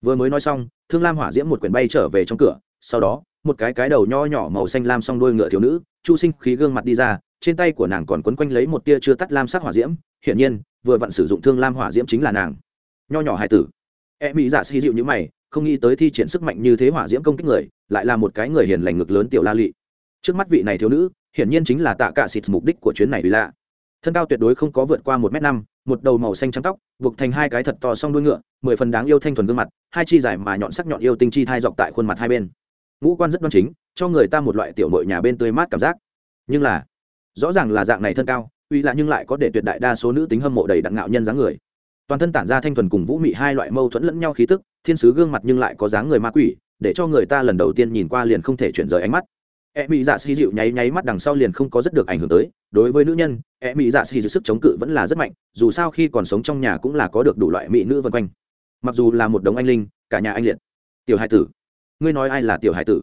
Vừa mới nói xong, thương lam hỏa diễm một quyển bay trở về trong cửa, sau đó, một cái cái đầu nho nhỏ màu xanh lam song đôi ngựa thiếu nữ, chu sinh khí gương mặt đi ra trên tay của nàng còn quấn quanh lấy một tia chưa tắt lam sắc hỏa diễm, hiển nhiên, vừa vặn sử dụng thương lam hỏa diễm chính là nàng. Nho nhỏ hải tử. E mỹ dạ xì dịu như mày, không nghĩ tới thi triển sức mạnh như thế hỏa diễm công kích người, lại là một cái người hiền lành ngực lớn tiểu la lị. Trước mắt vị này thiếu nữ, hiển nhiên chính là tạ cả xịt mục đích của chuyến này vì lạ. Thân cao tuyệt đối không có vượt qua một m năm, một đầu màu xanh trắng tóc, buộc thành hai cái thật to song đuôi ngựa, mười phần đáng yêu thanh thuần gương mặt, hai chi dài mà nhọn sắc nhọn yêu tinh chi thai dọc tại khuôn mặt hai bên. Ngũ quan rất đoan chính, cho người ta một loại tiểu mội nhà bên tươi mát cảm giác. Nhưng là rõ ràng là dạng này thân cao, uy lạ nhưng lại có để tuyệt đại đa số nữ tính hâm mộ đầy đặn ngạo nhân dáng người. Toàn thân tản ra thanh thuần cùng vũ mị hai loại mâu thuẫn lẫn nhau khí tức, thiên sứ gương mặt nhưng lại có dáng người ma quỷ, để cho người ta lần đầu tiên nhìn qua liền không thể chuyển rời ánh mắt. E mỹ dạ xì dịu nháy nháy mắt đằng sau liền không có rất được ảnh hưởng tới, đối với nữ nhân e mỹ dạ xì dịu sức chống cự vẫn là rất mạnh, dù sao khi còn sống trong nhà cũng là có được đủ loại mỹ nữ vân quanh. Mặc dù là một đống anh linh, cả nhà anh liệt. Tiểu hải tử, ngươi nói ai là tiểu hải tử?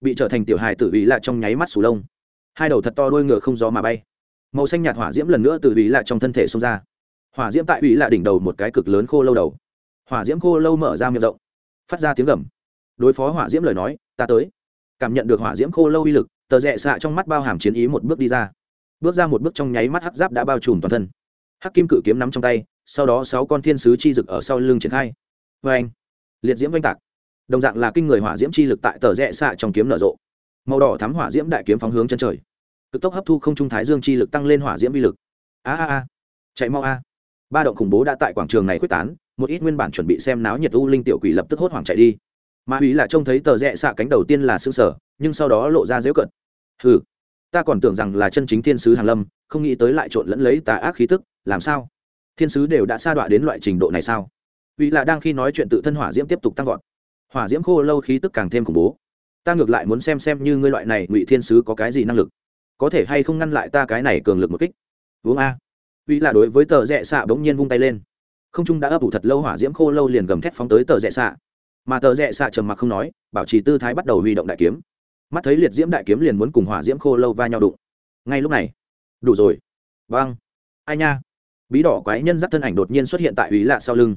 Bị trở thành tiểu hải tử ý là trong nháy mắt sù lông hai đầu thật to đuôi ngựa không gió mà bay. Màu xanh nhạt hỏa diễm lần nữa từ ủy lạ trong thân thể xông ra. Hỏa diễm tại ủy lạ đỉnh đầu một cái cực lớn khô lâu đầu. Hỏa diễm khô lâu mở ra miệng rộng, phát ra tiếng gầm. Đối phó hỏa diễm lời nói, ta tới. Cảm nhận được hỏa diễm khô lâu uy lực, tờ rẽ xạ trong mắt bao hàm chiến ý một bước đi ra. Bước ra một bước trong nháy mắt hắc giáp đã bao trùm toàn thân. Hắc kim cự kiếm nắm trong tay, sau đó sáu con thiên sứ chi rực ở sau lưng triển khai. Vê anh liệt diễm oanh tạc. Đồng dạng là kinh người hỏa diễm chi lực tại tờ rẽ xạ trong kiếm nở rộ màu đỏ thắm hỏa diễm đại kiếm phóng hướng chân trời. Cực tốc hấp thu không trung thái dương chi lực tăng lên hỏa diễm vi lực. A a a. Chạy mau a. Ba động khủng bố đã tại quảng trường này quyết tán, một ít nguyên bản chuẩn bị xem náo nhiệt u linh tiểu quỷ lập tức hốt hoảng chạy đi. Ma úy là trông thấy tờ rẽ xạ cánh đầu tiên là xương sở nhưng sau đó lộ ra dễu cận hừ, ta còn tưởng rằng là chân chính thiên sứ hàn lâm, không nghĩ tới lại trộn lẫn lấy tà ác khí tức, làm sao? Thiên sứ đều đã sa đọa đến loại trình độ này sao? Uy là đang khi nói chuyện tự thân hỏa diễm tiếp tục tăng vọt. Hỏa diễm khô lâu khí tức càng thêm khủng bố ta ngược lại muốn xem xem như ngươi loại này ngụy thiên sứ có cái gì năng lực. Có thể hay không ngăn lại ta cái này cường lực một kích? Vốn a. Uy là đối với tờ rẽ xạ bỗng nhiên vung tay lên. Không trung đã ấp ủ thật lâu hỏa diễm khô lâu liền gầm thét phóng tới tờ rẽ xạ. Mà tờ rẽ xạ trầm mặc không nói, bảo trì tư thái bắt đầu huy động đại kiếm. Mắt thấy liệt diễm đại kiếm liền muốn cùng hỏa diễm khô lâu va nhau đụng. Ngay lúc này, đủ rồi. Vâng. Ai nha. Bí đỏ quái nhân dắt thân ảnh đột nhiên xuất hiện tại ý lạ sau lưng.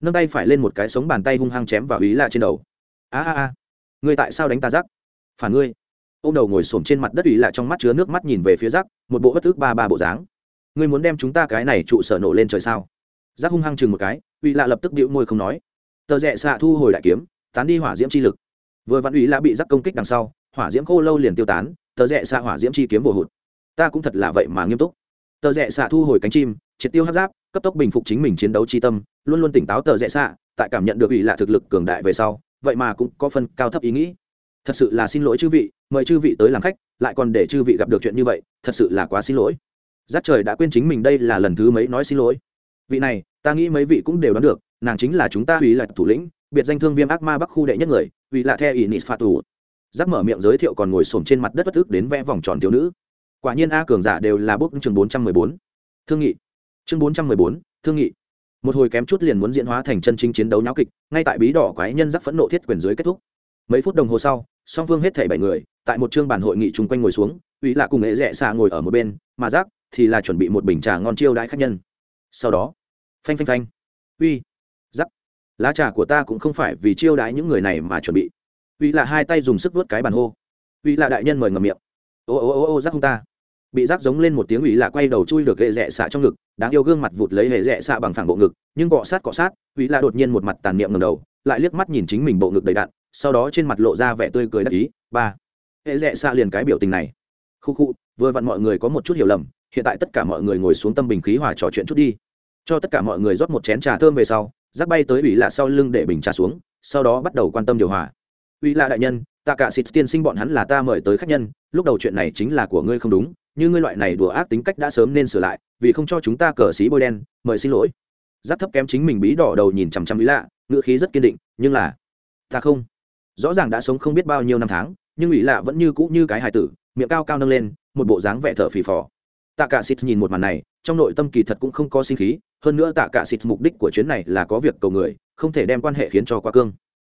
Nâng tay phải lên một cái sống bàn tay hung hăng chém vào ý lạ trên đầu. A a a ngươi tại sao đánh ta rắc phản ngươi. Ô m đầu ngồi s ổ m trên mặt đất ủy lạ trong mắt chứa nước mắt nhìn về phía rắc một bộ bất thức ba ba bộ dáng. Ngươi muốn đem chúng ta cái này trụ sở nổ lên trời sao? Rắc hung hăng chừng một cái, ủy lạ lập tức bịu môi không nói. Tờ rẽ xạ thu hồi đại kiếm, tán đi hỏa diễm chi lực. Vừa vạn ủy lạ bị rắc công kích đằng sau, hỏa diễm khô lâu liền tiêu tán, tờ rẽ xạ hỏa diễm chi kiếm vô hụt. Ta cũng thật là vậy mà nghiêm túc. Tờ rẽ xạ thu hồi cánh chim, triệt tiêu hát giáp, cấp tốc bình phục chính mình chiến đấu chi tâm, luôn luôn tỉnh táo tờ rẽ xạ, tại cảm nhận được ủy lạ thực lực cường đại về sau vậy mà cũng có phần cao thấp ý nghĩ. Thật sự là xin lỗi chư vị, mời chư vị tới làm khách, lại còn để chư vị gặp được chuyện như vậy, thật sự là quá xin lỗi. Giác trời đã quên chính mình đây là lần thứ mấy nói xin lỗi. Vị này, ta nghĩ mấy vị cũng đều đoán được, nàng chính là chúng ta ủy lạc thủ lĩnh, biệt danh thương viêm ác ma bắc khu đệ nhất người vì là theo ỷ nịt phạt thủ giác mở miệng giới thiệu còn ngồi xổm trên mặt đất bất ức đến vẽ vòng tròn thiếu nữ. Quả nhiên a cường giả đều là bốc chương bốn trăm mười bốn. Thương nghị. Chương bốn trăm mười bốn, thương nghị một hồi kém chút liền muốn diễn hóa thành chân chính chiến đấu nháo kịch, ngay tại bí đỏ quái nhân giác phẫn nộ thiết quyền dưới kết thúc. Mấy phút đồng hồ sau, song phương hết thảy bảy người, tại một chương bản hội nghị chung quanh ngồi xuống ủy là cùng nghệ dạ rẽ xa ngồi ở một bên, mà giác thì là chuẩn bị một bình trà ngon chiêu đãi khách nhân. Sau đó, phanh phanh phanh. Uy giắc lá trà của ta cũng không phải vì chiêu đãi những người này mà chuẩn bị. Uy là hai tay dùng sức vớt cái bàn hô. Uy là đại nhân mời ngầm miệng. Ô ô ô ô giắc không ta bị rác giống lên một tiếng ủy lạ quay đầu chui được hệ rẽ xạ trong ngực, đáng yêu gương mặt vụt lấy hệ rẽ xạ bằng phẳng bộ ngực, nhưng cọ sát cọ sát, ủy lạ đột nhiên một mặt tàn niệm ngầm đầu, lại liếc mắt nhìn chính mình bộ ngực đầy đạn sau đó trên mặt lộ ra vẻ tươi cười đắc ý, ba. Hệ rẽ xạ liền cái biểu tình này. Khu khu, vừa vặn mọi người có một chút hiểu lầm, hiện tại tất cả mọi người ngồi xuống tâm bình khí hòa trò chuyện chút đi. Cho tất cả mọi người rót một chén trà thơm về sau rác bay tới ủy lạ sau lưng để bình trà xuống, sau đó bắt đầu quan tâm điều hòa. Ủy lạ đại nhân, tạ cả xịt tiên sinh bọn hắn là ta mời tới khách nhân, lúc đầu chuyện này chính là của ngươi không đúng như ngươi loại này đùa ác tính cách đã sớm nên sửa lại, vì không cho chúng ta cờ xí bôi đen, mời xin lỗi. Giáp thấp kém chính mình bí đỏ đầu nhìn chằm chằm ý lạ, ngữ khí rất kiên định, nhưng là, ta không. Rõ ràng đã sống không biết bao nhiêu năm tháng, nhưng ủy lạ vẫn như cũ như cái hài tử, miệng cao cao nâng lên, một bộ dáng vẻ thở phì phò. Tạ cả xịt nhìn một màn này, trong nội tâm kỳ thật cũng không có sinh khí, hơn nữa tạ cả xịt mục đích của chuyến này là có việc cầu người, không thể đem quan hệ khiến cho quá cương.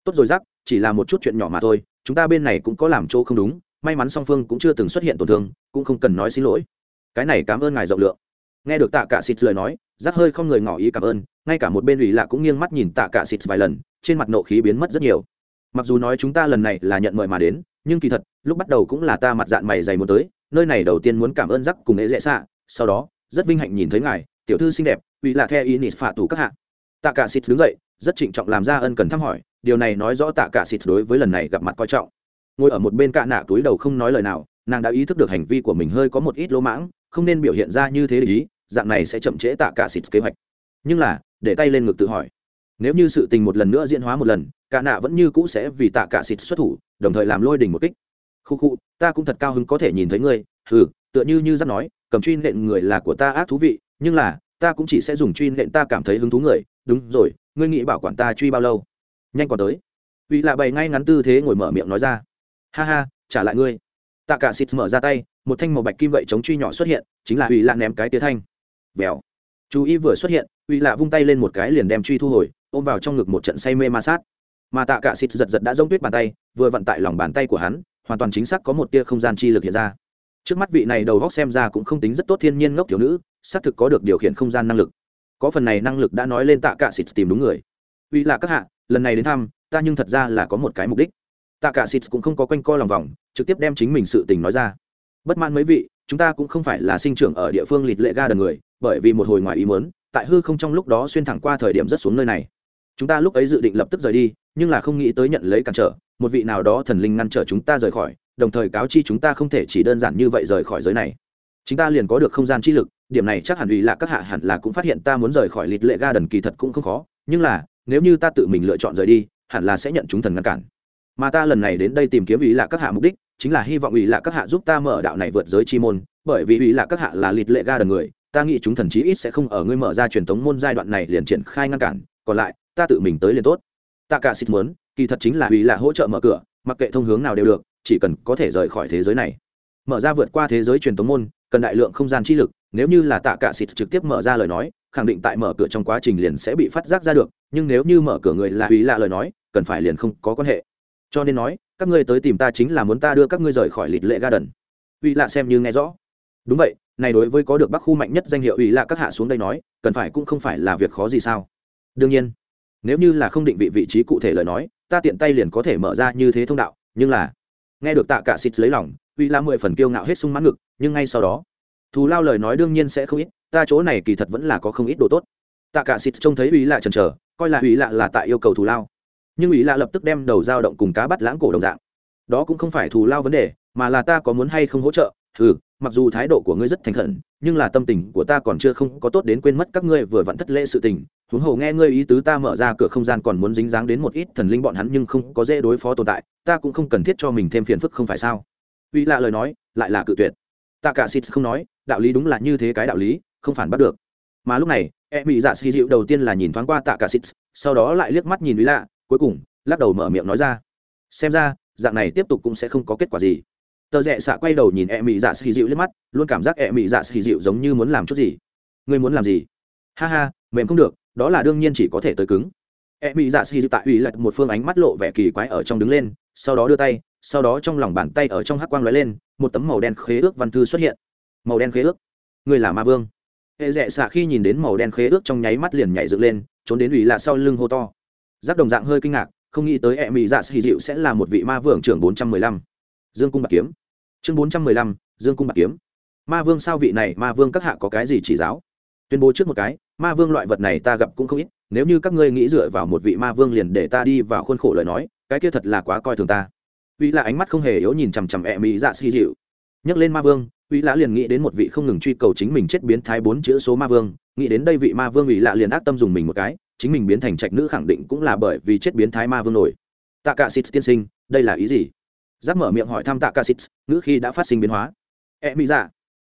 Tốt rồi rắc chỉ là một chút chuyện nhỏ mà thôi, chúng ta bên này cũng có làm chỗ không đúng may mắn song phương cũng chưa từng xuất hiện tổn thương, cũng không cần nói xin lỗi. Cái này cảm ơn ngài rộng lượng. Nghe được tạ cả xịt lời nói rác hơi không người ngỏ ý cảm ơn, ngay cả một bên ủy lạ cũng nghiêng mắt nhìn tạ cả xịt vài lần, trên mặt nộ khí biến mất rất nhiều. Mặc dù nói chúng ta lần này là nhận mời mà đến, nhưng kỳ thật, lúc bắt đầu cũng là ta mặt dạng mày dày muốn tới, nơi này đầu tiên muốn cảm ơn rắc cùng nghệ dễ xạ, sau đó, rất vinh hạnh nhìn thấy ngài, tiểu thư xinh đẹp, ủy lạ theo ý nịt phạ tù các hạ. Tạ cả xịt đứng dậy, rất trịnh trọng làm ra ân cần thăm hỏi, điều này nói rõ tạ cả xịt đối với lần này gặp mặt coi trọng ngồi ở một bên cạ nạ túi đầu không nói lời nào, nàng đã ý thức được hành vi của mình hơi có một ít lỗ mãng, không nên biểu hiện ra như thế để ý, dạng này sẽ chậm trễ tạ cả xịt kế hoạch. Nhưng là, để tay lên ngực tự hỏi. Nếu như sự tình một lần nữa diễn hóa một lần, cạ nạ vẫn như cũ sẽ vì tạ cả xịt xuất thủ, đồng thời làm lôi đỉnh một kích. Khu khu, ta cũng thật cao hứng có thể nhìn thấy ngươi. Ừ tựa như như dắt nói, cầm truy nện người là của ta ác thú vị, nhưng là, ta cũng chỉ sẽ dùng truy nện ta cảm thấy hứng thú người. Đúng rồi, ngươi nghĩ bảo quản ta truy bao lâu? Nhanh còn tới. Vì lạ bày ngay ngắn tư thế ngồi mở miệng nói ra ha ha, trả lại ngươi. Tạ cả xịt mở ra tay, một thanh màu bạch kim gậy chống truy nhỏ xuất hiện, chính là uy lạ ném cái tía thanh. Vèo. Chú ý vừa xuất hiện, uy lạ vung tay lên một cái liền đem truy thu hồi, ôm vào trong ngực một trận say mê ma sát. Mà tạ cả xịt giật giật đã rông tuyết bàn tay, vừa vận tại lòng bàn tay của hắn, hoàn toàn chính xác có một tia không gian chi lực hiện ra. Trước mắt vị này đầu góc xem ra cũng không tính rất tốt thiên nhiên ngốc thiếu nữ, xác thực có được điều khiển không gian năng lực. Có phần này năng lực đã nói lên tạ cả xịt tìm đúng người. Uy lạ các hạ, lần này đến thăm, ta nhưng thật ra là có một cái mục đích tạ cả xịt cũng không có quanh co lòng vòng, trực tiếp đem chính mình sự tình nói ra. Bất mãn mấy vị, chúng ta cũng không phải là sinh trưởng ở địa phương lịt lệ ga đần người, bởi vì một hồi ngoài ý muốn, tại hư không trong lúc đó xuyên thẳng qua thời điểm rất xuống nơi này. Chúng ta lúc ấy dự định lập tức rời đi, nhưng là không nghĩ tới nhận lấy cản trở, một vị nào đó thần linh ngăn trở chúng ta rời khỏi, đồng thời cáo chi chúng ta không thể chỉ đơn giản như vậy rời khỏi giới này. Chúng ta liền có được không gian chi lực, điểm này chắc hẳn ủy là các hạ hẳn là cũng phát hiện ta muốn rời khỏi lịt lệ ga đần kỳ thật cũng không khó, nhưng là, nếu như ta tự mình lựa chọn rời đi, hẳn là sẽ nhận chúng thần ngăn cản mà ta lần này đến đây tìm kiếm ủy là các hạ mục đích, chính là hy vọng ủy là các hạ giúp ta mở đạo này vượt giới chi môn, bởi vì ủy là các hạ là lịt lệ ga đần người, ta nghĩ chúng thần chí ít sẽ không ở ngươi mở ra truyền thống môn giai đoạn này liền triển khai ngăn cản, còn lại, ta tự mình tới liền tốt. Ta cả xịt muốn, kỳ thật chính là ủy là hỗ trợ mở cửa, mặc kệ thông hướng nào đều được, chỉ cần có thể rời khỏi thế giới này. Mở ra vượt qua thế giới truyền thống môn, cần đại lượng không gian chi lực, nếu như là tạ cả xịt trực tiếp mở ra lời nói, khẳng định tại mở cửa trong quá trình liền sẽ bị phát giác ra được, nhưng nếu như mở cửa người là ủy lạ lời nói, cần phải liền không có quan hệ cho nên nói, các ngươi tới tìm ta chính là muốn ta đưa các ngươi rời khỏi lịch lệ ga đần ủy lạ xem như nghe rõ. Đúng vậy, này đối với có được bắc khu mạnh nhất danh hiệu ủy lạ các hạ xuống đây nói, cần phải cũng không phải là việc khó gì sao? Đương nhiên, nếu như là không định vị vị trí cụ thể lời nói, ta tiện tay liền có thể mở ra như thế thông đạo, nhưng là, nghe được tạ cả xịt lấy lòng ủy lạ mười phần kiêu ngạo hết sung mãn ngực, nhưng ngay sau đó, thù lao lời nói đương nhiên sẽ không ít, ta chỗ này kỳ thật vẫn là có không ít đồ tốt. Tạ cả xịt trông thấy ủy lạ chần chờ, coi là ủy lạ là tại yêu cầu thù lao nhưng ủy lạ lập tức đem đầu dao động cùng cá bắt lãng cổ đồng dạng. Đó cũng không phải thù lao vấn đề, mà là ta có muốn hay không hỗ trợ? Ừ mặc dù thái độ của ngươi rất thành khẩn, nhưng là tâm tình của ta còn chưa không có tốt đến quên mất các ngươi vừa vặn thất lễ sự tình. Huống hồ nghe ngươi ý tứ ta mở ra cửa không gian còn muốn dính dáng đến một ít thần linh bọn hắn nhưng không có dễ đối phó tồn tại, ta cũng không cần thiết cho mình thêm phiền phức không phải sao? Uy lạ lời nói, lại là cự tuyệt. Ta cả xịt không nói, đạo lý đúng là như thế cái đạo lý, không phản bắt được. Mà lúc này e mỹ dạ xì dịu đầu tiên là nhìn thoáng qua tạ cả xịt sau đó lại liếc mắt nhìn uy lạ cuối cùng, lắc đầu mở miệng nói ra. Xem ra, dạng này tiếp tục cũng sẽ không có kết quả gì. Tờ rẽ xạ quay đầu nhìn e mỹ dạ xì dịu liếc mắt, luôn cảm giác e mỹ dạ xì dịu giống như muốn làm chút gì. Ngươi muốn làm gì? Ha ha, mềm không được, đó là đương nhiên chỉ có thể tới cứng. E mỹ dạ xì dịu tại ủy lật một phương ánh mắt lộ vẻ kỳ quái ở trong đứng lên, sau đó đưa tay, sau đó trong lòng bàn tay ở trong hắc quang lóe lên, một tấm màu đen khế ước văn thư xuất hiện. Màu đen khế ước? Người là ma vương. Hệ rẽ xạ khi nhìn đến màu đen khế ước trong nháy mắt liền nhảy dựng lên, trốn đến ủy lạ sau lưng hô to giác đồng dạng hơi kinh ngạc, không nghĩ tới e mỹ dạ xì dịu sẽ là một vị ma vương trưởng bốn trăm mười lăm. Dương cung bạc kiếm. Chương bốn trăm mười lăm, dương cung bạc kiếm. Ma vương sao vị này, ma vương các hạ có cái gì chỉ giáo? Tuyên bố trước một cái, ma vương loại vật này ta gặp cũng không ít, nếu như các ngươi nghĩ dựa vào một vị ma vương liền để ta đi vào khuôn khổ lời nói, cái kia thật là quá coi thường ta. Uy là ánh mắt không hề yếu nhìn chằm chằm E mỹ dạ xì dịu. Nhắc lên ma vương, uy lã liền nghĩ đến một vị không ngừng truy cầu chính mình chết biến thái bốn chữ số ma vương, nghĩ đến đây vị ma vương uy lạ liền ác tâm dùng mình một cái chính mình biến thành trạch nữ khẳng định cũng là bởi vì chết biến thái ma vương nổi. Tạ cả xịt tiên sinh, đây là ý gì? Giáp mở miệng hỏi thăm tạ cả xịt ngữ khi đã phát sinh biến hóa. E mỹ dạ.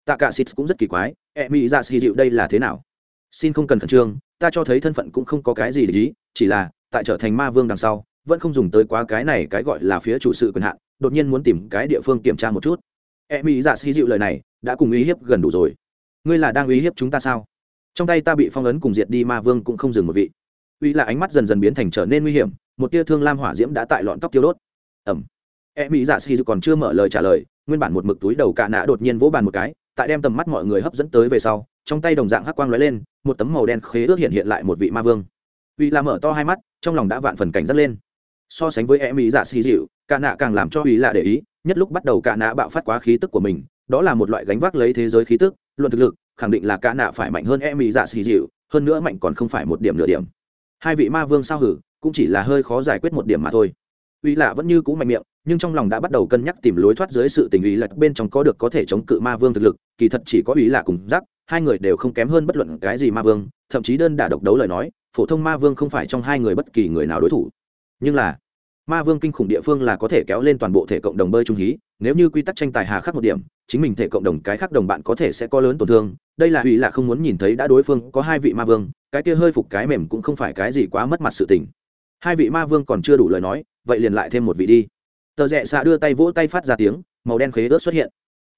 Tạ cả xịt cũng rất kỳ quái e mỹ dạ xì dịu đây là thế nào? Xin không cần khẩn trương, ta cho thấy thân phận cũng không có cái gì để ý, chỉ là, tại trở thành ma vương đằng sau, vẫn không dùng tới quá cái này cái gọi là phía chủ sự quyền hạn, đột nhiên muốn tìm cái địa phương kiểm tra một chút. E mỹ dạ xì dịu lời này, đã cùng uy hiếp gần đủ rồi. Ngươi là đang uy hiếp chúng ta sao? Trong tay ta bị phong ấn cùng diệt đi ma vương cũng không dừng một vị uy là ánh mắt dần dần biến thành trở nên nguy hiểm, một tia thương lam hỏa diễm đã tại lọn tóc tiêu đốt. Ẩm e mỹ dạ xì còn chưa mở lời trả lời, nguyên bản một mực túi đầu cạ nạ đột nhiên vỗ bàn một cái, tại đem tầm mắt mọi người hấp dẫn tới về sau, trong tay đồng dạng hắc quang lóe lên, một tấm màu đen khế ước hiện hiện lại một vị ma vương. Uy là mở to hai mắt, trong lòng đã vạn phần cảnh giác lên. So sánh với e mỹ dạ xì dịu cạ nạ càng làm cho uy là để ý, nhất lúc bắt đầu cạ nạ bạo phát quá khí tức của mình, đó là một loại gánh vác lấy thế giới khí tức, luận thực lực, khẳng định là cạ nạ phải mạnh hơn e mỹ dạ xì dịu hơn nữa mạnh còn không phải một điểm nửa điểm hai vị ma vương sao hử, cũng chỉ là hơi khó giải quyết một điểm mà thôi. Uy lạ vẫn như cũ mạnh miệng, nhưng trong lòng đã bắt đầu cân nhắc tìm lối thoát dưới sự tình ý lật bên trong có được có thể chống cự ma vương thực lực, kỳ thật chỉ có uy lạ cùng giác hai người đều không kém hơn bất luận cái gì ma vương, thậm chí đơn đả độc đấu lời nói, phổ thông ma vương không phải trong hai người bất kỳ người nào đối thủ. Nhưng là, ma vương kinh khủng địa phương là có thể kéo lên toàn bộ thể cộng đồng bơi trung hí nếu như quy tắc tranh tài hà khắc một điểm, chính mình thể cộng đồng cái khác đồng bạn có thể sẽ có lớn tổn thương. Đây là hủy là không muốn nhìn thấy đã đối phương có hai vị ma vương, cái kia hơi phục cái mềm cũng không phải cái gì quá mất mặt sự tình. Hai vị ma vương còn chưa đủ lời nói, vậy liền lại thêm một vị đi. Tờ rẽ xạ đưa tay vỗ tay phát ra tiếng, màu đen khế ớt xuất hiện.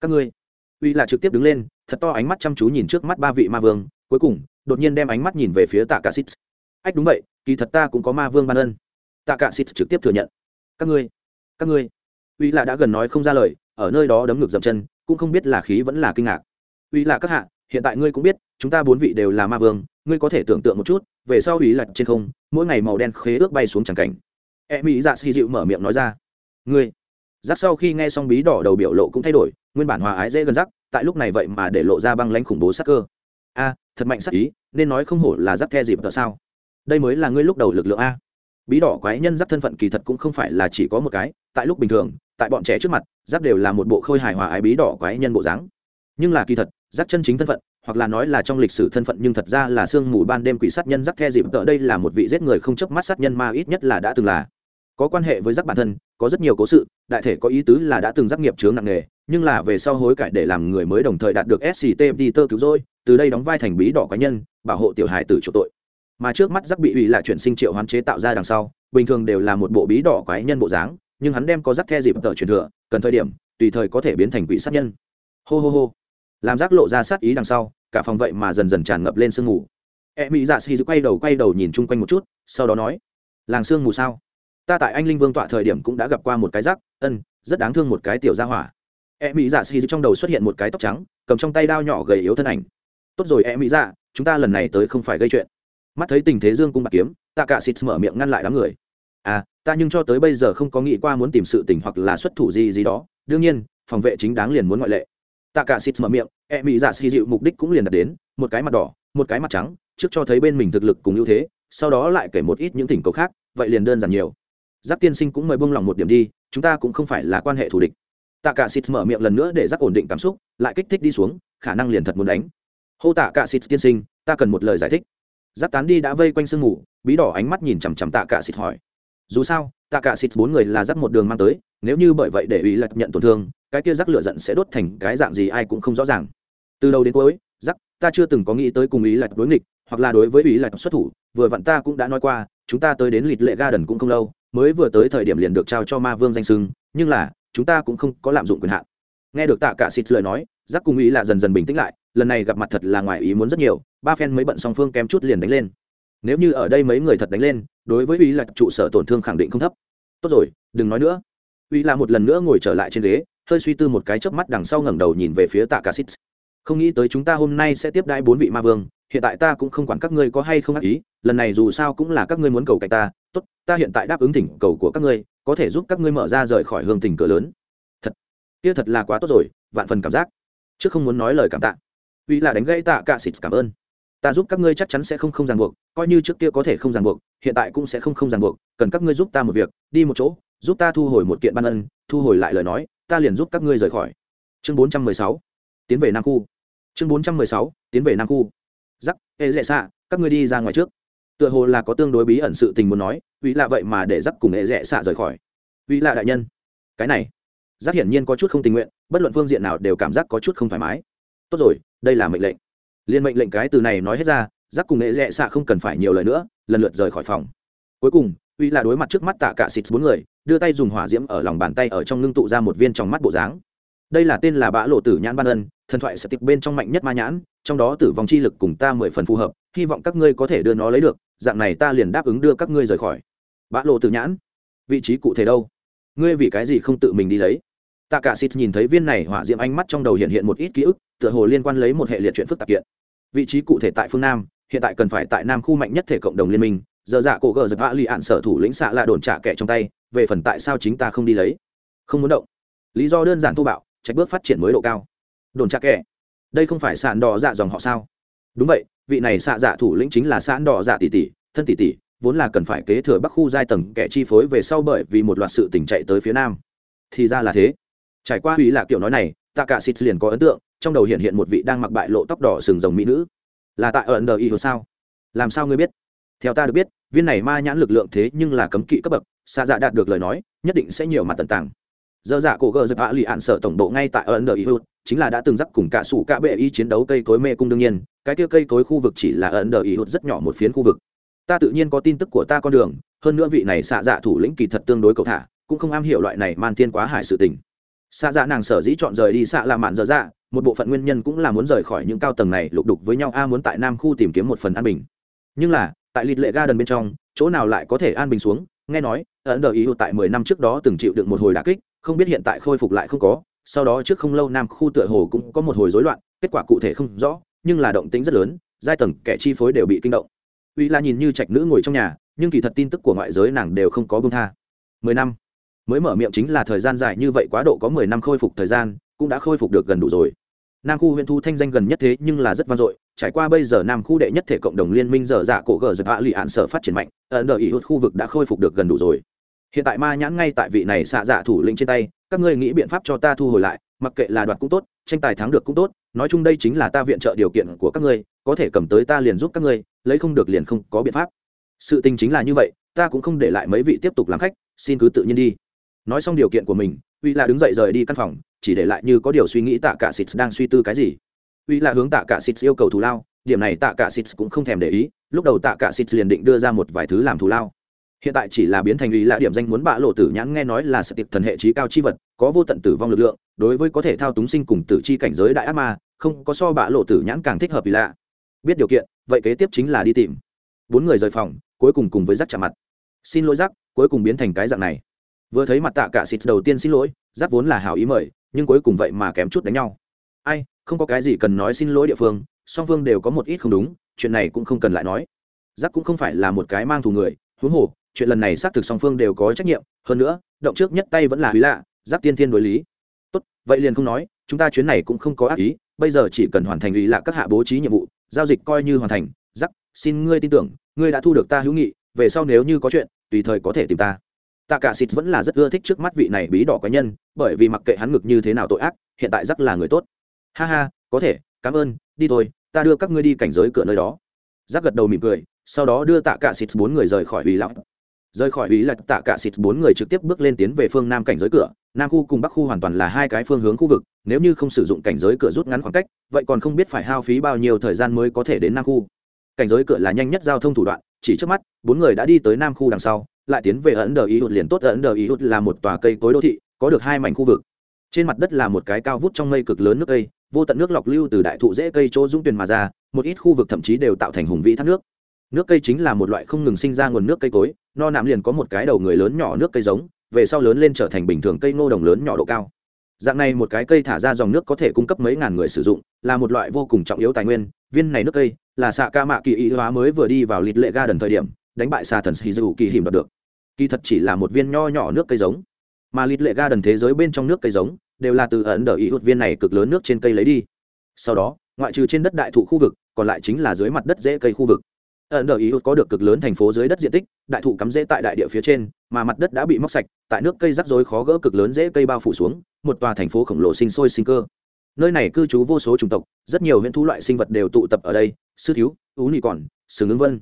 Các ngươi. Uy là trực tiếp đứng lên, thật to ánh mắt chăm chú nhìn trước mắt ba vị ma vương, cuối cùng, đột nhiên đem ánh mắt nhìn về phía tạ cả xít ách đúng vậy, kỳ thật ta cũng có ma vương ban ân. Tạ cả xít trực tiếp thừa nhận. Các ngươi. Các ngươi uy Lạ đã gần nói không ra lời ở nơi đó đấm ngược dậm chân cũng không biết là khí vẫn là kinh ngạc. Uy Lạ các hạ hiện tại ngươi cũng biết chúng ta bốn vị đều là ma vương ngươi có thể tưởng tượng một chút về sau uy Lạ trên không mỗi ngày màu đen khế ước bay xuống chẳng cảnh. E mỹ dạ xì dịu mở miệng nói ra. Ngươi. Giác sau khi nghe xong bí đỏ đầu biểu lộ cũng thay đổi nguyên bản hòa ái dễ gần giác, tại lúc này vậy mà để lộ ra băng lãnh khủng bố sắc cơ. A thật mạnh sắc ý nên nói không hổ là giác the dịp tợ sao? Đây mới là ngươi lúc đầu lực lượng a. Bí đỏ quái nhân giác thân phận kỳ thật cũng không phải là chỉ có một cái tại lúc bình thường tại bọn trẻ trước mặt, giáp đều là một bộ khôi hài hòa ái bí đỏ quái nhân bộ dáng. Nhưng là kỳ thật, giáp chân chính thân phận, hoặc là nói là trong lịch sử thân phận nhưng thật ra là sương mù ban đêm quỷ sát nhân giáp the dịp tợ đây là một vị giết người không chớp mắt sát nhân ma ít nhất là đã từng là. Có quan hệ với giáp bản thân, có rất nhiều cố sự, đại thể có ý tứ là đã từng giáp nghiệp chướng nặng nghề nhưng là về sau hối cải để làm người mới đồng thời đạt được sctmt tơ cứu rỗi, từ đây đóng vai thành bí đỏ cá nhân, bảo hộ tiểu hài tử chỗ tội. Mà trước mắt giáp bị ủy lại chuyển sinh triệu hoán chế tạo ra đằng sau, bình thường đều là một bộ bí đỏ quái nhân bộ dáng nhưng hắn đem có rắc the dịp tờ truyền thừa, cần thời điểm, tùy thời có thể biến thành quỷ sát nhân. Hô hô hô. Làm rác lộ ra sát ý đằng sau, cả phòng vậy mà dần dần tràn ngập lên sương mù. E mỹ dạ xì quay đầu quay đầu nhìn chung quanh một chút, sau đó nói, làng sương mù sao? Ta tại anh linh vương tọa thời điểm cũng đã gặp qua một cái rắc ân, rất đáng thương một cái tiểu gia hỏa. E mỹ dạ xì trong đầu xuất hiện một cái tóc trắng, cầm trong tay đao nhỏ gầy yếu thân ảnh. Tốt rồi e mỹ dạ chúng ta lần này tới không phải gây chuyện. Mắt thấy tình thế dương cung bạc kiếm ta cả xịt mở miệng ngăn lại đám người à ta nhưng cho tới bây giờ không có nghĩ qua muốn tìm sự tình hoặc là xuất thủ gì gì đó. Đương nhiên, phòng vệ chính đáng liền muốn ngoại lệ. Tạ cả xịt mở miệng e mỹ dạ xì dịu mục đích cũng liền đạt đến, một cái mặt đỏ, một cái mặt trắng, trước cho thấy bên mình thực lực cùng ưu thế, sau đó lại kể một ít những tỉnh cầu khác, vậy liền đơn giản nhiều. Giáp tiên sinh cũng mời buông lòng một điểm đi, chúng ta cũng không phải là quan hệ thù địch. Tạ cả xịt mở miệng lần nữa để giáp ổn định cảm xúc, lại kích thích đi xuống, khả năng liền thật muốn đánh. Hô tạ cả xịt tiên sinh, ta cần một lời giải thích. Giáp tán đi đã vây quanh sương mù, bí đỏ ánh mắt nhìn chằm chằm tạ cả xịt hỏi dù sao tạ cả xịt bốn người là dắt một đường mang tới, nếu như bởi vậy để ủy lật nhận tổn thương, cái kia rắc lửa giận sẽ đốt thành cái dạng gì ai cũng không rõ ràng. Từ đầu đến cuối, rắc, ta chưa từng có nghĩ tới cùng ý lật đối nghịch, hoặc là đối với ủy lật xuất thủ, vừa vặn ta cũng đã nói qua, chúng ta tới đến lịt lệ ga đần cũng không lâu, mới vừa tới thời điểm liền được trao cho ma vương danh sưng nhưng là, chúng ta cũng không có lạm dụng quyền hạn. Nghe được tạ cả xịt lời nói giác cùng ý là dần dần bình tĩnh lại, lần này gặp mặt thật là ngoài ý muốn rất nhiều, ba phen mới bận song phương kém chút liền đánh lên nếu như ở đây mấy người thật đánh lên, đối với uy là trụ sở tổn thương khẳng định không thấp. Tốt rồi, đừng nói nữa. Uy là một lần nữa ngồi trở lại trên ghế, hơi suy tư một cái chớp mắt đằng sau ngẩng đầu nhìn về phía tạ cả xịt không nghĩ tới chúng ta hôm nay sẽ tiếp đãi bốn vị ma vương, hiện tại ta cũng không quản các ngươi có hay không ác ý, lần này dù sao cũng là các ngươi muốn cầu cạnh ta. Tốt, ta hiện tại đáp ứng thỉnh cầu của các ngươi, có thể giúp các ngươi mở ra rời khỏi hương tình cửa lớn. Thật, kia thật là quá tốt rồi, vạn phần cảm giác. Chứ không muốn nói lời cảm tạ. Uy là đánh gãy tạ cả xịt cảm ơn ta giúp các ngươi chắc chắn sẽ không không ràng buộc, coi như trước kia có thể không ràng buộc, hiện tại cũng sẽ không không ràng buộc, cần các ngươi giúp ta một việc, đi một chỗ, giúp ta thu hồi một kiện ban ân, thu hồi lại lời nói, ta liền giúp các ngươi rời khỏi. Chương bốn trăm mười sáu, tiến về nam khu. Chương bốn trăm mười sáu, tiến về nam khu. Giắc ê dễ xạ, các ngươi đi ra ngoài trước. Tựa hồ là có tương đối bí ẩn sự tình muốn nói, vì lạ vậy mà để giắc cùng ê dễ xạ rời khỏi. Vì lạ đại nhân, cái này. Giắc hiển nhiên có chút không tình nguyện, bất luận phương diện nào đều cảm giác có chút không thoải mái. Tốt rồi, đây là mệnh lệnh liên mệnh lệnh cái từ này nói hết ra, giác cùng nghệ dễ xạ không cần phải nhiều lời nữa, lần lượt rời khỏi phòng. Cuối cùng, uy là đối mặt trước mắt tạ cả xịt bốn người, đưa tay dùng hỏa diễm ở lòng bàn tay ở trong ngưng tụ ra một viên trong mắt bộ dáng. Đây là tên là bã lộ tử nhãn ban ân, thần thoại sẽ tịch bên trong mạnh nhất ma nhãn, trong đó tử vong chi lực cùng ta mười phần phù hợp, hy vọng các ngươi có thể đưa nó lấy được, dạng này ta liền đáp ứng đưa các ngươi rời khỏi. Bã lộ tử nhãn, vị trí cụ thể đâu? Ngươi vì cái gì không tự mình đi lấy? Tạ cả xịt nhìn thấy viên này hỏa diễm ánh mắt trong đầu hiện hiện một ít ký ức, tựa hồ liên quan lấy một hệ liệt chuyện phức tạp kiện. Vị trí cụ thể tại phương nam, hiện tại cần phải tại nam khu mạnh nhất thể cộng đồng liên minh, giờ dạ cổ gờ giật vã lì ạn sở thủ lĩnh xạ là đồn trả kẻ trong tay, về phần tại sao chính ta không đi lấy? Không muốn động. Lý do đơn giản thô bạo trạch bước phát triển mới độ cao. Đồn trả kẻ. Đây không phải sạn đỏ dạ dòng họ sao? Đúng vậy, vị này xạ dạ thủ lĩnh chính là sạn đỏ dạ tỷ tỷ, thân tỷ tỷ, vốn là cần phải kế thừa bắc khu giai tầng kẻ chi phối về sau bởi vì một loạt sự tình chạy tới phía nam. Thì ra là thế trải qua hủy là kiểu nói này tạ cả xịt liền có ấn tượng, trong đầu hiện hiện một vị đang mặc bại lộ tóc đỏ sừng rồng mỹ nữ. Là tại ở ấn đờ y sao? Làm sao ngươi biết? Theo ta được biết, viên này ma nhãn lực lượng thế nhưng là cấm kỵ cấp bậc xa dạ đạt được lời nói, nhất định sẽ nhiều mặt tận tàng. Dơ dạ cổ gờ dập hạ lì ạn sở tổng độ ngay tại ở ấn độ y hồ chính là đã từng dắt cùng cả sủ cả bệ y chiến đấu cây cối mê cung đương nhiên, cái kia cây cối khu vực chỉ là ở ấn độ y hồ rất nhỏ một phiến khu vực. Ta tự nhiên có tin tức của ta con đường, hơn nữa vị này xạ dạ thủ lĩnh kỳ thật tương đối cầu thả, cũng không am hiểu loại này man thiên quá hải sự tình xạ dạ nàng sở dĩ chọn rời đi xạ là mạn dở dạ một bộ phận nguyên nhân cũng là muốn rời khỏi những cao tầng này lục đục với nhau, a muốn tại nam khu tìm kiếm một phần an bình. Nhưng là, tại lịt lệ ga đần bên trong, chỗ nào lại có thể an bình xuống? Nghe nói ấn đờ ý hữu tại mười năm trước đó từng chịu được một hồi đà kích, không biết hiện tại khôi phục lại không có, sau đó trước không lâu nam khu tựa hồ cũng có một hồi rối loạn, kết quả cụ thể không rõ, nhưng là động tính rất lớn, giai tầng kẻ chi phối đều bị kinh động. Uy la nhìn như trạch nữ ngồi trong nhà, nhưng kỳ thật tin tức của ngoại giới nàng đều không có bông tha. Mười năm mới mở miệng chính là thời gian dài như vậy quá độ có mười năm khôi phục thời gian, cũng đã khôi phục được gần đủ rồi. Nam khu huyện thu thanh danh gần nhất thế nhưng là rất vang dội, trải qua bây giờ nam khu đệ nhất thể cộng đồng liên minh dở dạ cổ gờ giật hạ lụy ạn sở phát triển mạnh, ấn đờ ý hút khu vực đã khôi phục được gần đủ rồi. Hiện tại ma nhãn ngay tại vị này xạ dạ thủ lĩnh trên tay, các ngươi nghĩ biện pháp cho ta thu hồi lại, mặc kệ là đoạt cũng tốt, tranh tài thắng được cũng tốt, nói chung đây chính là ta viện trợ điều kiện của các ngươi, có thể cầm tới ta liền giúp các ngươi, lấy không được liền không có biện pháp. Sự tình chính là như vậy, ta cũng không để lại mấy vị tiếp tục làm khách, xin cứ tự nhiên đi nói xong điều kiện của mình, uy là đứng dậy rời đi căn phòng, chỉ để lại như có điều suy nghĩ tạ cả xịt đang suy tư cái gì. Uy là hướng tạ cả xịt yêu cầu thù lao, điểm này tạ cả xịt cũng không thèm để ý, lúc đầu tạ cả xịt liền định đưa ra một vài thứ làm thù lao. Hiện tại chỉ là biến thành uy là điểm danh muốn bạ lộ tử nhãn nghe nói là sự tiệp thần hệ trí cao chi vật, có vô tận tử vong lực lượng, đối với có thể thao túng sinh cùng tử chi cảnh giới đại ác ma, không có so bạ lộ tử nhãn càng thích hợp uy lạ. Biết điều kiện, vậy kế tiếp chính là đi tìm. Bốn người rời phòng, cuối cùng cùng với rắc chạm mặt. Xin lỗi rắc cuối cùng biến thành cái dạng này vừa thấy mặt tạ cả xịt đầu tiên xin lỗi, giáp vốn là hảo ý mời, nhưng cuối cùng vậy mà kém chút đánh nhau. Ai, không có cái gì cần nói xin lỗi địa phương, song phương đều có một ít không đúng, chuyện này cũng không cần lại nói. Giáp cũng không phải là một cái mang thù người, huống hồ, chuyện lần này xác thực song phương đều có trách nhiệm, hơn nữa, động trước nhất tay vẫn là húy lạ, giáp tiên thiên đối lý. Tốt, vậy liền không nói, chúng ta chuyến này cũng không có ác ý, bây giờ chỉ cần hoàn thành ủy lạ các hạ bố trí nhiệm vụ, giao dịch coi như hoàn thành, giáp, xin ngươi tin tưởng, ngươi đã thu được ta hữu nghị, về sau nếu như có chuyện, tùy thời có thể tìm ta tạ cả xịt vẫn là rất ưa thích trước mắt vị này bí đỏ cá nhân, bởi vì mặc kệ hắn ngực như thế nào tội ác, hiện tại rất là người tốt. Ha ha, có thể, cảm ơn, đi thôi, ta đưa các ngươi đi cảnh giới cửa nơi đó. Giác gật đầu mỉm cười, sau đó đưa tạ cả xịt bốn người rời khỏi ủy lão rời khỏi ủy lạch tạ cả xịt bốn người trực tiếp bước lên tiến về phương nam cảnh giới cửa. Nam khu cùng bắc khu hoàn toàn là hai cái phương hướng khu vực, nếu như không sử dụng cảnh giới cửa rút ngắn khoảng cách, vậy còn không biết phải hao phí bao nhiêu thời gian mới có thể đến nam khu. Cảnh giới cửa là nhanh nhất giao thông thủ đoạn, chỉ trước mắt, bốn người đã đi tới nam khu đằng sau lại tiến về ấn đờ ý hụt liền tốt, ấn đờ ý hụt là một tòa cây cối đô thị, có được hai mảnh khu vực. Trên mặt đất là một cái cao vút trong mây cực lớn nước cây, vô tận nước lọc lưu từ đại thụ dễ cây chỗ dũng tuyền mà ra, một ít khu vực thậm chí đều tạo thành hùng vĩ thác nước. Nước cây chính là một loại không ngừng sinh ra nguồn nước cây cối, no nạm liền có một cái đầu người lớn nhỏ nước cây giống, về sau lớn lên trở thành bình thường cây ngô đồng lớn nhỏ độ cao. Dạng này một cái cây thả ra dòng nước có thể cung cấp mấy ngàn người sử dụng, là một loại vô cùng trọng yếu tài nguyên. Viên này nước cây là xạ ca mạ kỳ ý hóa mới vừa đi vào lịt lệ ga đần thời điểm, đánh bại xà thần sĩ dù kỳ hiểm đoạt được kỳ thật chỉ là một viên nho nhỏ nước cây giống. Mà lịt lệ ga đần thế giới bên trong nước cây giống đều là từ ẩn đờ ý hụt viên này cực lớn nước trên cây lấy đi. Sau đó, ngoại trừ trên đất đại thụ khu vực, còn lại chính là dưới mặt đất dễ cây khu vực. Ẩn đờ ý có được cực lớn thành phố dưới đất diện tích, đại thụ cắm rễ tại đại địa phía trên, mà mặt đất đã bị móc sạch, tại nước cây rắc rối khó gỡ cực lớn dễ cây bao phủ xuống, một tòa thành phố khổng lồ sinh sôi sinh cơ. Nơi này cư trú vô số chủng tộc, rất nhiều huyễn thú loại sinh vật đều tụ tập ở đây, sư thiếu, ú nị còn sừng ứng vân.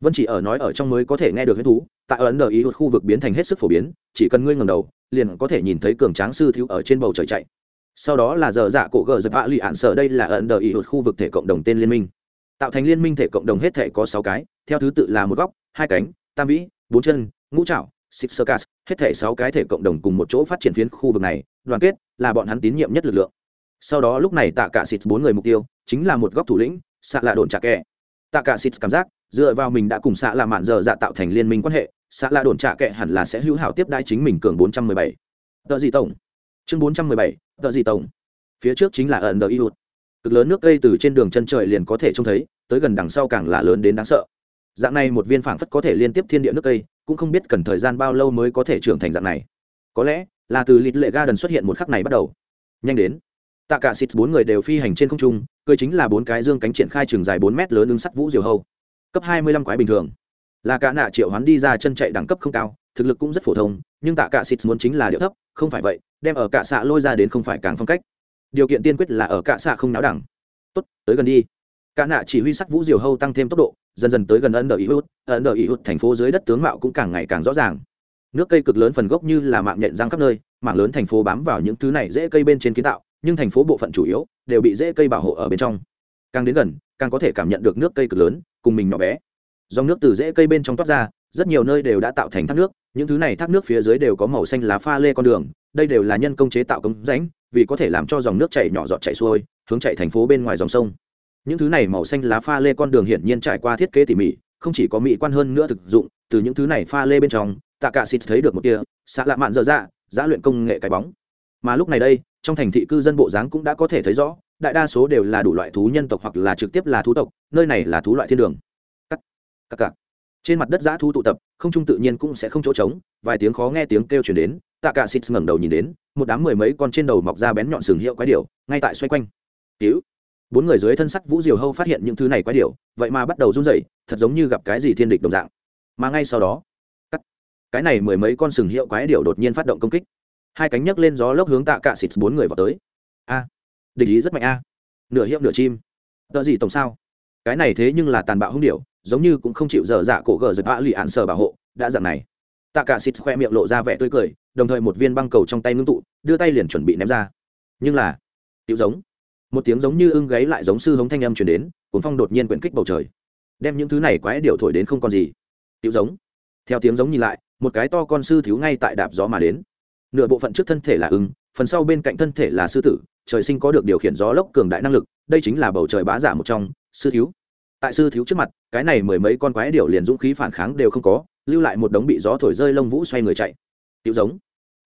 Vân chỉ ở nói ở trong mới có thể nghe được huyễn thú tại ấn đờ ý khu vực biến thành hết sức phổ biến, chỉ cần ngươi ngầm đầu, liền có thể nhìn thấy cường tráng sư thiếu ở trên bầu trời chạy. Sau đó là giờ dạ cổ gờ dập vạ lụy ạn sở đây là ấn đờ ý khu vực thể cộng đồng tên liên minh. Tạo thành liên minh thể cộng đồng hết thể có sáu cái, theo thứ tự là một góc, hai cánh, tam vĩ, bốn chân, ngũ trạo six circus, hết thể sáu cái thể cộng đồng cùng một chỗ phát triển phiến khu vực này, đoàn kết là bọn hắn tín nhiệm nhất lực lượng. Sau đó lúc này tạ cả xịt bốn người mục tiêu chính là một góc thủ lĩnh xạ lạ đồn trà kẹ. Tạ cả xịt cảm giác, dựa vào mình đã cùng xạ là mạn giờ dạ tạo thành liên minh quan hệ xạ lạ đồn trạ kệ hẳn là sẽ hữu hảo tiếp đai chính mình cường bốn trăm mười bảy. Tờ gì tổng. Chương bốn trăm mười bảy tờ gì tổng. Phía trước chính là ẩn đờ y cực lớn nước cây từ trên đường chân trời liền có thể trông thấy tới gần đằng sau càng là lớn đến đáng sợ. Dạng này một viên phảng phất có thể liên tiếp thiên địa nước cây cũng không biết cần thời gian bao lâu mới có thể trưởng thành dạng này. Có lẽ là từ lịt lệ ga đần xuất hiện một khắc này bắt đầu. Nhanh đến. Tạ cả xịt bốn người đều phi hành trên không trung cười chính là bốn cái dương cánh triển khai trường dài bốn mét lớn ứng sắt vũ diều hầu, cấp hai mươi lăm quái bình thường là cả nạ triệu hoán đi ra chân chạy đẳng cấp không cao, thực lực cũng rất phổ thông, nhưng tạ cả xịt muốn chính là điệu thấp, không phải vậy, đem ở cả xạ lôi ra đến không phải càng phong cách. Điều kiện tiên quyết là ở cả xạ không náo đẳng. Tốt, tới gần đi. Cả nạ chỉ huy sắc vũ diều hâu tăng thêm tốc độ, dần dần tới gần ấn độ ý hút, ấn độ ý hút thành phố dưới đất tướng mạo cũng càng ngày càng rõ ràng. Nước cây cực lớn phần gốc như là mạng nhện răng khắp nơi mạng lớn thành phố bám vào những thứ này dễ cây bên trên kiến tạo, nhưng thành phố bộ phận chủ yếu đều bị dễ cây bảo hộ ở bên trong. Càng đến gần, càng có thể cảm nhận được nước cây cực lớn, cùng mình nhỏ bé dòng nước từ rễ cây bên trong toát ra rất nhiều nơi đều đã tạo thành thác nước những thứ này thác nước phía dưới đều có màu xanh lá pha lê con đường đây đều là nhân công chế tạo cống rãnh vì có thể làm cho dòng nước chảy nhỏ giọt chảy xuôi hướng chạy thành phố bên ngoài dòng sông. Những thứ này màu xanh lá pha lê con đường hiển nhiên trải qua thiết kế tỉ mỉ không chỉ có mỹ quan hơn nữa thực dụng từ những thứ này pha lê bên trong tạ cả xịt thấy được một tia, xạ lạ mạn dở dạ giã luyện công nghệ cái bóng. Mà lúc này đây trong thành thị cư dân bộ dáng cũng đã có thể thấy rõ đại đa số đều là đủ loại thú nhân tộc hoặc là trực tiếp là thú tộc nơi này là thú loại thiên đường các cặc trên mặt đất giã thu tụ tập, không trung tự nhiên cũng sẽ không chỗ trống, vài tiếng khó nghe tiếng kêu chuyển đến, tạ cả xịt ngẩng đầu nhìn đến, một đám mười mấy con trên đầu mọc ra bén nhọn sừng hiệu quái điểu, ngay tại xoay quanh. Cứu. Bốn người dưới thân sắt vũ diều hâu phát hiện những thứ này quái điểu, vậy mà bắt đầu run rẩy, thật giống như gặp cái gì thiên địch đồng dạng. Mà ngay sau đó, cắt. Cái này mười mấy con sừng hiệu quái điểu đột nhiên phát động công kích. Hai cánh nhấc lên gió lốc hướng tạ cả xịt bốn người vào tới. A. Địch ý rất mạnh a. Nửa hiệu nửa chim. Đợi gì tổng sao? Cái này thế nhưng là tàn bạo hung điểu giống như cũng không chịu dở dạ cổ gờ giật bạ lì ạn sờ bảo hộ, đã dạng này. Tạ cả xịt khoe miệng lộ ra vẻ tươi cười, đồng thời một viên băng cầu trong tay ngưng tụ, đưa tay liền chuẩn bị ném ra. Nhưng là, tiểu giống, một tiếng giống như ưng gáy lại giống sư hống thanh âm truyền đến cuốn phong đột nhiên quyển kích bầu trời. Đem những thứ này quái điệu thổi đến không còn gì. Tiểu giống, theo tiếng giống nhìn lại, một cái to con sư thiếu ngay tại đạp gió mà đến. Nửa bộ phận trước thân thể là ưng, phần sau bên cạnh thân thể là sư tử, trời sinh có được điều khiển gió lốc cường đại năng lực, đây chính là bầu trời bá giả một trong, sư thiếu tại sư thiếu trước mặt, cái này mười mấy con quái điểu liền dũng khí phản kháng đều không có, lưu lại một đống bị gió thổi rơi lông vũ xoay người chạy. Tiểu giống.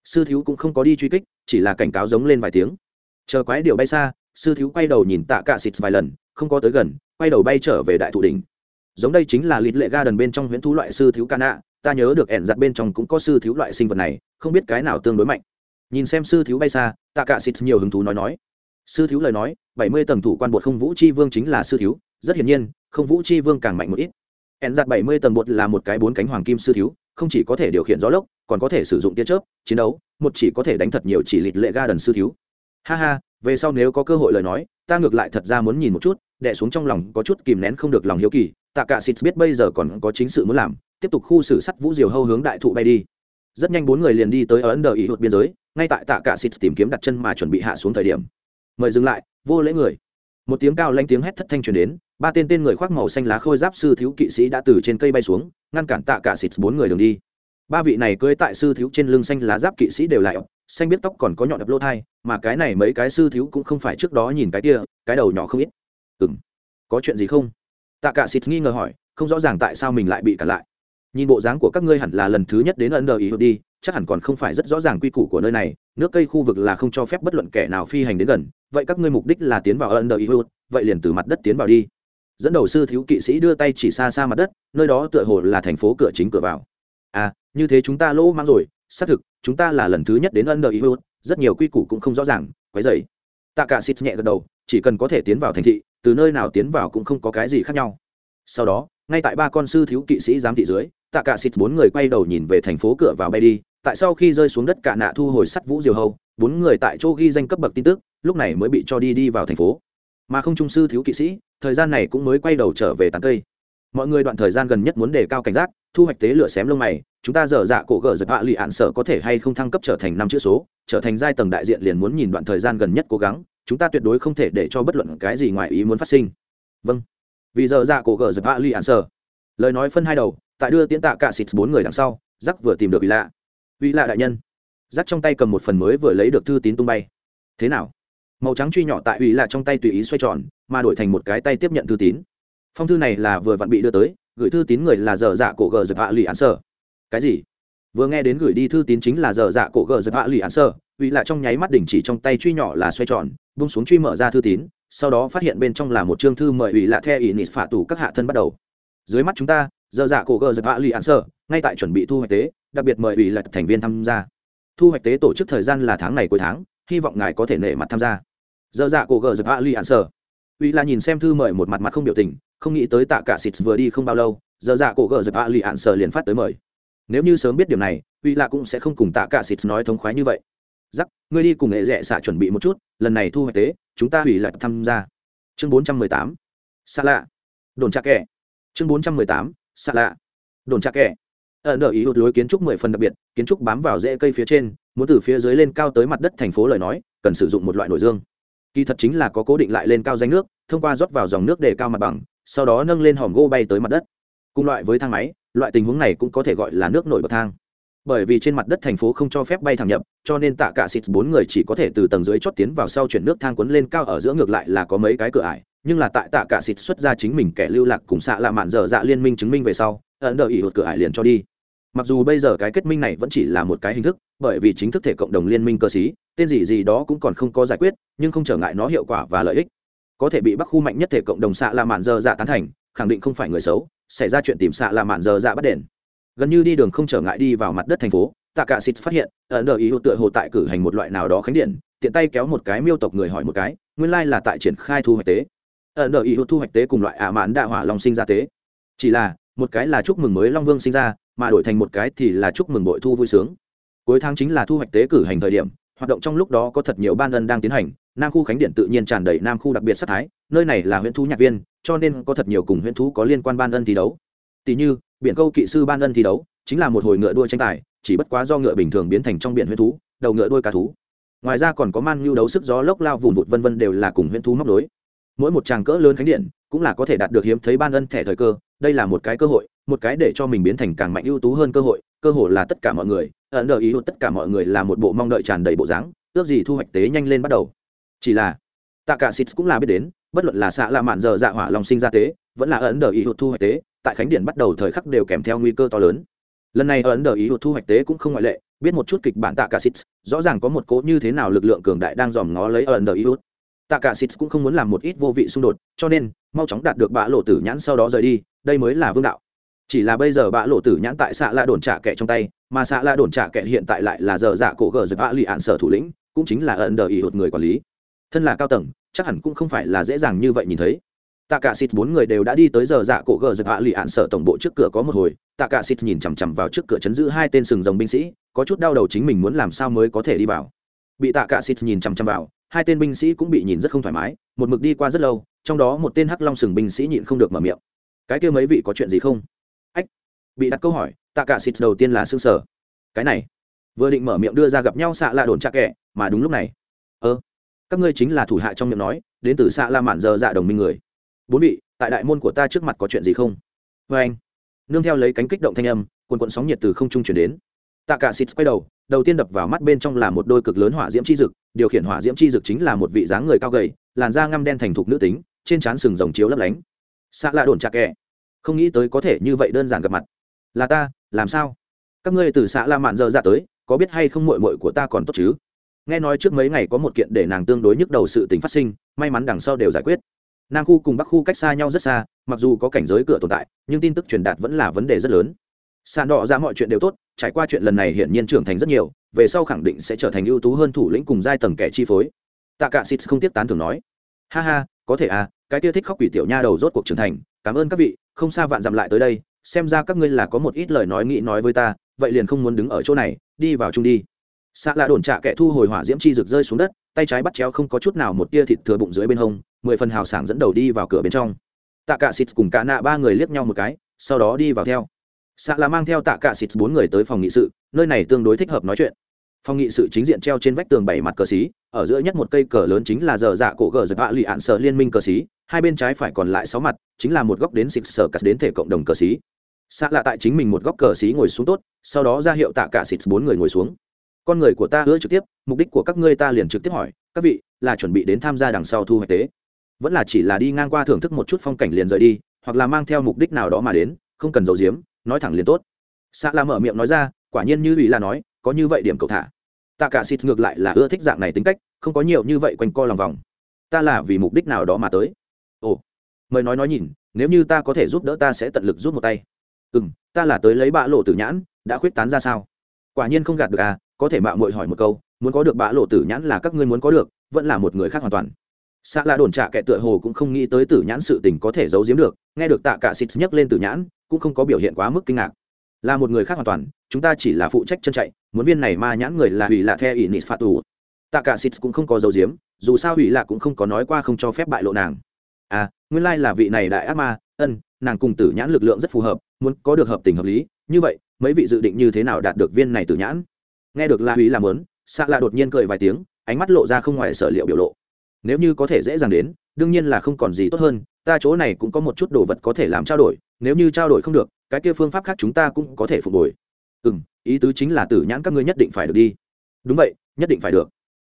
Sư thiếu cũng không có đi truy kích, chỉ là cảnh cáo giống lên vài tiếng. Chờ quái điểu bay xa, sư thiếu quay đầu nhìn tạ cạ xịt vài lần, không có tới gần, quay đầu bay trở về đại thụ đỉnh. Giống đây chính là lịt lệ ga đần bên trong huyễn thú loại sư thiếu ca nạ ta nhớ được ẻn giặt bên trong cũng có sư thiếu loại sinh vật này, không biết cái nào tương đối mạnh. Nhìn xem sư thiếu bay xa, tạ cạ xịt nhiều hứng thú nói nói. Sư thiếu lời nói, bảy mươi tầng thủ quan bột không vũ chi vương chính là sư thiếu rất hiển nhiên, không vũ chi vương càng mạnh một ít. Ẻn giặt bảy mươi tầng bột là một cái bốn cánh hoàng kim sư thiếu, không chỉ có thể điều khiển gió lốc, còn có thể sử dụng tia chớp, chiến đấu, một chỉ có thể đánh thật nhiều chỉ lịt lệ ga đần sư thiếu. Ha ha, về sau nếu có cơ hội lời nói, ta ngược lại thật ra muốn nhìn một chút đẻ xuống trong lòng có chút kìm nén không được lòng hiếu kỳ, tạ cả xịt biết bây giờ còn có chính sự muốn làm, tiếp tục khu xử sắt vũ diều hâu hướng đại thụ bay đi. Rất nhanh bốn người liền đi tới ở ấn đờ ý hụt biên giới, ngay tại tạ cả xịt tìm kiếm đặt chân mà chuẩn bị hạ xuống thời điểm. Mời dừng lại, vô lễ người. Một tiếng cao lanh tiếng hét thất thanh truyền đến ba tên tên người khoác màu xanh lá khôi giáp sư thiếu kỵ sĩ đã từ trên cây bay xuống, ngăn cản tạ cả xịt bốn người đường đi. Ba vị này cưới tại sư thiếu trên lưng xanh lá giáp kỵ sĩ đều lại xanh biết tóc còn có nhọn đập lỗ thai, mà cái này mấy cái sư thiếu cũng không phải trước đó nhìn cái kia, cái đầu nhỏ không ít. Ừ m có chuyện gì không? Tạ cả xịt nghi ngờ hỏi, không rõ ràng tại sao mình lại bị cản lại. Nhìn bộ dáng của các ngươi hẳn là lần thứ nhất đến ấn đờ ý đi, chắc hẳn còn không phải rất rõ ràng quy củ của nơi này, nước cây khu vực là không cho phép bất luận kẻ nào phi hành đến gần, vậy các ngươi mục đích là tiến vào ấn đờ ý, vậy liền từ mặt đất tiến vào đi dẫn đầu sư thiếu kỵ sĩ đưa tay chỉ xa xa mặt đất, nơi đó tựa hồ là thành phố cửa chính cửa vào. À như thế chúng ta lỗ mang rồi, xác thực, chúng ta là lần thứ nhất đến ân đợi hữu rất nhiều quy củ cũng không rõ ràng, quấy dày tạ cả xịt nhẹ gật đầu, chỉ cần có thể tiến vào thành thị, từ nơi nào tiến vào cũng không có cái gì khác nhau. Sau đó, ngay tại ba con sư thiếu kỵ sĩ giám thị dưới tạ cả xịt bốn người quay đầu nhìn về thành phố cửa vào bay đi, tại sau khi rơi xuống đất cả nạ thu hồi sắt vũ diều hầu, bốn người tại chỗ ghi danh cấp bậc tin tức, lúc này mới bị cho đi đi vào thành phố mà không trung sư thiếu kỵ sĩ, thời gian này cũng mới quay đầu trở về tán cây. Mọi người đoạn thời gian gần nhất muốn đề cao cảnh giác, thu hoạch tế lửa xém lông mày, chúng ta dở dạ cổ gờ giật hạ lì ạn sở có thể hay không thăng cấp trở thành năm chữ số, trở thành giai tầng đại diện liền muốn nhìn đoạn thời gian gần nhất cố gắng, chúng ta tuyệt đối không thể để cho bất luận cái gì ngoài ý muốn phát sinh. Vâng. Vì dở dạ cổ gờ giật hạ lì ạn sở lời nói phân hai đầu, tại đưa tiến tạ cả xịt bốn người đằng sau giắc vừa tìm được ủy lạ. Ủy lạ đại nhân. Giắc trong tay cầm một phần mới vừa lấy được thư tín tung bay. Thế nào? Màu trắng truy nhỏ tại ủy là trong tay tùy ý xoay tròn, mà đổi thành một cái tay tiếp nhận thư tín. Phong thư này là vừa vặn bị đưa tới, gửi thư tín người là dở dạ cổ gờ giật hạ lì án sơ. Cái gì? Vừa nghe đến gửi đi thư tín chính là dở dạ cổ gờ giật hạ lì án sơ ủy là trong nháy mắt đỉnh chỉ trong tay truy nhỏ là xoay tròn bung xuống truy mở ra thư tín, sau đó phát hiện bên trong là một chương thư mời ủy lạ theo ỷ nịt phả tù các hạ thân bắt đầu. Dưới mắt chúng ta, giờ dạ cổ gờ giật hạ lì án sơ, ngay tại chuẩn bị thu hoạch tế, đặc biệt mời ủy là thành viên tham gia. Thu hoạch tế tổ chức thời gian là tháng này cuối tháng, hy vọng ngài có thể nể mặt tham gia giờ dạ cổ gờ giật hạ lì án sơ ủy là nhìn xem thư mời một mặt mặt không biểu tình, không nghĩ tới tạ cả xịt vừa đi không bao lâu giờ dạ cổ gờ giật hạ lì án liền phát tới mời. Nếu như sớm biết điểm này, uy là cũng sẽ không cùng tạ cả xịt nói thống khoái như vậy. Giắc ngươi đi cùng nghệ rẽ xạ chuẩn bị một chút, lần này thu hoạch tế, chúng ta hủy lại tham gia. Chương bốn trăm mười tám xa lạ đồn trà kẻ. Chương bốn trăm mười tám xa lạ đồn trà kẻ. Ở nợ ý hụt lối kiến trúc mười phần đặc biệt, kiến trúc bám vào rễ cây phía trên, muốn từ phía dưới lên cao tới mặt đất thành phố lời nói, cần sử dụng một loại nội dương kỳ thật chính là có cố định lại lên cao danh nước, thông qua rót vào dòng nước để cao mặt bằng, sau đó nâng lên hòm gỗ bay tới mặt đất. Cùng loại với thang máy, loại tình huống này cũng có thể gọi là nước nổi bậc thang. Bởi vì trên mặt đất thành phố không cho phép bay thẳng nhập, cho nên tạ cả xịt bốn người chỉ có thể từ tầng dưới chót tiến vào sau chuyển nước thang quấn lên cao ở giữa ngược lại là có mấy cái cửa ải. Nhưng là tại tạ cả xịt xuất ra chính mình kẻ lưu lạc cùng xạ lạ mạn dở dạ liên minh chứng minh về sau, ấn đợi ỉ hụt cửa ải liền cho đi mặc dù bây giờ cái kết minh này vẫn chỉ là một cái hình thức, bởi vì chính thức thể cộng đồng liên minh cơ sĩ tên gì gì đó cũng còn không có giải quyết, nhưng không trở ngại nó hiệu quả và lợi ích. Có thể bị bắc khu mạnh nhất thể cộng đồng xạ là mạn dơ dạ tán thành, khẳng định không phải người xấu, xảy ra chuyện tìm xạ là mạn dơ dạ bắt đền. Gần như đi đường không trở ngại đi vào mặt đất thành phố tạ cả xịt phát hiện, ấn đờ ý hữu tựa hồ tại cử hành một loại nào đó khánh điện, tiện tay kéo một cái miêu tộc người hỏi một cái, nguyên lai là tại triển khai thu hoạch tế. Ấn đờ ý hữu thu hoạch tế cùng loại ả mạn đạ hỏa long sinh ra tế. Chỉ là, một cái là chúc mừng mới long vương sinh ra mà đổi thành một cái thì là chúc mừng bội thu vui sướng. Cuối tháng chính là thu hoạch tế cử hành thời điểm, hoạt động trong lúc đó có thật nhiều ban ân đang tiến hành, nam khu khánh điện tự nhiên tràn đầy nam khu đặc biệt sát thái, nơi này là huyện thú nhạc viên, cho nên có thật nhiều cùng huyện thú có liên quan ban ân thi đấu. Tỷ như, biển câu kỵ sư ban ân thi đấu, chính là một hồi ngựa đua tranh tài, chỉ bất quá do ngựa bình thường biến thành trong biển huyện thú, đầu ngựa đuôi cá thú. Ngoài ra còn có man nhu đấu sức gió lốc lao vùng vụt vân vân đều là cùng huyện thú móc đối mỗi một tràng cỡ lớn khánh điện cũng là có thể đạt được hiếm thấy ban ân thẻ thời cơ đây là một cái cơ hội, một cái để cho mình biến thành càng mạnh ưu tú hơn cơ hội cơ hội là tất cả mọi người ẩn đời ý hụt tất cả mọi người là một bộ mong đợi tràn đầy bộ dáng, ước gì thu hoạch tế nhanh lên bắt đầu. Chỉ là tạ cả xịt cũng là biết đến, bất luận là xạ là mạn giờ dạ hỏa lòng sinh ra tế, vẫn là Ẩn đời ý hụt thu hoạch tế, tại khánh điện bắt đầu thời khắc đều kèm theo nguy cơ to lớn. Lần này Ẩn đời ý hụt thu hoạch tế cũng không ngoại lệ, biết một chút kịch bản tạ cả xịt rõ ràng có một cố như thế nào lực lượng cường đại đang dòm ngó lấy Ẩn đời ý hụt tạ cả xịt cũng không muốn làm một ít vô vị xung đột, cho nên, mau chóng đạt được bã lộ tử nhãn sau đó rời đi đây mới là vương đạo. Chỉ là bây giờ bạ lộ tử nhãn tại xạ la đồn trả kẻ trong tay, mà xạ la đồn trả kẻ hiện tại lại là giờ dạ cổ gờ giật bạ lì ạn sở thủ lĩnh, cũng chính là ẩn đờ ý hụt người quản lý. Thân là cao tầng, chắc hẳn cũng không phải là dễ dàng như vậy nhìn thấy. Tạ cả xịt bốn người đều đã đi tới giờ dạ cổ gờ giật bạ lì ạn sở tổng bộ trước cửa có một hồi, tạ cả xịt nhìn chằm chằm vào trước cửa chấn giữ hai tên sừng rồng binh sĩ, có chút đau đầu chính mình muốn làm sao mới có thể đi vào. Bị tạ cả xịt nhìn chằm chằm vào, hai tên binh sĩ cũng bị nhìn rất không thoải mái, một mực đi qua rất lâu, trong đó một tên hắc long sừng binh sĩ nhịn không được mở miệng cái kia mấy vị có chuyện gì không? Ách, bị đặt câu hỏi, tạ cả xịt đầu tiên là xương sở cái này, vừa định mở miệng đưa ra gặp nhau xạ lạ đồn chạ kẻ, mà đúng lúc này. Ơ, các ngươi chính là thủ hạ trong miệng nói, đến từ xạ la mạn giờ dạ đồng minh người. Bốn vị, tại đại môn của ta trước mặt có chuyện gì không? Vê anh, nương theo lấy cánh kích động thanh âm quần quận sóng nhiệt từ không trung chuyển đến. Tạ cả xịt quay đầu đầu tiên đập vào mắt bên trong là một đôi cực lớn hỏa diễm chi dực, điều khiển hỏa diễm chi dực chính là một vị dáng người cao gầy, làn da ngăm đen thành thục nữ tính, trên trán sừng rồng chiếu lấp lánh xạ lạ đồn chạ kẻ. Không nghĩ tới có thể như vậy đơn giản gặp mặt. Là ta, làm sao? Các ngươi từ xã la mạn dơ ra tới, có biết hay không mội mội của ta còn tốt chứ? Nghe nói trước mấy ngày có một kiện để nàng tương đối nhức đầu sự tình phát sinh, may mắn đằng sau đều giải quyết. Nam khu cùng bắc khu cách xa nhau rất xa, mặc dù có cảnh giới cửa tồn tại, nhưng tin tức truyền đạt vẫn là vấn đề rất lớn. Sàn đỏ ra mọi chuyện đều tốt, trải qua chuyện lần này hiển nhiên trưởng thành rất nhiều, về sau khẳng định sẽ trở thành ưu tú hơn thủ lĩnh cùng giai tầng kẻ chi phối. Tạ cả xịt không tiếp tán thường nói. Ha ha có thể à cái kia thích khóc quỷ tiểu nha đầu rốt cuộc trưởng thành, cảm ơn các vị, không xa vạn dặm lại tới đây, xem ra các ngươi là có một ít lời nói nghĩ nói với ta, vậy liền không muốn đứng ở chỗ này, đi vào chung đi. Xạ lạ đồn trạ kẻ thu hồi hỏa diễm chi rực rơi xuống đất, tay trái bắt chéo không có chút nào một tia thịt thừa bụng dưới bên hông, mười phần hào sảng dẫn đầu đi vào cửa bên trong. Tạ cả xịt cùng cả nạ ba người liếc nhau một cái, sau đó đi vào theo. Xạ là mang theo tạ cả xịt bốn người tới phòng nghị sự, nơi này tương đối thích hợp nói chuyện. Phòng nghị sự chính diện treo trên vách tường bảy mặt cờ xí ở giữa nhất một cây cờ lớn chính là giờ dạ cổ cờ giật vạ lì ạn sở liên minh cờ xí, hai bên trái phải còn lại sáu mặt, chính là một góc đến xịt sở cắt đến thể cộng đồng cờ xí. Xạ lạ tại chính mình một góc cờ xí ngồi xuống tốt, sau đó ra hiệu tạ cả xịt bốn người ngồi xuống. Con người của ta hứa trực tiếp, mục đích của các ngươi ta liền trực tiếp hỏi, các vị, là chuẩn bị đến tham gia đằng sau thu hoạch tế? Vẫn là chỉ là đi ngang qua thưởng thức một chút phong cảnh liền rời đi, hoặc là mang theo mục đích nào đó mà đến, không cần giấu giếm, nói thẳng liền tốt. Xạ lạ mở miệng nói ra, quả nhiên như ủy là nói, có như vậy điểm cầu thả tạ cả xịt ngược lại là ưa thích dạng này tính cách, không có nhiều như vậy quanh co lòng vòng. Ta là vì mục đích nào đó mà tới. Ồ, mời nói nói nhìn, nếu như ta có thể giúp đỡ ta sẽ tận lực giúp một tay. Ừ m ta là tới lấy bạ lộ tử nhãn, đã khuyết tán ra sao? Quả nhiên không gạt được à có thể mạo mội hỏi một câu, muốn có được bạ lộ tử nhãn là các ngươi muốn có được, vẫn là một người khác hoàn toàn. Xạ là đồn trạ kệ tựa hồ cũng không nghĩ tới tử nhãn sự tình có thể giấu giếm được, nghe được tạ cả xịt nhắc lên tử nhãn, cũng không có biểu hiện quá mức kinh ngạc là một người khác hoàn toàn, chúng ta chỉ là phụ trách chân chạy, muốn viên này ma nhãn người là hủy lạ theo ỷ nịt phạt tù. Tạ cả xịt cũng không có dấu diếm dù sao hủy lạ cũng không có nói qua không cho phép bại lộ nàng. À nguyên lai là vị này đại ác ma, ân, nàng cùng tử nhãn lực lượng rất phù hợp, muốn có được hợp tình hợp lý, như vậy, mấy vị dự định như thế nào đạt được viên này tử nhãn? Nghe được la hủy làm lớn xạ lạ đột nhiên cười vài tiếng, ánh mắt lộ ra không ngoài sở liệu biểu lộ. Nếu như có thể dễ dàng đến, đương nhiên là không còn gì tốt hơn, ta chỗ này cũng có một chút đồ vật có thể làm trao đổi nếu như trao đổi không được, cái kia phương pháp khác chúng ta cũng có thể phục hồi. Ừ m ý tứ chính là tử nhãn các ngươi nhất định phải được đi. Đúng vậy, nhất định phải được.